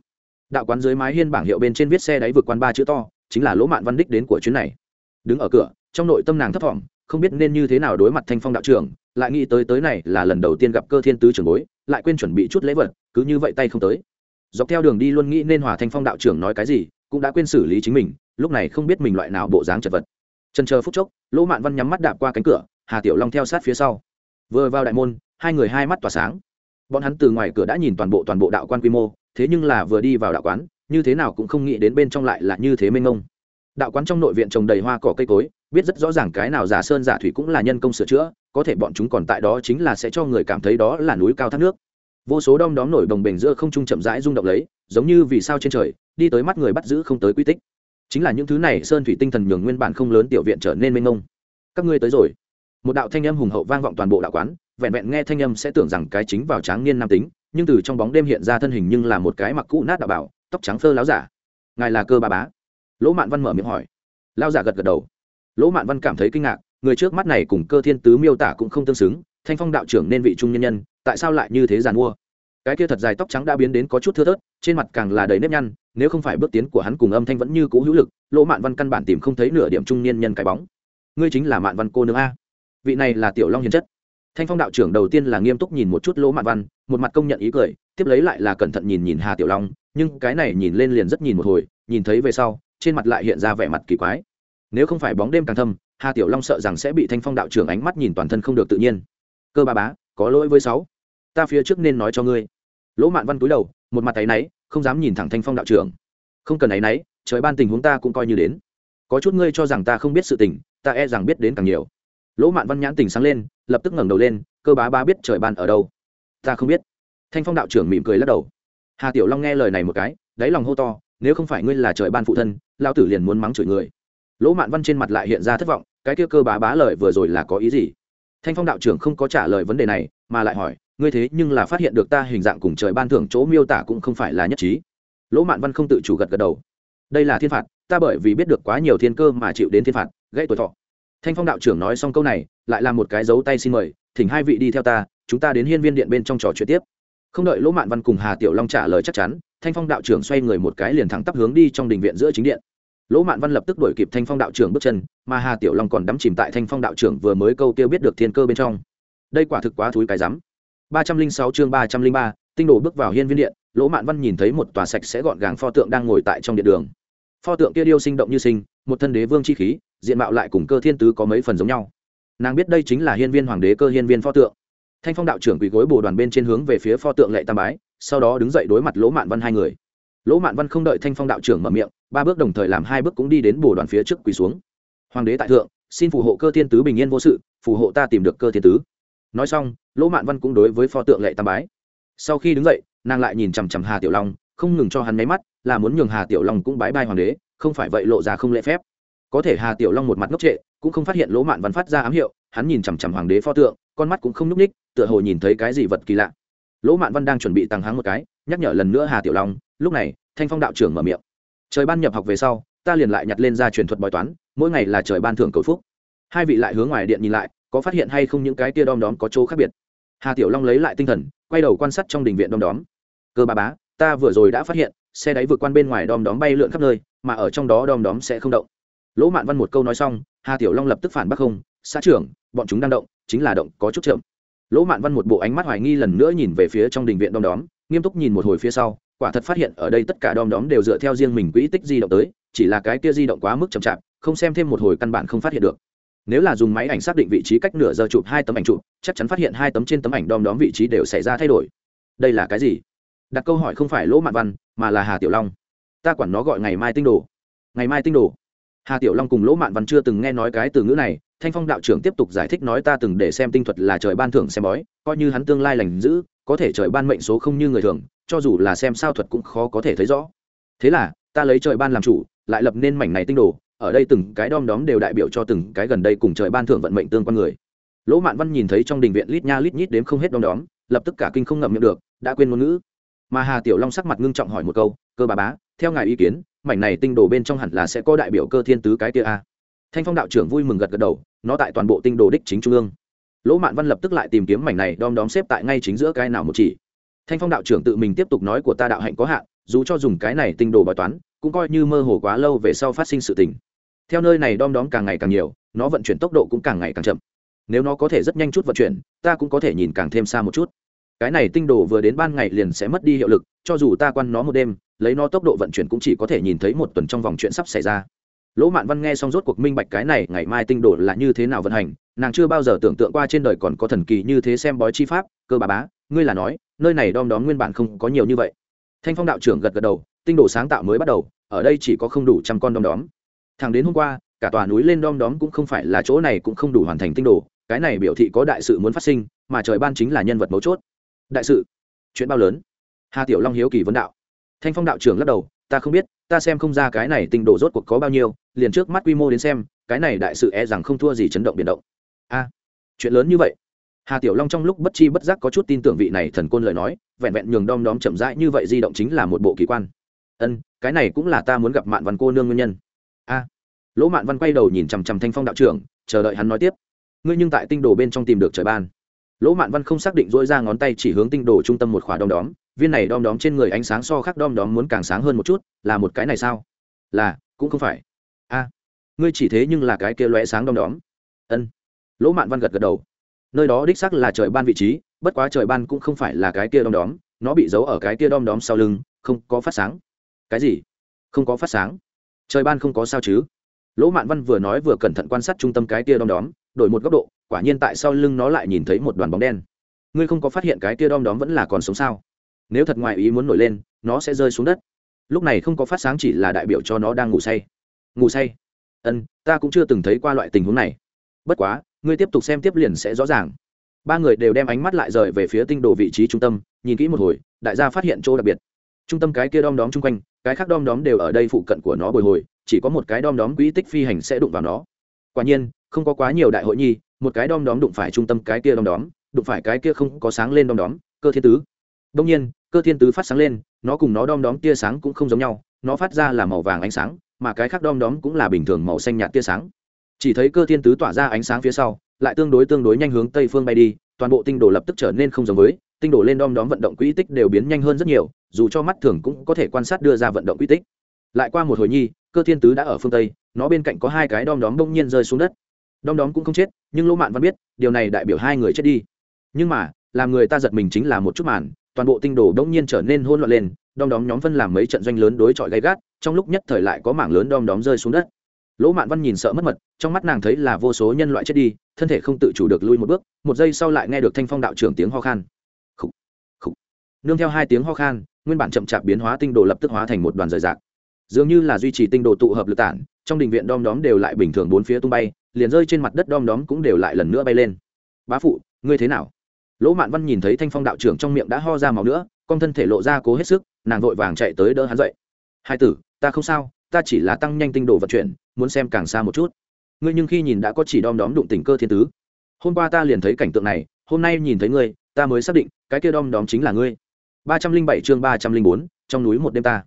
Đạo quán dưới mái hiên bảng hiệu bên trên viết xe đáy vượt quan ba chữ to, chính là lỗ mạn văn đích đến của chuyến này. Đứng ở cửa, trong nội tâm nàng thấp thỏm, không biết nên như thế nào đối mặt thanh phong đạo trưởng lại nghĩ tới tới này là lần đầu tiên gặp cơ thiên tứ trưởng bối, lại quên chuẩn bị chút lễ vật, cứ như vậy tay không tới. Dọc theo đường đi luôn nghĩ nên hòa thanh phong đạo trưởng nói cái gì, cũng đã quên xử lý chính mình, lúc này không biết mình loại nào bộ dáng chật vật. Trần chờ phút chốc, lỗ mạn văn nhắm mắt đạp qua cánh cửa, hà tiểu long theo sát phía sau. Vừa vào đại môn, hai người hai mắt tỏa sáng. Bọn hắn từ ngoài cửa đã nhìn toàn bộ toàn bộ đạo quan quy mô, thế nhưng là vừa đi vào đạo quán, như thế nào cũng không nghĩ đến bên trong lại là như thế mênh mông. Đạo quán trong nội viện trồng đầy hoa cỏ cây cối, biết rất rõ ràng cái nào giả sơn giả thủy cũng là nhân công sửa chữa có thể bọn chúng còn tại đó chính là sẽ cho người cảm thấy đó là núi cao thác nước. Vô số đom đóm nổi đồng bềnh giữa không trung chậm rãi rung động lấy, giống như vì sao trên trời, đi tới mắt người bắt giữ không tới quy tích. Chính là những thứ này sơn thủy tinh thần nhường nguyên bản không lớn tiểu viện trở nên mênh mông. Các ngươi tới rồi. Một đạo thanh âm hùng hậu vang vọng toàn bộ đạo quán, vẹn vẹn nghe thanh âm sẽ tưởng rằng cái chính vào tráng niên nam tính, nhưng từ trong bóng đêm hiện ra thân hình nhưng là một cái mặc cũ nát đạo bảo, tóc trắng phơ láo giả. Ngài là cơ ba bá? Lỗ mạn văn mở miệng hỏi. Lao giả gật gật đầu. Lỗ mạn văn cảm thấy kinh ngạc người trước mắt này cùng cơ thiên tứ miêu tả cũng không tương xứng, thanh phong đạo trưởng nên vị trung nhân nhân, tại sao lại như thế giàn mua? Cái kia thật dài tóc trắng đã biến đến có chút thưa thớt, trên mặt càng là đầy nếp nhăn, nếu không phải bước tiến của hắn cùng âm thanh vẫn như cũ hữu lực, lỗ mạn văn căn bản tìm không thấy nửa điểm trung niên nhân cái bóng. Ngươi chính là mạn văn cô nương a. Vị này là tiểu long hiền chất. Thanh phong đạo trưởng đầu tiên là nghiêm túc nhìn một chút lỗ mạn văn, một mặt công nhận ý cười, tiếp lấy lại là cẩn thận nhìn nhìn hà tiểu long, nhưng cái này nhìn lên liền rất nhìn một hồi, nhìn thấy về sau, trên mặt lại hiện ra vẻ mặt kỳ quái. Nếu không phải bóng đêm càng thâm hà tiểu long sợ rằng sẽ bị thanh phong đạo trưởng ánh mắt nhìn toàn thân không được tự nhiên. Cơ ba bá, có lỗi với sáu. Ta phía trước nên nói cho ngươi. Lỗ mạn văn túi đầu, một mặt tay náy, không dám nhìn thẳng thanh phong đạo trưởng. Không cần áy náy, trời ban tình huống ta cũng coi như đến. Có chút ngươi cho rằng ta không biết sự tình, ta e rằng biết đến càng nhiều. Lỗ mạn văn nhãn tình sáng lên, lập tức ngẩng đầu lên, cơ bá bá biết trời ban ở đâu. Ta không biết. Thanh phong đạo trưởng mỉm cười lắc đầu. Hà tiểu long nghe lời này một cái, đáy lòng hô to, nếu không phải ngươi là trời ban phụ thân lao tử liền muốn mắng chửi người lỗ mạn văn trên mặt lại hiện ra thất vọng, cái kia cơ bá bá lời vừa rồi là có ý gì? Thanh phong đạo trưởng không có trả lời vấn đề này, mà lại hỏi, ngươi thế nhưng là phát hiện được ta hình dạng cùng trời ban thưởng chỗ miêu tả cũng không phải là nhất trí. Lỗ mạn văn không tự chủ gật gật đầu. Đây là thiên phạt, ta bởi vì biết được quá nhiều thiên cơ mà chịu đến thiên phạt, gãy tuổi thọ. Thanh phong đạo trưởng nói xong câu này, lại là một cái dấu tay xin mời, thỉnh hai vị đi theo ta, chúng ta đến hiên viên điện bên trong trò chuyện tiếp. Không đợi lỗ mạn văn cùng hà tiểu long trả lời chắc chắn, thanh phong đạo trưởng xoay người một cái liền thẳng tắp hướng đi trong đình viện giữa chính điện lỗ mạn văn lập tức đuổi kịp thanh phong đạo trưởng bước chân, mà hà tiểu long còn đắm chìm tại thanh phong đạo trưởng vừa mới câu tiêu biết được thiên cơ bên trong. Đây quả thực quá thúi cái rắm. ba trăm linh sáu chương ba trăm linh ba, tinh đồ bước vào hiên viên điện, lỗ mạn văn nhìn thấy một tòa sạch sẽ gọn gàng pho tượng đang ngồi tại trong điện đường. Pho tượng kia điêu sinh động như sinh, một thân đế vương chi khí, diện mạo lại cùng cơ thiên tứ có mấy phần giống nhau. Nàng biết đây chính là hiên viên hoàng đế cơ hiên viên pho tượng. Thanh phong đạo trưởng quỳ gối bồ đoàn bên trên hướng về phía pho tượng lệ tam bái, sau đó đứng dậy đối mặt lỗ mạn văn hai người lỗ mạn văn không đợi thanh phong đạo trưởng mở miệng, ba bước đồng thời làm hai bước cũng đi đến bồ đoàn phía trước quỳ xuống. Hoàng đế tại thượng, xin phù hộ cơ thiên tứ bình yên vô sự, phù hộ ta tìm được cơ thiên tứ. Nói xong, lỗ mạn văn cũng đối với pho tượng lệ tam bái. Sau khi đứng dậy, nàng lại nhìn chằm chằm hà tiểu long, không ngừng cho hắn máy mắt, là muốn nhường hà tiểu long cũng bái bai hoàng đế, không phải vậy lộ ra không lễ phép. Có thể hà tiểu long một mặt ngốc trệ, cũng không phát hiện lỗ mạn văn phát ra ám hiệu, hắn nhìn chằm chằm hoàng đế pho tượng, con mắt cũng không n ú c ních tựa hồ nhìn thấy cái gì vật kỳ lạ. Lỗ mạn văn đang chuẩn bị tăng háng một cái nhắc nhở lần nữa hà tiểu long, lúc này, thanh phong đạo trưởng mở miệng. Trời ban nhập học về sau, ta liền lại nhặt lên ra truyền thuật bói toán, mỗi ngày là trời ban thưởng cầu phúc. Hai vị lại hướng ngoài điện nhìn lại, có phát hiện hay không những cái tia đom đóm có chỗ khác biệt. Hà tiểu long lấy lại tinh thần, quay đầu quan sát trong đình viện đom đóm. Cơ bà bá, ta vừa rồi đã phát hiện, xe đáy vượt quan bên ngoài đom đóm bay lượn khắp nơi, mà ở trong đó đom đóm sẽ không động. Lỗ mạn văn một câu nói xong, hà tiểu long lập tức phản bác không, xã trưởng, bọn chúng đang động, chính là động có chút chậm lỗ mạn văn một bộ ánh mắt hoài nghi lần nữa nhìn về phía trong đình viện đom đóm, nghiêm túc nhìn một hồi phía sau, quả thật phát hiện ở đây tất cả đom đóm đều dựa theo riêng mình quỹ tích di động tới, chỉ là cái kia di động quá mức chậm chạp, không xem thêm một hồi căn bản không phát hiện được. Nếu là dùng máy ảnh xác định vị trí cách nửa giờ chụp hai tấm ảnh chụp, chắc chắn phát hiện hai tấm trên tấm ảnh đom đóm vị trí đều xảy ra thay đổi. Đây là cái gì? Đặt câu hỏi không phải lỗ mạn văn, mà là hà tiểu long. Ta quản nó gọi ngày mai tinh đồ. Ngày mai tinh đồ. Hà tiểu long cùng lỗ mạn văn chưa từng nghe nói cái từ ngữ này thanh phong đạo trưởng tiếp tục giải thích nói ta từng để xem tinh thuật là trời ban thưởng xem bói coi như hắn tương lai lành dữ, có thể trời ban mệnh số không như người thường cho dù là xem sao thuật cũng khó có thể thấy rõ. Thế là ta lấy trời ban làm chủ lại lập nên mảnh này tinh đồ ở đây từng cái đom đóm đều đại biểu cho từng cái gần đây cùng trời ban thưởng vận mệnh tương quan người. Lỗ mạn văn nhìn thấy trong đình viện lít nha lít nhít đếm không hết đom đóm lập tức cả kinh không ngậm miệng được đã quên ngôn ngữ. Mà hà tiểu long sắc mặt ngưng trọng hỏi một câu cơ bà bá theo ngài ý kiến mảnh này tinh đồ bên trong hẳn là sẽ có đại biểu cơ thiên tứ cái kia a thanh phong đạo trưởng vui mừng gật gật đầu, nó tại toàn bộ tinh đồ đích chính trung ương. Lỗ mạn văn lập tức lại tìm kiếm mảnh này đom đóm xếp tại ngay chính giữa cái nào một chỉ. Thanh phong đạo trưởng tự mình tiếp tục nói của ta đạo hạnh có hạn, dù cho dùng cái này tinh đồ bài toán, cũng coi như mơ hồ quá lâu về sau phát sinh sự tình. Theo nơi này đom đóm càng ngày càng nhiều, nó vận chuyển tốc độ cũng càng ngày càng chậm. Nếu nó có thể rất nhanh chút vận chuyển, ta cũng có thể nhìn càng thêm xa một chút. Cái này tinh đồ vừa đến ban ngày liền sẽ mất đi hiệu lực, cho dù ta quan nó một đêm, lấy nó tốc độ vận chuyển cũng chỉ có thể nhìn thấy một tuần trong vòng chuyện sắp xảy ra lỗ mạn văn nghe xong rốt cuộc minh bạch cái này, ngày mai tinh đồ là như thế nào vận hành, nàng chưa bao giờ tưởng tượng qua trên đời còn có thần kỳ như thế xem bói chi pháp, cơ bà bá, ngươi là nói, nơi này đom đóm nguyên bản không có nhiều như vậy. Thanh phong đạo trưởng gật gật đầu, tinh đồ sáng tạo mới bắt đầu, ở đây chỉ có không đủ trăm con đom đóm. Thằng đến hôm qua, cả tòa núi lên đom đóm cũng không phải là chỗ này cũng không đủ hoàn thành tinh đồ, cái này biểu thị có đại sự muốn phát sinh, mà trời ban chính là nhân vật mấu chốt. Đại sự? Chuyện bao lớn? Hà tiểu long hiếu kỳ vấn đạo. Thanh phong đạo trưởng lắc đầu, ta không biết ta xem không ra cái này tinh độ rốt cuộc có bao nhiêu, liền trước mắt quy mô đến xem, cái này đại sự e rằng không thua gì chấn động biển động. A, chuyện lớn như vậy. Hà tiểu long trong lúc bất chi bất giác có chút tin tưởng vị này thần côn lời nói, vẹn vẹn nhường đom đóm chậm rãi như vậy di động chính là một bộ kỳ quan. Ân, cái này cũng là ta muốn gặp mạn văn cô nương nguyên nhân. A, lỗ mạn văn quay đầu nhìn chằm chằm thanh phong đạo trưởng, chờ đợi hắn nói tiếp. Ngươi nhưng tại tinh đồ bên trong tìm được trời ban. Lỗ mạn văn không xác định dỗi ra ngón tay chỉ hướng tinh đồ trung tâm một khỏa đom đóm viên này đom đóm trên người ánh sáng so khác đom đóm muốn càng sáng hơn một chút, là một cái này sao? Là, cũng không phải. A, ngươi chỉ thế nhưng là cái kia lóe sáng đom đóm. Ân. Lỗ mạn văn gật gật đầu. Nơi đó đích xác là trời ban vị trí, bất quá trời ban cũng không phải là cái kia đom đóm, nó bị giấu ở cái kia đom đóm sau lưng, không có phát sáng. Cái gì? Không có phát sáng. Trời ban không có sao chứ? Lỗ mạn văn vừa nói vừa cẩn thận quan sát trung tâm cái kia đom đóm, đổi một góc độ, quả nhiên tại sau lưng nó lại nhìn thấy một đoàn bóng đen. Ngươi không có phát hiện cái kia đom đóm vẫn là còn sống sao? Nếu thật ngoài ý muốn nổi lên, nó sẽ rơi xuống đất. Lúc này không có phát sáng chỉ là đại biểu cho nó đang ngủ say. Ngủ say? Ân, ta cũng chưa từng thấy qua loại tình huống này. Bất quá, ngươi tiếp tục xem tiếp liền sẽ rõ ràng. Ba người đều đem ánh mắt lại rời về phía tinh đồ vị trí trung tâm, nhìn kỹ một hồi, đại gia phát hiện chỗ đặc biệt. Trung tâm cái kia đom đóm chung quanh, cái khác đom đóm đều ở đây phụ cận của nó bồi hồi, chỉ có một cái đom đóm quỹ tích phi hành sẽ đụng vào nó. Quả nhiên, không có quá nhiều đại hội nhi, một cái đom đóm đụng phải trung tâm cái kia đom đóm, đụng phải cái kia không có sáng lên đom đóm, cơ thiên tứ. Đông nhiên cơ thiên tứ phát sáng lên, nó cùng nó đom đóm tia sáng cũng không giống nhau, nó phát ra là màu vàng ánh sáng, mà cái khác đom đóm cũng là bình thường màu xanh nhạt tia sáng. Chỉ thấy cơ thiên tứ tỏa ra ánh sáng phía sau, lại tương đối tương đối nhanh hướng tây phương bay đi, toàn bộ tinh đồ lập tức trở nên không giống với, tinh đồ lên đom đóm vận động quỹ tích đều biến nhanh hơn rất nhiều, dù cho mắt thường cũng có thể quan sát đưa ra vận động quỹ tích. Lại qua một hồi nhi, cơ thiên tứ đã ở phương tây, nó bên cạnh có hai cái đom đóm bỗng nhiên rơi xuống đất. Đom đóm cũng không chết, nhưng lỗ mạn văn biết, điều này đại biểu hai người chết đi. Nhưng mà, làm người ta giật mình chính là một chút màn toàn bộ tinh đồ bỗng nhiên trở nên hỗn loạn lên đom đóm nhóm phân làm mấy trận doanh lớn đối chọi gay gắt trong lúc nhất thời lại có mảng lớn đom đóm rơi xuống đất. Lỗ mạn văn nhìn sợ mất mật trong mắt nàng thấy là vô số nhân loại chết đi thân thể không tự chủ được lui một bước một giây sau lại nghe được thanh phong đạo trưởng tiếng ho khan. Khủ, khủ. nương theo hai tiếng ho khan nguyên bản chậm chạp biến hóa tinh đồ lập tức hóa thành một đoàn rời rạc. Dường như là duy trì tinh đồ tụ hợp lực tản trong đình viện đom đóm đều lại bình thường bốn phía tung bay liền rơi trên mặt đất đom đóm cũng đều lại lần nữa bay lên. Bá phụ ngươi thế nào? Lỗ mạn văn nhìn thấy thanh phong đạo trưởng trong miệng đã ho ra máu nữa, con thân thể lộ ra cố hết sức, nàng vội vàng chạy tới đỡ hắn dậy. Hai tử, ta không sao, ta chỉ là tăng nhanh tinh đồ vận chuyển, muốn xem càng xa một chút. Ngươi nhưng khi nhìn đã có chỉ đom đóm đụng tình cơ thiên tứ. Hôm qua ta liền thấy cảnh tượng này, hôm nay nhìn thấy ngươi, ta mới xác định, cái kia đom đóm chính là ngươi. ba trăm linh bảy chương ba trăm linh bốn, trong núi một đêm ta.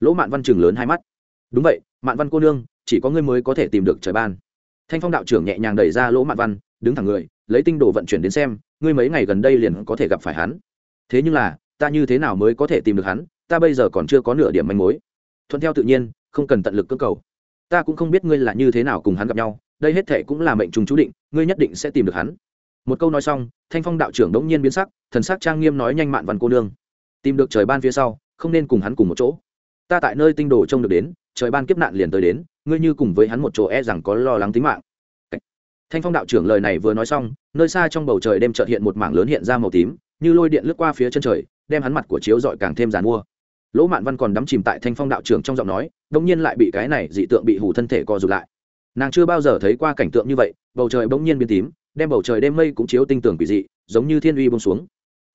Lỗ mạn văn chừng lớn hai mắt. Đúng vậy, mạn văn cô nương, chỉ có ngươi mới có thể tìm được trời ban. Thanh phong đạo trưởng nhẹ nhàng đẩy ra lỗ mạn văn, đứng thẳng người lấy tinh đồ vận chuyển đến xem, ngươi mấy ngày gần đây liền có thể gặp phải hắn. Thế nhưng là, ta như thế nào mới có thể tìm được hắn? Ta bây giờ còn chưa có nửa điểm manh mối. Thuận theo tự nhiên, không cần tận lực cơ cầu. Ta cũng không biết ngươi là như thế nào cùng hắn gặp nhau, đây hết thệ cũng là mệnh trùng chú định, ngươi nhất định sẽ tìm được hắn. Một câu nói xong, thanh phong đạo trưởng đống nhiên biến sắc, thần sắc trang nghiêm nói nhanh mạn văn cô nương. Tìm được trời ban phía sau, không nên cùng hắn cùng một chỗ. Ta tại nơi tinh đồ trông được đến, trời ban kiếp nạn liền tới đến, ngươi như cùng với hắn một chỗ e rằng có lo lắng tính mạng thanh phong đạo trưởng lời này vừa nói xong, nơi xa trong bầu trời đêm trợt hiện một mảng lớn hiện ra màu tím, như lôi điện lướt qua phía chân trời, đem hắn mặt của chiếu dọi càng thêm giàn mua. Lỗ mạn văn còn đắm chìm tại thanh phong đạo trưởng trong giọng nói đông nhiên lại bị cái này dị tượng bị hủ thân thể co rụt lại. Nàng chưa bao giờ thấy qua cảnh tượng như vậy, bầu trời bỗng nhiên biến tím, đem bầu trời đêm mây cũng chiếu tinh tường quỷ dị, giống như thiên uy bông xuống.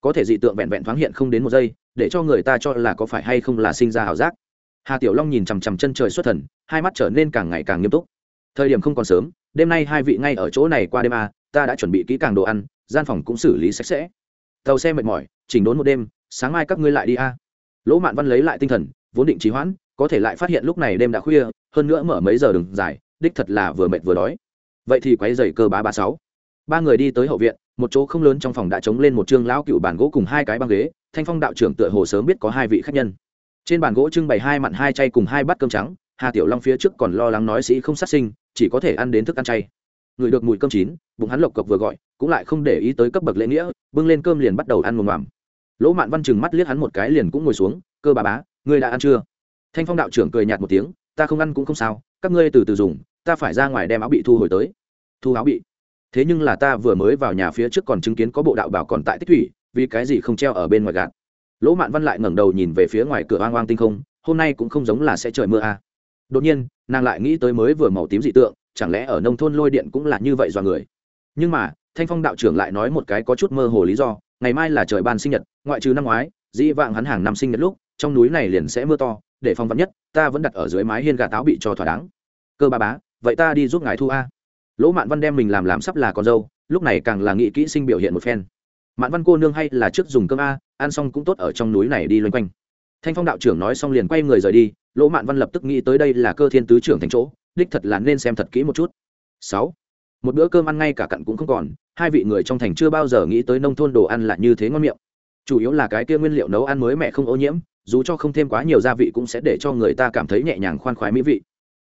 Có thể dị tượng vẹn vẹn thoáng hiện không đến một giây, để cho người ta cho là có phải hay không là sinh ra ảo giác. Hà tiểu long nhìn chằm chằm chân trời xuất thần, hai mắt trở nên càng ngày càng nghiêm túc. Thời điểm không còn sớm đêm nay hai vị ngay ở chỗ này qua đêm à? ta đã chuẩn bị kỹ càng đồ ăn, gian phòng cũng xử lý sạch sẽ. Tàu xe mệt mỏi, chỉnh đốn một đêm, sáng mai các ngươi lại đi a. Lỗ mạn văn lấy lại tinh thần, vốn định trì hoãn, có thể lại phát hiện lúc này đêm đã khuya, hơn nữa mở mấy giờ đường dài, đích thật là vừa mệt vừa đói. Vậy thì quay dày cơ bá ba sáu. Ba người đi tới hậu viện, một chỗ không lớn trong phòng đã trống lên một chương lão cựu bàn gỗ cùng hai cái băng ghế, thanh phong đạo trưởng tựa hồ sớm biết có hai vị khách nhân. Trên bàn gỗ trưng bày hai mặn hai chay cùng hai bát cơm trắng, hà tiểu long phía trước còn lo lắng nói sĩ không sát sinh chỉ có thể ăn đến thức ăn chay. Người được mùi cơm chín, bụng hắn lộc cộc vừa gọi, cũng lại không để ý tới cấp bậc lễ nghĩa, bưng lên cơm liền bắt đầu ăn mồm mòm lỗ mạn văn chừng mắt liếc hắn một cái liền cũng ngồi xuống, cơ bà bá, ngươi đã ăn chưa? Thanh phong đạo trưởng cười nhạt một tiếng, ta không ăn cũng không sao, các ngươi từ từ dùng, ta phải ra ngoài đem áo bị thu hồi tới. Thu áo bị? Thế nhưng là ta vừa mới vào nhà phía trước còn chứng kiến có bộ đạo bảo còn tại tích thủy, vì cái gì không treo ở bên ngoài gạt? Lỗ mạn văn lại ngẩng đầu nhìn về phía ngoài cửa oang oang tinh không, hôm nay cũng không giống là sẽ trời mưa à đột nhiên, nàng lại nghĩ tới mới vừa màu tím dị tượng, chẳng lẽ ở nông thôn lôi điện cũng là như vậy do người? Nhưng mà, thanh phong đạo trưởng lại nói một cái có chút mơ hồ lý do, ngày mai là trời ban sinh nhật, ngoại trừ năm ngoái, dĩ vạng hắn hàng năm sinh nhật lúc, trong núi này liền sẽ mưa to, để phong vắn nhất, ta vẫn đặt ở dưới mái hiên gà táo bị cho thỏa đáng. Cơ ba bá, vậy ta đi giúp ngài thu a. Lỗ mạn văn đem mình làm làm sắp là con dâu, lúc này càng là nghị kỹ sinh biểu hiện một phen. Mạn văn cô nương hay là trước dùng cơm a, ăn xong cũng tốt ở trong núi này đi loanh quanh thanh phong đạo trưởng nói xong liền quay người rời đi, lỗ mạn văn lập tức nghĩ tới đây là cơ thiên tứ trưởng thành chỗ, đích thật là nên xem thật kỹ một chút. Sáu, một bữa cơm ăn ngay cả cặn cũng không còn, hai vị người trong thành chưa bao giờ nghĩ tới nông thôn đồ ăn là như thế ngon miệng. Chủ yếu là cái kia nguyên liệu nấu ăn mới mẹ không ô nhiễm, dù cho không thêm quá nhiều gia vị cũng sẽ để cho người ta cảm thấy nhẹ nhàng khoan khoái mỹ vị.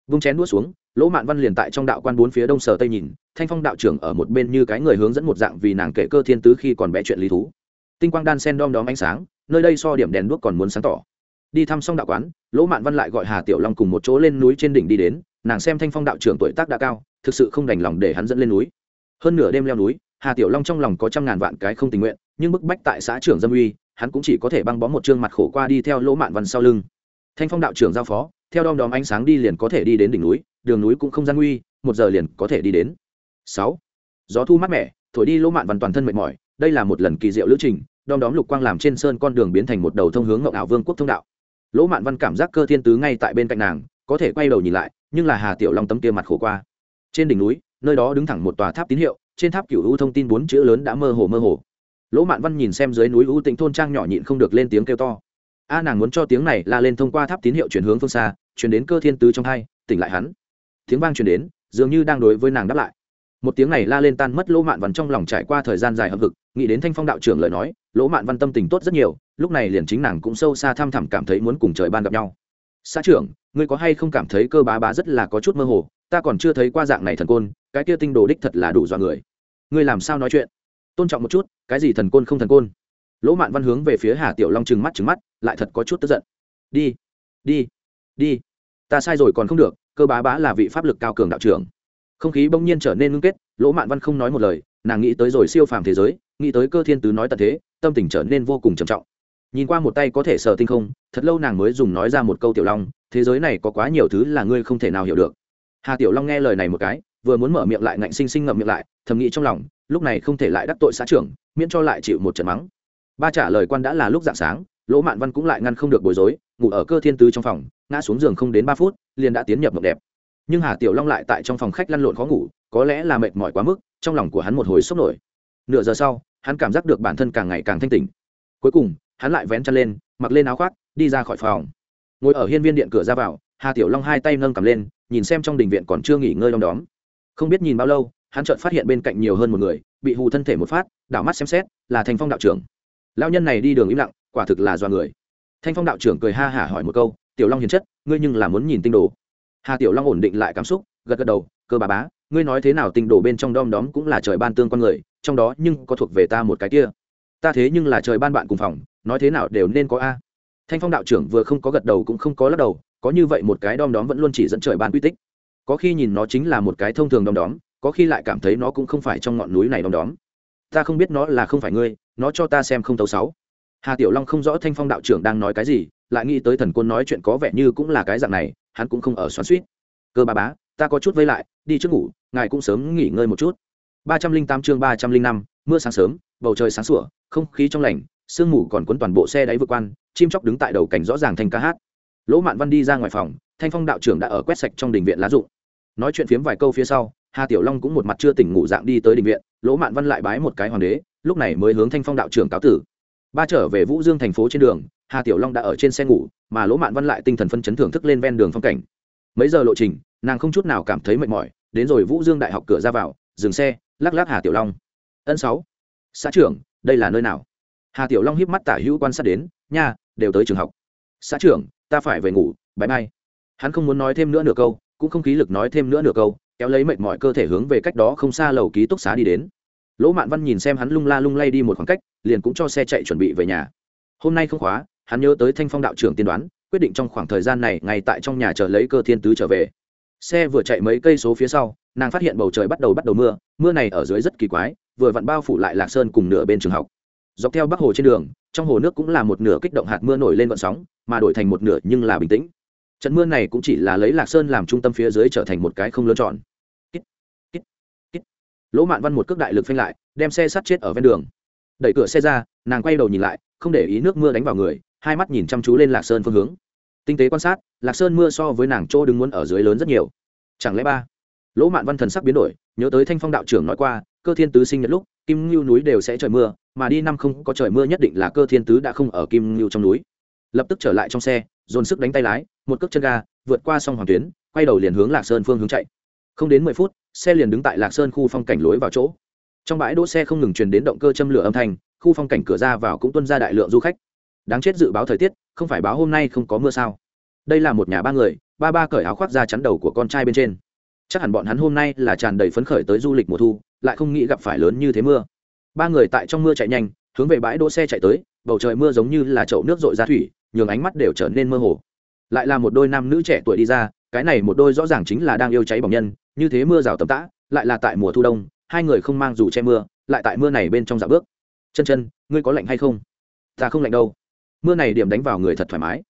Vung chén đũa xuống, lỗ mạn văn liền tại trong đạo quan bốn phía đông sở tây nhìn, thanh phong đạo trưởng ở một bên như cái người hướng dẫn một dạng vì nàng kể cơ thiên tứ khi còn bé chuyện lý thú tinh quang đan sen đom đóm ánh sáng, nơi đây so điểm đèn đuốc còn muốn sáng tỏ. Đi thăm xong đạo quán, lỗ mạn văn lại gọi hà tiểu long cùng một chỗ lên núi trên đỉnh đi đến, nàng xem thanh phong đạo trưởng tuổi tác đã cao, thực sự không đành lòng để hắn dẫn lên núi. Hơn nửa đêm leo núi, hà tiểu long trong lòng có trăm ngàn vạn cái không tình nguyện, nhưng bức bách tại xã trưởng dâm uy, hắn cũng chỉ có thể băng bó một chương mặt khổ qua đi theo lỗ mạn văn sau lưng. Thanh phong đạo trưởng giao phó, theo đom đóm ánh sáng đi liền có thể đi đến đỉnh núi, đường núi cũng không gian nguy, một giờ liền có thể đi đến. Sáu, gió thu mát mẻ, thổi đi lỗ mạn văn toàn thân mệt mỏi, đây là một lần kỳ diệu lữ trình đom đóm lục quang làm trên sơn con đường biến thành một đầu thông hướng ngọc ảo vương quốc thông đạo. Lỗ mạn văn cảm giác cơ thiên tứ ngay tại bên cạnh nàng, có thể quay đầu nhìn lại, nhưng là hà tiểu long tấm kia mặt khổ qua. Trên đỉnh núi, nơi đó đứng thẳng một tòa tháp tín hiệu, trên tháp cựu u thông tin bốn chữ lớn đã mơ hồ mơ hồ. Lỗ mạn văn nhìn xem dưới núi u tĩnh thôn trang nhỏ nhịn không được lên tiếng kêu to. A nàng muốn cho tiếng này la lên thông qua tháp tín hiệu chuyển hướng phương xa, chuyển đến cơ thiên tứ trong hai, tỉnh lại hắn. Tiếng vang chuyển đến, dường như đang đối với nàng đáp lại. Một tiếng này la lên tan mất lỗ mạn văn trong lòng trải qua thời gian dài hậm hực nghĩ đến thanh phong đạo trưởng lời nói, lỗ mạn văn tâm tình tốt rất nhiều, lúc này liền chính nàng cũng sâu xa thăm thẳm cảm thấy muốn cùng trời ban gặp nhau. Xã trưởng, ngươi có hay không cảm thấy cơ bá bá rất là có chút mơ hồ, ta còn chưa thấy qua dạng này thần côn, cái kia tinh đồ đích thật là đủ dọa người. Ngươi làm sao nói chuyện? Tôn trọng một chút, cái gì thần côn không thần côn? Lỗ mạn văn hướng về phía hà tiểu long trừng mắt trừng mắt, lại thật có chút tức giận. Đi đi đi, ta sai rồi còn không được, cơ bá bá là vị pháp lực cao cường đạo trưởng. Không khí bỗng nhiên trở nên ngưng kết, lỗ mạn văn không nói một lời, nàng nghĩ tới rồi siêu phàm thế giới nghĩ tới cơ thiên tứ nói tận thế, tâm tình trở nên vô cùng trầm trọng. Nhìn qua một tay có thể sờ tinh không, thật lâu nàng mới dùng nói ra một câu tiểu long, thế giới này có quá nhiều thứ là ngươi không thể nào hiểu được. Hà tiểu long nghe lời này một cái, vừa muốn mở miệng lại ngạnh sinh sinh ngậm miệng lại, thầm nghĩ trong lòng, lúc này không thể lại đắc tội xã trưởng, miễn cho lại chịu một trận mắng. Ba trả lời quan đã là lúc dạng sáng, lỗ mạn văn cũng lại ngăn không được bối rối, ngủ ở cơ thiên tứ trong phòng, ngã xuống giường không đến ba phút, liền đã tiến nhập mộng đẹp. Nhưng hà tiểu long lại tại trong phòng khách lăn lộn khó ngủ, có lẽ là mệt mỏi quá mức, trong lòng của hắn một hồi sốc nổi. Nửa giờ sau hắn cảm giác được bản thân càng ngày càng thanh tỉnh. Cuối cùng, hắn lại vén chân lên, mặc lên áo khoác, đi ra khỏi phòng. Ngồi ở hiên viên điện cửa ra vào, hà tiểu long hai tay nâng cầm lên, nhìn xem trong đình viện còn chưa nghỉ ngơi đom đóm. Không biết nhìn bao lâu, hắn chợt phát hiện bên cạnh nhiều hơn một người, bị hù thân thể một phát, đảo mắt xem xét, là thành phong đạo trưởng. Lao nhân này đi đường im lặng, quả thực là do người. Thanh phong đạo trưởng cười ha hả hỏi một câu, tiểu long hiền chất, ngươi nhưng là muốn nhìn tinh đồ. Hà tiểu long ổn định lại cảm xúc, gật gật đầu, cơ bà bá ngươi nói thế nào tinh đồ bên trong đom đóm cũng là trời ban tương con người, trong đó nhưng có thuộc về ta một cái kia. Ta thế nhưng là trời ban bạn cùng phòng, nói thế nào đều nên có a. Thanh phong đạo trưởng vừa không có gật đầu cũng không có lắc đầu, có như vậy một cái đom đóm vẫn luôn chỉ dẫn trời ban quy tích. Có khi nhìn nó chính là một cái thông thường đom đóm, có khi lại cảm thấy nó cũng không phải trong ngọn núi này đom đóm. Ta không biết nó là không phải ngươi, nó cho ta xem không tấu sáu. Hà tiểu long không rõ thanh phong đạo trưởng đang nói cái gì, lại nghĩ tới thần côn nói chuyện có vẻ như cũng là cái dạng này, hắn cũng không ở xoắn suýt. Cơ ba bá, ta có chút vây lại, đi trước ngủ ngài cũng sớm nghỉ ngơi một chút. ba trăm linh tám chương ba trăm linh năm, mưa sáng sớm, bầu trời sáng sủa, không khí trong lành, sương mù còn cuốn toàn bộ xe đáy vượt quan, chim chóc đứng tại đầu cảnh rõ ràng thành ca hát. Lỗ mạn văn đi ra ngoài phòng, thanh phong đạo trưởng đã ở quét sạch trong đình viện lá dụng nói chuyện phiếm vài câu phía sau, hà tiểu long cũng một mặt chưa tỉnh ngủ dạng đi tới đình viện, lỗ mạn văn lại bái một cái hoàng đế, lúc này mới hướng thanh phong đạo trưởng cáo tử. Ba trở về vũ dương thành phố trên đường, hà tiểu long đã ở trên xe ngủ, mà lỗ mạn văn lại tinh thần phân chấn thưởng thức lên ven đường phong cảnh. Mấy giờ lộ trình, nàng không chút nào cảm thấy mệt mỏi đến rồi vũ dương đại học cửa ra vào, dừng xe, lắc lắc hà tiểu long. Ân sáu. Xã trưởng, đây là nơi nào? Hà tiểu long híp mắt tả hữu quan sát đến, nha, đều tới trường học. Xã trưởng, ta phải về ngủ bãi bay hắn không muốn nói thêm nữa nửa câu, cũng không khí lực nói thêm nữa nửa câu, kéo lấy mệt mỏi cơ thể hướng về cách đó không xa lầu ký túc xá đi đến. Lỗ mạn văn nhìn xem hắn lung la lung lay đi một khoảng cách, liền cũng cho xe chạy chuẩn bị về nhà. Hôm nay không khóa, hắn nhớ tới thanh phong đạo trưởng tiên đoán, quyết định trong khoảng thời gian này, ngay tại trong nhà chờ lấy cơ thiên tứ trở về xe vừa chạy mấy cây số phía sau, nàng phát hiện bầu trời bắt đầu bắt đầu mưa mưa này ở dưới rất kỳ quái, vừa vặn bao phủ lại lạc sơn cùng nửa bên trường học. Dọc theo bắc hồ trên đường, trong hồ nước cũng là một nửa kích động hạt mưa nổi lên vận sóng, mà đổi thành một nửa nhưng là bình tĩnh. Trận mưa này cũng chỉ là lấy lạc sơn làm trung tâm phía dưới trở thành một cái không lớn tròn lỗ mạn văn một cước đại lực phanh lại, đem xe sắt chết ở ven đường. Đẩy cửa xe ra, nàng quay đầu nhìn lại, không để ý nước mưa đánh vào người, hai mắt nhìn chăm chú lên lạc sơn phương hướng tinh tế quan sát, lạc sơn mưa so với nàng chỗ đứng muốn ở dưới lớn rất nhiều. Chẳng lẽ ba? Lỗ mạn văn thần sắc biến đổi, nhớ tới thanh phong đạo trưởng nói qua, cơ thiên tứ sinh nhật lúc, kim ngưu núi đều sẽ trời mưa, mà đi năm không có trời mưa nhất định là cơ thiên tứ đã không ở kim ngưu trong núi. Lập tức trở lại trong xe, dồn sức đánh tay lái, một cước chân ga, vượt qua sông hoàng tuyến, quay đầu liền hướng lạc sơn phương hướng chạy. Không đến mười phút, xe liền đứng tại lạc sơn khu phong cảnh lối vào chỗ. Trong bãi đỗ xe không ngừng truyền đến động cơ châm lửa âm thanh, khu phong cảnh cửa ra vào cũng tuân ra đại lượng du khách đáng chết dự báo thời tiết, không phải báo hôm nay không có mưa sao? Đây là một nhà ba người, ba ba cởi áo khoác ra chắn đầu của con trai bên trên. Chắc hẳn bọn hắn hôm nay là tràn đầy phấn khởi tới du lịch mùa thu, lại không nghĩ gặp phải lớn như thế mưa. Ba người tại trong mưa chạy nhanh, hướng về bãi đỗ xe chạy tới, bầu trời mưa giống như là chậu nước rội ra thủy, nhường ánh mắt đều trở nên mơ hồ. Lại là một đôi nam nữ trẻ tuổi đi ra, cái này một đôi rõ ràng chính là đang yêu cháy bỏng nhân, như thế mưa rào tầm tã, lại là tại mùa thu đông, hai người không mang dù che mưa, lại tại mưa này bên trong dạ bước. Chân chân, ngươi có lạnh hay không? Ta không lạnh đâu mưa này điểm đánh vào người thật thoải mái.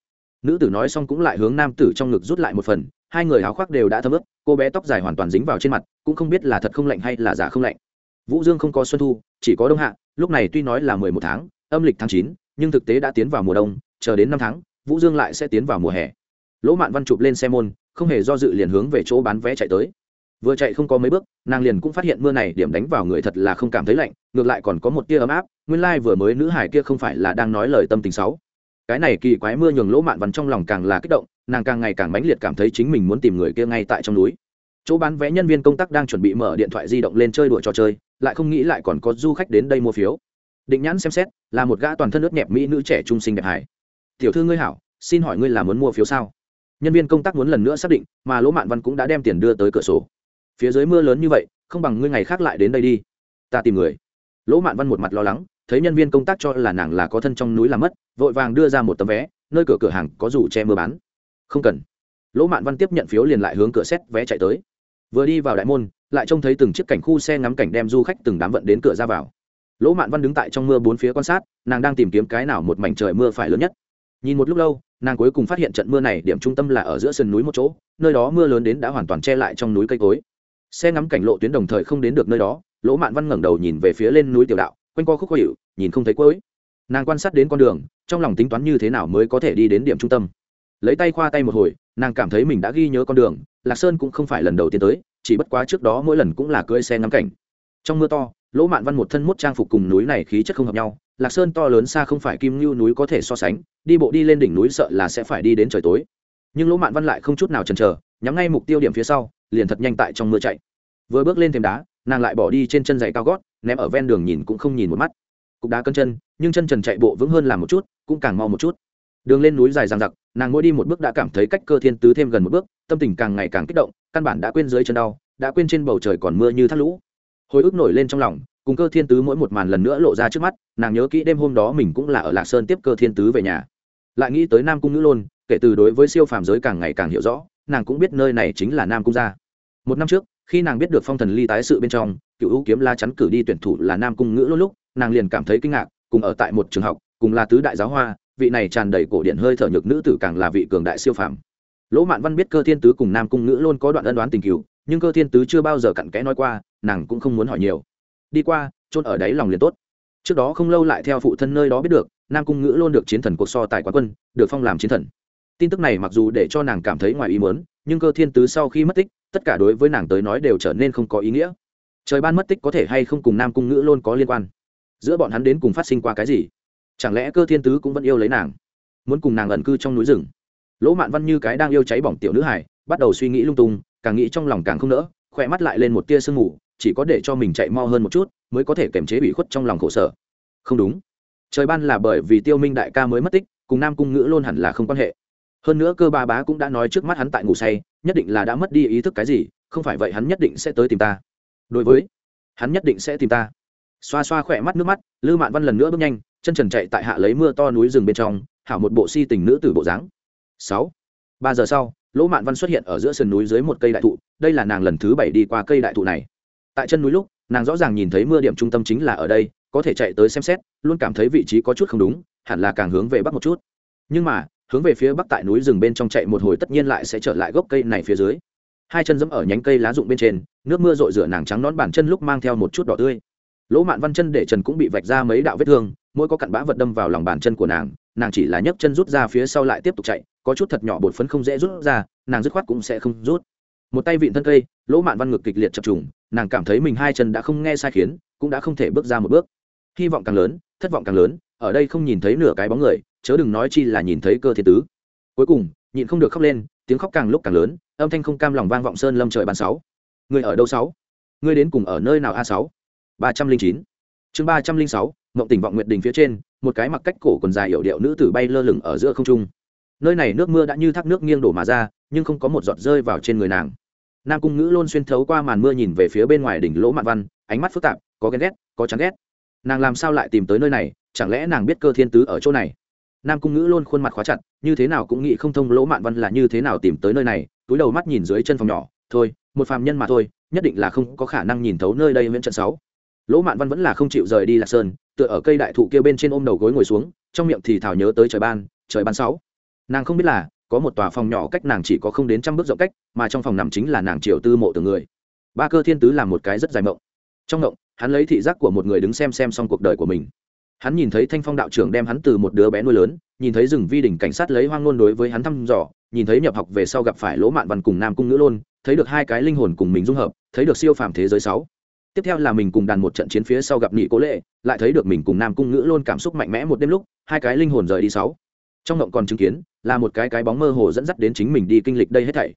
Nữ tử nói xong cũng lại hướng nam tử trong ngực rút lại một phần, hai người áo khoác đều đã thấm ướt, cô bé tóc dài hoàn toàn dính vào trên mặt, cũng không biết là thật không lạnh hay là giả không lạnh. Vũ dương không có xuân thu, chỉ có đông hạ, lúc này tuy nói là mười một tháng, âm lịch tháng chín, nhưng thực tế đã tiến vào mùa đông, chờ đến năm tháng, vũ dương lại sẽ tiến vào mùa hè. Lỗ mạn văn chụp lên xe môn, không hề do dự liền hướng về chỗ bán vé chạy tới. Vừa chạy không có mấy bước, nàng liền cũng phát hiện mưa này điểm đánh vào người thật là không cảm thấy lạnh, ngược lại còn có một tia ấm áp nguyên Lai vừa mới nữ hải kia không phải là đang nói lời tâm tình xấu. Cái này kỳ quái mưa nhường lỗ mạn văn trong lòng càng là kích động, nàng càng ngày càng mãnh liệt cảm thấy chính mình muốn tìm người kia ngay tại trong núi. Chỗ bán vé nhân viên công tác đang chuẩn bị mở điện thoại di động lên chơi đùa trò chơi, lại không nghĩ lại còn có du khách đến đây mua phiếu. Định nhãn xem xét, là một gã toàn thân ướt nhẹp mỹ nữ trẻ trung sinh đẹp hải tiểu thư ngươi hảo, xin hỏi ngươi là muốn mua phiếu sao? Nhân viên công tác muốn lần nữa xác định, mà lỗ mạn văn cũng đã đem tiền đưa tới cửa sổ. Phía dưới mưa lớn như vậy, không bằng ngươi ngày khác lại đến đây đi. Ta tìm người. Lỗ mạn văn một mặt lo lắng thấy nhân viên công tác cho là nàng là có thân trong núi làm mất, vội vàng đưa ra một tấm vé, nơi cửa cửa hàng có dù che mưa bán. Không cần. Lỗ mạn văn tiếp nhận phiếu liền lại hướng cửa xét vé chạy tới. Vừa đi vào đại môn, lại trông thấy từng chiếc cảnh khu xe ngắm cảnh đem du khách từng đám vận đến cửa ra vào. Lỗ mạn văn đứng tại trong mưa bốn phía quan sát, nàng đang tìm kiếm cái nào một mảnh trời mưa phải lớn nhất. Nhìn một lúc lâu, nàng cuối cùng phát hiện trận mưa này điểm trung tâm là ở giữa sườn núi một chỗ, nơi đó mưa lớn đến đã hoàn toàn che lại trong núi cây cối. Xe ngắm cảnh lộ tuyến đồng thời không đến được nơi đó, lỗ mạn văn ngẩng đầu nhìn về phía lên núi tiểu đạo quanh co khúc khó hiệu, nhìn không thấy cuối. Nàng quan sát đến con đường, trong lòng tính toán như thế nào mới có thể đi đến điểm trung tâm. Lấy tay khoa tay một hồi, nàng cảm thấy mình đã ghi nhớ con đường, lạc sơn cũng không phải lần đầu tiên tới, chỉ bất quá trước đó mỗi lần cũng là cưỡi xe ngắm cảnh. Trong mưa to, lỗ mạn văn một thân mốt trang phục cùng núi này khí chất không hợp nhau, lạc sơn to lớn xa không phải kim ngưu núi có thể so sánh, đi bộ đi lên đỉnh núi sợ là sẽ phải đi đến trời tối. Nhưng lỗ mạn văn lại không chút nào chần chờ, nhắm ngay mục tiêu điểm phía sau, liền thật nhanh tại trong mưa chạy. Vừa bước lên thềm đá, nàng lại bỏ đi trên chân giày cao gót ném ở ven đường nhìn cũng không nhìn một mắt. Cục đá cân chân, nhưng chân trần chạy bộ vững hơn làm một chút, cũng càng mau một chút. Đường lên núi dài dằng dặc, nàng mỗi đi một bước đã cảm thấy cách cơ thiên tứ thêm gần một bước, tâm tình càng ngày càng kích động, căn bản đã quên dưới chân đau, đã quên trên bầu trời còn mưa như thác lũ. Hồi ức nổi lên trong lòng, cùng cơ thiên tứ mỗi một màn lần nữa lộ ra trước mắt, nàng nhớ kỹ đêm hôm đó mình cũng là ở lạc sơn tiếp cơ thiên tứ về nhà. Lại nghĩ tới nam cung nữ lôn, kể từ đối với siêu phàm giới càng ngày càng hiểu rõ, nàng cũng biết nơi này chính là nam cung gia một năm trước, khi nàng biết được phong thần ly tái sự bên trong, cựu ưu kiếm la chắn cử đi tuyển thủ là nam cung ngữ lỗ lúc, nàng liền cảm thấy kinh ngạc, cùng ở tại một trường học, cùng là tứ đại giáo hoa, vị này tràn đầy cổ điển hơi thở nhược nữ tử càng là vị cường đại siêu phàm. Lỗ mạn văn biết cơ thiên tứ cùng nam cung ngữ luôn có đoạn ân đoán tình cựu nhưng cơ thiên tứ chưa bao giờ cặn kẽ nói qua, nàng cũng không muốn hỏi nhiều. Đi qua trôn ở đáy lòng liền tốt. Trước đó không lâu lại theo phụ thân nơi đó biết được, nam cung ngữ luôn được chiến thần cuộc so tài quán quân, được phong làm chiến thần. Tin tức này mặc dù để cho nàng cảm thấy ngoài ý mớn nhưng cơ thiên tứ sau khi mất tích tất cả đối với nàng tới nói đều trở nên không có ý nghĩa. Trời ban mất tích có thể hay không cùng nam cung ngữ luôn có liên quan? Giữa bọn hắn đến cùng phát sinh qua cái gì? Chẳng lẽ cơ thiên tứ cũng vẫn yêu lấy nàng? Muốn cùng nàng ẩn cư trong núi rừng? Lỗ mạn văn như cái đang yêu cháy bỏng tiểu nữ hải bắt đầu suy nghĩ lung tung, càng nghĩ trong lòng càng không nỡ, khỏe mắt lại lên một tia sương mù, chỉ có để cho mình chạy mo hơn một chút, mới có thể kiềm chế bị khuất trong lòng khổ sở. Không đúng. Trời ban là bởi vì tiêu minh đại ca mới mất tích, cùng nam cung ngữ luôn hẳn là không quan hệ. Hơn nữa cơ ba bá cũng đã nói trước mắt hắn tại ngủ say nhất định là đã mất đi ý thức cái gì, không phải vậy hắn nhất định sẽ tới tìm ta. Đối với, hắn nhất định sẽ tìm ta. Xoa xoa khỏe mắt nước mắt lư mạn văn lần nữa bước nhanh, chân trần chạy tại hạ lấy mưa to núi rừng bên trong, hảo một bộ si tình nữ tử bộ dáng. Sáu, ba giờ sau, lỗ mạn văn xuất hiện ở giữa sườn núi dưới một cây đại thụ, đây là nàng lần thứ bảy đi qua cây đại thụ này. Tại chân núi lúc, nàng rõ ràng nhìn thấy mưa điểm trung tâm chính là ở đây, có thể chạy tới xem xét, luôn cảm thấy vị trí có chút không đúng, hẳn là càng hướng về bắc một chút. Nhưng mà hướng về phía bắc tại núi rừng bên trong chạy một hồi tất nhiên lại sẽ trở lại gốc cây này phía dưới. Hai chân dẫm ở nhánh cây lá rụng bên trên, nước mưa rội rửa nàng trắng nón bản chân lúc mang theo một chút đỏ tươi. Lỗ mạn văn chân để trần cũng bị vạch ra mấy đạo vết thương, mỗi có cặn bã vật đâm vào lòng bàn chân của nàng nàng chỉ là nhấc chân rút ra phía sau lại tiếp tục chạy, có chút thật nhỏ bột phấn không dễ rút ra, nàng dứt khoát cũng sẽ không rút. Một tay vịn thân cây, lỗ mạn văn ngực kịch liệt chập trùng, nàng cảm thấy mình hai chân đã không nghe sai khiến, cũng đã không thể bước ra một bước. Hy vọng càng lớn, thất vọng càng lớn, ở đây không nhìn thấy nửa cái bóng người chớ đừng nói chi là nhìn thấy cơ thiên tứ. Cuối cùng, nhịn không được khóc lên, tiếng khóc càng lúc càng lớn, âm thanh không cam lòng vang vọng sơn lâm trời bàn sáu. Người ở đâu sáu? Người đến cùng ở nơi nào a sáu? ba trăm linh chín. Chương ba trăm linh sáu, mộng tỉnh vọng nguyệt đình phía trên, một cái mặc cách cổ quần dài hiệu điệu nữ tử bay lơ lửng ở giữa không trung. Nơi này nước mưa đã như thác nước nghiêng đổ mà ra, nhưng không có một giọt rơi vào trên người nàng. Nam cung ngữ luôn xuyên thấu qua màn mưa nhìn về phía bên ngoài đỉnh lỗ mạn văn, ánh mắt phức tạp, có ghen ghét, có chán ghét. Nàng làm sao lại tìm tới nơi này? Chẳng lẽ nàng biết cơ thiên tứ ở chỗ này? Nam cung ngữ luôn khuôn mặt khóa chặt, như thế nào cũng nghĩ không thông lỗ mạn văn là như thế nào tìm tới nơi này, túi đầu mắt nhìn dưới chân phòng nhỏ, thôi, một phàm nhân mà thôi, nhất định là không có khả năng nhìn thấu nơi đây viễn trận sáu. Lỗ mạn văn vẫn là không chịu rời đi lạc sơn, tựa ở cây đại thụ kia bên trên ôm đầu gối ngồi xuống, trong miệng thì thảo nhớ tới trời ban trời ban sáu. Nàng không biết là, có một tòa phòng nhỏ cách nàng chỉ có không đến trăm bước rộng cách, mà trong phòng nằm chính là nàng triều tư mộ từ người. Ba cơ thiên tứ làm một cái rất dài mộng. Trong mộng, hắn lấy thị giác của một người đứng xem xem xong cuộc đời của mình hắn nhìn thấy thanh phong đạo trưởng đem hắn từ một đứa bé nuôi lớn, nhìn thấy rừng vi đỉnh cảnh sát lấy hoang ngôn đối với hắn thăm dò, nhìn thấy nhập học về sau gặp phải lỗ mạn văn cùng nam cung ngữ lôn, thấy được hai cái linh hồn cùng mình dung hợp, thấy được siêu phàm thế giới sáu. Tiếp theo là mình cùng đàn một trận chiến phía sau gặp nghị cố lệ, lại thấy được mình cùng nam cung ngữ lôn cảm xúc mạnh mẽ một đêm lúc, hai cái linh hồn rời đi sáu. Trong ngộng còn chứng kiến, là một cái cái bóng mơ hồ dẫn dắt đến chính mình đi kinh lịch đây hết thảy.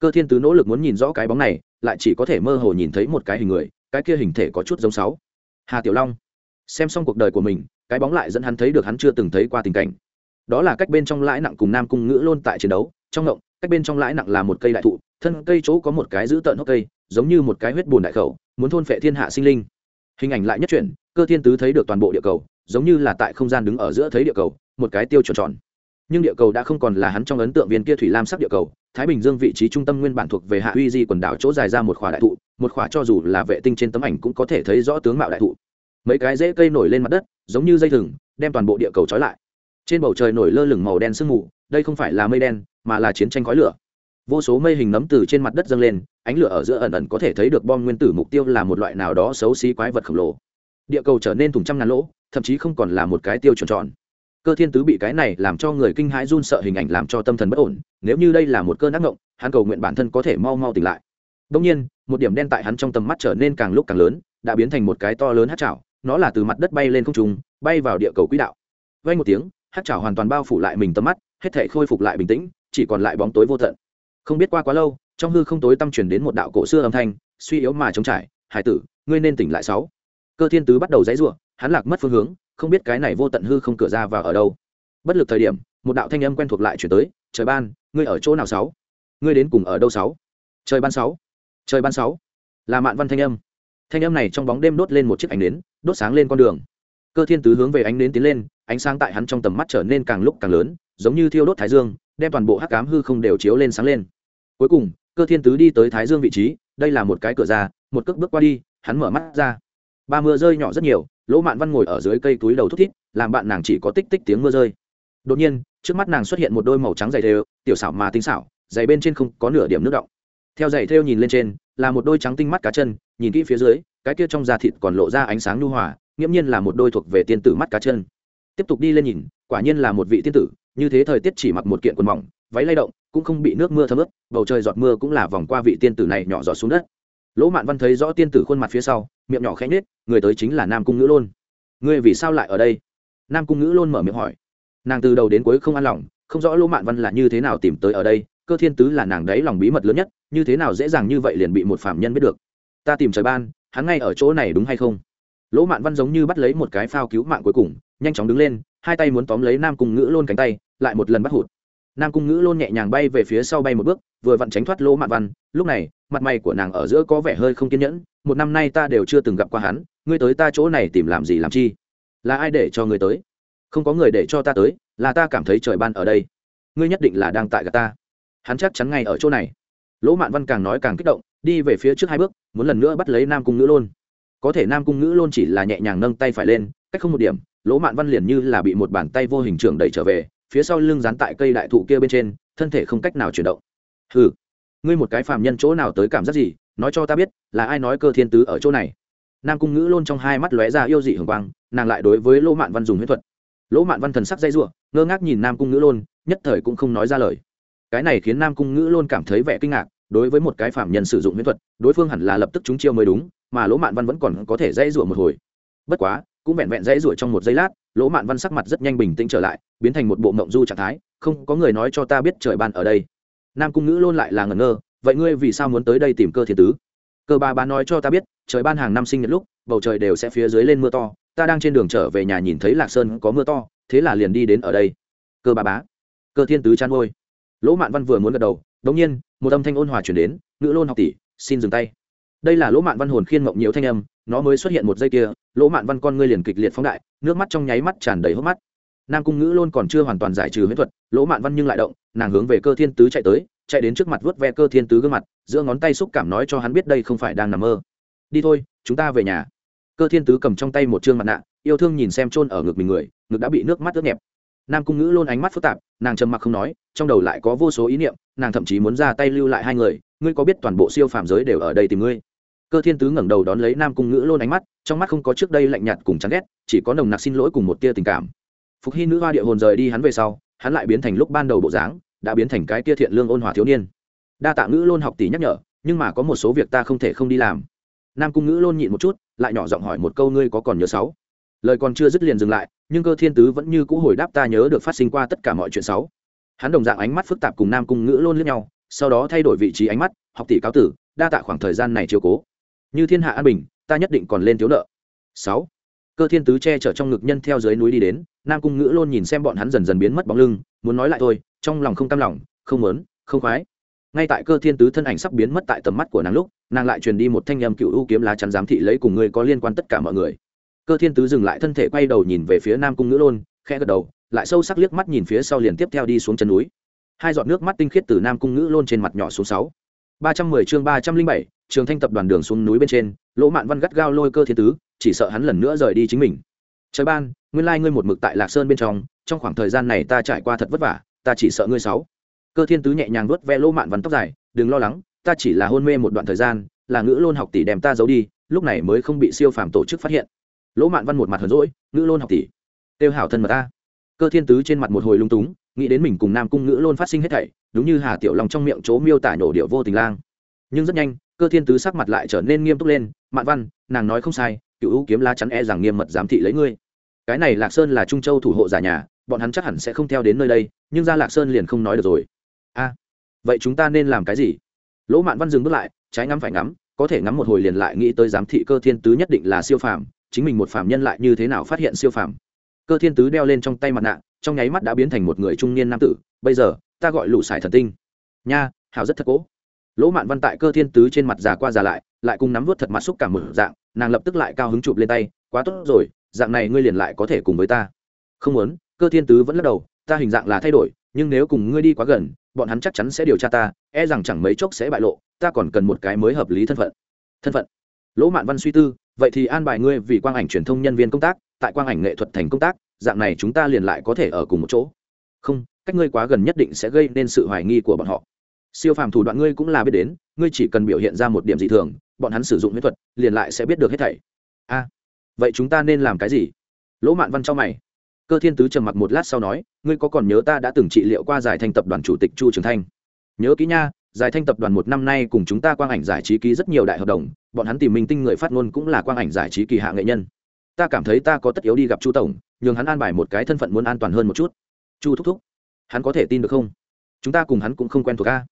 Cơ thiên tứ nỗ lực muốn nhìn rõ cái bóng này, lại chỉ có thể mơ hồ nhìn thấy một cái hình người, cái kia hình thể có chút giống sáu. Hà tiểu long xem xong cuộc đời của mình, cái bóng lại dẫn hắn thấy được hắn chưa từng thấy qua tình cảnh. Đó là cách bên trong lãi nặng cùng nam cung ngữ luôn tại chiến đấu. Trong ngộng, cách bên trong lãi nặng là một cây đại thụ, thân cây chỗ có một cái giữ tợn hốc cây, giống như một cái huyết bùn đại khẩu, muốn thôn phệ thiên hạ sinh linh. Hình ảnh lại nhất chuyển, cơ thiên tứ thấy được toàn bộ địa cầu, giống như là tại không gian đứng ở giữa thấy địa cầu, một cái tiêu chuẩn tròn. Nhưng địa cầu đã không còn là hắn trong ấn tượng viên kia thủy lam sắc địa cầu, thái bình dương vị trí trung tâm nguyên bản thuộc về hạ uy di quần đảo chỗ dài ra một khỏa đại thụ, một khỏa cho dù là vệ tinh trên tấm ảnh cũng có thể thấy rõ tướng mạo đại thụ mấy cái rễ cây nổi lên mặt đất, giống như dây thừng, đem toàn bộ địa cầu trói lại. Trên bầu trời nổi lơ lửng màu đen sương mù, đây không phải là mây đen, mà là chiến tranh khói lửa. Vô số mây hình nấm từ trên mặt đất dâng lên, ánh lửa ở giữa ẩn ẩn có thể thấy được bom nguyên tử mục tiêu là một loại nào đó xấu xí quái vật khổng lồ. Địa cầu trở nên thùng trăm ngàn lỗ, thậm chí không còn là một cái tiêu chuẩn tròn. Cơ thiên tứ bị cái này làm cho người kinh hãi run sợ hình ảnh làm cho tâm thần bất ổn, nếu như đây là một cơn ác ngộng hắn cầu nguyện bản thân có thể mau mau tỉnh lại. Đông nhiên, một điểm đen tại hắn trong tầm mắt trở nên càng lúc càng lớn, đã biến thành một cái to lớn hát chảo nó là từ mặt đất bay lên không trung, bay vào địa cầu quỹ đạo. Vay một tiếng, hát chảo hoàn toàn bao phủ lại mình tầm mắt, hết thể khôi phục lại bình tĩnh, chỉ còn lại bóng tối vô tận. Không biết qua quá lâu, trong hư không tối tâm truyền đến một đạo cổ xưa âm thanh, suy yếu mà chống trải, hải tử, ngươi nên tỉnh lại sáu. Cơ thiên tứ bắt đầu dãy rủa, hắn lạc mất phương hướng, không biết cái này vô tận hư không cửa ra vào ở đâu. Bất lực thời điểm, một đạo thanh âm quen thuộc lại chuyển tới, trời ban, ngươi ở chỗ nào sáu? Ngươi đến cùng ở đâu sáu? Trời ban sáu, trời ban sáu, là mạn văn thanh âm. Thanh âm này trong bóng đêm đốt lên một chiếc ánh nến đốt sáng lên con đường. Cơ thiên tứ hướng về ánh nến tiến lên, ánh sáng tại hắn trong tầm mắt trở nên càng lúc càng lớn, giống như thiêu đốt thái dương, đem toàn bộ hắc cám hư không đều chiếu lên sáng lên. Cuối cùng, cơ thiên tứ đi tới thái dương vị trí, đây là một cái cửa ra, một cước bước qua đi, hắn mở mắt ra. Ba mưa rơi nhỏ rất nhiều, lỗ mạn văn ngồi ở dưới cây túi đầu thút thít, làm bạn nàng chỉ có tích tích tiếng mưa rơi. Đột nhiên, trước mắt nàng xuất hiện một đôi màu trắng dày thêu, tiểu xảo mà tinh xảo dày bên trên không có nửa điểm nước động. Theo dày thêu nhìn lên trên, là một đôi trắng tinh mắt cá chân, nhìn kỹ phía dưới cái kia trong da thịt còn lộ ra ánh sáng nhu hòa, nghiễm nhiên là một đôi thuộc về tiên tử mắt cá chân. Tiếp tục đi lên nhìn, quả nhiên là một vị tiên tử, như thế thời tiết chỉ mặc một kiện quần mỏng, váy lay động, cũng không bị nước mưa thấm ướt, bầu trời giọt mưa cũng là vòng qua vị tiên tử này nhỏ giọt xuống đất. Lỗ mạn văn thấy rõ tiên tử khuôn mặt phía sau, miệng nhỏ khẽ nhết người tới chính là nam cung ngữ lôn. Ngươi vì sao lại ở đây? Nam cung ngữ lôn mở miệng hỏi. Nàng từ đầu đến cuối không an lòng, không rõ lỗ mạn văn là như thế nào tìm tới ở đây, cơ thiên tứ là nàng đấy lòng bí mật lớn nhất, như thế nào dễ dàng như vậy liền bị một phạm nhân biết được. Ta tìm trời ban hắn ngay ở chỗ này đúng hay không? Lỗ mạn văn giống như bắt lấy một cái phao cứu mạng cuối cùng, nhanh chóng đứng lên, hai tay muốn tóm lấy nam cung ngữ lôn cánh tay, lại một lần bắt hụt. Nam cung ngữ lôn nhẹ nhàng bay về phía sau bay một bước, vừa vặn tránh thoát lỗ mạn văn. Lúc này, mặt mày của nàng ở giữa có vẻ hơi không kiên nhẫn, một năm nay ta đều chưa từng gặp qua hắn, ngươi tới ta chỗ này tìm làm gì làm chi? Là ai để cho ngươi tới? Không có người để cho ta tới, là ta cảm thấy trời ban ở đây. Ngươi nhất định là đang tại gặp ta. Hắn chắc chắn ngay ở chỗ này lỗ mạn văn càng nói càng kích động, đi về phía trước hai bước, muốn lần nữa bắt lấy nam cung ngữ lôn. Có thể nam cung ngữ lôn chỉ là nhẹ nhàng nâng tay phải lên, cách không một điểm, lỗ mạn văn liền như là bị một bàn tay vô hình trưởng đẩy trở về, phía sau lưng dán tại cây đại thụ kia bên trên, thân thể không cách nào chuyển động. Ừ ngươi một cái phàm nhân chỗ nào tới cảm giác gì, nói cho ta biết, là ai nói cơ thiên tứ ở chỗ này? Nam cung ngữ lôn trong hai mắt lóe ra yêu dị hưởng quang, nàng lại đối với lỗ mạn văn dùng huyết thuật. Lỗ mạn văn thần sắc dây ruộng ngơ ngác nhìn nam cung ngữ lôn, nhất thời cũng không nói ra lời cái này khiến nam cung ngữ luôn cảm thấy vẻ kinh ngạc, đối với một cái phạm nhân sử dụng huyết thuật, đối phương hẳn là lập tức chúng chiêu mới đúng, mà lỗ mạn văn vẫn còn có thể dãy rủa một hồi. Bất quá, cũng vẹn vẹn dãy rủa trong một giây lát, lỗ mạn văn sắc mặt rất nhanh bình tĩnh trở lại, biến thành một bộ mộng du trạng thái, không có người nói cho ta biết trời ban ở đây. Nam cung ngữ luôn lại là ngẩn ngơ, vậy ngươi vì sao muốn tới đây tìm cơ thiên tứ? Cơ ba bá nói cho ta biết, trời ban hàng năm sinh nhật lúc, bầu trời đều sẽ phía dưới lên mưa to, ta đang trên đường trở về nhà nhìn thấy lạc sơn có mưa to, thế là liền đi đến ở đây. Cơ ba bá cơ thiên tứ chăn ngôi lỗ mạn văn vừa muốn gật đầu đống nhiên, một âm thanh ôn hòa chuyển đến ngữ lôn học tỷ, xin dừng tay. Đây là lỗ mạn văn hồn khiên mộng nhiều thanh âm, nó mới xuất hiện một giây kia, lỗ mạn văn con ngươi liền kịch liệt phóng đại, nước mắt trong nháy mắt tràn đầy hốc mắt. Nam cung ngữ lôn còn chưa hoàn toàn giải trừ huyễn thuật, lỗ mạn văn nhưng lại động, nàng hướng về cơ thiên tứ chạy tới, chạy đến trước mặt vớt ve cơ thiên tứ gương mặt, giữa ngón tay xúc cảm nói cho hắn biết đây không phải đang nằm mơ. Đi thôi, chúng ta về nhà. Cơ thiên tứ cầm trong tay một chương mặt nạ, yêu thương nhìn xem trôn ở ngực mình người, ngực đã bị nước mắt ướt nhẹp nam cung ngữ luôn ánh mắt phức tạp, nàng trầm mặc không nói, trong đầu lại có vô số ý niệm, nàng thậm chí muốn ra tay lưu lại hai người, ngươi có biết toàn bộ siêu phàm giới đều ở đây tìm ngươi? Cơ thiên tứ ngẩng đầu đón lấy nam cung ngữ luôn ánh mắt, trong mắt không có trước đây lạnh nhạt cùng chán ghét, chỉ có nồng nặc xin lỗi cùng một tia tình cảm. Phục hy nữ hoa địa hồn rời đi hắn về sau, hắn lại biến thành lúc ban đầu bộ dáng, đã biến thành cái tia thiện lương ôn hòa thiếu niên. Đa tạ ngữ lôn học tỷ nhắc nhở, nhưng mà có một số việc ta không thể không đi làm. Nam cung ngữ lôn nhịn một chút, lại nhỏ giọng hỏi một câu ngươi có còn nhớ sáu lời còn chưa dứt liền dừng lại nhưng cơ thiên tứ vẫn như cũ hồi đáp ta nhớ được phát sinh qua tất cả mọi chuyện xấu. hắn đồng dạng ánh mắt phức tạp cùng nam cung ngữ lôn lẫn nhau, sau đó thay đổi vị trí ánh mắt, học tỷ cáo tử, đa tạ khoảng thời gian này chiều cố. Như thiên hạ an bình, ta nhất định còn lên thiếu nợ. Sáu. Cơ thiên tứ che chở trong ngực nhân theo dưới núi đi đến, nam cung ngữ lôn nhìn xem bọn hắn dần dần biến mất bóng lưng, muốn nói lại thôi, trong lòng không cam lòng, không muốn, không khoái. Ngay tại cơ thiên tứ thân ảnh sắp biến mất tại tầm mắt của nàng lúc, nàng lại truyền đi một thanh â m cựu ưu kiếm lá chắn giám thị lấy cùng người có liên quan tất cả mọi người cơ thiên tứ dừng lại thân thể quay đầu nhìn về phía nam cung ngữ lôn, khẽ gật đầu, lại sâu sắc liếc mắt nhìn phía sau liền tiếp theo đi xuống chân núi. Hai giọt nước mắt tinh khiết từ nam cung ngữ lôn trên mặt nhỏ xuống sáu. Ba trăm mười chương ba trăm linh bảy, trường thanh tập đoàn đường xuống núi bên trên, lỗ mạn văn gắt gao lôi cơ thiên tứ, chỉ sợ hắn lần nữa rời đi chính mình. Trời ban, nguyên lai ngươi một mực tại lạc sơn bên trong trong khoảng thời gian này ta trải qua thật vất vả, ta chỉ sợ ngươi sáu. Cơ thiên tứ nhẹ nhàng vuốt ve lỗ mạn văn tóc dài, đừng lo lắng, ta chỉ là hôn mê một đoạn thời gian, là ngữ lôn học tỷ đem ta giấu đi, lúc này mới không bị siêu phàm tổ chức phát hiện lỗ mạn văn một mặt hờn rỗi ngữ lôn học tỷ. Tiêu hảo thân mật ta. Cơ thiên tứ trên mặt một hồi lung túng, nghĩ đến mình cùng nam cung ngữ lôn phát sinh hết thảy, đúng như hà tiểu long trong miệng chỗ miêu tả nổ điệu vô tình lang. Nhưng rất nhanh, cơ thiên tứ sắc mặt lại trở nên nghiêm túc lên, mạn văn, nàng nói không sai, cựu ưu kiếm lá chắn e rằng nghiêm mật giám thị lấy ngươi. Cái này lạc sơn là trung châu thủ hộ giả nhà, bọn hắn chắc hẳn sẽ không theo đến nơi đây, nhưng ra lạc sơn liền không nói được rồi. A, vậy chúng ta nên làm cái gì? Lỗ mạn văn dừng bước lại, trái ngắm phải ngắm, có thể ngắm một hồi liền lại nghĩ tới giám thị cơ thiên tứ nhất định là siêu phàm chính mình một phàm nhân lại như thế nào phát hiện siêu phàm. Cơ thiên tứ đeo lên trong tay mặt nạ, trong nháy mắt đã biến thành một người trung niên nam tử. Bây giờ, ta gọi lũ sải thần tinh. Nha hào rất thật cố. Lỗ mạn văn tại cơ thiên tứ trên mặt già qua già lại lại cùng nắm vớt thật mặt xúc cảm một dạng, nàng lập tức lại cao hứng chụp lên tay, quá tốt rồi, dạng này ngươi liền lại có thể cùng với ta. Không muốn. Cơ thiên tứ vẫn lắc đầu, ta hình dạng là thay đổi, nhưng nếu cùng ngươi đi quá gần, bọn hắn chắc chắn sẽ điều tra ta e rằng chẳng mấy chốc sẽ bại lộ, ta còn cần một cái mới hợp lý thân phận. Thân phận? Lỗ mạn văn suy tư, vậy thì an bài ngươi vì quang ảnh truyền thông nhân viên công tác, tại quang ảnh nghệ thuật thành công tác, dạng này chúng ta liền lại có thể ở cùng một chỗ. Không, cách ngươi quá gần nhất định sẽ gây nên sự hoài nghi của bọn họ. Siêu phàm thủ đoạn ngươi cũng là biết đến, ngươi chỉ cần biểu hiện ra một điểm dị thường, bọn hắn sử dụng huyết thuật, liền lại sẽ biết được hết thảy. A, vậy chúng ta nên làm cái gì? Lỗ mạn văn cho mày. Cơ thiên tứ trầm mặc một lát sau nói, ngươi có còn nhớ ta đã từng trị liệu qua giải thành tập đoàn chủ tịch chu trường thanh? Nhớ kỹ nha giải thanh tập đoàn một năm nay cùng chúng ta quang ảnh giải trí ký rất nhiều đại hợp đồng, bọn hắn tìm minh tinh người phát ngôn cũng là quang ảnh giải trí kỳ hạ nghệ nhân. Ta cảm thấy ta có tất yếu đi gặp chu tổng, nhường hắn an bài một cái thân phận muốn an toàn hơn một chút. Chu thúc thúc, hắn có thể tin được không? Chúng ta cùng hắn cũng không quen thuộc ca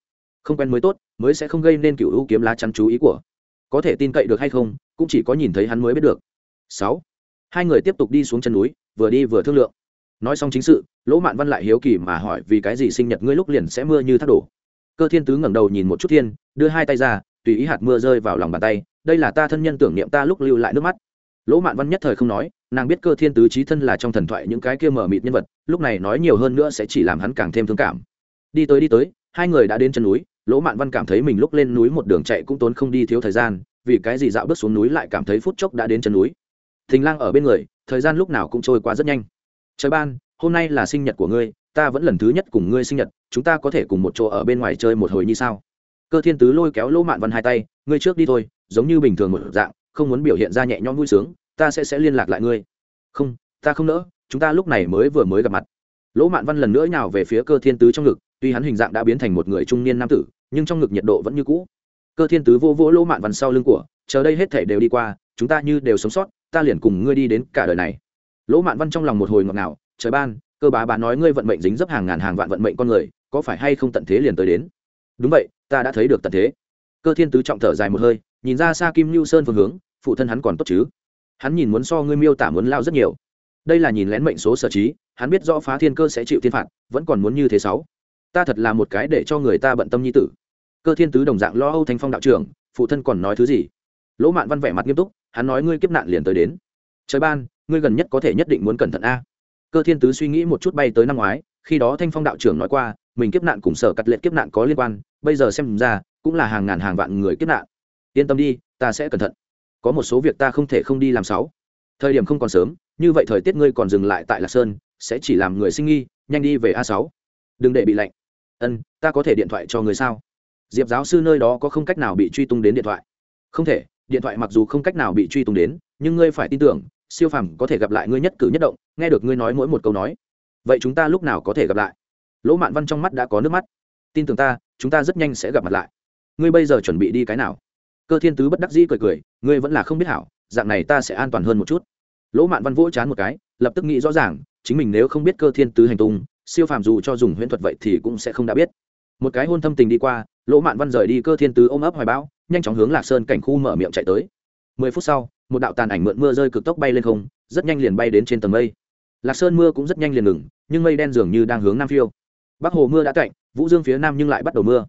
không quen mới tốt, mới sẽ không gây nên cựu ưu kiếm lá chắn chú ý của. Có thể tin cậy được hay không, cũng chỉ có nhìn thấy hắn mới biết được. Sáu. Hai người tiếp tục đi xuống chân núi, vừa đi vừa thương lượng. Nói xong chính sự, lỗ mạn văn lại hiếu kỳ mà hỏi vì cái gì sinh nhật ngươi lúc liền sẽ mưa như thác đổ cơ thiên tứ ngẩng đầu nhìn một chút thiên, đưa hai tay ra, tùy ý hạt mưa rơi vào lòng bàn tay, đây là ta thân nhân tưởng niệm ta lúc lưu lại nước mắt. Lỗ mạn văn nhất thời không nói, nàng biết cơ thiên tứ trí thân là trong thần thoại những cái kia mở mịt nhân vật, lúc này nói nhiều hơn nữa sẽ chỉ làm hắn càng thêm thương cảm. Đi tới đi tới, hai người đã đến chân núi, lỗ mạn văn cảm thấy mình lúc lên núi một đường chạy cũng tốn không đi thiếu thời gian, vì cái gì dạo bước xuống núi lại cảm thấy phút chốc đã đến chân núi. Thình lang ở bên người, thời gian lúc nào cũng trôi qua rất nhanh. Trời ban, hôm nay là sinh nhật của ngươi ta vẫn lần thứ nhất cùng ngươi sinh nhật, chúng ta có thể cùng một chỗ ở bên ngoài chơi một hồi như sao? Cơ thiên tứ lôi kéo lỗ mạn văn hai tay, ngươi trước đi thôi, giống như bình thường một dạng, không muốn biểu hiện ra nhẹ nhõm vui sướng, ta sẽ sẽ liên lạc lại ngươi. Không, ta không nỡ, chúng ta lúc này mới vừa mới gặp mặt. Lỗ mạn văn lần nữa nhào về phía cơ thiên tứ trong ngực, tuy hắn hình dạng đã biến thành một người trung niên nam tử, nhưng trong ngực nhiệt độ vẫn như cũ. Cơ thiên tứ vô vỗ lỗ mạn văn sau lưng của, chờ đây hết thể đều đi qua, chúng ta như đều sống sót, ta liền cùng ngươi đi đến cả đời này. Lỗ mạn văn trong lòng một hồi ngọt ngào, trời ban cơ bá bá nói ngươi vận mệnh dính dấp hàng ngàn hàng vạn vận mệnh con người, có phải hay không tận thế liền tới đến? Đúng vậy, ta đã thấy được tận thế. Cơ thiên tứ trọng thở dài một hơi, nhìn ra xa kim lưu sơn phương hướng, phụ thân hắn còn tốt chứ? Hắn nhìn muốn so ngươi miêu tả muốn lao rất nhiều. Đây là nhìn lén mệnh số sở trí, hắn biết rõ phá thiên cơ sẽ chịu thiên phạt, vẫn còn muốn như thế sáu. Ta thật là một cái để cho người ta bận tâm nhi tử. Cơ thiên tứ đồng dạng lo âu thanh phong đạo trưởng, phụ thân còn nói thứ gì? Lỗ mạn văn vẻ mặt nghiêm túc, hắn nói ngươi kiếp nạn liền tới đến. Trời ban, ngươi gần nhất có thể nhất định muốn cẩn thận a cơ thiên tứ suy nghĩ một chút bay tới năm ngoái, khi đó thanh phong đạo trưởng nói qua, mình kiếp nạn cùng sở cắt lệ kiếp nạn có liên quan, bây giờ xem ra, cũng là hàng ngàn hàng vạn người kiếp nạn. Yên tâm đi, ta sẽ cẩn thận. Có một số việc ta không thể không đi làm sáu. Thời điểm không còn sớm, như vậy thời tiết ngươi còn dừng lại tại lạc sơn, sẽ chỉ làm người sinh nghi, nhanh đi về a sáu. Đừng để bị lạnh. Ân, ta có thể điện thoại cho người sao? Diệp giáo sư nơi đó có không cách nào bị truy tung đến điện thoại. Không thể, điện thoại mặc dù không cách nào bị truy tung đến, nhưng ngươi phải tin tưởng siêu phàm có thể gặp lại ngươi nhất cử nhất động, nghe được ngươi nói mỗi một câu nói. Vậy chúng ta lúc nào có thể gặp lại? Lỗ mạn văn trong mắt đã có nước mắt. Tin tưởng ta, chúng ta rất nhanh sẽ gặp mặt lại. Ngươi bây giờ chuẩn bị đi cái nào? Cơ thiên tứ bất đắc dĩ cười cười, ngươi vẫn là không biết hảo, dạng này ta sẽ an toàn hơn một chút. Lỗ mạn văn vỗ chán một cái, lập tức nghĩ rõ ràng, chính mình nếu không biết cơ thiên tứ hành tung, siêu phàm dù cho dùng huyễn thuật vậy thì cũng sẽ không đã biết. Một cái hôn thâm tình đi qua, lỗ mạn văn rời đi cơ thiên tứ ôm ấp hoài bão, nhanh chóng hướng lạc sơn cảnh khu mở miệng chạy tới. Mười phút sau một đạo tàn ảnh mượn mưa rơi cực tốc bay lên không, rất nhanh liền bay đến trên tầng mây. Lạc sơn mưa cũng rất nhanh liền ngừng, nhưng mây đen dường như đang hướng nam phiêu. Bắc hồ mưa đã cạnh vũ dương phía nam nhưng lại bắt đầu mưa.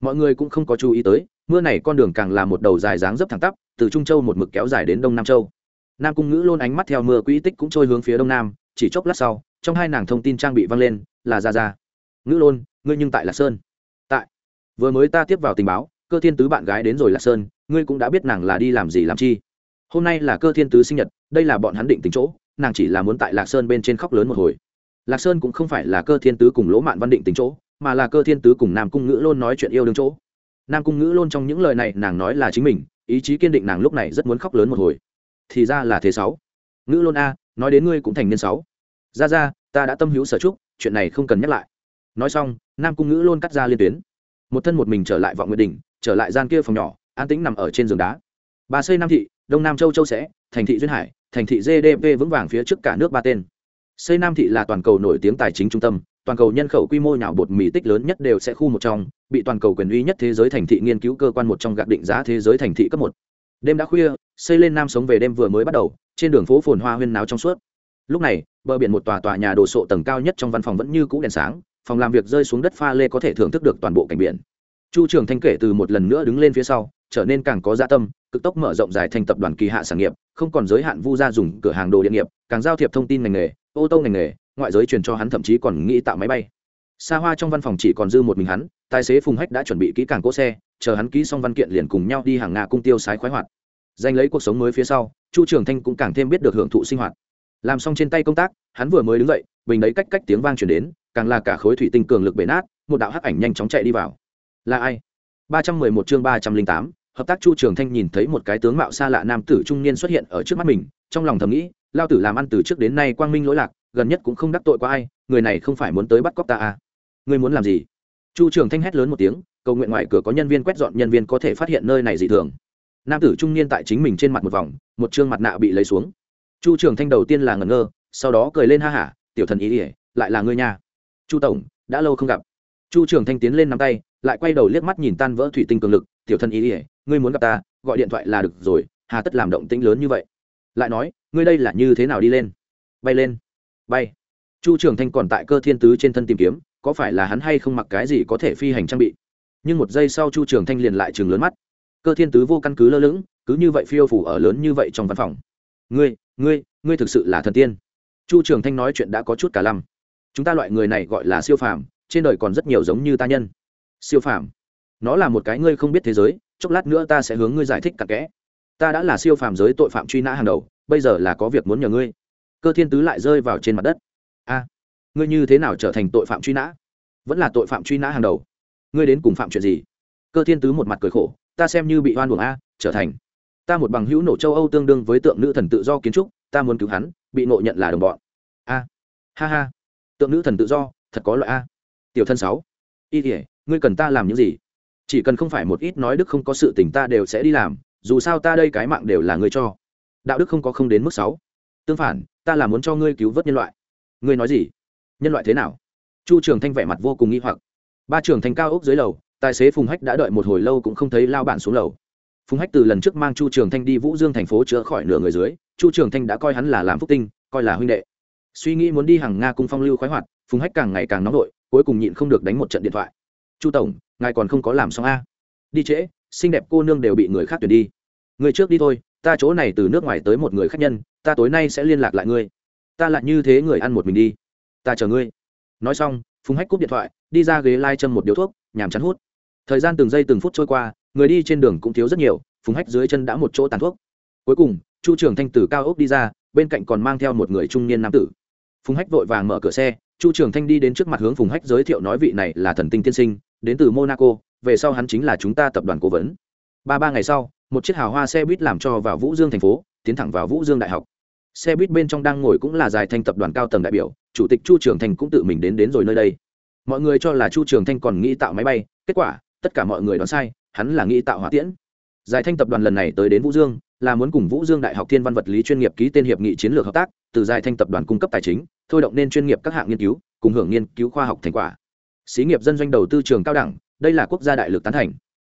Mọi người cũng không có chú ý tới, mưa này con đường càng là một đầu dài dáng dấp thẳng tắp, từ trung châu một mực kéo dài đến đông nam châu. Nam cung ngữ lôn ánh mắt theo mưa quỹ tích cũng trôi hướng phía đông nam, chỉ chốc lát sau, trong hai nàng thông tin trang bị vang lên, là ra ra ngữ lôn, ngươi nhưng tại lạc sơn? Tại. Vừa mới ta tiếp vào tình báo, cơ thiên tứ bạn gái đến rồi lạc sơn, ngươi cũng đã biết nàng là đi làm gì làm chi? Hôm nay là cơ thiên tứ sinh nhật, đây là bọn hắn định tính chỗ, nàng chỉ là muốn tại lạc sơn bên trên khóc lớn một hồi. Lạc sơn cũng không phải là cơ thiên tứ cùng lỗ mạn văn định tính chỗ, mà là cơ thiên tứ cùng nam cung ngữ lôn nói chuyện yêu đương chỗ. Nam cung ngữ lôn trong những lời này nàng nói là chính mình, ý chí kiên định nàng lúc này rất muốn khóc lớn một hồi. Thì ra là thế sáu. Ngữ lôn a, nói đến ngươi cũng thành niên sáu. Ra ra, ta đã tâm hữu sở trúc chuyện này không cần nhắc lại. Nói xong, nam cung ngữ lôn cắt ra liên tuyến. Một thân một mình trở lại vọng nguyện đỉnh, trở lại gian kia phòng nhỏ, an tĩnh nằm ở trên giường đá. Bà xây nam thị đông nam châu châu sẽ, thành thị duyên hải, thành thị gdp vững vàng phía trước cả nước ba tên. Xây nam thị là toàn cầu nổi tiếng tài chính trung tâm, toàn cầu nhân khẩu quy mô nhỏ bột mì tích lớn nhất đều sẽ khu một trong, bị toàn cầu quyền uy nhất thế giới thành thị nghiên cứu cơ quan một trong gạc định giá thế giới thành thị cấp một. Đêm đã khuya, xây lên nam sống về đêm vừa mới bắt đầu, trên đường phố phồn hoa huyên náo trong suốt. Lúc này, bờ biển một tòa tòa nhà đồ sộ tầng cao nhất trong văn phòng vẫn như cũ đèn sáng, phòng làm việc rơi xuống đất pha lê có thể thưởng thức được toàn bộ cảnh biển. Chu trường thanh kể từ một lần nữa đứng lên phía sau, trở nên càng có gia dạ tâm cực tốc mở rộng dài thành tập đoàn kỳ hạ sản nghiệp, không còn giới hạn vu gia dùng cửa hàng đồ điện nghiệp, càng giao thiệp thông tin ngành nghề, ô tô ngành nghề, ngoại giới truyền cho hắn thậm chí còn nghĩ tạo máy bay. Xa hoa trong văn phòng chỉ còn dư một mình hắn, tài xế phùng hách đã chuẩn bị kỹ càng cỗ xe, chờ hắn ký xong văn kiện liền cùng nhau đi hàng nga cung tiêu sái khoái hoạt. Giành lấy cuộc sống mới phía sau, chu trường thanh cũng càng thêm biết được hưởng thụ sinh hoạt. Làm xong trên tay công tác, hắn vừa mới đứng dậy, bình đấy cách cách tiếng vang chuyển đến, càng là cả khối thủy tinh cường lực bể nát, một đạo hắc ảnh nhanh chóng chạy đi vào. Là ai? ba trăm mười một chương ba trăm linh tám hợp tác chu trường thanh nhìn thấy một cái tướng mạo xa lạ nam tử trung niên xuất hiện ở trước mắt mình, trong lòng thầm nghĩ, lao tử làm ăn từ trước đến nay quang minh lỗi lạc, gần nhất cũng không đắc tội qua ai, người này không phải muốn tới bắt cóc ta à? Người muốn làm gì? Chu trường thanh hét lớn một tiếng, cầu nguyện ngoài cửa có nhân viên quét dọn, nhân viên có thể phát hiện nơi này dị thường. Nam tử trung niên tại chính mình trên mặt một vòng, một chương mặt nạ bị lấy xuống. Chu trường thanh đầu tiên là ngẩn ngơ, sau đó cười lên ha hả, tiểu thần ý ỉa, lại là ngươi nha. Chu tổng, đã lâu không gặp. Chu trường thanh tiến lên nắm tay, lại quay đầu liếc mắt nhìn tan vỡ thủy tinh cường lực tiểu thần ý ỉa ngươi muốn gặp ta, gọi điện thoại là được rồi, hà tất làm động tĩnh lớn như vậy. Lại nói, ngươi đây là như thế nào đi lên? Bay lên. Bay. Chu trường thanh còn tại cơ thiên tứ trên thân tìm kiếm, có phải là hắn hay không mặc cái gì có thể phi hành trang bị? Nhưng một giây sau chu trường thanh liền lại chừng lớn mắt. Cơ thiên tứ vô căn cứ lơ lửng, cứ như vậy phiêu phủ ở lớn như vậy trong văn phòng. Ngươi ngươi ngươi thực sự là thần tiên. Chu trường thanh nói chuyện đã có chút cả lăm. Chúng ta loại người này gọi là siêu phàm, trên đời còn rất nhiều giống như ta nhân. Siêu phàm nó là một cái ngươi không biết thế giới, chốc lát nữa ta sẽ hướng ngươi giải thích cặn kẽ. Ta đã là siêu phàm giới tội phạm truy nã hàng đầu, bây giờ là có việc muốn nhờ ngươi. Cơ thiên tứ lại rơi vào trên mặt đất. A, ngươi như thế nào trở thành tội phạm truy nã? Vẫn là tội phạm truy nã hàng đầu. Ngươi đến cùng phạm chuyện gì? Cơ thiên tứ một mặt cười khổ, ta xem như bị oan uổng a, trở thành. Ta một bằng hữu nổ châu âu tương đương với tượng nữ thần tự do kiến trúc, ta muốn cứu hắn, bị nộ nhận là đồng bọn. A, ha ha. Tượng nữ thần tự do, thật có loại a. Tiểu thân sáu. Y thể ngươi cần ta làm những gì? Chỉ cần không phải một ít nói đức không có sự tình ta đều sẽ đi làm, dù sao ta đây cái mạng đều là ngươi cho. Đạo đức không có không đến mức sáu. Tương phản, ta là muốn cho ngươi cứu vớt nhân loại. Ngươi nói gì? Nhân loại thế nào? Chu trường thanh vẻ mặt vô cùng nghi hoặc. Ba trường thanh cao ốc dưới lầu, tài xế phùng hách đã đợi một hồi lâu cũng không thấy lao bản xuống lầu. Phùng hách từ lần trước mang chu trường thanh đi vũ dương thành phố chữa khỏi nửa người dưới, chu trường thanh đã coi hắn là làm phúc tinh, coi là huynh đệ. Suy nghĩ muốn đi hàng nga cung phong lưu khoái hoạt, phùng hách càng ngày càng nóng nổi cuối cùng nhịn không được đánh một trận điện thoại chu tổng, ngài còn không có làm xong a? Đi trễ, xinh đẹp cô nương đều bị người khác tuyển đi. Người trước đi thôi, ta chỗ này từ nước ngoài tới một người khách nhân, ta tối nay sẽ liên lạc lại ngươi. Ta lại như thế người ăn một mình đi. Ta chờ ngươi. Nói xong, phùng hách cúp điện thoại, đi ra ghế lai châm một điếu thuốc, nhàm chắn hút. Thời gian từng giây từng phút trôi qua, người đi trên đường cũng thiếu rất nhiều, phùng hách dưới chân đã một chỗ tàn thuốc. Cuối cùng, chu trường thanh Tử cao ốc đi ra, bên cạnh còn mang theo một người trung niên nam tử. Phùng hách vội vàng mở cửa xe, chu trường thanh đi đến trước mặt hướng phùng hách giới thiệu nói vị này là thần tinh tiên sinh đến từ monaco, về sau hắn chính là chúng ta tập đoàn cố vấn. Ba ba ngày sau, một chiếc hào hoa xe buýt làm cho vào vũ dương thành phố, tiến thẳng vào vũ dương đại học. Xe buýt bên trong đang ngồi cũng là dài thanh tập đoàn cao tầng đại biểu, chủ tịch chu trường thanh cũng tự mình đến đến rồi nơi đây. Mọi người cho là chu trường thanh còn nghĩ tạo máy bay, kết quả, tất cả mọi người đoán sai, hắn là nghĩ tạo hỏa tiễn. Giải thanh tập đoàn lần này tới đến vũ dương, là muốn cùng vũ dương đại học thiên văn vật lý chuyên nghiệp ký tên hiệp nghị chiến lược hợp tác, từ giải thanh tập đoàn cung cấp tài chính, thôi động nên chuyên nghiệp các hạng nghiên cứu, cùng hưởng nghiên cứu khoa học thành quả xí nghiệp dân doanh đầu tư trường cao đẳng, đây là quốc gia đại lực tán thành.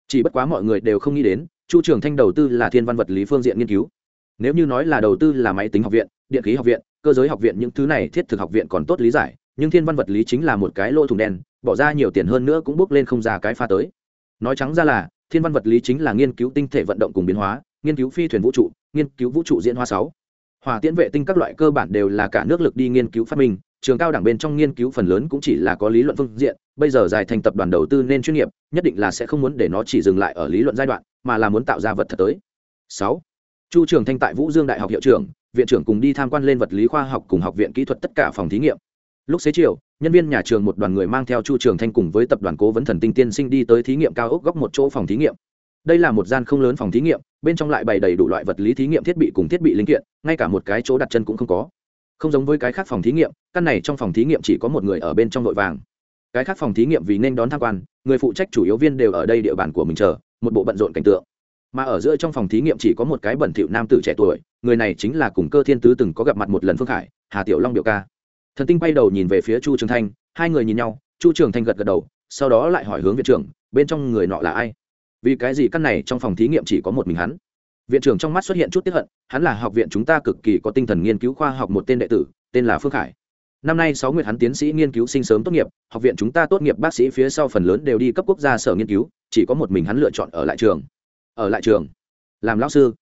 Chỉ bất quá mọi người đều không nghĩ đến, chu trường thanh đầu tư là thiên văn vật lý phương diện nghiên cứu. Nếu như nói là đầu tư là máy tính học viện, điện khí học viện, cơ giới học viện, những thứ này thiết thực học viện còn tốt lý giải, nhưng thiên văn vật lý chính là một cái lỗ thủng đen, bỏ ra nhiều tiền hơn nữa cũng bước lên không ra cái pha tới. Nói trắng ra là, thiên văn vật lý chính là nghiên cứu tinh thể vận động cùng biến hóa, nghiên cứu phi thuyền vũ trụ, nghiên cứu vũ trụ diễn hóa sáu. Hỏa tiễn vệ tinh các loại cơ bản đều là cả nước lực đi nghiên cứu phát minh trường cao đẳng bên trong nghiên cứu phần lớn cũng chỉ là có lý luận phương diện, bây giờ dài thành tập đoàn đầu tư nên chuyên nghiệp, nhất định là sẽ không muốn để nó chỉ dừng lại ở lý luận giai đoạn, mà là muốn tạo ra vật thật tới. Sáu. Chu trường thanh tại vũ dương đại học hiệu trưởng, viện trưởng cùng đi tham quan lên vật lý khoa học cùng học viện kỹ thuật tất cả phòng thí nghiệm. Lúc xế chiều, nhân viên nhà trường một đoàn người mang theo chu trường thanh cùng với tập đoàn cố vấn thần tinh tiên sinh đi tới thí nghiệm cao ốc góc một chỗ phòng thí nghiệm. Đây là một gian không lớn phòng thí nghiệm, bên trong lại bày đầy đủ loại vật lý thí nghiệm thiết bị cùng thiết bị linh kiện, ngay cả một cái chỗ đặt chân cũng không có không giống với cái khác phòng thí nghiệm, căn này trong phòng thí nghiệm chỉ có một người ở bên trong vội vàng. Cái khác phòng thí nghiệm vì nên đón tham quan, người phụ trách chủ yếu viên đều ở đây địa bàn của mình chờ, một bộ bận rộn cảnh tượng. Mà ở giữa trong phòng thí nghiệm chỉ có một cái bẩn thỉu nam tử trẻ tuổi, người này chính là cùng cơ thiên tứ từng có gặp mặt một lần phương khải, hà tiểu long biểu ca. Thần tinh bay đầu nhìn về phía chu trường thanh, hai người nhìn nhau, chu trường thanh gật gật đầu, sau đó lại hỏi hướng viện trưởng, bên trong người nọ là ai? Vì cái gì căn này trong phòng thí nghiệm chỉ có một mình hắn? Viện trưởng trong mắt xuất hiện chút tiếp hận, hắn là học viện chúng ta cực kỳ có tinh thần nghiên cứu khoa học một tên đệ tử, tên là phương khải. Năm nay sáu nguyệt hắn tiến sĩ nghiên cứu sinh sớm tốt nghiệp, học viện chúng ta tốt nghiệp bác sĩ phía sau phần lớn đều đi cấp quốc gia sở nghiên cứu, chỉ có một mình hắn lựa chọn ở lại trường. Ở lại trường? Làm lão sư.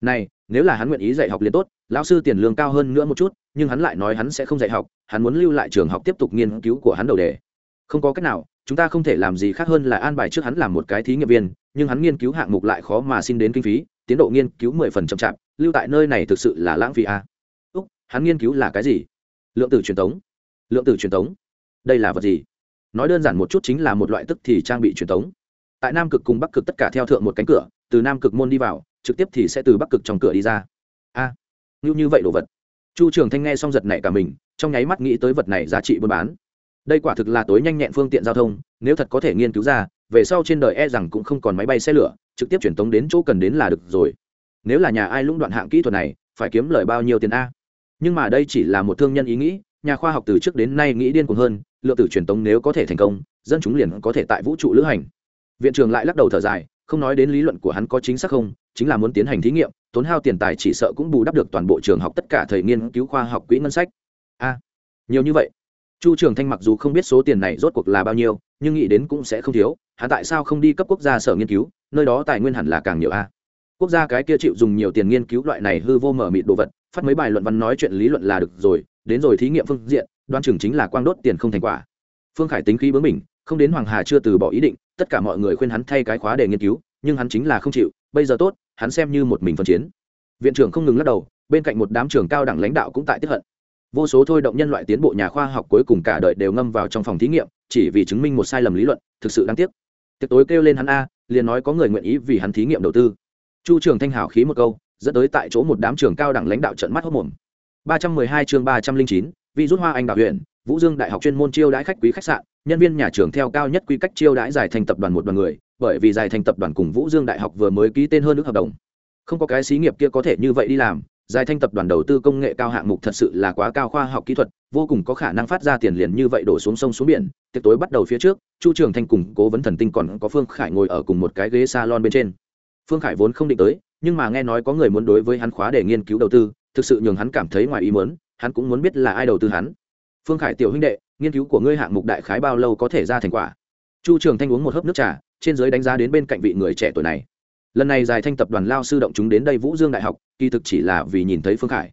Này, nếu là hắn nguyện ý dạy học liền tốt, lão sư tiền lương cao hơn nữa một chút, nhưng hắn lại nói hắn sẽ không dạy học, hắn muốn lưu lại trường học tiếp tục nghiên cứu của hắn đầu đề. Không có cách nào, chúng ta không thể làm gì khác hơn là an bài trước hắn làm một cái thí nghiệm viên, nhưng hắn nghiên cứu hạng mục lại khó mà xin đến kinh phí tiến độ nghiên cứu mười phần chậm chạp lưu tại nơi này thực sự là lãng phí à. úc hắn nghiên cứu là cái gì? Lượng tử truyền thống lượng tử truyền thống đây là vật gì? Nói đơn giản một chút chính là một loại tức thì trang bị truyền thống tại nam cực cùng bắc cực tất cả theo thượng một cánh cửa từ nam cực môn đi vào trực tiếp thì sẽ từ bắc cực trong cửa đi ra. A à, như như vậy đồ vật. Chu trường thanh nghe xong giật này cả mình trong nháy mắt nghĩ tới vật này giá trị buôn bán. Đây quả thực là tối nhanh nhẹn phương tiện giao thông nếu thật có thể nghiên cứu ra về sau trên đời e rằng cũng không còn máy bay xe lửa, trực tiếp truyền tống đến chỗ cần đến là được rồi. Nếu là nhà ai lũng đoạn hạng kỹ thuật này, phải kiếm lời bao nhiêu tiền a? Nhưng mà đây chỉ là một thương nhân ý nghĩ, nhà khoa học từ trước đến nay nghĩ điên cuồng hơn, lượng tử truyền tống nếu có thể thành công, dân chúng liền có thể tại vũ trụ lữ hành. Viện trường lại lắc đầu thở dài, không nói đến lý luận của hắn có chính xác không, chính là muốn tiến hành thí nghiệm, tốn hao tiền tài chỉ sợ cũng bù đắp được toàn bộ trường học tất cả thời nghiên cứu khoa học quỹ ngân sách. A, nhiều như vậy chu trường thanh mặc dù không biết số tiền này rốt cuộc là bao nhiêu, nhưng nghĩ đến cũng sẽ không thiếu, hắn tại sao không đi cấp quốc gia sở nghiên cứu, nơi đó tài nguyên hẳn là càng nhiều a. Quốc gia cái kia chịu dùng nhiều tiền nghiên cứu loại này hư vô mở mịt đồ vật, phát mấy bài luận văn nói chuyện lý luận là được rồi, đến rồi thí nghiệm phương diện, đoan chừng chính là quang đốt tiền không thành quả. Phương khải tính khí bướng mình không đến hoàng hà chưa từ bỏ ý định, tất cả mọi người khuyên hắn thay cái khóa để nghiên cứu, nhưng hắn chính là không chịu, bây giờ tốt, hắn xem như một mình phân chiến. Viện trưởng không ngừng lắc đầu, bên cạnh một đám trường cao đẳng lãnh đạo cũng tại tiếp hận vô số thôi động nhân loại tiến bộ nhà khoa học cuối cùng cả đời đều ngâm vào trong phòng thí nghiệm, chỉ vì chứng minh một sai lầm lý luận, thực sự đáng tiếc. Tiệc tối kêu lên hắn a, liền nói có người nguyện ý vì hắn thí nghiệm đầu tư. Chu trường thanh hào khí một câu, dẫn tới tại chỗ một đám trường cao đẳng lãnh đạo trận mắt hốc mồm ba trăm mười hai chương ba trăm linh chín vị rút hoa anh đạo huyện, vũ dương đại học chuyên môn chiêu đãi khách quý khách sạn, nhân viên nhà trường theo cao nhất quy cách chiêu đãi giải thành tập đoàn một đoàn người, bởi vì giải thành tập đoàn cùng vũ dương đại học vừa mới ký tên hơn nước hợp đồng. Không có cái xí nghiệp kia có thể như vậy đi làm giải thanh tập đoàn đầu tư công nghệ cao hạng mục thật sự là quá cao khoa học kỹ thuật, vô cùng có khả năng phát ra tiền liền như vậy đổ xuống sông xuống biển. Tiệc tối bắt đầu phía trước, chu trường thanh cùng cố vấn thần tinh còn có phương khải ngồi ở cùng một cái ghế salon bên trên. Phương khải vốn không định tới, nhưng mà nghe nói có người muốn đối với hắn khóa để nghiên cứu đầu tư, thực sự nhường hắn cảm thấy ngoài ý muốn, hắn cũng muốn biết là ai đầu tư hắn. Phương khải tiểu huynh đệ, nghiên cứu của ngươi hạng mục đại khái bao lâu có thể ra thành quả? Chu trường thanh uống một hớp nước trà, trên giới đánh giá đến bên cạnh vị người trẻ tuổi này lần này giải thanh tập đoàn lao sư động chúng đến đây vũ dương đại học, kỳ thực chỉ là vì nhìn thấy phương khải.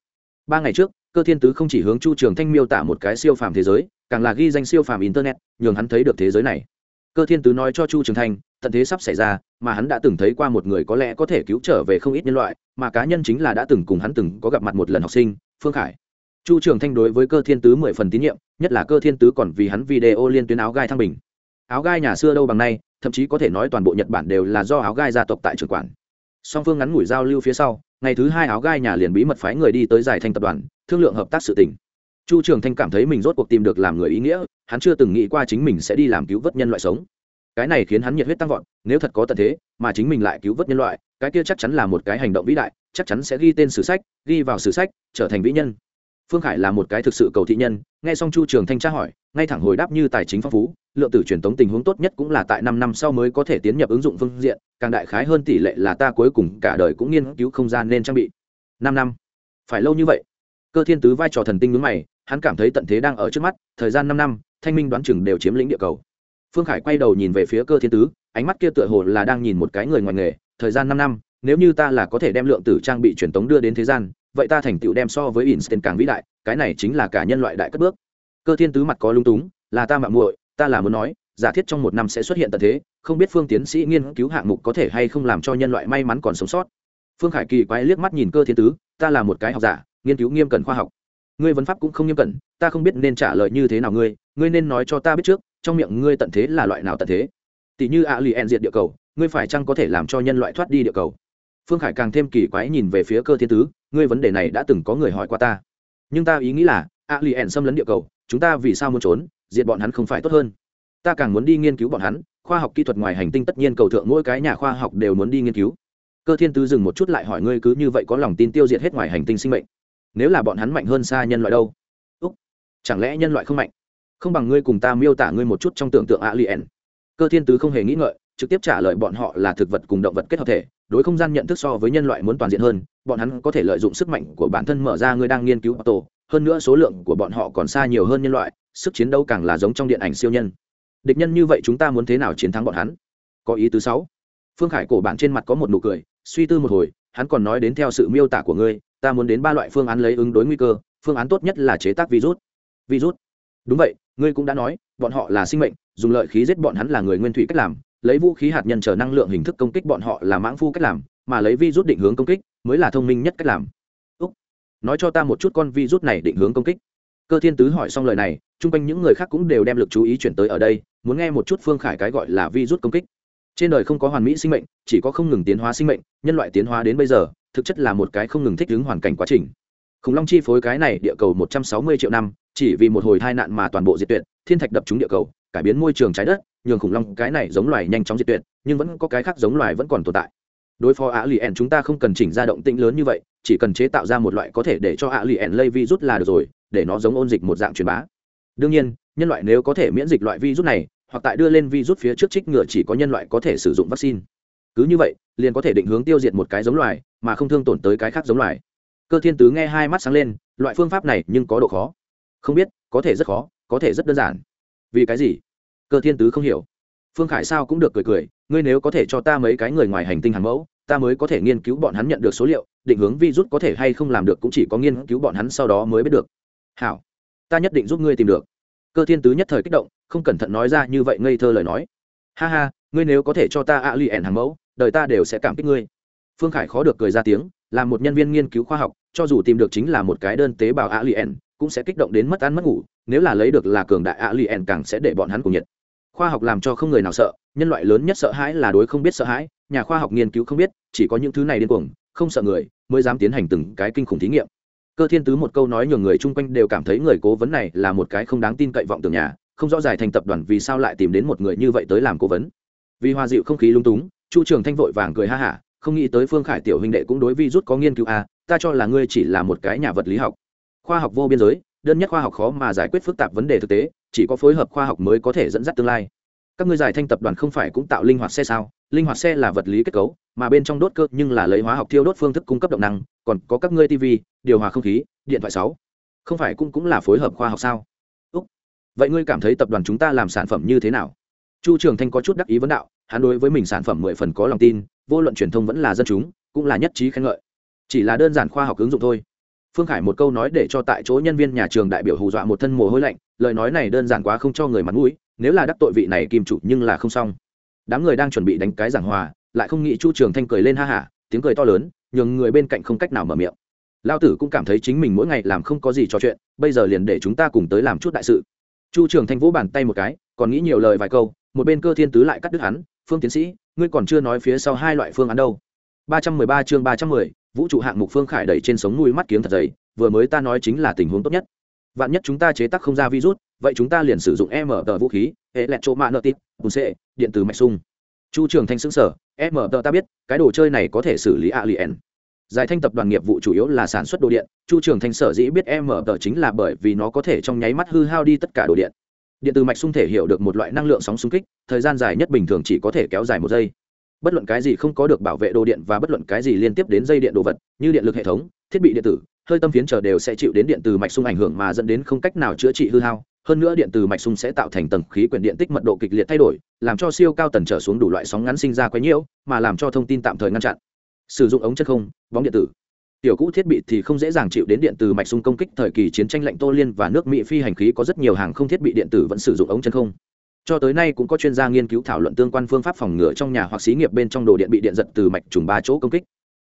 Ba ngày trước, cơ thiên tứ không chỉ hướng chu trường thanh miêu tả một cái siêu phàm thế giới, càng là ghi danh siêu phàm internet, nhường hắn thấy được thế giới này. Cơ thiên tứ nói cho chu trường thanh, tận thế sắp xảy ra, mà hắn đã từng thấy qua một người có lẽ có thể cứu trở về không ít nhân loại, mà cá nhân chính là đã từng cùng hắn từng có gặp mặt một lần học sinh, phương khải. Chu trường thanh đối với cơ thiên tứ mười phần tín nhiệm, nhất là cơ thiên tứ còn vì hắn video liên tuyến áo gai thăng bình áo gai nhà xưa đâu bằng nay, thậm chí có thể nói toàn bộ nhật bản đều là do áo gai gia tộc tại trường quản. Song phương ngắn ngủi giao lưu phía sau, ngày thứ hai áo gai nhà liền bí mật phái người đi tới giải thanh tập đoàn, thương lượng hợp tác sự tình. Chu trường thanh cảm thấy mình rốt cuộc tìm được làm người ý nghĩa, hắn chưa từng nghĩ qua chính mình sẽ đi làm cứu vớt nhân loại sống. Cái này khiến hắn nhiệt huyết tăng vọt, nếu thật có tận thế, mà chính mình lại cứu vớt nhân loại, cái kia chắc chắn là một cái hành động vĩ đại, chắc chắn sẽ ghi tên sử sách, ghi vào sử sách, trở thành vĩ nhân phương khải là một cái thực sự cầu thị nhân, nghe xong chu trường thanh tra hỏi, ngay thẳng hồi đáp như tài chính phong phú, lượng tử truyền tống tình huống tốt nhất cũng là tại năm năm sau mới có thể tiến nhập ứng dụng phương diện, càng đại khái hơn tỷ lệ là ta cuối cùng cả đời cũng nghiên cứu không gian nên trang bị. Năm năm. Phải lâu như vậy? Cơ thiên tứ vai trò thần tinh ngưỡng mày, hắn cảm thấy tận thế đang ở trước mắt, thời gian năm năm, thanh minh đoán chừng đều chiếm lĩnh địa cầu. Phương khải quay đầu nhìn về phía cơ thiên tứ, ánh mắt kia tựa hồ là đang nhìn một cái người ngoài nghề, thời gian năm năm, nếu như ta là có thể đem lượng tử trang bị truyền tống đưa đến thế gian vậy ta thành tựu đem so với Einstein càng vĩ đại, cái này chính là cả nhân loại đại cất bước. Cơ Thiên Tứ mặt có lung túng, là ta mạo muội, ta là muốn nói, giả thiết trong một năm sẽ xuất hiện tận thế, không biết Phương tiến sĩ nghiên cứu hạng mục có thể hay không làm cho nhân loại may mắn còn sống sót. Phương Khải Kỳ quái liếc mắt nhìn Cơ Thiên Tứ, ta là một cái học giả, nghiên cứu nghiêm cẩn khoa học. Ngươi vấn pháp cũng không nghiêm cẩn, ta không biết nên trả lời như thế nào ngươi, ngươi nên nói cho ta biết trước, trong miệng ngươi tận thế là loại nào tận thế? Tỷ như Alien diệt địa cầu, ngươi phải chăng có thể làm cho nhân loại thoát đi địa cầu? Phương Khải càng thêm kỳ quái nhìn về phía Cơ Thiên Tứ, ngươi vấn đề này đã từng có người hỏi qua ta. Nhưng ta ý nghĩ là a li ẻn xâm lấn địa cầu, chúng ta vì sao muốn trốn, diệt bọn hắn không phải tốt hơn. Ta càng muốn đi nghiên cứu bọn hắn, khoa học kỹ thuật ngoài hành tinh tất nhiên cầu thượng mỗi cái nhà khoa học đều muốn đi nghiên cứu. Cơ thiên tứ dừng một chút lại hỏi ngươi cứ như vậy có lòng tin tiêu diệt hết ngoài hành tinh sinh mệnh? Nếu là bọn hắn mạnh hơn xa nhân loại đâu? Úc, chẳng lẽ nhân loại không mạnh? Không bằng ngươi cùng ta miêu tả ngươi một chút trong tưởng tượng a li ẻn cơ thiên tứ không hề nghĩ ngợi, trực tiếp trả lời bọn họ là thực vật cùng động vật kết hợp thể đối không gian nhận thức so với nhân loại muốn toàn diện hơn, bọn hắn có thể lợi dụng sức mạnh của bản thân mở ra người đang nghiên cứu auto hơn nữa số lượng của bọn họ còn xa nhiều hơn nhân loại, sức chiến đấu càng là giống trong điện ảnh siêu nhân. Địch nhân như vậy chúng ta muốn thế nào chiến thắng bọn hắn? Có ý thứ sáu. Phương khải cổ bản trên mặt có một nụ cười, suy tư một hồi, hắn còn nói đến theo sự miêu tả của ngươi, ta muốn đến ba loại phương án lấy ứng đối nguy cơ, phương án tốt nhất là chế tác virus. Virus. Đúng vậy, ngươi cũng đã nói, bọn họ là sinh mệnh, dùng lợi khí giết bọn hắn là người nguyên thủy cách làm lấy vũ khí hạt nhân chờ năng lượng hình thức công kích bọn họ là mãng phu cách làm mà lấy vi rút định hướng công kích mới là thông minh nhất cách làm. Úc, nói cho ta một chút con vi rút này định hướng công kích. Cơ thiên tứ hỏi xong lời này chung quanh những người khác cũng đều đem lực chú ý chuyển tới ở đây muốn nghe một chút phương khải cái gọi là vi rút công kích. Trên đời không có hoàn mỹ sinh mệnh chỉ có không ngừng tiến hóa sinh mệnh nhân loại tiến hóa đến bây giờ thực chất là một cái không ngừng thích ứng hoàn cảnh quá trình. Khủng long chi phối cái này địa cầu một trăm sáu mươi triệu năm chỉ vì một hồi tai nạn mà toàn bộ diệt tuyệt thiên thạch đập trúng địa cầu cải biến môi trường trái đất nhường khủng long cái này giống loài nhanh chóng diệt tuyệt, nhưng vẫn có cái khác giống loài vẫn còn tồn tại. Đối phó ạ lì ẻn chúng ta không cần chỉnh ra động tĩnh lớn như vậy, chỉ cần chế tạo ra một loại có thể để cho ạ lì ẻn lây virus là được rồi, để nó giống ôn dịch một dạng truyền bá. Đương nhiên, nhân loại nếu có thể miễn dịch loại virus này, hoặc tại đưa lên virus phía trước trích ngừa chỉ có nhân loại có thể sử dụng vaccine. Cứ như vậy, liền có thể định hướng tiêu diệt một cái giống loài, mà không thương tổn tới cái khác giống loài. Cơ thiên tứ nghe hai mắt sáng lên, loại phương pháp này nhưng có độ khó. Không biết, có thể rất khó, có thể rất đơn giản. Vì cái gì? Cơ thiên tứ không hiểu. Phương khải sao cũng được cười cười, ngươi nếu có thể cho ta mấy cái người ngoài hành tinh hàng mẫu, ta mới có thể nghiên cứu bọn hắn nhận được số liệu, định hướng vi rút có thể hay không làm được cũng chỉ có nghiên cứu bọn hắn sau đó mới biết được. Hảo, ta nhất định giúp ngươi tìm được. Cơ thiên tứ nhất thời kích động, không cẩn thận nói ra như vậy ngây thơ lời nói. Ha ha, ngươi nếu có thể cho ta ạ lì ẻn hàng mẫu, đời ta đều sẽ cảm kích ngươi. Phương khải khó được cười ra tiếng, là một nhân viên nghiên cứu khoa học, cho dù tìm được chính là một cái đơn tế bào ạ lì ẻn, cũng sẽ kích động đến mất ăn mất ngủ, nếu là lấy được là cường đại ạ lì ẻn càng sẽ để bọn hắn cùng nhiệt khoa học làm cho không người nào sợ nhân loại lớn nhất sợ hãi là đối không biết sợ hãi nhà khoa học nghiên cứu không biết chỉ có những thứ này điên cuồng không sợ người mới dám tiến hành từng cái kinh khủng thí nghiệm. Cơ thiên tứ một câu nói nhường người chung quanh đều cảm thấy người cố vấn này là một cái không đáng tin cậy vọng tưởng nhà không rõ giải thành tập đoàn vì sao lại tìm đến một người như vậy tới làm cố vấn. Vì hòa dịu không khí lung túng chu trường thanh vội vàng cười ha hả không nghĩ tới phương khải tiểu huynh đệ cũng đối vi rút có nghiên cứu à, ta cho là ngươi chỉ là một cái nhà vật lý học. Khoa học vô biên giới đơn nhất khoa học khó mà giải quyết phức tạp vấn đề thực tế chỉ có phối hợp khoa học mới có thể dẫn dắt tương lai. Các ngươi giải thanh tập đoàn không phải cũng tạo linh hoạt xe sao? Linh hoạt xe là vật lý kết cấu, mà bên trong đốt cơ nhưng là lấy hóa học thiêu đốt phương thức cung cấp động năng, còn có các ngươi tv điều hòa không khí, điện thoại sáu. Không phải cũng cũng là phối hợp khoa học sao? Úc. vậy ngươi cảm thấy tập đoàn chúng ta làm sản phẩm như thế nào? Chu trường thanh có chút đắc ý vấn đạo, hắn đối với mình sản phẩm mười phần có lòng tin, vô luận truyền thông vẫn là dân chúng, cũng là nhất trí khen ngợi. Chỉ là đơn giản khoa học ứng dụng thôi phương khải một câu nói để cho tại chỗ nhân viên nhà trường đại biểu hù dọa một thân mồ hôi lạnh, lời nói này đơn giản quá không cho người mặt mũi, nếu là đắc tội vị này kim chủ nhưng là không xong. Đám người đang chuẩn bị đánh cái giảng hòa, lại không nghĩ chu trường thanh cười lên ha hả, tiếng cười to lớn, nhường người bên cạnh không cách nào mở miệng. Lao tử cũng cảm thấy chính mình mỗi ngày làm không có gì trò chuyện, bây giờ liền để chúng ta cùng tới làm chút đại sự. Chu trường thanh vỗ bàn tay một cái, còn nghĩ nhiều lời vài câu, một bên cơ thiên tứ lại cắt đứt hắn, phương tiến sĩ, ngươi còn chưa nói phía sau hai loại phương án đâu. Ba trăm mười ba chương ba trăm mười vũ trụ hạng mục phương khải đẩy trên sống nuôi mắt kiếng thật dày, vừa mới ta nói chính là tình huống tốt nhất. Vạn nhất chúng ta chế tác không ra virus, vậy chúng ta liền sử dụng m tờ vũ khí hệ lẹt chỗ mạ nợ tít bùn xệ điện từ mạch sung chu trường thanh xứng sở m tờ ta biết, cái đồ chơi này có thể xử lý alien. Giải thanh tập đoàn nghiệp vụ chủ yếu là sản xuất đồ điện, chu trường thanh sở dĩ biết m tờ chính là bởi vì nó có thể trong nháy mắt hư hao đi tất cả đồ điện. Điện từ mạch sung thể hiểu được một loại năng lượng sóng xung kích, thời gian dài nhất bình thường chỉ có thể kéo dài một giây bất luận cái gì không có được bảo vệ đồ điện và bất luận cái gì liên tiếp đến dây điện đồ vật, như điện lực hệ thống, thiết bị điện tử, hơi tâm phiến chờ đều sẽ chịu đến điện từ mạch sung ảnh hưởng mà dẫn đến không cách nào chữa trị hư hao. Hơn nữa điện từ mạch sung sẽ tạo thành tầng khí quyển điện tích mật độ kịch liệt thay đổi, làm cho siêu cao tần trở xuống đủ loại sóng ngắn sinh ra quấy nhiễu, mà làm cho thông tin tạm thời ngăn chặn. Sử dụng ống chân không, bóng điện tử. Tiểu cũ thiết bị thì không dễ dàng chịu đến điện từ mạch sung công kích thời kỳ chiến tranh lạnh tô liên và nước mỹ phi hành khí có rất nhiều hàng không thiết bị điện tử vẫn sử dụng ống chân không cho tới nay cũng có chuyên gia nghiên cứu thảo luận tương quan phương pháp phòng ngừa trong nhà hoặc xí nghiệp bên trong đồ điện bị điện giật từ mạch trùng ba chỗ công kích.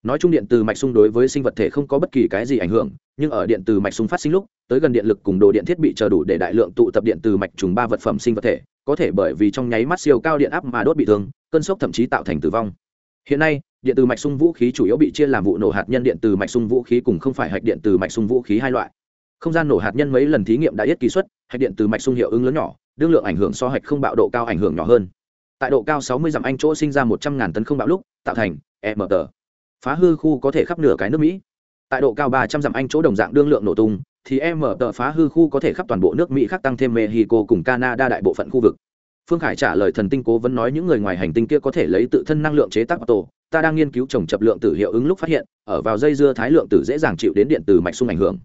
Nói chung điện từ mạch sung đối với sinh vật thể không có bất kỳ cái gì ảnh hưởng, nhưng ở điện từ mạch sung phát sinh lúc, tới gần điện lực cùng đồ điện thiết bị chờ đủ để đại lượng tụ tập điện từ mạch trùng ba vật phẩm sinh vật thể, có thể bởi vì trong nháy mắt siêu cao điện áp mà đốt bị thương, cơn sốc thậm chí tạo thành tử vong. Hiện nay, điện từ mạch sung vũ khí chủ yếu bị chia làm vụ nổ hạt nhân điện từ mạch sung vũ khí cùng không phải hạch điện từ mạch sung vũ khí hai loại. Không gian nổ hạt nhân mấy lần thí nghiệm đã yết kỳ suất, hạch điện từ mạch sung hiệu ứng lớn nhỏ đương lượng ảnh hưởng so hạch không bạo độ cao ảnh hưởng nhỏ hơn. Tại độ cao 60 dặm anh chỗ sinh ra 100.000 tấn không bạo lúc, tạo thành mt phá hư khu có thể khắp nửa cái nước mỹ. Tại độ cao 300 dặm anh chỗ đồng dạng đương lượng nổ tung, thì mt phá hư khu có thể khắp toàn bộ nước mỹ khác tăng thêm mexico cùng canada đại bộ phận khu vực. Phương khải trả lời thần tinh cố vấn nói những người ngoài hành tinh kia có thể lấy tự thân năng lượng chế tác ô tô ta đang nghiên cứu trồng chập lượng tử hiệu ứng lúc phát hiện, ở vào dây dưa thái lượng tử dễ dàng chịu đến điện từ mạch sung ảnh hưởng.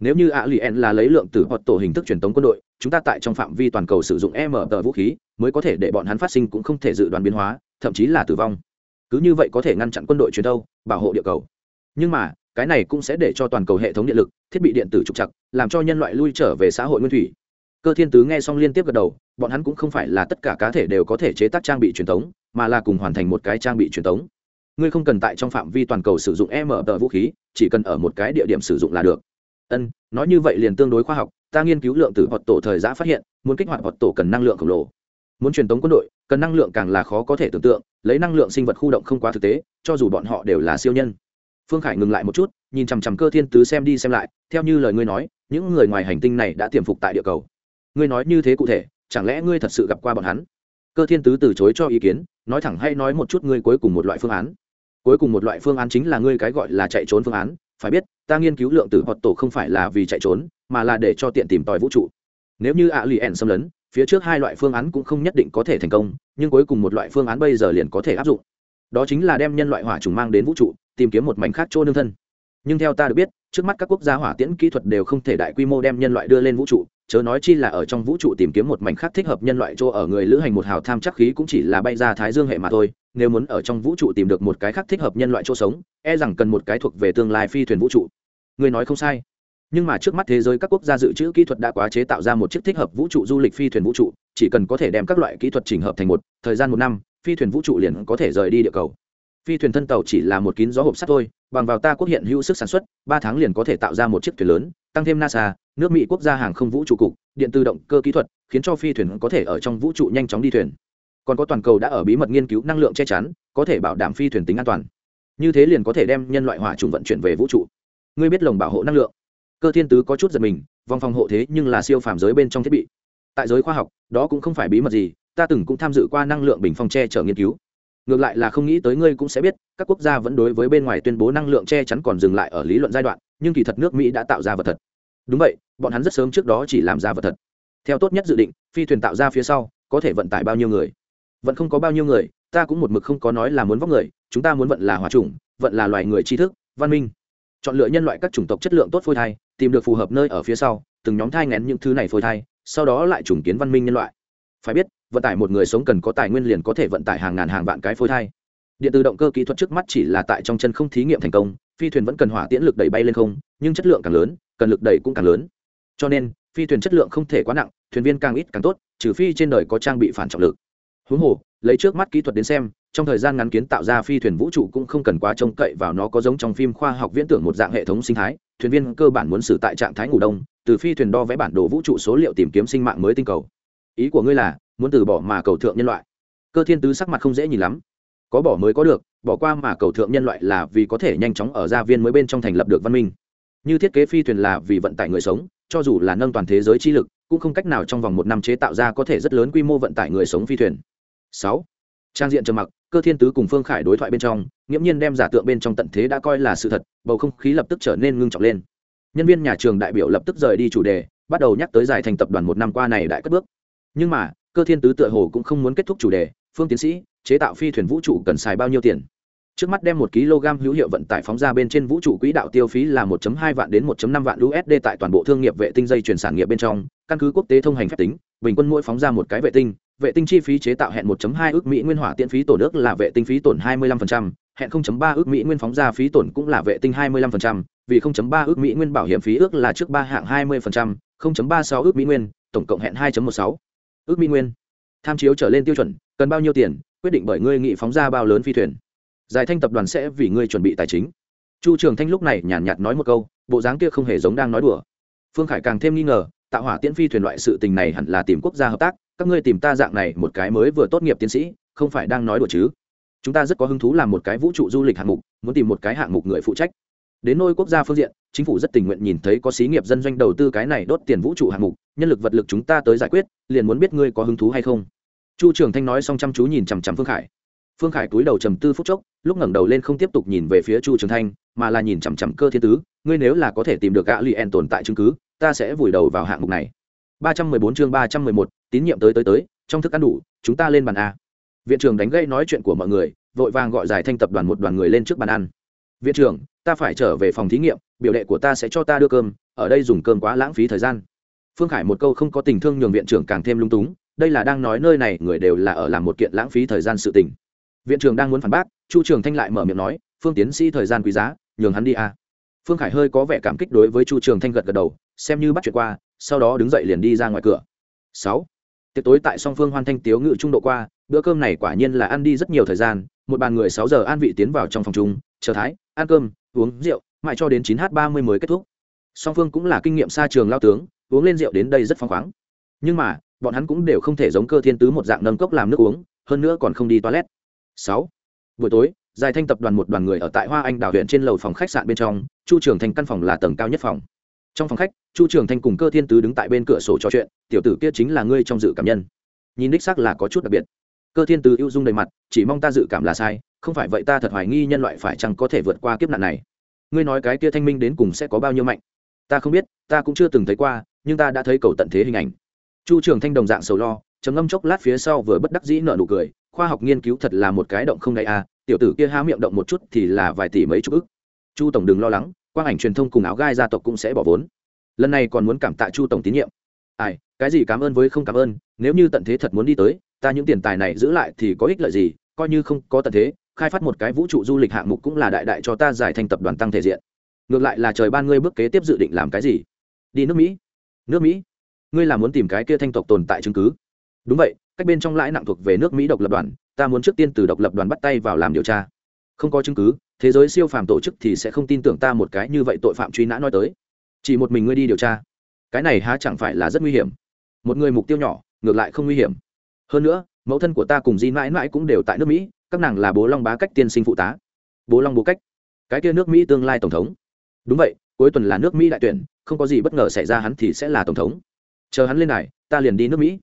Nếu như ạ lien là lấy lượng tử hoặc tổ hình thức truyền tống quân đội chúng ta tại trong phạm vi toàn cầu sử dụng e m tờ vũ khí, mới có thể để bọn hắn phát sinh cũng không thể dự đoán biến hóa, thậm chí là tử vong. Cứ như vậy có thể ngăn chặn quân đội truyền đâu bảo hộ địa cầu. Nhưng mà, cái này cũng sẽ để cho toàn cầu hệ thống điện lực, thiết bị điện tử trục chặt làm cho nhân loại lui trở về xã hội nguyên thủy. Cơ thiên tứ nghe xong liên tiếp gật đầu, bọn hắn cũng không phải là tất cả cá thể đều có thể chế tác trang bị truyền thống, mà là cùng hoàn thành một cái trang bị truyền thống. Ngươi không cần tại trong phạm vi toàn cầu sử dụng e m tờ vũ khí, chỉ cần ở một cái địa điểm sử dụng là được. Ân, nói như vậy liền tương đối khoa học ta nghiên cứu lượng tử hoạt tổ thời giã phát hiện, muốn kích hoạt hoạt tổ cần năng lượng khổng lồ. Muốn truyền tống quân đội, cần năng lượng càng là khó có thể tưởng tượng, lấy năng lượng sinh vật khu động không quá thực tế, cho dù bọn họ đều là siêu nhân. Phương khải ngừng lại một chút, nhìn chằm chằm cơ thiên tứ xem đi xem lại, theo như lời ngươi nói, những người ngoài hành tinh này đã tiềm phục tại địa cầu. Ngươi nói như thế cụ thể, chẳng lẽ ngươi thật sự gặp qua bọn hắn? Cơ thiên tứ từ chối cho ý kiến, nói thẳng hay nói một chút ngươi cuối cùng một loại phương án. Cuối cùng một loại phương án chính là ngươi cái gọi là chạy trốn phương án phải biết, ta nghiên cứu lượng tử hoặc tổ không phải là vì chạy trốn, mà là để cho tiện tìm tòi vũ trụ. Nếu như ạ lì ẻn xâm lấn, phía trước hai loại phương án cũng không nhất định có thể thành công, nhưng cuối cùng một loại phương án bây giờ liền có thể áp dụng. Đó chính là đem nhân loại hỏa trùng mang đến vũ trụ, tìm kiếm một mảnh khác chỗ nương thân. Nhưng theo ta được biết, trước mắt các quốc gia hỏa tiễn kỹ thuật đều không thể đại quy mô đem nhân loại đưa lên vũ trụ chớ nói chi là ở trong vũ trụ tìm kiếm một mảnh khác thích hợp nhân loại chỗ ở người lữ hành một hào tham chắc khí cũng chỉ là bay ra thái dương hệ mà thôi. Nếu muốn ở trong vũ trụ tìm được một cái khác thích hợp nhân loại chỗ sống e rằng cần một cái thuộc về tương lai phi thuyền vũ trụ. Người nói không sai. Nhưng mà trước mắt thế giới các quốc gia dự trữ kỹ thuật đã quá chế tạo ra một chiếc thích hợp vũ trụ du lịch phi thuyền vũ trụ, chỉ cần có thể đem các loại kỹ thuật chỉnh hợp thành một, thời gian một năm, phi thuyền vũ trụ liền có thể rời đi địa cầu. Phi thuyền thân tàu chỉ là một kín gió hộp sắt thôi, bằng vào ta quốc hiện hữu sức sản xuất, ba tháng liền có thể tạo ra một chiếc thuyền lớn tăng thêm nasa, nước mỹ quốc gia hàng không vũ trụ cục, điện tự động cơ kỹ thuật, khiến cho phi thuyền có thể ở trong vũ trụ nhanh chóng đi thuyền. Còn có toàn cầu đã ở bí mật nghiên cứu năng lượng che chắn, có thể bảo đảm phi thuyền tính an toàn. Như thế liền có thể đem nhân loại hỏa trùng vận chuyển về vũ trụ. Ngươi biết lồng bảo hộ năng lượng? Cơ thiên tứ có chút giật mình, vòng phòng hộ thế nhưng là siêu phàm giới bên trong thiết bị. Tại giới khoa học, đó cũng không phải bí mật gì, ta từng cũng tham dự qua năng lượng bình phong che chở nghiên cứu. Ngược lại là không nghĩ tới ngươi cũng sẽ biết, các quốc gia vẫn đối với bên ngoài tuyên bố năng lượng che chắn còn dừng lại ở lý luận giai đoạn nhưng kỳ thật nước mỹ đã tạo ra vật thật. Đúng vậy, bọn hắn rất sớm trước đó chỉ làm ra vật thật. Theo tốt nhất dự định, phi thuyền tạo ra phía sau, có thể vận tải bao nhiêu người? Vẫn không có bao nhiêu người, ta cũng một mực không có nói là muốn vóc người, chúng ta muốn vận là hòa chủng, vận là loài người tri thức, văn minh. Chọn lựa nhân loại các chủng tộc chất lượng tốt phôi thai, tìm được phù hợp nơi ở phía sau, từng nhóm thai ngén những thứ này phôi thai, sau đó lại trùng kiến văn minh nhân loại. Phải biết, vận tải một người sống cần có tài nguyên liền có thể vận tải hàng ngàn hàng vạn cái phôi thai. Điện từ động cơ kỹ thuật trước mắt chỉ là tại trong chân không thí nghiệm thành công phi thuyền vẫn cần hỏa tiễn lực đẩy bay lên không, nhưng chất lượng càng lớn, cần lực đẩy cũng càng lớn. Cho nên, phi thuyền chất lượng không thể quá nặng, thuyền viên càng ít càng tốt, trừ phi trên đời có trang bị phản trọng lực. Huống hồ, lấy trước mắt kỹ thuật đến xem, trong thời gian ngắn kiến tạo ra phi thuyền vũ trụ cũng không cần quá trông cậy vào nó có giống trong phim khoa học viễn tưởng một dạng hệ thống sinh thái, thuyền viên cơ bản muốn xử tại trạng thái ngủ đông, từ phi thuyền đo vẽ bản đồ vũ trụ số liệu tìm kiếm sinh mạng mới tinh cầu. Ý của ngươi là, muốn từ bỏ mà cầu thượng nhân loại. Cơ thiên tứ sắc mặt không dễ nhìn lắm. Có bỏ mới có được bỏ qua mà cầu thượng nhân loại là vì có thể nhanh chóng ở gia viên mới bên trong thành lập được văn minh. Như thiết kế phi thuyền là vì vận tải người sống, cho dù là nâng toàn thế giới chi lực, cũng không cách nào trong vòng một năm chế tạo ra có thể rất lớn quy mô vận tải người sống phi thuyền. Sáu, trang diện trầm mặc, cơ thiên tứ cùng phương khải đối thoại bên trong, nghiễm nhiên đem giả tượng bên trong tận thế đã coi là sự thật, bầu không khí lập tức trở nên ngưng trọng lên. Nhân viên nhà trường đại biểu lập tức rời đi chủ đề, bắt đầu nhắc tới giải thành tập đoàn một năm qua này đại cất bước. Nhưng mà, cơ thiên tứ tựa hồ cũng không muốn kết thúc chủ đề, phương tiến sĩ chế tạo phi thuyền vũ trụ cần xài bao nhiêu tiền trước mắt đem một kg hữu hiệu vận tải phóng ra bên trên vũ trụ quỹ đạo tiêu phí là 1.2 vạn đến 1.5 vạn USD tại toàn bộ thương nghiệp vệ tinh dây chuyển sản nghiệp bên trong, căn cứ quốc tế thông hành phép tính, bình quân mỗi phóng ra một cái vệ tinh, vệ tinh chi phí chế tạo hẹn 1.2 ước mỹ nguyên hỏa tiễn phí tổn ước là vệ tinh phí tổn 25%, hẹn 0.3 ước mỹ nguyên phóng ra phí tổn cũng là vệ tinh 25%, vì 0.3 ước mỹ nguyên bảo hiểm phí ước là trước ba hạng 20%, 0.36 ước mỹ nguyên, tổng cộng hẹn 2.16 ước mỹ nguyên. Tham chiếu trở lên tiêu chuẩn, cần bao nhiêu tiền, quyết định bởi ngươi nghị phóng ra bao lớn phi thuyền. Giải thanh tập đoàn sẽ vì ngươi chuẩn bị tài chính. Chu trường thanh lúc này nhàn nhạt nói một câu, bộ dáng kia không hề giống đang nói đùa. Phương khải càng thêm nghi ngờ tạo hỏa tiễn phi thuyền loại sự tình này hẳn là tìm quốc gia hợp tác, các ngươi tìm ta dạng này một cái mới vừa tốt nghiệp tiến sĩ, không phải đang nói đùa chứ? Chúng ta rất có hứng thú làm một cái vũ trụ du lịch hạng mục, muốn tìm một cái hạng mục người phụ trách. Đến nôi quốc gia phương diện, chính phủ rất tình nguyện nhìn thấy có xí nghiệp dân doanh đầu tư cái này đốt tiền vũ trụ hạng mục, nhân lực vật lực chúng ta tới giải quyết, liền muốn biết ngươi có hứng thú hay không chu trường thanh nói xong chăm chú nhìn chằm chằm phương khải. Phương khải cúi đầu trầm tư phút chốc, lúc ngẩng đầu lên không tiếp tục nhìn về phía chu trường thanh, mà là nhìn chằm chằm cơ thiên tứ, ngươi nếu là có thể tìm được gã li en tồn tại chứng cứ, ta sẽ vùi đầu vào hạng mục này. ba trăm mười bốn chương ba trăm mười một, tín nhiệm tới tới tới, trong thức ăn đủ, chúng ta lên bàn a. Viện trưởng đánh gây nói chuyện của mọi người, vội vàng gọi giải thanh tập đoàn một đoàn người lên trước bàn ăn. Viện trưởng, ta phải trở về phòng thí nghiệm, biểu đệ của ta sẽ cho ta đưa cơm, ở đây dùng cơm quá lãng phí thời gian. Phương khải một câu không có tình thương nhường viện trưởng càng thêm lung túng đây là đang nói nơi này, người đều là ở làm một kiện lãng phí thời gian sự tình. Viện trưởng đang muốn phản bác, chu trường thanh lại mở miệng nói, phương tiến sĩ thời gian quý giá, nhường hắn đi a à. phương khải hơi có vẻ cảm kích đối với chu trường thanh gật gật đầu, xem như bắt chuyện qua, sau đó đứng dậy liền đi ra ngoài cửa. Sáu. Tiệc tối tại song phương hoan thanh tiếu ngự trung độ qua, bữa cơm này quả nhiên là ăn đi rất nhiều thời gian, một bàn người sáu giờ an vị tiến vào trong phòng chung, chờ thái, ăn cơm, uống rượu, mãi cho đến chín h ba mươi mới kết thúc. Song phương cũng là kinh nghiệm xa trường lao tướng, uống lên rượu đến đây rất phăng khoáng. Nhưng mà bọn hắn cũng đều không thể giống cơ thiên tứ một dạng nâng cốc làm nước uống, hơn nữa còn không đi toilet. Sáu, buổi tối giải thanh tập đoàn một đoàn người ở tại hoa anh đào huyện trên lầu phòng khách sạn bên trong, chu trường thanh căn phòng là tầng cao nhất phòng. Trong phòng khách, chu trường thanh cùng cơ thiên tứ đứng tại bên cửa sổ trò chuyện, tiểu tử kia chính là ngươi trong dự cảm nhân. Nhìn đích xác là có chút đặc biệt. Cơ thiên tứ ưu dung đầy mặt, chỉ mong ta dự cảm là sai, không phải vậy ta thật hoài nghi nhân loại phải chăng có thể vượt qua kiếp nạn này. Ngươi nói cái kia thanh minh đến cùng sẽ có bao nhiêu mạnh? Ta không biết, ta cũng chưa từng thấy qua, nhưng ta đã thấy cầu tận thế hình ảnh chu trường thanh đồng dạng sầu lo trầm ngâm chốc lát phía sau vừa bất đắc dĩ nợ nụ cười khoa học nghiên cứu thật là một cái động không đáy a à, tiểu tử kia há miệng động một chút thì là vài tỷ mấy chục ức. Chu tổng đừng lo lắng quang ảnh truyền thông cùng áo gai gia tộc cũng sẽ bỏ vốn. Lần này còn muốn cảm tạ chu tổng tín nhiệm. Ai cái gì cảm ơn với không cảm ơn nếu như tận thế thật muốn đi tới ta những tiền tài này giữ lại thì có ích lợi gì coi như không có tận thế khai phát một cái vũ trụ du lịch hạng mục cũng là đại đại cho ta giải thành tập đoàn tăng thể diện. Ngược lại là trời ban ngươi bước kế tiếp dự định làm cái gì? Đi nước mỹ. Nước mỹ? Ngươi là muốn tìm cái kia thanh tộc tồn tại chứng cứ. Đúng vậy, cách bên trong lãi nặng thuộc về nước mỹ độc lập đoàn, ta muốn trước tiên từ độc lập đoàn bắt tay vào làm điều tra. Không có chứng cứ, thế giới siêu phàm tổ chức thì sẽ không tin tưởng ta một cái như vậy tội phạm truy nã nói tới. Chỉ một mình ngươi đi điều tra. Cái này há chẳng phải là rất nguy hiểm. Một người mục tiêu nhỏ, ngược lại không nguy hiểm. Hơn nữa, mẫu thân của ta cùng di mãi mãi cũng đều tại nước mỹ, các nàng là bố long bá cách tiên sinh phụ tá. Bố long bố cách, cái kia nước mỹ tương lai tổng thống. Đúng vậy, cuối tuần là nước mỹ đại tuyển, không có gì bất ngờ xảy ra hắn thì sẽ là tổng thống chờ hắn lên này ta liền đi nước mỹ.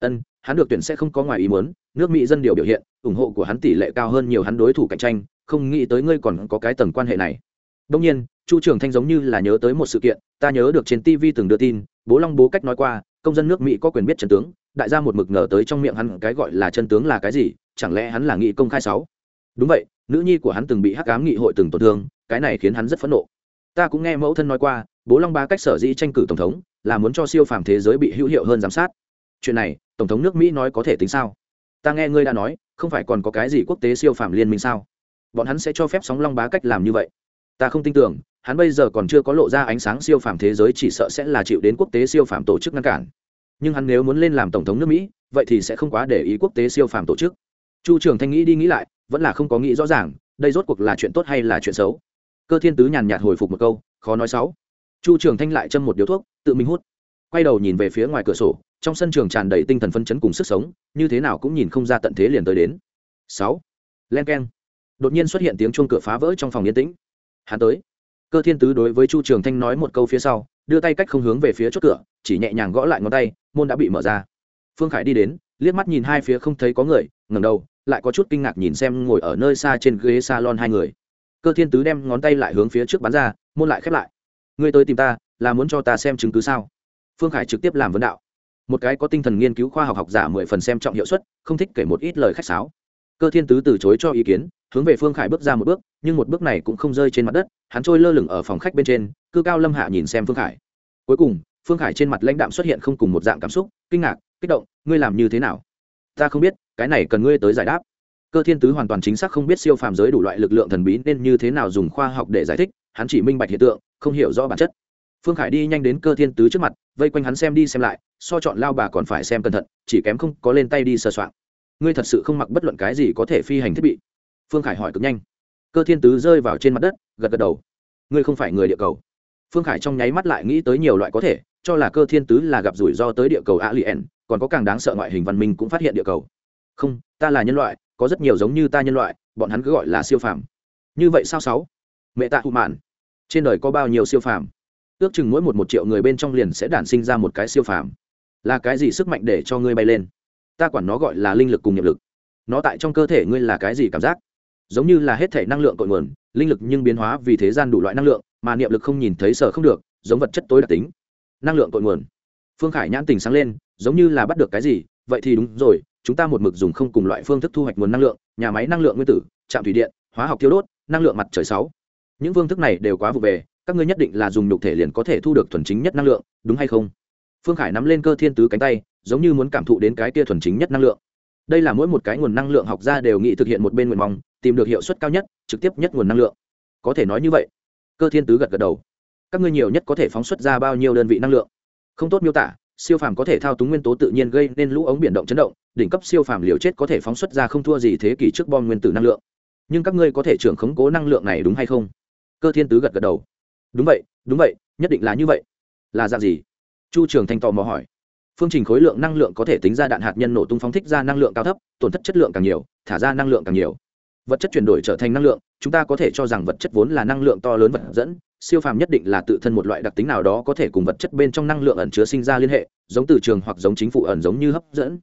Ân, hắn được tuyển sẽ không có ngoài ý muốn, nước mỹ dân điều biểu hiện, ủng hộ của hắn tỷ lệ cao hơn nhiều hắn đối thủ cạnh tranh, không nghĩ tới ngươi còn có cái tầng quan hệ này. Đông nhiên, chu trưởng thanh giống như là nhớ tới một sự kiện, ta nhớ được trên tv từng đưa tin, bố long bố cách nói qua, công dân nước mỹ có quyền biết chân tướng, đại gia một mực ngờ tới trong miệng hắn cái gọi là chân tướng là cái gì, chẳng lẽ hắn là nghị công khai sáu? Đúng vậy, nữ nhi của hắn từng bị hắc ám nghị hội từng tổn thương, cái này khiến hắn rất phẫn nộ. Ta cũng nghe mẫu thân nói qua, bố long ba cách sở dĩ tranh cử tổng thống là muốn cho siêu phàm thế giới bị hữu hiệu hơn giám sát. Chuyện này, tổng thống nước mỹ nói có thể tính sao? Ta nghe ngươi đã nói, không phải còn có cái gì quốc tế siêu phàm liên minh sao? Bọn hắn sẽ cho phép sóng long bá cách làm như vậy. Ta không tin tưởng, hắn bây giờ còn chưa có lộ ra ánh sáng siêu phàm thế giới chỉ sợ sẽ là chịu đến quốc tế siêu phàm tổ chức ngăn cản. Nhưng hắn nếu muốn lên làm tổng thống nước mỹ, vậy thì sẽ không quá để ý quốc tế siêu phàm tổ chức. Chu trường thanh nghĩ đi nghĩ lại, vẫn là không có nghĩ rõ ràng, đây rốt cuộc là chuyện tốt hay là chuyện xấu? Cơ thiên tứ nhàn nhạt hồi phục một câu, khó nói xấu chu trường thanh lại châm một điếu thuốc, tự mình hút. Quay đầu nhìn về phía ngoài cửa sổ, trong sân trường tràn đầy tinh thần phân chấn cùng sức sống, như thế nào cũng nhìn không ra tận thế liền tới đến. Sáu. Len k đột nhiên xuất hiện tiếng chuông cửa phá vỡ trong phòng yên tĩnh. Hắn tới. Cơ thiên tứ đối với chu trường thanh nói một câu phía sau, đưa tay cách không hướng về phía chốt cửa, chỉ nhẹ nhàng gõ lại ngón tay, môn đã bị mở ra. Phương khải đi đến, liếc mắt nhìn hai phía không thấy có người, ngẩng đầu, lại có chút kinh ngạc nhìn xem ngồi ở nơi xa trên ghế salon hai người. Cơ thiên tứ đem ngón tay lại hướng phía trước bắn ra, môn lại khép lại ngươi tới tìm ta, là muốn cho ta xem chứng cứ sao? Phương khải trực tiếp làm vấn đạo. Một cái có tinh thần nghiên cứu khoa học học giả mười phần xem trọng hiệu suất, không thích kể một ít lời khách sáo. Cơ thiên tứ từ chối cho ý kiến, hướng về phương khải bước ra một bước, nhưng một bước này cũng không rơi trên mặt đất, hắn trôi lơ lửng ở phòng khách bên trên, cư cao lâm hạ nhìn xem phương khải. Cuối cùng, phương khải trên mặt lãnh đạm xuất hiện không cùng một dạng cảm xúc, kinh ngạc, kích động, ngươi làm như thế nào? Ta không biết, cái này cần ngươi tới giải đáp. Cơ thiên tứ hoàn toàn chính xác không biết siêu phàm giới đủ loại lực lượng thần bí nên như thế nào dùng khoa học để giải thích hắn chỉ minh bạch hiện tượng, không hiểu rõ bản chất. Phương khải đi nhanh đến cơ thiên tứ trước mặt, vây quanh hắn xem đi xem lại, so chọn lao bà còn phải xem cẩn thận, chỉ kém không có lên tay đi sờ soạn. Ngươi thật sự không mặc bất luận cái gì có thể phi hành thiết bị? Phương khải hỏi cực nhanh. Cơ thiên tứ rơi vào trên mặt đất, gật gật đầu. Ngươi không phải người địa cầu. Phương khải trong nháy mắt lại nghĩ tới nhiều loại có thể, cho là cơ thiên tứ là gặp rủi ro tới địa cầu alien, còn có càng đáng sợ ngoại hình văn minh cũng phát hiện địa cầu. Không, ta là nhân loại, có rất nhiều giống như ta nhân loại, bọn hắn cứ gọi là siêu phàm. Như vậy sao sáu? Mẹ tạ hụ mạn. Trên đời có bao nhiêu siêu phàm? Ước chừng mỗi một một triệu người bên trong liền sẽ đản sinh ra một cái siêu phàm. Là cái gì sức mạnh để cho ngươi bay lên? Ta quản nó gọi là linh lực cùng nghiệp lực. Nó tại trong cơ thể ngươi là cái gì cảm giác? Giống như là hết thể năng lượng cội nguồn, linh lực nhưng biến hóa vì thế gian đủ loại năng lượng, mà niệm lực không nhìn thấy sở không được, giống vật chất tối đặc tính. Năng lượng cội nguồn. Phương khải nhãn tình sáng lên, giống như là bắt được cái gì, vậy thì đúng rồi, chúng ta một mực dùng không cùng loại phương thức thu hoạch nguồn năng lượng, nhà máy năng lượng nguyên tử, trạm thủy điện, hóa học tiêu đốt, năng lượng mặt trời sáu những phương thức này đều quá vụ về, các ngươi nhất định là dùng nhục thể liền có thể thu được thuần chính nhất năng lượng, đúng hay không? Phương khải nắm lên cơ thiên tứ cánh tay, giống như muốn cảm thụ đến cái kia thuần chính nhất năng lượng. Đây là mỗi một cái nguồn năng lượng học ra đều nghĩ thực hiện một bên nguyện mong, tìm được hiệu suất cao nhất, trực tiếp nhất nguồn năng lượng. Có thể nói như vậy. Cơ thiên tứ gật gật đầu. Các ngươi nhiều nhất có thể phóng xuất ra bao nhiêu đơn vị năng lượng? Không tốt miêu tả, siêu phàm có thể thao túng nguyên tố tự nhiên gây nên lũ ống biển động chấn động, đỉnh cấp siêu phàm liều chết có thể phóng xuất ra không thua gì thế kỷ trước bom nguyên tử năng lượng. Nhưng các ngươi có thể trưởng khống cố năng lượng này đúng hay không? Cơ thiên tứ gật gật đầu. Đúng vậy đúng vậy, nhất định là như vậy. Là dạng gì? Chu trường thanh tò mò hỏi. Phương trình khối lượng năng lượng có thể tính ra đạn hạt nhân nổ tung phóng thích ra năng lượng cao thấp, tổn thất chất lượng càng nhiều, thả ra năng lượng càng nhiều. Vật chất chuyển đổi trở thành năng lượng, chúng ta có thể cho rằng vật chất vốn là năng lượng to lớn vật dẫn, siêu phàm nhất định là tự thân một loại đặc tính nào đó có thể cùng vật chất bên trong năng lượng ẩn chứa sinh ra liên hệ, giống từ trường hoặc giống chính phủ ẩn giống như hấp dẫn.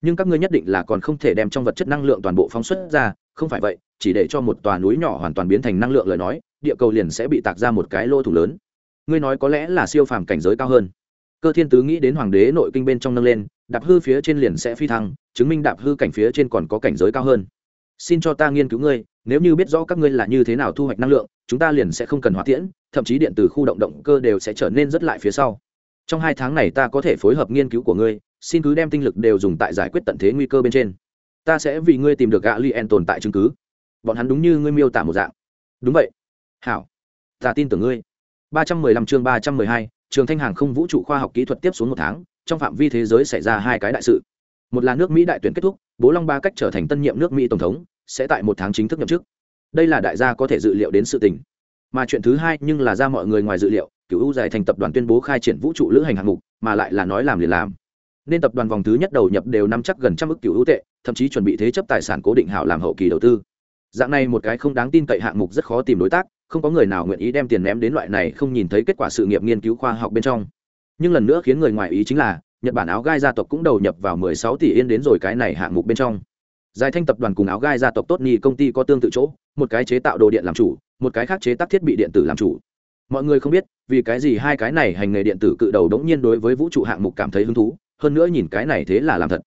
Nhưng các ngươi nhất định là còn không thể đem trong vật chất năng lượng toàn bộ phóng xuất ra, không phải vậy, chỉ để cho một tòa núi nhỏ hoàn toàn biến thành năng lượng lời nói địa cầu liền sẽ bị tạc ra một cái lô thủ lớn. Ngươi nói có lẽ là siêu phàm cảnh giới cao hơn. Cơ thiên tứ nghĩ đến hoàng đế nội kinh bên trong nâng lên, đạp hư phía trên liền sẽ phi thăng, chứng minh đạp hư cảnh phía trên còn có cảnh giới cao hơn. Xin cho ta nghiên cứu ngươi, nếu như biết rõ các ngươi là như thế nào thu hoạch năng lượng, chúng ta liền sẽ không cần hóa tiễn, thậm chí điện từ khu động động cơ đều sẽ trở nên rất lại phía sau. Trong hai tháng này ta có thể phối hợp nghiên cứu của ngươi, xin cứ đem tinh lực đều dùng tại giải quyết tận thế nguy cơ bên trên. Ta sẽ vì ngươi tìm được gã li en tồn tại chứng cứ. Bọn hắn đúng như ngươi miêu tả một dạng. Đúng vậy hảo, ta tin tưởng ngươi. ba trăm mười lăm chương ba trăm mười hai, trường thanh hàng không vũ trụ khoa học kỹ thuật tiếp xuống một tháng, trong phạm vi thế giới xảy ra hai cái đại sự. Một là nước mỹ đại tuyển kết thúc, bố long ba cách trở thành tân nhiệm nước mỹ tổng thống, sẽ tại một tháng chính thức nhậm chức. Đây là đại gia có thể dự liệu đến sự tình. Mà chuyện thứ hai nhưng là ra mọi người ngoài dự liệu, cựu u giải thành tập đoàn tuyên bố khai triển vũ trụ lữ hành hạng mục, mà lại là nói làm liền làm. Nên tập đoàn vòng thứ nhất đầu nhập đều nắm chắc gần trăm ước cựu ưu tệ, thậm chí chuẩn bị thế chấp tài sản cố định hảo làm hậu kỳ đầu tư. Dạng này một cái không đáng tin cậy hạng mục rất khó tìm đối tác không có người nào nguyện ý đem tiền ném đến loại này không nhìn thấy kết quả sự nghiệp nghiên cứu khoa học bên trong. Nhưng lần nữa khiến người ngoài ý chính là, nhật bản áo gai gia tộc cũng đầu nhập vào 16 tỷ yên đến rồi cái này hạng mục bên trong. Giải thanh tập đoàn cùng áo gai gia tộc tốt nhì công ty có tương tự chỗ, một cái chế tạo đồ điện làm chủ, một cái khác chế tác thiết bị điện tử làm chủ. Mọi người không biết, vì cái gì hai cái này hành nghề điện tử cự đầu đống nhiên đối với vũ trụ hạng mục cảm thấy hứng thú, hơn nữa nhìn cái này thế là làm thật.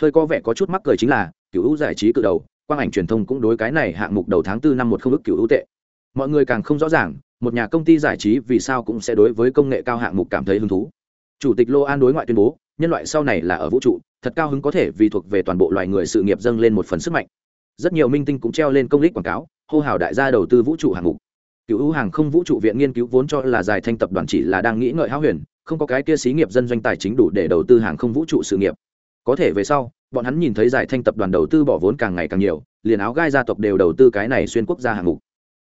Hơi có vẻ có chút mắc cười chính là cựu hữu giải trí cự đầu, quang ảnh truyền thông cũng đối cái này hạng mục đầu tháng tư năm một không ước cựu hữu tệ mọi người càng không rõ ràng, một nhà công ty giải trí vì sao cũng sẽ đối với công nghệ cao hạng mục cảm thấy hứng thú. Chủ tịch lô an đối ngoại tuyên bố, nhân loại sau này là ở vũ trụ, thật cao hứng có thể vì thuộc về toàn bộ loài người sự nghiệp dâng lên một phần sức mạnh. Rất nhiều minh tinh cũng treo lên công lý quảng cáo, hô hào đại gia đầu tư vũ trụ hạng mục. Cựu ưu hàng không vũ trụ viện nghiên cứu vốn cho là dài thanh tập đoàn chỉ là đang nghĩ ngợi háo huyền, không có cái kia xí nghiệp dân doanh tài chính đủ để đầu tư hàng không vũ trụ sự nghiệp. Có thể về sau, bọn hắn nhìn thấy giải thanh tập đoàn đầu tư bỏ vốn càng ngày càng nhiều, liền áo gai gia tộc đều đầu tư cái này xuyên quốc gia hạng mục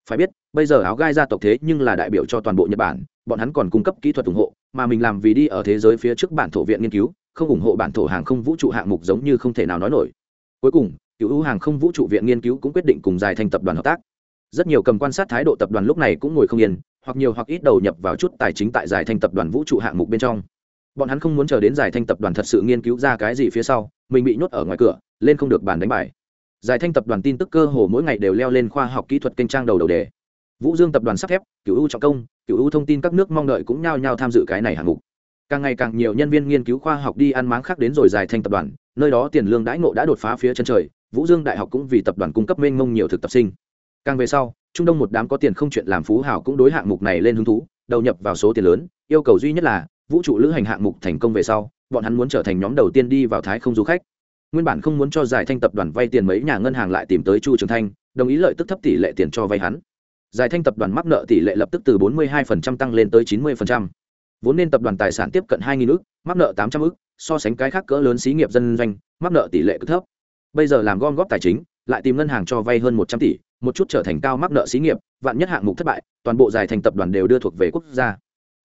phải biết, bây giờ áo gai gia tộc thế nhưng là đại biểu cho toàn bộ nhật bản, bọn hắn còn cung cấp kỹ thuật ủng hộ, mà mình làm vì đi ở thế giới phía trước bản thổ viện nghiên cứu, không ủng hộ bản thổ hàng không vũ trụ hạng mục giống như không thể nào nói nổi. Cuối cùng, cựu ưu hàng không vũ trụ viện nghiên cứu cũng quyết định cùng dài thành tập đoàn hợp tác. Rất nhiều cầm quan sát thái độ tập đoàn lúc này cũng ngồi không yên, hoặc nhiều hoặc ít đầu nhập vào chút tài chính tại giải thành tập đoàn vũ trụ hạng mục bên trong. Bọn hắn không muốn chờ đến giải thanh tập đoàn thật sự nghiên cứu ra cái gì phía sau, mình bị nhốt ở ngoài cửa, lên không được bàn đánh bài giải thanh tập đoàn tin tức cơ hồ mỗi ngày đều leo lên khoa học kỹ thuật kênh trang đầu đầu đề. Vũ dương tập đoàn sắt thép cựu ưu trọng công cựu ưu thông tin các nước mong đợi cũng nhao nhao tham dự cái này hạng mục. Càng ngày càng nhiều nhân viên nghiên cứu khoa học đi ăn máng khác đến rồi giải thanh tập đoàn, nơi đó tiền lương đãi ngộ đã đột phá phía chân trời, vũ dương đại học cũng vì tập đoàn cung cấp mênh mông nhiều thực tập sinh. Càng về sau, trung đông một đám có tiền không chuyện làm phú hảo cũng đối hạng mục này lên hứng thú, đầu nhập vào số tiền lớn, yêu cầu duy nhất là, vũ trụ lữ hành hạng mục thành công về sau, bọn hắn muốn trở thành nhóm đầu tiên đi vào thái không du khách nguyên bản không muốn cho giải thanh tập đoàn vay tiền mấy nhà ngân hàng lại tìm tới chu trường thanh, đồng ý lợi tức thấp tỷ lệ tiền cho vay hắn. Giải thanh tập đoàn mắc nợ tỷ lệ lập tức từ 42% tăng lên tới 90%. vốn nên tập đoàn tài sản tiếp cận 2.000 ức, mắc nợ 800 ức, so sánh cái khác cỡ lớn xí nghiệp dân doanh, mắc nợ tỷ lệ cực thấp. Bây giờ làm gom góp tài chính, lại tìm ngân hàng cho vay hơn 100 tỷ, một chút trở thành cao mắc nợ xí nghiệp, vạn nhất hạng mục thất bại, toàn bộ giải thành tập đoàn đều đưa thuộc về quốc gia.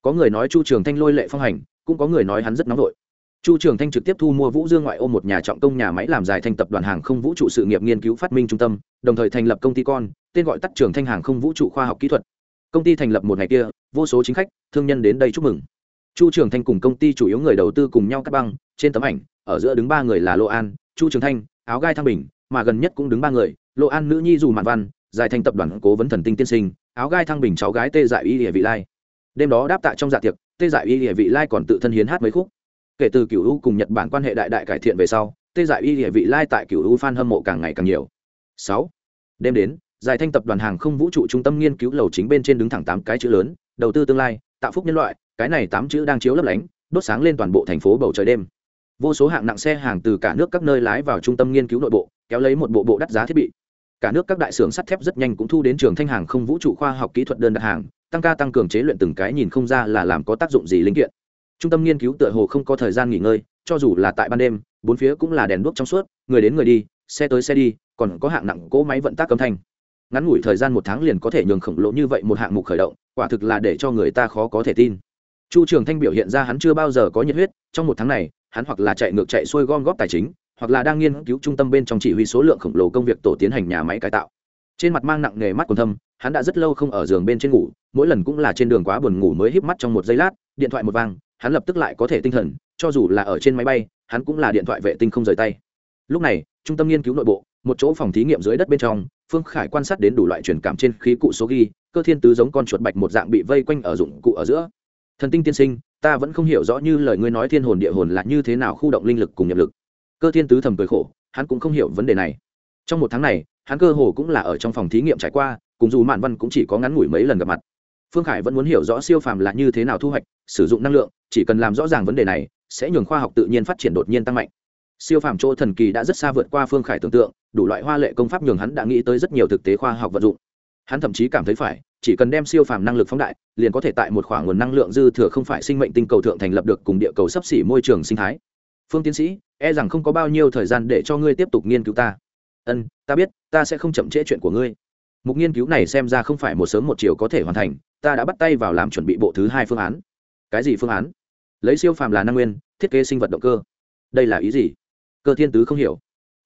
Có người nói chu trường thanh lôi lệ phong hành, cũng có người nói hắn rất nóng vội chu trường thanh trực tiếp thu mua vũ dương ngoại ô một nhà trọng công nhà máy làm dài thành tập đoàn hàng không vũ trụ sự nghiệp nghiên cứu phát minh trung tâm, đồng thời thành lập công ty con, tên gọi tắt trường thanh hàng không vũ trụ khoa học kỹ thuật. Công ty thành lập một ngày kia, vô số chính khách, thương nhân đến đây chúc mừng. Chu trường thanh cùng công ty chủ yếu người đầu tư cùng nhau cắt băng, trên tấm ảnh, ở giữa đứng ba người là lô an, chu trường thanh, áo gai thăng bình, mà gần nhất cũng đứng ba người, lô an nữ nhi dù mạn văn, dài thành tập đoàn cố vấn thần tinh tiên sinh, áo gai thăng bình cháu gái tê dại y địa vị lai. Đêm đó đáp tạ trong dạ tiệc, tê dại y địa vị lai còn tự thân hiến hát mấy khúc kể từ cựu u cùng nhật bản quan hệ đại đại cải thiện về sau, tê dại y địa vị lai tại cựu u f hâm mộ càng ngày càng nhiều. Sáu, đêm đến, giải thanh tập đoàn hàng không vũ trụ trung tâm nghiên cứu lầu chính bên trên đứng thẳng tám cái chữ lớn, đầu tư tương lai, tạo phúc nhân loại, cái này tám chữ đang chiếu lấp lánh, đốt sáng lên toàn bộ thành phố bầu trời đêm. Vô số hạng nặng xe hàng từ cả nước các nơi lái vào trung tâm nghiên cứu nội bộ, kéo lấy một bộ bộ đắt giá thiết bị. Cả nước các đại xưởng sắt thép rất nhanh cũng thu đến trường thanh hàng không vũ trụ khoa học kỹ thuật đơn đặt hàng, tăng ca tăng cường chế luyện từng cái nhìn không ra là làm có tác dụng gì linh kiện trung tâm nghiên cứu tựa hồ không có thời gian nghỉ ngơi, cho dù là tại ban đêm, bốn phía cũng là đèn đuốc trong suốt, người đến người đi, xe tới xe đi, còn có hạng nặng cỗ máy vận tác âm thanh. Ngắn ngủi thời gian một tháng liền có thể nhường khổng lồ như vậy một hạng mục khởi động, quả thực là để cho người ta khó có thể tin. Chu trường thanh biểu hiện ra hắn chưa bao giờ có nhiệt huyết, trong một tháng này, hắn hoặc là chạy ngược chạy xuôi gom góp tài chính, hoặc là đang nghiên cứu trung tâm bên trong chỉ huy số lượng khổng lồ công việc tổ tiến hành nhà máy cải tạo. Trên mặt mang nặng nghề mắt còn thâm, hắn đã rất lâu không ở giường bên trên ngủ, mỗi lần cũng là trên đường quá buồn ngủ mới híp mắt trong một giây lát, điện thoại một vang hắn lập tức lại có thể tinh thần, cho dù là ở trên máy bay, hắn cũng là điện thoại vệ tinh không rời tay. Lúc này, trung tâm nghiên cứu nội bộ, một chỗ phòng thí nghiệm dưới đất bên trong, phương khải quan sát đến đủ loại truyền cảm trên khí cụ số ghi, cơ thiên tứ giống con chuột bạch một dạng bị vây quanh ở dụng cụ ở giữa. Thần tinh tiên sinh, ta vẫn không hiểu rõ như lời ngươi nói thiên hồn địa hồn là như thế nào khu động linh lực cùng nhập lực. Cơ thiên tứ thầm cười khổ, hắn cũng không hiểu vấn đề này. Trong một tháng này, hắn cơ hồ cũng là ở trong phòng thí nghiệm trải qua, cùng dù mạn văn cũng chỉ có ngắn ngủi mấy lần gặp mặt. Phương khải vẫn muốn hiểu rõ siêu phàm là như thế nào thu hoạch sử dụng năng lượng, chỉ cần làm rõ ràng vấn đề này, sẽ nhường khoa học tự nhiên phát triển đột nhiên tăng mạnh. Siêu phàm chỗ thần kỳ đã rất xa vượt qua phương khải tưởng tượng, đủ loại hoa lệ công pháp nhường hắn đã nghĩ tới rất nhiều thực tế khoa học vận dụng. Hắn thậm chí cảm thấy phải, chỉ cần đem siêu phàm năng lực phóng đại, liền có thể tại một khoảng nguồn năng lượng dư thừa không phải sinh mệnh tinh cầu thượng thành lập được cùng địa cầu sấp xỉ môi trường sinh thái. Phương tiến sĩ e rằng không có bao nhiêu thời gian để cho ngươi tiếp tục nghiên cứu ta. Ân, ta biết, ta sẽ không chậm trễ chuyện của ngươi. Mục nghiên cứu này xem ra không phải một sớm một chiều có thể hoàn thành, ta đã bắt tay vào làm chuẩn bị bộ thứ hai phương án cái gì phương án? Lấy siêu phàm là năng nguyên, thiết kế sinh vật động cơ. Đây là ý gì? Cơ thiên tứ không hiểu.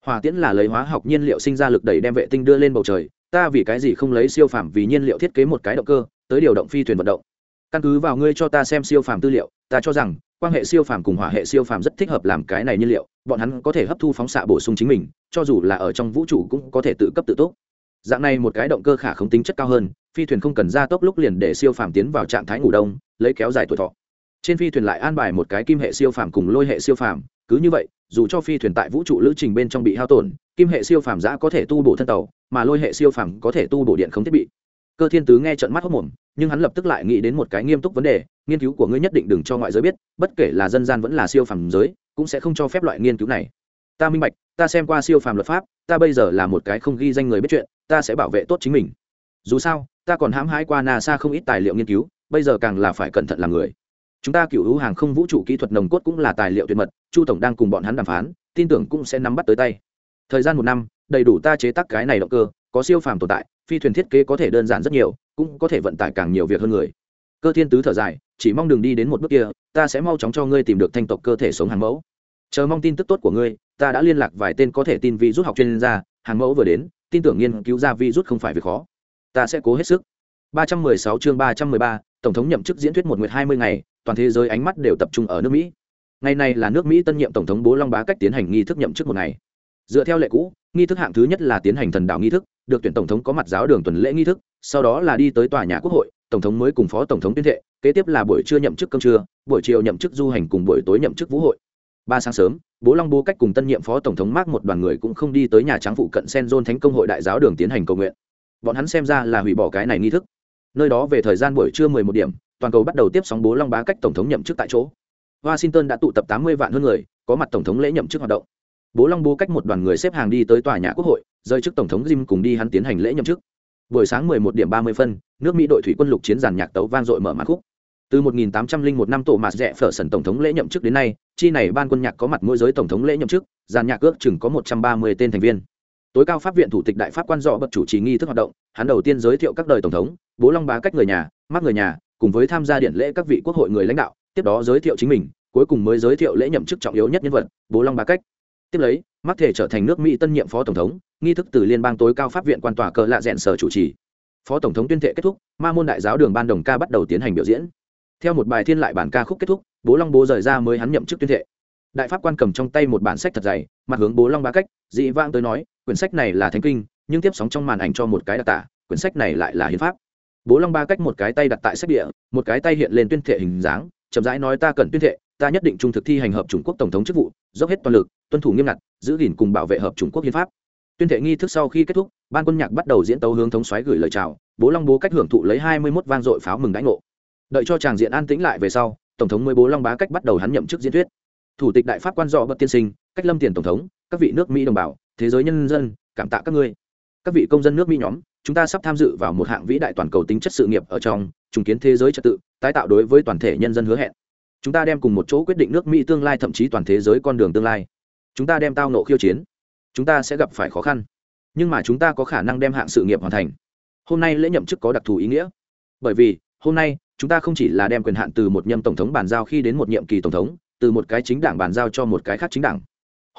Hòa tiễn là lấy hóa học nhiên liệu sinh ra lực đẩy đem vệ tinh đưa lên bầu trời. Ta vì cái gì không lấy siêu phàm vì nhiên liệu thiết kế một cái động cơ, tới điều động phi thuyền vận động? Căn cứ vào ngươi cho ta xem siêu phàm tư liệu, ta cho rằng quan hệ siêu phàm cùng hỏa hệ siêu phàm rất thích hợp làm cái này nhiên liệu, bọn hắn có thể hấp thu phóng xạ bổ sung chính mình, cho dù là ở trong vũ trụ cũng có thể tự cấp tự túc dạng này một cái động cơ khả không tính chất cao hơn phi thuyền không cần ra tốc lúc liền để siêu phàm tiến vào trạng thái ngủ đông, lấy kéo dài tuổi thọ. Trên phi thuyền lại an bài một cái kim hệ siêu phàm cùng lôi hệ siêu phàm, cứ như vậy, dù cho phi thuyền tại vũ trụ lữ trình bên trong bị hao tổn, kim hệ siêu phàm giã có thể tu bổ thân tàu, mà lôi hệ siêu phàm có thể tu bổ điện không thiết bị. Cơ thiên tứ nghe trận mắt hốc mồm, nhưng hắn lập tức lại nghĩ đến một cái nghiêm túc vấn đề, nghiên cứu của ngươi nhất định đừng cho ngoại giới biết, bất kể là dân gian vẫn là siêu phàm giới, cũng sẽ không cho phép loại nghiên cứu này. Ta minh bạch, ta xem qua siêu phàm luật pháp, ta bây giờ là một cái không ghi danh người biết chuyện, ta sẽ bảo vệ tốt chính mình. Dù sao ta còn hãm hãi qua nasa không ít tài liệu nghiên cứu, bây giờ càng là phải cẩn thận làm người. Chúng ta cựu hữu hàng không vũ trụ kỹ thuật nồng cốt cũng là tài liệu tuyệt mật, chu tổng đang cùng bọn hắn đàm phán, tin tưởng cũng sẽ nắm bắt tới tay. Thời gian một năm, đầy đủ ta chế tác cái này động cơ, có siêu phàm tồn tại, phi thuyền thiết kế có thể đơn giản rất nhiều, cũng có thể vận tải càng nhiều việc hơn người. Cơ thiên tứ thở dài, chỉ mong đường đi đến một bước kia, ta sẽ mau chóng cho ngươi tìm được thanh tộc cơ thể sống hàng mẫu. Chờ mong tin tức tốt của ngươi, ta đã liên lạc vài tên có thể tin vi rút học chuyên gia, hàng mẫu vừa đến, tin tưởng nghiên cứu ra vi rút không phải việc khó ta sẽ cố hết sức. 316 chương 313, tổng thống nhậm chức diễn thuyết một nguyệt 20 ngày toàn thế giới ánh mắt đều tập trung ở nước mỹ. Ngày này là nước mỹ tân nhiệm tổng thống bố long bá cách tiến hành nghi thức nhậm chức một ngày. Dựa theo lệ cũ nghi thức hạng thứ nhất là tiến hành thần đạo nghi thức được tuyển tổng thống có mặt giáo đường tuần lễ nghi thức sau đó là đi tới tòa nhà quốc hội tổng thống mới cùng phó tổng thống tuyên thệ kế tiếp là buổi trưa nhậm chức cơm trưa buổi chiều nhậm chức du hành cùng buổi tối nhậm chức vũ hội. Ba sáng sớm bố long bố cách cùng tân nhiệm phó tổng thống mark một đoàn người cũng không đi tới nhà trắng phụ cận sen John thánh công hội đại giáo đường tiến hành cầu nguyện bọn hắn xem ra là hủy bỏ cái này nghi thức. Nơi đó về thời gian buổi trưa 11 điểm, toàn cầu bắt đầu tiếp sóng bố long bá cách tổng thống nhậm chức tại chỗ. Washington đã tụ tập 80 vạn hơn người, có mặt tổng thống lễ nhậm chức hoạt động. Bố long bố cách một đoàn người xếp hàng đi tới tòa nhà quốc hội rơi trước tổng thống jim cùng đi hắn tiến hành lễ nhậm chức. Buổi sáng 11 điểm 30 phân, nước mỹ đội thủy quân lục chiến giàn nhạc tấu vang dội mở màn khúc. Từ 1801 năm tổ mạt rẽ phở sần tổng thống lễ nhậm chức đến nay, chi này ban quân nhạc có mặt mỗi giới tổng thống lễ nhậm chức, giàn nhạc ước chừng có 130 tên thành viên tối cao pháp viện thủ tịch đại pháp quan dọ bậc chủ trì nghi thức hoạt động, hắn đầu tiên giới thiệu các đời tổng thống, bố long bá cách người nhà mắc người nhà, cùng với tham gia điện lễ các vị quốc hội người lãnh đạo, tiếp đó giới thiệu chính mình, cuối cùng mới giới thiệu lễ nhậm chức trọng yếu nhất nhân vật, bố long bá cách. Tiếp lấy mắc thể trở thành nước mỹ tân nhiệm phó tổng thống, nghi thức từ liên bang tối cao pháp viện quan tòa cờ lạ rẽn sở chủ trì. Phó tổng thống tuyên thệ kết thúc, ma môn đại giáo đường ban đồng ca bắt đầu tiến hành biểu diễn. Theo một bài thiên lại bản ca khúc kết thúc, bố long bố rời ra mới hắn nhậm chức tuyên thệ. Đại pháp quan cầm trong tay một bản sách thật dày, mặt hướng bố long ba cách, dị vang tới nói quyển sách này là thánh kinh, nhưng tiếp sóng trong màn ảnh cho một cái đặc tả, quyển sách này lại là hiến pháp. Bố long ba cách một cái tay đặt tại sách địa, một cái tay hiện lên tuyên thệ hình dáng, chậm rãi nói ta cần tuyên thệ, ta nhất định trung thực thi hành hợp chủng quốc tổng thống chức vụ, dốc hết toàn lực, tuân thủ nghiêm ngặt, giữ gìn cùng bảo vệ hợp chủng quốc hiến pháp. Tuyên thệ nghi thức sau khi kết thúc, ban quân nhạc bắt đầu diễn tấu hướng thống xoáy gửi lời chào, bố long bố cách hưởng thụ lấy hai mươi mốt vang dội pháo mừng đãi ngộ. Đợi cho tràng diện an tĩnh lại về sau, tổng thống mới bố long bá cách bắt đầu hắn nhậm chức diễn thuyết. Thủ tịch đại pháp quan dọ bậc tiên sinh, cách lâm tiền tổng thống, các vị nước mỹ đồng bào thế giới nhân dân, cảm tạ các ngươi. Các vị công dân nước mỹ nhóm, chúng ta sắp tham dự vào một hạng vĩ đại toàn cầu tính chất sự nghiệp ở trong, trùng kiến thế giới trật tự, tái tạo đối với toàn thể nhân dân hứa hẹn. Chúng ta đem cùng một chỗ quyết định nước mỹ tương lai thậm chí toàn thế giới con đường tương lai. Chúng ta đem tao nộ khiêu chiến. Chúng ta sẽ gặp phải khó khăn. Nhưng mà chúng ta có khả năng đem hạng sự nghiệp hoàn thành. Hôm nay lễ nhậm chức có đặc thù ý nghĩa. Bởi vì, hôm nay, chúng ta không chỉ là đem quyền hạn từ một nhâm tổng thống bàn giao khi đến một nhiệm kỳ tổng thống, từ một cái chính đảng bàn giao cho một cái khác chính đảng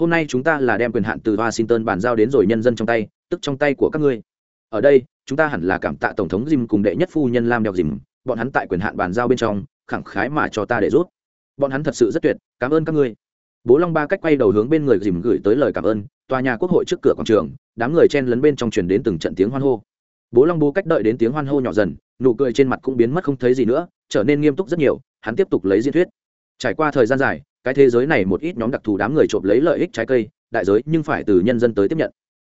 hôm nay chúng ta là đem quyền hạn từ washington bàn giao đến rồi nhân dân trong tay, tức trong tay của các ngươi. Ở đây, chúng ta hẳn là cảm tạ tổng thống jim cùng đệ nhất phu nhân lam đeo dìm bọn hắn tại quyền hạn bàn giao bên trong, khẳng khái mà cho ta để rút. Bọn hắn thật sự rất tuyệt, cảm ơn các ngươi. Bố long ba cách quay đầu hướng bên người dìm gửi tới lời cảm ơn, tòa nhà quốc hội trước cửa quảng trường, đám người chen lấn bên trong truyền đến từng trận tiếng hoan hô. Bố long bố cách đợi đến tiếng hoan hô nhỏ dần, nụ cười trên mặt cũng biến mất không thấy gì nữa, trở nên nghiêm túc rất nhiều, hắn tiếp tục lấy diễn thuyết. Trải qua thời gian dài cái thế giới này một ít nhóm đặc thù đám người trộm lấy lợi ích trái cây, đại giới nhưng phải từ nhân dân tới tiếp nhận.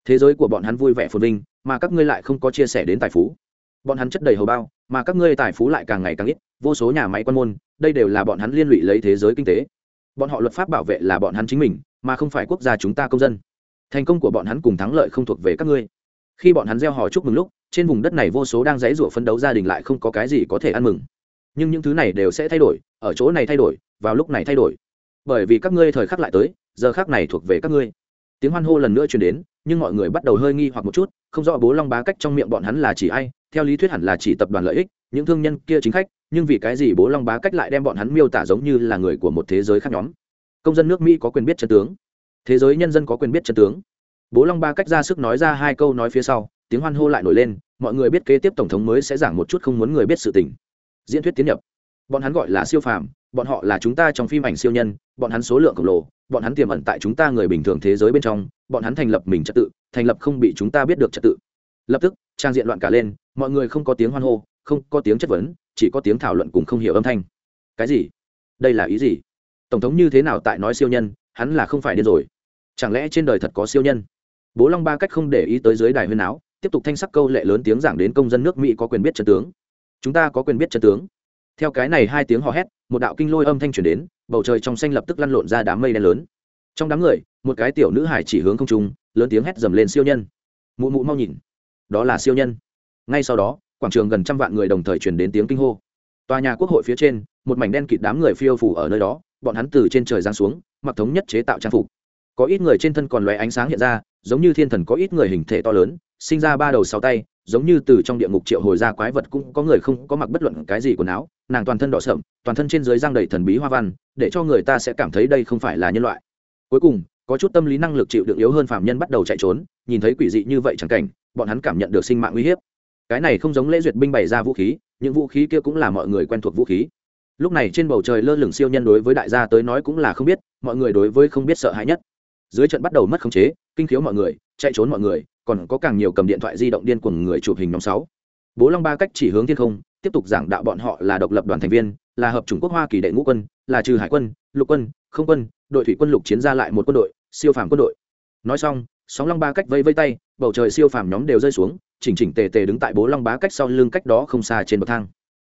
Thế giới của bọn hắn vui vẻ phồn vinh, mà các ngươi lại không có chia sẻ đến tài phú. Bọn hắn chất đầy hầu bao, mà các ngươi tài phú lại càng ngày càng ít, vô số nhà máy quan môn, đây đều là bọn hắn liên lụy lấy thế giới kinh tế. Bọn họ luật pháp bảo vệ là bọn hắn chính mình, mà không phải quốc gia chúng ta công dân. Thành công của bọn hắn cùng thắng lợi không thuộc về các ngươi. Khi bọn hắn gieo hò chúc mừng lúc, trên vùng đất này vô số đang dãy rủa phấn đấu gia đình lại không có cái gì có thể ăn mừng. Nhưng những thứ này đều sẽ thay đổi, ở chỗ này thay đổi, vào lúc này thay đổi bởi vì các ngươi thời khắc lại tới, giờ khác này thuộc về các ngươi. Tiếng hoan hô lần nữa truyền đến, nhưng mọi người bắt đầu hơi nghi hoặc một chút, không rõ bố long bá cách trong miệng bọn hắn là chỉ ai, theo lý thuyết hẳn là chỉ tập đoàn lợi ích, những thương nhân kia chính khách, nhưng vì cái gì bố long bá cách lại đem bọn hắn miêu tả giống như là người của một thế giới khác nhóm? Công dân nước mỹ có quyền biết chân tướng. Thế giới nhân dân có quyền biết chân tướng. Bố long ba cách ra sức nói ra hai câu nói phía sau, tiếng hoan hô lại nổi lên, mọi người biết kế tiếp tổng thống mới sẽ giảng một chút không muốn người biết sự tình. Diễn thuyết tiến nhập. Bọn hắn gọi là siêu phàm bọn họ là chúng ta trong phim ảnh siêu nhân, bọn hắn số lượng khổng lồ, bọn hắn tiềm ẩn tại chúng ta người bình thường thế giới bên trong, bọn hắn thành lập mình trật tự, thành lập không bị chúng ta biết được trật tự. Lập tức, trang diện loạn cả lên, mọi người không có tiếng hoan hô, không có tiếng chất vấn, chỉ có tiếng thảo luận cùng không hiểu âm thanh. Cái gì? Đây là ý gì? Tổng thống như thế nào tại nói siêu nhân, hắn là không phải điên rồi. Chẳng lẽ trên đời thật có siêu nhân? Bố long ba cách không để ý tới dưới đài huyên áo, tiếp tục thanh sắc câu lệ lớn tiếng giảng đến công dân nước mỹ có quyền biết chân tướng. Chúng ta có quyền biết chân tướng theo cái này hai tiếng hò hét, một đạo kinh lôi âm thanh chuyển đến, bầu trời trong xanh lập tức lăn lộn ra đám mây đen lớn. Trong đám người, một cái tiểu nữ hải chỉ hướng không trung, lớn tiếng hét dầm lên siêu nhân. Mụ mụ mau nhìn. Đó là siêu nhân. Ngay sau đó, quảng trường gần trăm vạn người đồng thời chuyển đến tiếng kinh hô. Tòa nhà quốc hội phía trên, một mảnh đen kịt đám người phiêu phủ ở nơi đó, bọn hắn từ trên trời giáng xuống, mặc thống nhất chế tạo trang phục. Có ít người trên thân còn lóe ánh sáng hiện ra, giống như thiên thần có ít người hình thể to lớn, sinh ra ba đầu sáu tay giống như từ trong địa ngục triệu hồi ra quái vật cũng có người không có mặc bất luận cái gì quần áo, nàng toàn thân đỏ sậm, toàn thân trên dưới răng đầy thần bí hoa văn, để cho người ta sẽ cảm thấy đây không phải là nhân loại. Cuối cùng, có chút tâm lý năng lực chịu đựng yếu hơn phạm nhân bắt đầu chạy trốn, nhìn thấy quỷ dị như vậy chẳng cảnh, bọn hắn cảm nhận được sinh mạng uy hiếp. Cái này không giống lễ duyệt binh bày ra vũ khí, những vũ khí kia cũng là mọi người quen thuộc vũ khí. Lúc này trên bầu trời lơ lửng siêu nhân đối với đại gia tới nói cũng là không biết, mọi người đối với không biết sợ hãi nhất. Dưới trận bắt đầu mất khống chế, kinh khiếu mọi người, chạy trốn mọi người còn có càng nhiều cầm điện thoại di động điên cuồng người chụp hình nhóm sáu. Bố long ba cách chỉ hướng thiên không, tiếp tục giảng đạo bọn họ là độc lập đoàn thành viên, là hợp chủng quốc hoa kỳ đệ ngũ quân, là trừ hải quân, lục quân, không quân, đội thủy quân lục chiến ra lại một quân đội, siêu phàm quân đội. Nói xong, sóng long ba cách vây vây tay, bầu trời siêu phàm nhóm đều rơi xuống, chỉnh chỉnh tề tề đứng tại bố long bá cách sau lưng cách đó không xa trên bậc thang.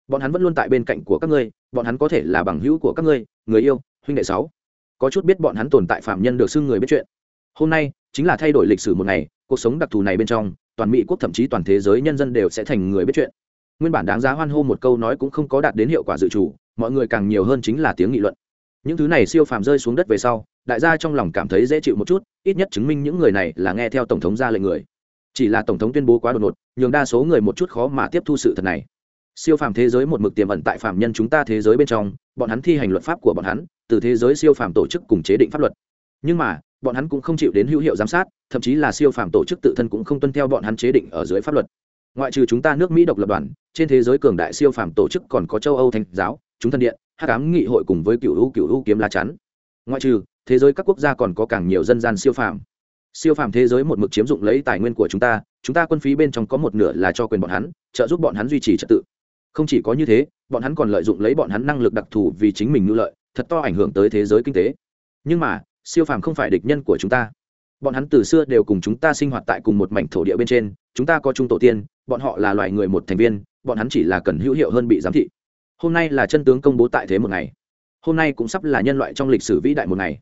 Bọn hắn vẫn luôn tại bên cạnh của các ngươi, bọn hắn có thể là bằng hữu của các ngươi, người yêu, huynh đệ sáu. Có chút biết bọn hắn tồn tại phạm nhân được xưng người biết chuyện. Hôm nay chính là thay đổi lịch sử một ngày, cuộc sống đặc thù này bên trong, toàn mỹ quốc thậm chí toàn thế giới nhân dân đều sẽ thành người biết chuyện. Nguyên bản đáng giá hoan hô một câu nói cũng không có đạt đến hiệu quả dự chủ mọi người càng nhiều hơn chính là tiếng nghị luận. Những thứ này siêu phàm rơi xuống đất về sau, đại gia trong lòng cảm thấy dễ chịu một chút, ít nhất chứng minh những người này là nghe theo tổng thống ra lệnh người. Chỉ là tổng thống tuyên bố quá đột ngột, nhường đa số người một chút khó mà tiếp thu sự thật này. Siêu phàm thế giới một mực tiềm ẩn tại phạm nhân chúng ta thế giới bên trong, bọn hắn thi hành luật pháp của bọn hắn, từ thế giới siêu phàm tổ chức cùng chế định pháp luật. Nhưng mà bọn hắn cũng không chịu đến hữu hiệu giám sát, thậm chí là siêu phàm tổ chức tự thân cũng không tuân theo bọn hắn chế định ở dưới pháp luật. Ngoại trừ chúng ta nước mỹ độc lập đoàn, trên thế giới cường đại siêu phàm tổ chức còn có châu âu thanh giáo, chúng thân điện hát cám nghị hội cùng với cựu hữu cựu hữu kiếm lá chắn. Ngoại trừ, thế giới các quốc gia còn có càng nhiều dân gian siêu phàm. Siêu phàm thế giới một mực chiếm dụng lấy tài nguyên của chúng ta chúng ta quân phí bên trong có một nửa là cho quyền bọn hắn, trợ giúp bọn hắn duy trì trật tự. Không chỉ có như thế, bọn hắn còn lợi dụng lấy bọn hắn năng lực đặc thù vì chính mình ngư lợi, thật to ảnh hưởng tới thế giới kinh tế. Nhưng mà siêu phàm không phải địch nhân của chúng ta. Bọn hắn từ xưa đều cùng chúng ta sinh hoạt tại cùng một mảnh thổ địa bên trên, chúng ta có chung tổ tiên, bọn họ là loài người một thành viên, bọn hắn chỉ là cần hữu hiệu hơn bị giám thị. Hôm nay là chân tướng công bố tại thế một ngày. Hôm nay cũng sắp là nhân loại trong lịch sử vĩ đại một ngày.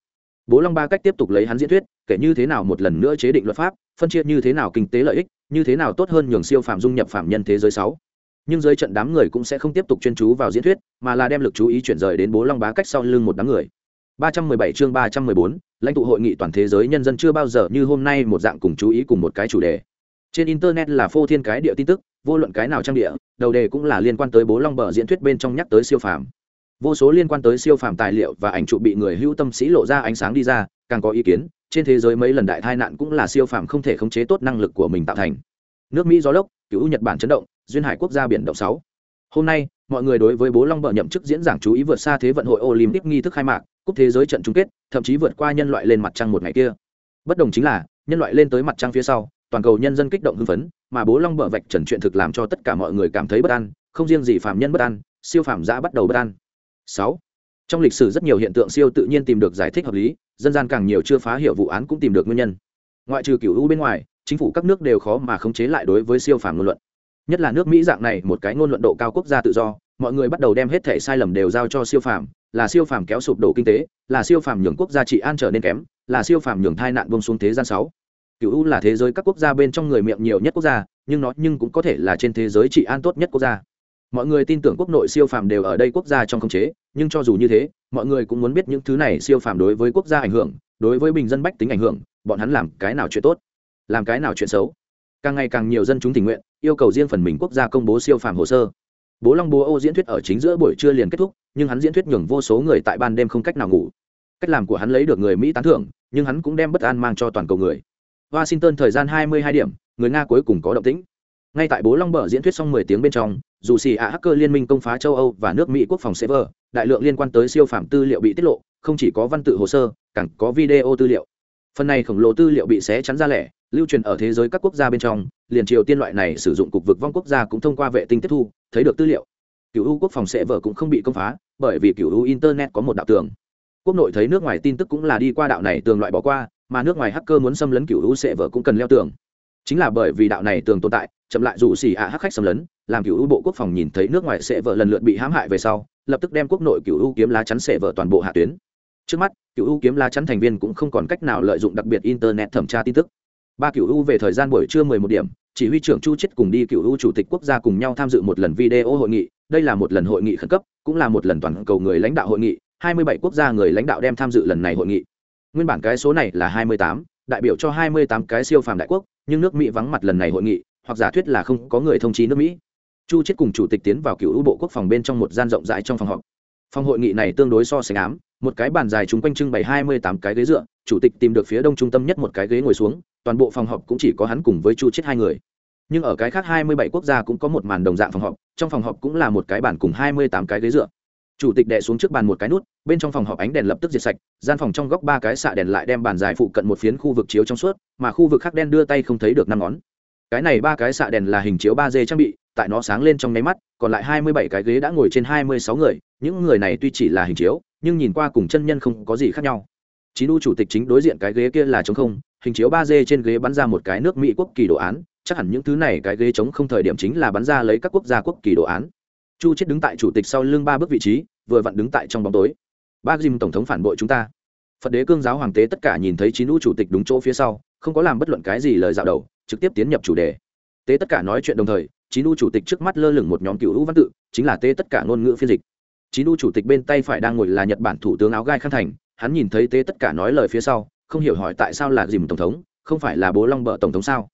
Bố long ba cách tiếp tục lấy hắn diễn thuyết, kể như thế nào một lần nữa chế định luật pháp, phân chia như thế nào kinh tế lợi ích, như thế nào tốt hơn nhường siêu phạm dung nhập phạm nhân thế giới sáu. Nhưng dưới trận đám người cũng sẽ không tiếp tục chuyên chú vào diễn thuyết, mà là đem lực chú ý chuyển rời đến bố long bá cách sau lưng một đám người. 317 chương 314, lãnh tụ hội nghị toàn thế giới nhân dân chưa bao giờ như hôm nay một dạng cùng chú ý cùng một cái chủ đề. Trên internet là phô thiên cái địa tin tức vô luận cái nào trang địa đầu đề cũng là liên quan tới bố long bờ diễn thuyết bên trong nhắc tới siêu phàm. Vô số liên quan tới siêu phàm tài liệu và ảnh chụp bị người hữu tâm sĩ lộ ra ánh sáng đi ra càng có ý kiến trên thế giới mấy lần đại tai nạn cũng là siêu phàm không thể khống chế tốt năng lực của mình tạo thành. Nước mỹ gió lốc cứu nhật bản chấn động duyên hải quốc gia biển động sáu hôm nay, mọi người đối với bố long bờ nhậm chức diễn giảng chú ý vượt xa thế vận hội olympic nghi thức khai mạc, cúp thế giới trận chung kết, thậm chí vượt qua nhân loại lên mặt trăng một ngày kia. Bất đồng chính là, nhân loại lên tới mặt trăng phía sau, toàn cầu nhân dân kích động hưng phấn, mà bố long bờ vạch trần chuyện thực làm cho tất cả mọi người cảm thấy bất an, không riêng gì phạm nhân bất an, siêu phạm giã bắt đầu bất an. Sáu, trong lịch sử rất nhiều hiện tượng siêu tự nhiên tìm được giải thích hợp lý, dân gian càng nhiều chưa phá hiểu vụ án cũng tìm được nguyên nhân. Ngoại trừ cựu u bên ngoài, chính phủ các nước đều khó mà khống chế lại đối với siêu phàm ngôn luận nhất là nước mỹ dạng này, một cái ngôn luận độ cao quốc gia tự do, mọi người bắt đầu đem hết thể sai lầm đều giao cho siêu phàm, là siêu phàm kéo sụp đổ kinh tế, là siêu phàm nhường quốc gia trị an trở nên kém, là siêu phàm nhường thai nạn bông xuống thế gian sáu. Cựu u là thế giới các quốc gia bên trong người miệng nhiều nhất quốc gia, nhưng nó nhưng cũng có thể là trên thế giới trị an tốt nhất quốc gia. Mọi người tin tưởng quốc nội siêu phàm đều ở đây quốc gia trong khống chế, nhưng cho dù như thế, mọi người cũng muốn biết những thứ này siêu phàm đối với quốc gia ảnh hưởng, đối với bình dân bách tính ảnh hưởng, bọn hắn làm cái nào chuyện tốt, làm cái nào chuyện xấu. Càng ngày càng nhiều dân chúng tình nguyện yêu cầu riêng phần mình quốc gia công bố siêu phàm hồ sơ. Bố long bố ô diễn thuyết ở chính giữa buổi trưa liền kết thúc, nhưng hắn diễn thuyết nhường vô số người tại ban đêm không cách nào ngủ. Cách làm của hắn lấy được người mỹ tán thưởng, nhưng hắn cũng đem bất an mang cho toàn cầu người. Washington thời gian 22 điểm, người nga cuối cùng có động tĩnh. Ngay tại bố long bờ diễn thuyết xong 10 tiếng bên trong, dù xì ạ hacker liên minh công phá châu âu và nước mỹ quốc phòng server đại lượng liên quan tới siêu phạm tư liệu bị tiết lộ, không chỉ có văn tự hồ sơ, càng có video tư liệu. Phần này khổng lồ tư liệu bị xé chắn ra lẻ lưu truyền ở thế giới các quốc gia bên trong, liền triều tiên loại này sử dụng cục vực vong quốc gia cũng thông qua vệ tinh tiếp thu, thấy được tư liệu. Cựu u quốc phòng sẽ vợ cũng không bị công phá, bởi vì cựu u internet có một đạo tường. Quốc nội thấy nước ngoài tin tức cũng là đi qua đạo này tường loại bỏ qua, mà nước ngoài hacker muốn xâm lấn cựu u sẽ vợ cũng cần leo tường. Chính là bởi vì đạo này tường tồn tại, chậm lại dù xỉ ạ hắc khách xâm lấn, làm cựu u bộ quốc phòng nhìn thấy nước ngoài sẽ vợ lần lượt bị hãm hại về sau, lập tức đem quốc nội cựu u kiếm lá chắn sẽ vợ toàn bộ hạ tuyến. Trước mắt cựu u kiếm lá chắn thành viên cũng không còn cách nào lợi dụng đặc biệt internet thẩm tra tin tức ba cựu u về thời gian buổi trưa mười một điểm, chỉ huy trưởng chu chết cùng đi cựu u chủ tịch quốc gia cùng nhau tham dự một lần video hội nghị. Đây là một lần hội nghị khẩn cấp, cũng là một lần toàn cầu người lãnh đạo hội nghị. Hai mươi bảy quốc gia người lãnh đạo đem tham dự lần này hội nghị. Nguyên bản cái số này là hai mươi tám, đại biểu cho hai mươi tám cái siêu phàm đại quốc, nhưng nước mỹ vắng mặt lần này hội nghị, hoặc giả thuyết là không có người thông chí nước mỹ. Chu chết cùng chủ tịch tiến vào cựu u bộ quốc phòng bên trong một gian rộng rãi trong phòng họp. Phòng hội nghị này tương đối so sánh ám, một cái bàn dài chúng quanh trưng bày hai mươi tám cái ghế dựa chủ tịch tìm được phía đông trung tâm nhất một cái ghế ngồi xuống, toàn bộ phòng họp cũng chỉ có hắn cùng với chu chết hai người. Nhưng ở cái khác hai mươi bảy quốc gia cũng có một màn đồng dạng phòng họp, trong phòng họp cũng là một cái bàn cùng hai mươi tám cái ghế dựa. Chủ tịch đè xuống trước bàn một cái nút, bên trong phòng họp ánh đèn lập tức diệt sạch, gian phòng trong góc ba cái xạ đèn lại đem bàn dài phụ cận một phiến khu vực chiếu trong suốt, mà khu vực khác đen đưa tay không thấy được năm ngón. Cái này ba cái xạ đèn là hình chiếu ba d trang bị, tại nó sáng lên trong nháy mắt, còn lại hai mươi bảy cái ghế đã ngồi trên hai mươi sáu người, những người này tuy chỉ là hình chiếu, nhưng nhìn qua cùng chân nhân không có gì khác nhau chín u chủ tịch chính đối diện cái ghế kia là trống không, hình chiếu ba d trên ghế bắn ra một cái nước mỹ quốc kỳ đồ án, chắc hẳn những thứ này cái ghế trống không thời điểm chính là bắn ra lấy các quốc gia quốc kỳ đồ án. Chu chết đứng tại chủ tịch sau lưng ba bước vị trí, vừa vặn đứng tại trong bóng tối. Ba dìm tổng thống phản bội chúng ta. Phật đế cương giáo hoàng tế tất cả nhìn thấy chín u chủ tịch đúng chỗ phía sau, không có làm bất luận cái gì lời dạo đầu, trực tiếp tiến nhập chủ đề. Tế tất cả nói chuyện đồng thời chín u chủ tịch trước mắt lơ lửng một nhóm cựu hữu văn tự, chính là tế tất cả ngôn ngữ phiên dịch. Chín u chủ tịch bên tay phải đang ngồi là nhật bản thủ tướng áo gai khang thành hắn nhìn thấy tế tất cả nói lời phía sau, không hiểu hỏi tại sao là dìm tổng thống, không phải là bố long bợ tổng thống sao?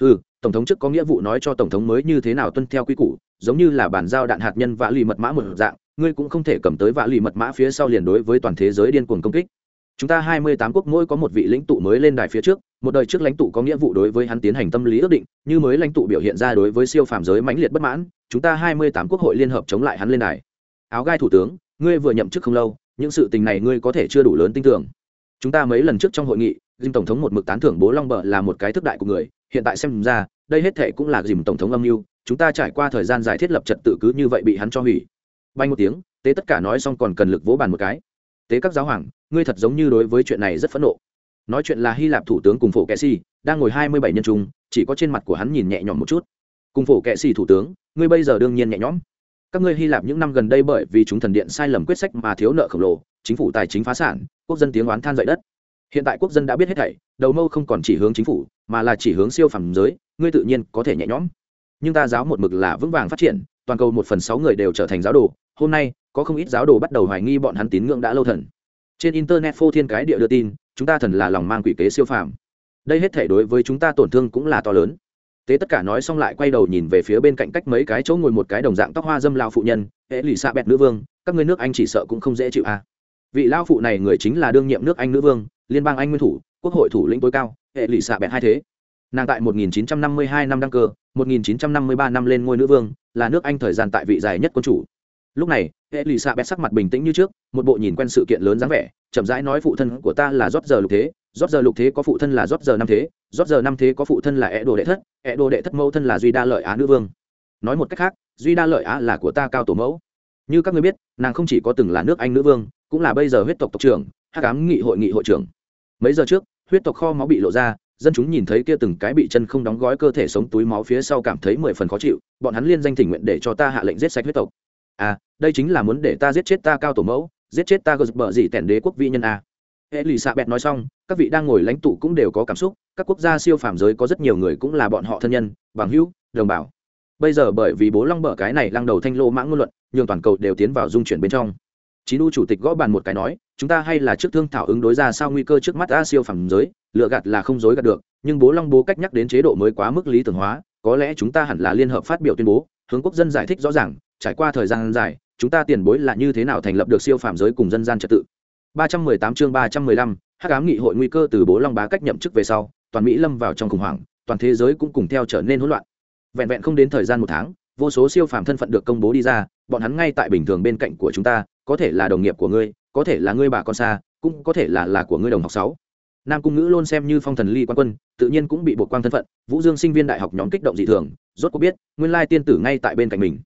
Ừ tổng thống trước có nghĩa vụ nói cho tổng thống mới như thế nào tuân theo quy củ, giống như là bản giao đạn hạt nhân vạ lì mật mã một dạng, ngươi cũng không thể cầm tới vạ lì mật mã phía sau liền đối với toàn thế giới điên cuồng công kích. Chúng ta hai mươi tám quốc mỗi có một vị lãnh tụ mới lên đài phía trước, một đời trước lãnh tụ có nghĩa vụ đối với hắn tiến hành tâm lý ước định, như mới lãnh tụ biểu hiện ra đối với siêu phàm giới mãnh liệt bất mãn, chúng ta hai mươi tám quốc hội liên hợp chống lại hắn lên đài. Áo gai thủ tướng, ngươi vừa nhậm chức không lâu những sự tình này ngươi có thể chưa đủ lớn tin tưởng. Chúng ta mấy lần trước trong hội nghị dìm tổng thống một mực tán thưởng bố long bờ là một cái thức đại của người, hiện tại xem ra, đây hết thệ cũng là dìm tổng thống âm mưu, chúng ta trải qua thời gian dài thiết lập trật tự cứ như vậy bị hắn cho hủy. Bay một tiếng, tế tất cả nói xong còn cần lực vỗ bàn một cái. Tế các giáo hoàng, ngươi thật giống như đối với chuyện này rất phẫn nộ. Nói chuyện là hy lạp thủ tướng cùng phổ kệ si đang ngồi hai mươi bảy nhân trung chỉ có trên mặt của hắn nhìn nhẹ nhõm một chút. Cùng phổ kệ si thủ tướng, ngươi bây giờ đương nhiên nhẹ nhõm các ngươi hy lạp những năm gần đây bởi vì chúng thần điện sai lầm quyết sách mà thiếu nợ khổng lồ, chính phủ tài chính phá sản, quốc dân tiếng oán than dậy đất. Hiện tại quốc dân đã biết hết thảy, đầu mâu không còn chỉ hướng chính phủ, mà là chỉ hướng siêu phẩm giới, ngươi tự nhiên có thể nhẹ nhõm. Nhưng ta giáo một mực là vững vàng phát triển, toàn cầu một phần sáu người đều trở thành giáo đồ, hôm nay, có không ít giáo đồ bắt đầu hoài nghi bọn hắn tín ngưỡng đã lâu thần. Trên internet phô thiên cái địa đưa tin, chúng ta thần là lòng mang quỷ kế siêu phàm. Đây hết thể đối với chúng ta tổn thương cũng là to lớn tế tất cả nói xong lại quay đầu nhìn về phía bên cạnh cách mấy cái chỗ ngồi một cái đồng dạng tóc hoa dâm lao phụ nhân hễ lì xạ bẹt nữ vương, các người nước anh chỉ sợ cũng không dễ chịu à. vị lao phụ này người chính là đương nhiệm nước anh nữ vương, liên bang anh nguyên thủ, quốc hội thủ lĩnh tối cao hệ lụy xạ bẹt hai thế nàng tại 1952 năm đăng cơ 1953 năm lên ngôi nữ vương, là nước anh thời gian tại vị dài nhất quân chủ lúc này hệ lụy xạ bẹt sắc mặt bình tĩnh như trước, một bộ nhìn quen sự kiện lớn dáng vẻ, chậm rãi nói, phụ thân của ta là rót giờ lục thế rót giờ lục thế có phụ thân là rót giờ năm thế, rót giờ năm thế có phụ thân là ẹ đồ đệ thất, ẹ đồ đệ thất mẫu thân là duy đa lợi á nữ vương. Nói một cách khác, duy đa lợi á là của ta cao tổ mẫu. Như các người biết, nàng không chỉ có từng là nước anh nữ vương, cũng là bây giờ huyết tộc tộc trưởng hát cám nghị hội nghị hội trưởng. Mấy giờ trước, huyết tộc kho máu bị lộ ra, dân chúng nhìn thấy kia từng cái bị chân không đóng gói cơ thể sống túi máu phía sau cảm thấy mười phần khó chịu, bọn hắn liên danh thỉnh nguyện để cho ta hạ lệnh giết sạch huyết tộc. À đây chính là muốn để ta giết chết ta cao tổ mẫu, giết chết ta gờ bờ gì tẻn đế quốc vi nhân à. hệ lì xạ bẹt nói xong các vị đang ngồi lãnh tụ cũng đều có cảm xúc các quốc gia siêu phàm giới có rất nhiều người cũng là bọn họ thân nhân bằng hữu đồng bào. Bây giờ bởi vì bố long bở cái này lăng đầu thanh lô mãng ngôn luận nhường toàn cầu đều tiến vào dung chuyển bên trong. Chín u chủ tịch gõ bàn một cái nói chúng ta hay là trước thương thảo ứng đối ra sao nguy cơ trước mắt a siêu phàm giới lựa gạt là không dối gạt được nhưng bố long bố cách nhắc đến chế độ mới quá mức lý tưởng hóa có lẽ chúng ta hẳn là liên hợp phát biểu tuyên bố hướng quốc dân giải thích rõ ràng trải qua thời gian dài chúng ta tiền bối là như thế nào thành lập được siêu phàm giới cùng dân gian trật tự. 318 chương 315, hắc ám nghị hội nguy cơ từ bố long bá cách nhậm chức về sau, toàn mỹ lâm vào trong khủng hoảng, toàn thế giới cũng cùng theo trở nên hỗn loạn. Vẹn vẹn không đến thời gian một tháng, vô số siêu phàm thân phận được công bố đi ra, bọn hắn ngay tại bình thường bên cạnh của chúng ta, có thể là đồng nghiệp của ngươi, có thể là ngươi bà con xa, cũng có thể là là của ngươi đồng học sáu. Nam cung ngữ luôn xem như phong thần ly quan quân, tự nhiên cũng bị buộc quang thân phận, vũ dương sinh viên đại học nhóm kích động dị thường, rốt cuộc biết, nguyên lai tiên tử ngay tại bên cạnh mình.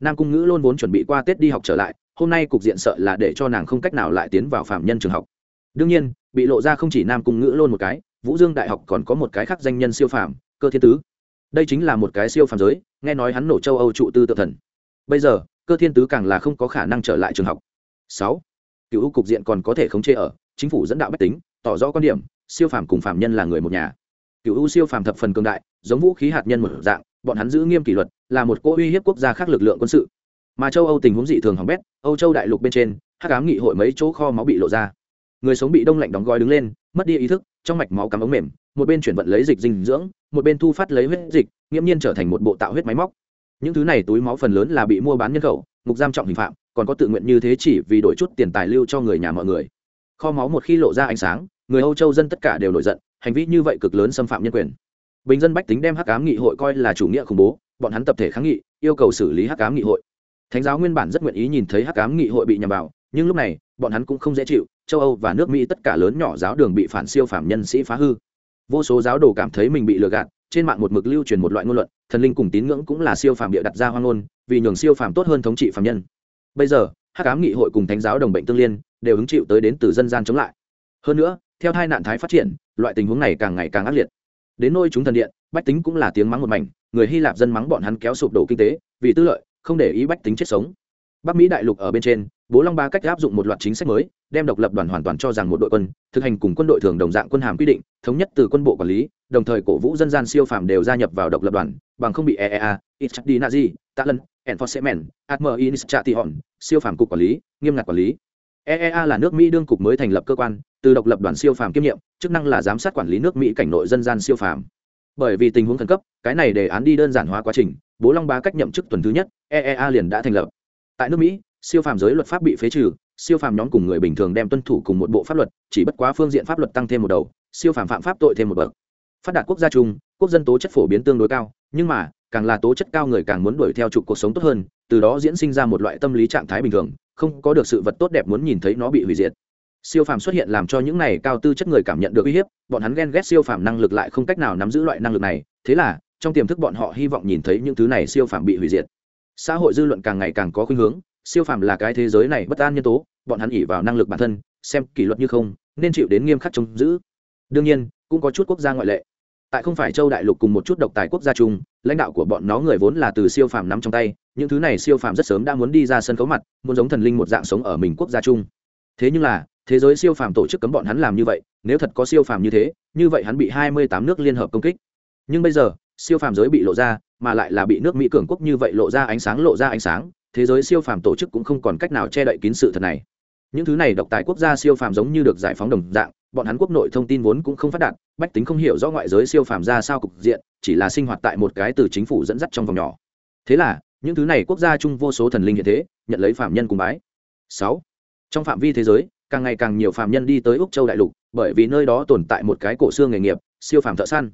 Nam cung ngữ luôn vốn chuẩn bị qua tết đi học trở lại, hôm nay cục diện sợ là để cho nàng không cách nào lại tiến vào phạm nhân trường học. Đương nhiên bị lộ ra không chỉ nam cung ngữ luôn một cái, vũ dương đại học còn có một cái khác danh nhân siêu phàm, cơ thiên tứ. Đây chính là một cái siêu phàm giới, nghe nói hắn nổ châu âu trụ tư tự thần. Bây giờ, cơ thiên tứ càng là không có khả năng trở lại trường học. Sáu. Cựu cục diện còn có thể khống chế ở, chính phủ dẫn đạo bách tính, tỏ rõ quan điểm, siêu phàm cùng phàm nhân là người một nhà. Cựu u siêu phàm thập phần cường đại, giống vũ khí hạt nhân một dạng, bọn hắn giữ nghiêm kỷ luật, là một cỗ uy hiếp quốc gia khác lực lượng quân sự. Mà châu âu tình huống dị thường hỏng bét, âu châu đại lục bên trên hát cám nghị hội mấy chỗ kho máu bị lộ ra người sống bị đông lạnh đóng gói đứng lên, mất đi ý thức, trong mạch máu cắm ống mềm, một bên chuyển vận lấy dịch dinh dưỡng, một bên thu phát lấy huyết dịch, nghiễm nhiên trở thành một bộ tạo huyết máy móc. Những thứ này túi máu phần lớn là bị mua bán nhân khẩu, ngục giam trọng hình phạm, còn có tự nguyện như thế chỉ vì đổi chút tiền tài lưu cho người nhà mọi người. Kho máu một khi lộ ra ánh sáng, người âu châu dân tất cả đều nổi giận, hành vi như vậy cực lớn xâm phạm nhân quyền. Bình dân bách tính đem hắc ám nghị hội coi là chủ nghĩa khủng bố, bọn hắn tập thể kháng nghị, yêu cầu xử lý hắc ám nghị hội. Thánh giáo nguyên bản rất nguyện ý nhìn thấy hắc ám nghị hội bị nhằm vào nhưng lúc này, bọn hắn cũng không dễ chịu, châu âu và nước mỹ tất cả lớn nhỏ giáo đường bị phản siêu phạm nhân sĩ phá hư. Vô số giáo đồ cảm thấy mình bị lừa gạt, trên mạng một mực lưu truyền một loại ngôn luận, thần linh cùng tín ngưỡng cũng là siêu phàm địa đặt ra hoang ngôn, vì nhường siêu phàm tốt hơn thống trị phạm nhân. Bây giờ, hắc ám nghị hội cùng thánh giáo đồng bệnh tương liên, đều hứng chịu tới đến từ dân gian chống lại. Hơn nữa, theo hai nạn thái phát triển, loại tình huống này càng ngày càng ác liệt. Đến nôi chúng thần điện, bách tính cũng là tiếng mắng một mảnh, người hy lạp dân mắng bọn hắn kéo sụp đổ kinh tế, vì tư lợi, không để ý bách tính chết sống. Bắc mỹ đại lục ở bên trên bố long ba cách áp dụng một loạt chính sách mới, đem độc lập đoàn hoàn toàn cho rằng một đội quân, thực hành cùng quân đội thường đồng dạng quân hàm quy định, thống nhất từ quân bộ quản lý, đồng thời cổ vũ dân gian siêu phàm đều gia nhập vào độc lập đoàn, bằng không bị eea ichdi nazi talon, enforcement atmer initiation siêu phàm cục quản lý, nghiêm ngặt quản lý. Eea là nước mỹ đương cục mới thành lập cơ quan, từ độc lập đoàn siêu phàm kiêm nhiệm, chức năng là giám sát quản lý nước mỹ cảnh nội dân gian siêu phàm. Bởi vì tình huống khẩn cấp, cái này đề án đi đơn giản hóa quá trình, bố long ba cách nhậm chức tuần thứ nhất eea liền đã thành lập. Tại nước mỹ siêu phàm giới luật pháp bị phế trừ, siêu phàm nhóm cùng người bình thường đem tuân thủ cùng một bộ pháp luật, chỉ bất quá phương diện pháp luật tăng thêm một đầu, siêu phàm phạm pháp tội thêm một bậc. Phát đạt quốc gia chung, quốc dân tố chất phổ biến tương đối cao, nhưng mà, càng là tố chất cao người càng muốn đuổi theo trục cuộc sống tốt hơn, từ đó diễn sinh ra một loại tâm lý trạng thái bình thường, không có được sự vật tốt đẹp muốn nhìn thấy nó bị hủy diệt. Siêu phàm xuất hiện làm cho những này cao tư chất người cảm nhận được uy hiếp, bọn hắn ghen ghét siêu phàm năng lực lại không cách nào nắm giữ loại năng lực này, thế là, trong tiềm thức bọn họ hy vọng nhìn thấy những thứ này siêu phàm bị hủy diệt. Xã hội dư luận càng ngày càng có khuynh hướng siêu phàm là cái thế giới này bất an nhân tố, bọn hắn ỉ vào năng lực bản thân, xem kỷ luật như không, nên chịu đến nghiêm khắc chống giữ. Đương nhiên, cũng có chút quốc gia ngoại lệ. Tại không phải châu đại lục cùng một chút độc tài quốc gia chung, lãnh đạo của bọn nó người vốn là từ siêu phàm nắm trong tay, những thứ này siêu phàm rất sớm đã muốn đi ra sân khấu mặt, muốn giống thần linh một dạng sống ở mình quốc gia chung. Thế nhưng là, thế giới siêu phàm tổ chức cấm bọn hắn làm như vậy, nếu thật có siêu phàm như thế, như vậy hắn bị hai mươi tám nước liên hợp công kích. Nhưng bây giờ, siêu phàm giới bị lộ ra, mà lại là bị nước mỹ cường quốc như vậy lộ ra ánh sáng, lộ ra ánh sáng thế giới siêu phàm tổ chức cũng không còn cách nào che đậy kín sự thật này. Những thứ này độc tài quốc gia siêu phàm giống như được giải phóng đồng dạng, bọn hắn quốc nội thông tin vốn cũng không phát đạt, bách tính không hiểu rõ ngoại giới siêu phàm ra sao cục diện, chỉ là sinh hoạt tại một cái từ chính phủ dẫn dắt trong vòng nhỏ. Thế là, những thứ này quốc gia chung vô số thần linh hiện thế, nhận lấy phạm nhân cùng bái. Sáu, trong phạm vi thế giới, càng ngày càng nhiều phạm nhân đi tới úc châu đại lục, bởi vì nơi đó tồn tại một cái cổ xương nghề nghiệp, siêu phàm thợ săn.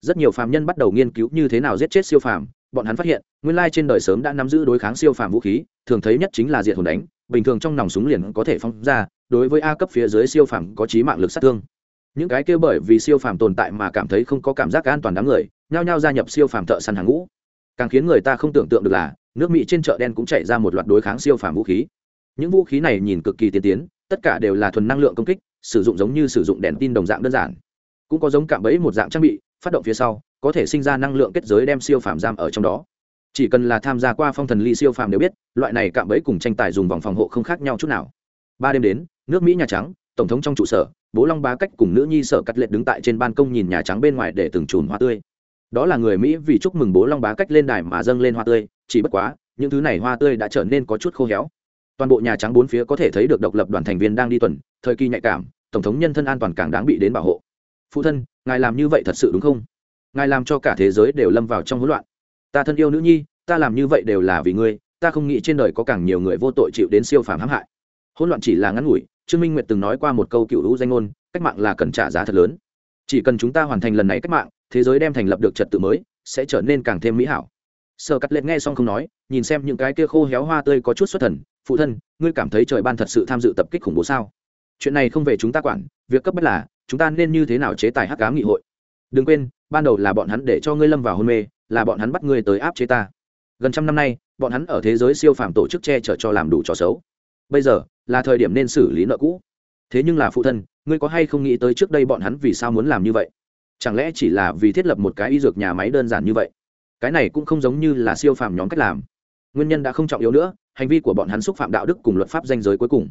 Rất nhiều phạm nhân bắt đầu nghiên cứu như thế nào giết chết siêu phàm bọn hắn phát hiện, nguyên lai trên đời sớm đã nắm giữ đối kháng siêu phàm vũ khí, thường thấy nhất chính là diệt hồn đánh, bình thường trong nòng súng liền có thể phóng ra, đối với a cấp phía dưới siêu phàm có trí mạng lực sát thương. Những cái kia bởi vì siêu phàm tồn tại mà cảm thấy không có cảm giác an toàn đám người, nhao nhao gia nhập siêu phàm thợ săn hàng ngũ. Càng khiến người ta không tưởng tượng được là, nước mỹ trên chợ đen cũng chạy ra một loạt đối kháng siêu phàm vũ khí. Những vũ khí này nhìn cực kỳ tiên tiến, tất cả đều là thuần năng lượng công kích, sử dụng giống như sử dụng đèn tin đồng dạng đơn giản. Cũng có giống cạm bẫy một dạng trang bị, phát động phía sau có thể sinh ra năng lượng kết giới đem siêu phàm giam ở trong đó. Chỉ cần là tham gia qua phong thần ly siêu phàm đều biết, loại này cạm bẫy cùng tranh tài dùng vòng phòng hộ không khác nhau chút nào. Ba đêm đến, nước mỹ nhà trắng, tổng thống trong trụ sở, bố long bá cách cùng nữ nhi sở cắt lệ đứng tại trên ban công nhìn nhà trắng bên ngoài để từng chùm hoa tươi. Đó là người mỹ vì chúc mừng bố long bá cách lên đài mà dâng lên hoa tươi, chỉ bất quá, những thứ này hoa tươi đã trở nên có chút khô héo. Toàn bộ nhà trắng bốn phía có thể thấy được độc lập đoàn thành viên đang đi tuần, thời kỳ nhạy cảm, tổng thống nhân thân an toàn càng đáng bị đến bảo hộ. Phụ thân, ngài làm như vậy thật sự đúng không? Ngài làm cho cả thế giới đều lâm vào trong hỗn loạn. Ta thân yêu nữ nhi, ta làm như vậy đều là vì ngươi, ta không nghĩ trên đời có càng nhiều người vô tội chịu đến siêu phàm hãm hại. Hỗn loạn chỉ là ngắn ngủi, trương minh nguyệt từng nói qua một câu cựu hữu danh ngôn, cách mạng là cần trả giá thật lớn. Chỉ cần chúng ta hoàn thành lần này cách mạng, thế giới đem thành lập được trật tự mới, sẽ trở nên càng thêm mỹ hảo. Sợ cắt lệ nghe xong không nói, nhìn xem những cái kia khô héo hoa tươi có chút xuất thần, phụ thân, ngươi cảm thấy trời ban thật sự tham dự tập kích khủng bố sao? Chuyện này không về chúng ta quản, việc cấp bách là, chúng ta nên như thế nào chế tài hắc ám nghị hội? Đừng quên ban đầu là bọn hắn để cho ngươi lâm vào hôn mê, là bọn hắn bắt ngươi tới áp chế ta. Gần trăm năm nay, bọn hắn ở thế giới siêu phàm tổ chức che chở cho làm đủ trò xấu. Bây giờ, là thời điểm nên xử lý nợ cũ. Thế nhưng là phụ thân, ngươi có hay không nghĩ tới trước đây bọn hắn vì sao muốn làm như vậy? Chẳng lẽ chỉ là vì thiết lập một cái y dược nhà máy đơn giản như vậy? Cái này cũng không giống như là siêu phàm nhóm cách làm. Nguyên nhân đã không trọng yếu nữa, hành vi của bọn hắn xúc phạm đạo đức cùng luật pháp danh giới cuối cùng.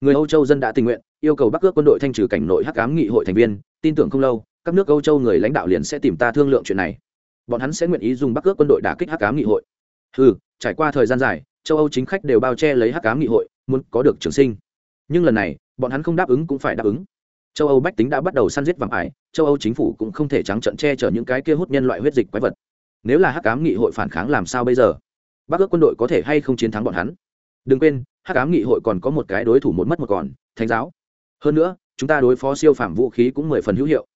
Người âu châu dân đã tình nguyện, yêu cầu bắc ước quân đội thanh trừ cảnh nội hắc ám nghị hội thành viên, tin tưởng không lâu các nước âu châu người lãnh đạo liền sẽ tìm ta thương lượng chuyện này. Bọn hắn sẽ nguyện ý dùng bắc Cước quân đội đả kích hắc ám nghị hội. Ừ trải qua thời gian dài, châu âu chính khách đều bao che lấy hắc ám nghị hội, muốn có được trường sinh. Nhưng lần này, bọn hắn không đáp ứng cũng phải đáp ứng. Châu âu bách tính đã bắt đầu săn giết vàng ải, châu âu chính phủ cũng không thể trắng trận che chở những cái kia hút nhân loại huyết dịch quái vật. Nếu là hắc ám nghị hội phản kháng làm sao bây giờ? Bắc ước quân đội có thể hay không chiến thắng bọn hắn? Đừng quên, hắc ám nghị hội còn có một cái đối thủ một mất một còn, thánh giáo. Hơn nữa, chúng ta đối phó siêu phàm vũ khí cũng mười phần hữu hiệu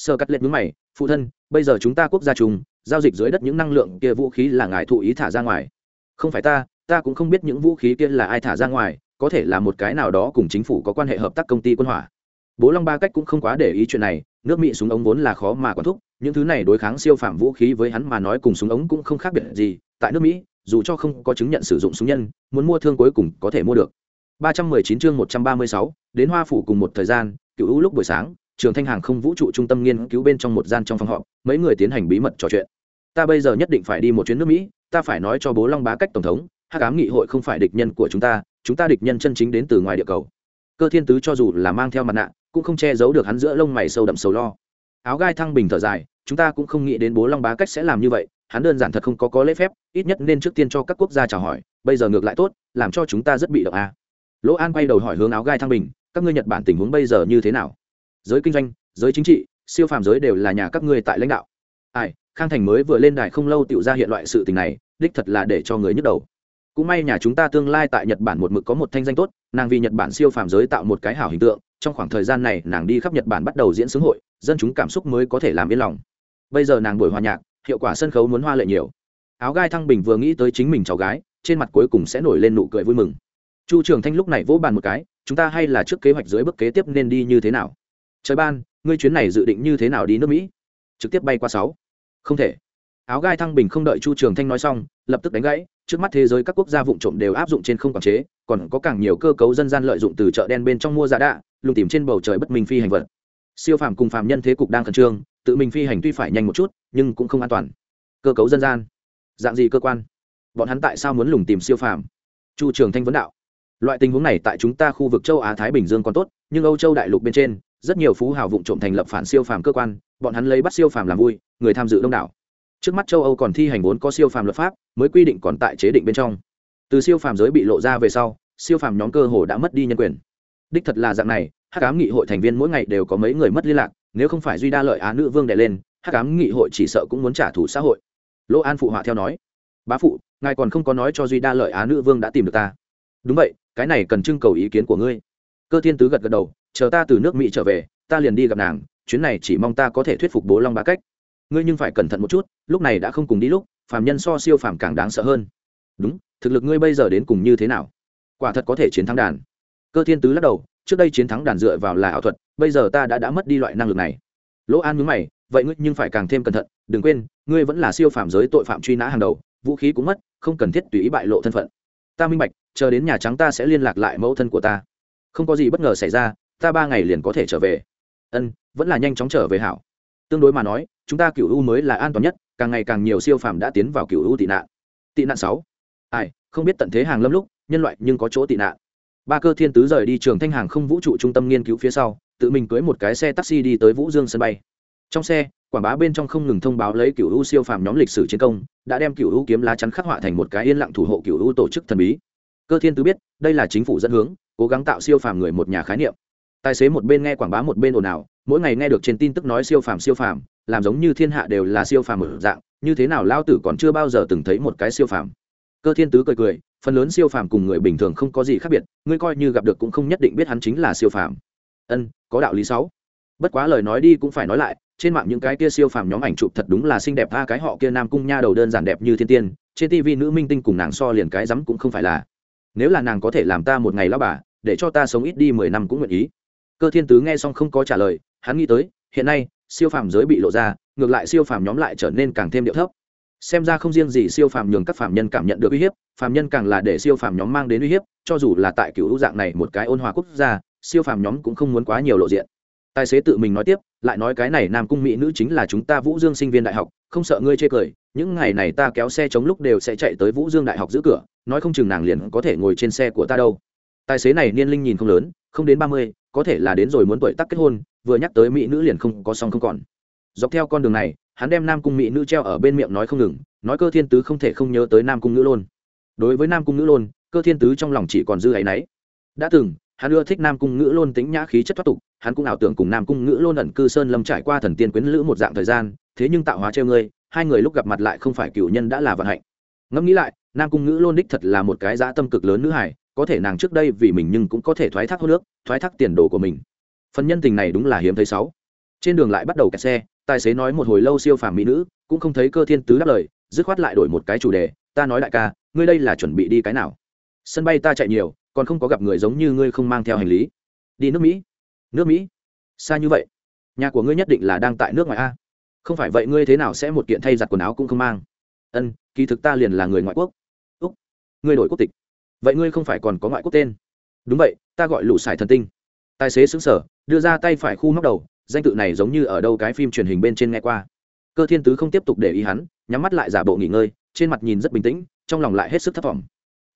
sơ cắt lệch mướn mày phụ thân bây giờ chúng ta quốc gia chung giao dịch dưới đất những năng lượng kia vũ khí là ngài thụ ý thả ra ngoài. Không phải ta ta cũng không biết những vũ khí kia là ai thả ra ngoài có thể là một cái nào đó cùng chính phủ có quan hệ hợp tác công ty quân hỏa. Bố long ba cách cũng không quá để ý chuyện này nước mỹ súng ống vốn là khó mà quản thúc những thứ này đối kháng siêu phạm vũ khí với hắn mà nói cùng súng ống cũng không khác biệt gì tại nước mỹ dù cho không có chứng nhận sử dụng súng nhân muốn mua thương cuối cùng có thể mua được. 319 chương 136, đến hoa phủ cùng một thời gian cựu lúc buổi sáng trường thanh hàng không vũ trụ trung tâm nghiên cứu bên trong một gian trong phòng họp, mấy người tiến hành bí mật trò chuyện. Ta bây giờ nhất định phải đi một chuyến nước mỹ, ta phải nói cho bố long bá cách tổng thống, hắc ám nghị hội không phải địch nhân của chúng ta chúng ta địch nhân chân chính đến từ ngoài địa cầu. Cơ thiên tứ cho dù là mang theo mặt nạ, cũng không che giấu được hắn giữa lông mày sâu đậm sầu lo. Áo gai thăng bình thở dài, chúng ta cũng không nghĩ đến bố long bá cách sẽ làm như vậy, hắn đơn giản thật không có có lễ phép, ít nhất nên trước tiên cho các quốc gia chào hỏi, bây giờ ngược lại tốt, làm cho chúng ta rất bị động à. lỗ an quay đầu hỏi hướng áo gai thăng bình, các ngươi nhật bản tình huống bây giờ như thế nào? Giới kinh doanh, giới chính trị, siêu phàm giới đều là nhà các ngươi tại lãnh đạo. Ai, khang thành mới vừa lên đài không lâu tự ra hiện loại sự tình này, đích thật là để cho người nhức đầu. Cũng may nhà chúng ta tương lai tại nhật bản một mực có một thanh danh tốt, nàng vì nhật bản siêu phàm giới tạo một cái hảo hình tượng, trong khoảng thời gian này nàng đi khắp nhật bản bắt đầu diễn xướng hội, dân chúng cảm xúc mới có thể làm yên lòng. Bây giờ nàng buổi hòa nhạc, hiệu quả sân khấu muốn hoa lệ nhiều. Áo gai thăng bình vừa nghĩ tới chính mình cháu gái, trên mặt cuối cùng sẽ nổi lên nụ cười vui mừng. Chu trường thanh lúc này vỗ bàn một cái, chúng ta hay là trước kế hoạch dưới bước kế tiếp nên đi như thế nào? Trời ban, ngươi chuyến này dự định như thế nào đi nước mỹ? Trực tiếp bay qua sáu. Không thể. Áo gai thăng bình không đợi chu trường thanh nói xong, lập tức đánh gãy, trước mắt thế giới các quốc gia vụ trộm đều áp dụng trên không quản chế, còn có càng nhiều cơ cấu dân gian lợi dụng từ chợ đen bên trong mua giá đạ, lùng tìm trên bầu trời bất minh phi hành vật. Siêu phàm cùng phàm nhân thế cục đang khẩn trương, tự mình phi hành tuy phải nhanh một chút, nhưng cũng không an toàn. Cơ cấu dân gian. Dạng gì cơ quan? Bọn hắn tại sao muốn lùng tìm siêu phàm? Chu trường thanh vấn đạo. Loại tình huống này tại chúng ta khu vực châu á thái bình dương còn tốt, nhưng âu châu đại lục bên trên rất nhiều phú hào vụng trộm thành lập phản siêu phàm cơ quan, bọn hắn lấy bắt siêu phàm làm vui, người tham dự đông đảo. Trước mắt châu âu còn thi hành vốn có siêu phàm luật pháp, mới quy định còn tại chế định bên trong. Từ siêu phàm giới bị lộ ra về sau, siêu phàm nhóm cơ hồ đã mất đi nhân quyền. Đích thật là dạng này, hắc ám nghị hội thành viên mỗi ngày đều có mấy người mất liên lạc, nếu không phải duy đa lợi á nữ vương đẻ lên, hắc ám nghị hội chỉ sợ cũng muốn trả thù xã hội. Lỗ an phụ họa theo nói, bá phụ, ngài còn không có nói cho duy đa lợi á nữ vương đã tìm được ta. Đúng vậy, cái này cần trưng cầu ý kiến của ngươi. Cơ thiên tứ gật gật đầu chờ ta từ nước mỹ trở về, ta liền đi gặp nàng, chuyến này chỉ mong ta có thể thuyết phục bố long bá cách. Ngươi nhưng phải cẩn thận một chút, lúc này đã không cùng đi lúc, phàm nhân so siêu phàm càng đáng sợ hơn. Đúng, thực lực ngươi bây giờ đến cùng như thế nào? Quả thật có thể chiến thắng đàn. Cơ thiên tứ lắc đầu, trước đây chiến thắng đàn dựa vào là ảo thuật, bây giờ ta đã đã mất đi loại năng lực này. Lỗ an nhớ mày, vậy ngươi nhưng phải càng thêm cẩn thận, đừng quên, ngươi vẫn là siêu phạm giới tội phạm truy nã hàng đầu, vũ khí cũng mất, không cần thiết tùy ý bại lộ thân phận. Ta minh bạch, chờ đến nhà trắng ta sẽ liên lạc lại mẫu thân của ta. Không có gì bất ngờ xảy ra ta ba ngày liền có thể trở về. Ân, vẫn là nhanh chóng trở về hảo. Tương đối mà nói, chúng ta cựu u mới là an toàn nhất, càng ngày càng nhiều siêu phàm đã tiến vào cựu u tị nạn. Tị nạn sáu. Ai, không biết tận thế hàng lâm lúc, nhân loại nhưng có chỗ tị nạn. Ba cơ thiên tứ rời đi trường thanh hàng không vũ trụ trung tâm nghiên cứu phía sau, tự mình cưới một cái xe taxi đi tới vũ dương sân bay. Trong xe, quảng bá bên trong không ngừng thông báo lấy cựu u siêu phàm nhóm lịch sử chiến công, đã đem cựu u kiếm lá chắn khắc họa thành một cái yên lặng thủ hộ cựu u tổ chức thần bí. Cơ thiên tứ biết, đây là chính phủ dẫn hướng, cố gắng tạo siêu phàm người một nhà khái niệm tài xế một bên nghe quảng bá một bên ồn ào, mỗi ngày nghe được trên tin tức nói siêu phàm siêu phàm, làm giống như thiên hạ đều là siêu phàm ở dạng, như thế nào lao tử còn chưa bao giờ từng thấy một cái siêu phàm. Cơ thiên tứ cười cười, phần lớn siêu phàm cùng người bình thường không có gì khác biệt, ngươi coi như gặp được cũng không nhất định biết hắn chính là siêu phàm. Ân, có đạo lý sáu. Bất quá lời nói đi cũng phải nói lại, trên mạng những cái kia siêu phàm nhóm ảnh chụp thật đúng là xinh đẹp, tha cái họ kia nam cung nha đầu đơn giản đẹp như thiên tiên, trên tv nữ minh tinh cùng nàng so liền cái rắm cũng không phải là. Nếu là nàng có thể làm ta một ngày lao bà, để cho ta sống ít đi mười năm cũng nguyện ý cơ thiên tứ nghe xong không có trả lời, hắn nghĩ tới, hiện nay, siêu phàm giới bị lộ ra, ngược lại siêu phàm nhóm lại trở nên càng thêm điệu thấp. Xem ra không riêng gì siêu phàm nhường các phàm nhân cảm nhận được uy hiếp, phàm nhân càng là để siêu phàm nhóm mang đến uy hiếp, cho dù là tại cựu dạng này một cái ôn hòa quốc gia, siêu phàm nhóm cũng không muốn quá nhiều lộ diện. Tài xế tự mình nói tiếp, lại nói cái này nam cung mỹ nữ chính là chúng ta vũ dương sinh viên đại học, không sợ ngươi chê cười, những ngày này ta kéo xe chống lúc đều sẽ chạy tới vũ dương đại học giữ cửa, nói không chừng nàng liền có thể ngồi trên xe của ta đâu. Tài xế này niên linh nhìn không lớn, không đến ba mươi có thể là đến rồi muốn tuổi tác kết hôn, vừa nhắc tới mỹ nữ liền không có xong không còn. Dọc theo con đường này, hắn đem nam cung mỹ nữ treo ở bên miệng nói không ngừng, nói cơ thiên tứ không thể không nhớ tới nam cung nữ lôn. Đối với nam cung nữ lôn, cơ thiên tứ trong lòng chỉ còn dư áy náy. Đã từng, hắn ưa thích nam cung ngữ lôn tính nhã khí chất thoát tục, hắn cũng ảo tưởng cùng nam cung ngữ lôn ẩn cư sơn lâm trải qua thần tiên quyến lữ một dạng thời gian, thế nhưng tạo hóa treo ngươi, hai người lúc gặp mặt lại không phải cựu nhân đã là vận hạnh. Ngẫm nghĩ lại, nam cung ngữ lôn đích thật là một cái dã tâm cực lớn nữ hải có thể nàng trước đây vì mình nhưng cũng có thể thoái thác hô nước thoái thác tiền đồ của mình. Phần nhân tình này đúng là hiếm thấy sáu. Trên đường lại bắt đầu kẹt xe, tài xế nói một hồi lâu siêu phàm mỹ nữ, cũng không thấy cơ thiên tứ đáp lời, dứt khoát lại đổi một cái chủ đề, ta nói đại ca, ngươi đây là chuẩn bị đi cái nào? Sân bay ta chạy nhiều, còn không có gặp người giống như ngươi không mang theo hành lý. Đi nước mỹ. Nước mỹ? Xa như vậy. Nhà của ngươi nhất định là đang tại nước ngoài a. Không phải vậy ngươi thế nào sẽ một kiện thay giặt quần áo cũng không mang? Ân, kỳ thực ta liền là người ngoại quốc. Úc, ngươi đổi quốc tịch vậy ngươi không phải còn có ngoại quốc tên? Đúng vậy, ta gọi lũ sải thần tinh. Tài xế xứng sở đưa ra tay phải khu móc đầu, danh tự này giống như ở đâu cái phim truyền hình bên trên nghe qua. Cơ thiên tứ không tiếp tục để ý hắn, nhắm mắt lại giả bộ nghỉ ngơi, trên mặt nhìn rất bình tĩnh, trong lòng lại hết sức thất vọng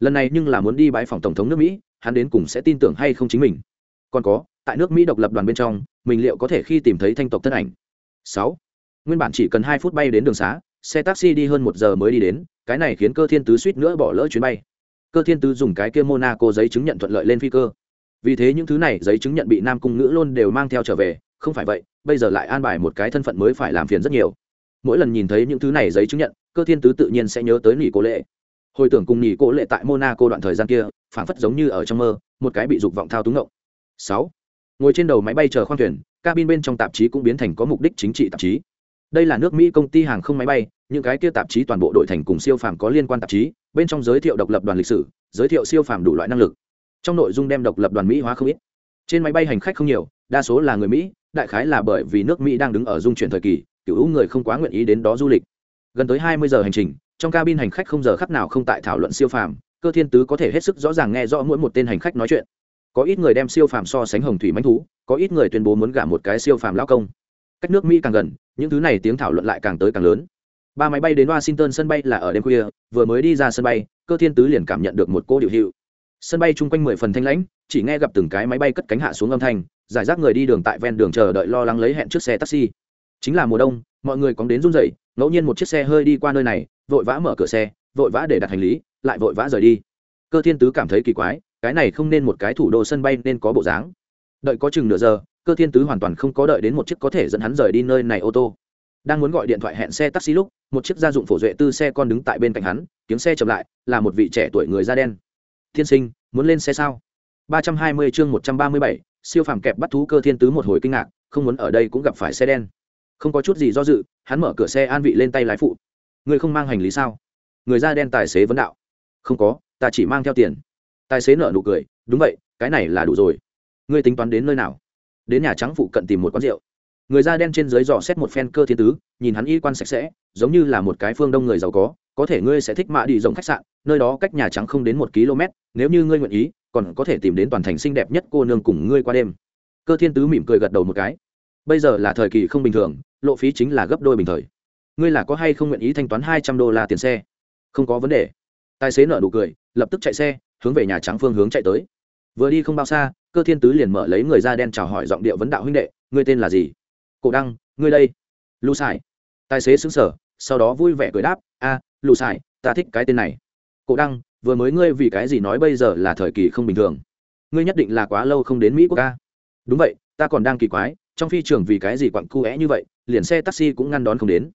lần này nhưng là muốn đi bãi phòng tổng thống nước mỹ, hắn đến cùng sẽ tin tưởng hay không chính mình. Còn có, tại nước mỹ độc lập đoàn bên trong, mình liệu có thể khi tìm thấy thanh tộc thân ảnh? Sáu. Nguyên bản chỉ cần hai phút bay đến đường xá, xe taxi đi hơn một giờ mới đi đến, cái này khiến cơ thiên tứ suýt nữa bỏ lỡ chuyến bay cơ thiên tứ dùng cái kia monaco giấy chứng nhận thuận lợi lên phi cơ. Vì thế những thứ này giấy chứng nhận bị nam cung ngữ luôn đều mang theo trở về, không phải vậy, bây giờ lại an bài một cái thân phận mới phải làm phiền rất nhiều. Mỗi lần nhìn thấy những thứ này giấy chứng nhận, cơ thiên tứ tự nhiên sẽ nhớ tới nỉ cố lệ. Hồi tưởng cùng nỉ cố lệ tại monaco đoạn thời gian kia, phảng phất giống như ở trong mơ, một cái bị dục vọng thao túng ngộng. Sáu, ngồi trên đầu máy bay chờ khoang thuyền, cabin bên trong tạp chí cũng biến thành có mục đích chính trị tạp chí đây là nước mỹ công ty hàng không máy bay, những cái kia tạp chí toàn bộ đội thành cùng siêu phàm có liên quan tạp chí, bên trong giới thiệu độc lập đoàn lịch sử, giới thiệu siêu phàm đủ loại năng lực. Trong nội dung đem độc lập đoàn mỹ hóa không ít. Trên máy bay hành khách không nhiều, đa số là người mỹ, đại khái là bởi vì nước mỹ đang đứng ở dung chuyển thời kỳ cựu người không quá nguyện ý đến đó du lịch. Gần tới hai mươi giờ hành trình, trong cabin hành khách không giờ khắc nào không tại thảo luận siêu phàm, cơ thiên tứ có thể hết sức rõ ràng nghe rõ mỗi một tên hành khách nói chuyện. Có ít người đem siêu phàm so sánh hồng thủy manh thú, có ít người tuyên bố muốn gả một cái siêu phàm lao công cách nước mỹ càng gần, những thứ này tiếng thảo luận lại càng tới càng lớn. Ba máy bay đến washington sân bay là ở đêm khuya, vừa mới đi ra sân bay, cơ thiên tứ liền cảm nhận được một cô điệu hiệu. Sân bay chung quanh mười phần thanh lãnh, chỉ nghe gặp từng cái máy bay cất cánh hạ xuống âm thanh, giải rác người đi đường tại ven đường chờ đợi lo lắng lấy hẹn trước xe taxi. Chính là mùa đông, mọi người cóng đến run rẩy, ngẫu nhiên một chiếc xe hơi đi qua nơi này, vội vã mở cửa xe, vội vã để đặt hành lý, lại vội vã rời đi. Cơ thiên tứ cảm thấy kỳ quái, cái này không nên một cái thủ đô sân bay nên có bộ dáng. Đợi có chừng nửa giờ cơ thiên tứ hoàn toàn không có đợi đến một chiếc có thể dẫn hắn rời đi nơi này ô tô. Đang muốn gọi điện thoại hẹn xe taxi lúc, một chiếc gia dụng phổ duệ tư xe con đứng tại bên cạnh hắn, tiếng xe chậm lại, là một vị trẻ tuổi người da đen. Thiên sinh, muốn lên xe sao? ba trăm hai mươi chương một trăm ba mươi bảy, siêu phàm kẹp bắt thú cơ thiên tứ một hồi kinh ngạc, không muốn ở đây cũng gặp phải xe đen. Không có chút gì do dự, hắn mở cửa xe an vị lên tay lái phụ. Người không mang hành lý sao? Người da đen tài xế vấn đạo. Không có, ta chỉ mang theo tiền. Tài xế nợ nụ cười, đúng vậy, cái này là đủ rồi. Ngươi tính toán đến nơi nào? Đến nhà trắng phụ cận tìm một quán rượu. Người da đen trên dưới dò xét một phen cơ thiên tứ, nhìn hắn y quan sạch sẽ, giống như là một cái phương đông người giàu có có thể ngươi sẽ thích mạ đi rộng khách sạn, nơi đó cách nhà trắng không đến một km, nếu như ngươi nguyện ý, còn có thể tìm đến toàn thành xinh đẹp nhất cô nương cùng ngươi qua đêm. Cơ thiên tứ mỉm cười gật đầu một cái. Bây giờ là thời kỳ không bình thường, lộ phí chính là gấp đôi bình thời. Ngươi là có hay không nguyện ý thanh toán hai trăm đô la tiền xe? Không có vấn đề. Tài xế nợ nụ cười, lập tức chạy xe, hướng về nhà trắng phương hướng chạy tới. Vừa đi không bao xa cơ thiên tứ liền mở lấy người da đen chào hỏi giọng địa vấn đạo huynh đệ ngươi tên là gì? Cổ đăng ngươi đây. Lù sải. Tài xế xứng sở sau đó vui vẻ cười đáp a à, lù sải ta thích cái tên này. Cổ đăng vừa mới ngươi vì cái gì nói bây giờ là thời kỳ không bình thường? Ngươi nhất định là quá lâu không đến mỹ quốc ca. Đúng vậy ta còn đang kỳ quái trong phi trường vì cái gì quặng cu é như vậy liền xe taxi cũng ngăn đón không đến.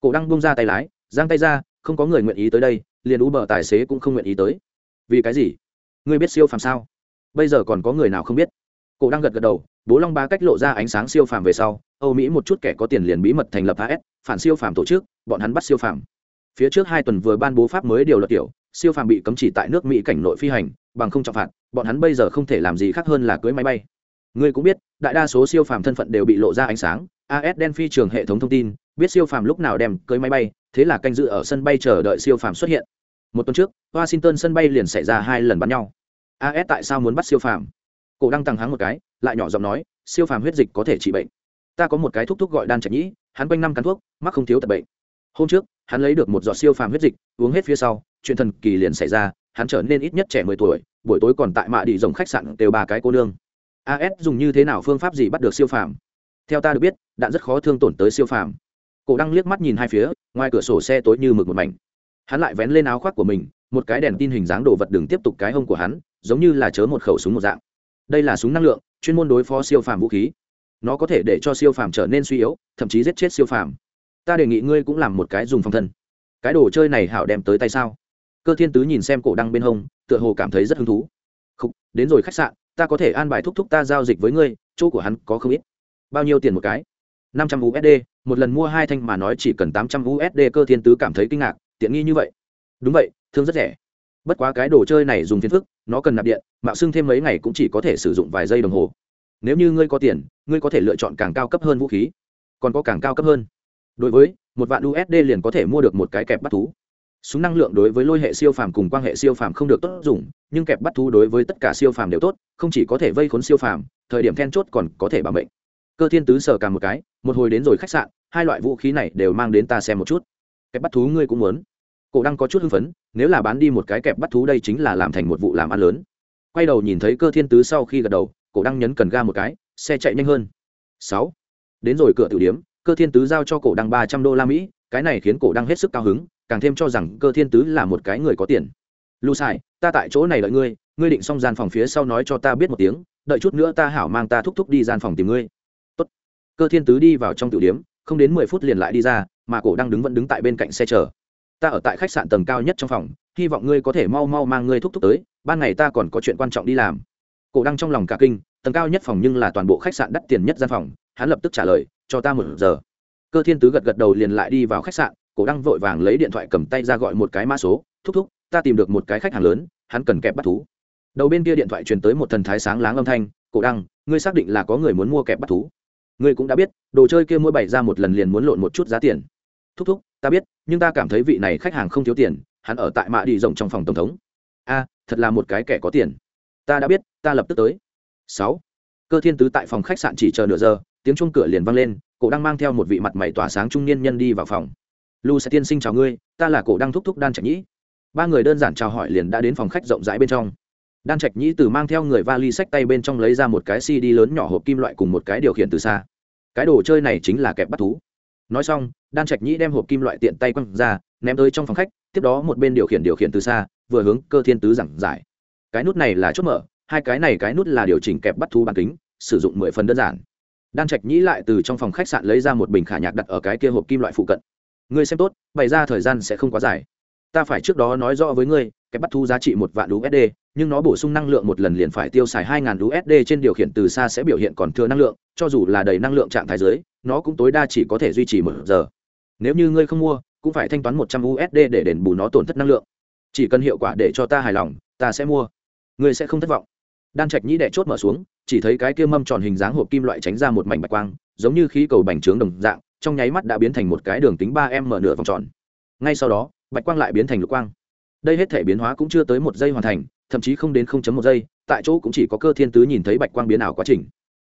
Cổ đăng bông ra tay lái giang tay ra không có người nguyện ý tới đây liền u bờ tài xế cũng không nguyện ý tới. Vì cái gì? Ngươi biết siêu phàm sao? Bây giờ còn có người nào không biết? Cổ đang gật gật đầu, bố long ba cách lộ ra ánh sáng siêu phàm về sau, âu mỹ một chút kẻ có tiền liền bí mật thành lập as phản siêu phàm tổ chức, bọn hắn bắt siêu phàm. Phía trước hai tuần vừa ban bố pháp mới điều luật tiểu, siêu phàm bị cấm chỉ tại nước mỹ cảnh nội phi hành, bằng không trọng phạt, bọn hắn bây giờ không thể làm gì khác hơn là cưới máy bay. Ngươi cũng biết, đại đa số siêu phàm thân phận đều bị lộ ra ánh sáng as đen phi trường hệ thống thông tin, biết siêu phàm lúc nào đem cưới máy bay, thế là canh dự ở sân bay chờ đợi siêu phàm xuất hiện. Một tuần trước, washington sân bay liền xảy ra hai lần bắn nhau as tại sao muốn bắt siêu phàm? Cổ đang tăng hắng một cái, lại nhỏ giọng nói, siêu phàm huyết dịch có thể trị bệnh. Ta có một cái thuốc thúc gọi đan trạch nhĩ, hắn quanh năm cắn thuốc, mắc không thiếu tật bệnh. Hôm trước, hắn lấy được một giọt siêu phàm huyết dịch, uống hết phía sau, chuyện thần kỳ liền xảy ra, hắn trở nên ít nhất trẻ mười tuổi, buổi tối còn tại mạ đi rồng khách sạn đều ba cái cô nương. As dùng như thế nào phương pháp gì bắt được siêu phàm? Theo ta được biết, đạn rất khó thương tổn tới siêu phàm. Cổ đăng liếc mắt nhìn hai phía, ngoài cửa sổ xe tối như mực một mảnh. Hắn lại vén lên áo khoác của mình một cái đèn tin hình dáng đồ vật đừng tiếp tục cái hông của hắn giống như là chớ một khẩu súng một dạng. Đây là súng năng lượng chuyên môn đối phó siêu phàm vũ khí. Nó có thể để cho siêu phàm trở nên suy yếu thậm chí giết chết siêu phàm. Ta đề nghị ngươi cũng làm một cái dùng phòng thân. Cái đồ chơi này hảo đem tới tay sao? Cơ thiên tứ nhìn xem cổ đăng bên hông tựa hồ cảm thấy rất hứng thú. Khúc, đến rồi khách sạn ta có thể an bài thúc thúc ta giao dịch với ngươi chỗ của hắn có không ít. Bao nhiêu tiền một cái? Năm trăm usd một lần mua hai thanh mà nói chỉ cần tám trăm usd cơ thiên tứ cảm thấy kinh ngạc tiện nghi như vậy. Đúng vậy thương rất rẻ. Bất quá cái đồ chơi này dùng phiền phức, nó cần nạp điện, mạo xưng thêm mấy ngày cũng chỉ có thể sử dụng vài giây đồng hồ. Nếu như ngươi có tiền, ngươi có thể lựa chọn càng cao cấp hơn vũ khí. Còn có càng cao cấp hơn. Đối với, một vạn usd liền có thể mua được một cái kẹp bắt thú. Súng năng lượng đối với lôi hệ siêu phàm cùng quan hệ siêu phàm không được tốt dùng, nhưng kẹp bắt thú đối với tất cả siêu phàm đều tốt, không chỉ có thể vây khốn siêu phàm, thời điểm then chốt còn có thể bảo mệnh. Cơ thiên tứ sờ cả một cái, một hồi đến rồi khách sạn, hai loại vũ khí này đều mang đến ta xem một chút. Kẹp bắt thú ngươi cũng muốn cổ đang có chút hưng phấn, nếu là bán đi một cái kẹp bắt thú đây chính là làm thành một vụ làm ăn lớn. Quay đầu nhìn thấy cơ thiên tứ sau khi gật đầu, cổ đang nhấn cần ga một cái, xe chạy nhanh hơn. Sáu. Đến rồi cửa tử điếm cơ thiên tứ giao cho cổ đăng ba trăm đô la mỹ, cái này khiến cổ Đang hết sức cao hứng, càng thêm cho rằng cơ thiên tứ là một cái người có tiền. Lu sai ta tại chỗ này đợi ngươi ngươi định xong gian phòng phía sau nói cho ta biết một tiếng, đợi chút nữa ta hảo mang ta thúc thúc đi gian phòng tìm ngươi. Tốt. cơ thiên tứ đi vào trong tử điếm không đến mười phút liền lại đi ra, mà cổ đang đứng vẫn đứng tại bên cạnh xe chờ ta ở tại khách sạn tầng cao nhất trong phòng, hy vọng ngươi có thể mau mau mang ngươi thúc thúc tới, ban ngày ta còn có chuyện quan trọng đi làm. Cổ Đăng trong lòng cả kinh, tầng cao nhất phòng nhưng là toàn bộ khách sạn đắt tiền nhất gian phòng, hắn lập tức trả lời, cho ta một giờ. Cơ thiên tứ gật gật đầu liền lại đi vào khách sạn, cổ đăng vội vàng lấy điện thoại cầm tay ra gọi một cái mã số, thúc thúc, ta tìm được một cái khách hàng lớn, hắn cần kẹp bắt thú. Đầu bên kia điện thoại truyền tới một thần thái sáng láng âm thanh, cổ đăng, ngươi xác định là có người muốn mua kẹp bắt thú? Ngươi cũng đã biết, đồ chơi kia mỗi bày ra một lần liền muốn lộn một chút giá tiền thúc thúc, ta biết, nhưng ta cảm thấy vị này khách hàng không thiếu tiền, hắn ở tại mạ đi rộng trong phòng tổng thống. A, thật là một cái kẻ có tiền. Ta đã biết, ta lập tức tới. Sáu, cơ thiên tứ tại phòng khách sạn chỉ chờ nửa giờ, tiếng chuông cửa liền vang lên, cổ đang mang theo một vị mặt mày tỏa sáng trung niên nhân đi vào phòng. Lu sẽ tiên sinh chào ngươi, ta là cổ đang thúc thúc đan trạch nhĩ. Ba người đơn giản chào hỏi liền đã đến phòng khách rộng rãi bên trong. Đan trạch nhĩ từ mang theo người vali sách tay bên trong lấy ra một cái cd lớn nhỏ hộp kim loại cùng một cái điều khiển từ xa. Cái đồ chơi này chính là kẹp bắt thú nói xong, đan trạch nhĩ đem hộp kim loại tiện tay quăng ra, ném tới trong phòng khách, tiếp đó một bên điều khiển điều khiển từ xa, vừa hướng cơ thiên tứ giảng giải. Cái nút này là chốt mở, hai cái này cái nút là điều chỉnh kẹp bắt thú bàn kính, sử dụng mười phần đơn giản. Đan trạch nhĩ lại từ trong phòng khách sạn lấy ra một bình khả nhạc đặt ở cái kia hộp kim loại phụ cận. Ngươi xem tốt, bày ra thời gian sẽ không quá dài. Ta phải trước đó nói rõ với ngươi cái bắt thu giá trị một vạn usd nhưng nó bổ sung năng lượng một lần liền phải tiêu xài 2000 usd trên điều khiển từ xa sẽ biểu hiện còn thừa năng lượng, cho dù là đầy năng lượng trạng thái dưới, nó cũng tối đa chỉ có thể duy trì một giờ. Nếu như ngươi không mua, cũng phải thanh toán một trăm usd để đền bù nó tổn thất năng lượng. Chỉ cần hiệu quả để cho ta hài lòng, ta sẽ mua. Ngươi sẽ không thất vọng. Đan trạch nhĩ đệ chốt mở xuống, chỉ thấy cái kia mâm tròn hình dáng hộp kim loại tránh ra một mảnh bạch quang, giống như khí cầu bành trướng đồng dạng, trong nháy mắt đã biến thành một cái đường kính ba m mở nửa vòng tròn. Ngay sau đó, bạch quang lại biến thành lục quang. Đây hết thể biến hóa cũng chưa tới một giây hoàn thành thậm chí không đến không chấm một giây, tại chỗ cũng chỉ có cơ thiên tứ nhìn thấy bạch quang biến ảo quá trình.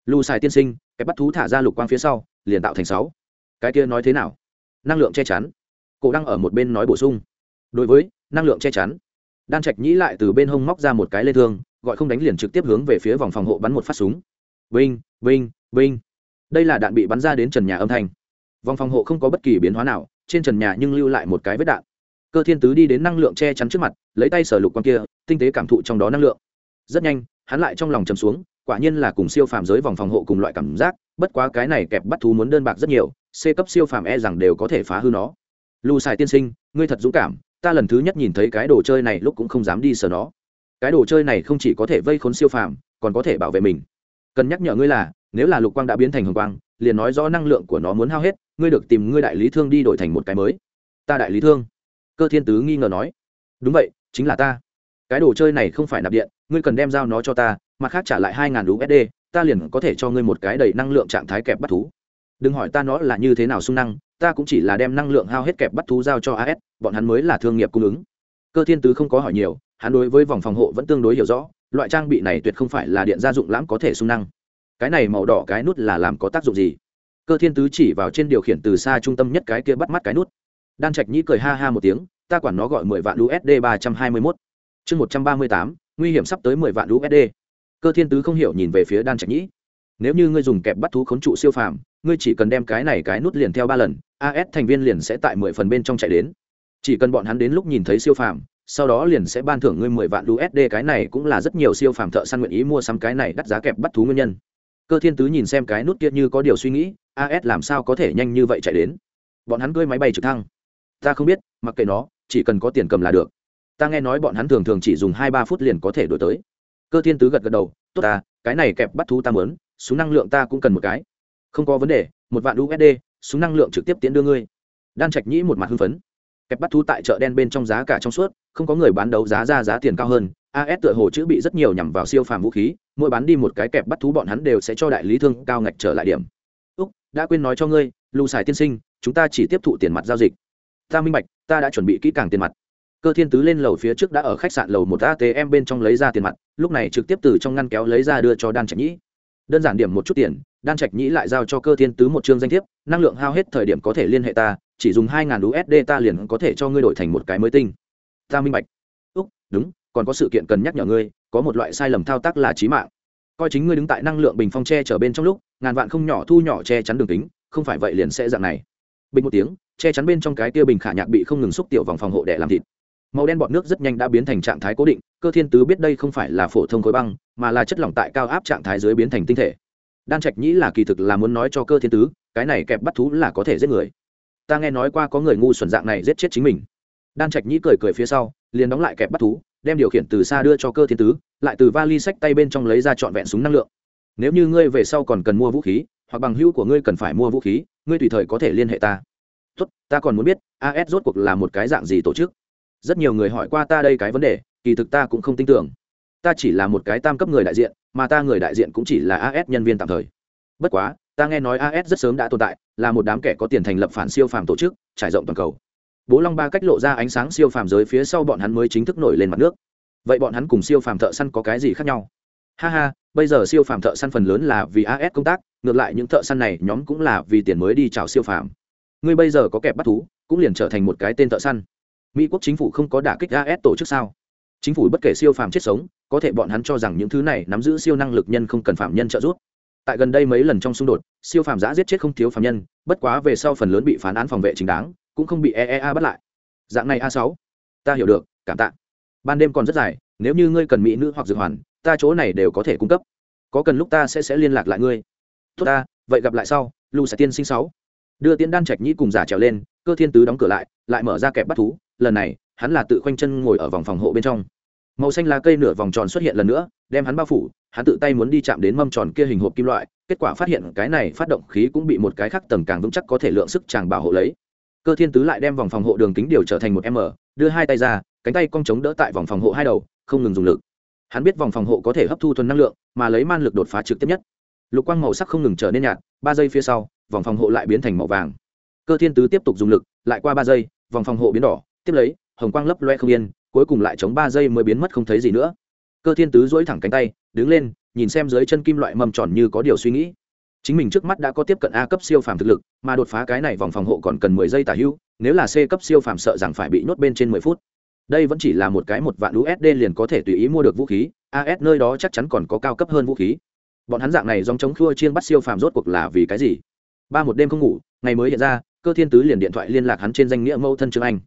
Lưu xài tiên sinh, cái bắt thú thả ra lục quang phía sau, liền tạo thành sáu. Cái kia nói thế nào? Năng lượng che chắn. Cổ đang ở một bên nói bổ sung. Đối với, năng lượng che chắn. Đan trạch nhĩ lại từ bên hông móc ra một cái lê thương, gọi không đánh liền trực tiếp hướng về phía vòng phòng hộ bắn một phát súng. Vinh vinh vinh. Đây là đạn bị bắn ra đến trần nhà âm thanh. Vòng phòng hộ không có bất kỳ biến hóa nào, trên trần nhà nhưng lưu lại một cái vết đạn cơ thiên tứ đi đến năng lượng che chắn trước mặt, lấy tay sở lục quan kia, tinh tế cảm thụ trong đó năng lượng. Rất nhanh, hắn lại trong lòng chầm xuống, quả nhiên là cùng siêu phàm giới vòng phòng hộ cùng loại cảm giác, bất quá cái này kẹp bắt thú muốn đơn bạc rất nhiều, c cấp siêu phàm e rằng đều có thể phá hư nó. Lù xài tiên sinh, ngươi thật dũng cảm, ta lần thứ nhất nhìn thấy cái đồ chơi này lúc cũng không dám đi sờ nó. Cái đồ chơi này không chỉ có thể vây khốn siêu phàm, còn có thể bảo vệ mình. Cần nhắc nhở ngươi là, nếu là lục quang đã biến thành hồng quang, liền nói rõ năng lượng của nó muốn hao hết, ngươi được tìm ngươi đại lý thương đi đổi thành một cái mới. Ta đại lý thương cơ thiên tứ nghi ngờ nói, đúng vậy, chính là ta. Cái đồ chơi này không phải nạp điện, ngươi cần đem giao nó cho ta mặt khác trả lại hai ngàn usd ta liền có thể cho ngươi một cái đầy năng lượng trạng thái kẹp bắt thú. Đừng hỏi ta nó là như thế nào sung năng, ta cũng chỉ là đem năng lượng hao hết kẹp bắt thú giao cho as bọn hắn mới là thương nghiệp cung ứng. Cơ thiên tứ không có hỏi nhiều, hắn đối với vòng phòng hộ vẫn tương đối hiểu rõ, loại trang bị này tuyệt không phải là điện gia dụng lãm có thể sung năng. Cái này màu đỏ cái nút là làm có tác dụng gì? Cơ thiên tứ chỉ vào trên điều khiển từ xa trung tâm nhất cái kia bắt mắt cái nút đan trạch nhĩ cười ha ha một tiếng, ta quản nó gọi mười vạn usd ba trăm hai mươi mốt. Chương một trăm ba mươi tám, nguy hiểm sắp tới mười vạn usd cơ thiên tứ không hiểu nhìn về phía đan trạch nhĩ. Nếu như ngươi dùng kẹp bắt thú khốn trụ siêu phàm, ngươi chỉ cần đem cái này cái nút liền theo ba lần as thành viên liền sẽ tại mười phần bên trong chạy đến. Chỉ cần bọn hắn đến lúc nhìn thấy siêu phàm, sau đó liền sẽ ban thưởng ngươi mười vạn usd cái này cũng là rất nhiều siêu phàm thợ săn nguyện ý mua sắm cái này đắt giá kẹp bắt thú nguyên nhân. Cơ thiên tứ nhìn xem cái nút kia như có điều suy nghĩ as làm sao có thể nhanh như vậy chạy đến? Bọn hắn cưới máy bay trực thăng ta không biết, mặc kệ nó, chỉ cần có tiền cầm là được. Ta nghe nói bọn hắn thường thường chỉ dùng hai ba phút liền có thể đổi tới. Cơ thiên tứ gật gật đầu, tốt ta, cái này kẹp bắt thú ta mớn súng năng lượng ta cũng cần một cái. Không có vấn đề, một vạn usd súng năng lượng trực tiếp tiến đưa ngươi. Đan trạch nhĩ một mặt hưng phấn. Kẹp bắt thú tại chợ đen bên trong giá cả trong suốt, không có người bán đấu giá ra giá tiền cao hơn. As tựa hồ chữ bị rất nhiều nhằm vào siêu phàm vũ khí, mỗi bán đi một cái kẹp bắt thú bọn hắn đều sẽ cho đại lý thương cao ngạch trở lại điểm. Úc, đã quên nói cho ngươi, lù xài tiên sinh, chúng ta chỉ tiếp thụ tiền mặt giao dịch ta minh bạch, ta đã chuẩn bị kỹ càng tiền mặt. Cơ thiên tứ lên lầu phía trước đã ở khách sạn lầu một atm bên trong lấy ra tiền mặt, lúc này trực tiếp từ trong ngăn kéo lấy ra đưa cho đan trạch nhĩ. Đơn giản điểm một chút tiền, đan trạch nhĩ lại giao cho cơ thiên tứ một chương danh thiếp, năng lượng hao hết thời điểm có thể liên hệ ta, chỉ dùng hai ngàn usd ta liền có thể cho ngươi đổi thành một cái mới tinh. Ta minh bạch. Úc, đúng, còn có sự kiện cần nhắc nhở ngươi, có một loại sai lầm thao tác là trí mạng. Coi chính ngươi đứng tại năng lượng bình phong tre chở bên trong lúc, ngàn vạn không nhỏ thu nhỏ che chắn đường tính không phải vậy liền sẽ dạng này bình một tiếng, che chắn bên trong cái tia bình khả nhạc bị không ngừng xúc tiểu vòng phòng hộ để làm thịt. Màu đen bọt nước rất nhanh đã biến thành trạng thái cố định, cơ thiên tứ biết đây không phải là phổ thông khối băng, mà là chất lỏng tại cao áp trạng thái dưới biến thành tinh thể. Đan trạch nhĩ là kỳ thực là muốn nói cho cơ thiên tứ, cái này kẹp bắt thú là có thể giết người. Ta nghe nói qua có người ngu xuẩn dạng này giết chết chính mình. Đan trạch nhĩ cười cười phía sau, liền đóng lại kẹp bắt thú, đem điều khiển từ xa đưa cho cơ thiên tứ, lại từ vali sách tay bên trong lấy ra trọn vẹn súng năng lượng. Nếu như ngươi về sau còn cần mua vũ khí, hoặc bằng hữu của ngươi cần phải mua vũ khí ngươi tùy thời có thể liên hệ ta. Tốt, ta còn muốn biết as rốt cuộc là một cái dạng gì tổ chức? Rất nhiều người hỏi qua ta đây cái vấn đề, kỳ thực ta cũng không tin tưởng. Ta chỉ là một cái tam cấp người đại diện, mà ta người đại diện cũng chỉ là as nhân viên tạm thời. Bất quá, ta nghe nói as rất sớm đã tồn tại, là một đám kẻ có tiền thành lập phản siêu phàm tổ chức, trải rộng toàn cầu. Bố long ba cách lộ ra ánh sáng siêu phàm giới phía sau bọn hắn mới chính thức nổi lên mặt nước. Vậy bọn hắn cùng siêu phàm thợ săn có cái gì khác nhau? Ha ha bây giờ siêu phàm thợ săn phần lớn là vì as công tác, ngược lại những thợ săn này nhóm cũng là vì tiền mới đi chào siêu phàm. Ngươi bây giờ có kẹp bắt thú, cũng liền trở thành một cái tên thợ săn. Mỹ quốc chính phủ không có đả kích as tổ chức sao? Chính phủ bất kể siêu phàm chết sống, có thể bọn hắn cho rằng những thứ này nắm giữ siêu năng lực nhân không cần phạm nhân trợ giúp. Tại gần đây mấy lần trong xung đột, siêu phàm giã giết chết không thiếu phạm nhân, bất quá về sau phần lớn bị phán án phòng vệ chính đáng, cũng không bị eea bắt lại. Dạng này a sáu. Ta hiểu được, cảm tạ. Ban đêm còn rất dài, nếu như ngươi cần mỹ nữ hoặc dược hoàn ta chỗ này đều có thể cung cấp. Có cần lúc ta sẽ sẽ liên lạc lại ngươi. Tốt ta, vậy gặp lại sau lu sẽ tiên sinh sáu. Đưa tiễn đan trạch nhĩ cùng giả trèo lên, cơ thiên tứ đóng cửa lại lại mở ra kẹp bắt thú. Lần này, hắn là tự khoanh chân ngồi ở vòng phòng hộ bên trong. Màu xanh lá cây nửa vòng tròn xuất hiện lần nữa, đem hắn bao phủ, hắn tự tay muốn đi chạm đến mâm tròn kia hình hộp kim loại, kết quả phát hiện cái này phát động khí cũng bị một cái khác tầng càng vững chắc có thể lượng sức chàng bảo hộ lấy. Cơ thiên tứ lại đem vòng phòng hộ đường kính điều trở thành một m, đưa hai tay ra, cánh tay cong chống đỡ tại vòng phòng hộ hai đầu, không ngừng dùng lực hắn biết vòng phòng hộ có thể hấp thu thuần năng lượng, mà lấy man lực đột phá trực tiếp nhất. Lục quang màu sắc không ngừng trở nên nhạt, ba giây phía sau, vòng phòng hộ lại biến thành màu vàng. Cơ thiên tứ tiếp tục dùng lực, lại qua ba giây, vòng phòng hộ biến đỏ, tiếp lấy, hồng quang lấp loe không yên, cuối cùng lại chống ba giây mới biến mất không thấy gì nữa. Cơ thiên tứ dỗi thẳng cánh tay, đứng lên, nhìn xem dưới chân kim loại mầm tròn như có điều suy nghĩ. Chính mình trước mắt đã có tiếp cận a cấp siêu phàm thực lực, mà đột phá cái này vòng phòng hộ còn cần mười giây tả hữu, nếu là c cấp siêu phàm sợ rằng phải bị nhốt bên trên mười phút đây vẫn chỉ là một cái một vạn usd liền có thể tùy ý mua được vũ khí as nơi đó chắc chắn còn có cao cấp hơn vũ khí. Bọn hắn dạng này dòng chống khua chiên bắt siêu phàm rốt cuộc là vì cái gì? Ba một đêm không ngủ, ngày mới hiện ra, cơ thiên tứ liền điện thoại liên lạc hắn trên danh nghĩa mẫu thân trương anh.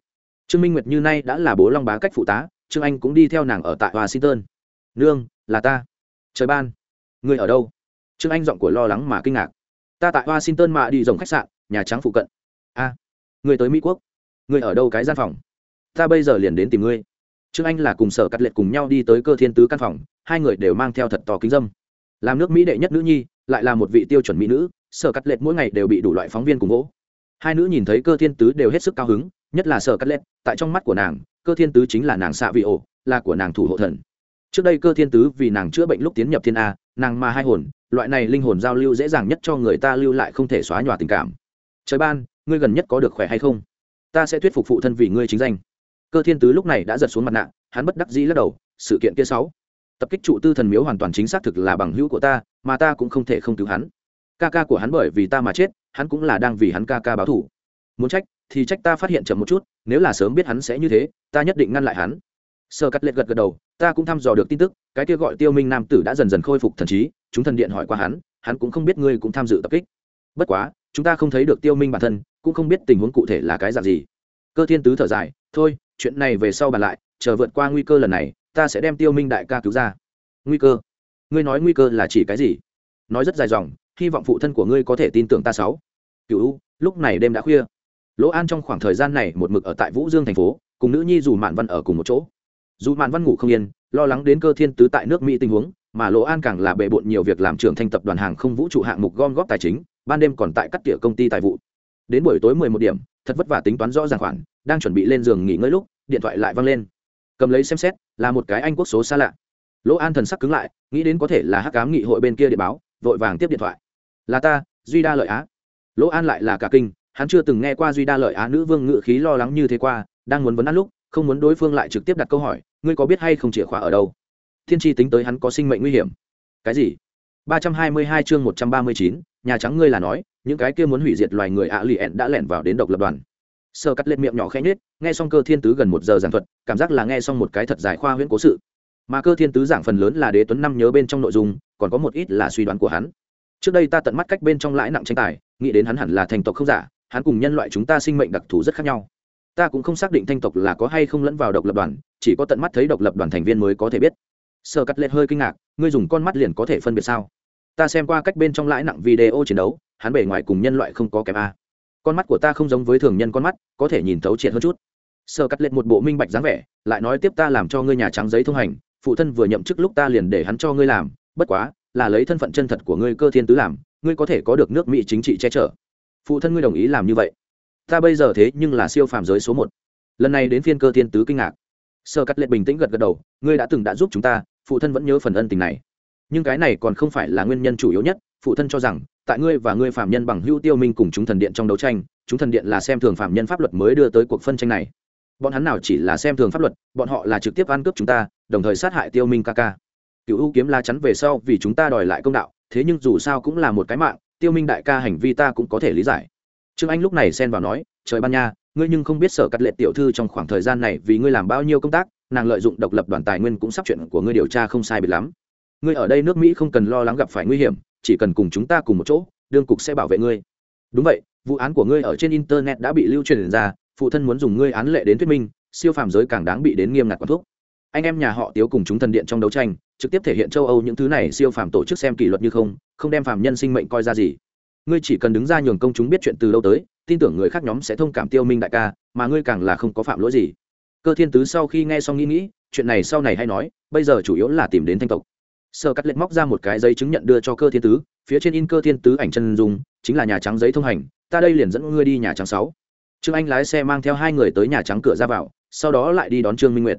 Trương minh nguyệt như nay đã là bố long bá cách phụ tá, trương anh cũng đi theo nàng ở tại washington. Nương, là ta. Trời ban người ở đâu? Trương anh giọng của lo lắng mà kinh ngạc. Ta tại washington mà đi dòng khách sạn, nhà trắng phụ cận. A người tới mỹ quốc. Người ở đâu cái gian phòng? Ta bây giờ liền đến tìm ngươi. Trương anh là cùng sở cắt lệ cùng nhau đi tới cơ thiên tứ căn phòng, hai người đều mang theo thật to kính dâm. Làm nước mỹ đệ nhất nữ nhi, lại là một vị tiêu chuẩn mỹ nữ, sở cắt lệ mỗi ngày đều bị đủ loại phóng viên cùng gỗ. Hai nữ nhìn thấy cơ thiên tứ đều hết sức cao hứng, nhất là sở cắt lệ tại trong mắt của nàng, cơ thiên tứ chính là nàng xạ vị ổ, là của nàng thủ hộ thần. Trước đây cơ thiên tứ vì nàng chữa bệnh lúc tiến nhập thiên a, nàng mà hai hồn, loại này linh hồn giao lưu dễ dàng nhất cho người ta lưu lại không thể xóa nhòa tình cảm. Trời ban, ngươi gần nhất có được khỏe hay không? Ta sẽ thuyết phục phụ thân vì ngươi chính danh cơ thiên tứ lúc này đã giật xuống mặt nạ, hắn bất đắc dĩ lắc đầu, sự kiện kia sáu, tập kích trụ tư thần miếu hoàn toàn chính xác thực là bằng hữu của ta, mà ta cũng không thể không cứu hắn. Ca ca của hắn bởi vì ta mà chết, hắn cũng là đang vì hắn ca ca báo thủ muốn trách, thì trách ta phát hiện chậm một chút, nếu là sớm biết hắn sẽ như thế, ta nhất định ngăn lại hắn. Sơ cắt lệch gật gật đầu, ta cũng thăm dò được tin tức, cái kia gọi tiêu minh nam tử đã dần dần khôi phục thần trí, chúng thần điện hỏi qua hắn hắn cũng không biết ngươi cũng tham dự tập kích. Bất quá, chúng ta không thấy được tiêu minh bản thân, cũng không biết tình huống cụ thể là cái dạng gì. Cơ thiên tứ thở dài, thôi chuyện này về sau bàn lại, chờ vượt qua nguy cơ lần này, ta sẽ đem tiêu minh đại ca cứu ra. Nguy cơ? Ngươi nói nguy cơ là chỉ cái gì? Nói rất dài dòng, hy vọng phụ thân của ngươi có thể tin tưởng ta sáu. Cựu lúc này đêm đã khuya. Lỗ an trong khoảng thời gian này một mực ở tại vũ dương thành phố, cùng nữ nhi dù mạn văn ở cùng một chỗ. Dù mạn văn ngủ không yên, lo lắng đến cơ thiên tứ tại nước mỹ tình huống, mà lỗ an càng là bề bộn nhiều việc làm trưởng thành tập đoàn hàng không vũ trụ hạng mục gom góp tài chính, ban đêm còn tại cắt tỉa công ty tài vụ. Đến buổi tối mười một điểm thật vất vả tính toán rõ ràng khoản, đang chuẩn bị lên giường nghỉ ngơi lúc, điện thoại lại văng lên. Cầm lấy xem xét, là một cái anh quốc số xa lạ. Lỗ an thần sắc cứng lại, nghĩ đến có thể là hắc cám nghị hội bên kia điện báo, vội vàng tiếp điện thoại. Là ta, duy đa lợi á. Lỗ an lại là cả kinh, hắn chưa từng nghe qua duy đa lợi á nữ vương ngự khí lo lắng như thế qua, đang muốn vấn ăn lúc, không muốn đối phương lại trực tiếp đặt câu hỏi, ngươi có biết hay không chìa khóa ở đâu? Thiên tri tính tới hắn có sinh mệnh nguy hiểm. Cái gì? ba trăm hai mươi hai chương một trăm ba mươi chín, nhà trắng ngươi là nói những cái kia muốn hủy diệt loài người ạ lì ẹn đã lẻn vào đến độc lập đoàn. Sơ cắt lên miệng nhỏ khẽ nhết nghe xong cơ thiên tứ gần một giờ giảng thuật, cảm giác là nghe xong một cái thật dài khoa huyễn cố sự. Mà cơ thiên tứ giảng phần lớn là đế tuấn năm nhớ bên trong nội dung, còn có một ít là suy đoán của hắn. Trước đây ta tận mắt cách bên trong lãi nặng tranh tài, nghĩ đến hắn hẳn là thành tộc không giả, hắn cùng nhân loại chúng ta sinh mệnh đặc thù rất khác nhau. Ta cũng không xác định thanh tộc là có hay không lẫn vào độc lập đoàn, chỉ có tận mắt thấy độc lập đoàn thành viên mới có thể biết. Sơ cắt lệ hơi kinh ngạc, ngươi dùng con mắt liền có thể phân biệt sao? Ta xem qua cách bên trong lãi nặng video chiến đấu hắn bề ngoài cùng nhân loại không có kém a. Con mắt của ta không giống với thường nhân con mắt, có thể nhìn thấu triệt hơn chút. Sơ cắt lên một bộ minh bạch dáng vẻ, lại nói tiếp ta làm cho ngươi nhà trắng giấy thông hành, phụ thân vừa nhậm chức lúc ta liền để hắn cho ngươi làm, bất quá, là lấy thân phận chân thật của ngươi cơ thiên tứ làm, ngươi có thể có được nước mỹ chính trị che chở. Phụ thân ngươi đồng ý làm như vậy. Ta bây giờ thế nhưng là siêu phàm giới số một. Lần này đến phiên cơ thiên tứ kinh ngạc. Sơ cắt lệ bình tĩnh gật gật đầu, ngươi đã từng đã giúp chúng ta, phụ thân vẫn nhớ phần ân tình này. Nhưng cái này còn không phải là nguyên nhân chủ yếu nhất, phụ thân cho rằng tại ngươi và ngươi phạm nhân bằng hữu tiêu minh cùng chúng thần điện trong đấu tranh, chúng thần điện là xem thường phạm nhân pháp luật mới đưa tới cuộc phân tranh này. Bọn hắn nào chỉ là xem thường pháp luật, bọn họ là trực tiếp ăn cướp chúng ta, đồng thời sát hại tiêu minh ca ca. Cựu ưu kiếm la chắn về sau vì chúng ta đòi lại công đạo, thế nhưng dù sao cũng là một cái mạng, tiêu minh đại ca hành vi ta cũng có thể lý giải. Trương anh lúc này xen vào nói, trời ban nha, ngươi nhưng không biết sở cắt lệ tiểu thư trong khoảng thời gian này vì ngươi làm bao nhiêu công tác, nàng lợi dụng độc lập đoàn tài nguyên cũng sắp chuyện của ngươi điều tra không sai biệt lắm ngươi ở đây nước mỹ không cần lo lắng gặp phải nguy hiểm, chỉ cần cùng chúng ta cùng một chỗ, đương cục sẽ bảo vệ ngươi. Đúng vậy, vụ án của ngươi ở trên internet đã bị lưu truyền ra, phụ thân muốn dùng ngươi án lệ đến thuyết minh, siêu phàm giới càng đáng bị đến nghiêm ngặt quản thúc. Anh em nhà họ tiếu cùng chúng thần điện trong đấu tranh, trực tiếp thể hiện châu âu những thứ này siêu phàm tổ chức xem kỷ luật như không không đem phàm nhân sinh mệnh coi ra gì. Ngươi chỉ cần đứng ra nhường công chúng biết chuyện từ lâu tới, tin tưởng người khác nhóm sẽ thông cảm tiêu minh đại ca, mà ngươi càng là không có phạm lỗi gì. Cơ thiên tứ sau khi nghe xong nghĩ nghĩ, chuyện này sau này hay nói, bây giờ chủ yếu là tìm đến thanh tộc sở cắt lệnh móc ra một cái giấy chứng nhận đưa cho cơ thiên tứ, phía trên in cơ thiên tứ ảnh chân dung, chính là nhà trắng giấy thông hành, ta đây liền dẫn ngươi đi nhà trắng sáu. Trương anh lái xe mang theo hai người tới nhà trắng cửa ra vào, sau đó lại đi đón trương minh nguyệt.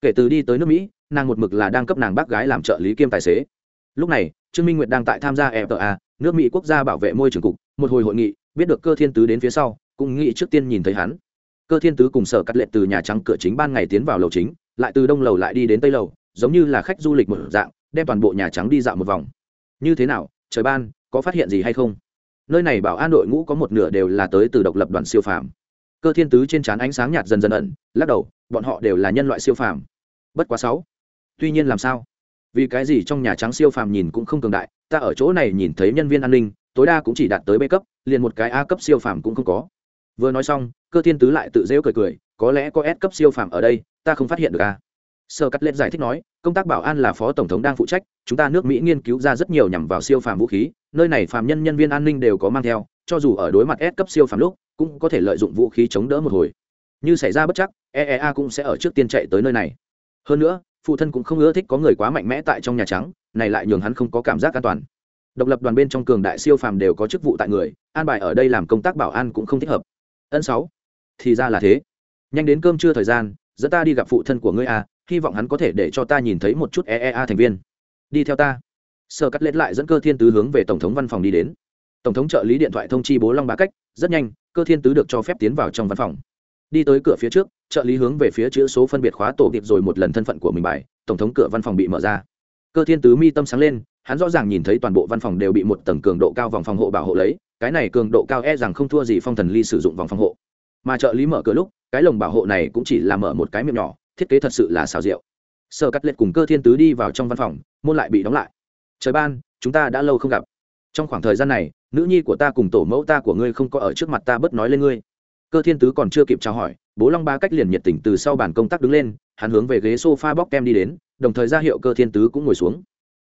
Kể từ đi tới nước mỹ, nàng một mực là đang cấp nàng bác gái làm trợ lý kiêm tài xế. Lúc này, trương minh nguyệt đang tại tham gia fta nước mỹ quốc gia bảo vệ môi trường cục, một hồi hội nghị, biết được cơ thiên tứ đến phía sau, cũng nghĩ trước tiên nhìn thấy hắn. Cơ thiên tứ cùng sở cắt lệ từ nhà trắng cửa chính ban ngày tiến vào lầu chính, lại từ đông lầu lại đi đến tây lầu, giống như là khách du lịch một dạng đem toàn bộ nhà trắng đi dạo một vòng. Như thế nào, trời ban, có phát hiện gì hay không? Nơi này bảo an đội ngũ có một nửa đều là tới từ độc lập đoàn siêu phàm. Cơ thiên tứ trên trán ánh sáng nhạt dần dần ẩn, lắc đầu, bọn họ đều là nhân loại siêu phàm. Bất quá sáu. Tuy nhiên làm sao? Vì cái gì trong nhà trắng siêu phàm nhìn cũng không cường đại, ta ở chỗ này nhìn thấy nhân viên an ninh, tối đa cũng chỉ đạt tới b cấp, liền một cái a cấp siêu phàm cũng không có. Vừa nói xong, cơ thiên tứ lại tự rêu cười cười, có lẽ có s cấp siêu phàm ở đây, ta không phát hiện được a sơ cắt lết giải thích nói, công tác bảo an là phó tổng thống đang phụ trách, chúng ta nước mỹ nghiên cứu ra rất nhiều nhằm vào siêu phàm vũ khí, nơi này phàm nhân nhân viên an ninh đều có mang theo, cho dù ở đối mặt S cấp siêu phàm lúc, cũng có thể lợi dụng vũ khí chống đỡ một hồi. Như xảy ra bất chắc eea cũng sẽ ở trước tiên chạy tới nơi này. Hơn nữa, phụ thân cũng không ưa thích có người quá mạnh mẽ tại trong nhà trắng, này lại nhường hắn không có cảm giác an toàn. Độc lập đoàn bên trong cường đại siêu phàm đều có chức vụ tại người, an bài ở đây làm công tác bảo an cũng không thích hợp. Ân sáu, thì ra là thế. Nhanh đến cơm trưa thời gian, dẫn ta đi gặp phụ thân của ngươi a hy vọng hắn có thể để cho ta nhìn thấy một chút eea thành viên. Đi theo ta. Sơ cắt lết lại dẫn cơ thiên tứ hướng về tổng thống văn phòng đi đến. Tổng thống trợ lý điện thoại thông chi bố long bá cách, rất nhanh, cơ thiên tứ được cho phép tiến vào trong văn phòng. Đi tới cửa phía trước, trợ lý hướng về phía chữ số phân biệt khóa tổ kịp rồi một lần thân phận của mình bài, tổng thống cửa văn phòng bị mở ra. Cơ thiên tứ mi tâm sáng lên, hắn rõ ràng nhìn thấy toàn bộ văn phòng đều bị một tầng cường độ cao vòng phòng hộ bảo hộ lấy, cái này cường độ cao e rằng không thua gì phong thần ly sử dụng vòng phòng hộ. Mà trợ lý mở cửa lúc, cái lồng bảo hộ này cũng chỉ là mở một cái miệng nhỏ thiết kế thật sự là xào rượu. Sở cắt lệch cùng cơ thiên tứ đi vào trong văn phòng, môn lại bị đóng lại. Trời ban, chúng ta đã lâu không gặp. Trong khoảng thời gian này, nữ nhi của ta cùng tổ mẫu ta của ngươi không có ở trước mặt ta bất nói lên ngươi. Cơ thiên tứ còn chưa kịp chào hỏi, bố long ba cách liền nhiệt tình từ sau bàn công tác đứng lên, hắn hướng về ghế s o f a bóc kem đi đến, đồng thời ra hiệu cơ thiên tứ cũng ngồi xuống.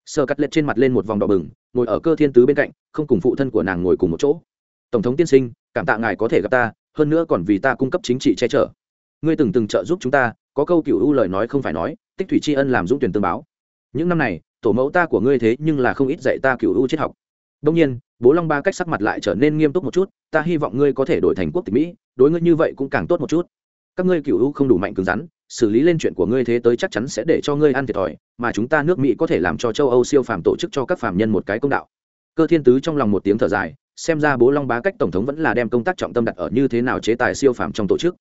Sơ cắt lết trên mặt lên một vòng đỏ bừng, ngồi ở cơ thiên tứ bên cạnh, không cùng phụ thân của nàng ngồi cùng một chỗ. Tổng thống tiên sinh, cảm tạ ngài có thể gặp ta, hơn nữa còn vì ta cung cấp chính trị che chở. Ngươi từng từng trợ giúp chúng ta có câu cựu ưu lời nói không phải nói, tích thủy tri ân làm dũng tuyển tương báo. Những năm này, tổ mẫu ta của ngươi thế nhưng là không ít dạy ta cựu u triết học. Đông nhiên, bố long ba cách sắc mặt lại trở nên nghiêm túc một chút, ta hy vọng ngươi có thể đổi thành quốc tịch mỹ, đối ngươi như vậy cũng càng tốt một chút. Các ngươi cựu u không đủ mạnh cứng rắn, xử lý lên chuyện của ngươi thế tới chắc chắn sẽ để cho ngươi ăn thiệt thòi, mà chúng ta nước mỹ có thể làm cho châu âu siêu phàm tổ chức cho các phàm nhân một cái công đạo. Cơ thiên tứ trong lòng một tiếng thở dài, xem ra bố long bá cách tổng thống vẫn là đem công tác trọng tâm đặt ở như thế nào chế tài siêu phàm trong tổ chức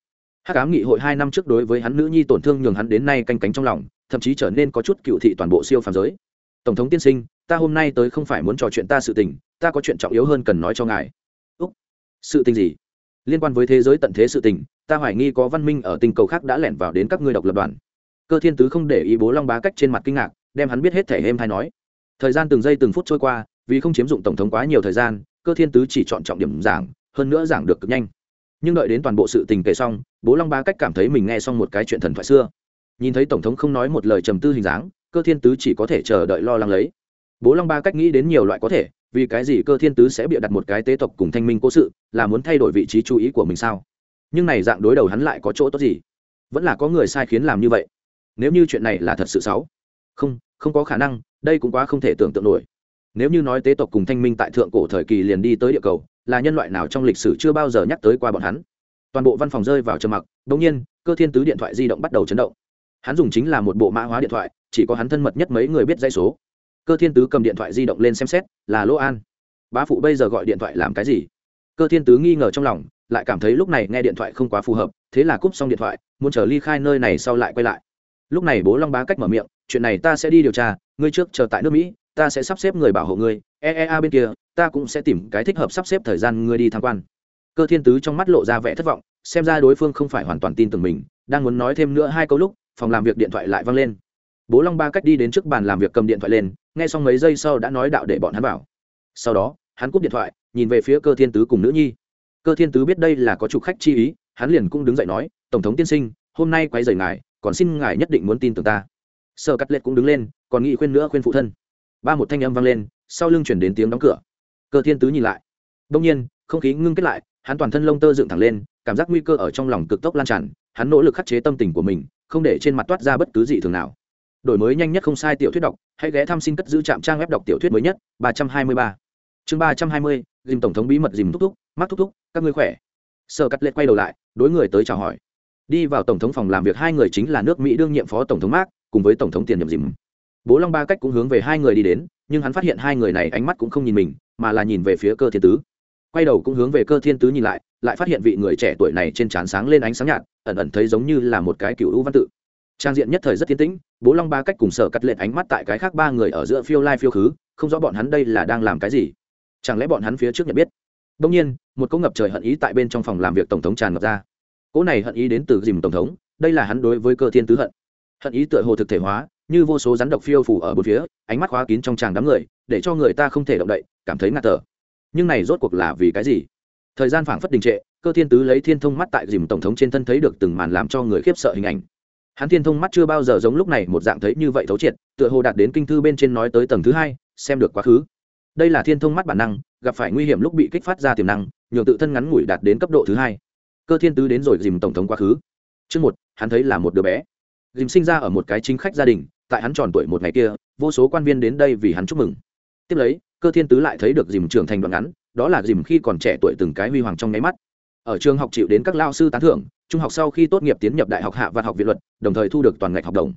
hắc ám nghị hội hai năm trước đối với hắn nữ nhi tổn thương nhường hắn đến nay canh cánh trong lòng, thậm chí trở nên có chút cựu thị toàn bộ siêu phàm giới. Tổng thống tiên sinh, ta hôm nay tới không phải muốn trò chuyện ta sự tình, ta có chuyện trọng yếu hơn cần nói cho ngài. Úc, sự tình gì? Liên quan với thế giới tận thế sự tình, ta hoài nghi có văn minh ở tình cầu khác đã lẻn vào đến các ngươi độc lập đoàn. Cơ thiên tứ không để ý bố long bá cách trên mặt kinh ngạc, đem hắn biết hết thể êm hay nói. Thời gian từng giây từng phút trôi qua, vì không chiếm dụng tổng thống quá nhiều thời gian, cơ thiên tứ chỉ chọn trọng điểm giảng, hơn nữa giảng được cực nhanh nhưng đợi đến toàn bộ sự tình kể xong, bố long Ba cách cảm thấy mình nghe xong một cái chuyện thần thoại xưa. Nhìn thấy tổng thống không nói một lời trầm tư hình dáng, cơ thiên tứ chỉ có thể chờ đợi lo lắng lấy. Bố long ba cách nghĩ đến nhiều loại có thể, vì cái gì cơ thiên tứ sẽ bịa đặt một cái tế tộc cùng thanh minh cố sự, là muốn thay đổi vị trí chú ý của mình sao? Nhưng này dạng đối đầu hắn lại có chỗ tốt gì? Vẫn là có người sai khiến làm như vậy. Nếu như chuyện này là thật sự xấu. Không không có khả năng, đây cũng quá không thể tưởng tượng nổi. Nếu như nói tế tộc cùng thanh minh tại thượng cổ thời kỳ liền đi tới địa cầu là nhân loại nào trong lịch sử chưa bao giờ nhắc tới qua bọn hắn. Toàn bộ văn phòng rơi vào trầm mặc đ ỗ n g nhiên, cơ thiên tứ điện thoại di động bắt đầu chấn động. Hắn dùng chính là một bộ mã hóa điện thoại, chỉ có hắn thân mật nhất mấy người biết dây số. Cơ thiên tứ cầm điện thoại di động lên xem xét, là lỗ an. Bá phụ bây giờ gọi điện thoại làm cái gì? Cơ thiên tứ nghi ngờ trong lòng, lại cảm thấy lúc này nghe điện thoại không quá phù hợp, thế là cúp xong điện thoại, muốn trở ly khai nơi này sau lại quay lại. Lúc này bố long bá cách mở miệng, chuyện này ta sẽ đi điều tra, ngươi trước chờ tại nước mỹ, ta sẽ sắp xếp người bảo hộ ngươi eea bên kia, ta cũng sẽ tìm cái thích hợp sắp xếp thời gian ngươi đi tham quan. Cơ thiên tứ trong mắt lộ ra vẻ thất vọng, xem ra đối phương không phải hoàn toàn tin tưởng mình, đang muốn nói thêm nữa hai câu lúc, phòng làm việc điện thoại lại văng lên. Bố long ba cách đi đến trước bàn làm việc cầm điện thoại lên, nghe xong mấy giây sau đã nói đạo để bọn hắn vào. Sau đó, hắn cúp điện thoại, nhìn về phía cơ thiên tứ cùng nữ nhi. Cơ thiên tứ biết đây là có chủ khách chi ý, hắn liền cũng đứng dậy nói, tổng thống tiên sinh, hôm nay quay rời ngài, còn xin ngài nhất định muốn tin tưởng ta. Sợ cắt lệ cũng đứng lên, còn nghĩ khuyên nữa khuyên phụ thân. Ba một thanh âm vang lên sau lưng chuyển đến tiếng đóng cửa. Cơ thiên tứ nhìn lại. Đông nhiên, không khí ngưng kết lại, hắn toàn thân lông tơ dựng thẳng lên, cảm giác nguy cơ ở trong lòng cực tốc lan tràn, hắn nỗ lực khắc chế tâm tình của mình, không để trên mặt toát ra bất cứ gì thường nào. Đổi mới nhanh nhất không sai tiểu thuyết đọc, hãy ghé thăm xin cất giữ trạm trang web đọc tiểu thuyết mới nhất, ba trăm hai mươi ba. Chương ba trăm hai mươi, dìm tổng thống bí mật dìm thúc thúc, mắt thúc thúc, các ngươi khỏe? Sợ cắt lệ quay đầu lại, đối người tới chào hỏi. Đi vào tổng thống phòng làm việc hai người chính là nước mỹ đương nhiệm phó tổng thống mark, cùng với tổng thống tiền nhiệm dìm. Bố long ba cách cũng hướng về hai người đi đến nhưng hắn phát hiện hai người này ánh mắt cũng không nhìn mình, mà là nhìn về phía cơ thiên tứ. Quay đầu cũng hướng về cơ thiên tứ nhìn lại lại phát hiện vị người trẻ tuổi này trên trán sáng lên ánh sáng nhạt, ẩn ẩn thấy giống như là một cái cựu u văn tự. Trang diện nhất thời rất tiến tĩnh, bố long ba cách cùng sở cắt lệch ánh mắt tại cái khác ba người ở giữa phiêu lai phiêu khứ, không rõ bọn hắn đây là đang làm cái gì. Chẳng lẽ bọn hắn phía trước nhận biết? Đông nhiên, một cỗ ngập trời hận ý tại bên trong phòng làm việc tổng thống tràn ngập ra. Cỗ này hận ý đến từ dìm tổng thống, đây là hắn đối với cơ thiên tứ hận. Hận ý tựa hồ thực thể hóa như vô số rắn độc phiêu phủ ở bốn phía, ánh mắt khóa kín trong tràng đám người, để cho người ta không thể động đậy, cảm thấy ngạt thở. Nhưng này rốt cuộc là vì cái gì? Thời gian phảng phất đình trệ, cơ thiên tứ lấy thiên thông mắt tại dìm tổng thống trên thân thấy được từng màn làm cho người khiếp sợ hình ảnh. Hắn thiên thông mắt chưa bao giờ giống lúc này một dạng thấy như vậy thấu triệt, tựa hồ đạt đến kinh thư bên trên nói tới tầng thứ hai, xem được quá khứ. Đây là thiên thông mắt bản năng, gặp phải nguy hiểm lúc bị kích phát ra tiềm năng, nhường tự thân ngắn ngủi đạt đến cấp độ thứ hai. Cơ thiên tứ đến rồi dìm tổng thống quá khứ. Chương một, hắn thấy là một đứa bé. Dìm sinh ra ở một cái chính khách gia đình tại hắn tròn tuổi một ngày kia, vô số quan viên đến đây vì hắn chúc mừng. Tiếp lấy, cơ thiên tứ lại thấy được dìm trưởng thành đoạn ngắn, đó là dìm khi còn trẻ tuổi từng cái huy hoàng trong nháy mắt. Ở trường học chịu đến các lao sư tán thưởng, trung học sau khi tốt nghiệp tiến nhập đại học hạ văn học viện luật, đồng thời thu được toàn ngạch học đồng.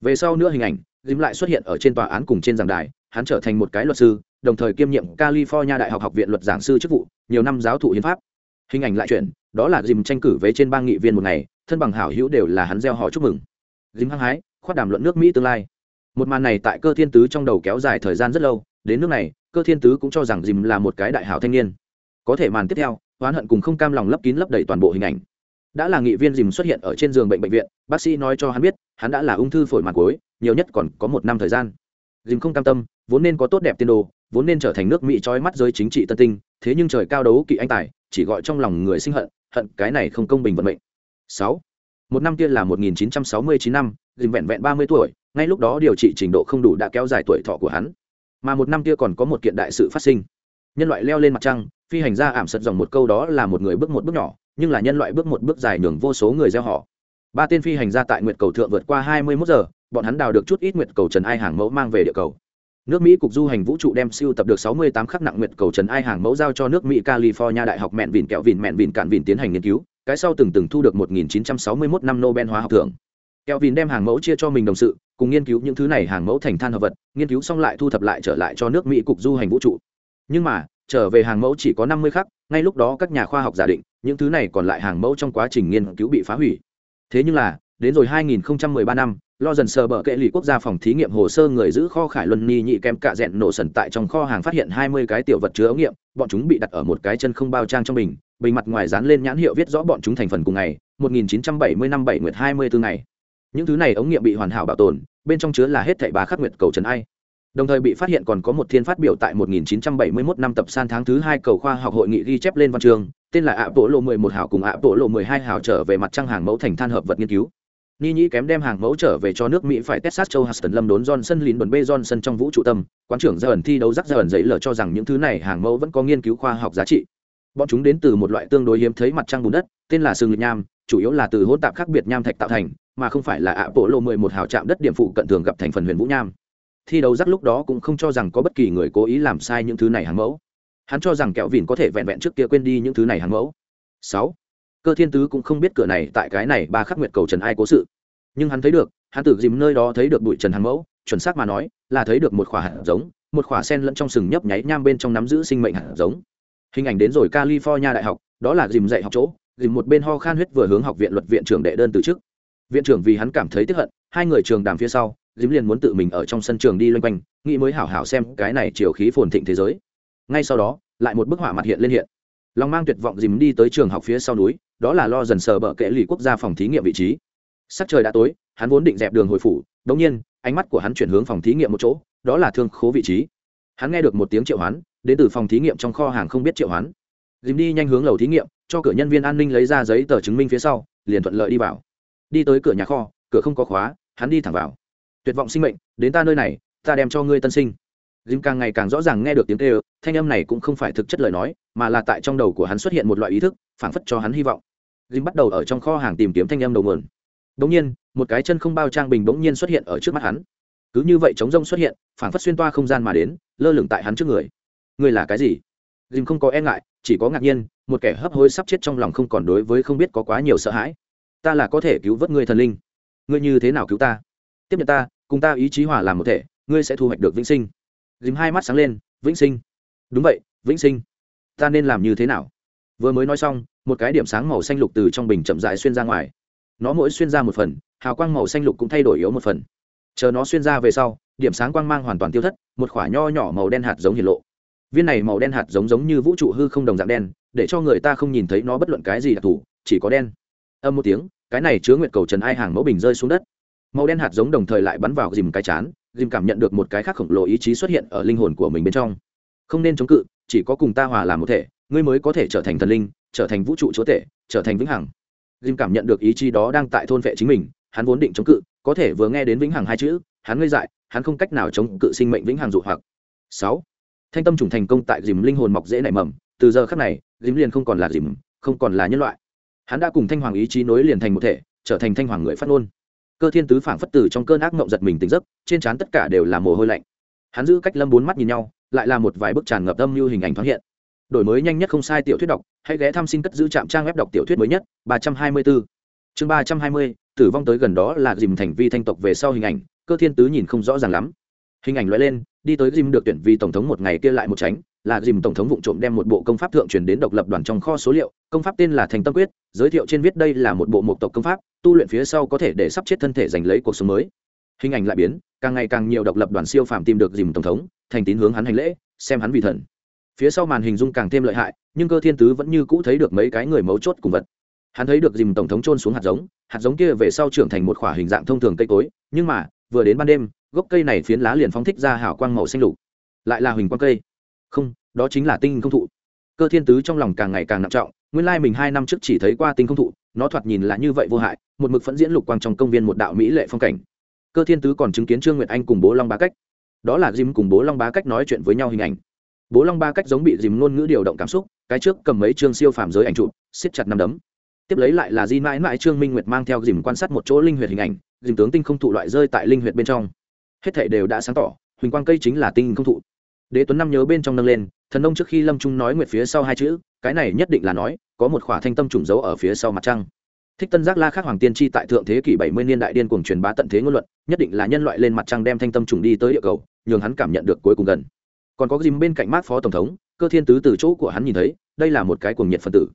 Về sau nữa hình ảnh, dìm lại xuất hiện ở trên tòa án cùng trên giảng đài, hắn trở thành một cái luật sư, đồng thời kiêm nhiệm california đại học học viện luật giảng sư chức vụ, nhiều năm giáo thụ hiến pháp. Hình ảnh lại chuyển, đó là dìm tranh cử với trên bang nghị viên một ngày, thân bằng hảo hữu đều là hắn gieo họ chúc mừng. Dìm hăng hái khoát đàm luận nước mỹ tương lai. Một màn này tại cơ thiên tứ trong đầu kéo dài thời gian rất lâu, đến nước này, cơ thiên tứ cũng cho rằng dìm là một cái đại hảo thanh niên. Có thể màn tiếp theo, oán hận cùng không cam lòng lấp kín lấp đầy toàn bộ hình ảnh. Đã là nghị viên dìm xuất hiện ở trên giường bệnh bệnh viện, bác sĩ nói cho hắn biết, hắn đã là ung thư phổi mặt cuối, nhiều nhất còn có một năm thời gian. Dìm không cam tâm, vốn nên có tốt đẹp tiên đồ, vốn nên trở thành nước mỹ trói mắt giới chính trị tân tinh, thế nhưng trời cao đấu kỵ anh tài, chỉ gọi trong lòng người sinh hận hận cái này không công bình vận mệnh. Sáu một năm kia là 1969 năm dìm vẹn vẹn 30 tuổi, ngay lúc đó điều trị trình độ không đủ đã kéo dài tuổi thọ của hắn. Mà một năm kia còn có một kiện đại sự phát sinh. Nhân loại leo lên mặt trăng, phi hành gia ảm sật dòng một câu đó là một người bước một bước nhỏ, nhưng là nhân loại bước một bước dài nhường vô số người gieo họ. Ba tên phi hành gia tại nguyệt cầu thượng vượt qua 21 giờ, bọn hắn đào được chút ít nguyệt cầu trần ai hàng mẫu mang về địa cầu. Nước mỹ cục du hành vũ trụ đem siêu tập được 68 khắc nặng nguyệt cầu trần ai hàng mẫu giao cho nước mỹ california đại học mẹn vìn kẹo vìn mẹn vìn cạn vìn tiến hành nghiên cứu cái sau từng từng thu được 1961 năm nobel hóa học thưởng. Kẹo đem hàng mẫu chia cho mình đồng sự, cùng nghiên cứu những thứ này hàng mẫu thành than hợp vật, nghiên cứu xong lại thu thập lại trở lại cho nước mỹ cục du hành vũ trụ. Nhưng mà, trở về hàng mẫu chỉ có 50 khắc, ngay lúc đó các nhà khoa học giả định, những thứ này còn lại hàng mẫu trong quá trình nghiên cứu bị phá hủy. Thế nhưng là, đến rồi 2013 năm, lo dần sờ bờ kệ lì quốc gia phòng thí nghiệm hồ sơ người giữ kho khải luân ni nhị kem cạ dẹn nổ sần tại trong kho hàng phát hiện 20 cái tiểu vật chứa ống nghiệm, bọn chúng bị đặt ở một cái chân không bao trang trong bình bình mặt ngoài dán lên nhãn hiệu viết rõ bọn chúng thành phần cùng ngày 1970 năm 7 nguyệt 24 ngày. Những thứ này ống nghiệm bị hoàn hảo bảo tồn bên trong chứa là hết thảy ba khắc nguyệt cầu trần ai. Đồng thời bị phát hiện còn có một thiên phát biểu tại 1971 năm tập san tháng thứ hai cầu khoa học hội nghị ghi chép lên văn trường, tên là ạ bộ lộ 11 hảo cùng ạ bộ lộ 12 hảo trở về mặt trăng hàng mẫu thành than hợp vật nghiên cứu. Nhi nhĩ kém đem hàng mẫu trở về cho nước mỹ phải texas châu huston lâm đốn johnson lín đồn b johnson trong vũ trụ tâm quán trưởng ra ẩn thi đấu rắc ra ẩn giấy lờ cho rằng những thứ này hàng mẫu vẫn có nghiên cứu khoa học giá trị bọn chúng đến từ một loại tương đối hiếm thấy mặt trăng bùn đất, tên là sừng lịch nham, chủ yếu là từ hỗn tạp khác biệt nham thạch tạo thành, mà không phải là ạ bộ lộ 11 hào chạm đất điểm phụ cận thường gặp thành phần huyền vũ nham. Thi đấu rắc lúc đó cũng không cho rằng có bất kỳ người cố ý làm sai những thứ này hàng mẫu. Hắn cho rằng kẹo vìn có thể vẹn vẹn trước kia quên đi những thứ này hàng mẫu. Sáu. Cơ thiên tứ cũng không biết cửa này tại cái này ba khắc nguyệt cầu trần ai cố sự. Nhưng hắn thấy được, hắn tự dìm nơi đó thấy được bụi trần hàng mẫu, chuẩn xác mà nói, là thấy được một khỏa hạt giống, một khỏa sen lẫn trong sừng nhấp nháy nham bên trong nắm giữ sinh mệnh hạt giống hình ảnh đến rồi california đại học, đó là dìm dạy học chỗ dìm một bên ho khan huyết vừa hướng học viện luật viện trưởng đệ đơn từ chức. Viện trưởng vì hắn cảm thấy tiếp hận, hai người trường đàm phía sau dìm liền muốn tự mình ở trong sân trường đi loanh quanh, nghĩ mới hảo hảo xem cái này chiều khí phồn thịnh thế giới. Ngay sau đó, lại một bức họa mặt hiện lên hiện. Lòng mang tuyệt vọng dìm đi tới trường học phía sau núi, đó là lo dần sờ bờ kệ lì quốc gia phòng thí nghiệm vị trí. Sắc trời đã tối, hắn vốn định dẹp đường hồi phủ, đống nhiên, ánh mắt của hắn chuyển hướng phòng thí nghiệm một chỗ, đó là thương khố vị trí hắn nghe được một tiếng triệu hoán đến từ phòng thí nghiệm trong kho hàng không biết triệu hoán. Dìm đi nhanh hướng lầu thí nghiệm cho cửa nhân viên an ninh lấy ra giấy tờ chứng minh phía sau liền thuận lợi đi vào. Đi tới cửa nhà kho cửa không có khóa hắn đi thẳng vào. Tuyệt vọng sinh mệnh đến ta nơi này ta đem cho ngươi tân sinh. Dìm càng ngày càng rõ ràng nghe được tiếng kêu thanh âm này cũng không phải thực chất lời nói mà là tại trong đầu của hắn xuất hiện một loại ý thức phảng phất cho hắn hy vọng. Dìm bắt đầu ở trong kho hàng tìm kiếm thanh âm đầu nguồn. Đống nhiên, một cái chân không bao trang bình bỗng nhiên xuất hiện ở trước mắt hắn. Cứ như vậy chống rông xuất hiện, phảng phất xuyên toa không gian mà đến, lơ lửng tại hắn trước người. người là cái gì? dìm không có e ngại, chỉ có ngạc nhiên, một kẻ hấp hối sắp chết trong lòng không còn đối với không biết có quá nhiều sợ hãi. Ta là có thể cứu vớt ngươi thần linh. Ngươi như thế nào cứu ta? Tiếp nhận ta, cùng ta ý chí hòa làm một thể, ngươi sẽ thu hoạch được vĩnh sinh. dìm hai mắt sáng lên, vĩnh sinh. Đúng vậy, vĩnh sinh. Ta nên làm như thế nào? Vừa mới nói xong, một cái điểm sáng màu xanh lục từ trong bình chậm rãi xuyên ra ngoài nó mỗi xuyên ra một phần hào quang màu xanh lục cũng thay đổi yếu một phần chờ nó xuyên ra về sau điểm sáng quang mang hoàn toàn tiêu thất một khoả nho nhỏ màu đen hạt giống hiển lộ. Viên này màu đen hạt giống giống như vũ trụ hư không đồng dạng đen để cho người ta không nhìn thấy nó bất luận cái gì đặc thù chỉ có đen. Âm một tiếng cái này chứa nguyện cầu trần ai hàng mẫu bình rơi xuống đất. Màu đen hạt giống đồng thời lại bắn vào dìm cái chán dìm cảm nhận được một cái khác khổng lồ ý chí xuất hiện ở linh hồn của mình bên trong. Không nên chống cự chỉ có cùng ta hòa làm một thể ngươi mới có thể trở thành thần linh trở thành vũ trụ chúa tể trở thành vĩnh hằng. Dìm cảm nhận được ý chí đó đang tại thôn vệ chính mình, hắn vốn định chống cự, có thể vừa nghe đến vĩnh hằng hai chữ, hắn ngây dại, hắn không cách nào chống cự sinh mệnh vĩnh hằng dụ hoặc. Sáu, Thanh tâm trùng thành công tại dìm linh hồn mọc dễ nảy mầm, từ giờ khắc này, dìm liền không còn là dìm không còn là nhân loại. Hắn đã cùng thanh hoàng ý chí nối liền thành một thể, trở thành thanh hoàng người phát ngôn. Cơ Thiên Tứ phảng phất tử trong cơn ác mộng giật mình tỉnh giấc, trên trán tất cả đều là mồ hôi lạnh. Hắn giữ cách Lâm bốn mắt nhìn nhau, lại là một vài bức tràn ngập âm như hình ảnh thoáng hiện đổi mới nhanh nhất không sai tiểu thuyết đọc hãy ghé thăm xin cất giữ trạm trang web đọc tiểu thuyết mới nhất ba trăm hai mươi bốn chương ba trăm hai mươi tử vong tới gần đó là dìm thành vi thanh tộc về sau hình ảnh, cơ thiên tứ nhìn không rõ ràng lắm. Hình ảnh loại lên, đi tới dìm được tuyển vì tổng thống một ngày kia lại một tránh, là dìm tổng thống vụ trộm đem một bộ công pháp thượng truyền đến độc lập đoàn trong kho số liệu, công pháp tên là thành tâm quyết, giới thiệu trên viết đây là một bộ mộc tộc công pháp, tu luyện phía sau có thể để sắp chết thân thể giành lấy cuộc sống mới. Hình ảnh lại biến, càng ngày càng nhiều độc lập đoàn siêu phàm tìm được dìm tổng thống, thành tín hướng hắn hành lễ, xem hắn vì thần. Phía sau màn hình dung càng thêm lợi hại, nhưng cơ thiên tứ vẫn như cũ thấy được mấy cái người mấu chốt cùng vật hắn thấy được dìm tổng thống trôn xuống hạt giống hạt giống kia về sau trưởng thành một khoả hình dạng thông thường cây cối nhưng mà vừa đến ban đêm gốc cây này phiến lá liền phóng thích ra hảo quang màu xanh lục. Lại là huỳnh quang cây. Không đó chính là tinh không thụ. Cơ thiên tứ trong lòng càng ngày càng nặng trọng nguyên lai mình hai năm trước chỉ thấy qua tinh không thụ nó thoạt nhìn là như vậy vô hại một mực phẫn diễn lục quang trong công viên một đạo mỹ lệ phong cảnh. Cơ thiên tứ còn chứng kiến trương nguyệt anh cùng bố long bá cách. Đó là dìm cùng bố long bá cách nói chuyện với nhau hình ảnh. Bố long ba cách giống bị dìm ngôn ngữ điều động cảm xúc cái trước cầm mấy chương siêu phàm giới ảnh chụp, siết chặt năm đấm tiếp lấy lại là di mãi mãi trương minh nguyệt mang theo dìm quan sát một chỗ linh huyệt hình ảnh, dìm tướng tinh không thụ loại rơi tại linh huyệt bên trong. Hết thể đều đã sáng tỏ, huỳnh quang cây chính là tinh không thụ. Đế tuấn năm nhớ bên trong nâng lên, thần nông trước khi lâm trung nói nguyệt phía sau hai chữ, cái này nhất định là nói, có một khỏa thanh tâm trùng dấu ở phía sau mặt trăng. Thích tân giác la khắc hoàng tiên tri tại thượng thế kỷ bảy mươi niên đại điên cuồng truyền bá tận thế ngôn luận, nhất định là nhân loại lên mặt trăng đem thanh tâm trùng đi tới địa cầu, nhường hắn cảm nhận được cuối cùng gần. Còn có dìm bên cạnh mát phó tổng thống, cơ thiên tứ từ chỗ của hắn nhìn thấy, đây là một cái cuồng nhiệt phân tử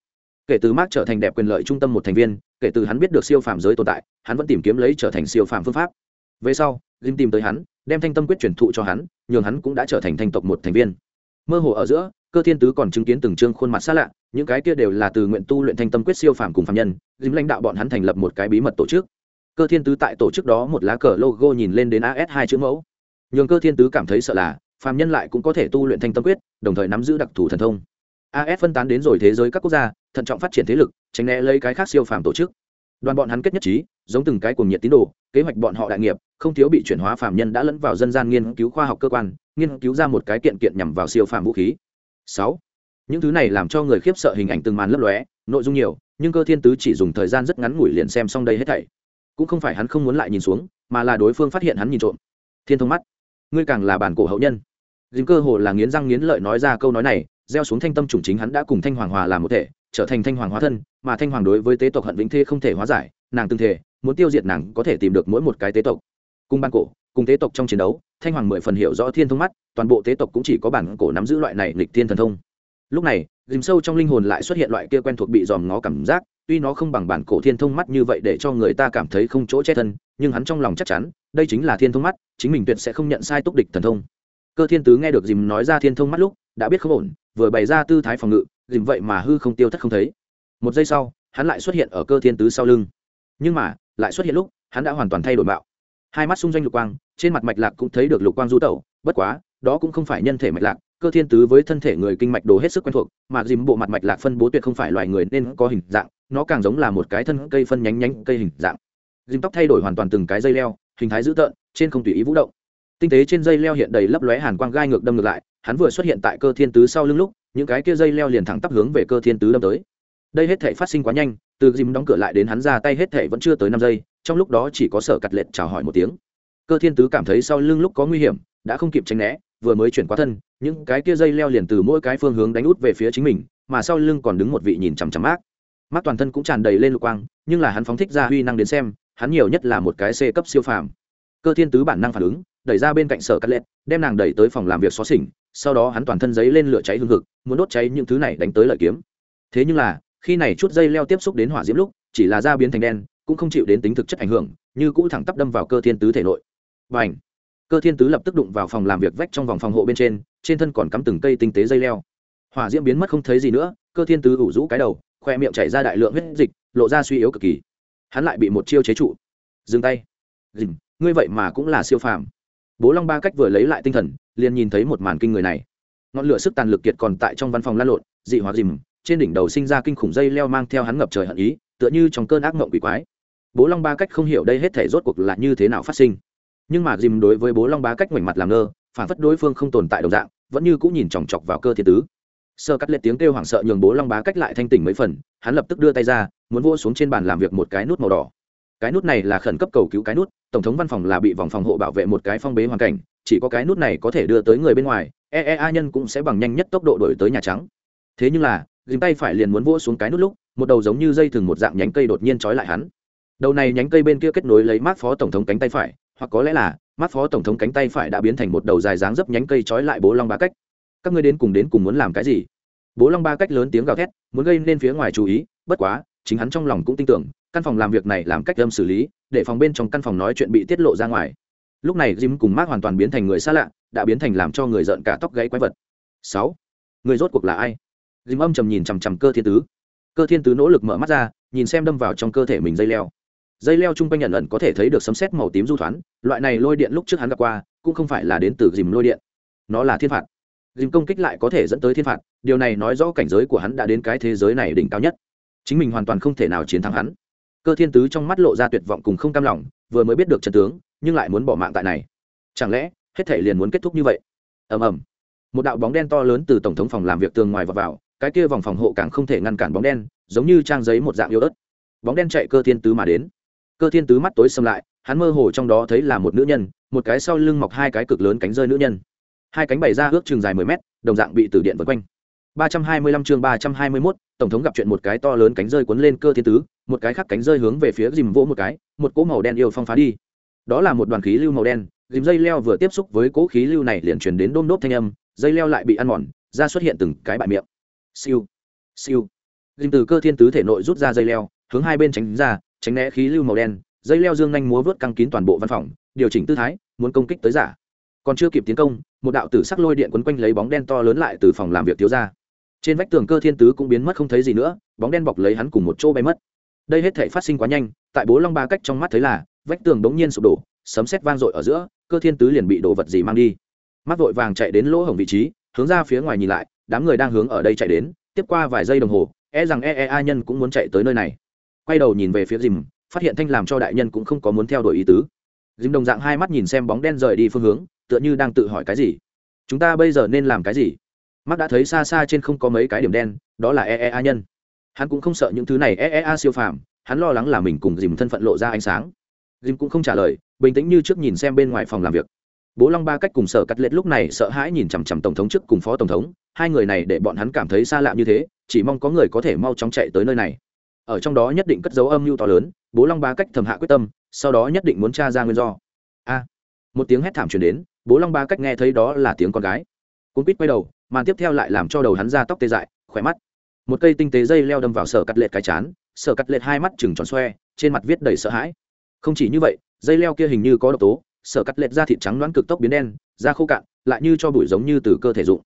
kể từ mark trở thành đẹp quyền lợi trung tâm một thành viên, kể từ hắn biết được siêu phàm giới tồn tại, hắn vẫn tìm kiếm lấy trở thành siêu phàm phương pháp. Về sau dìm tìm tới hắn, đem thanh tâm quyết truyền thụ cho hắn, nhường hắn cũng đã trở thành thanh tộc một thành viên. Mơ hồ ở giữa, cơ thiên tứ còn chứng kiến từng chương khuôn mặt xa lạ, những cái kia đều là từ nguyện tu luyện thanh tâm quyết siêu phàm cùng phạm nhân dìm lãnh đạo bọn hắn thành lập một cái bí mật tổ chức. Cơ thiên tứ tại tổ chức đó một lá cờ logo nhìn lên đến as hai chữ mẫu. Nhường cơ thiên tứ cảm thấy sợ là, phàm nhân lại cũng có thể tu luyện thanh tâm quyết, đồng thời nắm giữ đặc thù thần thông as phân tán đến rồi thế giới các quốc gia, thận trọng phát triển thế lực, tránh né lấy cái khác siêu phàm tổ chức. Đoàn bọn hắn kết nhất trí, giống từng cái cuồng nhiệt tín đồ, kế hoạch bọn họ đại nghiệp, không thiếu bị chuyển hóa phàm nhân đã lẫn vào dân gian nghiên cứu khoa học cơ quan, nghiên cứu ra một cái kiện kiện nhằm vào siêu phàm vũ khí. Sáu, những thứ này làm cho người khiếp sợ hình ảnh từng màn lấp lóe, nội dung nhiều, nhưng cơ thiên tứ chỉ dùng thời gian rất ngắn ngủi liền xem xong đây hết thảy. Cũng không phải hắn không muốn lại nhìn xuống, mà là đối phương phát hiện hắn nhìn trộm. Thiên thông mắt, ngươi càng là bản cổ hậu nhân. Dính cơ hồ là nghiến răng nghiến lợi nói ra câu nói này gieo xuống thanh tâm chủng chính hắn đã cùng thanh hoàng hòa làm một thể, trở thành thanh hoàng hóa thân, mà thanh hoàng đối với tế tộc hận vĩnh thê không thể hóa giải, nàng tương thể, muốn tiêu diệt nàng có thể tìm được mỗi một cái tế tộc. Cùng ban cổ, cùng tế tộc trong chiến đấu, thanh hoàng mười phần hiểu rõ thiên thông mắt, toàn bộ tế tộc cũng chỉ có bản cổ nắm giữ loại này lịch thiên thần thông. Lúc này dìm sâu trong linh hồn lại xuất hiện loại kia quen thuộc bị dòm ngó cảm giác, tuy nó không bằng bản cổ thiên thông mắt như vậy để cho người ta cảm thấy không chỗ che thân, nhưng hắn trong lòng chắc chắn, đây chính là thiên thông mắt, chính mình tuyệt sẽ không nhận sai túc địch thần thông. Cơ thiên tứ nghe được dìm nói ra thiên thông mắt lúc, đã biết không ổn vừa bày ra tư thái phòng ngự, dìm vậy mà hư không tiêu thất không thấy. Một giây sau, hắn lại xuất hiện ở cơ thiên tứ sau lưng. Nhưng mà, lại xuất hiện lúc, hắn đã hoàn toàn thay đổi mạo. Hai mắt xung doanh lục quang, trên mặt mạch lạc cũng thấy được lục quang du tẩu, bất quá, đó cũng không phải nhân thể mạch lạc, cơ thiên tứ với thân thể người kinh mạch đồ hết sức quen thuộc, mà dìm bộ mặt mạch lạc phân bố tuyệt không phải loài người nên có hình dạng, nó càng giống là một cái thân cây phân nhánh nhánh cây hình dạng. Dìm tóc thay đổi hoàn toàn từng cái dây leo, hình thái dữ tợn, trên không tùy ý vũ động. Tinh tế trên dây leo hiện đầy lấp lóe hàn quang gai ngược đâm ngược lại hắn vừa xuất hiện tại cơ thiên tứ sau lưng lúc, những cái kia dây leo liền thẳng tắp hướng về cơ thiên tứ đâm tới. Đây hết thể phát sinh quá nhanh, từ dìm đóng cửa lại đến hắn ra tay hết thể vẫn chưa tới năm giây, trong lúc đó chỉ có sở cặt lệch chào hỏi một tiếng. Cơ thiên tứ cảm thấy sau lưng lúc có nguy hiểm, đã không kịp tránh né, vừa mới chuyển qua thân, những cái kia dây leo liền từ mỗi cái phương hướng đánh út về phía chính mình, mà sau lưng còn đứng một vị nhìn chằm chằm mát mắt toàn thân cũng tràn đầy lên lục quang, nhưng là hắn phóng thích ra huy năng đến xem, hắn nhiều nhất là một cái c cấp siêu phàm. Cơ thiên tứ bản năng phản ứng, đẩy ra bên cạnh sở cắt lệch đem nàng đẩy tới phòng làm việc xó xỉnh sau đó hắn toàn thân giấy lên lửa cháy hương hực, muốn đốt cháy những thứ này đánh tới lợi kiếm. Thế nhưng là khi này chút dây leo tiếp xúc đến hỏa diễm lúc chỉ là da biến thành đen cũng không chịu đến tính thực chất ảnh hưởng như cũ thẳng tắp đâm vào cơ thiên tứ thể nội. Và ảnh cơ thiên tứ lập tức đụng vào phòng làm việc vách trong vòng phòng hộ bên trên trên thân còn cắm từng cây tinh tế dây leo. Hỏa diễm biến mất không thấy gì nữa cơ thiên tứ ủ rũ cái đầu khoe miệng chảy ra đại lượng huyết dịch lộ ra suy yếu cực kỳ. Hắn lại bị một chiêu chế trụ. Dừng tay. Dừng! Ngươi vậy mà cũng là siêu phàm bố long ba cách vừa lấy lại tinh thần, liền nhìn thấy một màn kinh người này. Ngọn lửa sức tàn lực kiệt còn tại trong văn phòng lan lộn, dị hóa dìm trên đỉnh đầu sinh ra kinh khủng dây leo mang theo hắn ngập trời hận ý, tựa như trong cơn ác mộng quỷ quái. Bố long ba cách không hiểu đây hết thể rốt cuộc là như thế nào phát sinh. Nhưng mà dìm đối với bố long ba cách ngoảnh mặt làm ngơ, phản phất đối phương không tồn tại đồng dạng, vẫn như cũng nhìn chòng chọc vào cơ thiên tứ. Sơ cắt lệ tiếng kêu hoảng sợ nhường bố long bá cách lại thanh tỉnh mấy phần, hắn lập tức đưa tay ra, muốn vỗ xuống trên bàn làm việc một cái nút màu đỏ cái nút này là khẩn cấp cầu cứu cái nút, tổng thống văn phòng là bị vòng phòng hộ bảo vệ một cái phong bế hoàn cảnh, chỉ có cái nút này có thể đưa tới người bên ngoài eea nhân cũng sẽ bằng nhanh nhất tốc độ đổi tới nhà trắng. Thế nhưng là dìm tay phải liền muốn vỗ xuống cái nút lúc, một đầu giống như dây thừng một dạng nhánh cây đột nhiên trói lại hắn. Đầu này nhánh cây bên kia kết nối lấy mát phó tổng thống cánh tay phải, hoặc có lẽ là, mát phó tổng thống cánh tay phải đã biến thành một đầu dài dáng dấp nhánh cây trói lại bố long ba cách. Các ngươi đến cùng đến cùng muốn làm cái gì? Bố long ba cách lớn tiếng gào thét, muốn gây nên phía ngoài chú ý, bất quá, chính hắn trong lòng cũng tin tưởng căn phòng làm việc này làm cách âm xử lý, để phòng bên trong căn phòng nói chuyện bị tiết lộ ra ngoài. Lúc này jim cùng mark hoàn toàn biến thành người xa lạ, đã biến thành làm cho người giận cả tóc gãy quái vật. Sáu, người rốt cuộc là ai? Jim âm trầm nhìn chằm chằm cơ thiên tứ. Cơ thiên tứ nỗ lực mở mắt ra, nhìn xem đâm vào trong cơ thể mình dây leo. Dây leo chung quanh nhận ẩn có thể thấy được sấm xét màu tím du thoán loại này lôi điện lúc trước hắn gặp qua, cũng không phải là đến từ dìm lôi điện. Nó là thiên phạt. Dìm công kích lại có thể dẫn tới thiên phạt, điều này nói rõ cảnh giới của hắn đã đến cái thế giới này đỉnh cao nhất. Chính mình hoàn toàn không thể nào chiến thắng hắn cơ thiên tứ trong mắt lộ ra tuyệt vọng cùng không cam lòng vừa mới biết được trận tướng nhưng lại muốn bỏ mạng tại này. Chẳng lẽ hết thể liền muốn kết thúc như vậy? Ầm ầm. Một đạo bóng đen to lớn từ tổng thống phòng làm việc tường ngoài vào, vào cái kia vòng phòng hộ càng không thể ngăn cản bóng đen giống như trang giấy một dạng yếu ớt. Bóng đen chạy cơ thiên tứ mà đến. Cơ thiên tứ mắt tối xâm lại hắn mơ hồ trong đó thấy là một nữ nhân một cái sau lưng mọc hai cái cực lớn cánh rơi nữ nhân. Hai cánh bày ra ước chừng dài mười mét đồng dạng bị tử điện vượt quanh. Ba trăm hai mươi lăm chương ba trăm hai mươi mốt tổng thống gặp chuyện một cái to lớn cánh rơi cuốn lên cơ thiên tứ, một cái khác cánh rơi hướng về phía dìm vỗ một cái, một cỗ màu đen yêu phong phá đi. Đó là một đoàn khí lưu màu đen dìm dây leo vừa tiếp xúc với cỗ khí lưu này liền truyền đến đôm đốp thanh âm, dây leo lại bị ăn mòn, ra xuất hiện từng cái bại miệng. Siêu siêu. Dìm từ cơ thiên tứ thể nội rút ra dây leo, hướng hai bên tránh ra, tránh né khí lưu màu đen, dây leo dương nhanh múa vớt căng kín toàn bộ văn phòng, điều chỉnh tư thái, muốn công kích tới giả. Còn chưa kịp tiến công, một đạo tử sắc lôi điện quấn quanh lấy bóng đen to lớn lại từ phòng làm việc thiếu ra trên vách tường cơ thiên tứ cũng biến mất không thấy gì nữa, bóng đen bọc lấy hắn cùng một chỗ bay mất. Đây hết thể phát sinh quá nhanh, tại bố long ba cách trong mắt thấy là, vách tường bỗng nhiên sụp đổ, sấm sét vang dội ở giữa, cơ thiên tứ liền bị đồ vật gì mang đi. Mắt vội vàng chạy đến lỗ hổng vị trí, hướng ra phía ngoài nhìn lại, đám người đang hướng ở đây chạy đến, tiếp qua vài giây đồng hồ e rằng e e a nhân cũng muốn chạy tới nơi này. Quay đầu nhìn về phía dìm, phát hiện thanh làm cho đại nhân cũng không có muốn theo đuổi ý tứ. Dìm đồng dạng hai mắt nhìn xem bóng đen rời đi phương hướng, tựa như đang tự hỏi cái gì. Chúng ta bây giờ nên làm cái gì? Mắt đã thấy xa xa trên không có mấy cái điểm đen, đó là EEA nhân. Hắn cũng không sợ những thứ này EEA siêu phàm, hắn lo lắng là mình cùng dìm thân phận lộ ra ánh sáng. Dìm cũng không trả lời, bình tĩnh như trước nhìn xem bên ngoài phòng làm việc. Bố long ba cách cùng sở cắt lết lúc này sợ hãi nhìn chằm chằm tổng thống trước cùng phó tổng thống, hai người này để bọn hắn cảm thấy xa lạ như thế, chỉ mong có người có thể mau chóng chạy tới nơi này. Ở trong đó nhất định cất dấu âm mưu to lớn, bố long ba cách thầm hạ quyết tâm, sau đó nhất định muốn tra ra nguyên do. A. Một tiếng hét thảm truyền đến, bố long ba cách nghe thấy đó là tiếng con gái cuốn quýt quay đầu màn tiếp theo lại làm cho đầu hắn ra tóc tê dại khỏe mắt. Một cây tinh tế dây leo đâm vào sở cắt lệ cái chán sở cắt lệ hai mắt chừng tròn xoe trên mặt viết đầy sợ hãi. Không chỉ như vậy dây leo kia hình như có độc tố sở cắt lệ da thịt trắng đoán cực tốc biến đen da khô cạn lại như cho bụi giống như từ cơ thể dụng.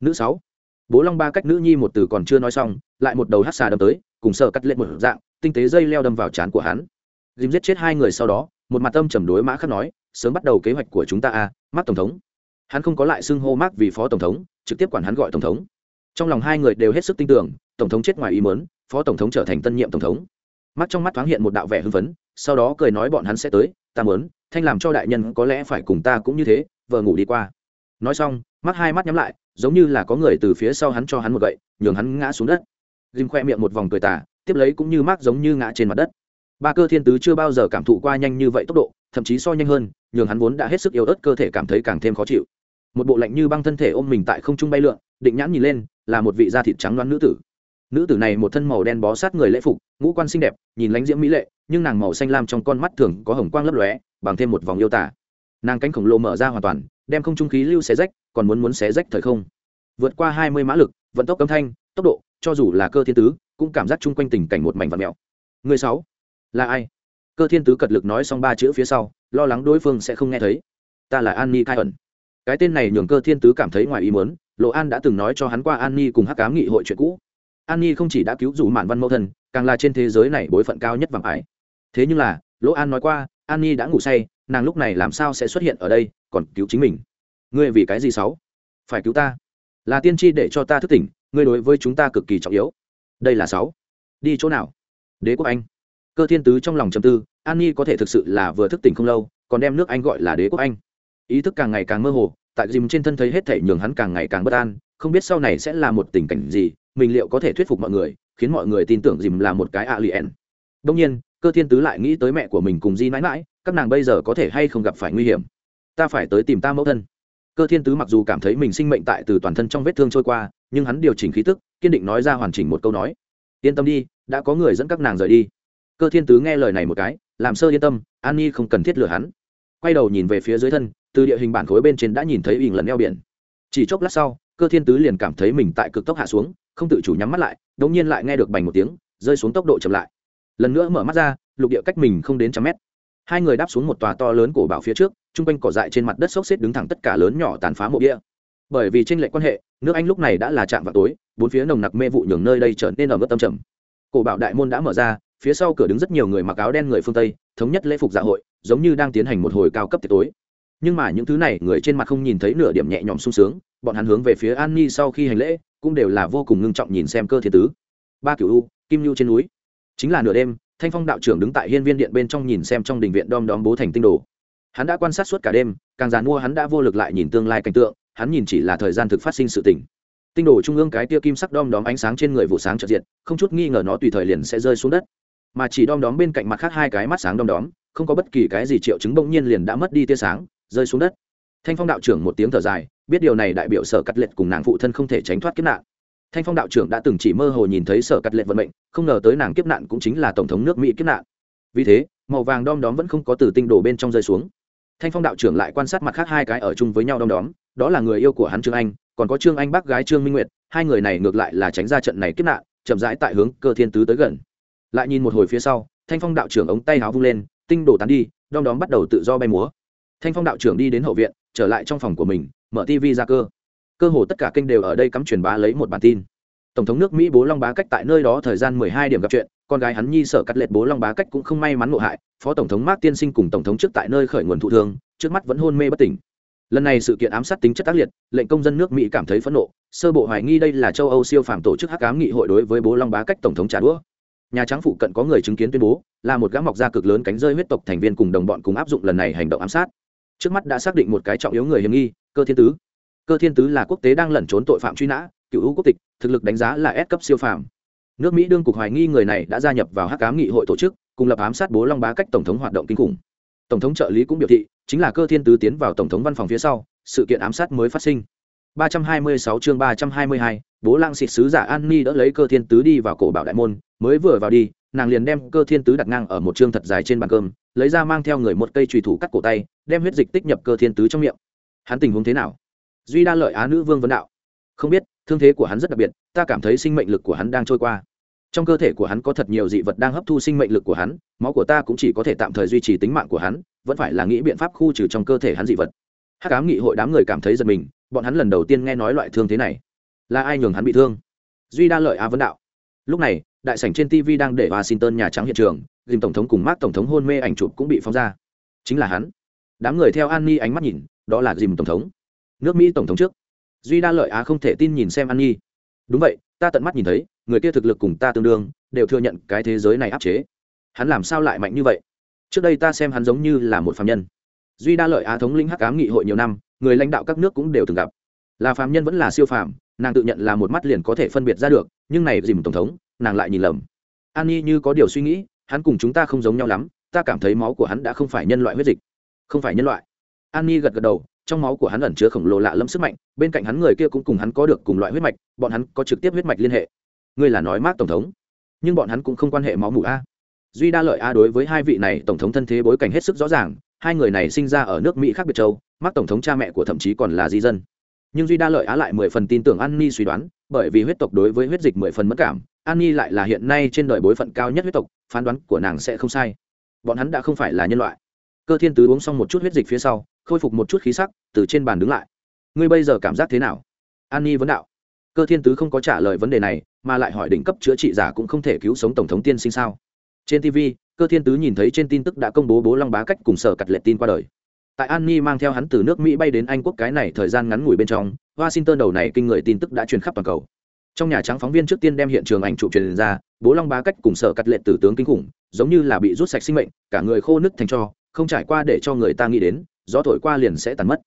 Nữ sáu bố long ba cách nữ nhi một từ còn chưa nói xong lại một đầu hát xà đâm tới cùng sở cắt lệ một dạng tinh tế dây leo đâm vào trán của hắn. Dìm giết chết hai người sau đó một mặt tâm trầm đối mã khắc nói sớm bắt đầu kế hoạch của chúng ta a à, mắc tổng thống hắn không có lại xưng hô mác vì phó tổng thống, trực tiếp quản hắn gọi tổng thống. Trong lòng hai người đều hết sức tin tưởng, tổng thống chết ngoài ý mớn phó tổng thống trở thành tân nhiệm tổng thống. Mắt trong mắt thoáng hiện một đạo vẻ hưng phấn, sau đó cười nói bọn hắn sẽ tới, ta mớn thanh làm cho đại nhân có lẽ phải cùng ta cũng như thế vợ ngủ đi qua. Nói xong mắt hai mắt nhắm lại, giống như là có người từ phía sau hắn cho hắn một gậy, nhường hắn ngã xuống đất. Dìm khoe miệng một vòng cười tà, tiếp lấy cũng như mắt giống như ngã trên mặt đất. Ba cơ thiên tứ chưa bao giờ cảm thụ qua nhanh như vậy tốc độ, thậm chí so nhanh hơn, nhường hắn vốn đã hết sức yếu ớt, cơ thể cảm thấy càng thêm khó chịu một bộ lạnh như băng thân thể ôm mình tại không trung bay lượn, định nhãn nhìn lên, là một vị da thịt trắng loáng nữ tử. Nữ tử này một thân màu đen bó sát người lễ phục, ngũ quan xinh đẹp, nhìn lánh diễm mỹ lệ, nhưng nàng màu xanh lam trong con mắt thường có hồng quang lấp lóe, bằng thêm một vòng yêu tả. Nàng cánh khổng lồ mở ra hoàn toàn, đem không trung khí lưu xé rách, còn muốn muốn xé rách thời không. Vượt qua hai mươi mã lực, vận tốc âm thanh, tốc độ, cho dù là cơ thiên tứ, cũng cảm giác chung quanh tình cảnh một mảnh vật mèo. Người sáu, là ai? Cơ thiên tứ cật lực nói xong ba chữ phía sau, lo lắng đối phương sẽ không nghe thấy. Ta là an ni khai ẩn cái tên này nhường cơ thiên tứ cảm thấy ngoài ý muốn, lộ an đã từng nói cho hắn qua an ni cùng hắc cám nghị hội chuyện cũ. An ni không chỉ đã cứu rủ mạn văn mẫu thần, càng là trên thế giới này bối phận cao nhất vàng ải. Thế nhưng là lỗ an nói qua, an ni đã ngủ say, nàng lúc này làm sao sẽ xuất hiện ở đây, còn cứu chính mình. Ngươi vì cái gì xấu phải cứu ta. Là tiên tri để cho ta thức tỉnh, ngươi đối với chúng ta cực kỳ trọng yếu. Đây là sáu. Đi chỗ nào? Đế quốc anh. Cơ thiên tứ trong lòng trầm tư, an ni có thể thực sự là vừa thức tỉnh không lâu, còn đem nước anh gọi là đế quốc anh ý thức càng ngày càng mơ hồ, tại dìm trên thân thấy hết thể nhường hắn càng ngày càng bất an, không biết sau này sẽ là một tình cảnh gì, mình liệu có thể thuyết phục mọi người, khiến mọi người tin tưởng dìm là một cái a đông nhiên, cơ thiên tứ lại nghĩ tới mẹ của mình cùng di mãi mãi các nàng bây giờ có thể hay không gặp phải nguy hiểm? Ta phải tới tìm ta mẫu thân. Cơ thiên tứ mặc dù cảm thấy mình sinh mệnh tại từ toàn thân trong vết thương trôi qua, nhưng hắn điều chỉnh khí tức, kiên định nói ra hoàn chỉnh một câu nói. Yên tâm đi, đã có người dẫn các nàng rời đi. Cơ thiên tứ nghe lời này một cái, làm sơ yên tâm, an nhi không cần thiết lừa hắn quay đầu nhìn về phía dưới thân, từ địa hình bản khối bên trên đã nhìn thấy ỉn lần eo biển. Chỉ chốc lát sau, cơ thiên tứ liền cảm thấy mình tại cực tốc hạ xuống, không tự chủ nhắm mắt lại đ ỗ n g nhiên lại nghe được bành một tiếng, rơi xuống tốc độ chậm lại. Lần nữa mở mắt ra, lục địa cách mình không đến trăm mét. Hai người đáp xuống một tòa to lớn cổ bảo phía trước t r u n g quanh cỏ dại trên mặt đất xốc xếp đứng thẳng tất cả lớn nhỏ tàn phá mộ địa. Bởi vì tranh lệch quan hệ, nước anh lúc này đã là chạm vào tối, bốn phía nồng nặc mê vụ nhường nơi đây trở nên ở mức tâm trầm. Cổ bảo đại môn đã mở ra, phía sau cửa đứng rất nhiều người mặc áo đen người phương tây, thống nhất lễ phục dạ hội giống như đang tiến hành một hồi cao cấp tiệc tối. Nhưng mà những thứ này người trên mặt không nhìn thấy nửa điểm nhẹ nhõm sung sướng bọn hắn hướng về phía an ni sau khi hành lễ cũng đều là vô cùng ngưng trọng nhìn xem cơ thiên tứ. Ba cựu u kim lưu trên núi. Chính là nửa đêm thanh phong đạo trưởng đứng tại hiên viên điện bên trong nhìn xem trong đình viện đom đóm bố thành tinh đồ. Hắn đã quan sát suốt cả đêm càng già mua hắn đã vô lực lại nhìn tương lai cảnh tượng hắn nhìn chỉ là thời gian thực phát sinh sự tình. Tinh đồ trung ương cái tia kim sắc đom đóm ánh sáng trên người vụ sáng trợ diệt, không chút nghi ngờ nó tùy thời liền sẽ rơi xuống đất. Mà chỉ đom đóm bên cạnh mặt khác hai cái mắt sáng đom đóm không có bất kỳ cái gì triệu chứng bỗng nhiên liền đã mất đi tia sáng, rơi xuống đất. Thanh phong đạo trưởng một tiếng thở dài, biết điều này đại biểu sở cắt lệch cùng nàng phụ thân không thể tránh thoát kiếp nạn. Thanh phong đạo trưởng đã từng chỉ mơ hồ nhìn thấy sở cắt lệch vận mệnh, không ngờ tới nàng kiếp nạn cũng chính là tổng thống nước mỹ kiếp nạn. Vì thế, màu vàng đom đóm vẫn không có từ tinh đổ bên trong rơi xuống. Thanh phong đạo trưởng lại quan sát mặt khác hai cái ở chung với nhau đom đóm, đó là người yêu của hắn trương anh, còn có trương anh bác gái trương minh nguyệt, hai người này ngược lại là tránh ra trận này kiếp nạn, chậm rãi tại hướng cơ thiên tứ tới gần. Lại nhìn một hồi phía sau, thanh phong đạo trưởng ống tay háo vung lên tinh đồ tán đi, đom đóm bắt đầu tự do bay múa. Thanh phong đạo trưởng đi đến hậu viện, trở lại trong phòng của mình, mở tv ra cơ. Cơ hồ tất cả kênh đều ở đây cắm truyền bá lấy một bản tin. Tổng thống nước mỹ bố long bá cách tại nơi đó thời gian mười hai điểm gặp chuyện, con gái hắn nhi sợ cắt lệch bố long bá cách cũng không may mắn ngộ hại, phó tổng thống mark tiên sinh cùng tổng thống trước tại nơi khởi nguồn thụ thương, trước mắt vẫn hôn mê bất tỉnh. Lần này sự kiện ám sát tính chất tác liệt, lệnh công dân nước mỹ cảm thấy phẫn nộ, sơ bộ hoài nghi đây là châu âu siêu phàm tổ chức hắc ám nghị hội đối với bố long bá cách tổng thống trả đũa nhà trắng phụ cận có người chứng kiến tuyên bố, là một gã mọc da cực lớn cánh rơi huyết tộc thành viên cùng đồng bọn cùng áp dụng lần này hành động ám sát. Trước mắt đã xác định một cái trọng yếu người hiểm nghi, cơ thiên tứ. Cơ thiên tứ là quốc tế đang lẩn trốn tội phạm truy nã, cựu hữu quốc tịch, thực lực đánh giá là S cấp siêu phàm. Nước mỹ đương cục hoài nghi người này đã gia nhập vào hắc ám nghị hội tổ chức, cùng lập ám sát bố long bá cách tổng thống hoạt động kinh khủng. Tổng thống trợ lý cũng biểu thị, chính là cơ thiên tứ tiến vào tổng thống văn phòng phía sau, sự kiện ám sát mới phát sinh. 326 chương 322, bố lang xịt sứ giả an ni đỡ lấy cơ thiên tứ đi vào cổ bảo đại môn mới vừa vào đi nàng liền đem cơ thiên tứ đặt ngang ở một chương thật dài trên bàn cơm lấy ra mang theo người một cây chùy thủ cắt cổ tay đem huyết dịch tích nhập cơ thiên tứ trong miệng. Hắn tình huống thế nào? Duy đa lợi á nữ vương vấn đạo. Không biết thương thế của hắn rất đặc biệt ta cảm thấy sinh mệnh lực của hắn đang trôi qua. Trong cơ thể của hắn có thật nhiều dị vật đang hấp thu sinh mệnh lực của hắn máu của ta cũng chỉ có thể tạm thời duy trì tính mạng của hắn vẫn phải là nghĩ biện pháp khu trừ trong cơ thể hắn dị vật. Hắc ám nghị hội đám người cảm thấy giật mình bọn hắn lần đầu tiên nghe nói loại thương thế này. Là ai nhường hắn bị thương? Duy đa lợi á vấn đạo. Lúc này, đại sảnh trên tv đang để washington nhà trắng hiện trường dìm tổng thống cùng mát tổng thống hôn mê ảnh chụp cũng bị phóng ra. Chính là hắn. Đám người theo an ni ánh mắt nhìn, đó là dìm tổng thống. Nước mỹ tổng thống trước. Duy đa lợi á không thể tin nhìn xem an ni đúng vậy, ta tận mắt nhìn thấy, người kia thực lực cùng ta tương đương, đều thừa nhận cái thế giới này áp chế. Hắn làm sao lại mạnh như vậy? Trước đây ta xem hắn giống như là một phạm nhân. Duy đa lợi á thống lĩnh hắc cám nghị hội nhiều năm người lãnh đạo các nước cũng đều từng gặp. Là phạm nhân vẫn là siêu phàm, nàng tự nhận là một mắt liền có thể phân biệt ra được, nhưng này dìm tổng thống, nàng lại nhìn lầm. An nhi như có điều suy nghĩ, hắn cùng chúng ta không giống nhau lắm, ta cảm thấy máu của hắn đã không phải nhân loại huyết dịch. Không phải nhân loại. An nhi gật gật đầu, trong máu của hắn ẩn chứa khổng lồ lạ lẫm sức mạnh, bên cạnh hắn người kia cũng cùng hắn có được cùng loại huyết mạch, bọn hắn có trực tiếp huyết mạch liên hệ. Ngươi là nói mát tổng thống. Nhưng bọn hắn cũng không quan hệ máu mủ a. Duy đa lợi a đối với hai vị này tổng thống thân thế bối cảnh hết sức rõ ràng hai người này sinh ra ở nước mỹ khác biệt châu, mắc tổng thống cha mẹ của thậm chí còn là di dân. Nhưng duy đa lợi á lại mười phần tin tưởng an ni suy đoán, bởi vì huyết tộc đối với huyết dịch mười phần mất cảm, an ni lại là hiện nay trên đời bối phận cao nhất huyết tộc, phán đoán của nàng sẽ không sai. Bọn hắn đã không phải là nhân loại. Cơ thiên tứ uống xong một chút huyết dịch phía sau, khôi phục một chút khí sắc, từ trên bàn đứng lại. Ngươi bây giờ cảm giác thế nào? An ni vấn đạo. Cơ thiên tứ không có trả lời vấn đề này, mà lại hỏi đỉnh cấp chữa trị giả cũng không thể cứu sống tổng thống tiên sinh sao? Trên tv cơ thiên tứ nhìn thấy trên tin tức đã công bố bố long bá cách cùng sở cặt lệ tin qua đời. Tại an ni mang theo hắn từ nước mỹ bay đến anh quốc cái này thời gian ngắn ngủi bên trong, washington đầu này kinh người tin tức đã truyền khắp toàn cầu. Trong nhà trắng phóng viên trước tiên đem hiện trường ảnh chụp truyền ra, bố long bá cách cùng sở cắt lệ tử tướng kinh khủng, giống như là bị rút sạch sinh mệnh, cả người khô nứt thành cho, không trải qua để cho người ta nghĩ đến, gió thổi qua liền sẽ tàn mất.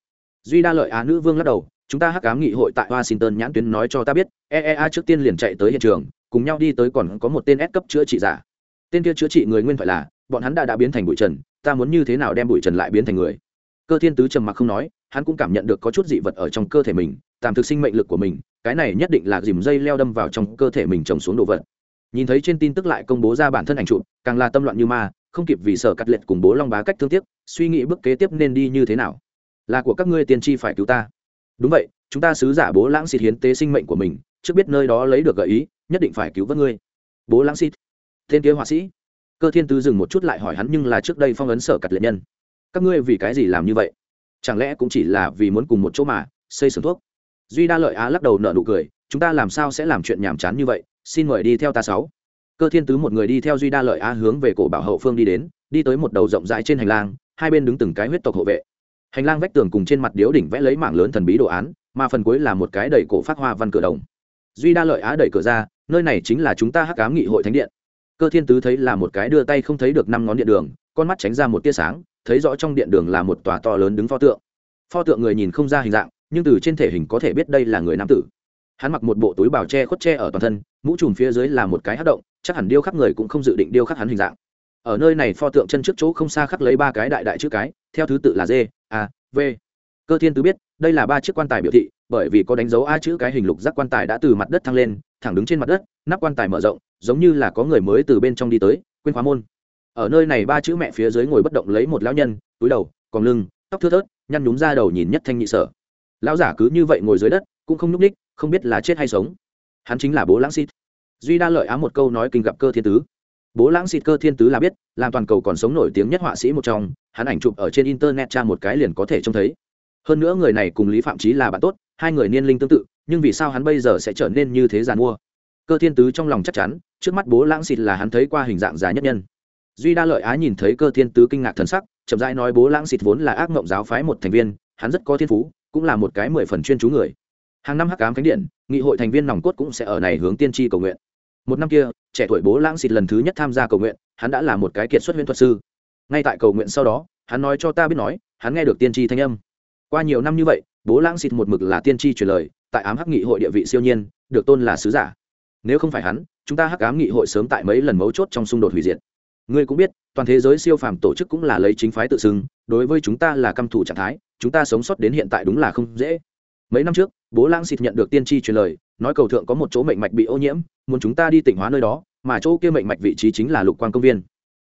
Duy đa lợi á nữ vương lắc đầu, chúng ta hắc cám nghị hội tại washington nhãn tuyến nói cho ta biết eea trước tiên liền chạy tới hiện trường, cùng nhau đi tới còn có một tên S cấp chữa trị giả tên kia chữa trị người nguyên phải là, bọn hắn đã đã biến thành bụi trần, ta muốn như thế nào đem bụi trần lại biến thành người? Cơ thiên tứ trầm mặc không nói, hắn cũng cảm nhận được có chút dị vật ở trong cơ thể mình, tạm thực sinh mệnh lực của mình, cái này nhất định là dìm dây leo đâm vào trong cơ thể mình trồng xuống đồ vật. Nhìn thấy trên tin tức lại công bố ra bản thân ảnh chụp, càng là tâm loạn như ma, không kịp vì sở cắt liệt cùng bố long bá cách thương tiếc, suy nghĩ bước kế tiếp nên đi như thế nào? Là của các ngươi tiên tri phải cứu ta. Đúng vậy, chúng ta sứ giả bố lãng xịt hiến tế sinh mệnh của mình, trước biết nơi đó lấy được gợi ý, nhất định phải cứu vớt ngươi. Bố lãng xịt tên kia họa sĩ. Cơ thiên tứ dừng một chút lại hỏi hắn nhưng là trước đây phong ấn sở cặt liệt nhân. Các ngươi vì cái gì làm như vậy? Chẳng lẽ cũng chỉ là vì muốn cùng một chỗ mà xây sưởng thuốc? Duy đa lợi á lắc đầu nợ nụ cười, chúng ta làm sao sẽ làm chuyện nhàm chán như vậy? Xin mời đi theo ta sáu. Cơ thiên tứ một người đi theo duy đa lợi á hướng về cổ bảo hậu phương đi đến, đi tới một đầu rộng rãi trên hành lang, hai bên đứng từng cái huyết tộc hộ vệ. Hành lang vách tường cùng trên mặt điếu đỉnh vẽ lấy mảng lớn thần bí đồ án, mà phần cuối là một cái đầy cổ phát hoa văn cửa đồng. Duy đa lợi á đẩy cửa ra, nơi này chính là chúng ta hắc cám nghị hội thánh điện cơ thiên tứ thấy là một cái đưa tay không thấy được năm ngón điện đường, con mắt tránh ra một tia sáng, thấy rõ trong điện đường là một tòa to lớn đứng pho tượng. Pho tượng người nhìn không ra hình dạng, nhưng từ trên thể hình có thể biết đây là người nam tử. Hắn mặc một bộ túi bảo che khuất che ở toàn thân, mũ trùm phía dưới là một cái hát động, chắc hẳn điêu khắc người cũng không dự định điêu khắc hắn hình dạng. Ở nơi này pho tượng chân trước chỗ không xa khắc lấy ba cái đại đại chữ cái, theo thứ tự là d, a, v. Cơ thiên tứ biết, đây là ba chiếc quan tài biểu thị, bởi vì có đánh dấu a chữ cái hình lục giác quan tài đã từ mặt đất thăng lên, thẳng đứng trên mặt đất, nắp quan tài mở rộng giống như là có người mới từ bên trong đi tới, quên khóa môn. Ở nơi này ba chữ mẹ phía dưới ngồi bất động lấy một lão nhân, túi đầu, còn lưng, tóc thưa thớt, nhăn nhúm ra đầu nhìn nhất thanh nhị sở. Lão giả cứ như vậy ngồi dưới đất, cũng không nhúc ních không biết là chết hay sống. Hắn chính là bố lãng xịt duy đa lợi á một câu nói kinh gặp cơ thiên tứ. Bố lãng xịt cơ thiên tứ là biết, làm toàn cầu còn sống nổi tiếng nhất họa sĩ một trong, hắn ảnh chụp ở trên internet tra một cái liền có thể trông thấy. Hơn nữa người này cùng lý phạm trí là bạn tốt, hai người niên linh tương tự, nhưng vì sao hắn bây giờ sẽ trở nên như thế giàn mua? Cơ thiên tứ trong lòng chắc chắn, trước mắt bố lãng xịt là hắn thấy qua hình dạng già nhất nhân. Duy đa lợi á nhìn thấy cơ thiên tứ kinh ngạc thần sắc, chậm rãi nói bố lãng xịt vốn là ác mộng giáo phái một thành viên, hắn rất có thiên phú, cũng là một cái mười phần chuyên chú người. Hàng năm hắc cám khánh điện, nghị hội thành viên nòng cốt cũng sẽ ở này hướng tiên tri cầu nguyện. Một năm kia, trẻ tuổi bố lãng xịt lần thứ nhất tham gia cầu nguyện, hắn đã là một cái kiệt xuất huyễn thuật sư. Ngay tại cầu nguyện sau đó, hắn nói cho ta biết nói, hắn nghe được tiên tri thanh âm. Qua nhiều năm như vậy, bố lãng xịt một mực là tiên tri truyền lời, tại ám hắc nghị hội địa vị siêu nhiên, được tôn là sứ giả nếu không phải hắn, chúng ta hắc ám nghị hội sớm tại mấy lần mấu chốt trong xung đột hủy diệt. Ngươi cũng biết, toàn thế giới siêu phàm tổ chức cũng là lấy chính phái tự xưng, đối với chúng ta là căm thủ trạng thái, chúng ta sống sót đến hiện tại đúng là không dễ. Mấy năm trước, bố Lang xịt nhận được tiên tri truyền lời, nói cầu thượng có một chỗ mệnh mạch bị ô nhiễm, muốn chúng ta đi tỉnh hóa nơi đó, mà chỗ kia mệnh mạch vị trí chính là lục quan công viên.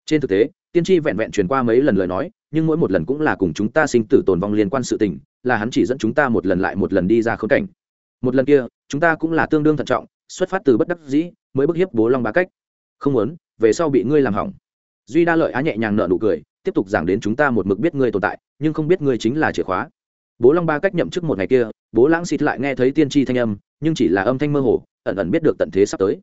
Trên thực tế, tiên tri vẹn vẹn truyền qua mấy lần lời nói, nhưng mỗi một lần cũng là cùng chúng ta sinh tử tồn vong liên quan sự tình, là hắn chỉ dẫn chúng ta một lần lại một lần đi ra khốn cảnh. Một lần kia, chúng ta cũng là tương đương thận trọng xuất phát từ bất đắc dĩ, mới bức hiếp bố long bá cách. Không muốn, về sau bị ngươi làm hỏng. Duy đa lợi á nhẹ nhàng nợ nụ cười, tiếp tục giảng đến chúng ta một mực biết ngươi tồn tại, nhưng không biết ngươi chính là chìa khóa. Bố long ba cách nhậm chức một ngày kia, bố lãng xịt lại nghe thấy tiên tri thanh âm, nhưng chỉ là âm thanh mơ hồ, ẩn ẩn biết được tận thế sắp tới.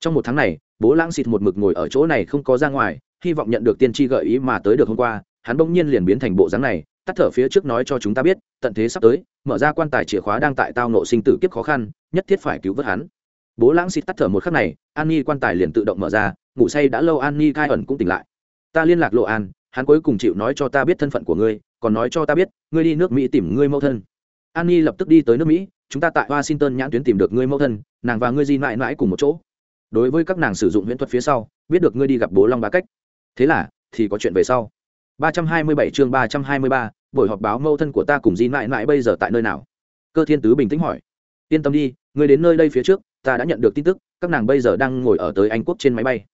Trong một tháng này, bố lãng xịt một mực ngồi ở chỗ này không có ra ngoài, hy vọng nhận được tiên tri gợi ý mà tới được hôm qua, hắn bỗng nhiên liền biến thành bộ dáng này, tắt thở phía trước nói cho chúng ta biết, tận thế sắp tới, mở ra quan tài chìa khóa đang tại tao nộ sinh tử kiếp khó khăn, nhất thiết phải cứu vớt hắn bố lãng xịt tắt thở một khắc này an ni quan tài liền tự động mở ra ngủ say đã lâu an ni cai ẩn cũng tỉnh lại. Ta liên lạc lộ an hắn cuối cùng chịu nói cho ta biết thân phận của ngươi còn nói cho ta biết ngươi đi nước mỹ tìm ngươi mẫu thân. An ni lập tức đi tới nước mỹ chúng ta tại washington nhãn tuyến tìm được ngươi mẫu thân nàng và ngươi di mãi mãi cùng một chỗ. Đối với các nàng sử dụng huyễn thuật phía sau biết được ngươi đi gặp bố long bá cách. Thế là thì có chuyện về sau. 327 chương 323, buổi họp báo mẫu thân của ta cùng di mãi mãi bây giờ tại nơi nào? Cơ thiên tứ bình tĩnh hỏi. Yên tâm đi ngươi đến nơi đây phía trước ta đã nhận được tin tức, các nàng bây giờ đang ngồi ở tới anh quốc trên máy bay.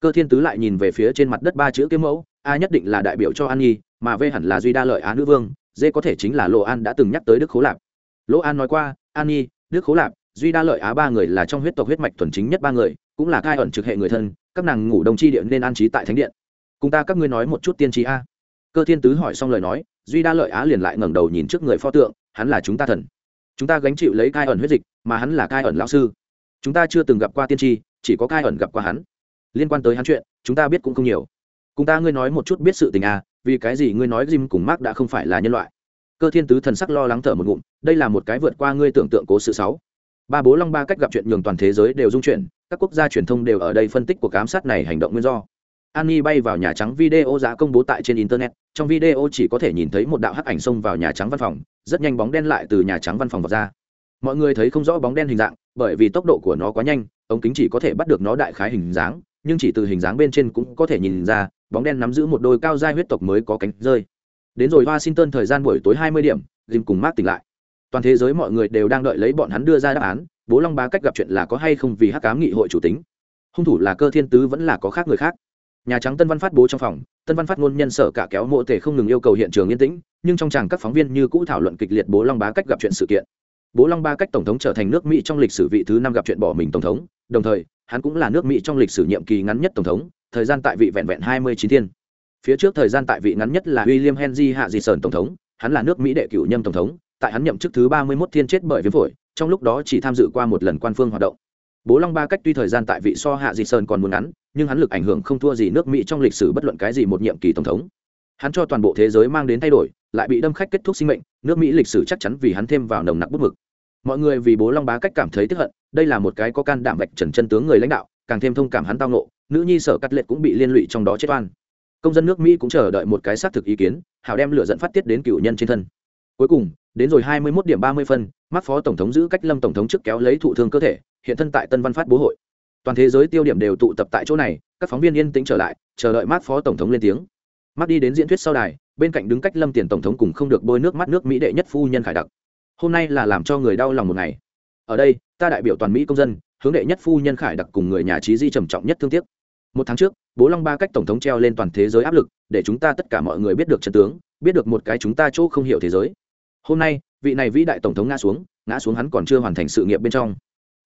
Cơ thiên tứ lại nhìn về phía trên mặt đất ba chữ kiếm mẫu, a nhất định là đại biểu cho an nhi, mà v hẳn là duy đa lợi á nữ vương, d có thể chính là lộ an đã từng nhắc tới đức khố lạp. Lỗ an nói qua, an nhi, đức khố lạp, duy đa lợi á ba người là trong huyết tộc huyết mạch thuần chính nhất ba người, cũng là cai ẩn trực hệ người thân, các nàng ngủ đồng chi điện nên an trí tại thánh điện. Cùng ta các ngươi nói một chút tiên trí a. Cơ thiên tứ hỏi xong lời nói, duy đa lợi á liền lại ngẩng đầu nhìn trước người pho tượng, hắn là chúng ta thần. Chúng ta gánh chịu lấy cai ẩn huyết dịch, mà hắn là cai ẩn lão sư chúng ta chưa từng gặp qua tiên tri chỉ có cai ẩn gặp qua hắn. Liên quan tới hắn chuyện chúng ta biết cũng không nhiều. Cùng ta ngươi nói một chút biết sự tình à vì cái gì ngươi nói Jim cùng Mark đã không phải là nhân loại? Cơ thiên tứ thần sắc lo lắng thở một ngụm đây là một cái vượt qua ngươi tưởng tượng cố sự sáu. Ba bố long ba cách gặp chuyện nhường toàn thế giới đều dung chuyển các quốc gia truyền thông đều ở đây phân tích cuộc ám sát này hành động nguyên do. Annie bay vào Nhà Trắng video giá công bố tại trên Internet, trong video chỉ có thể nhìn thấy một đạo hắc ảnh xông vào Nhà Trắng văn phòng, rất nhanh bóng đen lại từ Nhà Trắng văn phòng vào ra. Mọi người thấy không rõ bóng đen hình dạng, bởi vì tốc độ của nó quá nhanh, ống kính chỉ có thể bắt được nó đại khái hình dáng, nhưng chỉ từ hình dáng bên trên cũng có thể nhìn ra bóng đen nắm giữ một đôi cao giai huyết tộc mới có cánh rơi. Đến rồi washington thời gian buổi tối 20 điểm jim cùng mark tỉnh lại. Toàn thế giới mọi người đều đang đợi lấy bọn hắn đưa ra đáp án bố long bá cách gặp chuyện là có hay không vì hắc cám nghị hội chủ tính. Hung thủ là cơ thiên tứ vẫn là có khác người khác. Nhà trắng tân văn phát bố trong phòng tân văn phát ngôn nhân sở cả kéo mộ thể không ngừng yêu cầu hiện trường yên tĩnh nhưng trong chàng các phóng viên như cũ thảo luận kịch liệt bố long bá cách gặp chuyện sự kiện bố long ba cách tổng thống trở thành nước mỹ trong lịch sử vị thứ năm gặp chuyện bỏ mình tổng thống, đồng thời, hắn cũng là nước mỹ trong lịch sử nhiệm kỳ ngắn nhất tổng thống, thời gian tại vị vẹn vẹn hai mươi chín thiên. Phía trước thời gian tại vị ngắn nhất là william henry hạ dị sơn tổng thống, hắn là nước mỹ đệ cửu nhâm tổng thống, tại hắn nhậm chức thứ ba mươi 31 thiên chết bởi viêm phổi, trong lúc đó chỉ tham dự qua một lần quan phương hoạt động. Bố long ba cách tuy thời gian tại vị so hạ dị sơn còn muốn ngắn, nhưng hắn lực ảnh hưởng không thua gì nước mỹ trong lịch sử bất luận cái gì một nhiệm kỳ tổng thống. Hắn cho toàn bộ thế giới mang đến thay đổi, lại bị đâm khách kết thúc sinh mệnh, nước mỹ lịch sử chắc chắn vì hắn thêm vào nồng nặc bút mực mọi người vì bố long bá cách cảm thấy tức hận, đây là một cái có can đảm vạch trần chân tướng người lãnh đạo, càng thêm thông cảm hắn tao nộ nữ nhi sở cắt lệch cũng bị liên lụy trong đó chết oan. Công dân nước mỹ cũng chờ đợi một cái xác thực ý kiến hào đem lửa dẫn phát tiết đến cựu nhân trên thân. Cuối cùng, đến rồi hai mươi 21 điểm ba mươi phân mắc phó tổng thống giữ cách lâm tổng thống trước kéo lấy thụ thương cơ thể, hiện thân tại tân văn phát bố hội. Toàn thế giới tiêu điểm đều tụ tập tại chỗ này, các phóng viên yên tĩnh trở lại, chờ đợi mắt phó tổng thống lên tiếng. Mắt đi đến diễn thuyết sau đài, bên cạnh đứng cách lâm tiền tổng thống cùng không được bôi nước mắt nước mỹ đệ nhất phu nhân khải đặc hôm nay là làm cho người đau lòng một ngày. Ở đây, ta đại biểu toàn mỹ công dân, hướng đệ nhất phu nhân khải đặc cùng người nhà trí di trầm trọng nhất thương tiếc. Một tháng trước, bố long ba cách tổng thống treo lên toàn thế giới áp lực, để chúng ta tất cả mọi người biết được trận tướng, biết được một cái chúng ta chỗ không hiểu thế giới. Hôm nay, vị này vĩ đại tổng thống ngã xuống ngã xuống hắn còn chưa hoàn thành sự nghiệp bên trong.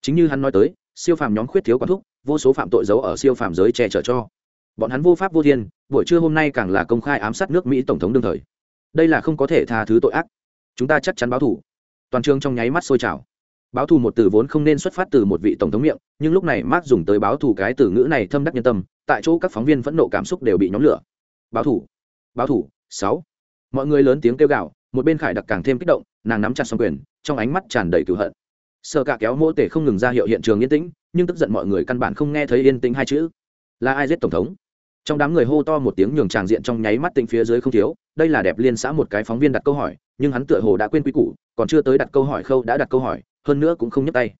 Chính như hắn nói tới, siêu phàm nhóm khuyết thiếu quán thúc, vô số phạm tội giấu ở siêu phàm giới che chở cho. Bọn hắn vô pháp vô thiên, buổi trưa hôm nay càng là công khai ám sát nước mỹ tổng thống đương thời. Đây là không có thể tha thứ tội ác. Chúng ta chắc chắn báo thủ toàn trường trong nháy mắt sôi trào. Báo thù một từ vốn không nên xuất phát từ một vị tổng thống miệng, nhưng lúc này mark dùng tới báo thù cái từ ngữ này thâm đắc nhân tâm, tại chỗ các phóng viên phẫn nộ cảm xúc đều bị nhóm lửa. Báo thù báo thù, sáu. Mọi người lớn tiếng kêu gào, một bên khải đặc càng thêm kích động, nàng nắm chặt xong quyền, trong ánh mắt tràn đầy cửu hận. Sợ cả kéo mô tể không ngừng ra hiệu hiện trường yên tĩnh, nhưng tức giận mọi người căn bản không nghe thấy yên tĩnh hai chữ. Là ai giết tổng thống? Trong đám người hô to một tiếng nhường tràng diện trong nháy mắt tĩnh phía dưới không thiếu, đây là đẹp liên xã một cái phóng viên đặt câu hỏi nhưng hắn tựa hồ đã quên quy củ, còn chưa tới đặt câu hỏi khâu đã đặt câu hỏi, hơn nữa cũng không nhấc tay.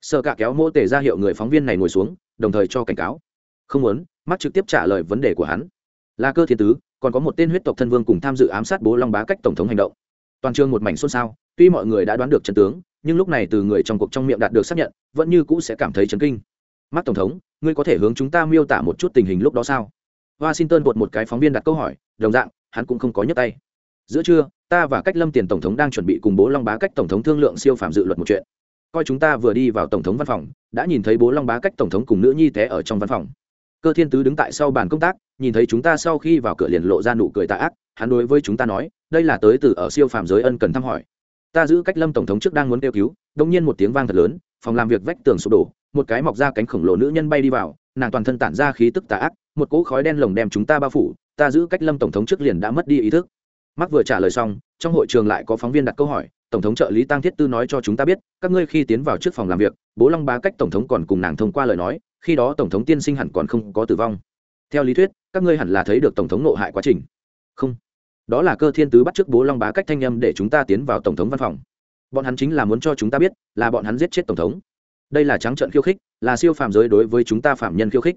Sợ cả kéo mô tề ra hiệu người phóng viên này ngồi xuống, đồng thời cho cảnh cáo. Không muốn, mắt trực tiếp trả lời vấn đề của hắn. Là cơ thiên tứ, còn có một tên huyết tộc thân vương cùng tham dự ám sát bố long bá cách tổng thống hành động. Toàn trường một mảnh xôn xao, tuy mọi người đã đoán được trận tướng, nhưng lúc này từ người trong cuộc trong miệng đạt được xác nhận, vẫn như cũ sẽ cảm thấy chấn kinh. Mắt tổng thống, ngươi có thể hướng chúng ta miêu tả một chút tình hình lúc đó sao? Washington buộc một cái phóng viên đặt câu hỏi, đồng dạng, hắn cũng không có nhấc tay. Giữa trưa ta và cách lâm tiền tổng thống đang chuẩn bị cùng bố long bá cách tổng thống thương lượng siêu phạm dự luật một chuyện. Coi chúng ta vừa đi vào tổng thống văn phòng, đã nhìn thấy bố long bá cách tổng thống cùng nữ nhi té ở trong văn phòng. Cơ thiên tứ đứng tại sau bàn công tác, nhìn thấy chúng ta sau khi vào cửa liền lộ ra nụ cười tạ ác, hắn đối với chúng ta nói, đây là tới từ ở siêu phàm giới ân cần thăm hỏi. Ta giữ cách lâm tổng thống trước đang muốn kêu cứu đông nhiên một tiếng vang thật lớn, phòng làm việc vách tường sụp đổ, một cái mọc ra cánh khổng lồ nữ nhân bay đi vào, nàng toàn thân tản ra khí tức tà ác, một cỗ khói đen lồng đem chúng ta bao phủ, ta giữ cách lâm tổng thống trước liền đã mất đi ý thức mắc vừa trả lời xong, trong hội trường lại có phóng viên đặt câu hỏi, tổng thống trợ lý tăng thiết tư nói cho chúng ta biết, các ngươi khi tiến vào trước phòng làm việc, bố long bá cách tổng thống còn cùng nàng thông qua lời nói, khi đó tổng thống tiên sinh hẳn còn không có tử vong. Theo lý thuyết, các ngươi hẳn là thấy được tổng thống nộ hại quá trình. Không. Đó là cơ thiên tứ bắt trước bố long bá cách thanh â m để chúng ta tiến vào tổng thống văn phòng. Bọn hắn chính là muốn cho chúng ta biết, là bọn hắn giết chết tổng thống. Đây là trắng trợn khiêu khích, là siêu phạm giới đối với chúng ta phạm nhân khiêu khích.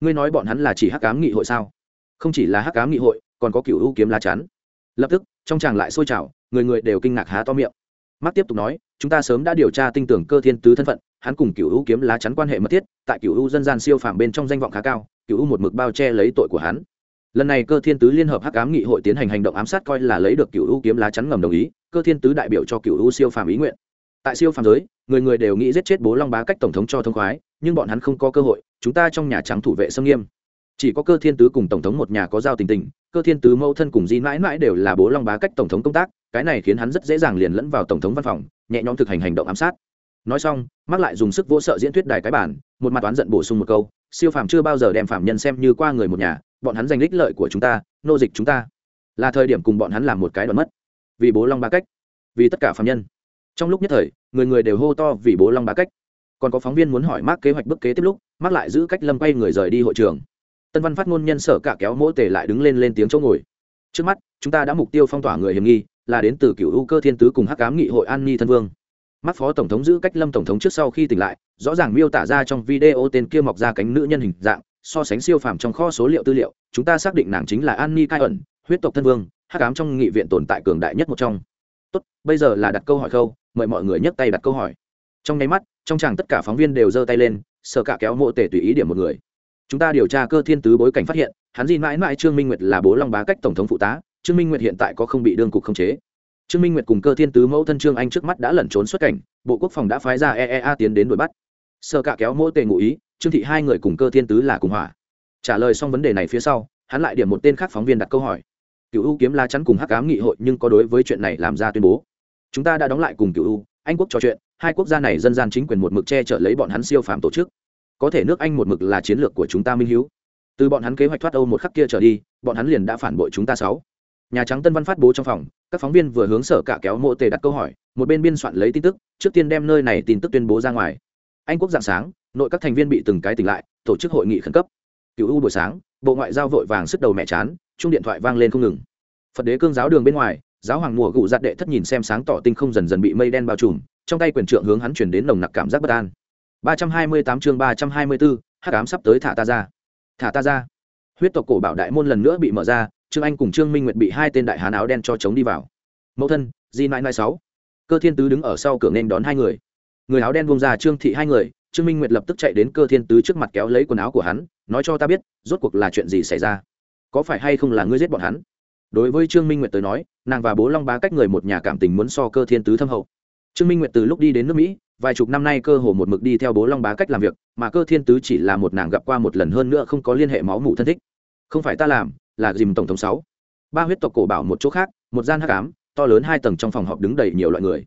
Ngươi nói bọn hắn là chỉ hắc cám nghị hội sao? Không chỉ là hắc cám nghị hội, còn có cựu ưu kiếm lá chắn lập tức, trong tràng lại sôi trào, người người đều kinh ngạc há to miệng. Mắt tiếp tục nói, chúng ta sớm đã điều tra tinh tưởng cơ thiên tứ thân phận, hắn cùng cựu U kiếm lá chắn quan hệ mật thiết, tại cựu U dân gian siêu phạm bên trong danh vọng khá cao cựu U một mực bao che lấy tội của hắn. Lần này cơ thiên tứ liên hợp hắc ám nghị hội tiến hành hành động ám sát coi là lấy được cựu U kiếm lá chắn ngầm đồng ý, cơ thiên tứ đại biểu cho cựu U siêu phàm ý nguyện. Tại siêu phàm giới, người người đều nghĩ giết chết bố long bá cách tổng thống cho thông khoái, nhưng bọn hắn không có cơ hội, chúng ta trong nhà trắng thủ vệ xâm nghiêm chỉ có cơ thiên tứ cùng tổng thống một nhà có giao tình tình, cơ thiên tứ mẫu thân cùng di mãi mãi đều là bố long bá cách tổng thống công tác, cái này khiến hắn rất dễ dàng liền lẫn vào tổng thống văn phòng, nhẹ nhõm thực hành hành động ám sát. Nói xong mắc lại dùng sức vỗ sợ diễn thuyết đài cái bản, một mặt oán giận bổ sung một câu, siêu phàm chưa bao giờ đem phạm nhân xem như qua người một nhà, bọn hắn giành lích lợi của chúng ta, nô dịch chúng ta. Là thời điểm cùng bọn hắn làm một cái đoạn mất. Vì bố long ba cách, vì tất cả phạm nhân. Trong lúc nhất thời, người người đều hô to vì bố long ba cách. Còn có phóng viên muốn hỏi mác kế hoạch bức kế tiếp lúc mác lại giữ cách lâm quay người rời đi hội trường tân văn phát ngôn nhân sở cả kéo mỗi tề lại đứng lên lên tiếng chỗ ngồi. Trước mắt, chúng ta đã mục tiêu phong tỏa người hiểm nghi, là đến từ cựu u cơ thiên tứ cùng hắc cám nghị hội an ni thân vương. Mắt phó tổng thống giữ cách lâm tổng thống trước sau khi tỉnh lại, rõ ràng miêu tả ra trong video tên kia mọc ra cánh nữ nhân hình dạng, so sánh siêu phàm trong kho số liệu tư liệu, chúng ta xác định nàng chính là an ni cai ẩn, huyết tộc thân vương, hắc ám trong nghị viện tồn tại cường đại nhất một trong. Tốt, bây giờ là đặt câu hỏi khâu, mời mọi người nhấc tay đặt câu hỏi. Trong nháy mắt, trong chàng tất cả phóng viên đều giơ tay lên sợ cả kéo mộ tề tùy ý điểm một người chúng ta điều tra cơ thiên tứ bối cảnh phát hiện, hắn gì mãi mãi trương minh nguyệt là bố long bá cách tổng thống phụ tá, trương minh nguyệt hiện tại có không bị đương cục khống chế. Trương minh nguyệt cùng cơ thiên tứ mẫu thân trương anh trước mắt đã lẩn trốn xuất cảnh, bộ quốc phòng đã phái ra eea tiến đến đuổi bắt. Sơ cả kéo mỗi tề ngụ ý, trương thị hai người cùng cơ thiên tứ là cùng hỏa trả lời xong vấn đề này phía sau, hắn lại điểm một tên khác phóng viên đặt câu hỏi. Cựu u kiếm la chắn cùng hắc ám nghị hội nhưng có đối với chuyện này làm ra tuyên bố. Chúng ta đã đóng lại cùng cựu u, anh quốc trò chuyện, hai quốc gia này dân gian chính quyền một mực che chở lấy bọn hắn siêu phàm tổ chức có thể nước anh một mực là chiến lược của chúng ta minh hiếu. Từ bọn hắn kế hoạch thoát âu một khắc kia trở đi, bọn hắn liền đã phản bội chúng ta sáu. Nhà trắng tân văn phát bố trong phòng, các phóng viên vừa hướng sở cả kéo mộ tề đặt câu hỏi, một bên biên soạn lấy tin tức, trước tiên đem nơi này tin tức tuyên bố ra ngoài. Anh quốc dạng sáng, nội các thành viên bị từng cái tỉnh lại, tổ chức hội nghị khẩn cấp. Cựu u buổi sáng, bộ ngoại giao vội vàng sức đầu mẹ chán chung điện thoại vang lên không ngừng. Phật đế cương giáo đường bên ngoài, giáo hoàng mùa gụ giặt đệ thất nhìn xem sáng tỏ tinh không dần dần bị mây đen bao trùm, trong tay quyền trượng hướng hắn chuyển đến nồng nặc cảm giác bất an. 328 chương 324, hắc ám sắp tới thả ta ra. Thả ta ra. Huyết tộc cổ bảo đại môn lần nữa bị mở ra trương anh cùng trương minh nguyệt bị hai tên đại hán áo đen cho chống đi vào. Mẫu thân di nãi nãi sáu. Cơ thiên tứ đứng ở sau cửa nên đón hai người. Người áo đen buông ra trương thị hai người trương minh nguyệt lập tức chạy đến cơ thiên tứ trước mặt kéo lấy quần áo của hắn nói cho ta biết rốt cuộc là chuyện gì xảy ra? Có phải hay không là ngươi giết bọn hắn? Đối với trương minh nguyệt tới nói nàng và bố long bá cách người một nhà cảm tình muốn so cơ thiên tứ thâm hậu. Trương minh nguyệt từ lúc đi đến nước mỹ vài chục năm nay cơ hồ một mực đi theo bố long bá cách làm việc, mà cơ thiên tứ chỉ là một nàng gặp qua một lần hơn nữa không có liên hệ máu mủ thân thích. Không phải ta làm, là dìm tổng thống sáu. Ba huyết tộc cổ bảo một chỗ khác, một gian hắc ám, to lớn hai tầng trong phòng họp đứng đầy nhiều loại người.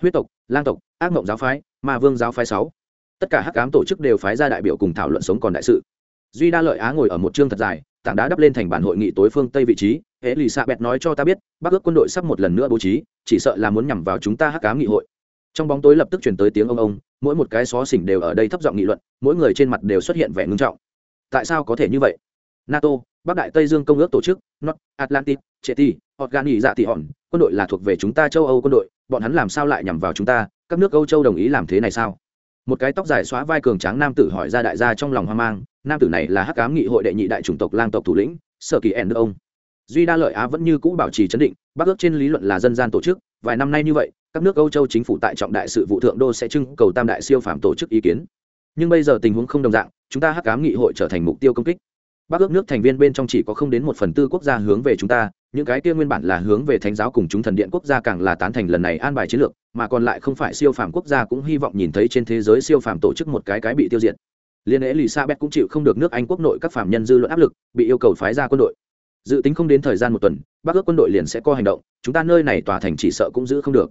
Huyết tộc, lang tộc, ác mộng giáo phái, ma vương giáo phái sáu. Tất cả hắc ám tổ chức đều phái ra đại biểu cùng thảo luận sống còn đại sự. Duy đa lợi á ngồi ở một chương thật dài, tảng đá đắp lên thành bản hội nghị tối phương tây vị trí. Hễ lì xạ bẹt nói cho ta biết, bắc ước quân đội sắp một lần nữa bố trí, chỉ sợ là muốn nhằm vào chúng ta hắc ám nghị hội trong bóng tối lập tức chuyển tới tiếng ông ông, mỗi một cái xó xỉnh đều ở đây thấp giọng nghị luận, mỗi người trên mặt đều xuất hiện vẻ ngưng trọng. Tại sao có thể như vậy? Nato, bắc đại tây dương công ước tổ chức, north atlantic cheti organi dạ thị hòn, quân đội là thuộc về chúng ta châu âu quân đội, bọn hắn làm sao lại nhằm vào chúng ta? Các nước âu châu đồng ý làm thế này sao? Một cái tóc dài xóa vai cường tráng nam tử hỏi ra đại gia trong lòng hoang mang, nam tử này là hắc cám nghị hội đệ nhị đại chủng tộc lang tộc thủ lĩnh, sở kỳ ẻn nước ông. Duy đa lợi á vẫn như cũ bảo trì chấn định, bắc ước trên lý luận là dân gian tổ chức, vài năm nay như vậy các nước âu châu chính phủ tại trọng đại sự vụ thượng đô sẽ trưng cầu tam đại siêu phạm tổ chức ý kiến. Nhưng bây giờ tình huống không đồng dạng, chúng ta hắc cám nghị hội trở thành mục tiêu công kích. Bắc ước nước thành viên bên trong chỉ có không đến một phần tư quốc gia hướng về chúng ta, những cái kia nguyên bản là hướng về thánh giáo cùng chúng thần điện quốc gia càng là tán thành lần này an bài chiến lược, mà còn lại không phải siêu phàm quốc gia cũng hy vọng nhìn thấy trên thế giới siêu phàm tổ chức một cái cái bị tiêu diệt. Liên lễ lì sa cũng chịu không được nước anh quốc nội các phạm nhân dư luận áp lực, bị yêu cầu phái ra quân đội. Dự tính không đến thời gian một tuần, bắc ước quân đội liền sẽ có hành động, chúng ta nơi này tòa thành chỉ sợ cũng giữ không được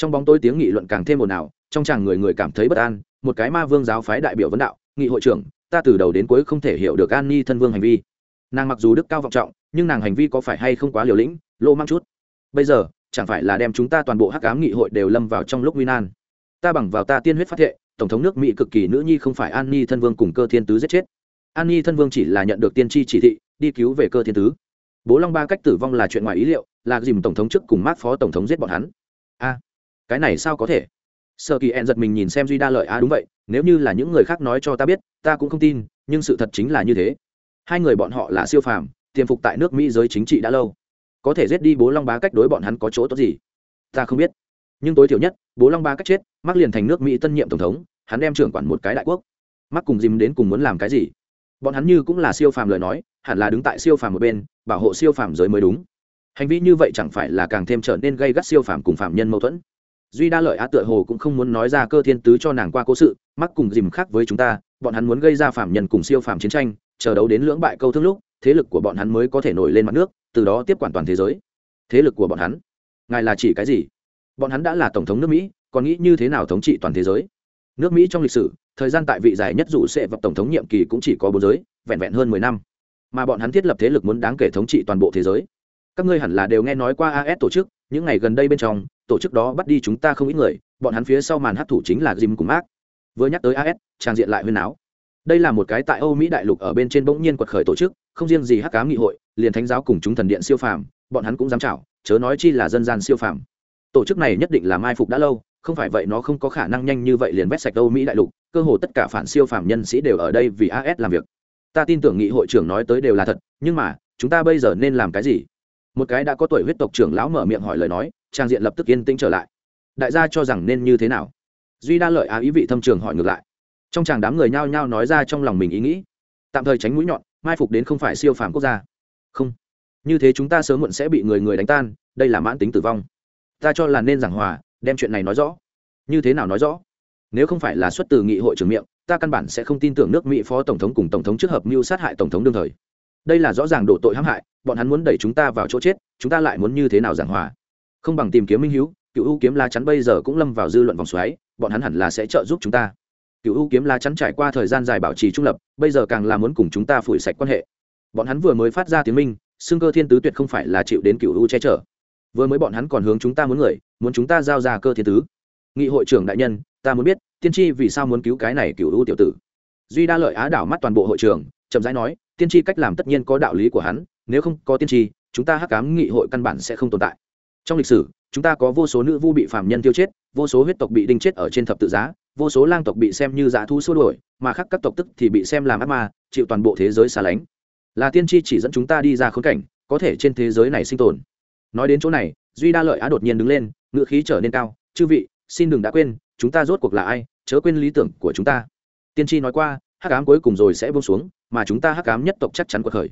trong bóng tối tiếng nghị luận càng thêm ồn ào, trong chàng người người cảm thấy bất an, một cái ma vương giáo phái đại biểu vấn đạo, nghị hội trưởng, ta từ đầu đến cuối không thể hiểu được an ni thân vương hành vi. Nàng mặc dù đức cao vọng trọng, nhưng nàng hành vi có phải hay không quá liều lĩnh lô mang chút. Bây giờ, chẳng phải là đem chúng ta toàn bộ hắc ám nghị hội đều lâm vào trong lúc nguy nan? Ta bằng vào ta tiên huyết phát thệ, tổng thống nước mỹ cực kỳ nữ nhi không phải an ni thân vương cùng cơ thiên tứ giết chết. An ni thân vương chỉ là nhận được tiên tri chỉ thị, đi cứu về cơ thiên tứ. Bố long ba cách tử vong là chuyện ngoài ý liệu, là dìm tổng thống trước cùng mát phó tổng thống giết bọn hắn. A cái này sao có thể? Sợ kỳ ẹn giật mình nhìn xem duy đa lợi a đúng vậy, nếu như là những người khác nói cho ta biết, ta cũng không tin, nhưng sự thật chính là như thế. Hai người bọn họ là siêu phàm, tiềm phục tại nước mỹ giới chính trị đã lâu. Có thể giết đi bố long bá cách đối bọn hắn có chỗ tốt gì? Ta không biết. Nhưng tối thiểu nhất, bố long bá cách chết mắc liền thành nước mỹ tân nhiệm tổng thống, hắn đem trưởng quản một cái đại quốc. Mắc cùng dìm đến cùng muốn làm cái gì? Bọn hắn như cũng là siêu phàm lời nói, hẳn là đứng tại siêu phàm một bên, bảo hộ siêu phàm giới mới đúng. Hành vi như vậy chẳng phải là càng thêm trở nên gây gắt siêu phàm cùng phạm nhân mâu thuẫn? Duy đa lợi á tựa hồ cũng không muốn nói ra cơ thiên tứ cho nàng qua cố sự, mắc cùng dìm khác với chúng ta, bọn hắn muốn gây ra phạm nhân cùng siêu phạm chiến tranh, chờ đấu đến lưỡng bại câu thương lúc, thế lực của bọn hắn mới có thể nổi lên mặt nước, từ đó tiếp quản toàn thế giới. Thế lực của bọn hắn? Ngài là chỉ cái gì? Bọn hắn đã là tổng thống nước mỹ, còn nghĩ như thế nào thống trị toàn thế giới? Nước mỹ trong lịch sử, thời gian tại vị dài nhất dù sẽ vào tổng thống nhiệm kỳ cũng chỉ có bốn giới, vẹn vẹn hơn mười năm. Mà bọn hắn thiết lập thế lực muốn đáng kể thống trị toàn bộ thế giới. Các ngươi hẳn là đều nghe nói qua as tổ chức, những ngày gần đây bên trong tổ chức đó bắt đi chúng ta không ít người, bọn hắn phía sau màn hát thủ chính là jim cùng mark. Vừa nhắc tới as trang diện lại huyên áo đây là một cái tại âu mỹ đại lục ở bên trên bỗng nhiên quật khởi tổ chức, không riêng gì hắc cám nghị hội, liền thánh giáo cùng chúng thần điện siêu phàm, bọn hắn cũng dám chảo, chớ nói chi là dân gian siêu phàm. Tổ chức này nhất định là mai phục đã lâu, không phải vậy nó không có khả năng nhanh như vậy liền vét sạch âu mỹ đại lục, cơ hồ tất cả phản siêu phàm nhân sĩ đều ở đây vì as làm việc. Ta tin tưởng nghị hội trưởng nói tới đều là thật, nhưng mà, chúng ta bây giờ nên làm cái gì? Một cái đã có tuổi huyết tộc trưởng lão mở miệng hỏi lời nói, trang diện lập tức yên tĩnh trở lại. Đại gia cho rằng nên như thế nào? Duy đa lợi á ý vị thâm trường hỏi ngược lại. Trong chàng đám người nhao nhao nói ra trong lòng mình ý nghĩ. Tạm thời tránh mũi nhọn, mai phục đến không phải siêu phàm quốc gia. Không. Như thế chúng ta sớm muộn sẽ bị người người đánh tan, đây là mãn tính tử vong. Ta cho là nên giảng hòa, đem chuyện này nói rõ. Như thế nào nói rõ? Nếu không phải là xuất từ nghị hội trưởng miệng, ta căn bản sẽ không tin tưởng nước mỹ phó tổng thống cùng tổng thống trước hợp mưu sát hại tổng thống đương thời. Đây là rõ ràng đổ tội hãm hại bọn hắn muốn đẩy chúng ta vào chỗ chết, chúng ta lại muốn như thế nào giảng hòa? Không bằng tìm kiếm minh hữu cựu ưu kiếm la chắn bây giờ cũng lâm vào dư luận vòng xoáy, bọn hắn hẳn là sẽ trợ giúp chúng ta. Cựu ưu kiếm la chắn trải qua thời gian dài bảo trì trung lập, bây giờ càng là muốn cùng chúng ta phủi sạch quan hệ. Bọn hắn vừa mới phát ra tiếng minh xương cơ thiên tứ tuyệt không phải là chịu đến cựu ưu che chở. Vừa mới bọn hắn còn hướng chúng ta muốn người, muốn chúng ta giao ra cơ thiên tứ. Nghị hội trưởng đại nhân, ta muốn biết, tiên tri vì sao muốn cứu cái này cựu ưu tiểu tử? Duy đa lợi á đảo mắt toàn bộ hội trường chậm rãi nói, tiên tri cách làm tất nhiên có đạo lý của hắn nếu không có tiên tri, chúng ta hắc cám nghị hội căn bản sẽ không tồn tại. Trong lịch sử, chúng ta có vô số nữ vu bị phạm nhân tiêu chết, vô số huyết tộc bị đinh chết ở trên thập tự giá, vô số lang tộc bị xem như giả thu xua đuổi, mà khác các tộc tức thì bị xem làm ác ma, chịu toàn bộ thế giới xa lánh. Là tiên tri chỉ dẫn chúng ta đi ra khốn cảnh, có thể trên thế giới này sinh tồn. Nói đến chỗ này, duy đa lợi á đột nhiên đứng lên, ngựa khí trở nên cao, chư vị, xin đừng đã quên, chúng ta rốt cuộc là ai, chớ quên lý tưởng của chúng ta. Tiên tri nói qua, hắc ám cuối cùng rồi sẽ bông xuống, mà chúng ta hắc ám nhất tộc chắc chắn cuộc khởi.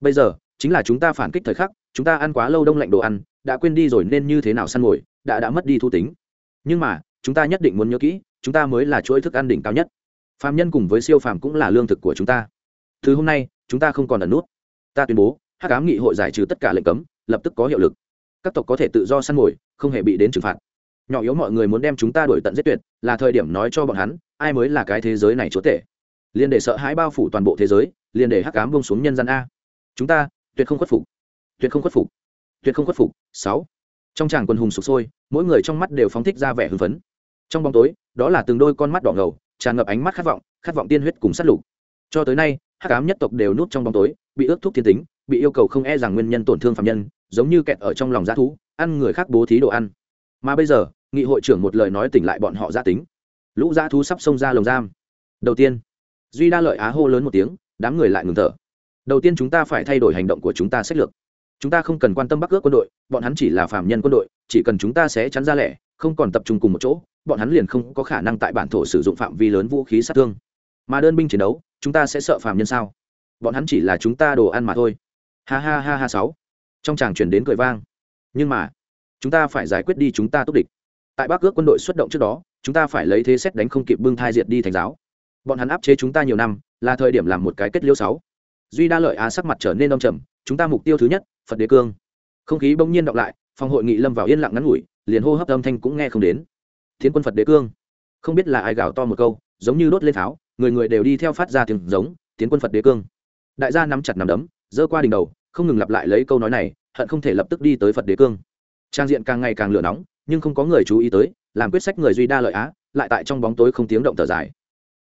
Bây giờ chính là chúng ta phản kích thời khắc, chúng ta ăn quá lâu đông lạnh đồ ăn, đã quên đi rồi nên như thế nào săn mồi, đã đã mất đi thu tính. Nhưng mà, chúng ta nhất định muốn nhớ kỹ, chúng ta mới là chuỗi thức ăn đỉnh cao nhất. Phạm nhân cùng với siêu phàm cũng là lương thực của chúng ta. Từ hôm nay, chúng ta không còn ẩn nút. Ta tuyên bố, hắc ám nghị hội giải trừ tất cả lệnh cấm, lập tức có hiệu lực. Các tộc có thể tự do săn mồi, không hề bị đến trừng phạt. Nhỏ yếu mọi người muốn đem chúng ta đuổi tận giết tuyệt, là thời điểm nói cho bọn hắn, ai mới là cái thế giới này chúa tể. Liền để sợ hãi bao phủ toàn bộ thế giới liền để hắc ám bông xuống nhân dân a. Chúng ta tuyệt không khuất phục. Tuyệt không khuất phục. Tuyệt không khuất phục. Sáu. Trong tràng quân hùng sụp sôi, mỗi người trong mắt đều phóng thích ra vẻ hưng phấn. Trong bóng tối, đó là từng đôi con mắt đỏ ngầu, tràn ngập ánh mắt khát vọng khát vọng tiên huyết cùng sát lục. Cho tới nay, hắc ám nhất tộc đều núp trong bóng tối, bị ước thúc thiên tính, bị yêu cầu không e rằng nguyên nhân tổn thương phạm nhân, giống như kẹt ở trong lòng g thú, ăn người khác bố thí đồ ăn. Mà bây giờ, nghị hội trưởng một lời nói tỉnh lại bọn họ gia tính. Lũ g thú sắp xông ra lồng giam. Đầu tiên, duy đa lợi á hô lớn một tiếng, đám người lại ngừng thở đầu tiên chúng ta phải thay đổi hành động của chúng ta sách lược. Chúng ta không cần quan tâm bắc ước quân đội, bọn hắn chỉ là phạm nhân quân đội, chỉ cần chúng ta sẽ chắn ra lẻ, không còn tập trung cùng một chỗ, bọn hắn liền không có khả năng tại bản thổ sử dụng phạm vi lớn vũ khí sát thương. Mà đơn binh chiến đấu, chúng ta sẽ sợ phạm nhân sao? Bọn hắn chỉ là chúng ta đồ ăn mà thôi. Ha ha ha ha sáu. Trong tràng chuyển đến cười vang. Nhưng mà, chúng ta phải giải quyết đi chúng ta tốt địch. Tại bắc ước quân đội xuất động trước đó, chúng ta phải lấy thế xét đánh không kịp bưng thai diệt đi thành giáo. Bọn hắn áp chế chúng ta nhiều năm, là thời điểm làm một cái kết liêu sáu duy đa lợi á sắc mặt trở nên đông trầm, chúng ta mục tiêu thứ nhất, phật đế cương. Không khí bỗng nhiên đọc lại, phòng hội nghị lâm vào yên lặng ngắn ngủi, liền hô hấp âm thanh cũng nghe không đến. Thiên quân phật đế cương. Không biết là ai gào to một câu, giống như đốt lên tháo, người người đều đi theo phát ra tiếng giống tiến quân phật đế cương. Đại gia nắm chặt nắm đấm, giơ qua đỉnh đầu, không ngừng lặp lại lấy câu nói này, hận không thể lập tức đi tới phật đế cương. Trang diện càng ngày càng lửa nóng, nhưng không có người chú ý tới, làm quyết sách người duy đa lợi á, lại tại trong bóng tối không tiếng động thở dài.